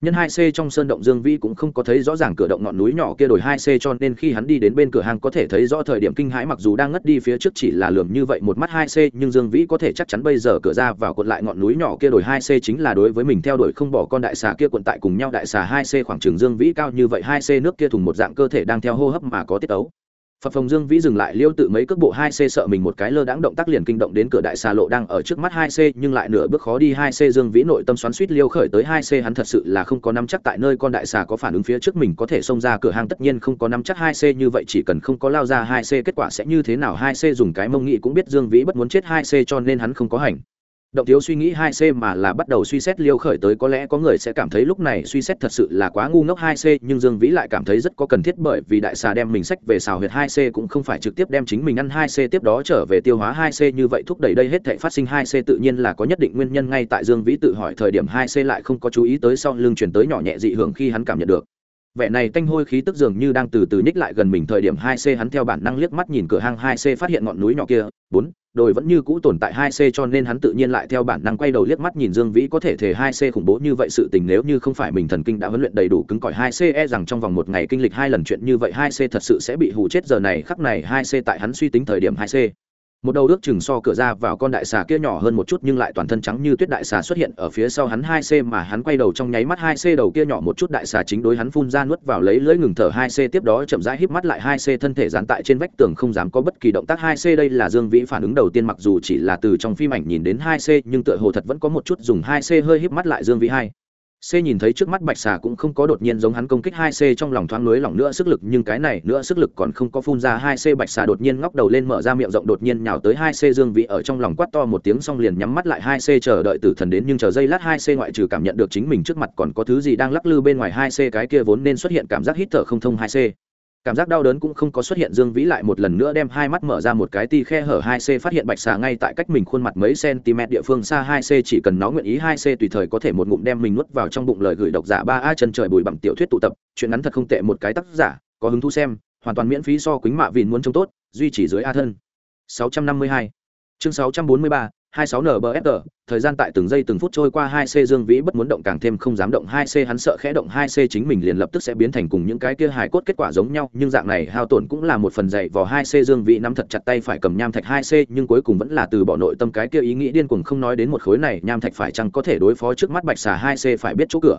nhân hai c trong sơn động dương vĩ cũng không có thấy rõ ràng cửa động ngọn núi nhỏ kia đổi hai c cho nên khi hắn đi đến bên cửa hàng có thể thấy rõ thời điểm kinh hãi mặc dù đang ngất đi phía trước chỉ là lườm như vậy một mắt hai c, nhưng dương vĩ có thể chắc chắn bây giờ cửa ra vào cuộn lại ngọn núi nhỏ kia đổi hai c chính là đối với mình theo đuổi không bỏ con đại xà kia cuộn tại cùng nhau đại xà hai c khoảng trường dương vĩ cao như vậy hai c nước kia thùng một dạng cơ thể đang theo hô hấp mà có tiết ấu phật phòng dương vĩ dừng lại liêu tự mấy cước bộ hai c sợ mình một cái lơ đãng động tác liền kinh động đến cửa đại xa lộ đang ở trước mắt hai c, nhưng lại nửa bước khó đi hai c. Dương vĩ nội tâm xoắn suýt liêu khởi tới hai c, hắn thật sự là không có nắm chắc tại nơi con đại xà có phản ứng phía trước mình có thể xông ra cửa hàng, tất nhiên không có nắm chắc hai c như vậy, chỉ cần không có lao ra hai c, kết quả sẽ như thế nào? Hai c dùng cái mông nghị cũng biết dương vĩ bất muốn chết hai c cho nên hắn không có hành động thiếu suy nghĩ hai c mà là bắt đầu suy xét liêu khởi tới, có lẽ có người sẽ cảm thấy lúc này suy xét thật sự là quá ngu ngốc hai c, nhưng dương vĩ lại cảm thấy rất có cần thiết bởi vì đại xà đem mình sách về xào huyệt hai c cũng không phải trực tiếp đem chính mình ăn hai c, tiếp đó trở về tiêu hóa hai c, như vậy thúc đẩy đây hết thể phát sinh hai c tự nhiên là có nhất định nguyên nhân ngay tại dương vĩ tự hỏi thời điểm hai c lại không có chú ý tới sau lưng chuyển tới nhỏ nhẹ dị hưởng khi hắn cảm nhận được. Vẻ này tanh hôi khí tức dường như đang từ từ nhích lại gần mình thời điểm hai c hắn theo bản năng liếc mắt nhìn cửa hang hai c phát hiện ngọn núi nhỏ kia, bốn đồi vẫn như cũ tồn tại hai c cho nên hắn tự nhiên lại theo bản năng quay đầu liếc mắt nhìn dương vĩ có thể thể hai c khủng bố như vậy sự tình nếu như không phải mình thần kinh đã huấn luyện đầy đủ cứng cỏi hai c e rằng trong vòng một ngày kinh lịch hai lần chuyện như vậy hai c thật sự sẽ bị hù chết. Giờ này khắc này hai c tại hắn suy tính thời điểm hai c một đầu ước chừng so cửa ra vào con đại xà kia nhỏ hơn một chút nhưng lại toàn thân trắng như tuyết đại xà xuất hiện ở phía sau hắn hai c mà hắn quay đầu trong nháy mắt hai c đầu kia nhỏ một chút đại xà chính đối hắn phun ra nuốt vào lấy lưỡi ngừng thở hai c tiếp đó chậm rãi híp mắt lại hai c thân thể dán tại trên vách tường không dám có bất kỳ động tác. Hai c đây là dương vĩ phản ứng đầu tiên mặc dù chỉ là từ trong phim ảnh nhìn đến hai c nhưng tựa hồ thật vẫn có một chút dùng hai c hơi híp mắt lại dương vĩ hai. C nhìn thấy trước mắt Bạch Xà cũng không có đột nhiên giống hắn công kích 2C trong lòng thoáng lưới lòng nữa sức lực, nhưng cái này nữa sức lực còn không có phun ra 2C Bạch Xà đột nhiên ngóc đầu lên mở ra miệng rộng đột nhiên nhào tới 2C Dương Vĩ ở trong lòng quát to một tiếng xong liền nhắm mắt lại 2C chờ đợi tử thần đến nhưng chờ giây lát 2C ngoại trừ cảm nhận được chính mình trước mặt còn có thứ gì đang lắc lư bên ngoài 2C cái kia vốn nên xuất hiện cảm giác hít thở không thông 2C cảm giác đau đớn cũng không có xuất hiện. Dương vĩ lại một lần nữa đem hai mắt mở ra một cái, ti khe hở hai c phát hiện bạch xà ngay tại cách mình khuôn mặt mấy cm địa phương xa hai c, chỉ cần nó nguyện ý hai c tùy thời có thể một ngụm đem mình nuốt vào trong bụng lời gửi độc giả ba a chân trời bùi bằng tiểu thuyết tụ tập. Chuyện ngắn thật không tệ, một cái tác giả, có hứng thú xem, hoàn toàn miễn phí so quýnh mạ vì muốn trông tốt, duy trì dưới a thân. 652 chương 643 26 NBFR, thời gian tại từng giây từng phút trôi qua 2C Dương Vĩ bất muốn động càng thêm không dám động 2C hắn sợ khẽ động 2C chính mình liền lập tức sẽ biến thành cùng những cái kia hài cốt kết quả giống nhau, nhưng dạng này hao tổn cũng là một phần dạy vò 2C Dương Vĩ nắm thật chặt tay phải cầm nham thạch 2C, nhưng cuối cùng vẫn là từ bỏ nội tâm cái kia ý nghĩ điên cuồng không nói đến một khối này, nham thạch phải chăng có thể đối phó trước mắt Bạch Xà 2C phải biết chỗ cửa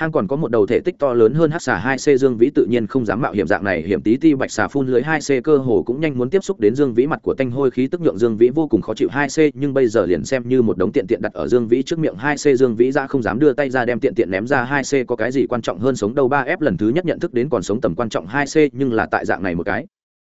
hang còn có một đầu thể tích to lớn hơn hắc xà hai c dương vĩ tự nhiên không dám mạo hiểm dạng này, hiểm tí ti bạch xà phun lưới hai c cơ hồ cũng nhanh muốn tiếp xúc đến dương vĩ mặt của tanh hôi, khí tức nhượng dương vĩ vô cùng khó chịu hai c, nhưng bây giờ liền xem như một đống tiện tiện đặt ở dương vĩ trước miệng hai c, dương vĩ ra không dám đưa tay ra đem tiện tiện ném ra hai c, có cái gì quan trọng hơn sống đâu? Ba f lần thứ nhất nhận thức đến còn sống tầm quan trọng hai c, nhưng là tại dạng này một cái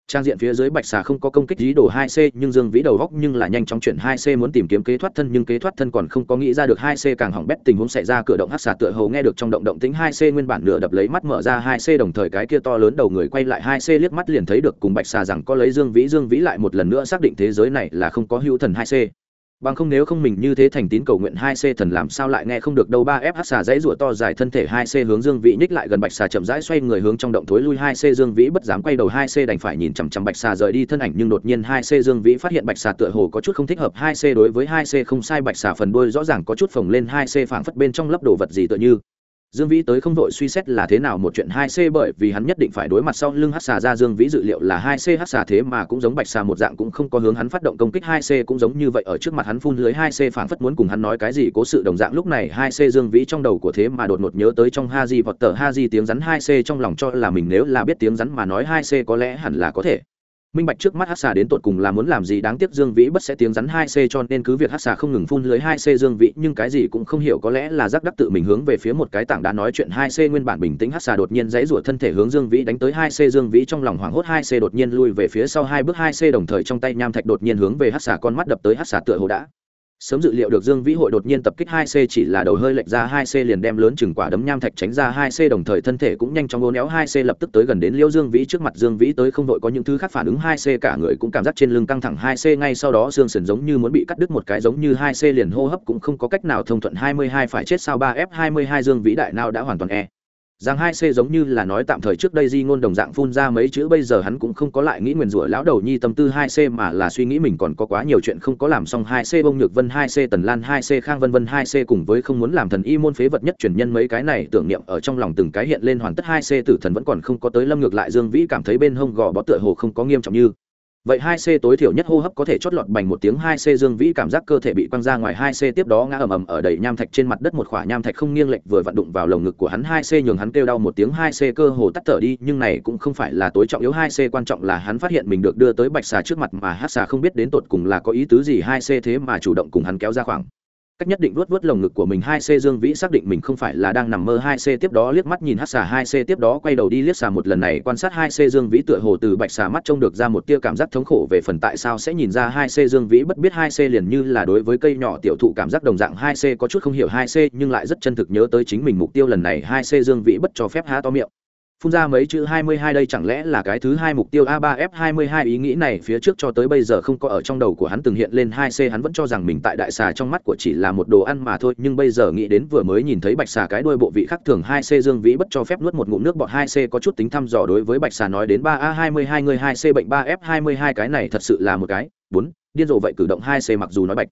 trang diện phía dưới bạch xà không có công kích dí đồ hai c, nhưng dương vĩ đầu góc nhưng là nhanh chóng chuyển hai c muốn tìm kiếm kế thoát thân, nhưng kế thoát thân còn không có nghĩ ra được hai c càng hỏng bét tình huống xảy ra, cửa động hát xà tựa hầu nghe được trong động động tính hai c nguyên bản nửa đập lấy mắt mở ra hai c đồng thời cái kia to lớn đầu người quay lại hai c liếc mắt liền thấy được cùng bạch xà rằng có lấy dương vĩ dương vĩ lại một lần nữa xác định thế giới này là không có hữu thần hai c bằng không nếu không mình như thế thành tín cầu nguyện hai c thần làm sao lại nghe không được đâu. Ba f hát xà dãy rủa to dài thân thể hai c hướng dương vĩ nhích lại gần bạch xà chậm rãi xoay người hướng trong động thối lui hai c dương vĩ bất dám quay đầu hai c đành phải nhìn chằm chằm bạch xà rời đi thân ảnh nhưng đột nhiên hai c dương vĩ phát hiện bạch xà tựa hồ có chút không thích hợp hai c đối với hai c không sai. Bạch xà phần đuôi rõ ràng có chút phồng lên hai c phảng phất bên trong lấp đồ vật gì tựa như. Dương Vĩ tới không vội suy xét là thế nào một chuyện 2C bởi vì hắn nhất định phải đối mặt sau lưng Hắc xà ra Dương Vĩ dự liệu là 2C Hắc xà thế mà cũng giống Bạch xà một dạng cũng không có hướng hắn phát động công kích 2C cũng giống như vậy ở trước mặt hắn phun lưới 2C phảng phất muốn cùng hắn nói cái gì cố sự đồng dạng lúc này 2C Dương Vĩ trong đầu của thế mà đột ngột nhớ tới trong Haji vọt tờ Haji tiếng rắn 2C trong lòng cho là mình nếu là biết tiếng rắn mà nói 2C có lẽ hẳn là có thể minh bạch trước mắt hát xà đến tột cùng là muốn làm gì đáng tiếc dương vĩ bất sẽ tiếng rắn hai c cho nên cứ việc hát xà không ngừng phun lưới hai c dương vĩ, nhưng cái gì cũng không hiểu, có lẽ là giác đắc tự mình hướng về phía một cái tảng đá nói chuyện hai c nguyên bản bình tĩnh hát xà đột nhiên dãy rủa thân thể hướng dương vĩ đánh tới hai c dương vĩ trong lòng hoảng hốt hai c đột nhiên lui về phía sau hai bước hai c đồng thời trong tay nham thạch đột nhiên hướng về hát xà con mắt đập tới hát xà tựa hồ đã sớm dự liệu được dương vĩ hội đột nhiên tập kích hai c chỉ là đầu hơi lệch ra hai c liền đem lớn chừng quả đấm nham thạch tránh ra hai c đồng thời thân thể cũng nhanh chóng uốn néo hai c lập tức tới gần đến liêu dương vĩ trước mặt dương vĩ tới không đội có những thứ khác phản ứng hai c cả người cũng cảm giác trên lưng căng thẳng hai c ngay sau đó xương sườn giống như muốn bị cắt đứt một cái giống như hai c liền hô hấp cũng không có cách nào thông thuận hai mươi hai phải chết sao ba f hai mươi hai dương vĩ đại nào đã hoàn toàn e rằng hai c giống như là nói tạm thời trước đây di ngôn đồng dạng phun ra mấy chữ, bây giờ hắn cũng không có lại nghĩ nguyền rủa lão đầu nhi tâm tư hai c mà là suy nghĩ mình còn có quá nhiều chuyện không có làm xong. Hai c bông nhược vân, hai c tần lan, hai c khang vân vân, hai c cùng với không muốn làm thần y môn phế vật nhất truyền nhân mấy cái này tưởng niệm ở trong lòng từng cái hiện lên hoàn tất. Hai c tử thần vẫn còn không có tới, lâm ngược lại dương vĩ cảm thấy bên hông gò bó tựa hồ không có nghiêm trọng như vậy hai c tối thiểu nhất hô hấp có thể chót lọt bành một tiếng hai c dương vĩ cảm giác cơ thể bị quăng ra ngoài hai c tiếp đó ngã ầm ầm ở đầy nham thạch trên mặt đất một khỏa nham thạch không nghiêng lệch vừa vặn đụng vào lồng ngực của hắn hai c nhường hắn kêu đau một tiếng hai c cơ hồ tắt thở đi, nhưng này cũng không phải là tối trọng yếu hai c, quan trọng là hắn phát hiện mình được đưa tới bạch xà trước mặt mà hát xà không biết đến tột cùng là có ý tứ gì hai c thế mà chủ động cùng hắn kéo ra khoảng cách nhất định vuốt vuốt lồng ngực của mình hai c dương vĩ xác định mình không phải là đang nằm mơ hai c tiếp đó liếc mắt nhìn hát xà hai c tiếp đó quay đầu đi liếc xà một lần này quan sát hai c dương vĩ tựa hồ từ bạch xà mắt trông được ra một tia cảm giác thống khổ về phần tại sao sẽ nhìn ra hai c dương vĩ bất biết hai c liền như là đối với cây nhỏ tiểu thụ cảm giác đồng dạng hai c có chút không hiểu hai c nhưng lại rất chân thực nhớ tới chính mình mục tiêu lần này hai c dương vĩ bất cho phép há to miệng phun ra mấy chữ 22 đây chẳng lẽ là cái thứ hai mục tiêu A3F22 ý nghĩ này phía trước cho tới bây giờ không có ở trong đầu của hắn từng hiện lên 2C hắn vẫn cho rằng mình tại đại xà trong mắt của chỉ là một đồ ăn mà thôi, nhưng bây giờ nghĩ đến vừa mới nhìn thấy bạch xà cái đuôi bộ vị khác thường 2C Dương Vĩ bất cho phép nuốt một ngụm nước bọt 2C có chút tính thăm dò đối với bạch xà nói đến 3A22 người 2C bệnh 3F22 cái này thật sự là một cái. 4 điên rồ vậy cử động 2C mặc dù nói bạch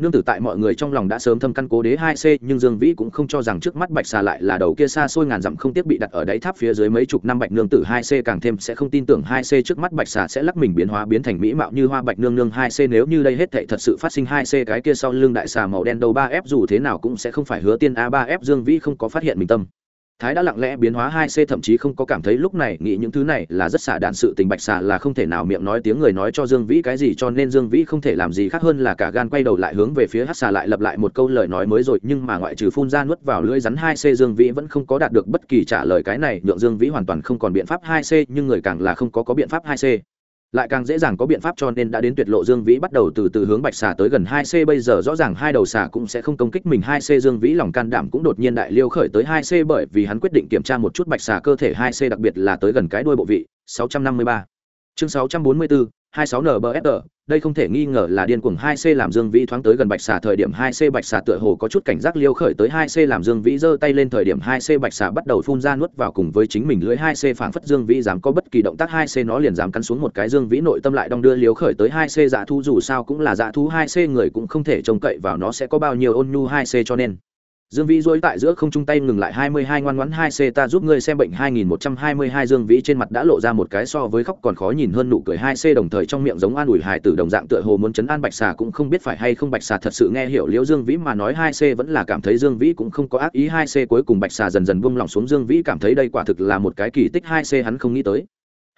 nương tử tại mọi người trong lòng đã sớm thâm căn cố đế hai c nhưng dương vĩ cũng không cho rằng trước mắt bạch xà lại là đầu kia xa xôi ngàn dặm không tiếc bị đặt ở đáy tháp phía dưới mấy chục năm bạch nương tử hai c càng thêm sẽ không tin tưởng hai c trước mắt bạch xà sẽ lắc mình biến hóa biến thành mỹ mạo như hoa bạch nương nương hai c nếu như đây hết thệ thật sự phát sinh hai c cái kia sau lưng đại xà màu đen đầu ba f dù thế nào cũng sẽ không phải hứa tiên a, ba f dương vĩ không có phát hiện mình tâm thái đã lặng lẽ biến hóa hai c, thậm chí không có cảm thấy lúc này nghĩ những thứ này là rất xả đạn sự tình bạch xả là không thể nào miệng nói tiếng người nói cho dương vĩ cái gì, cho nên dương vĩ không thể làm gì khác hơn là cả gan quay đầu lại hướng về phía hát xả lại lặp lại một câu lời nói mới rồi, nhưng mà ngoại trừ phun ra nuốt vào lưỡi rắn hai c, dương vĩ vẫn không có đạt được bất kỳ trả lời cái này, nhượng dương vĩ hoàn toàn không còn biện pháp hai c, nhưng người càng là không có có biện pháp hai c lại càng dễ dàng có biện pháp cho nên đã đến tuyệt lộ dương vĩ bắt đầu từ từ hướng bạch xà tới gần hai c. Bây giờ rõ ràng hai đầu xà cũng sẽ không công kích mình. Hai c dương vĩ lòng can đảm cũng đột nhiên đại liêu khởi tới hai c bởi vì hắn quyết định kiểm tra một chút bạch xà cơ thể. Hai c đặc biệt là tới gần cái đuôi bộ vị. 653. chương 644, 26NBFR, đây không thể nghi ngờ là điên cuồng 2C làm Dương Vĩ thoáng tới gần Bạch Xà thời điểm 2C Bạch Xà tựa hồ có chút cảnh giác liêu khởi tới 2C làm Dương Vĩ giơ tay lên thời điểm 2C Bạch Xà bắt đầu phun ra nuốt vào cùng với chính mình lưỡi 2C phảng phất Dương Vĩ dám có bất kỳ động tác 2C nó liền dám cắn xuống một cái Dương Vĩ nội tâm lại đong đưa liêu khởi tới 2C dạ thú dù sao cũng là dạ thú 2C người cũng không thể trông cậy vào nó sẽ có bao nhiêu ôn nhu 2C cho nên. Dương Vĩ dối tại giữa không trung tay ngừng lại 22 ngoan ngoãn 2C ta giúp ngươi xem bệnh 2122 Dương Vĩ trên mặt đã lộ ra một cái so với khóc còn khó nhìn hơn nụ cười 2C đồng thời trong miệng giống an ủi hài tử đồng dạng tựa hồ muốn chấn an Bạch Xà cũng không biết phải hay không Bạch Xà thật sự nghe hiểu Liễu Dương Vĩ mà nói 2C vẫn là cảm thấy Dương Vĩ cũng không có ác ý 2C cuối cùng Bạch Xà dần dần buông lỏng xuống Dương Vĩ cảm thấy đây quả thực là một cái kỳ tích 2C hắn không nghĩ tới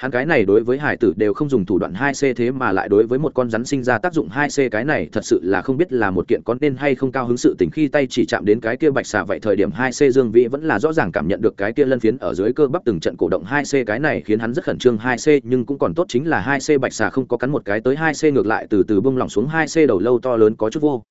hắn cái này đối với hải tử đều không dùng thủ đoạn hai c thế mà lại đối với một con rắn sinh ra tác dụng hai c cái này thật sự là không biết là một kiện con nên hay không cao hứng sự tình khi tay chỉ chạm đến cái kia bạch xà vậy thời điểm hai c dương vĩ vẫn là rõ ràng cảm nhận được cái kia lân phiến ở dưới cơ bắp từng trận cổ động hai c cái này khiến hắn rất khẩn trương hai c, nhưng cũng còn tốt chính là hai c bạch xà không có cắn một cái tới hai c ngược lại từ từ bông lỏng xuống hai c đầu lâu to lớn có chút vô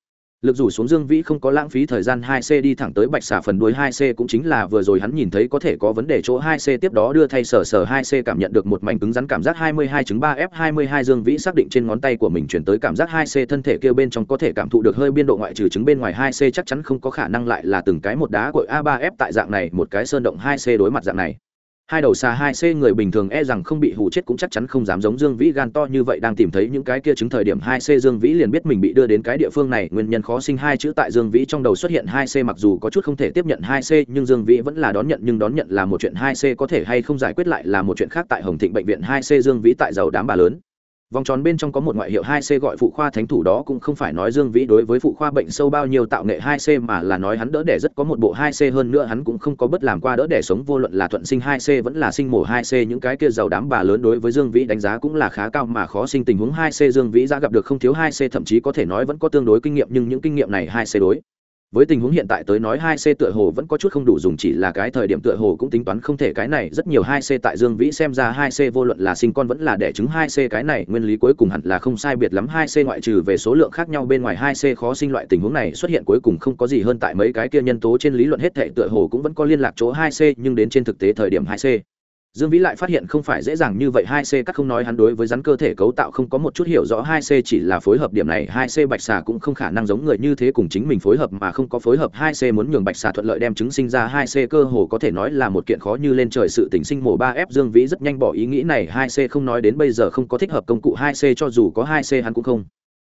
lực rủ xuống dương vĩ không có lãng phí thời gian 2C đi thẳng tới bạch xà phần đuôi 2C cũng chính là vừa rồi hắn nhìn thấy có thể có vấn đề chỗ 2C tiếp đó đưa thay sở sở 2C cảm nhận được một mảnh cứng rắn cảm giác 22 chứng 3F22 dương vĩ xác định trên ngón tay của mình chuyển tới cảm giác 2C thân thể kia bên trong có thể cảm thụ được hơi biên độ ngoại trừ chứng bên ngoài 2C chắc chắn không có khả năng lại là từng cái một đá của A3F tại dạng này, một cái sơn động 2C đối mặt dạng này hai đầu xà hai c người bình thường e rằng không bị hủ chết cũng chắc chắn không dám giống dương vĩ gan to như vậy đang tìm thấy những cái kia chứng thời điểm hai c dương vĩ liền biết mình bị đưa đến cái địa phương này. Nguyên nhân khó sinh hai chữ tại dương vĩ trong đầu xuất hiện hai c mặc dù có chút không thể tiếp nhận hai c nhưng dương vĩ vẫn là đón nhận, nhưng đón nhận là một chuyện hai c có thể hay không giải quyết lại là một chuyện khác tại hồng thịnh bệnh viện hai c dương vĩ tại giàu đám bà lớn vòng tròn bên trong có một ngoại hiệu 2C gọi phụ khoa thánh thủ đó cũng không phải nói Dương Vĩ đối với phụ khoa bệnh sâu bao nhiêu tạo nghệ 2C mà là nói hắn đỡ đẻ rất có một bộ 2C hơn nữa hắn cũng không có bất làm qua đỡ đẻ sống, vô luận là thuận sinh 2C vẫn là sinh mổ 2C những cái kia giàu đám bà lớn đối với Dương Vĩ đánh giá cũng là khá cao mà khó sinh tình huống 2C Dương Vĩ ra gặp được không thiếu 2C thậm chí có thể nói vẫn có tương đối kinh nghiệm nhưng những kinh nghiệm này 2C đối với tình huống hiện tại tới nói hai c tựa hồ vẫn có chút không đủ dùng, chỉ là cái thời điểm tựa hồ cũng tính toán không thể. Cái này rất nhiều hai c tại dương vĩ xem ra hai c vô luận là sinh con vẫn là đẻ trứng, hai c cái này nguyên lý cuối cùng hẳn là không sai biệt lắm. Hai c ngoại trừ về số lượng khác nhau, bên ngoài hai c khó sinh loại tình huống này xuất hiện cuối cùng không có gì hơn tại mấy cái kia nhân tố trên lý luận hết thệ tựa hồ cũng vẫn có liên lạc chỗ hai c, nhưng đến trên thực tế thời điểm hai c. Dương Vĩ lại phát hiện không phải dễ dàng như vậy 2C các không nói hắn đối với rắn cơ thể cấu tạo không có một chút hiểu rõ 2C chỉ là phối hợp điểm này 2C bạch xà cũng không khả năng giống người như thế cùng chính mình phối hợp mà không có phối hợp 2C muốn nhường bạch xà thuận lợi đem trứng sinh ra 2C cơ hồ có thể nói là một kiện khó như lên trời sự tình, sinh mổ 3F Dương Vĩ rất nhanh bỏ ý nghĩ này 2C không nói đến bây giờ không có thích hợp công cụ 2C cho dù có 2C hắn cũng không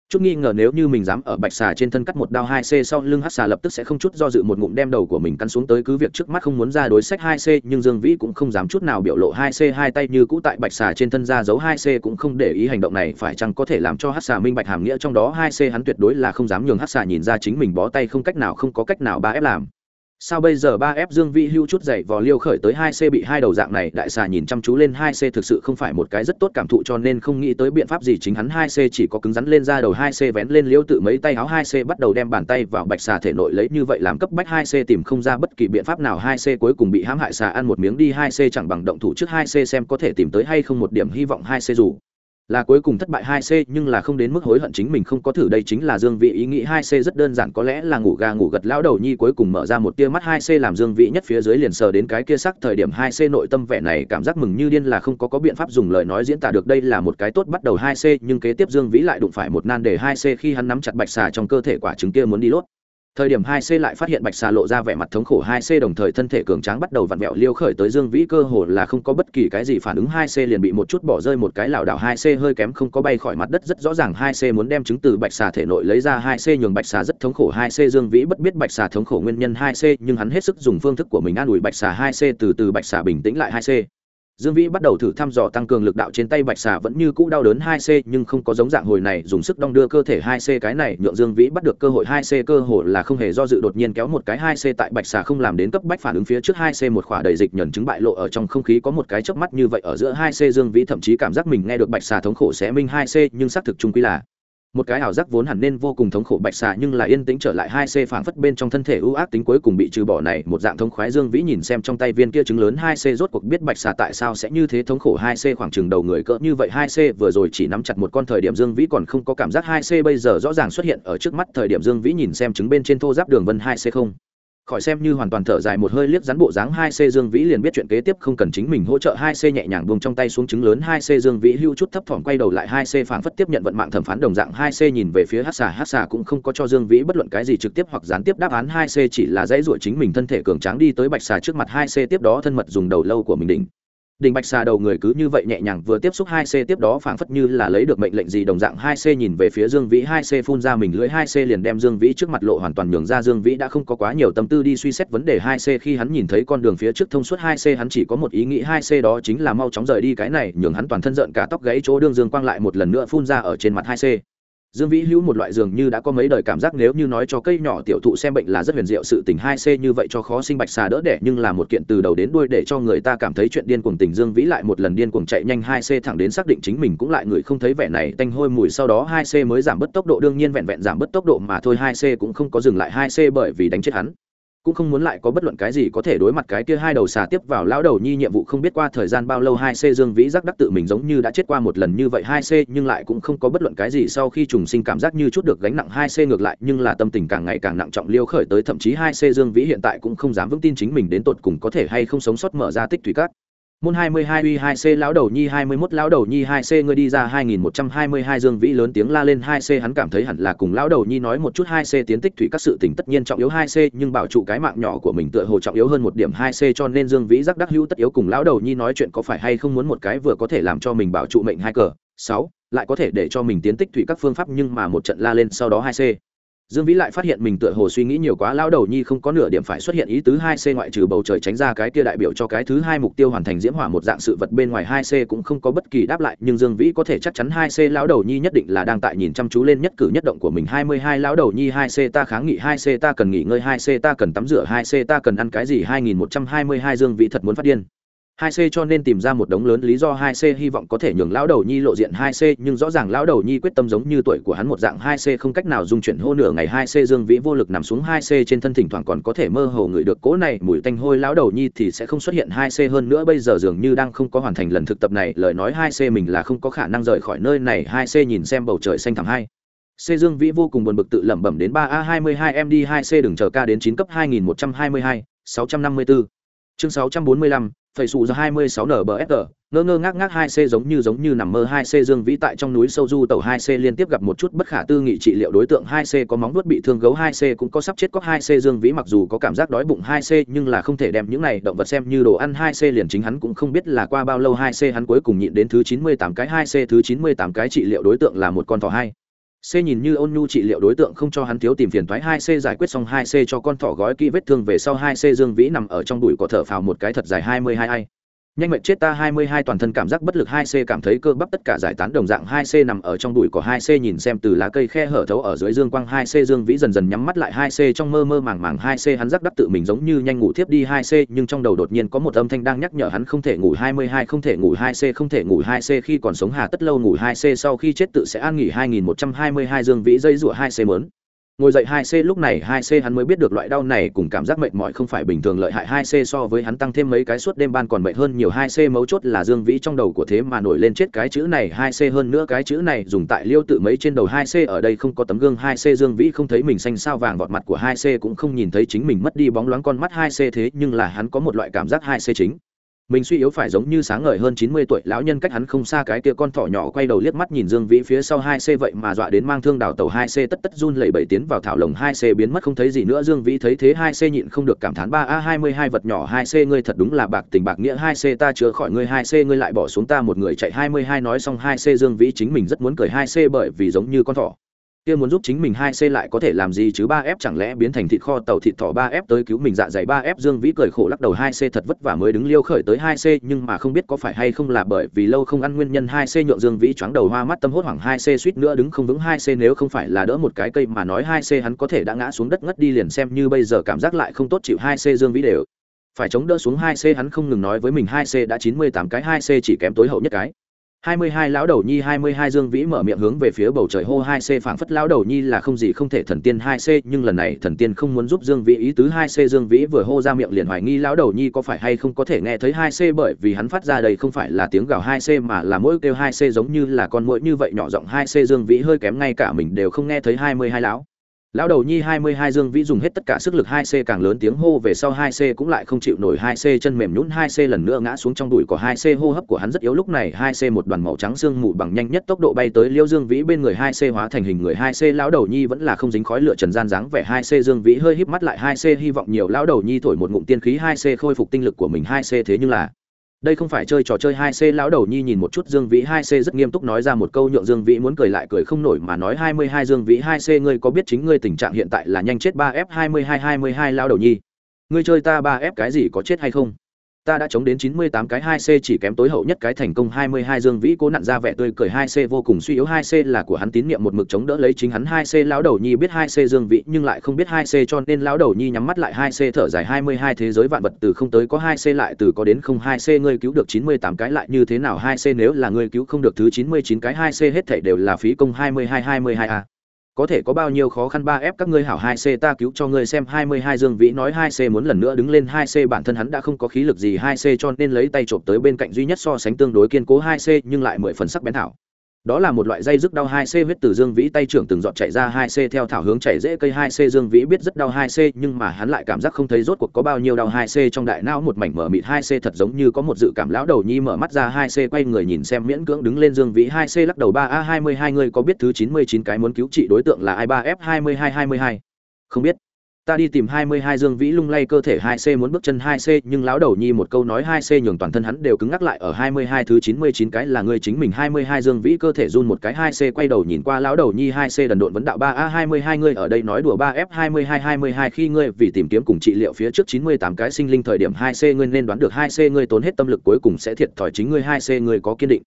chút nghi ngờ nếu như mình dám ở bạch xà trên thân cắt một đao hai c sau lưng hát xà lập tức sẽ không chút do dự một ngụm đem đầu của mình cắn xuống tới cứ việc trước mắt không muốn ra đối sách hai c, nhưng dương vĩ cũng không dám chút nào biểu lộ hai c hai tay như cũ tại bạch xà trên thân ra giấu hai c cũng không để ý hành động này, phải chăng có thể làm cho hát xà minh bạch hàm nghĩa trong đó hai c hắn tuyệt đối là không dám nhường hát xà nhìn ra chính mình bó tay không cách nào không có cách nào ba ép làm sao bây giờ ba f dương vĩ hưu chút dậy vò liêu khởi tới hai c bị hai đầu dạng này đại xà nhìn chăm chú lên hai c thực sự không phải một cái rất tốt cảm thụ cho nên không nghĩ tới biện pháp gì chính hắn hai c chỉ có cứng rắn lên ra đầu hai c vén lên liêu tự mấy tay áo hai c bắt đầu đem bàn tay vào bạch xà thể nội lấy như vậy làm cấp bách hai c tìm không ra bất kỳ biện pháp nào hai c cuối cùng bị hãm hại xà ăn một miếng đi hai c chẳng bằng động thủ trước hai c xem có thể tìm tới hay không một điểm hy vọng hai c dù là cuối cùng thất bại hai c nhưng là không đến mức hối hận chính mình không có thử đây chính là dương vị ý nghĩ hai c rất đơn giản, có lẽ là ngủ gà ngủ gật lão đầu nhi cuối cùng mở ra một tia mắt hai c làm dương vị nhất phía dưới liền sờ đến cái kia sắc thời điểm hai c nội tâm vẻ này cảm giác mừng như điên là không có có biện pháp dùng lời nói diễn tả được đây là một cái tốt bắt đầu hai c nhưng kế tiếp dương vĩ lại đụng phải một nan đề hai c khi hắn nắm chặt bạch xà trong cơ thể quả trứng kia muốn đi lốt thời điểm hai c lại phát hiện bạch xà lộ ra vẻ mặt thống khổ hai c đồng thời thân thể cường tráng bắt đầu vặn vẹo liêu khởi tới dương vĩ, cơ hồ là không có bất kỳ cái gì phản ứng. Hai c liền bị một chút bỏ rơi một cái lảo đảo. Hai c hơi kém không có bay khỏi mặt đất, rất rõ ràng hai c muốn đem chứng từ bạch xà thể nội lấy ra. Hai c nhường bạch xà rất thống khổ. Hai c dương vĩ bất biết bạch xà thống khổ nguyên nhân. Hai c nhưng hắn hết sức dùng phương thức của mình an ủi bạch xà. Hai c từ từ bạch xà bình tĩnh lại. Hai c Dương Vĩ bắt đầu thử thăm dò tăng cường lực đạo trên tay Bạch Xà vẫn như cũ đau đớn 2C nhưng không có giống dạng hồi này dùng sức đong đưa cơ thể 2C cái này, nhượng Dương Vĩ bắt được cơ hội 2C cơ hội là không hề do dự đột nhiên kéo một cái 2C tại Bạch Xà không làm đến cấp bách phản ứng phía trước 2C một khỏa đầy dịch nhẫn chứng bại lộ ở trong không khí có một cái chớp mắt như vậy ở giữa 2C Dương Vĩ thậm chí cảm giác mình nghe được Bạch Xà thống khổ sẽ minh 2C nhưng xác thực chung quy là một cái ảo giác vốn hẳn nên vô cùng thống khổ bạch xà nhưng là yên tĩnh trở lại hai c phảng phất bên trong thân thể ưu ác tính cuối cùng bị trừ bỏ này, một dạng thống khoái dương vĩ nhìn xem trong tay viên kia trứng lớn hai c rốt cuộc biết bạch xà tại sao sẽ như thế thống khổ hai c khoảng chừng đầu người cỡ như vậy. Hai c vừa rồi chỉ nắm chặt một con thời điểm dương vĩ còn không có cảm giác hai c bây giờ rõ ràng xuất hiện ở trước mắt thời điểm dương vĩ nhìn xem trứng bên trên thô giáp đường vân hai c không khỏi xem như hoàn toàn thở dài một hơi liếc rắn bộ dáng hai c dương vĩ liền biết chuyện kế tiếp không cần chính mình hỗ trợ hai c nhẹ nhàng buông trong tay xuống trứng lớn hai c dương vĩ hưu chút thấp thỏm quay đầu lại hai c phảng phất tiếp nhận vận mạng thẩm phán đồng dạng hai c nhìn về phía hát xà hát xà cũng không có cho dương vĩ bất luận cái gì trực tiếp hoặc gián tiếp đáp án hai c chỉ là dãy ruổi chính mình thân thể cường tráng đi tới bạch xà trước mặt hai c tiếp đó thân mật dùng đầu lâu của mình đỉnh. Đình bạch xà đầu người cứ như vậy nhẹ nhàng vừa tiếp xúc hai c tiếp đó phảng phất như là lấy được mệnh lệnh gì đồng dạng hai c nhìn về phía dương vĩ, hai c phun ra mình lưỡi, hai c liền đem dương vĩ trước mặt lộ hoàn toàn nhường ra. Dương vĩ đã không có quá nhiều tâm tư đi suy xét vấn đề hai c khi hắn nhìn thấy con đường phía trước thông suốt hai c, hắn chỉ có một ý nghĩ, hai c đó chính là mau chóng rời đi cái này, nhường hắn toàn thân giận cả tóc gãy chỗ đương dương quang lại một lần nữa phun ra ở trên mặt hai c dương vĩ hữu một loại dường như đã có mấy đời cảm giác nếu như nói cho cây nhỏ tiểu thụ xem bệnh là rất huyền diệu sự tình hai c như vậy cho khó sinh bạch xà đỡ đẻ, nhưng là một kiện từ đầu đến đuôi để cho người ta cảm thấy chuyện điên cuồng tình dương vĩ lại một lần điên cuồng chạy nhanh hai c thẳng đến xác định chính mình cũng lại người không thấy vẻ này tanh hôi mùi sau đó hai c mới giảm bớt tốc độ, đương nhiên vẹn vẹn giảm bớt tốc độ mà thôi, hai c cũng không có dừng lại hai c bởi vì đánh chết hắn cũng không muốn lại có bất luận cái gì có thể đối mặt cái kia hai đầu xà tiếp vào lão đầu nhi nhiệm vụ không biết qua thời gian bao lâu hai c dương vĩ giác đắc tự mình giống như đã chết qua một lần như vậy hai c, nhưng lại cũng không có bất luận cái gì sau khi trùng sinh cảm giác như chút được gánh nặng hai c ngược lại, nhưng là tâm tình càng ngày càng nặng trọng liêu khởi tới, thậm chí hai c dương vĩ hiện tại cũng không dám vững tin chính mình đến tột cùng có thể hay không sống sót mở ra tích thủy cát môn 22 uy 2 c lão đầu nhi 21 lão đầu nhi 2 c ngươi đi ra 2122 dương vĩ lớn tiếng la lên 2 c hắn cảm thấy hẳn là cùng lão đầu nhi nói một chút 2 c tiến tích thủy các sự tình tất nhiên trọng yếu 2 c nhưng bảo trụ cái mạng nhỏ của mình tựa hồ trọng yếu hơn một điểm 2 c cho nên dương vĩ rắc đắc hữu tất yếu cùng lão đầu nhi nói chuyện có phải hay không muốn một cái vừa có thể làm cho mình bảo trụ mệnh hai cờ? 6 lại có thể để cho mình tiến tích thủy các phương pháp nhưng mà một trận la lên sau đó 2 c dương vĩ lại phát hiện mình tựa hồ suy nghĩ nhiều quá lao đầu nhi không có nửa điểm phải xuất hiện ý tứ hai c ngoại trừ bầu trời tránh ra cái kia đại biểu cho cái thứ hai mục tiêu hoàn thành diễm hỏa một dạng sự vật bên ngoài hai c cũng không có bất kỳ đáp lại, nhưng dương vĩ có thể chắc chắn hai c lão đầu nhi nhất định là đang tại nhìn chăm chú lên nhất cử nhất động của mình. Hai mươi hai lão đầu nhi, hai c ta kháng nghị, hai c ta cần nghỉ ngơi, hai c ta cần tắm rửa, hai c ta cần ăn cái gì? Hai nghìn một trăm hai mươi hai dương vĩ thật muốn phát điên hai c cho nên tìm ra một đống lớn lý do hai c hy vọng có thể nhường lão đầu nhi lộ diện hai c nhưng rõ ràng lão đầu nhi quyết tâm giống như tuổi của hắn một dạng hai c không cách nào dung chuyển hô nửa ngày hai c dương vĩ vô lực nằm xuống hai c trên thân thỉnh thoảng còn có thể mơ hồ ngửi được cỗ này mùi tanh hôi lão đầu nhi thì sẽ không xuất hiện hai c hơn nữa bây giờ dường như đang không có hoàn thành lần thực tập này lời nói hai c mình là không có khả năng rời khỏi nơi này hai c nhìn xem bầu trời xanh thẳm hai C Dương Vĩ vô cùng buồn bực tự lẩm bẩm đến 3A22 MD 2C đừng chờ ca đến 9 cấp 2122, 654. Chương 645, phẩy sụ ra 26 nbsg ngơ ngơ ngác ngác 2C giống như giống như nằm mơ 2C Dương Vĩ tại trong núi sâu du tàu 2C liên tiếp gặp một chút bất khả tư nghị trị liệu đối tượng 2C có móng vuốt bị thương gấu 2C cũng có sắp chết có 2C Dương Vĩ mặc dù có cảm giác đói bụng 2C nhưng là không thể đem những này động vật xem như đồ ăn 2C liền chính hắn cũng không biết là qua bao lâu 2C hắn cuối cùng nhịn đến thứ 98 cái 2C thứ 98 cái trị liệu đối tượng là một con thỏ 2 C nhìn như ôn nhu trị liệu đối tượng không cho hắn thiếu tìm phiền toái 2C giải quyết xong 2C cho con thỏ gói kỹ vết thương về sau 2C Dương Vĩ nằm ở trong bụi cỏ thở phào một cái thật dài 22 ai nhanh mệnh chết ta 22 toàn thân cảm giác bất lực 2C cảm thấy cơ bắp tất cả giải tán đồng dạng 2C nằm ở trong bụi của 2C nhìn xem từ lá cây khe hở thấu ở dưới dương quang 2C dương vĩ dần dần nhắm mắt lại 2C trong mơ mơ màng màng 2C hắn giác đắc tự mình giống như nhanh ngủ thiếp đi 2C nhưng trong đầu đột nhiên có một âm thanh đang nhắc nhở hắn không thể ngủ 22 không thể ngủ 2C không thể ngủ 2C khi còn sống hà tất lâu ngủ 2C sau khi chết tự sẽ an nghỉ 2122 dương vĩ dây rủa 2C mớn ngồi dậy 2C lúc này 2C hắn mới biết được loại đau này cùng cảm giác mệt mỏi không phải bình thường lợi hại. 2C so với hắn tăng thêm mấy cái suốt đêm ban còn mệt hơn nhiều. 2C mấu chốt là Dương Vĩ trong đầu của thế mà nổi lên chết cái chữ này. 2C hơn nữa cái chữ này dùng tại liêu tự mấy trên đầu. 2C ở đây không có tấm gương. 2C Dương Vĩ không thấy mình xanh sao vàng vọt mặt của 2C cũng không nhìn thấy chính mình mất đi bóng loáng con mắt. 2C thế nhưng là hắn có một loại cảm giác 2C chính mình suy yếu phải giống như sáng ngời hơn chín mươi tuổi, lão nhân cách hắn không xa cái kia con thỏ nhỏ quay đầu liếc mắt nhìn dương vĩ phía sau hai c vậy mà dọa đến mang thương đào tàu hai c tất tất run lẩy bẩy tiến vào thảo lồng hai c biến mất không thấy gì nữa. Dương vĩ thấy thế hai c nhịn không được cảm thán, ba, a, hai mươi hai vật nhỏ hai c, ngươi thật đúng là bạc tình bạc nghĩa hai c, ta chữa khỏi ngươi hai c, ngươi lại bỏ xuống ta một người. Chạy hai mươi hai nói xong hai c, dương vĩ chính mình rất muốn cười hai c bởi vì giống như con thỏ kia muốn giúp chính mình hai c lại có thể làm gì chứ? Ba f chẳng lẽ biến thành thịt kho tàu thịt thỏ? Ba f tới cứu mình dạ dày. Ba f dương vĩ cười khổ lắc đầu, hai c thật vất vả mới đứng liêu khởi tới hai c, nhưng mà không biết có phải hay không là bởi vì lâu không ăn nguyên nhân hai c nhượng dương vĩ choáng đầu hoa mắt tâm hốt hoảng. Hai c suýt nữa đứng không vững. Hai c nếu không phải là đỡ một cái cây mà nói, hai c hắn có thể đã ngã xuống đất ngất đi liền xem như bây giờ cảm giác lại không tốt chịu. Hai c dương vĩ đều phải chống đỡ xuống. Hai c hắn không ngừng nói với mình, hai c đã chín mươi tám cái, hai c chỉ kém tối hậu nhất cái hai mươi hai lão đầu nhi, hai mươi hai dương vĩ mở miệng hướng về phía bầu trời hô hai c, phảng phất lão đầu nhi là không gì không thể thần tiên hai c, nhưng lần này thần tiên không muốn giúp dương vĩ ý tứ hai c, dương vĩ vừa hô ra miệng liền hoài nghi lão đầu nhi có phải hay không có thể nghe thấy hai c, bởi vì hắn phát ra đây không phải là tiếng gào hai c, mà là mỗi kêu hai c giống như là con mũi như vậy nhỏ giọng hai c, dương vĩ hơi kém ngay cả mình đều không nghe thấy hai mươi hai lão lão đầu nhi hai mươi hai dương vĩ dùng hết tất cả sức lực hai c càng lớn tiếng hô về sau hai c cũng lại không chịu nổi hai c chân mềm nhũn hai c lần nữa ngã xuống trong đùi của hai c. Hô hấp của hắn rất yếu, lúc này hai c một đoàn màu trắng xương mù bằng nhanh nhất tốc độ bay tới liêu dương vĩ bên người hai c hóa thành hình người hai c. Lão đầu nhi vẫn là không dính khói lửa trần gian dáng vẻ hai c. Dương vĩ hơi híp mắt lại hai c, hy vọng nhiều lão đầu nhi thổi một ngụm tiên khí hai c khôi phục tinh lực của mình hai c. Thế nhưng là đây không phải chơi trò chơi hai c, lão đầu nhi nhìn một chút dương vĩ hai c rất nghiêm túc nói ra một câu nhượng dương vĩ muốn cười lại cười không nổi mà nói hai mươi hai dương vĩ hai c, ngươi có biết chính ngươi tình trạng hiện tại là nhanh chết ba f hai mươi hai hai mươi hai, lão đầu nhi? Ngươi chơi ta ba f cái gì có chết hay không? Ta đã chống đến chín mươi tám cái hai c, chỉ kém tối hậu nhất cái thành công hai mươi hai dương vĩ cố nặn ra vẻ tươi cười hai c vô cùng suy yếu hai c là của hắn tín nhiệm một mực chống đỡ lấy chính hắn hai c. Lão đầu nhi biết hai c dương vĩ nhưng lại không biết hai c cho nên lão đầu nhi nhắm mắt lại hai c thở dài hai mươi hai thế giới vạn vật từ không tới có hai c lại từ có đến không hai c. Ngươi cứu được chín mươi tám cái lại như thế nào hai c nếu là ngươi cứu không được thứ chín mươi chín cái hai c hết thảy đều là phí công hai mươi hai hai mươi hai a có thể có bao nhiêu khó khăn ba ép các ngươi hảo hai c ta cứu cho ngươi xem hai mươi hai dương vĩ nói hai c muốn lần nữa đứng lên hai c bản thân hắn đã không có khí lực gì hai c cho nên lấy tay chộp tới bên cạnh duy nhất so sánh tương đối kiên cố hai c nhưng lại mười phần sắc bén thảo đó là một loại dây rứt đau 2C huyết từ Dương Vĩ tay trưởng từng dọn chạy ra 2C theo thảo hướng chạy dễ cây 2C Dương Vĩ biết rất đau 2C nhưng mà hắn lại cảm giác không thấy rốt cuộc có bao nhiêu đau 2C trong đại não. Một mảnh mở mịt 2C thật giống như có một dự cảm lão đầu nhi mở mắt ra 2C quay người nhìn xem miễn cưỡng đứng lên Dương Vĩ 2C lắc đầu 3A22 người có biết thứ 99 cái muốn cứu trị đối tượng là ai 3F2222 không biết ta đi tìm hai mươi hai dương vĩ lung lay cơ thể hai c muốn bước chân hai c, nhưng lão đầu nhi một câu nói hai c nhường toàn thân hắn đều cứng ngắc lại ở hai mươi hai thứ chín mươi chín cái là người chính mình. hai mươi hai dương vĩ cơ thể run một cái hai c, quay đầu nhìn qua lão đầu nhi hai c đần độn vấn đạo ba a, hai mươi hai ngươi ở đây nói đùa ba f, hai mươi hai hai mươi hai khi ngươi vì tìm kiếm cùng trị liệu phía trước chín mươi tám cái sinh linh thời điểm hai c ngươi nên đoán được hai c ngươi tốn hết tâm lực cuối cùng sẽ thiệt thòi chính ngươi, hai c ngươi có kiên định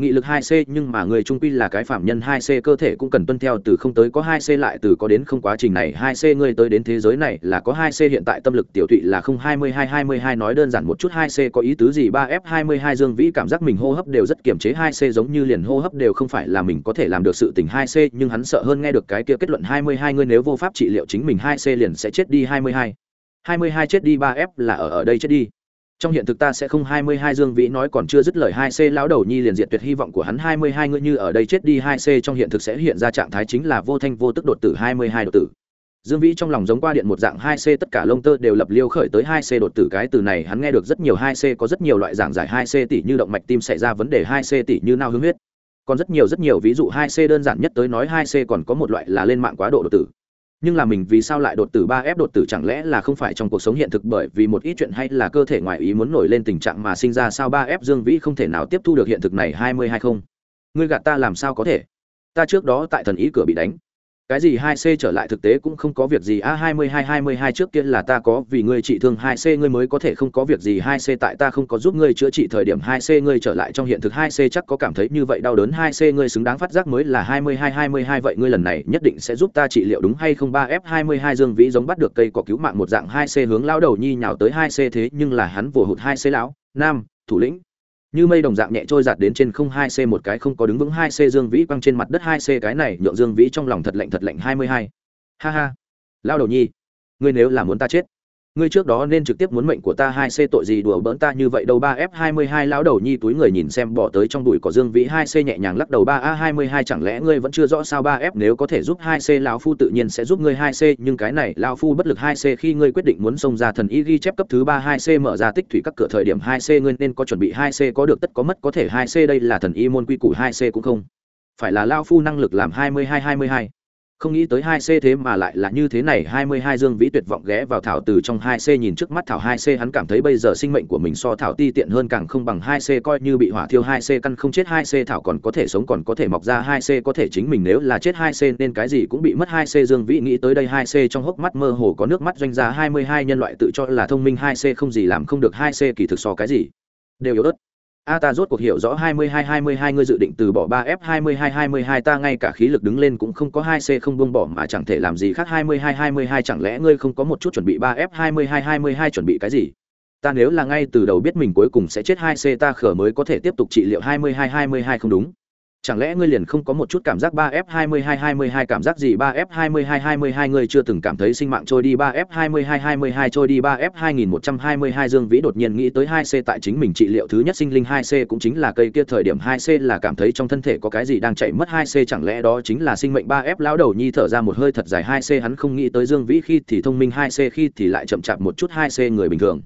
nghị lực 2C nhưng mà người trung quy là cái phạm nhân 2C cơ thể cũng cần tuân theo, từ không tới có 2C lại từ có đến không quá trình này. 2C người tới đến thế giới này là có 2C hiện tại tâm lực tiểu tụy là không 22 22 nói đơn giản một chút 2C có ý tứ gì? 3F 22 Dương Vĩ cảm giác mình hô hấp đều rất kiềm chế. 2C giống như liền hô hấp đều không phải là mình có thể làm được sự tình. 2C nhưng hắn sợ hơn nghe được cái kia kết luận 22 người nếu vô pháp trị liệu chính mình 2C liền sẽ chết đi. 22 22 chết đi 3F là ở ở đây chết đi trong hiện thực ta sẽ không hai mươi hai dương vĩ nói còn chưa dứt lời hai c lão đầu nhi liền diện tuyệt hy vọng của hắn, hai mươi hai ngươi như ở đây chết đi, hai c trong hiện thực sẽ hiện ra trạng thái chính là vô thanh vô tức đột tử hai mươi hai đột tử. Dương vĩ trong lòng giống qua điện một dạng hai c, tất cả lông tơ đều lập liêu khởi tới hai c đột tử. Cái từ này hắn nghe được rất nhiều hai c, có rất nhiều loại giảng giải hai c tỷ như động mạch tim xảy ra vấn đề hai c tỷ như nao hướng huyết. Còn rất nhiều rất nhiều ví dụ hai c đơn giản nhất tới nói hai c còn có một loại là lên mạng quá độ đột tử nhưng là mình vì sao lại đột tử ba ép đột tử chẳng lẽ là không phải trong cuộc sống hiện thực bởi vì một ít chuyện hay là cơ thể ngoài ý muốn nổi lên tình trạng mà sinh ra sao ba ép dương vĩ không thể nào tiếp thu được hiện thực này hai mươi hay không? Ngươi gạt ta làm sao có thể? Ta trước đó tại thần ý cửa bị đánh cái gì hai c trở lại thực tế cũng không có việc gì. A hai mươi hai hai mươi hai trước kia là ta có vì ngươi trị thương hai c, ngươi mới có thể không có việc gì. Hai c tại ta không có giúp ngươi chữa trị thời điểm, hai c ngươi trở lại trong hiện thực. Hai c chắc có cảm thấy như vậy đau đớn. Hai c ngươi xứng đáng phát giác mới là hai mươi hai hai mươi hai. Vậy ngươi lần này nhất định sẽ giúp ta trị liệu đúng hay không? Ba f hai mươi hai dương vĩ giống bắt được cây cỏ cứu mạng một dạng. Hai c hướng lao đầu nhi nhào tới hai c, thế nhưng là hắn vồ hụt hai c lão, nam, thủ lĩnh như mây đồng dạng nhẹ trôi giạt đến trên không hai c một cái không có đứng vững hai c dương vĩ quăng trên mặt đất hai c cái này nhượng dương vĩ trong lòng thật lạnh thật lạnh hai mươi hai. Ha ha. Lao đầu nhi, ngươi nếu là muốn ta chết ngươi trước đó nên trực tiếp muốn mệnh của ta hai c tội gì đùa bỡn ta như vậy đâu? Ba f hai mươi hai lão đầu nhi túi người nhìn xem bỏ tới trong đùi có dương vĩ hai c nhẹ nhàng lắc đầu. Ba a hai mươi hai chẳng lẽ ngươi vẫn chưa rõ sao? Ba f nếu có thể giúp hai c, lão phu tự nhiên sẽ giúp ngươi hai c, nhưng cái này, lão phu bất lực hai c khi ngươi quyết định muốn xông ra thần y ghi chép cấp thứ ba hai c mở ra tích thủy các cửa thời điểm hai c ngươi nên có chuẩn bị hai c, có được tất có mất có thể hai c, đây là thần y môn quy củ hai c cũng không? Phải là lão phu năng lực làm hai mươi hai hai mươi hai không nghĩ tới hai c thế mà lại là như thế này, hai mươi hai dương vĩ tuyệt vọng ghé vào thảo từ trong hai c nhìn trước mắt thảo hai c, hắn cảm thấy bây giờ sinh mệnh của mình so thảo ti tiện hơn càng không bằng hai c, coi như bị hỏa thiêu hai c căn không chết hai c, thảo còn có thể sống, còn có thể mọc ra hai c, có thể chính mình nếu là chết hai c, nên cái gì cũng bị mất hai c. Dương vĩ nghĩ tới đây, hai c trong hốc mắt mơ hồ có nước mắt doanh ra, hai mươi hai nhân loại tự cho là thông minh, hai c không gì làm không được, hai c kỳ thực so cái gì? Đều yếu ớt a ta rốt cuộc hiểu rõ hai mươi hai hai mươi hai ngươi dự định từ bỏ ba f hai mươi hai hai mươi hai ta ngay cả khí lực đứng lên cũng không có hai c không buông bỏ mà chẳng thể làm gì khác hai mươi hai hai mươi hai chẳng lẽ ngươi không có một chút chuẩn bị ba f hai mươi hai hai mươi hai chuẩn bị cái gì ta nếu là ngay từ đầu biết mình cuối cùng sẽ chết hai c ta khở mới có thể tiếp tục trị liệu hai mươi hai hai mươi hai không đúng chẳng lẽ ngươi liền không có một chút cảm giác ba f hai mươi hai hai mươi hai cảm giác gì? Ba f hai mươi hai hai mươi hai ngươi chưa từng cảm thấy sinh mạng trôi đi. Ba f hai mươi hai hai mươi hai trôi đi. Ba f hai nghìn một trăm hai mươi hai dương vĩ đột nhiên nghĩ tới hai c tại chính mình trị liệu thứ nhất sinh linh hai c cũng chính là cây kia thời điểm hai c là cảm thấy trong thân thể có cái gì đang chạy mất hai c. Chẳng lẽ đó chính là sinh mệnh? Ba f lão đầu nhi thở ra một hơi thật dài. Hai c hắn không nghĩ tới dương vĩ khi thì thông minh, hai c khi thì lại chậm chạp một chút. Hai c người bình thường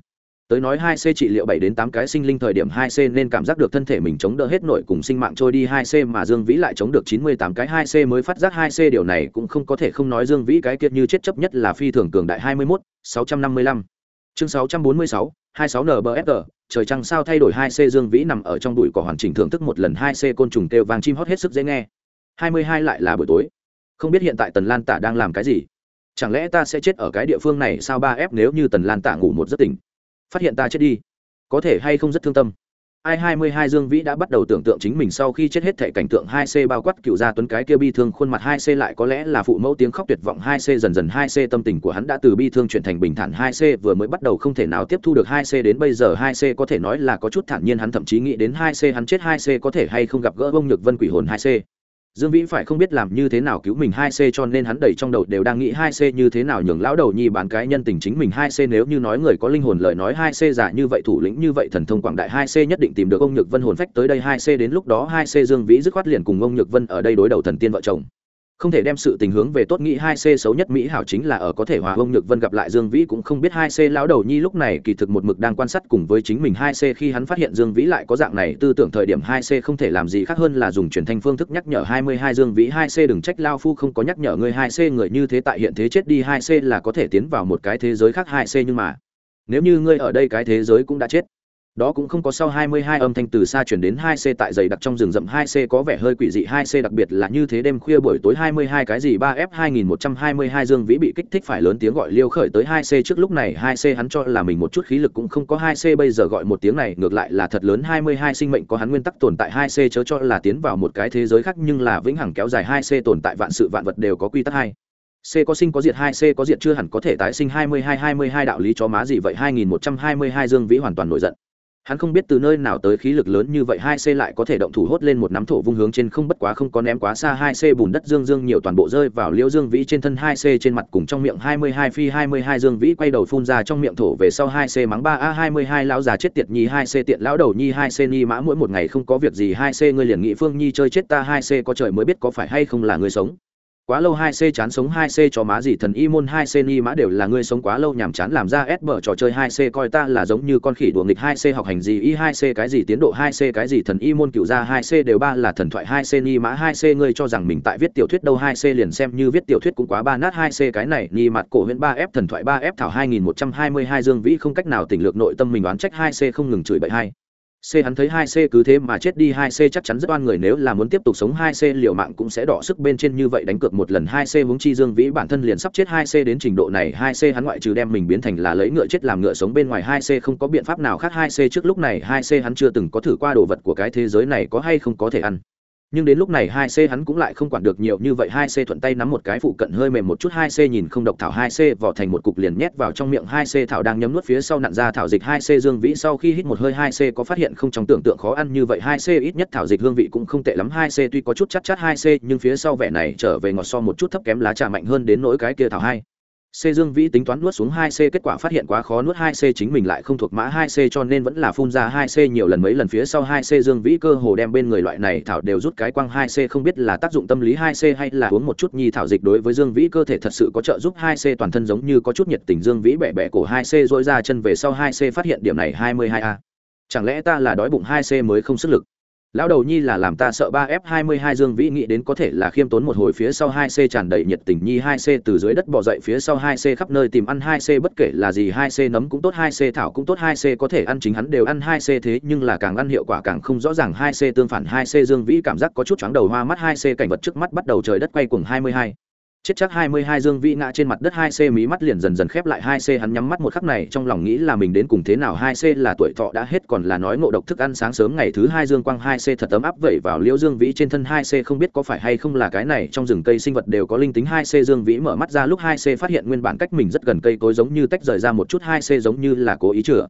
tới nói hai c trị liệu bảy đến tám cái sinh linh thời điểm hai c nên cảm giác được thân thể mình chống đỡ hết nội cùng sinh mạng trôi đi hai c mà Dương Vĩ lại chống được chín mươi tám cái hai c mới phát giác hai c điều này cũng không có thể không nói Dương Vĩ cái kiệt như chết chấp nhất là phi thường cường đại hai mươi sáu trăm năm mươi lăm Chương sáu trăm bốn mươi sáu hai sáu NBFR, trời trăng sao thay đổi hai c Dương Vĩ nằm ở trong bụi cỏ hoàn chỉnh thưởng thức một lần hai c côn trùng kêu vàng chim hót hết sức dễ nghe. hai mươi hai lại là buổi tối. Không biết hiện tại Tần Lan Tả đang làm cái gì? Chẳng lẽ ta sẽ chết ở cái địa phương này sao ba f nếu như Tần Lan Tả ngủ một giấc tỉnh? Phát hiện ta chết đi. Có thể hay không rất thương tâm. Ai hai mươi hai dương vĩ đã bắt đầu tưởng tượng chính mình sau khi chết hết thể cảnh tượng hai c bao quát cựu gia tuấn cái kia bi thương khuôn mặt hai c lại có lẽ là phụ mẫu tiếng khóc tuyệt vọng hai c dần dần hai c tâm tình của hắn đã từ bi thương chuyển thành bình thản hai c vừa mới bắt đầu không thể nào tiếp thu được hai c đến bây giờ hai c có thể nói là có chút thản nhiên hắn thậm chí nghĩ đến hai c hắn chết hai c có thể hay không gặp gỡ bông nhược vân quỷ hồn hai c dương vĩ phải không biết làm như thế nào cứu mình hai c cho nên hắn đầy trong đầu đều đang nghĩ hai c như thế nào nhường lão đầu nhi bán cái nhân tình chính mình hai c nếu như nói người có linh hồn lời nói hai c giả như vậy thủ lĩnh như vậy thần thông quảng đại hai c nhất định tìm được ông nhược vân hồn phách tới đây hai c đến lúc đó hai c dương vĩ dứt khoát liền cùng ông nhược vân ở đây đối đầu thần tiên vợ chồng không thể đem sự tình hướng về tốt nghĩ hai c xấu nhất mỹ hảo chính là ở có thể hòa hông nhược vân gặp lại dương vĩ cũng không biết hai c lão đầu nhi lúc này kỳ thực một mực đang quan sát cùng với chính mình hai c khi hắn phát hiện dương vĩ lại có dạng này, tư tưởng thời điểm hai c không thể làm gì khác hơn là dùng truyền thanh phương thức nhắc nhở hai mươi hai dương vĩ, hai c đừng trách lao phu không có nhắc nhở người hai c người như thế tại hiện thế chết đi hai c là có thể tiến vào một cái thế giới khác hai c nhưng mà, nếu như ngươi ở đây cái thế giới cũng đã chết đó cũng không có sau 22 âm thanh từ xa chuyển đến 2C tại dày đặc trong rừng rậm 2C có vẻ hơi quỷ dị 2C đặc biệt là như thế đêm khuya buổi tối 22 cái gì 3F 2122 Dương Vĩ bị kích thích phải lớn tiếng gọi liêu khởi tới 2C trước lúc này 2C hắn cho là mình một chút khí lực cũng không có 2C bây giờ gọi một tiếng này, ngược lại là thật lớn 22 sinh mệnh có hắn nguyên tắc tồn tại 2C chớ cho là tiến vào một cái thế giới khác nhưng là vĩnh hằng kéo dài 2C tồn tại vạn sự vạn vật đều có quy tắc 2 C có sinh có diệt 2C có diệt chưa hẳn có thể tái sinh 22 22 đạo lý chó má gì vậy? 2122 Dương Vĩ hoàn toàn nổi giận hắn không biết từ nơi nào tới khí lực lớn như vậy, hai c lại có thể động thủ hốt lên một nắm thổ vung hướng trên không, bất quá không có ném quá xa, hai c bùn đất dương dương nhiều toàn bộ rơi vào liễu dương vĩ trên thân, hai c trên mặt cùng trong miệng hai mươi hai phi hai mươi hai dương vĩ quay đầu phun ra trong miệng thổ về sau, hai c mắng ba, a, hai mươi hai lão già chết tiệt nhi, hai c tiện lão đầu nhi, hai c nhi mã, mỗi một ngày không có việc gì, hai c ngươi liền nghị phương nhi chơi chết ta, hai c có trời mới biết có phải hay không là người sống quá lâu hai c chán sống hai c cho má gì thần y môn hai c ni mã đều là ngươi sống quá lâu nhàm chán làm ra ép bở trò chơi hai c coi ta là giống như con khỉ đùa nghịch hai c học hành gì y hai c cái gì tiến độ hai c cái gì thần y môn cựu ra hai c đều ba là thần thoại hai c ni mã hai c ngươi cho rằng mình tại viết tiểu thuyết đâu hai c liền xem như viết tiểu thuyết cũng quá ba nát hai c cái này ni mặt cổ huyện ba f thần thoại ba f thảo hai nghìn một trăm hai mươi hai dương vĩ không cách nào tỉnh lược nội tâm mình oán trách hai c không ngừng chửi bậy hai C hắn thấy 2C cứ thế mà chết đi 2C chắc chắn rất oan người, nếu là muốn tiếp tục sống 2C liều mạng cũng sẽ đỏ sức bên trên như vậy đánh cược một lần. 2C hướng chi Dương Vĩ bản thân liền sắp chết 2C đến trình độ này 2C hắn ngoại trừ đem mình biến thành là lấy ngựa chết làm ngựa sống bên ngoài 2C không có biện pháp nào khác. 2C trước lúc này 2C hắn chưa từng có thử qua đồ vật của cái thế giới này có hay không có thể ăn nhưng đến lúc này hai c hắn cũng lại không quản được nhiều như vậy hai c thuận tay nắm một cái phụ cận hơi mềm một chút hai c nhìn không độc thảo hai c vỏ thành một cục liền nhét vào trong miệng hai c thảo đang nhấm nuốt phía sau nặn ra thảo dịch hai c dương vĩ sau khi hít một hơi hai c có phát hiện không trong tưởng tượng khó ăn như vậy hai c ít nhất thảo dịch hương vị cũng không tệ lắm hai c tuy có chút chắc chắc hai c nhưng phía sau vẻ này trở về ngọt so một chút thấp kém lá trà mạnh hơn đến nỗi cái kia thảo hai C Dương Vĩ tính toán nuốt xuống 2C kết quả phát hiện quá khó nuốt 2C chính mình lại không thuộc mã 2C cho nên vẫn là phun ra 2C nhiều lần, mấy lần phía sau 2C Dương Vĩ cơ hồ đem bên người loại này thảo đều rút cái quang 2C không biết là tác dụng tâm lý 2C hay là uống một chút nhi thảo dịch đối với Dương Vĩ cơ thể thật sự có trợ giúp 2C toàn thân giống như có chút nhiệt tình, Dương Vĩ bẻ bẻ cổ 2C rỗi ra chân về sau 2C phát hiện điểm này 22A. Chẳng lẽ ta là đói bụng 2C mới không sức lực? Lão đầu nhi là làm ta sợ ba f hai mươi hai dương vĩ nghĩ đến có thể là khiêm tốn một hồi phía sau hai c tràn đầy nhiệt tình nhi hai c từ dưới đất bỏ dậy phía sau hai c khắp nơi tìm ăn hai c bất kể là gì hai c nấm cũng tốt hai c thảo cũng tốt hai c có thể ăn chính hắn đều ăn hai c thế nhưng là càng ăn hiệu quả càng không rõ ràng hai c tương phản hai c dương vĩ cảm giác có chút chóng đầu hoa mắt hai c cảnh vật trước mắt bắt đầu trời đất quay cuồng hai mươi hai chết chắc 22 Dương Vĩ ngã trên mặt đất 2C mí mắt liền dần dần khép lại 2C hắn nhắm mắt một khắc này, trong lòng nghĩ là mình đến cùng thế nào 2C là tuổi thọ đã hết, còn là nói ngộ độc thức ăn sáng sớm ngày thứ hai Dương Quang 2C thật ấm áp vẩy vào Liễu Dương Vĩ trên thân 2C không biết có phải hay không là cái này, trong rừng cây sinh vật đều có linh tính 2C Dương Vĩ mở mắt ra lúc 2C phát hiện nguyên bản cách mình rất gần cây cối giống như tách rời ra một chút 2C giống như là cố ý chữa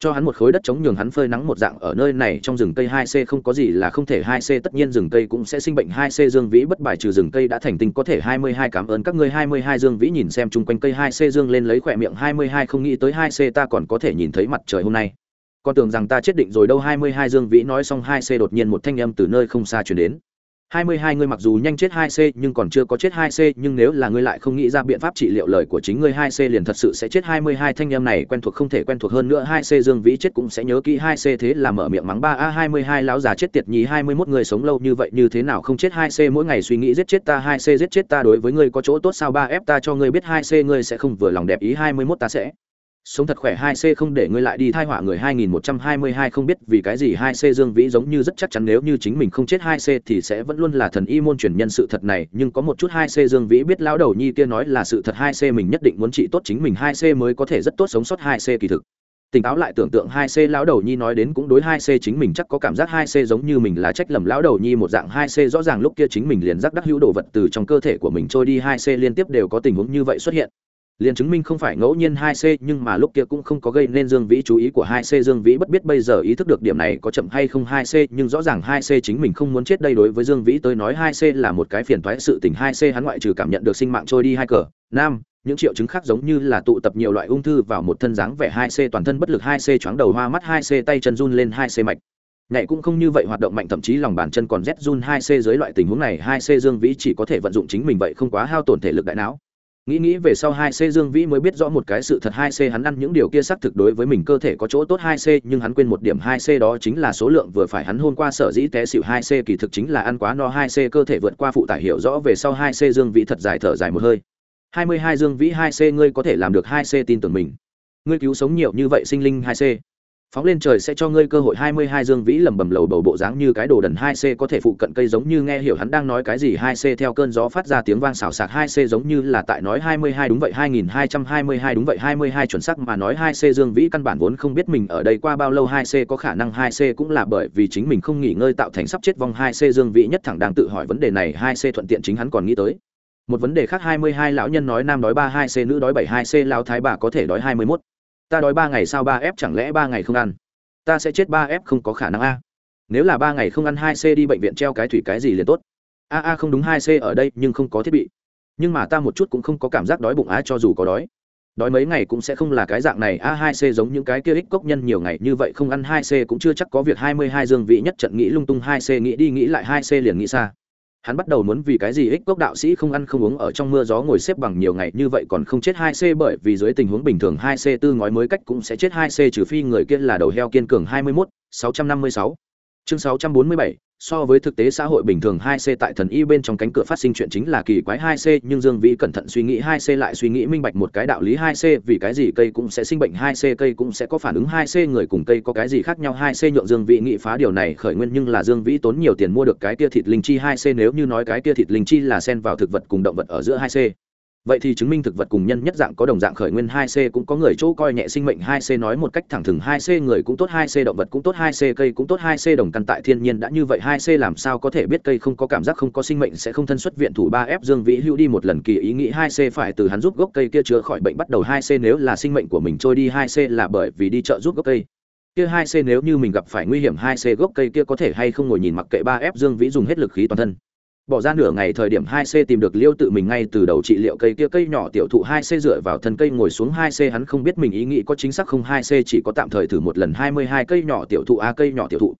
cho hắn một khối đất chống nhường hắn phơi nắng một dạng ở nơi này trong rừng cây 2C không có gì là không thể 2C tất nhiên rừng cây cũng sẽ sinh bệnh 2C Dương Vĩ bất bài trừ rừng cây đã thành tinh có thể 22 cảm ơn các ngươi 22 Dương Vĩ nhìn xem chung quanh cây 2C Dương lên lấy khỏe miệng 22 không nghĩ tới 2C ta còn có thể nhìn thấy mặt trời hôm nay. Con tưởng rằng ta chết định rồi đâu 22 Dương Vĩ nói xong 2C đột nhiên một thanh âm từ nơi không xa truyền đến. 22 ngươi mặc dù nhanh chết 2C nhưng còn chưa có chết 2C, nhưng nếu là ngươi lại không nghĩ ra biện pháp trị liệu lời của chính ngươi 2C liền thật sự sẽ chết 22 thanh em này quen thuộc không thể quen thuộc hơn nữa 2C Dương Vĩ chết cũng sẽ nhớ kỹ 2C thế là mở miệng mắng 3A22 lão già chết tiệt nhí 21 người sống lâu như vậy như thế nào không chết 2C mỗi ngày suy nghĩ giết chết ta 2C giết chết ta đối với ngươi có chỗ tốt sao 3F ta cho ngươi biết 2C ngươi sẽ không vừa lòng đẹp ý 21 ta sẽ sống thật khỏe hai c không để ngươi lại đi thai họa người hai nghìn một trăm hai mươi hai không biết vì cái gì hai c dương vĩ giống như rất chắc chắn nếu như chính mình không chết hai c thì sẽ vẫn luôn là thần y môn truyền nhân sự thật này nhưng có một chút hai c dương vĩ biết lão đầu nhi kia nói là sự thật hai c mình nhất định muốn trị tốt chính mình hai c mới có thể rất tốt sống sót hai c kỳ thực tỉnh táo lại tưởng tượng hai c lão đầu nhi nói đến cũng đối hai c chính mình chắc có cảm giác hai c giống như mình là trách lầm lão đầu nhi một dạng hai c rõ ràng lúc kia chính mình liền rắc đắc hữu đồ vật từ trong cơ thể của mình trôi đi hai c liên tiếp đều có tình huống như vậy xuất hiện liền chứng minh không phải ngẫu nhiên hai c nhưng mà lúc kia cũng không có gây nên dương vĩ chú ý của hai c. Dương vĩ bất biết bây giờ ý thức được điểm này có chậm hay không hai c, nhưng rõ ràng hai c chính mình không muốn chết đây đối với dương vĩ tới nói hai c là một cái phiền toái sự tình. Hai c hắn ngoại trừ cảm nhận được sinh mạng trôi đi hai cờ, nam, những triệu chứng khác giống như là tụ tập nhiều loại ung thư vào một thân dáng vẻ hai c, toàn thân bất lực hai c, choáng đầu hoa mắt hai c, tay chân run lên hai c mạch. Nhảy cũng không như vậy hoạt động mạnh, thậm chí lòng bàn chân còn rét run hai c dưới loại tình huống này. Hai c dương vĩ chỉ có thể vận dụng chính mình vậy, không quá hao tổn thể lực đại não nghĩ nghĩ về sau hai c dương vĩ mới biết rõ một cái sự thật, hai c hắn ăn những điều kia xác thực đối với mình cơ thể có chỗ tốt, hai c nhưng hắn quên một điểm, hai c đó chính là số lượng vừa phải. Hắn hôm qua sở dĩ té xịu hai c kỳ thực chính là ăn quá no, hai c cơ thể vượt qua phụ tải hiểu rõ. Về sau hai c dương vĩ thật dài thở dài một hơi. Hai mươi hai dương vĩ, hai c ngươi có thể làm được, hai c tin tưởng mình. Ngươi cứu sống nhiều như vậy sinh linh, hai c phóng lên trời sẽ cho ngươi cơ hội hai mươi hai dương vĩ lẩm bẩm lầu bầu bộ dáng như cái đồ đần hai c có thể phụ cận cây giống như nghe hiểu hắn đang nói cái gì hai c theo cơn gió phát ra tiếng vang xào xạc hai c giống như là tại nói hai mươi hai đúng vậy hai nghìn hai trăm hai mươi hai đúng vậy hai mươi hai chuẩn xác mà nói hai c dương vĩ căn bản vốn không biết mình ở đây qua bao lâu hai c có khả năng hai c cũng là bởi vì chính mình không nghỉ ngơi tạo thành sắp chết vong hai c dương vĩ nhất thẳng đang tự hỏi vấn đề này hai c thuận tiện chính hắn còn nghĩ tới một vấn đề khác hai mươi hai lão nhân nói nam đói ba hai c nữ đói bảy hai c lão thái bà có thể đói hai mươi mốt ta đói ba ngày sau ba f chẳng lẽ ba ngày không ăn? Ta sẽ chết ba f không có khả năng a. Nếu là ba ngày không ăn hai c đi bệnh viện treo cái thủy cái gì liền tốt. A a không đúng hai c ở đây nhưng không có thiết bị. Nhưng mà ta một chút cũng không có cảm giác đói bụng á cho dù có đói. Đói mấy ngày cũng sẽ không là cái dạng này. A, hai c giống những cái kia ích cốc nhân nhiều ngày như vậy không ăn hai c cũng chưa chắc có việc hai mươi hai dương vị nhất trận nghĩ lung tung hai c nghĩ đi nghĩ lại hai c liền nghĩ xa hắn bắt đầu muốn vì cái gì ích cốc đạo sĩ không ăn không uống ở trong mưa gió ngồi xếp bằng nhiều ngày như vậy còn không chết hai c bởi vì dưới tình huống bình thường hai c tư ngói mới cách cũng sẽ chết hai c trừ phi người kia là đầu heo kiên cường hai mươi mốt, sáu trăm năm mươi sáu. Chương sáu trăm bốn mươi bảy so với thực tế xã hội bình thường, hai c tại thần y bên trong cánh cửa phát sinh chuyện chính là kỳ quái hai c, nhưng dương vĩ cẩn thận suy nghĩ hai c lại suy nghĩ minh bạch một cái đạo lý hai c, vì cái gì cây cũng sẽ sinh bệnh, hai c cây cũng sẽ có phản ứng, hai c người cùng cây có cái gì khác nhau, hai c nhượng dương vĩ nghĩ phá điều này khởi nguyên, nhưng là dương vĩ tốn nhiều tiền mua được cái kia thịt linh chi, hai c nếu như nói cái kia thịt linh chi là xen vào thực vật cùng động vật ở giữa hai c vậy thì chứng minh thực vật cùng nhân nhất dạng có đồng dạng khởi nguyên hai c cũng có người chỗ coi nhẹ sinh mệnh hai c nói một cách thẳng thừng hai c, người cũng tốt hai c, động vật cũng tốt hai c, cây cũng tốt hai c, đồng căn tại thiên nhiên đã như vậy hai c làm sao có thể biết cây không có cảm giác không có sinh mệnh sẽ không thân xuất viện thủ ba f dương vĩ hữu đi một lần kỳ ý nghĩ hai c phải từ hắn giúp gốc cây kia chữa khỏi bệnh bắt đầu hai c, nếu là sinh mệnh của mình trôi đi hai c là bởi vì đi chợ giúp gốc cây. Kia hai c nếu như mình gặp phải nguy hiểm hai c gốc cây kia có thể hay không ngồi nhìn mặc kệ ba f dương vĩ dùng hết lực khí toàn thân bỏ ra nửa ngày thời điểm hai c tìm được liêu tự mình ngay từ đầu trị liệu cây kia cây nhỏ tiểu thụ hai c dựa vào thân cây ngồi xuống hai c hắn không biết mình ý nghĩ có chính xác không, hai c chỉ có tạm thời thử một lần hai mươi hai cây nhỏ tiểu thụ a, cây nhỏ tiểu thụ.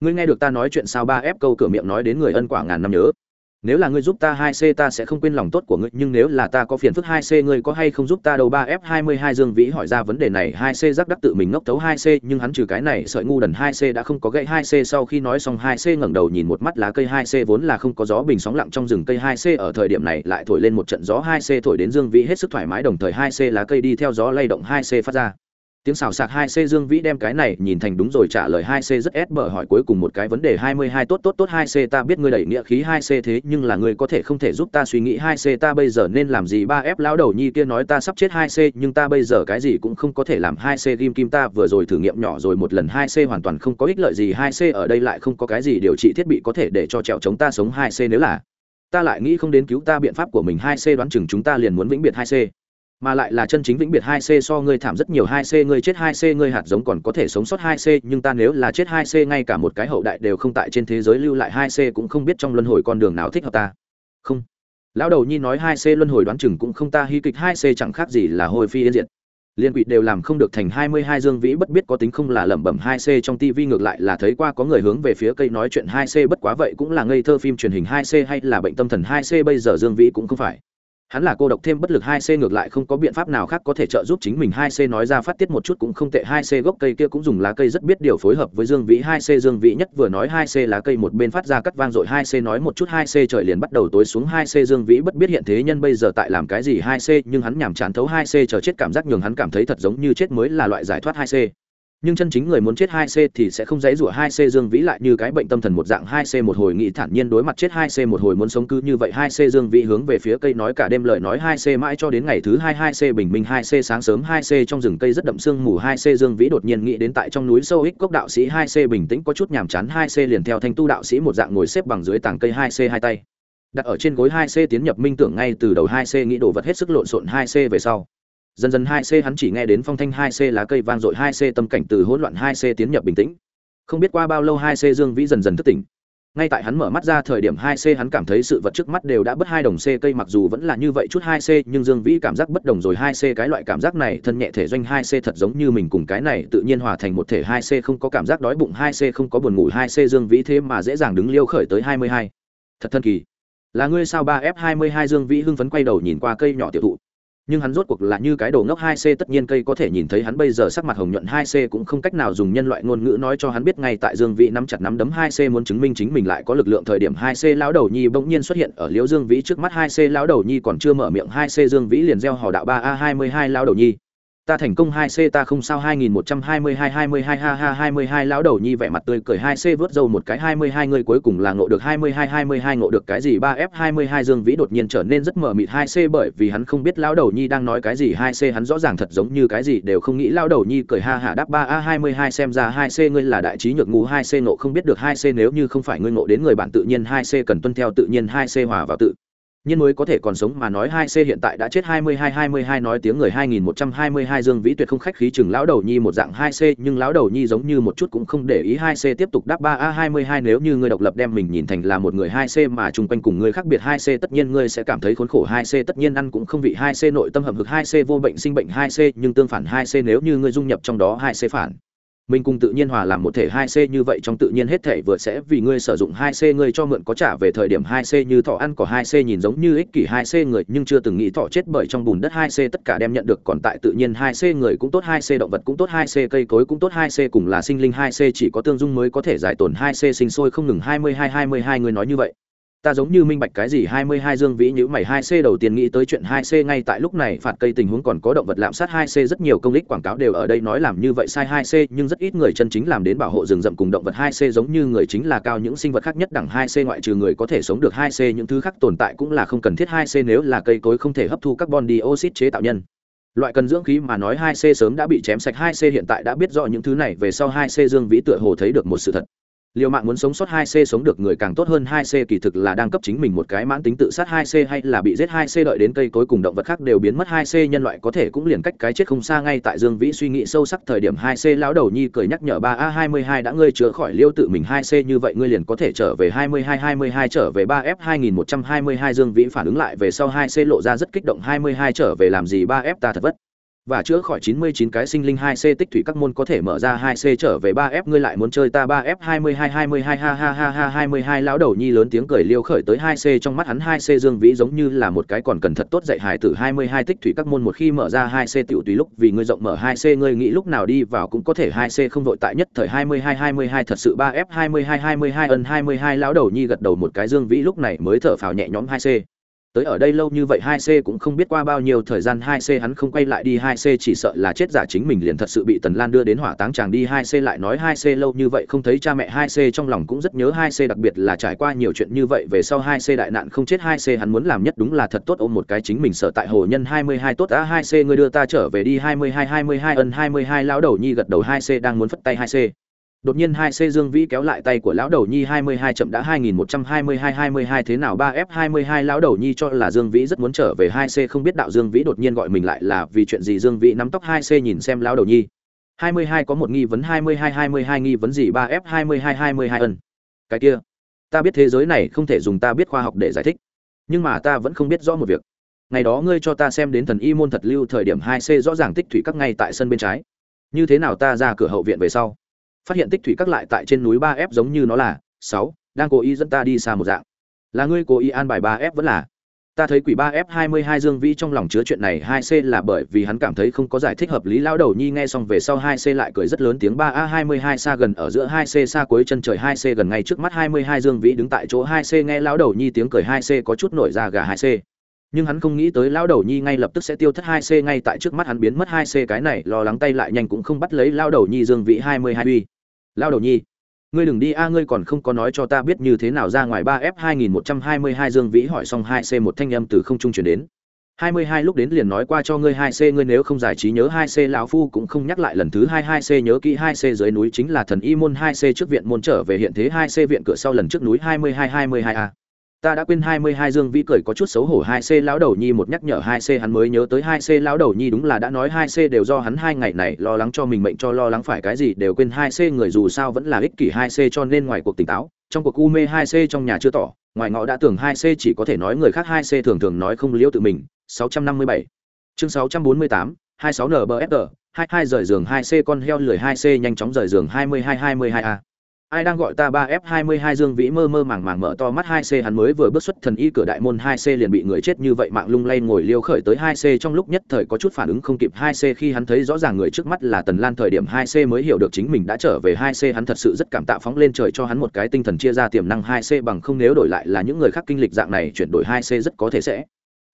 Ngươi nghe được ta nói chuyện sao ba ép câu cửa miệng nói đến người ân quả ngàn năm nhớ nếu là ngươi giúp ta hai c, ta sẽ không quên lòng tốt của ngươi, nhưng nếu là ta có phiền phức hai c, ngươi có hay không giúp ta đầu ba f hai mươi hai dương vĩ hỏi ra vấn đề này, hai c giác đắc tự mình ngốc tấu hai c, nhưng hắn trừ cái này, sợi ngu đần hai c đã không có gậy hai c, sau khi nói xong hai c ngẩng đầu nhìn một mắt lá cây hai c vốn là không có gió bình sóng lặng trong rừng cây hai c, ở thời điểm này lại thổi lên một trận gió hai c, thổi đến dương vĩ hết sức thoải mái, đồng thời hai c lá cây đi theo gió lay động hai c phát ra tiếng xào sạc hai c dương vĩ đem cái này nhìn thành đúng rồi trả lời hai c rất ép bở hỏi cuối cùng một cái vấn đề hai mươi hai tốt tốt tốt hai c ta biết ngươi đẩy nghĩa khí hai c thế nhưng là ngươi có thể không thể giúp ta suy nghĩ hai c ta bây giờ nên làm gì ba f lão đầu nhi kia nói ta sắp chết hai c nhưng ta bây giờ cái gì cũng không có thể làm hai c ghim kim ta vừa rồi thử nghiệm nhỏ rồi một lần hai c hoàn toàn không có ích lợi gì hai c ở đây lại không có cái gì điều trị thiết bị có thể để cho trèo chống ta sống hai c nếu là ta lại nghĩ không đến cứu ta biện pháp của mình hai c đoán chừng chúng ta liền muốn vĩnh biệt hai c mà lại là chân chính vĩnh biệt hai c so ngươi thảm rất nhiều hai c ngươi chết hai c ngươi hạt giống còn có thể sống sót hai c nhưng ta nếu là chết hai c ngay cả một cái hậu đại đều không tại trên thế giới lưu lại hai c cũng không biết trong luân hồi con đường nào thích hợp ta không lão đầu nhi nói hai c luân hồi đoán chừng cũng không ta hy kịch hai c chẳng khác gì là hồi phi yên diệt liên quỷ đều làm không được thành hai mươi hai dương vĩ bất biết có tính không là lẩm bẩm hai c trong tivi ngược lại là thấy qua có người hướng về phía cây nói chuyện hai c bất quá vậy cũng là ngây thơ phim truyền hình hai c hay là bệnh tâm thần hai c bây giờ dương vĩ cũng không phải hắn là cô độc thêm bất lực hai c ngược lại không có biện pháp nào khác có thể trợ giúp chính mình hai c nói ra phát tiết một chút cũng không tệ hai c gốc cây kia cũng dùng lá cây rất biết điều phối hợp với dương vĩ hai c dương vĩ nhất vừa nói hai c lá cây một bên phát ra cắt vang dội hai c nói một chút hai c trời liền bắt đầu tối xuống hai c dương vĩ bất biết hiện thế nhân bây giờ tại làm cái gì hai c nhưng hắn nhàm chán thấu hai c chờ chết cảm giác nhường hắn cảm thấy thật giống như chết mới là loại giải thoát hai c nhưng chân chính người muốn chết hai c thì sẽ không dãy rủa hai c dương vĩ lại như cái bệnh tâm thần một dạng hai c một hồi nghĩ thản nhiên đối mặt chết hai c một hồi muốn sống cứ như vậy hai c dương vĩ hướng về phía cây nói cả đêm lời nói hai c mãi cho đến ngày thứ hai hai c bình minh hai c sáng sớm hai c trong rừng cây rất đậm sương mù hai c dương vĩ đột nhiên nghĩ đến tại trong núi sâu ích cốc đạo sĩ hai c bình tĩnh có chút nhàm chán hai c liền theo thanh tu đạo sĩ một dạng ngồi xếp bằng dưới tảng cây hai c hai tay đặt ở trên gối hai c tiến nhập minh tưởng ngay từ đầu hai c nghĩ đồ vật hết sức lộn xộn hai c về sau dần dần hai c hắn chỉ nghe đến phong thanh hai c lá cây vang dội hai c tâm cảnh từ hỗn loạn hai c tiến nhập bình tĩnh không biết qua bao lâu hai c dương vĩ dần dần thức tỉnh ngay tại hắn mở mắt ra thời điểm hai c hắn cảm thấy sự vật trước mắt đều đã bất hai đồng c cây mặc dù vẫn là như vậy chút hai c nhưng dương vĩ cảm giác bất đồng rồi hai c cái loại cảm giác này thân nhẹ thể doanh hai c thật giống như mình cùng cái này tự nhiên hòa thành một thể hai c không có cảm giác đói bụng hai c không có buồn ngủ hai c dương vĩ thế mà dễ dàng đứng liêu khởi tới hai mươi hai thật thân kỳ là ngươi sao ba f hai mươi hai dương vĩ hưng phấn quay đầu nhìn qua cây nhỏ tiểu thụ nhưng hắn rốt cuộc là như cái đồ ngốc hai c tất nhiên cây có thể nhìn thấy hắn bây giờ sắc mặt hồng nhuận hai c cũng không cách nào dùng nhân loại ngôn ngữ nói cho hắn biết ngay tại Dương Vĩ nắm chặt nắm đấm hai c muốn chứng minh chính mình lại có lực lượng thời điểm hai c lão đầu nhi bỗng nhiên xuất hiện ở Liễu Dương Vĩ trước mắt hai c lão đầu nhi còn chưa mở miệng hai c Dương Vĩ liền gieo hò đạo ba a hai mươi hai lão đầu nhi ta thành công hai c, ta không sao, hai nghìn một trăm hai mươi hai hai mươi hai ha ha hai mươi hai, lão đầu nhi vẻ mặt tươi cười hai c, vớt dâu một cái, hai mươi hai người cuối cùng là ngộ được hai mươi hai hai mươi hai, ngộ được cái gì? Ba f hai mươi hai dương vĩ đột nhiên trở nên rất mờ mịt hai c bởi vì hắn không biết lão đầu nhi đang nói cái gì, hai c hắn rõ ràng thật giống như cái gì đều không nghĩ, lão đầu nhi cười ha hả đáp ba, a, hai mươi hai xem ra hai c ngươi là đại trí nhược ngũ hai c ngộ không biết được hai c nếu như không phải ngươi ngộ đến người bạn tự nhiên, hai c cần tuân theo tự nhiên, hai c hòa vào tự nhiên mới có thể còn sống mà nói hai c hiện tại đã chết hai mươi hai hai mươi hai nói tiếng người hai nghìn một trăm hai mươi hai dương vĩ tuyệt không khách khí chừng lão đầu nhi một dạng hai c, nhưng lão đầu nhi giống như một chút cũng không để ý hai c tiếp tục đáp ba a hai mươi hai nếu như ngươi độc lập đem mình nhìn thành là một người hai c mà chung quanh cùng ngươi khác biệt hai c, tất nhiên ngươi sẽ cảm thấy khốn khổ hai c, tất nhiên ăn cũng không vị hai c, nội tâm hầm hực hai c, vô bệnh sinh bệnh hai c, nhưng tương phản hai c nếu như ngươi dung nhập trong đó hai c phản mình cùng tự nhiên hòa làm một thể hai c như vậy trong tự nhiên hết thể vừa sẽ vì ngươi sử dụng hai c ngươi cho mượn có trả về thời điểm hai c như thọ ăn có hai c nhìn giống như ích kỷ hai c người nhưng chưa từng nghĩ thọ chết bởi trong bùn đất hai c tất cả đem nhận được còn tại tự nhiên hai c người cũng tốt hai c động vật cũng tốt hai c cây cối cũng tốt hai c cùng là sinh linh hai c chỉ có tương dung mới có thể giải tổn hai c sinh sôi không ngừng hai mươi hai hai mươi hai người nói như vậy ta giống như minh bạch cái gì hai mươi hai dương vĩ nhữ mày hai c đầu tiên nghĩ tới chuyện hai c ngay tại lúc này phạt cây tình huống còn có động vật lạm sát hai c rất nhiều công lích quảng cáo đều ở đây nói làm như vậy sai hai c nhưng rất ít người chân chính làm đến bảo hộ rừng rậm cùng động vật hai c giống như người chính là cao những sinh vật khác nhất đẳng hai c ngoại trừ người có thể sống được hai c những thứ khác tồn tại cũng là không cần thiết hai c nếu là cây cối không thể hấp thu carbon dioxide chế tạo nhân loại cần dưỡng khí mà nói hai c sớm đã bị chém sạch hai c hiện tại đã biết rõ những thứ này về sau hai c dương vĩ tựa hồ thấy được một sự thật Liều mạng muốn sống sót 2C sống được người càng tốt hơn 2C kỳ thực là đang cấp chính mình một cái mãn tính tự sát 2C hay là bị giết 2C đợi đến cây cối cùng động vật khác đều biến mất 2C nhân loại có thể cũng liền cách cái chết không xa ngay tại Dương Vĩ suy nghĩ sâu sắc thời điểm 2C lão đầu nhi cười nhắc nhở 3A22 đã ngươi chữa khỏi liêu tự mình 2C như vậy ngươi liền có thể trở về 22 22 trở về 3F 2122 Dương Vĩ phản ứng lại về sau 2C lộ ra rất kích động 22 trở về làm gì 3F ta thật vất và chữa khỏi 99 cái sinh linh 2C tích thủy các môn có thể mở ra 2C trở về 3F ngươi lại muốn chơi ta 3F 22 22 ha ha ha ha 22 lão đầu nhi lớn tiếng cười liêu khởi tới 2C trong mắt hắn 2C Dương Vĩ giống như là một cái còn cần thật tốt dạy hài tử 22 tích thủy các môn một khi mở ra 2C tiểu tùy lúc vì ngươi rộng mở 2C ngươi nghĩ lúc nào đi vào cũng có thể 2C không vội tại nhất thời 22 22 thật sự 3F 22 22 ân 22 lão đầu nhi gật đầu một cái Dương Vĩ lúc này mới thở phào nhẹ nhõm 2C tới ở đây lâu như vậy hai c cũng không biết qua bao nhiêu thời gian hai c hắn không quay lại đi hai c, chỉ sợ là chết giả chính mình liền thật sự bị tần lan đưa đến hỏa táng chàng đi hai c lại nói hai c lâu như vậy không thấy cha mẹ hai c, trong lòng cũng rất nhớ hai c, đặc biệt là trải qua nhiều chuyện như vậy về sau hai c đại nạn không chết hai c hắn muốn làm nhất đúng là thật tốt ôm một cái chính mình sợ tại hồ nhân hai mươi hai tốt á hai c, ngươi đưa ta trở về đi hai mươi hai hai mươi hai ân hai mươi hai lão đầu nhi gật đầu hai c, đang muốn phất tay hai c đột nhiên hai c dương vĩ kéo lại tay của lão đầu nhi hai mươi hai chậm đã hai nghìn một trăm hai mươi hai hai mươi hai thế nào? ba f hai mươi hai lão đầu nhi cho là dương vĩ rất muốn trở về hai c, không biết đạo dương vĩ đột nhiên gọi mình lại là vì chuyện gì? Dương vĩ nắm tóc hai c nhìn xem lão đầu nhi. hai mươi hai có một nghi vấn, hai mươi hai hai mươi hai nghi vấn gì? ba f hai mươi hai hai mươi hai ân. Cái kia, ta biết thế giới này không thể dùng ta biết khoa học để giải thích, nhưng mà ta vẫn không biết rõ một việc. Ngày đó ngươi cho ta xem đến thần y môn thật lưu thời điểm hai c rõ ràng tích thủy các ngay tại sân bên trái. Như thế nào ta ra cửa hậu viện về sau? Phát hiện tích thủy các lại tại trên núi ba f giống như nó là, sáu, đang cố ý dẫn ta đi xa một dạng. Là ngươi cố ý an bài ba f vẫn là? Ta thấy quỷ ba f hai mươi hai dương vĩ trong lòng chứa chuyện này hai c là bởi vì hắn cảm thấy không có giải thích hợp lý. Lao đầu nhi nghe xong về sau hai c lại cười rất lớn tiếng ba a hai mươi hai xa gần ở giữa hai c xa cuối chân trời hai c gần ngay trước mắt hai mươi hai dương vĩ đứng tại chỗ hai c nghe lao đầu nhi tiếng cười hai c có chút nổi ra gà hai c. Nhưng hắn không nghĩ tới lao đầu nhi ngay lập tức sẽ tiêu thất hai c ngay tại trước mắt hắn biến mất hai c cái này lo lắng tay lại nhanh cũng không bắt lấy lao đầu nhi dương vĩ hai mươi hai uy lao đầu nhi, ngươi đừng đi a, ngươi còn không có nói cho ta biết như thế nào ra ngoài ba f hai nghìn một trăm hai mươi hai dương vĩ hỏi xong hai c một thanh âm từ không trung chuyển đến. hai mươi hai lúc đến liền nói qua cho ngươi hai c, ngươi nếu không giải trí nhớ hai c, lão phu cũng không nhắc lại lần thứ hai hai c nhớ kỹ hai c dưới núi chính là thần y môn hai c trước viện môn trở về hiện thế hai c viện cửa sau lần trước núi hai mươi hai hai mươi hai a ta đã quên hai mươi hai dương vĩ cười có chút xấu hổ hai c lão đầu nhi một nhắc nhở hai c hắn mới nhớ tới hai c lão đầu nhi đúng là đã nói hai c đều do hắn hai ngày này lo lắng cho mình mệnh cho lo lắng phải cái gì đều quên hai c người dù sao vẫn là ích kỷ hai c cho nên ngoài cuộc tỉnh táo trong cuộc u mê hai c trong nhà chưa tỏ ngoài ngõ đã tưởng hai c chỉ có thể nói người khác hai c thường thường nói không liễu tự mình sáu trăm năm mươi bảy chương sáu trăm bốn mươi tám hai sáu nbfr hai hai rời giường hai c con heo lười hai c nhanh chóng rời giường hai mươi hai hai mươi hai a ai đang gọi ta ba f hai mươi hai dương vĩ mơ mơ màng màng mở to mắt hai c, hắn mới vừa bước xuất thần y cửa đại môn hai c liền bị người chết như vậy mạng lung lay ngồi liêu khởi tới hai c, trong lúc nhất thời có chút phản ứng không kịp hai c khi hắn thấy rõ ràng người trước mắt là tần lan thời điểm hai c mới hiểu được chính mình đã trở về hai c, hắn thật sự rất cảm tạ phóng lên trời cho hắn một cái tinh thần chia ra tiềm năng hai c bằng không nếu đổi lại là những người khác kinh lịch dạng này, chuyển đổi hai c rất có thể sẽ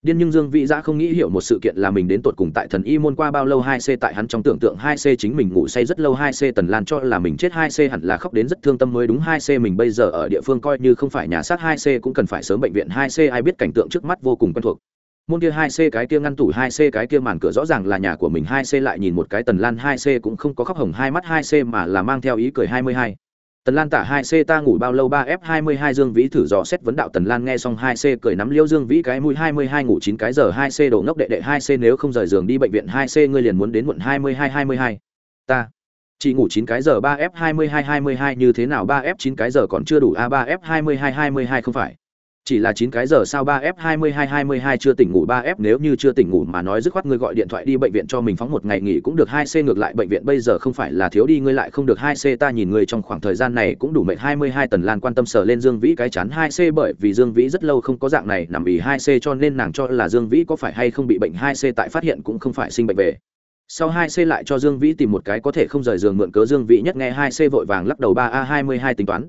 điên nhưng dương vĩ giã không nghĩ hiểu một sự kiện là mình đến tột cùng tại thần y môn qua bao lâu hai c tại hắn trong tưởng tượng hai c chính mình ngủ say rất lâu hai c tần lan cho là mình chết hai c hẳn là khóc đến rất thương tâm mới đúng hai c mình bây giờ ở địa phương coi như không phải nhà xác hai c cũng cần phải sớm bệnh viện hai c ai biết cảnh tượng trước mắt vô cùng quen thuộc môn kia hai c cái kia ngăn tủ hai c cái kia màn cửa rõ ràng là nhà của mình hai c lại nhìn một cái tần lan hai c cũng không có khóc hồng hai mắt hai c mà là mang theo ý cười hai mươi hai Tần Lan tả hai c ta ngủ bao lâu? Ba f hai mươi hai Dương Vĩ thử dò xét vấn đạo Tần Lan nghe xong hai c cười nắm Liêu Dương Vĩ cái mũi hai mươi hai ngủ chín cái giờ hai c đổ ngốc đệ đệ hai c nếu không rời giường đi bệnh viện hai c ngươi liền muốn đến muộn hai mươi hai hai mươi hai. Ta. Chỉ ngủ chín cái giờ? Ba f hai mươi hai hai mươi hai như thế nào? Ba f chín cái giờ còn chưa đủ a ba f hai mươi hai hai mươi hai không phải chỉ là chín cái giờ sau ba f hai mươi hai hai mươi hai chưa tỉnh ngủ, ba f nếu như chưa tỉnh ngủ mà nói dứt khoát ngươi gọi điện thoại đi bệnh viện cho mình phóng một ngày nghỉ cũng được, hai c ngược lại bệnh viện bây giờ không phải là thiếu đi, ngươi lại không được, hai c ta nhìn ngươi trong khoảng thời gian này cũng đủ mệnh hai mươi hai tần lan quan tâm sở lên dương vĩ cái chán, hai c bởi vì dương vĩ rất lâu không có dạng này, nằm ỉ hai c cho nên nàng cho là dương vĩ có phải hay không bị bệnh, hai c tại phát hiện cũng không phải sinh bệnh về. Sau hai c lại cho dương vĩ tìm một cái có thể không rời giường mượn cớ dương vĩ nhất nghe, hai c vội vàng lắc đầu, ba a hai mươi hai tính toán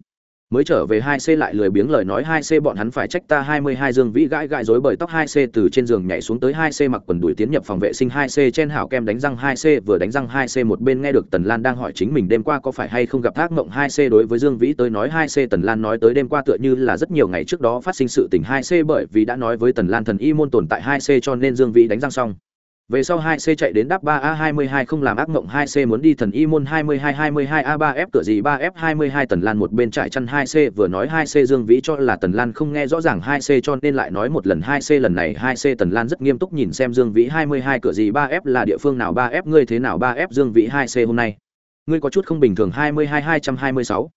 mới trở về hai c lại lười biếng lời nói hai c, bọn hắn phải trách ta hai mươi hai dương vĩ gãi gãi rối bởi tóc hai c từ trên giường nhảy xuống tới hai c mặc quần đuổi tiến nhập phòng vệ sinh hai c trên hảo kem đánh răng hai c, vừa đánh răng hai c một bên nghe được tần lan đang hỏi chính mình đêm qua có phải hay không gặp thác mộng hai c đối với dương vĩ tới nói hai c, tần lan nói tới đêm qua tựa như là rất nhiều ngày trước đó phát sinh sự tình hai c bởi vì đã nói với tần lan thần y môn tồn tại hai c cho nên dương vĩ đánh răng xong về sau 2C chạy đến đáp 3A22 không làm ác mộng 2C muốn đi thần y môn 22-22A3F cửa gì 3F22 Tần Lan một bên trải chăn 2C vừa nói 2C Dương Vĩ cho là Tần Lan không nghe rõ ràng 2C cho nên lại nói một lần 2C lần này 2C Tần Lan rất nghiêm túc nhìn xem Dương Vĩ 22 cửa gì 3F là địa phương nào 3F ngươi thế nào 3F Dương Vĩ 2C hôm nay ngươi có chút không bình thường 22-226.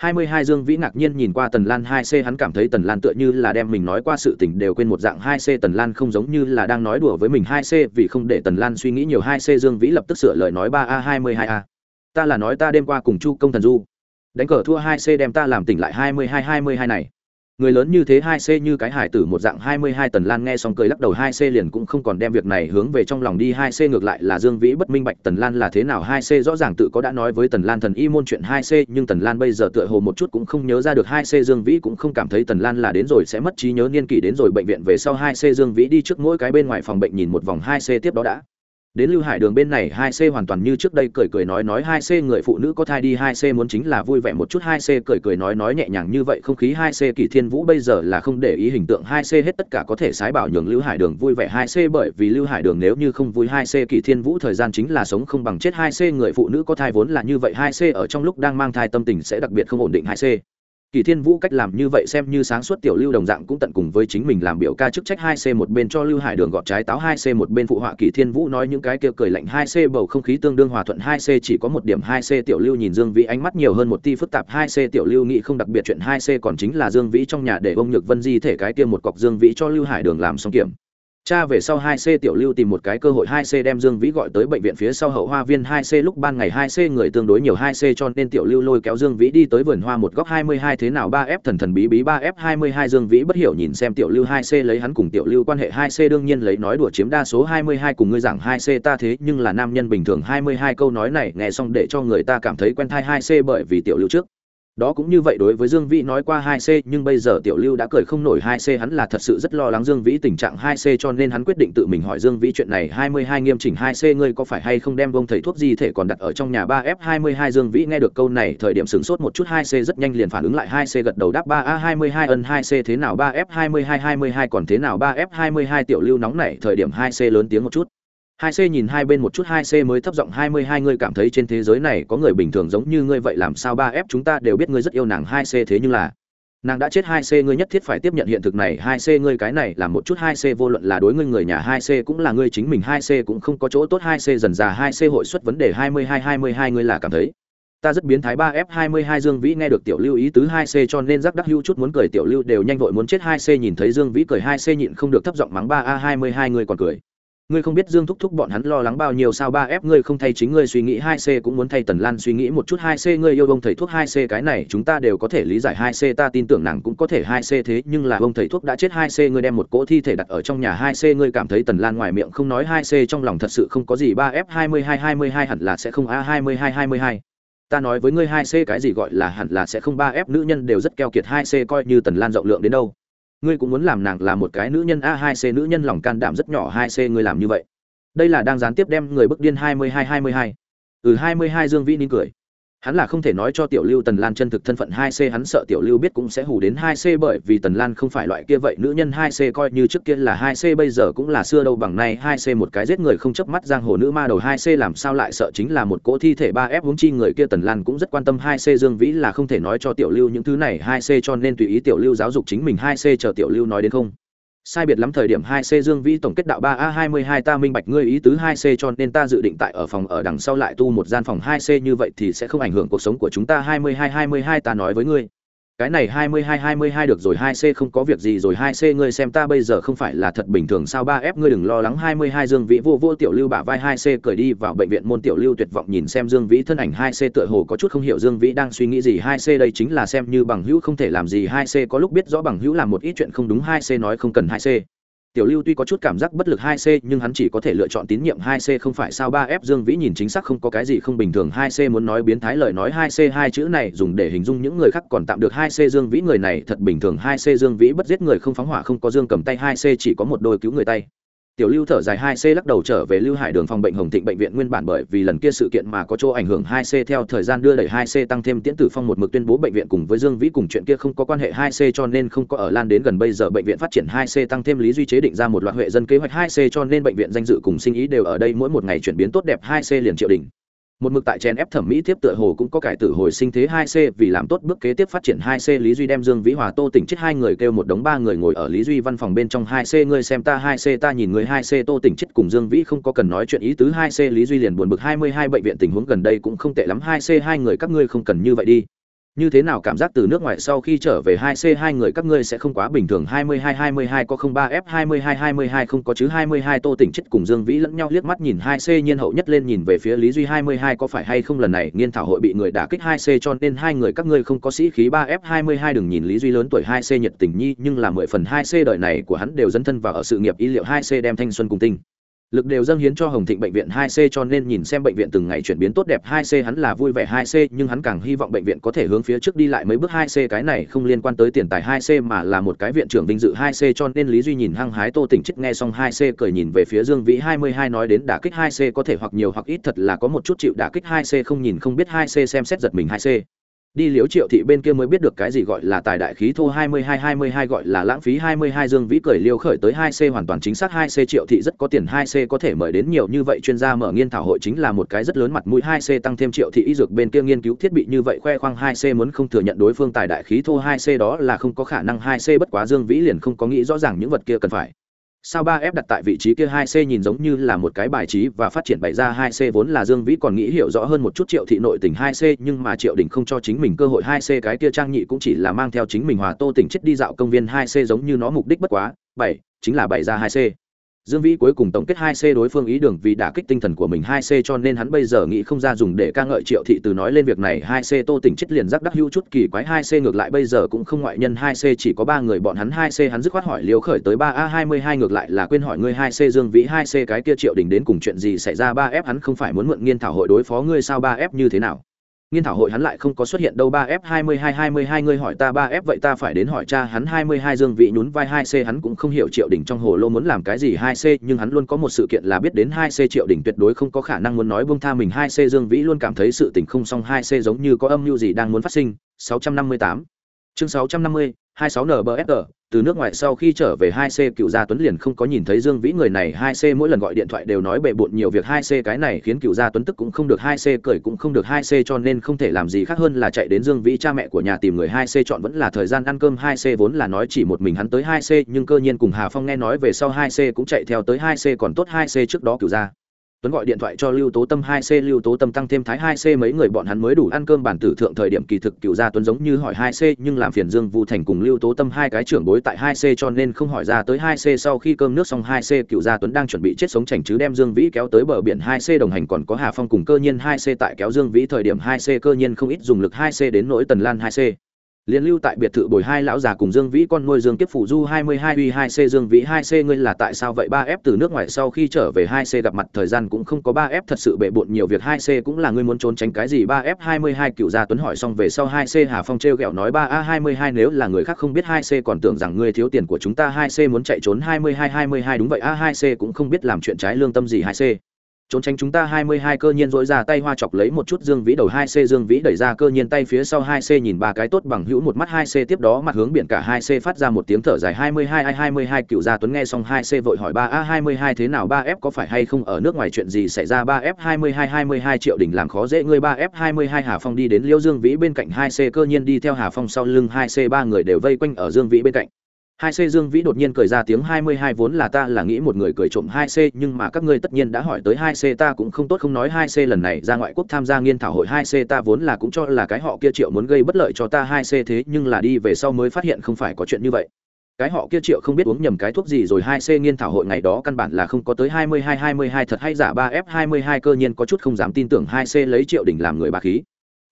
22 226 22 Dương Vĩ ngạc nhiên nhìn qua Tần Lan 2C hắn cảm thấy Tần Lan tựa như là đem mình nói qua sự tình đều quên một dạng 2C Tần Lan không giống như là đang nói đùa với mình 2C vì không để Tần Lan suy nghĩ nhiều 2C Dương Vĩ lập tức sửa lời nói 3A22A. Ta là nói ta đêm qua cùng Chu Công Thần Du. Đánh cờ thua 2C đem ta làm tỉnh lại 22-22 này người lớn như thế hai c như cái hải tử một dạng hai mươi hai tần lan nghe xong cười lắc đầu hai c liền cũng không còn đem việc này hướng về trong lòng đi. Hai c ngược lại là dương vĩ bất minh bạch tần lan là thế nào. Hai c rõ ràng tự có đã nói với tần lan thần y môn chuyện hai c nhưng tần lan bây giờ tựa hồ một chút cũng không nhớ ra được. Hai c dương vĩ cũng không cảm thấy tần lan là đến rồi sẽ mất trí nhớ niên kỷ đến rồi. Bệnh viện về sau hai c dương vĩ đi trước mỗi cái bên ngoài phòng bệnh nhìn một vòng. Hai c tiếp đó đã đến lưu hải đường bên này hai c hoàn toàn như trước đây cười cười nói nói hai c người phụ nữ có thai đi hai c muốn chính là vui vẻ một chút hai c cười cười nói nói nhẹ nhàng như vậy không khí hai c kỳ thiên vũ bây giờ là không để ý hình tượng hai c hết tất cả có thể sái bảo nhường lưu hải đường vui vẻ hai c bởi vì lưu hải đường nếu như không vui hai c kỳ thiên vũ thời gian chính là sống không bằng chết hai c người phụ nữ có thai vốn là như vậy hai c ở trong lúc đang mang thai tâm tình sẽ đặc biệt không ổn định hai c kỳ thiên vũ cách làm như vậy xem như sáng suốt tiểu lưu đồng dạng cũng tận cùng với chính mình làm biểu ca chức trách hai c một bên cho lưu hải đường gọt trái táo hai c một bên phụ họa kỳ thiên vũ nói những cái kia cười lạnh hai c bầu không khí tương đương hòa thuận hai c chỉ có một điểm hai c tiểu lưu nhìn dương vĩ ánh mắt nhiều hơn một ti phức tạp hai c tiểu lưu nghĩ không đặc biệt chuyện hai c còn chính là dương vĩ trong nhà để ông nhược vân di thể cái kia một cọc dương vĩ cho lưu hải đường làm xong kiểm cha về sau 2C tiểu lưu tìm một cái cơ hội 2C đem Dương Vĩ gọi tới bệnh viện phía sau hậu hoa viên 2C lúc ban ngày 2C người tương đối nhiều 2C cho nên tiểu lưu lôi kéo Dương Vĩ đi tới vườn hoa một góc 22 thế nào 3F thần thần bí bí 3F 22 Dương Vĩ bất hiểu nhìn xem tiểu lưu 2C lấy hắn cùng tiểu lưu quan hệ 2C đương nhiên lấy nói đùa chiếm đa số 22 cùng ngươi rằng 2C ta thế nhưng là nam nhân bình thường 22 câu nói này nghe xong để cho người ta cảm thấy quen thai 2C bởi vì tiểu lưu trước đó cũng như vậy đối với dương vĩ nói qua hai c, nhưng bây giờ tiểu lưu đã cười không nổi hai c, hắn là thật sự rất lo lắng dương vĩ tình trạng hai c, cho nên hắn quyết định tự mình hỏi dương vĩ chuyện này. Hai mươi hai nghiêm chỉnh hai c, ngươi có phải hay không đem vông thầy thuốc gì thể còn đặt ở trong nhà ba f hai mươi hai? Dương vĩ nghe được câu này, thời điểm sửng sốt một chút, hai c rất nhanh liền phản ứng lại. Hai c gật đầu đáp, ba a hai mươi hai ân, hai c thế nào? Ba f hai mươi hai hai mươi hai còn thế nào? Ba f hai mươi hai tiểu lưu nóng nảy, thời điểm hai c lớn tiếng một chút hai c nhìn hai bên một chút hai c mới thấp giọng hai mươi hai ngươi cảm thấy trên thế giới này có người bình thường giống như ngươi vậy làm sao ba f chúng ta đều biết ngươi rất yêu nàng hai c thế nhưng là nàng đã chết hai c ngươi nhất thiết phải tiếp nhận hiện thực này hai c ngươi cái này là một chút hai c vô luận là đối ngươi người nhà hai c cũng là ngươi chính mình hai c cũng không có chỗ tốt hai c dần già hai c hội xuất vấn đề hai mươi hai hai mươi hai ngươi là cảm thấy ta rất biến thái ba f hai mươi hai dương vĩ nghe được tiểu lưu ý tứ hai c cho nên giác đắc hữu chút muốn cười tiểu lưu đều nhanh vội muốn chết hai c nhìn thấy dương vĩ cười hai c nhịn không được thấp giọng mắng ba a hai mươi hai ngươi còn cười ngươi không biết dương thúc thúc bọn hắn lo lắng bao nhiêu sao? Ba ép ngươi không thay chính ngươi suy nghĩ, hai c cũng muốn thay tần lan suy nghĩ một chút. Hai c, ngươi yêu ông thầy thuốc hai c, cái này chúng ta đều có thể lý giải. Hai c, ta tin tưởng nàng cũng có thể hai c thế, nhưng là ông thầy thuốc đã chết. Hai c, ngươi đem một cỗ thi thể đặt ở trong nhà. Hai c, ngươi cảm thấy tần lan ngoài miệng không nói. Hai c, trong lòng thật sự không có gì. Ba f, hai mươi hai hai mươi hai hẳn là sẽ không. A, hai mươi hai hai mươi hai. Ta nói với ngươi, hai c cái gì gọi là hẳn là sẽ không. Ba f, nữ nhân đều rất keo kiệt. Hai c coi như tần lan rộng lượng đến đâu ngươi cũng muốn làm nàng là một cái nữ nhân a hai c, nữ nhân lòng can đảm rất nhỏ hai c, ngươi làm như vậy. Đây là đang gián tiếp đem người bức điên hai mươi hai hai mươi hai. Ừ hai mươi hai dương vĩ nín cười hắn là không thể nói cho tiểu lưu tần lan chân thực thân phận hai c, hắn sợ tiểu lưu biết cũng sẽ hù đến hai c bởi vì tần lan không phải loại kia vậy. Nữ nhân hai c coi như trước kia là hai c, bây giờ cũng là xưa đâu, bằng nay hai c một cái giết người không chớp mắt giang hồ nữ ma đầu hai c, làm sao lại sợ chính là một cỗ thi thể ba f huống chi người kia tần lan cũng rất quan tâm hai c. Dương vĩ là không thể nói cho tiểu lưu những thứ này hai c, cho nên tùy ý tiểu lưu giáo dục chính mình hai c, chờ tiểu lưu nói đến không? Sai biệt lắm thời điểm hai c dương vĩ tổng kết đạo ba a hai mươi hai ta minh bạch ngươi ý tứ hai c cho nên ta dự định tại ở phòng ở đằng sau lại tu một gian phòng hai c như vậy thì sẽ không ảnh hưởng cuộc sống của chúng ta. Hai mươi hai hai mươi hai ta nói với ngươi cái này hai mươi hai hai mươi hai được rồi, hai c không có việc gì rồi, hai c ngươi xem ta bây giờ không phải là thật bình thường sao? Ba f ngươi đừng lo lắng, hai mươi hai dương vĩ vô vô tiểu lưu bả vai, hai c cởi đi vào bệnh viện môn tiểu lưu tuyệt vọng nhìn xem dương vĩ, thân ảnh hai c tựa hồ có chút không hiểu dương vĩ đang suy nghĩ gì, hai c đây chính là xem như bằng hữu không thể làm gì, hai c có lúc biết rõ bằng hữu làm một ít chuyện không đúng, hai c nói không cần hai c tiểu lưu tuy có chút cảm giác bất lực hai c, nhưng hắn chỉ có thể lựa chọn tín nhiệm hai c không phải sao ba f dương vĩ nhìn chính xác không có cái gì không bình thường. Hai c muốn nói biến thái lời nói, hai c hai chữ này dùng để hình dung những người khác còn tạm được hai c dương vĩ người này thật bình thường. Hai c dương vĩ bất giết người không phóng hỏa, không có dương cầm tay. Hai c chỉ có một đôi cứu người tay tiểu lưu thở dài hai c lắc đầu trở về lưu hải đường phòng bệnh hồng thịnh bệnh viện nguyên bản bởi vì lần kia sự kiện mà có chỗ ảnh hưởng hai c theo thời gian đưa đẩy hai c tăng thêm tiễn tử phong một mực tuyên bố bệnh viện cùng với dương vĩ cùng chuyện kia không có quan hệ hai c cho nên không có ở lan đến gần bây giờ bệnh viện phát triển hai c tăng thêm lý duy chế định ra một loạt huệ dân kế hoạch hai c cho nên bệnh viện danh dự cùng sinh ý đều ở đây mỗi một ngày chuyển biến tốt đẹp hai c liền triệu đỉnh một mực tại chèn ép thẩm mỹ tiếp tựa hồ cũng có cải tử hồi sinh thế hai c, vì làm tốt bước kế tiếp phát triển hai c, lý duy đem dương vĩ hòa, tô tỉnh chết hai người kêu một đống ba người ngồi ở lý duy văn phòng bên trong hai c, ngươi xem ta hai c, ta nhìn người hai c, tô tỉnh chết cùng dương vĩ không có cần nói chuyện ý tứ hai c, lý duy liền buồn bực hai mươi hai bệnh viện tình huống gần đây cũng không tệ lắm, hai c, hai người các ngươi không cần như vậy đi như thế nào cảm giác từ nước ngoài sau khi trở về hai c hai người các ngươi sẽ không quá bình thường? hai mươi hai hai mươi hai có không ba f, hai mươi hai hai mươi hai không có chứ? hai mươi hai tô tỉnh chết cùng dương vĩ lẫn nhau liếc mắt nhìn hai c nhiên hậu nhất lên nhìn về phía lý duy. hai mươi hai có phải hay không lần này? Nghiên thảo hội bị người đả kích hai c cho nên hai người các ngươi không có sĩ khí ba f, hai mươi hai đừng nhìn lý duy lớn tuổi hai c nhiệt tình nhi, nhưng là mười phần hai c đời này của hắn đều dấn thân vào ở sự nghiệp y liệu hai c đem thanh xuân cùng tinh lực đều dâng hiến cho hồng thịnh bệnh viện 2C cho nên nhìn xem bệnh viện từng ngày chuyển biến tốt đẹp 2C hắn là vui vẻ 2C nhưng hắn càng hy vọng bệnh viện có thể hướng phía trước đi lại mấy bước 2C cái này không liên quan tới tiền tài 2C mà là một cái viện trưởng vinh dự 2C cho nên Lý Duy nhìn hăng hái Tô Tỉnh chết nghe xong 2C cười nhìn về phía Dương Vĩ 22 nói đến đả kích 2C có thể hoặc nhiều hoặc ít thật là có một chút chịu đả kích 2C không nhìn không biết 2C xem xét giật mình 2C đi liễu triệu thị bên kia mới biết được cái gì gọi là tài đại khí thô 22 22 gọi là lãng phí 22 dương vĩ cười liêu khởi tới 2C hoàn toàn chính xác 2C triệu thị rất có tiền 2C có thể mời đến nhiều như vậy chuyên gia mở nghiên thảo hội chính là một cái rất lớn mặt mũi 2C tăng thêm triệu thị y dược bên kia nghiên cứu thiết bị như vậy khoe khoang 2C muốn không thừa nhận đối phương tài đại khí thô 2C đó là không có khả năng 2C bất quá dương vĩ liền không có nghĩ rõ ràng những vật kia cần phải sao ba f đặt tại vị trí kia hai c nhìn giống như là một cái bài trí và phát triển bày ra hai c vốn là dương vĩ còn nghĩ hiểu rõ hơn một chút triệu thị nội tình hai c, nhưng mà triệu đình không cho chính mình cơ hội hai c, cái kia trang nhị cũng chỉ là mang theo chính mình hòa tô tỉnh chết đi dạo công viên hai c giống như nó mục đích bất quá. Bảy, chính là bày ra hai c. Dương Vĩ cuối cùng tổng kết 2C đối phương ý đường vì đã kích tinh thần của mình 2C cho nên hắn bây giờ nghĩ không ra dùng để ca ngợi Triệu thị từ nói lên việc này 2C Tô Tỉnh chết liền rắc đắc hữu chút kỳ quái 2C ngược lại bây giờ cũng không ngoại nhân 2C chỉ có 3 người, bọn hắn 2C hắn dứt khoát hỏi Liêu khởi tới 3A22 ngược lại là quên hỏi ngươi 2C Dương Vĩ 2C cái kia Triệu đỉnh đến cùng chuyện gì xảy ra 3F hắn không phải muốn mượn nghiên thảo hội đối phó ngươi sao 3F như thế nào? Nghiên thảo hội hắn lại không có xuất hiện đâu, ba f hai mươi hai hai mươi hai ngươi hỏi ta ba f, vậy ta phải đến hỏi cha hắn hai mươi hai dương vị nhún vai hai c, hắn cũng không hiểu triệu đỉnh trong hồ lô muốn làm cái gì hai c, nhưng hắn luôn có một sự kiện là biết đến hai c triệu đỉnh tuyệt đối không có khả năng muốn nói buông tha mình hai c dương vĩ luôn cảm thấy sự tình không xong, hai c giống như có âm mưu gì đang muốn phát sinh. Sáu trăm năm mươi tám. Chương sáu trăm năm mươi 26 NBFR, từ nước ngoài sau khi trở về 2C cựu gia Tuấn liền không có nhìn thấy Dương Vĩ người này 2C mỗi lần gọi điện thoại đều nói bệ bội nhiều việc 2C cái này khiến cựu gia Tuấn tức cũng không được 2C cười cũng không được 2C cho nên không thể làm gì khác hơn là chạy đến Dương Vĩ cha mẹ của nhà tìm người 2C chọn vẫn là thời gian ăn cơm 2C vốn là nói chỉ một mình hắn tới 2C nhưng cơ nhiên cùng Hà Phong nghe nói về sau 2C cũng chạy theo tới 2C còn tốt 2C trước đó cựu gia Tuấn gọi điện thoại cho Lưu Tố Tâm hai C, Lưu Tố Tâm tăng thêm Thái hai C. mấy người bọn hắn mới đủ ăn cơm bản tử thượng thời điểm kỳ thực cựu gia Tuấn giống như hỏi hai C, nhưng làm phiền Dương Vu Thành cùng Lưu Tố Tâm hai cái trưởng bối tại hai C, cho nên không hỏi ra tới hai C. sau khi cơm nước xong hai C, cựu gia Tuấn đang chuẩn bị chết sống chảnh chứ đem Dương Vĩ kéo tới bờ biển hai C. đồng hành còn có Hà Phong cùng cơ nhiên hai C tại kéo Dương Vĩ thời điểm hai C cơ nhiên không ít dùng lực hai C đến nỗi Tần Lan hai C liên lưu tại biệt thự bồi hai lão già cùng dương vĩ con nuôi dương kiếp phụ du hai mươi hai uy hai c dương vĩ hai c ngươi là tại sao vậy? Ba f từ nước ngoài sau khi trở về hai c gặp mặt thời gian cũng không có ba f thật sự bệ bộn nhiều việc. Hai c cũng là ngươi muốn trốn tránh cái gì? Ba f hai mươi hai cựu gia tuấn hỏi xong về sau hai c hà phong trêu ghẹo nói, ba a hai mươi hai nếu là người khác không biết hai c còn tưởng rằng ngươi thiếu tiền của chúng ta, hai c muốn chạy trốn hai mươi hai hai mươi hai đúng vậy. A hai c cũng không biết làm chuyện trái lương tâm gì hai c trốn tránh chúng ta hai mươi hai cơ nhiên dỗi ra tay hoa chọc lấy một chút dương vĩ đầu hai c, dương vĩ đẩy ra cơ nhiên tay phía sau hai c nhìn ba cái tốt bằng hữu một mắt hai c, tiếp đó mặt hướng biển cả hai c phát ra một tiếng thở dài hai mươi hai hai mươi hai, cựu gia tuấn nghe xong hai c vội hỏi ba, a, hai mươi hai thế nào? Ba f có phải hay không? Ở nước ngoài chuyện gì xảy ra? Ba f hai mươi hai hai mươi hai triệu đỉnh làm khó dễ ngươi. Ba f hai mươi hai, hà phong đi đến liêu dương vĩ bên cạnh hai c, cơ nhiên đi theo hà phong sau lưng hai c, ba người đều vây quanh ở dương vĩ bên cạnh hai c dương vĩ đột nhiên cười ra tiếng hai mươi hai, vốn là ta là nghĩ một người cười trộm hai c, nhưng mà các ngươi tất nhiên đã hỏi tới hai c, ta cũng không tốt không nói hai c lần này, ra ngoại quốc tham gia nghiên thảo hội hai c, ta vốn là cũng cho là cái họ kia triệu muốn gây bất lợi cho ta hai c, thế nhưng là đi về sau mới phát hiện không phải có chuyện như vậy. Cái họ kia triệu không biết uống nhầm cái thuốc gì rồi, hai c nghiên thảo hội ngày đó căn bản là không có tới hai mươi hai hai mươi hai thật hay giả, ba f hai mươi hai cơ nhiên có chút không dám tin tưởng hai c lấy triệu đỉnh làm người bà khí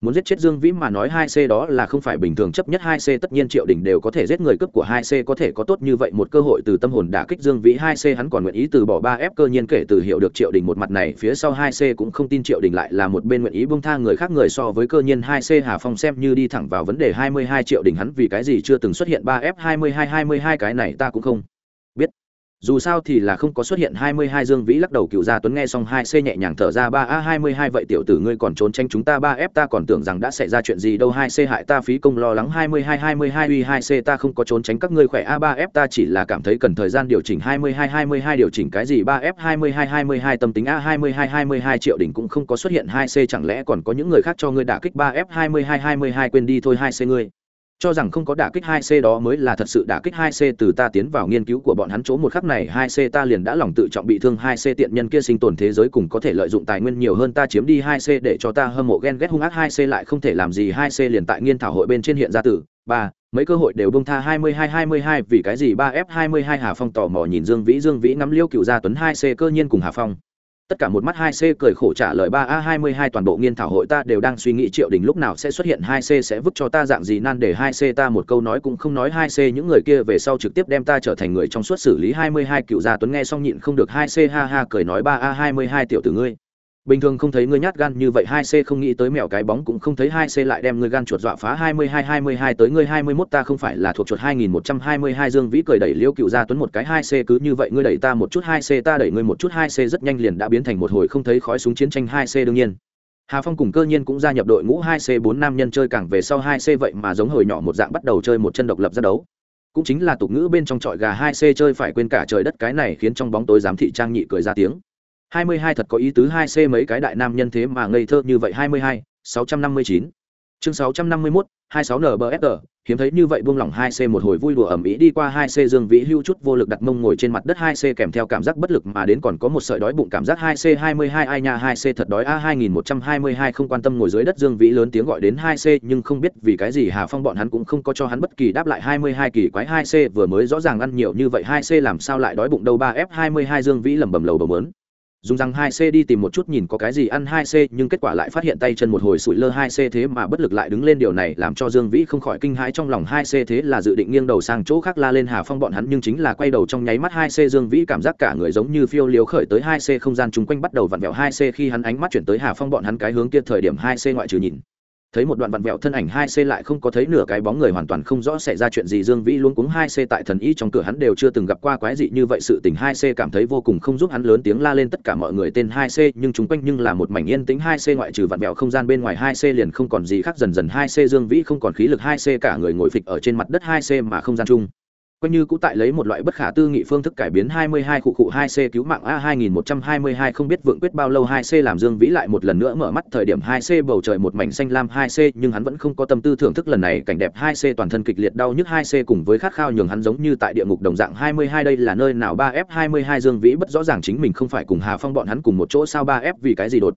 muốn giết chết dương vĩ mà nói hai c đó là không phải bình thường, chấp nhất hai c tất nhiên triệu đỉnh đều có thể giết người cấp của hai c, có thể có tốt như vậy một cơ hội từ tâm hồn đả kích dương vĩ. Hai c hắn còn nguyện ý từ bỏ ba f, cơ nhiên kể từ hiểu được triệu đỉnh một mặt này, phía sau hai c cũng không tin triệu đỉnh lại là một bên nguyện ý buông tha người khác người so với cơ nhiên hai c. Hà phong xem như đi thẳng vào vấn đề hai mươi hai triệu đỉnh hắn vì cái gì chưa từng xuất hiện ba f, hai mươi hai hai mươi hai cái này ta cũng không dù sao thì là không có xuất hiện hai mươi hai dương vĩ lắc đầu cựu gia tuấn nghe xong hai c nhẹ nhàng thở ra ba a hai mươi hai vậy tiểu tử ngươi còn trốn tranh chúng ta ba f ta còn tưởng rằng đã xảy ra chuyện gì đâu hai c hại ta phí công lo lắng hai mươi hai hai mươi hai uy hai c ta không có trốn tránh các ngươi khỏe a ba f ta chỉ là cảm thấy cần thời gian điều chỉnh hai mươi hai hai mươi hai điều chỉnh cái gì ba f hai mươi hai hai mươi hai tâm tính a hai mươi hai hai mươi hai triệu đỉnh cũng không có xuất hiện hai c chẳng lẽ còn có những người khác cho ngươi đả kích ba f hai mươi hai hai mươi hai quên đi thôi hai c ngươi cho rằng không có đả kích 2C đó mới là thật sự đả kích 2C từ ta tiến vào nghiên cứu của bọn hắn chỗ một khắc này 2C ta liền đã lòng tự trọng bị thương 2C tiện nhân kia sinh tồn thế giới cùng có thể lợi dụng tài nguyên nhiều hơn ta chiếm đi 2C để cho ta hâm mộ ghen ghét hung ác 2C lại không thể làm gì 2C liền tại nghiên thảo hội bên trên hiện ra tử ba mấy cơ hội đều bông tha 22 22 vì cái gì 3F 22 Hà Phong tò mò nhìn Dương Vĩ Dương Vĩ ngắm Liêu Cựu Gia Tuấn 2C cơ nhiên cùng Hà Phong tất cả một mắt hai c cười khổ trả lời ba a hai mươi hai toàn bộ nghiên thảo hội ta đều đang suy nghĩ triệu đình lúc nào sẽ xuất hiện hai c sẽ vứt cho ta dạng gì nan để hai c ta một câu nói cũng không nói hai c những người kia về sau trực tiếp đem ta trở thành người trong suốt xử lý hai mươi hai cựu gia tuấn nghe xong nhịn không được hai c ha ha cười nói ba a hai mươi hai tiểu tử ngươi bình thường không thấy ngươi nhát gan như vậy, hai c không nghĩ tới mèo cái bóng cũng không thấy, hai c lại đem ngươi gan chuột dọa phá, hai mươi hai hai mươi hai tới ngươi hai mươi mốt, ta không phải là thuộc chuột, hai nghìn một trăm hai mươi hai dương vĩ cười đẩy liêu cựu gia tuấn một cái, hai c cứ như vậy, ngươi đẩy ta một chút, hai c ta đẩy ngươi một chút, hai c rất nhanh liền đã biến thành một hồi không thấy khói súng chiến tranh, hai c đương nhiên Hà Phong cùng cơ nhiên cũng gia nhập đội ngũ, hai c bốn nam nhân chơi càng về sau, hai c vậy mà giống hồi nhỏ một dạng bắt đầu chơi một chân độc lập ra đấu. Cũng chính là tục ngữ bên trong trọi gà, hai c chơi phải quên cả trời đất, cái này khiến trong bóng tối giám thị trang nhị cười ra tiếng hai mươi hai thật có ý tứ hai c mấy cái đại nam nhân thế mà ngây thơ như vậy. Hai mươi hai, sáu trăm năm mươi chín. Chương sáu trăm năm mươi mốt, hai sáu nbsg hiếm thấy như vậy buông lỏng hai c một hồi vui đùa ẩm ý đi qua hai c dương vĩ hưu chút vô lực đặt mông ngồi trên mặt đất. Hai c kèm theo cảm giác bất lực mà đến còn có một sợi đói bụng cảm giác. Hai c hai mươi hai, ai nha, hai c thật đói. A, hai nghìn một trăm hai mươi hai không quan tâm ngồi dưới đất. Dương vĩ lớn tiếng gọi đến hai c nhưng không biết vì cái gì hà phong bọn hắn cũng không có cho hắn bất kỳ đáp lại. Hai mươi hai kỳ quái. Hai c vừa mới rõ ràng ăn nhiều như vậy. Hai c làm sao lại đói bụng đâu? Ba f hai mươi hai dương vĩ lẩm bẩm lầu bầu mớn dùng rằng hai c đi tìm một chút nhìn có cái gì ăn hai c, nhưng kết quả lại phát hiện tay chân một hồi sụi lơ hai c thế mà bất lực lại đứng lên điều này làm cho dương vĩ không khỏi kinh hãi trong lòng hai c thế là dự định nghiêng đầu sang chỗ khác la lên hà phong bọn hắn, nhưng chính là quay đầu trong nháy mắt hai c, dương vĩ cảm giác cả người giống như phiêu liếu khởi tới hai c, không gian chung quanh bắt đầu vặn vẹo hai c khi hắn ánh mắt chuyển tới hà phong bọn hắn cái hướng kia thời điểm hai c ngoại trừ nhìn thấy một đoạn vặn vẹo thân ảnh hai c lại không có thấy nửa cái bóng người hoàn toàn không rõ xảy ra chuyện gì, dương vĩ luôn cuống hai c tại thần y trong cửa hắn đều chưa từng gặp qua quái dị như vậy, sự tình hai c cảm thấy vô cùng không giúp hắn lớn tiếng la lên tất cả mọi người tên hai c nhưng chúng quanh nhưng là một mảnh yên tĩnh, hai c ngoại trừ vặn vẹo không gian bên ngoài, hai c liền không còn gì khác, dần dần hai c dương vĩ không còn khí lực, hai c cả người ngồi phịch ở trên mặt đất, hai c mà không gian chung quanh như cũng tại lấy một loại bất khả tư nghị phương thức cải biến 22 cụ cụ 2C cứu mạng A 2122 không biết vượng quyết bao lâu 2C làm Dương Vĩ lại một lần nữa mở mắt thời điểm 2C bầu trời một mảnh xanh lam 2C nhưng hắn vẫn không có tâm tư thưởng thức lần này cảnh đẹp 2C toàn thân kịch liệt đau nhức 2C cùng với khát khao nhường hắn giống như tại địa ngục đồng dạng 22 đây là nơi nào 3F22 Dương Vĩ bất rõ ràng chính mình không phải cùng Hà Phong bọn hắn cùng một chỗ sao 3F vì cái gì đột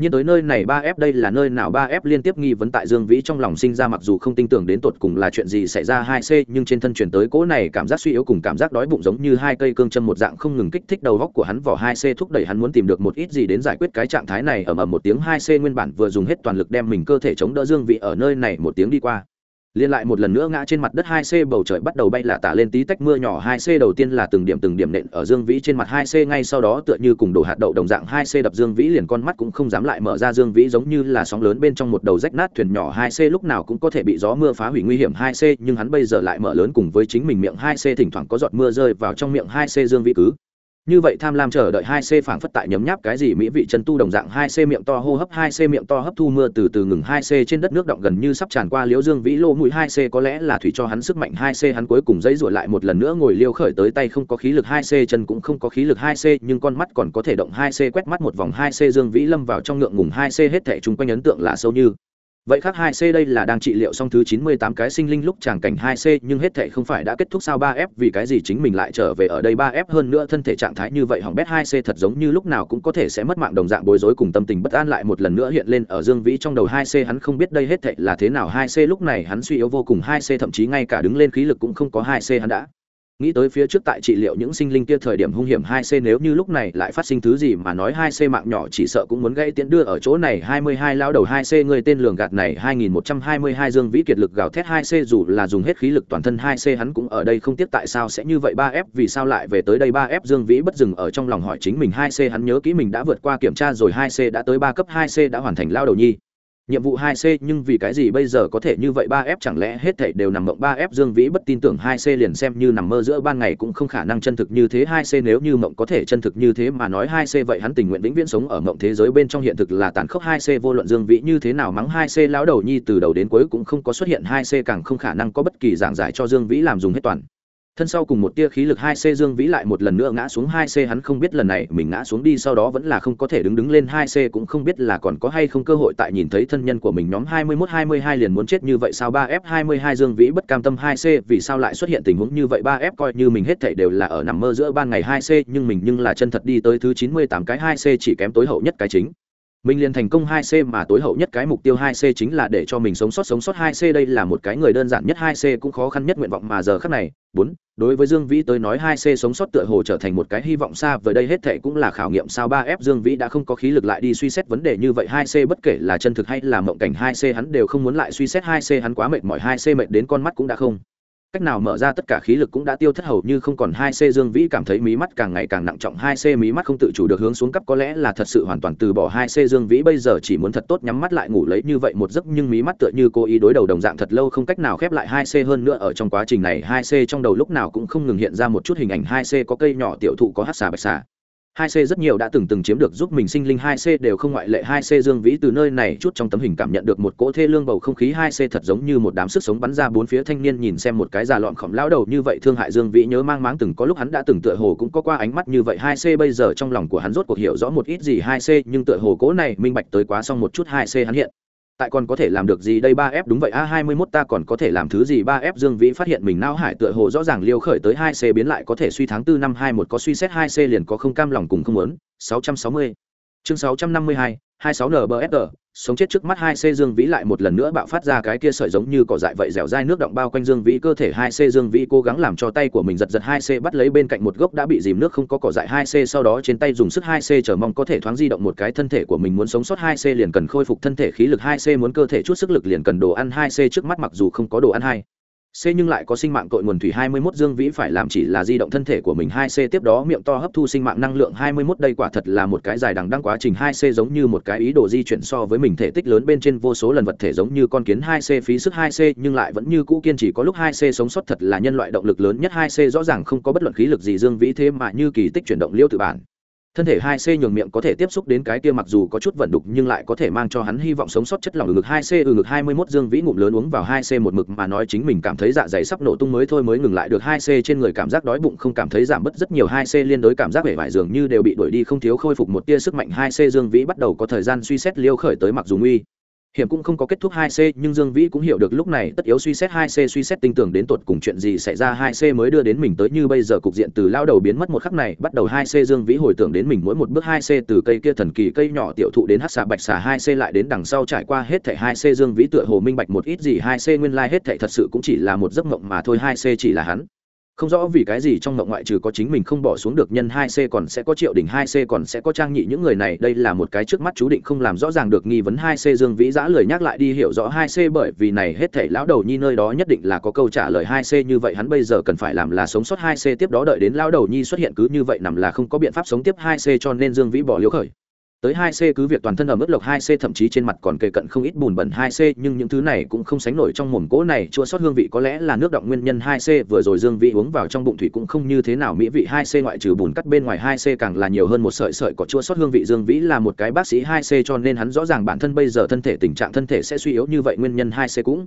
nhưng tới nơi này ba f đây là nơi nào ba f liên tiếp nghi vấn tại dương vĩ trong lòng sinh ra mặc dù không tin tưởng đến tột cùng là chuyện gì xảy ra hai c, nhưng trên thân chuyển tới cỗ này cảm giác suy yếu cùng cảm giác đói bụng giống như hai cây cương châm một dạng không ngừng kích thích đầu góc của hắn vỏ hai c thúc đẩy hắn muốn tìm được một ít gì đến giải quyết cái trạng thái này, ầm ầm một tiếng hai c nguyên bản vừa dùng hết toàn lực đem mình cơ thể chống đỡ dương vĩ ở nơi này một tiếng đi qua liên lại một lần nữa ngã trên mặt đất hai c bầu trời bắt đầu bay lả tả lên tí tách mưa nhỏ hai c đầu tiên là từng điểm từng điểm nện ở dương vĩ trên mặt hai c, ngay sau đó tựa như cùng đổ hạt đậu đồng dạng hai c đập dương vĩ liền con mắt cũng không dám lại mở ra. Dương vĩ giống như là sóng lớn bên trong một đầu rách nát thuyền nhỏ hai c lúc nào cũng có thể bị gió mưa phá hủy nguy hiểm hai c, nhưng hắn bây giờ lại mở lớn cùng với chính mình miệng hai c, thỉnh thoảng có giọt mưa rơi vào trong miệng hai c. Dương vĩ cứ như vậy tham lam chờ đợi hai c phảng phất tại nhấm nháp cái gì mỹ vị chân tu đồng dạng hai c miệng to hô hấp hai c miệng to hấp thu mưa từ từ ngừng hai c trên đất nước động gần như sắp tràn qua liễu dương vĩ lô mũi hai c có lẽ là thủy cho hắn sức mạnh hai c hắn cuối cùng dãy ruột lại một lần nữa ngồi liêu khởi tới tay không có khí lực hai c chân cũng không có khí lực hai c nhưng con mắt còn có thể động hai c quét mắt một vòng hai c dương vĩ lâm vào trong ngượng ngùng hai c hết thảy chung quanh ấn tượng là sâu như vậy khác hai c đây là đang trị liệu xong thứ chín mươi tám cái sinh linh lúc tràng cảnh hai c, nhưng hết thể không phải đã kết thúc sao ba f, vì cái gì chính mình lại trở về ở đây ba f hơn nữa thân thể trạng thái như vậy hỏng bét hai c thật giống như lúc nào cũng có thể sẽ mất mạng đồng dạng bối rối cùng tâm tình bất an lại một lần nữa hiện lên ở dương vĩ trong đầu hai c, hắn không biết đây hết thể là thế nào hai c lúc này hắn suy yếu vô cùng, hai c thậm chí ngay cả đứng lên khí lực cũng không có hai c hắn đã nghĩ tới phía trước tại trị liệu những sinh linh kia thời điểm hung hiểm hai c nếu như lúc này lại phát sinh thứ gì mà nói hai c mạng nhỏ chỉ sợ cũng muốn gây tiễn đưa ở chỗ này. Hai mươi hai lao đầu hai c người tên lường gạt này, hai nghìn một trăm hai mươi hai dương vĩ kiệt lực gào thét hai c dù là dùng hết khí lực toàn thân hai c hắn cũng ở đây không tiếc tại sao sẽ như vậy. Ba f vì sao lại về tới đây? Ba f dương vĩ bất dừng ở trong lòng hỏi chính mình. Hai c hắn nhớ kỹ mình đã vượt qua kiểm tra rồi. Hai c đã tới ba cấp, hai c đã hoàn thành lao đầu nhi nhiệm vụ 2C nhưng vì cái gì bây giờ có thể như vậy? 3F chẳng lẽ hết thảy đều nằm mộng? 3F Dương Vĩ bất tin tưởng 2C liền xem như nằm mơ giữa ban ngày cũng không khả năng chân thực như thế. 2C nếu như mộng có thể chân thực như thế mà nói 2C vậy hắn tình nguyện vĩnh viễn sống ở mộng thế giới bên trong hiện thực là tàn khốc. 2C vô luận Dương Vĩ như thế nào mắng 2C lão đầu nhi từ đầu đến cuối cũng không có xuất hiện. 2C càng không khả năng có bất kỳ giảng giải cho Dương Vĩ làm dùng hết toàn thân sau cùng một tia khí lực hai c dương vĩ lại một lần nữa ngã xuống hai c, hắn không biết lần này mình ngã xuống đi sau đó vẫn là không có thể đứng đứng lên hai c, cũng không biết là còn có hay không cơ hội tại nhìn thấy thân nhân của mình nhóm hai mươi mốt hai mươi hai liền muốn chết như vậy sao? Ba f hai mươi hai dương vĩ bất cam tâm hai c, vì sao lại xuất hiện tình huống như vậy? Ba f coi như mình hết thảy đều là ở nằm mơ giữa ban ngày hai c, nhưng mình nhưng là chân thật đi tới thứ chín mươi tám cái hai c, chỉ kém tối hậu nhất cái chính mình liền thành công 2C mà tối hậu nhất cái mục tiêu 2C chính là để cho mình sống sót sống sót 2C đây là một cái người đơn giản nhất 2C cũng khó khăn nhất nguyện vọng mà giờ khắc này. 4. đối với Dương Vĩ tới nói 2C sống sót tựa hồ trở thành một cái hy vọng xa vời đây hết thảy cũng là khảo nghiệm sao 3F Dương Vĩ đã không có khí lực lại đi suy xét vấn đề như vậy 2C bất kể là chân thực hay là mộng cảnh 2C hắn đều không muốn lại suy xét 2C hắn quá mệt mỏi 2C mệt đến con mắt cũng đã không cách nào mở ra tất cả khí lực cũng đã tiêu thất hầu như không còn hai c dương vĩ cảm thấy mí mắt càng ngày càng nặng trọng, hai c mí mắt không tự chủ được hướng xuống cấp, có lẽ là thật sự hoàn toàn từ bỏ hai c dương vĩ, bây giờ chỉ muốn thật tốt nhắm mắt lại ngủ lấy như vậy một giấc, nhưng mí mắt tựa như cố ý đối đầu đồng dạng thật lâu không cách nào khép lại hai c hơn nữa ở trong quá trình này, hai c trong đầu lúc nào cũng không ngừng hiện ra một chút hình ảnh, hai c có cây nhỏ tiểu thụ có hát xà bạch xà hai c rất nhiều đã từng từng chiếm được giúp mình sinh linh hai c đều không ngoại lệ hai c dương vĩ từ nơi này chút trong tấm hình cảm nhận được một cỗ thê lương bầu không khí hai c thật giống như một đám sức sống bắn ra bốn phía thanh niên nhìn xem một cái già lọn khổng lão đầu như vậy thương hại dương vĩ nhớ mang máng từng có lúc hắn đã từng tựa hồ cũng có qua ánh mắt như vậy hai c bây giờ trong lòng của hắn rốt cuộc hiểu rõ một ít gì hai c nhưng tựa hồ cỗ này minh bạch tới quá xong một chút hai c hắn hiện tại còn có thể làm được gì đây ba f đúng vậy, a hai mươi mốt ta còn có thể làm thứ gì? Ba f dương vĩ phát hiện mình não hải tựa hồ rõ ràng liêu khởi tới hai c biến lại có thể suy tháng tư năm hai một, có suy xét hai c liền có không cam lòng cùng không muốn. Sáu trăm sáu mươi. Chương sáu trăm năm mươi hai hai sáu nbsg sống chết trước mắt hai c dương vĩ lại một lần nữa bạo phát ra cái kia sợi giống như cỏ dại vậy dẻo dai nước động bao quanh dương vĩ cơ thể hai c dương vĩ cố gắng làm cho tay của mình giật giật hai c bắt lấy bên cạnh một gốc đã bị dìm nước không có cỏ dại hai c sau đó trên tay dùng sức hai c chờ mong có thể thoáng di động một cái thân thể của mình muốn sống sót hai c liền cần khôi phục thân thể khí lực hai c muốn cơ thể chút sức lực liền cần đồ ăn hai c trước mắt mặc dù không có đồ ăn hai C nhưng lại có sinh mạng cội nguồn thủy 21 Dương Vĩ phải làm chỉ là di động thân thể của mình 2C tiếp đó miệng to hấp thu sinh mạng năng lượng 21 đây quả thật là một cái dài đằng đẵng quá trình 2C giống như một cái ý đồ di chuyển so với mình thể tích lớn bên trên vô số lần vật thể giống như con kiến 2C phí sức 2C nhưng lại vẫn như cũ kiên trì có lúc 2C sống sót thật là nhân loại động lực lớn nhất 2C rõ ràng không có bất luận khí lực gì Dương Vĩ thế mà như kỳ tích chuyển động liêu tự bản thân thể hai c nhường miệng có thể tiếp xúc đến cái kia mặc dù có chút vận đục nhưng lại có thể mang cho hắn hy vọng sống sót chất lỏng ở ngực hai c ừ ngực hai mươi 21 dương vĩ ngụm lớn uống vào hai c một mực mà nói chính mình cảm thấy dạ dày sắp nổ tung mới thôi mới ngừng lại được hai c trên người cảm giác đói bụng không cảm thấy giảm bớt rất nhiều hai c liên đối cảm giác vẻ vải dường như đều bị đuổi đi không thiếu khôi phục một tia sức mạnh hai c dương vĩ bắt đầu có thời gian suy xét liêu khởi tới mặc dù nguy hiểm cũng không có kết thúc 2C, nhưng Dương Vĩ cũng hiểu được lúc này tất yếu suy xét 2C suy xét tinh tưởng đến tột cùng chuyện gì xảy ra. 2C mới đưa đến mình tới như bây giờ cục diện từ lao đầu biến mất một khắc này, bắt đầu 2C Dương Vĩ hồi tưởng đến mình mỗi một bước 2C từ cây kia thần kỳ cây nhỏ tiểu thụ đến hắc xạ bạch xạ 2C lại đến đằng sau trải qua hết thảy. 2C Dương Vĩ tựa hồ minh bạch một ít gì. 2C nguyên lai like hết thảy thật sự cũng chỉ là một giấc mộng mà thôi. 2C chỉ là hắn không rõ vì cái gì trong mộng ngoại trừ có chính mình không bỏ xuống được nhân hai c còn sẽ có triệu đỉnh hai c còn sẽ có trang nhị. Những người này, đây là một cái trước mắt chú định không làm rõ ràng được nghi vấn hai c dương vĩ giã lời nhắc lại đi hiểu rõ hai c bởi vì này hết thể lão đầu nhi nơi đó nhất định là có câu trả lời hai c như vậy, hắn bây giờ cần phải làm là sống sót hai c tiếp đó đợi đến lão đầu nhi xuất hiện cứ như vậy nằm là không có biện pháp sống tiếp hai c cho nên dương vĩ bỏ liếu khởi tới hai c cứ việc toàn thân ở mức lộc hai c, thậm chí trên mặt còn kề cận không ít bùn bẩn hai c, nhưng những thứ này cũng không sánh nổi trong mồm cỗ này. Chua sót hương vị có lẽ là nước động nguyên nhân hai c, vừa rồi dương vị uống vào trong bụng thủy cũng không như thế nào. Mỹ vị hai c ngoại trừ bùn cắt bên ngoài hai c càng là nhiều hơn một sợi sợi có chua sót hương vị. Dương vĩ là một cái bác sĩ hai c cho nên hắn rõ ràng bản thân bây giờ thân thể tình trạng thân thể sẽ suy yếu như vậy, nguyên nhân hai c cũng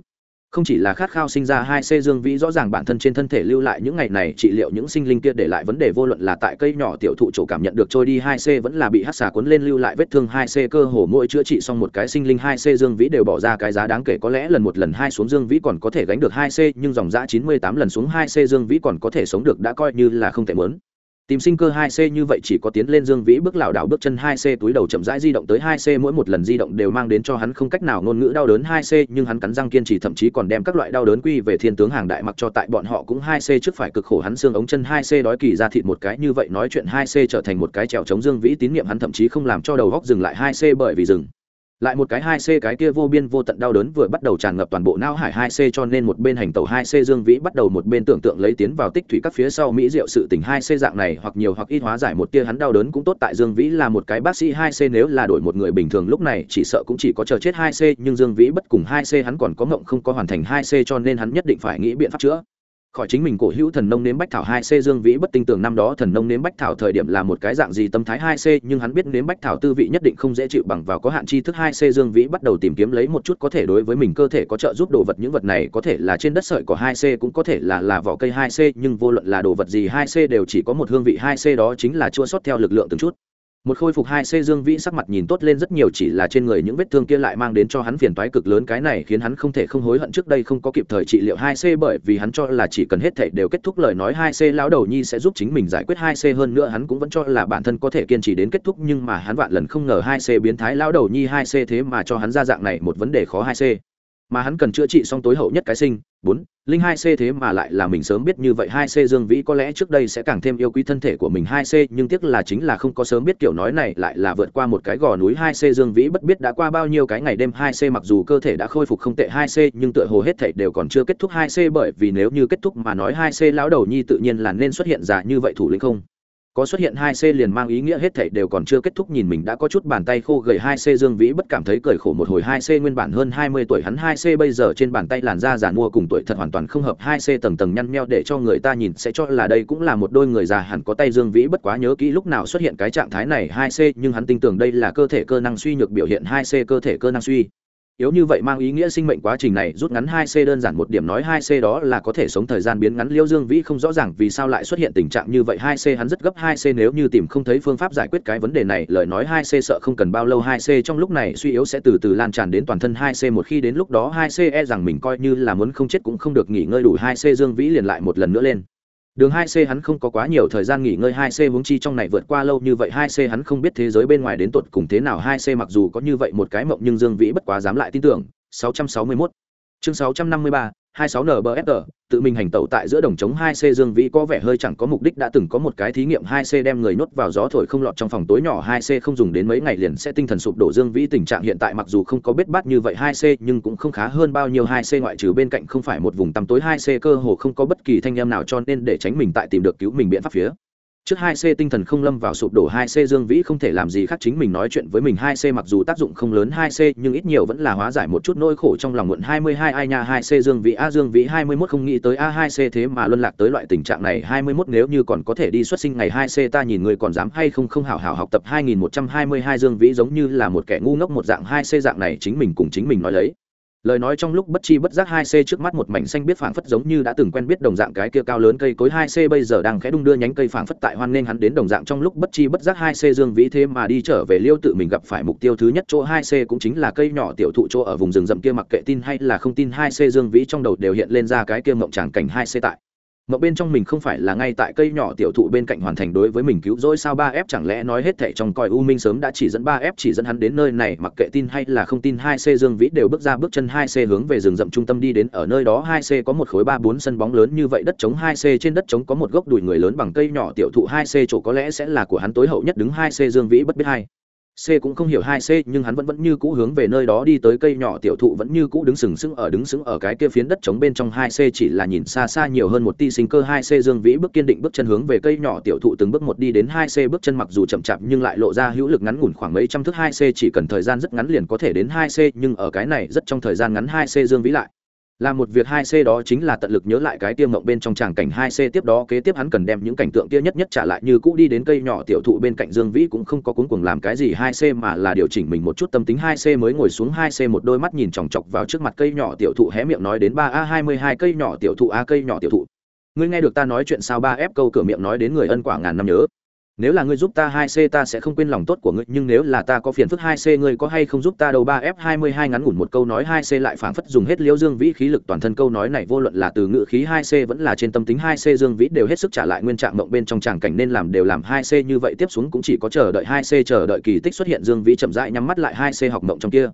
không chỉ là khát khao sinh ra hai c dương vĩ rõ ràng bản thân trên thân thể lưu lại những ngày này trị liệu những sinh linh kia để lại vấn đề vô luận là tại cây nhỏ tiểu thụ chỗ cảm nhận được trôi đi hai c vẫn là bị hát xà cuốn lên lưu lại vết thương hai c cơ hồ mỗi chữa trị xong một cái sinh linh hai c dương vĩ đều bỏ ra cái giá đáng kể có lẽ lần một lần hai xuống dương vĩ còn có thể gánh được hai c nhưng dòng giã chín mươi tám lần xuống hai c dương vĩ còn có thể sống được đã coi như là không thể mớn tìm sinh cơ hai c như vậy chỉ có tiến lên dương vĩ bước lảo đảo bước chân hai c, túi đầu chậm rãi di động tới hai c, mỗi một lần di động đều mang đến cho hắn không cách nào ngôn ngữ đau đớn hai c, nhưng hắn cắn răng kiên trì, thậm chí còn đem các loại đau đớn quy về thiên tướng hàng đại mặc cho tại bọn họ cũng hai c trước phải cực khổ hắn xương ống chân hai c đói kỳ ra thịt một cái, như vậy nói chuyện hai c trở thành một cái trèo chống dương vĩ tín nhiệm hắn thậm chí không làm cho đầu góc dừng lại hai c bởi vì dừng lại một cái hai c, cái kia vô biên vô tận đau đớn vừa bắt đầu tràn ngập toàn bộ não hải hai c cho nên một bên hành tàu hai c dương vĩ bắt đầu một bên tưởng tượng lấy tiến vào tích thủy các phía sau mỹ diệu sự tình hai c dạng này hoặc nhiều hoặc ít hóa giải một tia hắn đau đớn cũng tốt. Tại dương vĩ là một cái bác sĩ hai c, nếu là đổi một người bình thường lúc này chỉ sợ cũng chỉ có chờ chết hai c, nhưng dương vĩ bất cùng hai c, hắn còn có mộng không có hoàn thành hai c cho nên hắn nhất định phải nghĩ biện pháp chữa khỏi chính mình cổ hữu thần nông nếm bách thảo hai c dương vĩ bất tin tưởng năm đó thần nông nếm bách thảo thời điểm là một cái dạng gì tâm thái hai c, nhưng hắn biết nếm bách thảo tư vị nhất định không dễ chịu bằng vào có hạn chi thức hai c dương vĩ bắt đầu tìm kiếm lấy một chút có thể đối với mình cơ thể có trợ giúp đồ vật những vật này có thể là trên đất sợi của hai c, cũng có thể là là vỏ cây hai c, nhưng vô luận là đồ vật gì hai c đều chỉ có một hương vị hai c đó chính là chua sót theo lực lượng từng chút một khôi phục hai c dương vĩ sắc mặt nhìn tốt lên rất nhiều chỉ là trên người những vết thương kia lại mang đến cho hắn phiền toái cực lớn, cái này khiến hắn không thể không hối hận trước đây không có kịp thời trị liệu hai c bởi vì hắn cho là chỉ cần hết thảy đều kết thúc lời nói hai c lão đầu nhi sẽ giúp chính mình giải quyết hai c hơn nữa hắn cũng vẫn cho là bản thân có thể kiên trì đến kết thúc, nhưng mà hắn vạn lần không ngờ hai c biến thái lão đầu nhi hai c thế mà cho hắn ra dạng này một vấn đề khó hai c mà hắn cần chữa trị xong tối hậu nhất cái sinh, bốn, linh hai c thế mà lại là mình sớm biết như vậy, hai c dương vĩ có lẽ trước đây sẽ càng thêm yêu quý thân thể của mình hai c, nhưng tiếc là chính là không có sớm biết kiểu nói này, lại là vượt qua một cái gò núi hai c dương vĩ bất biết đã qua bao nhiêu cái ngày đêm, hai c mặc dù cơ thể đã khôi phục không tệ hai c, nhưng tựa hồ hết thảy đều còn chưa kết thúc hai c, bởi vì nếu như kết thúc mà nói hai c lão đầu nhi tự nhiên là nên xuất hiện giả như vậy thủ lĩnh không? Có xuất hiện hai c liền mang ý nghĩa hết thảy đều còn chưa kết thúc, nhìn mình đã có chút bàn tay khô gầy hai c dương vĩ bất cảm thấy cười khổ một hồi hai c nguyên bản hơn hai mươi tuổi, hắn hai c bây giờ trên bàn tay làn da giàn mua cùng tuổi thật hoàn toàn không hợp, hai c tầng tầng nhăn nheo để cho người ta nhìn sẽ cho là đây cũng là một đôi người già hẳn có tay. Dương vĩ bất quá nhớ kỹ lúc nào xuất hiện cái trạng thái này, hai c, nhưng hắn tin tưởng đây là cơ thể cơ năng suy nhược biểu hiện hai c cơ thể cơ năng suy yếu như vậy mang ý nghĩa sinh mệnh quá trình này, rút ngắn hai c đơn giản một điểm nói hai c đó là có thể sống thời gian biến ngắn. Liêu dương vĩ không rõ ràng vì sao lại xuất hiện tình trạng như vậy. Hai c hắn rất gấp hai c nếu như tìm không thấy phương pháp giải quyết cái vấn đề này. Lời nói hai c sợ không cần bao lâu. Hai c trong lúc này suy yếu sẽ từ từ lan tràn đến toàn thân. Hai c một khi đến lúc đó, hai c e rằng mình coi như là muốn không chết cũng không được nghỉ ngơi đủ. Hai c dương vĩ liền lại một lần nữa lên. Đường 2C hắn không có quá nhiều thời gian nghỉ ngơi 2C huống chi trong này vượt qua lâu như vậy 2C hắn không biết thế giới bên ngoài đến tuột cùng thế nào 2C mặc dù có như vậy một cái mộng nhưng Dương Vĩ bất quá dám lại tin tưởng. 661. Chương 653, 26 NBFR, tự mình hành tẩu tại giữa đồng trống 2C Dương Vĩ có vẻ hơi chẳng có mục đích đã từng có một cái thí nghiệm 2C đem người nhốt vào gió thổi không lọt trong phòng tối nhỏ 2C không dùng đến mấy ngày liền sẽ tinh thần sụp đổ. Dương Vĩ tình trạng hiện tại mặc dù không có biết bát như vậy 2C nhưng cũng không khá hơn bao nhiêu 2C ngoại trừ bên cạnh không phải một vùng tăm tối 2C cơ hồ không có bất kỳ thanh âm nào cho nên để tránh mình tại tìm được cứu mình biện pháp phía trước hai c tinh thần không lâm vào sụp đổ, hai c dương vĩ không thể làm gì khác chính mình nói chuyện với mình. Hai c mặc dù tác dụng không lớn, hai c nhưng ít nhiều vẫn là hóa giải một chút nỗi khổ trong lòng muộn. Hai mươi hai, ai nha, hai c dương vĩ, a dương vĩ hai mươi mốt không nghĩ tới, a hai c thế mà luân lạc tới loại tình trạng này. hai mươi mốt nếu như còn có thể đi xuất sinh ngày hai c ta nhìn người còn dám hay không không hảo hảo học tập hai nghìn một trăm hai mươi hai dương vĩ giống như là một kẻ ngu ngốc một dạng. Hai c dạng này chính mình cùng chính mình nói lấy lời nói trong lúc bất chi bất giác hai c trước mắt một mảnh xanh biết phảng phất giống như đã từng quen biết đồng dạng cái kia cao lớn cây cối. Hai c bây giờ đang khẽ đung đưa nhánh cây phảng phất tại hoan nên hắn đến đồng dạng trong lúc bất chi bất giác hai c dương vĩ thế mà đi trở về liêu tự mình gặp phải mục tiêu thứ nhất chỗ. Hai c cũng chính là cây nhỏ tiểu thụ chỗ ở vùng rừng rậm kia, mặc kệ tin hay là không tin, hai c dương vĩ trong đầu đều hiện lên ra cái kia mộng tràng cảnh hai c tại mộng bên trong mình không phải là ngay tại cây nhỏ tiểu thụ bên cạnh hoàn thành đối với mình cứu rỗi sao ba f chẳng lẽ nói hết thệ trong coi u minh sớm đã chỉ dẫn ba f chỉ dẫn hắn đến nơi này, mặc kệ tin hay là không tin, hai c dương vĩ đều bước ra bước chân hai c hướng về rừng rậm trung tâm đi đến, ở nơi đó hai c có một khối ba bốn sân bóng lớn như vậy, đất trống hai c trên đất trống có một gốc đùi người lớn bằng cây nhỏ tiểu thụ hai c, chỗ có lẽ sẽ là của hắn tối hậu nhất đứng hai c dương vĩ bất biết hai C cũng không hiểu hai c, nhưng hắn vẫn vẫn như cũ hướng về nơi đó đi tới cây nhỏ tiểu thụ vẫn như cũ đứng sừng sững ở đứng sững ở cái kia phiến đất trống bên trong hai c, chỉ là nhìn xa xa nhiều hơn một tia sinh cơ hai c Dương Vĩ bước kiên định bước chân hướng về cây nhỏ tiểu thụ từng bước một đi đến hai c, bước chân mặc dù chậm chạp nhưng lại lộ ra hữu lực ngắn ngủn khoảng mấy trăm thước hai c, chỉ cần thời gian rất ngắn liền có thể đến hai c, nhưng ở cái này rất trong thời gian ngắn hai c Dương Vĩ lại là một việc hai c đó chính là tận lực nhớ lại cái tiêm mộng bên trong tràng cảnh hai c tiếp đó kế tiếp hắn cần đem những cảnh tượng kia nhất nhất trả lại như cũ đi đến cây nhỏ tiểu thụ bên cạnh dương vĩ cũng không có cuống cuồng làm cái gì hai c mà là điều chỉnh mình một chút tâm tính hai c mới ngồi xuống hai c một đôi mắt nhìn chòng chọc vào trước mặt cây nhỏ tiểu thụ hé miệng nói đến ba a hai mươi hai cây nhỏ tiểu thụ a cây nhỏ tiểu thụ. Ngươi nghe được ta nói chuyện sao ba ép câu cửa miệng nói đến người ân quả ngàn năm nhớ nếu là ngươi giúp ta hai c, ta sẽ không quên lòng tốt của ngươi, nhưng nếu là ta có phiền phức hai c, ngươi có hay không giúp ta đầu ba f hai mươi hai ngắn ngủn một câu nói hai c lại phảng phất dùng hết liễu dương vĩ khí lực toàn thân câu nói này, vô luận là từ ngữ khí hai c vẫn là trên tâm tính hai c, dương vĩ đều hết sức trả lại nguyên trạng mộng bên trong tràng cảnh nên làm đều làm hai c như vậy tiếp xuống cũng chỉ có chờ đợi hai c, chờ đợi kỳ tích xuất hiện, dương vĩ chậm rãi nhắm mắt lại hai c học mộng trong kia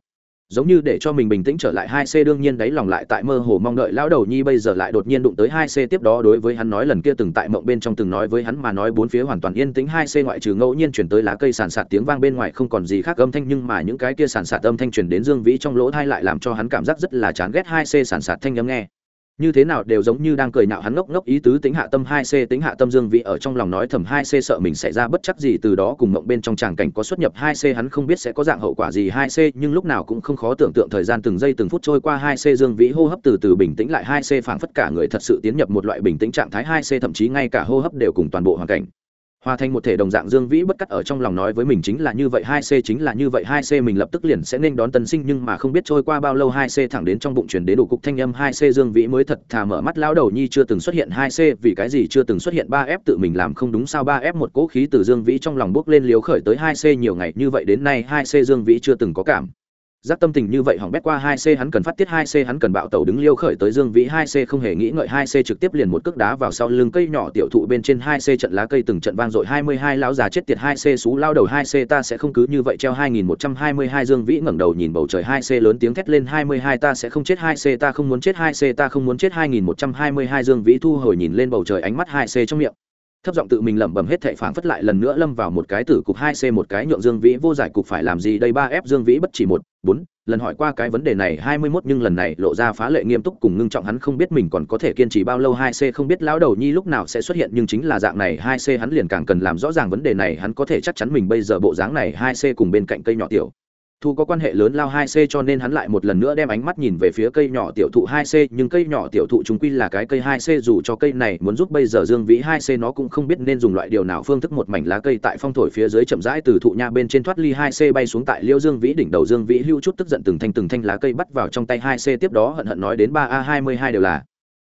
giống như để cho mình bình tĩnh trở lại hai c đương nhiên đáy lòng lại tại mơ hồ mong đợi lão đầu nhi bây giờ lại đột nhiên đụng tới hai c tiếp đó đối với hắn nói lần kia từng tại mộng bên trong từng nói với hắn mà nói bốn phía hoàn toàn yên tĩnh hai c ngoại trừ ngẫu nhiên chuyển tới lá cây sàn sạt tiếng vang bên ngoài không còn gì khác âm thanh nhưng mà những cái kia sàn sạt âm thanh truyền đến dương vĩ trong lỗ thai lại làm cho hắn cảm giác rất là chán ghét hai c sàn sạt thanh âm nghe như thế nào đều giống như đang cười nhạo hắn ngốc ngốc ý tứ tính hạ tâm hai c tính hạ tâm dương vị ở trong lòng nói thầm hai c sợ mình xảy ra bất chắc gì từ đó cùng mộng bên trong tràng cảnh có xuất nhập hai c hắn không biết sẽ có dạng hậu quả gì hai c nhưng lúc nào cũng không khó tưởng tượng thời gian từng giây từng phút trôi qua hai c dương vĩ hô hấp từ từ bình tĩnh lại hai c phảng phất cả người thật sự tiến nhập một loại bình tĩnh trạng thái hai c thậm chí ngay cả hô hấp đều cùng toàn bộ hoàn cảnh hòa thành một thể đồng dạng dương vĩ bất cắt ở trong lòng nói với mình chính là như vậy, hai c chính là như vậy, hai c mình lập tức liền sẽ nên đón tân sinh nhưng mà không biết trôi qua bao lâu hai c thẳng đến trong bụng chuyển đến đủ cục thanh âm, hai c dương vĩ mới thật thà mở mắt, lão đầu nhi chưa từng xuất hiện, hai c vì cái gì chưa từng xuất hiện, ba f tự mình làm không đúng sao, ba f một cỗ khí từ dương vĩ trong lòng bước lên liều khởi tới, hai c nhiều ngày như vậy đến nay, hai c dương vĩ chưa từng có cảm giác tâm tình như vậy hỏng bét qua hai c, hắn cần phát tiết hai c, hắn cần bạo tẩu đứng liêu khởi tới dương vĩ hai c, không hề nghĩ ngợi hai c trực tiếp liền một cước đá vào sau lưng cây nhỏ tiểu thụ bên trên hai c trận lá cây từng trận vang dội hai mươi hai lão già chết tiệt hai c, xú lao đầu hai c, ta sẽ không cứ như vậy treo hai nghìn một trăm hai mươi hai dương vĩ ngẩng đầu nhìn bầu trời hai c lớn tiếng thét lên hai mươi hai, ta sẽ không chết hai c, ta không muốn chết hai c, ta không muốn chết hai nghìn một trăm hai mươi hai dương vĩ thu hồi nhìn lên bầu trời ánh mắt hai c trong miệng thấp giọng tự mình lẩm bẩm hết thệ phảng phất lại lần nữa lâm vào một cái tử cục hai c, một cái nhượng dương vĩ vô giải cục phải làm gì đây? Ba f dương vĩ bất chỉ một, bốn, lần hỏi qua cái vấn đề này hai mươi 21 nhưng lần này lộ ra phá lệ nghiêm túc cùng ngưng trọng hắn không biết mình còn có thể kiên trì bao lâu hai c, không biết lão đầu nhi lúc nào sẽ xuất hiện nhưng chính là dạng này hai c hắn liền càng cần làm rõ ràng vấn đề này hắn có thể chắc chắn mình bây giờ bộ dáng này hai c cùng bên cạnh cây nhỏ tiểu thu có quan hệ lớn lao hai c cho nên hắn lại một lần nữa đem ánh mắt nhìn về phía cây nhỏ tiểu thụ hai c, nhưng cây nhỏ tiểu thụ chúng quy là cái cây hai c, dù cho cây này muốn giúp bây giờ Dương Vĩ hai c nó cũng không biết nên dùng loại điều nào phương thức một mảnh lá cây tại phong thổi phía dưới chậm rãi từ thụ nha bên trên thoát ly hai c bay xuống tại Liêu Dương Vĩ đỉnh đầu Dương Vĩ hưu chút tức giận từng thanh từng thanh lá cây bắt vào trong tay hai c, tiếp đó hận hận nói đến ba a hai mươi hai đều là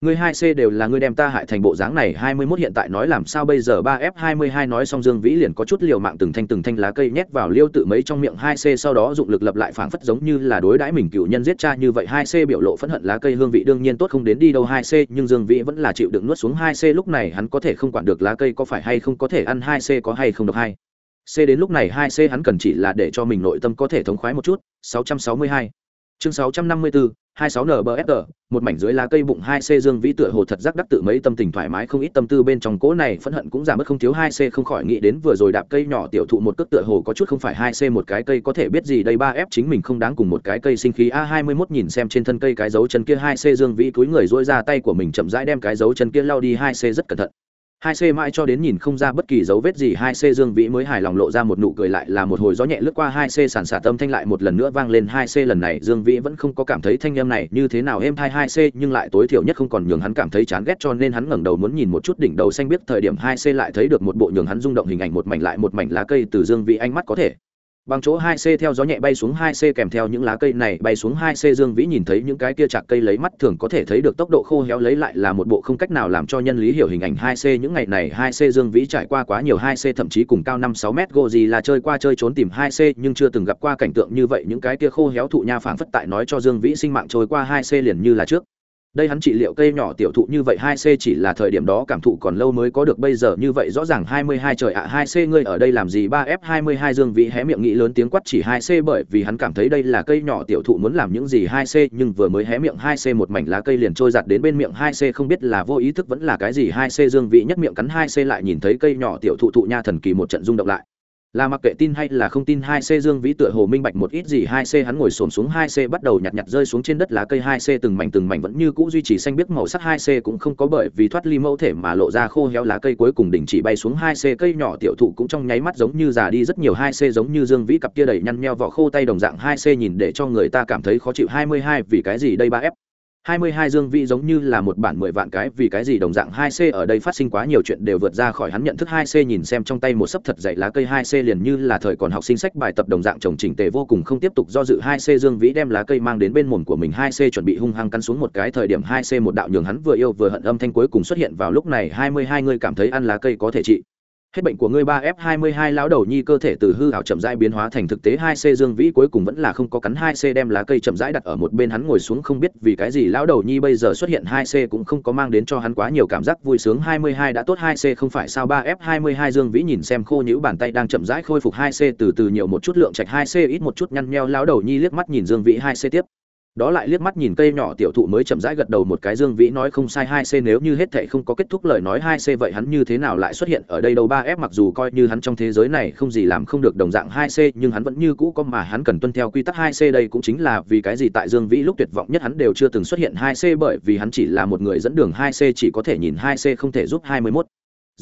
Ngươi hai c đều là ngươi đem ta hại thành bộ dáng này, hai mươi 21 hiện tại nói làm sao bây giờ? Ba f hai mươi hai nói xong Dương Vĩ liền có chút liều mạng từng thanh từng thanh lá cây nhét vào liêu tự mấy trong miệng hai c, sau đó dụng lực lập lại phảng phất giống như là đối đãi mình cựu nhân giết cha như vậy. Hai c biểu lộ phẫn hận lá cây hương vị đương nhiên tốt không đến đi đâu. Hai c, nhưng Dương Vĩ vẫn là chịu đựng nuốt xuống. Hai c lúc này hắn có thể không quản được lá cây có phải hay không có thể ăn, hai c có hay không được hai c đến lúc này, hai c hắn cần chỉ là để cho mình nội tâm có thể thống khoái một chút. Sáu sáu trăm mươi hai chương sáu trăm năm mươi bốn 26 NBFR, một mảnh dưới lá cây bụng 2C Dương Vĩ tựa hồ thật giác đắc tự mấy tâm tình thoải mái không ít tâm tư bên trong cố này phẫn hận cũng giảm mất không thiếu 2C không khỏi nghĩ đến vừa rồi đạp cây nhỏ tiểu thụ một cước tựa hồ có chút không phải 2C một cái cây có thể biết gì đây 3F chính mình không đáng cùng một cái cây sinh khí A21 nhìn xem trên thân cây cái dấu chân kia 2C Dương Vĩ cúi người duỗi ra tay của mình chậm rãi đem cái dấu chân kia lao đi 2C rất cẩn thận hai c mãi cho đến nhìn không ra bất kỳ dấu vết gì, hai c dương vĩ mới hài lòng lộ ra một nụ cười lại là một hồi gió nhẹ lướt qua, hai c sàn xả tâm thanh lại một lần nữa vang lên, hai c lần này dương vĩ vẫn không có cảm thấy thanh âm này như thế nào êm thai hai c nhưng lại tối thiểu nhất không còn nhường hắn cảm thấy chán ghét cho nên hắn ngẩng đầu muốn nhìn một chút đỉnh đầu xanh biết thời điểm, hai c lại thấy được một bộ nhường hắn rung động hình ảnh, một mảnh lại một mảnh lá cây từ dương vĩ ánh mắt có thể bằng chỗ hai c theo gió nhẹ bay xuống hai c kèm theo những lá cây này bay xuống hai c, dương vĩ nhìn thấy những cái kia chạc cây lấy mắt thường có thể thấy được tốc độ khô héo lấy lại là một bộ không cách nào làm cho nhân lý hiểu hình ảnh hai c. Những ngày này hai c, dương vĩ trải qua quá nhiều hai c, thậm chí cùng cao năm sáu mét gỗ gì là chơi qua chơi trốn tìm hai c, nhưng chưa từng gặp qua cảnh tượng như vậy. Những cái kia khô héo thụ nha phảng phất tại nói cho dương vĩ sinh mạng trôi qua hai c liền như là trước đây hắn trị liệu cây nhỏ tiểu thụ như vậy, hai c chỉ là thời điểm đó cảm thụ còn lâu mới có được, bây giờ như vậy rõ ràng hai mươi hai trời ạ, hai c ngươi ở đây làm gì? Ba f hai mươi hai dương vĩ hé miệng nghĩ lớn tiếng quát chỉ hai c bởi vì hắn cảm thấy đây là cây nhỏ tiểu thụ muốn làm những gì hai c nhưng vừa mới hé miệng hai c một mảnh lá cây liền trôi giặt đến bên miệng hai c không biết là vô ý thức vẫn là cái gì. Hai c dương vĩ nhất miệng cắn hai c lại nhìn thấy cây nhỏ tiểu thụ thụ nha thần kỳ một trận rung động lại là mặc kệ tin hay là không tin, hai c dương vĩ tựa hồ minh bạch một ít gì, hai c hắn ngồi xổm xuống, hai c bắt đầu nhặt nhặt rơi xuống trên đất lá cây, hai c từng mảnh từng mảnh vẫn như cũ duy trì xanh biếc màu sắc, hai c cũng không có bởi vì thoát ly mẫu thể mà lộ ra khô héo lá cây cuối cùng đình chỉ bay xuống, hai c cây nhỏ tiểu thụ cũng trong nháy mắt giống như già đi rất nhiều, hai c giống như dương vĩ cặp kia đầy nhăn nheo vỏ khô tay đồng dạng, hai c nhìn để cho người ta cảm thấy khó chịu, hai mươi hai vì cái gì đây ba f? 22 Dương Vĩ giống như là một bản 10 vạn cái vì cái gì đồng dạng 2C ở đây phát sinh quá nhiều chuyện đều vượt ra khỏi hắn nhận thức 2C nhìn xem trong tay một sấp thật dày lá cây 2C liền như là thời còn học sinh sách bài tập đồng dạng trồng chỉnh tề vô cùng không tiếp tục do dự 2C Dương Vĩ đem lá cây mang đến bên mồm của mình 2C chuẩn bị hung hăng cắn xuống một cái thời điểm 2C một đạo nhường hắn vừa yêu vừa hận âm thanh cuối cùng xuất hiện vào lúc này 22 người cảm thấy ăn lá cây có thể trị hết bệnh của ngươi ba f 22 lão đầu nhi cơ thể từ hư hảo chậm rãi biến hóa thành thực tế hai c dương vĩ cuối cùng vẫn là không có cắn hai c đem lá cây chậm rãi đặt ở một bên hắn ngồi xuống không biết vì cái gì lão đầu nhi bây giờ xuất hiện hai c cũng không có mang đến cho hắn quá nhiều cảm giác vui sướng. 22 đã tốt, hai c không phải sao? Ba f 22 dương vĩ nhìn xem khô nhũ bàn tay đang chậm rãi khôi phục hai c từ từ nhiều một chút, lượng trạch hai c ít một chút, nhăn nheo. Lão đầu nhi liếc mắt nhìn dương vĩ hai c tiếp đó lại liếc mắt nhìn cây nhỏ tiểu thụ mới chậm rãi gật đầu một cái dương vĩ nói không sai hai c, nếu như hết thệ không có kết thúc lời nói hai c vậy hắn như thế nào lại xuất hiện ở đây đâu? Ba f mặc dù coi như hắn trong thế giới này không gì làm không được đồng dạng hai c, nhưng hắn vẫn như cũ có mà hắn cần tuân theo quy tắc hai c đây cũng chính là vì cái gì tại dương vĩ lúc tuyệt vọng nhất hắn đều chưa từng xuất hiện hai c bởi vì hắn chỉ là một người dẫn đường hai c, chỉ có thể nhìn hai c không thể giúp hai mươi mốt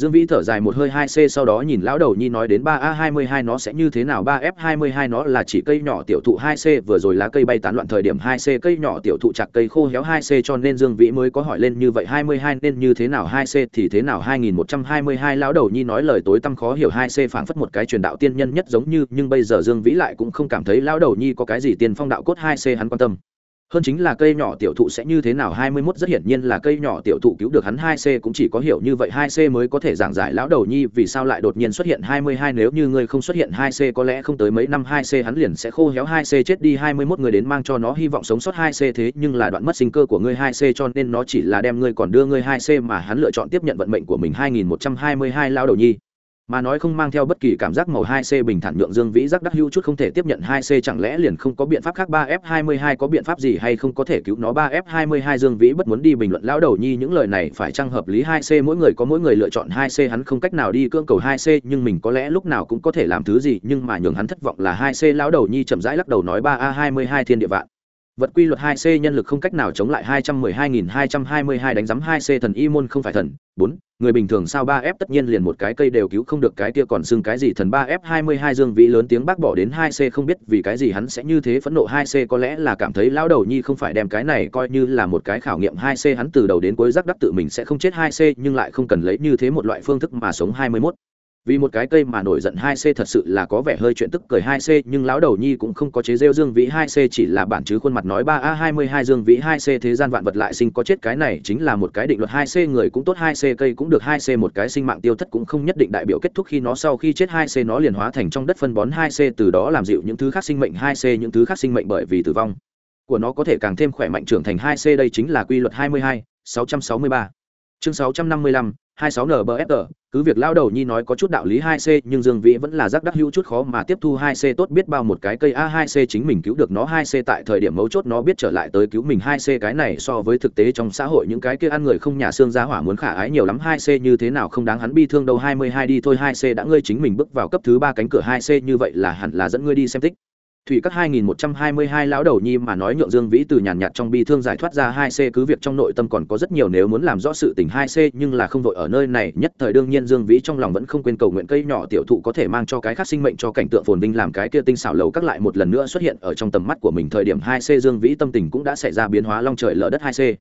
dương vĩ thở dài một hơi hai c sau đó nhìn lão đầu nhi nói đến ba a hai mươi hai nó sẽ như thế nào? Ba f hai mươi hai nó là chỉ cây nhỏ tiểu thụ hai c vừa rồi lá cây bay tán loạn thời điểm hai c cây nhỏ tiểu thụ chặt cây khô héo hai c cho nên dương vĩ mới có hỏi lên như vậy, hai mươi hai nên như thế nào hai c thì thế nào? Hai nghìn một trăm hai mươi hai lão đầu nhi nói lời tối tăm khó hiểu hai c phảng phất một cái truyền đạo tiên nhân nhất giống như, nhưng bây giờ dương vĩ lại cũng không cảm thấy lão đầu nhi có cái gì tiên phong đạo cốt hai c hắn quan tâm hơn chính là cây nhỏ tiểu thụ sẽ như thế nào? Hai mươi 21 rất hiển nhiên là cây nhỏ tiểu thụ cứu được hắn hai c cũng chỉ có hiểu như vậy hai c mới có thể giảng giải lão đầu nhi vì sao lại đột nhiên xuất hiện hai mươi hai. Nếu như ngươi không xuất hiện hai c, có lẽ không tới mấy năm hai c hắn liền sẽ khô héo hai c, chết đi hai mươi 21 người đến mang cho nó hy vọng sống sót hai c. Thế nhưng là đoạn mất sinh cơ của ngươi hai c cho nên nó chỉ là đem ngươi còn đưa ngươi hai c mà hắn lựa chọn tiếp nhận vận mệnh của mình hai nghìn một trăm hai mươi hai, lão đầu nhi mà nói không mang theo bất kỳ cảm giác màu 2C bình thản nhượng Dương Vĩ giác đắc hữu chút không thể tiếp nhận 2C chẳng lẽ liền không có biện pháp khác? 3F22 có biện pháp gì hay không có thể cứu nó? 3F22 Dương Vĩ bất muốn đi bình luận lão đầu nhi những lời này phải chăng hợp lý? 2C mỗi người có mỗi người lựa chọn 2C hắn không cách nào đi cưỡng cầu 2C nhưng mình có lẽ lúc nào cũng có thể làm thứ gì, nhưng mà nhường hắn thất vọng là 2C lão đầu nhi chậm rãi lắc đầu nói 3A22 thiên địa vạn vật quy luật 2C nhân lực không cách nào chống lại 212222 đánh giấm 2C thần y môn không phải thần. 4 người bình thường sao 3F tất nhiên liền một cái cây đều cứu không được cái kia còn xưng cái gì thần 3F 22 dương vĩ lớn tiếng bác bỏ đến 2C không biết vì cái gì hắn sẽ như thế phẫn nộ 2C có lẽ là cảm thấy lão đầu nhi không phải đem cái này coi như là một cái khảo nghiệm 2C hắn từ đầu đến cuối giác đắc tự mình sẽ không chết 2C nhưng lại không cần lấy như thế một loại phương thức mà sống 21 vì một cái cây mà nổi giận hai c thật sự là có vẻ hơi chuyện tức cười hai c nhưng lão đầu nhi cũng không có chế rêu dương vĩ hai c chỉ là bản chứ khuôn mặt nói ba a hai mươi hai dương vĩ hai c thế gian vạn vật lại sinh có chết cái này chính là một cái định luật hai c người cũng tốt hai c cây cũng được hai c một cái sinh mạng tiêu thất cũng không nhất định đại biểu kết thúc khi nó sau khi chết hai c nó liền hóa thành trong đất phân bón hai c từ đó làm dịu những thứ khác sinh mệnh hai c những thứ khác sinh mệnh bởi vì tử vong của nó có thể càng thêm khỏe mạnh trưởng thành hai c đây chính là quy luật hai mươi hai, sáu trăm sáu mươi ba chương sáu trăm năm mươi lăm 26 NBFR, cứ việc lao đầu nhi nói có chút đạo lý 2C, nhưng Dương Vĩ vẫn là giác đắc hữu chút khó mà tiếp thu 2C tốt biết bao một cái cây A2C chính mình cứu được nó 2C tại thời điểm mấu chốt nó biết trở lại tới cứu mình 2C cái này so với thực tế trong xã hội những cái kia ăn người không nhà xương giá hỏa muốn khả ái nhiều lắm 2C như thế nào không đáng hắn bi thương đâu 22 đi thôi 2C đã ngươi chính mình bước vào cấp thứ 3 cánh cửa 2C như vậy là hẳn là dẫn ngươi đi xem tích thủy các 2122 lão đầu nhi mà nói nhượng Dương Vĩ từ nhàn nhạt trong bi thương giải thoát ra 2C cứ việc trong nội tâm còn có rất nhiều nếu muốn làm rõ sự tình 2C nhưng là không vội ở nơi này, nhất thời đương nhiên Dương Vĩ trong lòng vẫn không quên cầu nguyện cây nhỏ tiểu thụ có thể mang cho cái khác sinh mệnh cho cảnh tượng phồn vinh làm cái kia tinh xảo lầu các lại một lần nữa xuất hiện ở trong tầm mắt của mình. Thời điểm 2C Dương Vĩ tâm tình cũng đã xảy ra biến hóa long trời lở đất 2C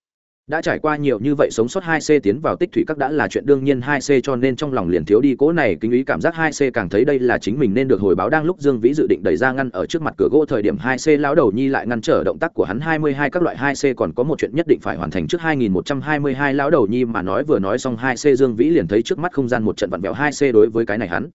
đã trải qua nhiều như vậy sống sót 2C tiến vào tích thủy các đã là chuyện đương nhiên 2C cho nên trong lòng liền thiếu đi cố này kinh ý cảm giác 2C càng thấy đây là chính mình nên được hồi báo đang lúc Dương Vĩ dự định đẩy ra ngăn ở trước mặt cửa gỗ thời điểm 2C lão đầu nhi lại ngăn trở động tác của hắn 22 các loại 2C còn có một chuyện nhất định phải hoàn thành trước 2122 lão đầu nhi mà nói vừa nói xong 2C Dương Vĩ liền thấy trước mắt không gian một trận vặn vẹo 2C đối với cái này hắn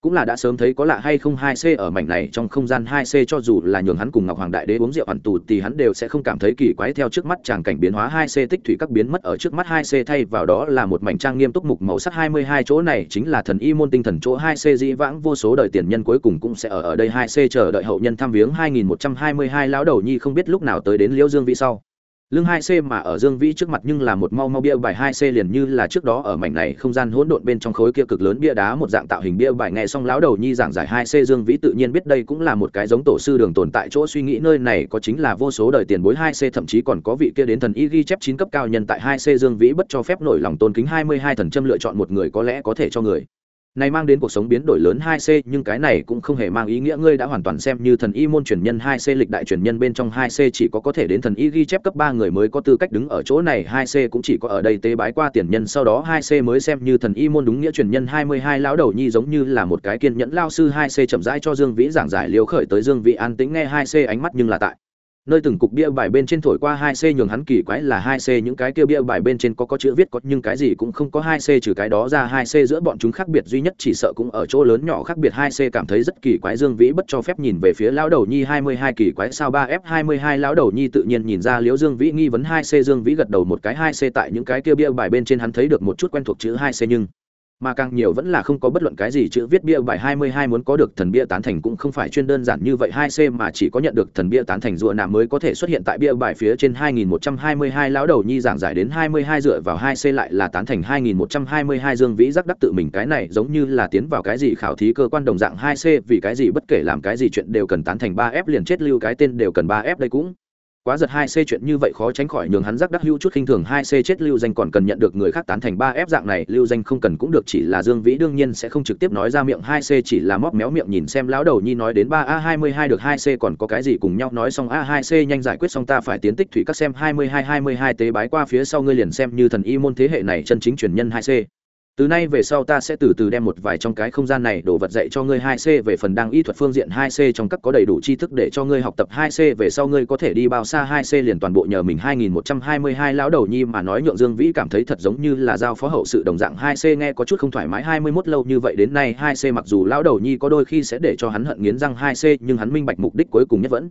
cũng là đã sớm thấy có lạ hay không hai c ở mảnh này trong không gian hai c cho dù là nhường hắn cùng ngọc hoàng đại đế uống rượu hoàn tù thì hắn đều sẽ không cảm thấy kỳ quái theo trước mắt tràng cảnh biến hóa hai c tích thủy các biến mất ở trước mắt hai c thay vào đó là một mảnh trang nghiêm túc mục màu sắc hai mươi hai chỗ này chính là thần y môn tinh thần chỗ hai c dĩ vãng vô số đời tiền nhân cuối cùng cũng sẽ ở ở đây hai c chờ đợi hậu nhân thăm viếng hai nghìn một trăm hai mươi hai lão đầu nhi không biết lúc nào tới đến liễu dương vị sau lưng hai c mà ở dương vĩ trước mặt nhưng là một mau mau bia bài hai c liền như là trước đó ở mảnh này không gian hỗn độn bên trong khối kia cực lớn bia đá một dạng tạo hình bia bài. Nghe xong lão đầu nhi giảng giải hai c, dương vĩ tự nhiên biết đây cũng là một cái giống tổ sư đường tồn tại chỗ suy nghĩ nơi này có chính là vô số đời tiền bối hai c, thậm chí còn có vị kia đến thần y ghi chép chín cấp cao nhân tại hai c, dương vĩ bất cho phép nổi lòng tôn kính hai mươi hai thần châm lựa chọn một người có lẽ có thể cho người này mang đến cuộc sống biến đổi lớn 2C, nhưng cái này cũng không hề mang ý nghĩa ngươi đã hoàn toàn xem như thần y môn truyền nhân 2C lịch đại truyền nhân bên trong 2C chỉ có có thể đến thần y ghi chép cấp 3 người mới có tư cách đứng ở chỗ này, 2C cũng chỉ có ở đây tế bái qua tiền nhân sau đó 2C mới xem như thần y môn đúng nghĩa truyền nhân 22 lão đầu nhi giống như là một cái kiên nhẫn lao sư 2C chậm rãi cho Dương Vĩ giảng giải liều khởi tới Dương Vĩ an tĩnh nghe 2C ánh mắt nhưng là tại nơi từng cục bia bài bên trên thổi qua hai c nhường hắn kỳ quái là hai c những cái kia bia bài bên trên có có chữ viết có nhưng cái gì cũng không có hai c trừ cái đó ra hai c giữa bọn chúng khác biệt duy nhất chỉ sợ cũng ở chỗ lớn nhỏ khác biệt hai c cảm thấy rất kỳ quái dương vĩ bất cho phép nhìn về phía lão đầu nhi hai mươi hai kỳ quái sao ba f hai mươi hai lão đầu nhi tự nhiên nhìn ra liễu dương vĩ nghi vấn hai c dương vĩ gật đầu một cái hai c tại những cái kia bia bài bên trên hắn thấy được một chút quen thuộc chữ hai c nhưng mà càng nhiều vẫn là không có bất luận cái gì chữ viết bia bài 22 muốn có được thần bia tán thành cũng không phải chuyên đơn giản như vậy 2C mà chỉ có nhận được thần bia tán thành rùa nạm mới có thể xuất hiện tại bia bài phía trên 2122 lão đầu nhi giảng giải đến 22 dựa vào 2C lại là tán thành 2122 Dương Vĩ giác đắc tự mình cái này giống như là tiến vào cái gì khảo thí cơ quan đồng dạng 2C vì cái gì bất kể làm cái gì chuyện đều cần tán thành 3F liền chết lưu cái tên đều cần 3F đây cũng quá giật hai c chuyện như vậy khó tránh khỏi nhường hắn rắc đắc hữu chút khinh thường hai c chết lưu danh còn cần nhận được người khác tán thành ba f dạng này, lưu danh không cần cũng được, chỉ là dương vĩ đương nhiên sẽ không trực tiếp nói ra miệng hai c, chỉ là móc méo miệng nhìn xem lão đầu nhi nói đến ba a hai mươi hai được hai c còn có cái gì cùng nhau nói xong a hai c nhanh giải quyết xong ta phải tiến tích thủy các xem hai mươi hai hai mươi hai tế bái qua phía sau ngươi liền xem như thần y môn thế hệ này chân chính truyền nhân hai c từ nay về sau ta sẽ từ từ đem một vài trong cái không gian này đổ vật dạy cho ngươi 2C về phần đang y thuật phương diện 2C trong các có đầy đủ tri thức để cho ngươi học tập 2C về sau ngươi có thể đi bao xa 2C liền toàn bộ nhờ mình 2122 lão đầu nhi mà nói nhượng Dương Vĩ cảm thấy thật giống như là giao phó hậu sự đồng dạng 2C nghe có chút không thoải mái 21 lâu như vậy đến nay 2C mặc dù lão đầu nhi có đôi khi sẽ để cho hắn hận nghiến răng 2C nhưng hắn minh bạch mục đích cuối cùng nhất vẫn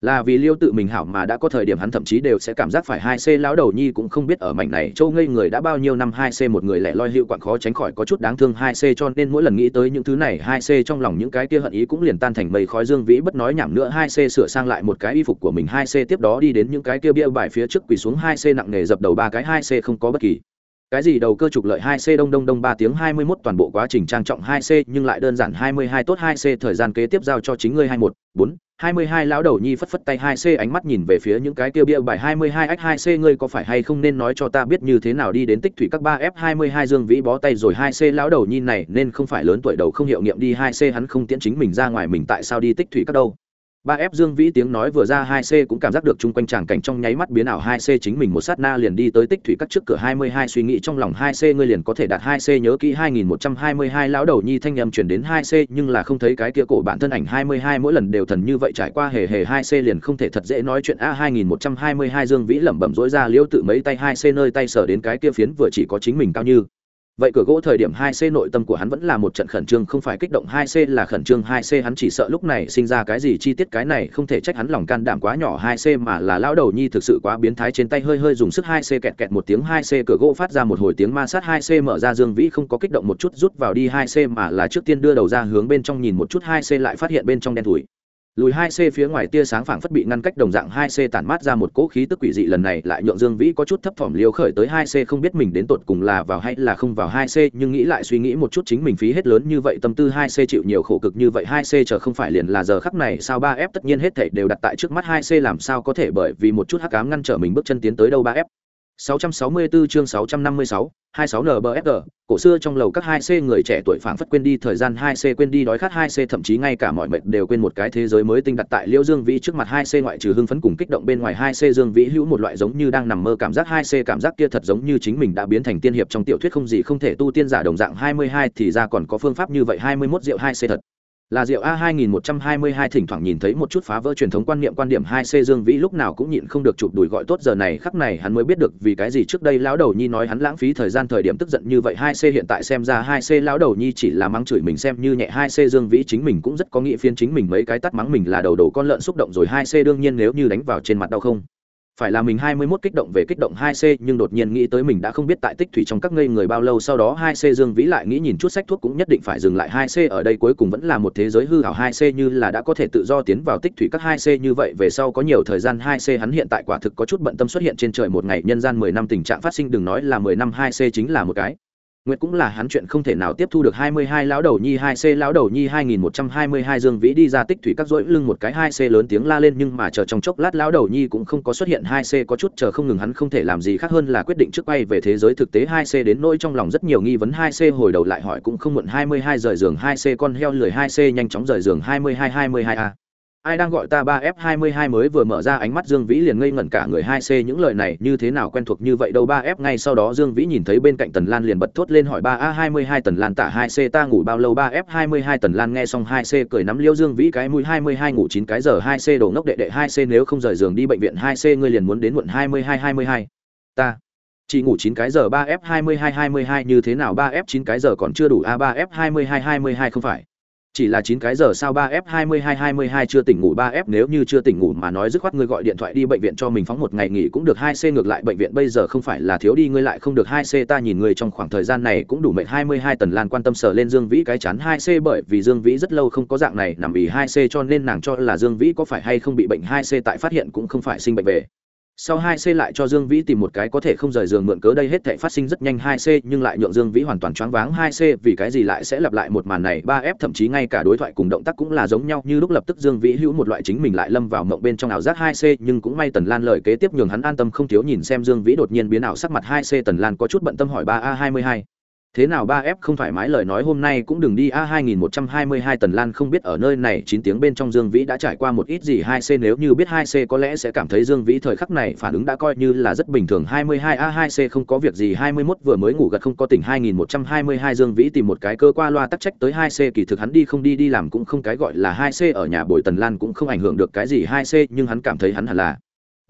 là vì liêu tự mình hảo mà đã có thời điểm hắn thậm chí đều sẽ cảm giác phải hai c lão đầu nhi cũng không biết ở mảnh này châu ngây người đã bao nhiêu năm hai c một người lẻ loi hiệu quặn khó tránh khỏi có chút đáng thương hai c cho nên mỗi lần nghĩ tới những thứ này, hai c trong lòng những cái kia hận ý cũng liền tan thành mây khói dương vĩ bất nói nhảm nữa, hai c sửa sang lại một cái y phục của mình, hai c tiếp đó đi đến những cái kia bia bài phía trước quỳ xuống, hai c nặng nề dập đầu ba cái, hai c không có bất kỳ cái gì đầu cơ trục lợi 2C đông đông đông 3 tiếng 21 toàn bộ quá trình trang trọng 2C nhưng lại đơn giản 22 tốt 2C thời gian kế tiếp giao cho chính ngươi 21, 4, 22 lão đầu nhi phất phất tay 2C ánh mắt nhìn về phía những cái kia bia bài 22 x 2C ngươi có phải hay không nên nói cho ta biết như thế nào đi đến tích thủy các 3F22 Dương Vĩ bó tay rồi 2C lão đầu nhi này nên không phải lớn tuổi đầu không hiệu nghiệm đi 2C hắn không tiễn chính mình ra ngoài mình tại sao đi tích thủy các đâu ba f dương vĩ tiếng nói vừa ra, hai c cũng cảm giác được chung quanh tràng cảnh trong nháy mắt biến ảo. Hai c chính mình một sát na liền đi tới tích thủy cắt trước cửa hai mươi hai, suy nghĩ trong lòng hai c ngươi liền có thể đạt hai c, nhớ kỹ hai nghìn một trăm hai mươi hai, lão đầu nhi thanh âm chuyển đến hai c, nhưng là không thấy cái kia cổ bản thân ảnh hai mươi hai, mỗi lần đều thần như vậy trải qua hề hề, hai c liền không thể thật dễ nói chuyện. A, hai nghìn một trăm hai mươi hai, dương vĩ lẩm bẩm dỗi ra, liễu tự mấy tay, hai c nơi tay sở đến cái kia phiến vừa chỉ có chính mình cao như vậy cửa gỗ thời điểm hai c nội tâm của hắn vẫn là một trận khẩn trương, không phải kích động hai c là khẩn trương hai c, hắn chỉ sợ lúc này sinh ra cái gì chi tiết cái này không thể trách hắn lòng can đảm quá nhỏ hai c mà là lão đầu nhi thực sự quá biến thái trên tay hơi hơi dùng sức hai c kẹt kẹt một tiếng hai c, cửa gỗ phát ra một hồi tiếng ma sát hai c mở ra dương vĩ không có kích động một chút rút vào đi hai c mà là trước tiên đưa đầu ra hướng bên trong nhìn một chút hai c lại phát hiện bên trong đen thủi lùi hai c phía ngoài tia sáng phảng phất bị ngăn cách đồng dạng hai c tản mát ra một cỗ khí tức quỷ dị lần này lại nhượng dương vĩ có chút thấp thỏm liêu khởi tới hai c không biết mình đến tột cùng là vào hay là không vào hai c nhưng nghĩ lại suy nghĩ một chút chính mình phí hết lớn như vậy, tâm tư hai c chịu nhiều khổ cực như vậy, hai c chờ không phải liền là giờ khắc này, sao ba f tất nhiên hết thảy đều đặt tại trước mắt hai c làm sao có thể bởi vì một chút hắc ám ngăn trở mình bước chân tiến tới đâu ba f 664 chương 656, 26NBFG, cổ xưa trong lầu các 2C người trẻ tuổi phảng phất quên đi thời gian 2C quên đi đói khát 2C thậm chí ngay cả mọi mệt đều quên một cái thế giới mới tinh đặt tại Liễu Dương Vĩ trước mặt 2C ngoại trừ hưng phấn cùng kích động bên ngoài 2C Dương Vĩ hữu một loại giống như đang nằm mơ cảm giác 2C cảm giác kia thật giống như chính mình đã biến thành tiên hiệp trong tiểu thuyết không gì không thể tu tiên giả đồng dạng 22 thì ra còn có phương pháp như vậy 21 rượu 2C thật là rượu a 2122 thỉnh thoảng nhìn thấy một chút phá vỡ truyền thống quan niệm quan điểm hai c Dương Vĩ lúc nào cũng nhịn không được chụp đùi gọi tốt giờ này, khắc này hắn mới biết được vì cái gì trước đây lão đầu nhi nói hắn lãng phí thời gian thời điểm tức giận như vậy. Hai c hiện tại xem ra hai c lão đầu nhi chỉ là mắng chửi mình xem như nhẹ. Hai c Dương Vĩ chính mình cũng rất có nghĩ phiên chính mình mấy cái tắt mắng mình là đầu đồ con lợn xúc động rồi. Hai c đương nhiên nếu như đánh vào trên mặt đau không? Phải là mình 21 kích động về kích động 2C nhưng đột nhiên nghĩ tới mình đã không biết tại tích thủy trong các ngây người bao lâu, sau đó 2C Dương Vĩ lại nghĩ nhìn chút sách thuốc cũng nhất định phải dừng lại 2C ở đây cuối cùng vẫn là một thế giới hư ảo 2C như là đã có thể tự do tiến vào tích thủy các 2C như vậy. Về sau có nhiều thời gian 2C hắn hiện tại quả thực có chút bận tâm xuất hiện trên trời một ngày, nhân gian 10 năm tình trạng phát sinh, đừng nói là 10 năm 2C chính là một cái. Nguyệt cũng là hắn chuyện không thể nào tiếp thu được 22 lão đầu nhi 2C lão đầu nhi 2122 Dương Vĩ đi ra tích thủy các rỗi lưng một cái 2C lớn tiếng la lên, nhưng mà chờ trong chốc lát lão đầu nhi cũng không có xuất hiện 2C có chút chờ không ngừng, hắn không thể làm gì khác hơn là quyết định trước quay về thế giới thực tế 2C đến nỗi trong lòng rất nhiều nghi vấn 2C hồi đầu lại hỏi cũng không muộn 22 rời giường 2C con heo lười 2C nhanh chóng rời giường 22 22A ai đang gọi ta ba f 22 mới vừa mở ra ánh mắt dương vĩ liền ngây ngẩn cả người hai c, những lời này như thế nào quen thuộc như vậy đâu ba f ngay sau đó dương vĩ nhìn thấy bên cạnh tần lan liền bật thốt lên hỏi ba a 22 tần lan tả hai c, ta ngủ bao lâu ba f 22 tần lan nghe xong hai c cười nắm liêu dương vĩ cái mũi 22 ngủ chín cái giờ hai c đổ ngốc đệ đệ hai c, nếu không rời giường đi bệnh viện hai c, ngươi liền muốn đến muộn 22 22 ta chỉ ngủ chín cái giờ ba f 22 22 như thế nào ba f 9 cái giờ còn chưa đủ a ba f 22 22 không phải? Chỉ là chín cái giờ sau ba f hai mươi hai hai mươi hai chưa tỉnh ngủ, ba f nếu như chưa tỉnh ngủ mà nói dứt khoát ngươi gọi điện thoại đi bệnh viện cho mình phóng một ngày nghỉ cũng được, hai c ngược lại bệnh viện bây giờ không phải là thiếu đi, ngươi lại không được, hai c ta nhìn ngươi trong khoảng thời gian này cũng đủ mệnh hai mươi hai tần lan quan tâm sở lên dương vĩ cái chán, hai c bởi vì dương vĩ rất lâu không có dạng này, nằm ý hai c cho nên nàng cho là dương vĩ có phải hay không bị bệnh, hai c tại phát hiện cũng không phải sinh bệnh về sau hai c lại cho dương vĩ tìm một cái có thể không rời giường mượn cớ đây hết thể phát sinh rất nhanh hai c, nhưng lại nhượng dương vĩ hoàn toàn choáng váng hai c, vì cái gì lại sẽ lặp lại một màn này? Ba f thậm chí ngay cả đối thoại cùng động tác cũng là giống nhau, như lúc lập tức dương vĩ hữu một loại chính mình lại lâm vào mộng bên trong ảo giác hai c, nhưng cũng may tần lan lời kế tiếp nhường hắn an tâm không thiếu nhìn xem dương vĩ đột nhiên biến ảo sắc mặt hai c. Tần lan có chút bận tâm hỏi ba a hai mươi hai thế nào ba f không thoải mái lời nói hôm nay cũng đừng đi a, hai nghìn một trăm hai mươi hai tần lan không biết ở nơi này, chín tiếng bên trong dương vĩ đã trải qua một ít gì, hai c nếu như biết hai c có lẽ sẽ cảm thấy dương vĩ thời khắc này phản ứng đã coi như là rất bình thường. hai mươi hai a, hai c không có việc gì, hai mươi 21 vừa mới ngủ gật không có tỉnh. hai nghìn một trăm hai mươi hai dương vĩ tìm một cái cơ qua loa tắc trách tới hai c, kỳ thực hắn đi không đi đi làm cũng không cái gọi là hai c ở nhà bồi tần lan cũng không ảnh hưởng được cái gì. hai c nhưng hắn cảm thấy hắn hẳn là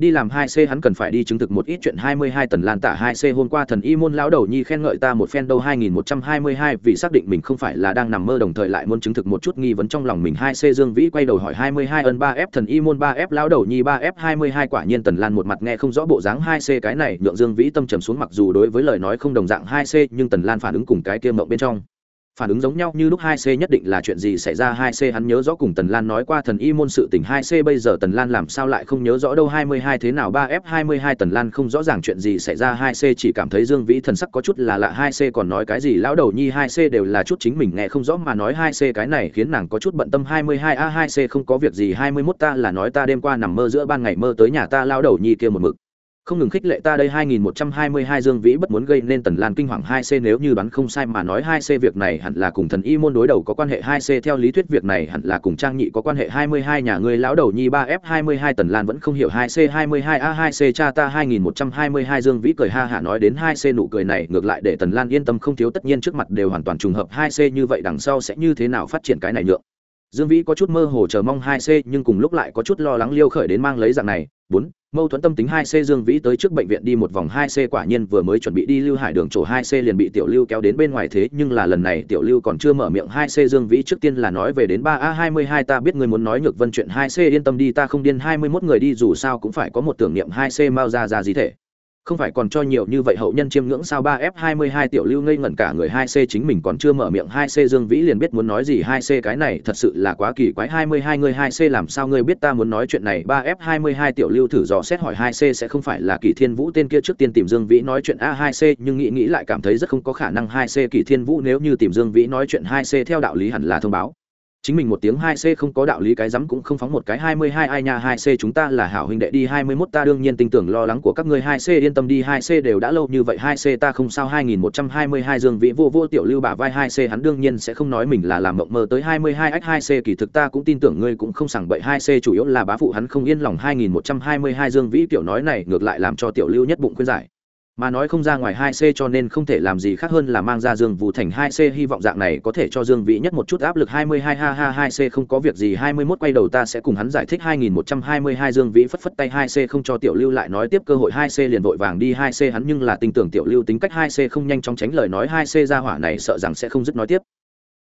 đi làm hai c hắn cần phải đi chứng thực một ít chuyện hai mươi hai tần lan tả hai c hôm qua thần y môn lão đầu nhi khen ngợi ta một phen đâu hai nghìn một trăm hai mươi hai vì xác định mình không phải là đang nằm mơ đồng thời lại muốn chứng thực một chút nghi vấn trong lòng mình hai c dương vĩ quay đầu hỏi hai mươi hai ân ba f thần y môn ba f lão đầu nhi ba f hai mươi hai quả nhiên tần lan một mặt nghe không rõ bộ dáng hai c cái này nhượng dương vĩ tâm trầm xuống mặc dù đối với lời nói không đồng dạng hai c nhưng tần lan phản ứng cùng cái kia mộng bên trong phản ứng giống nhau như lúc hai c nhất định là chuyện gì xảy ra hai c hắn nhớ rõ cùng Tần Lan nói qua thần y môn sự tình hai c bây giờ Tần Lan làm sao lại không nhớ rõ đâu hai mươi hai thế nào ba f hai mươi hai Tần Lan không rõ ràng chuyện gì xảy ra hai c chỉ cảm thấy Dương Vĩ thần sắc có chút là lạ hai c còn nói cái gì lão đầu nhi hai c đều là chút chính mình nghe không rõ mà nói hai c cái này khiến nàng có chút bận tâm hai mươi hai a hai c không có việc gì hai mươi 21 ta là nói ta đêm qua nằm mơ giữa ban ngày mơ tới nhà ta lão đầu nhi kia một mực không ngừng khích lệ ta đây 2122 Dương Vĩ bất muốn gây nên Tần Lan kinh hoàng 2C nếu như đoán không sai mà nói 2C việc này hẳn là cùng thần y môn đối đầu có quan hệ 2C theo lý thuyết việc này hẳn là cùng trang nhị có quan hệ 22 nhà ngươi lão đầu nhi 3F22 Tần Lan vẫn không hiểu 2C 22A2C cha ta 2122 Dương Vĩ cười ha hả nói đến 2C nụ cười này ngược lại để Tần Lan yên tâm không thiếu tất nhiên trước mặt đều hoàn toàn trùng hợp 2C như vậy đằng sau sẽ như thế nào phát triển cái này nhượng. Dương Vĩ có chút mơ hồ chờ mong 2C nhưng cùng lúc lại có chút lo lắng liêu khởi đến mang lấy dạng này, 4, mâu thuẫn tâm tính 2C Dương Vĩ tới trước bệnh viện đi một vòng 2C quả nhiên vừa mới chuẩn bị đi Lưu Hải đường chỗ 2C liền bị Tiểu Lưu kéo đến bên ngoài thế, nhưng là lần này Tiểu Lưu còn chưa mở miệng 2C Dương Vĩ trước tiên là nói về đến 3A22 ta biết ngươi muốn nói nhược vân chuyện 2C yên tâm đi ta không điên 21 người đi dù sao cũng phải có một tưởng niệm 2C mau ra ra gì thể không phải còn cho nhiều như vậy hậu nhân chiêm ngưỡng sao ba f hai mươi hai tiểu lưu ngây ngẩn cả người hai c chính mình còn chưa mở miệng hai c dương vĩ liền biết muốn nói gì hai c cái này thật sự là quá kỳ quái hai mươi hai người hai c làm sao ngươi biết ta muốn nói chuyện này ba f hai mươi hai tiểu lưu thử dò xét hỏi hai c sẽ không phải là kỳ thiên vũ tên kia trước tiên tìm dương vĩ nói chuyện a hai c, nhưng nghĩ nghĩ lại cảm thấy rất không có khả năng hai c kỳ thiên vũ nếu như tìm dương vĩ nói chuyện hai c theo đạo lý hẳn là thông báo chính mình một tiếng hai c không có đạo lý cái rắm cũng không phóng một cái hai mươi hai ai nha hai c chúng ta là hảo huynh đệ đi hai mươi 21 ta đương nhiên tin tưởng lo lắng của các ngươi hai c yên tâm đi hai c đều đã lâu như vậy hai c ta không sao hai nghìn một trăm hai mươi hai dương vĩ vô vô tiểu lưu bả vai hai c hắn đương nhiên sẽ không nói mình là làm mộng mơ tới hai mươi hai ách hai c kỳ thực ta cũng tin tưởng ngươi cũng không sảng bậy hai c chủ yếu là bá phụ hắn không yên lòng hai nghìn một trăm hai mươi hai dương vĩ tiểu nói này ngược lại làm cho tiểu lưu nhất bụng khuyên giải mà nói không ra ngoài hai c cho nên không thể làm gì khác hơn là mang ra Dương Vũ thành hai c, hy vọng dạng này có thể cho Dương Vĩ nhất một chút áp lực hai mươi hai, ha ha, hai c không có việc gì, hai mươi 21 quay đầu ta sẽ cùng hắn giải thích hai nghìn một trăm hai mươi hai, Dương Vĩ phất phất tay hai c không cho Tiểu Lưu lại nói tiếp cơ hội hai c liền vội vàng đi hai c hắn nhưng là tin tưởng Tiểu Lưu tính cách hai c không nhanh chóng tránh lời nói hai c ra hỏa này sợ rằng sẽ không dứt nói tiếp.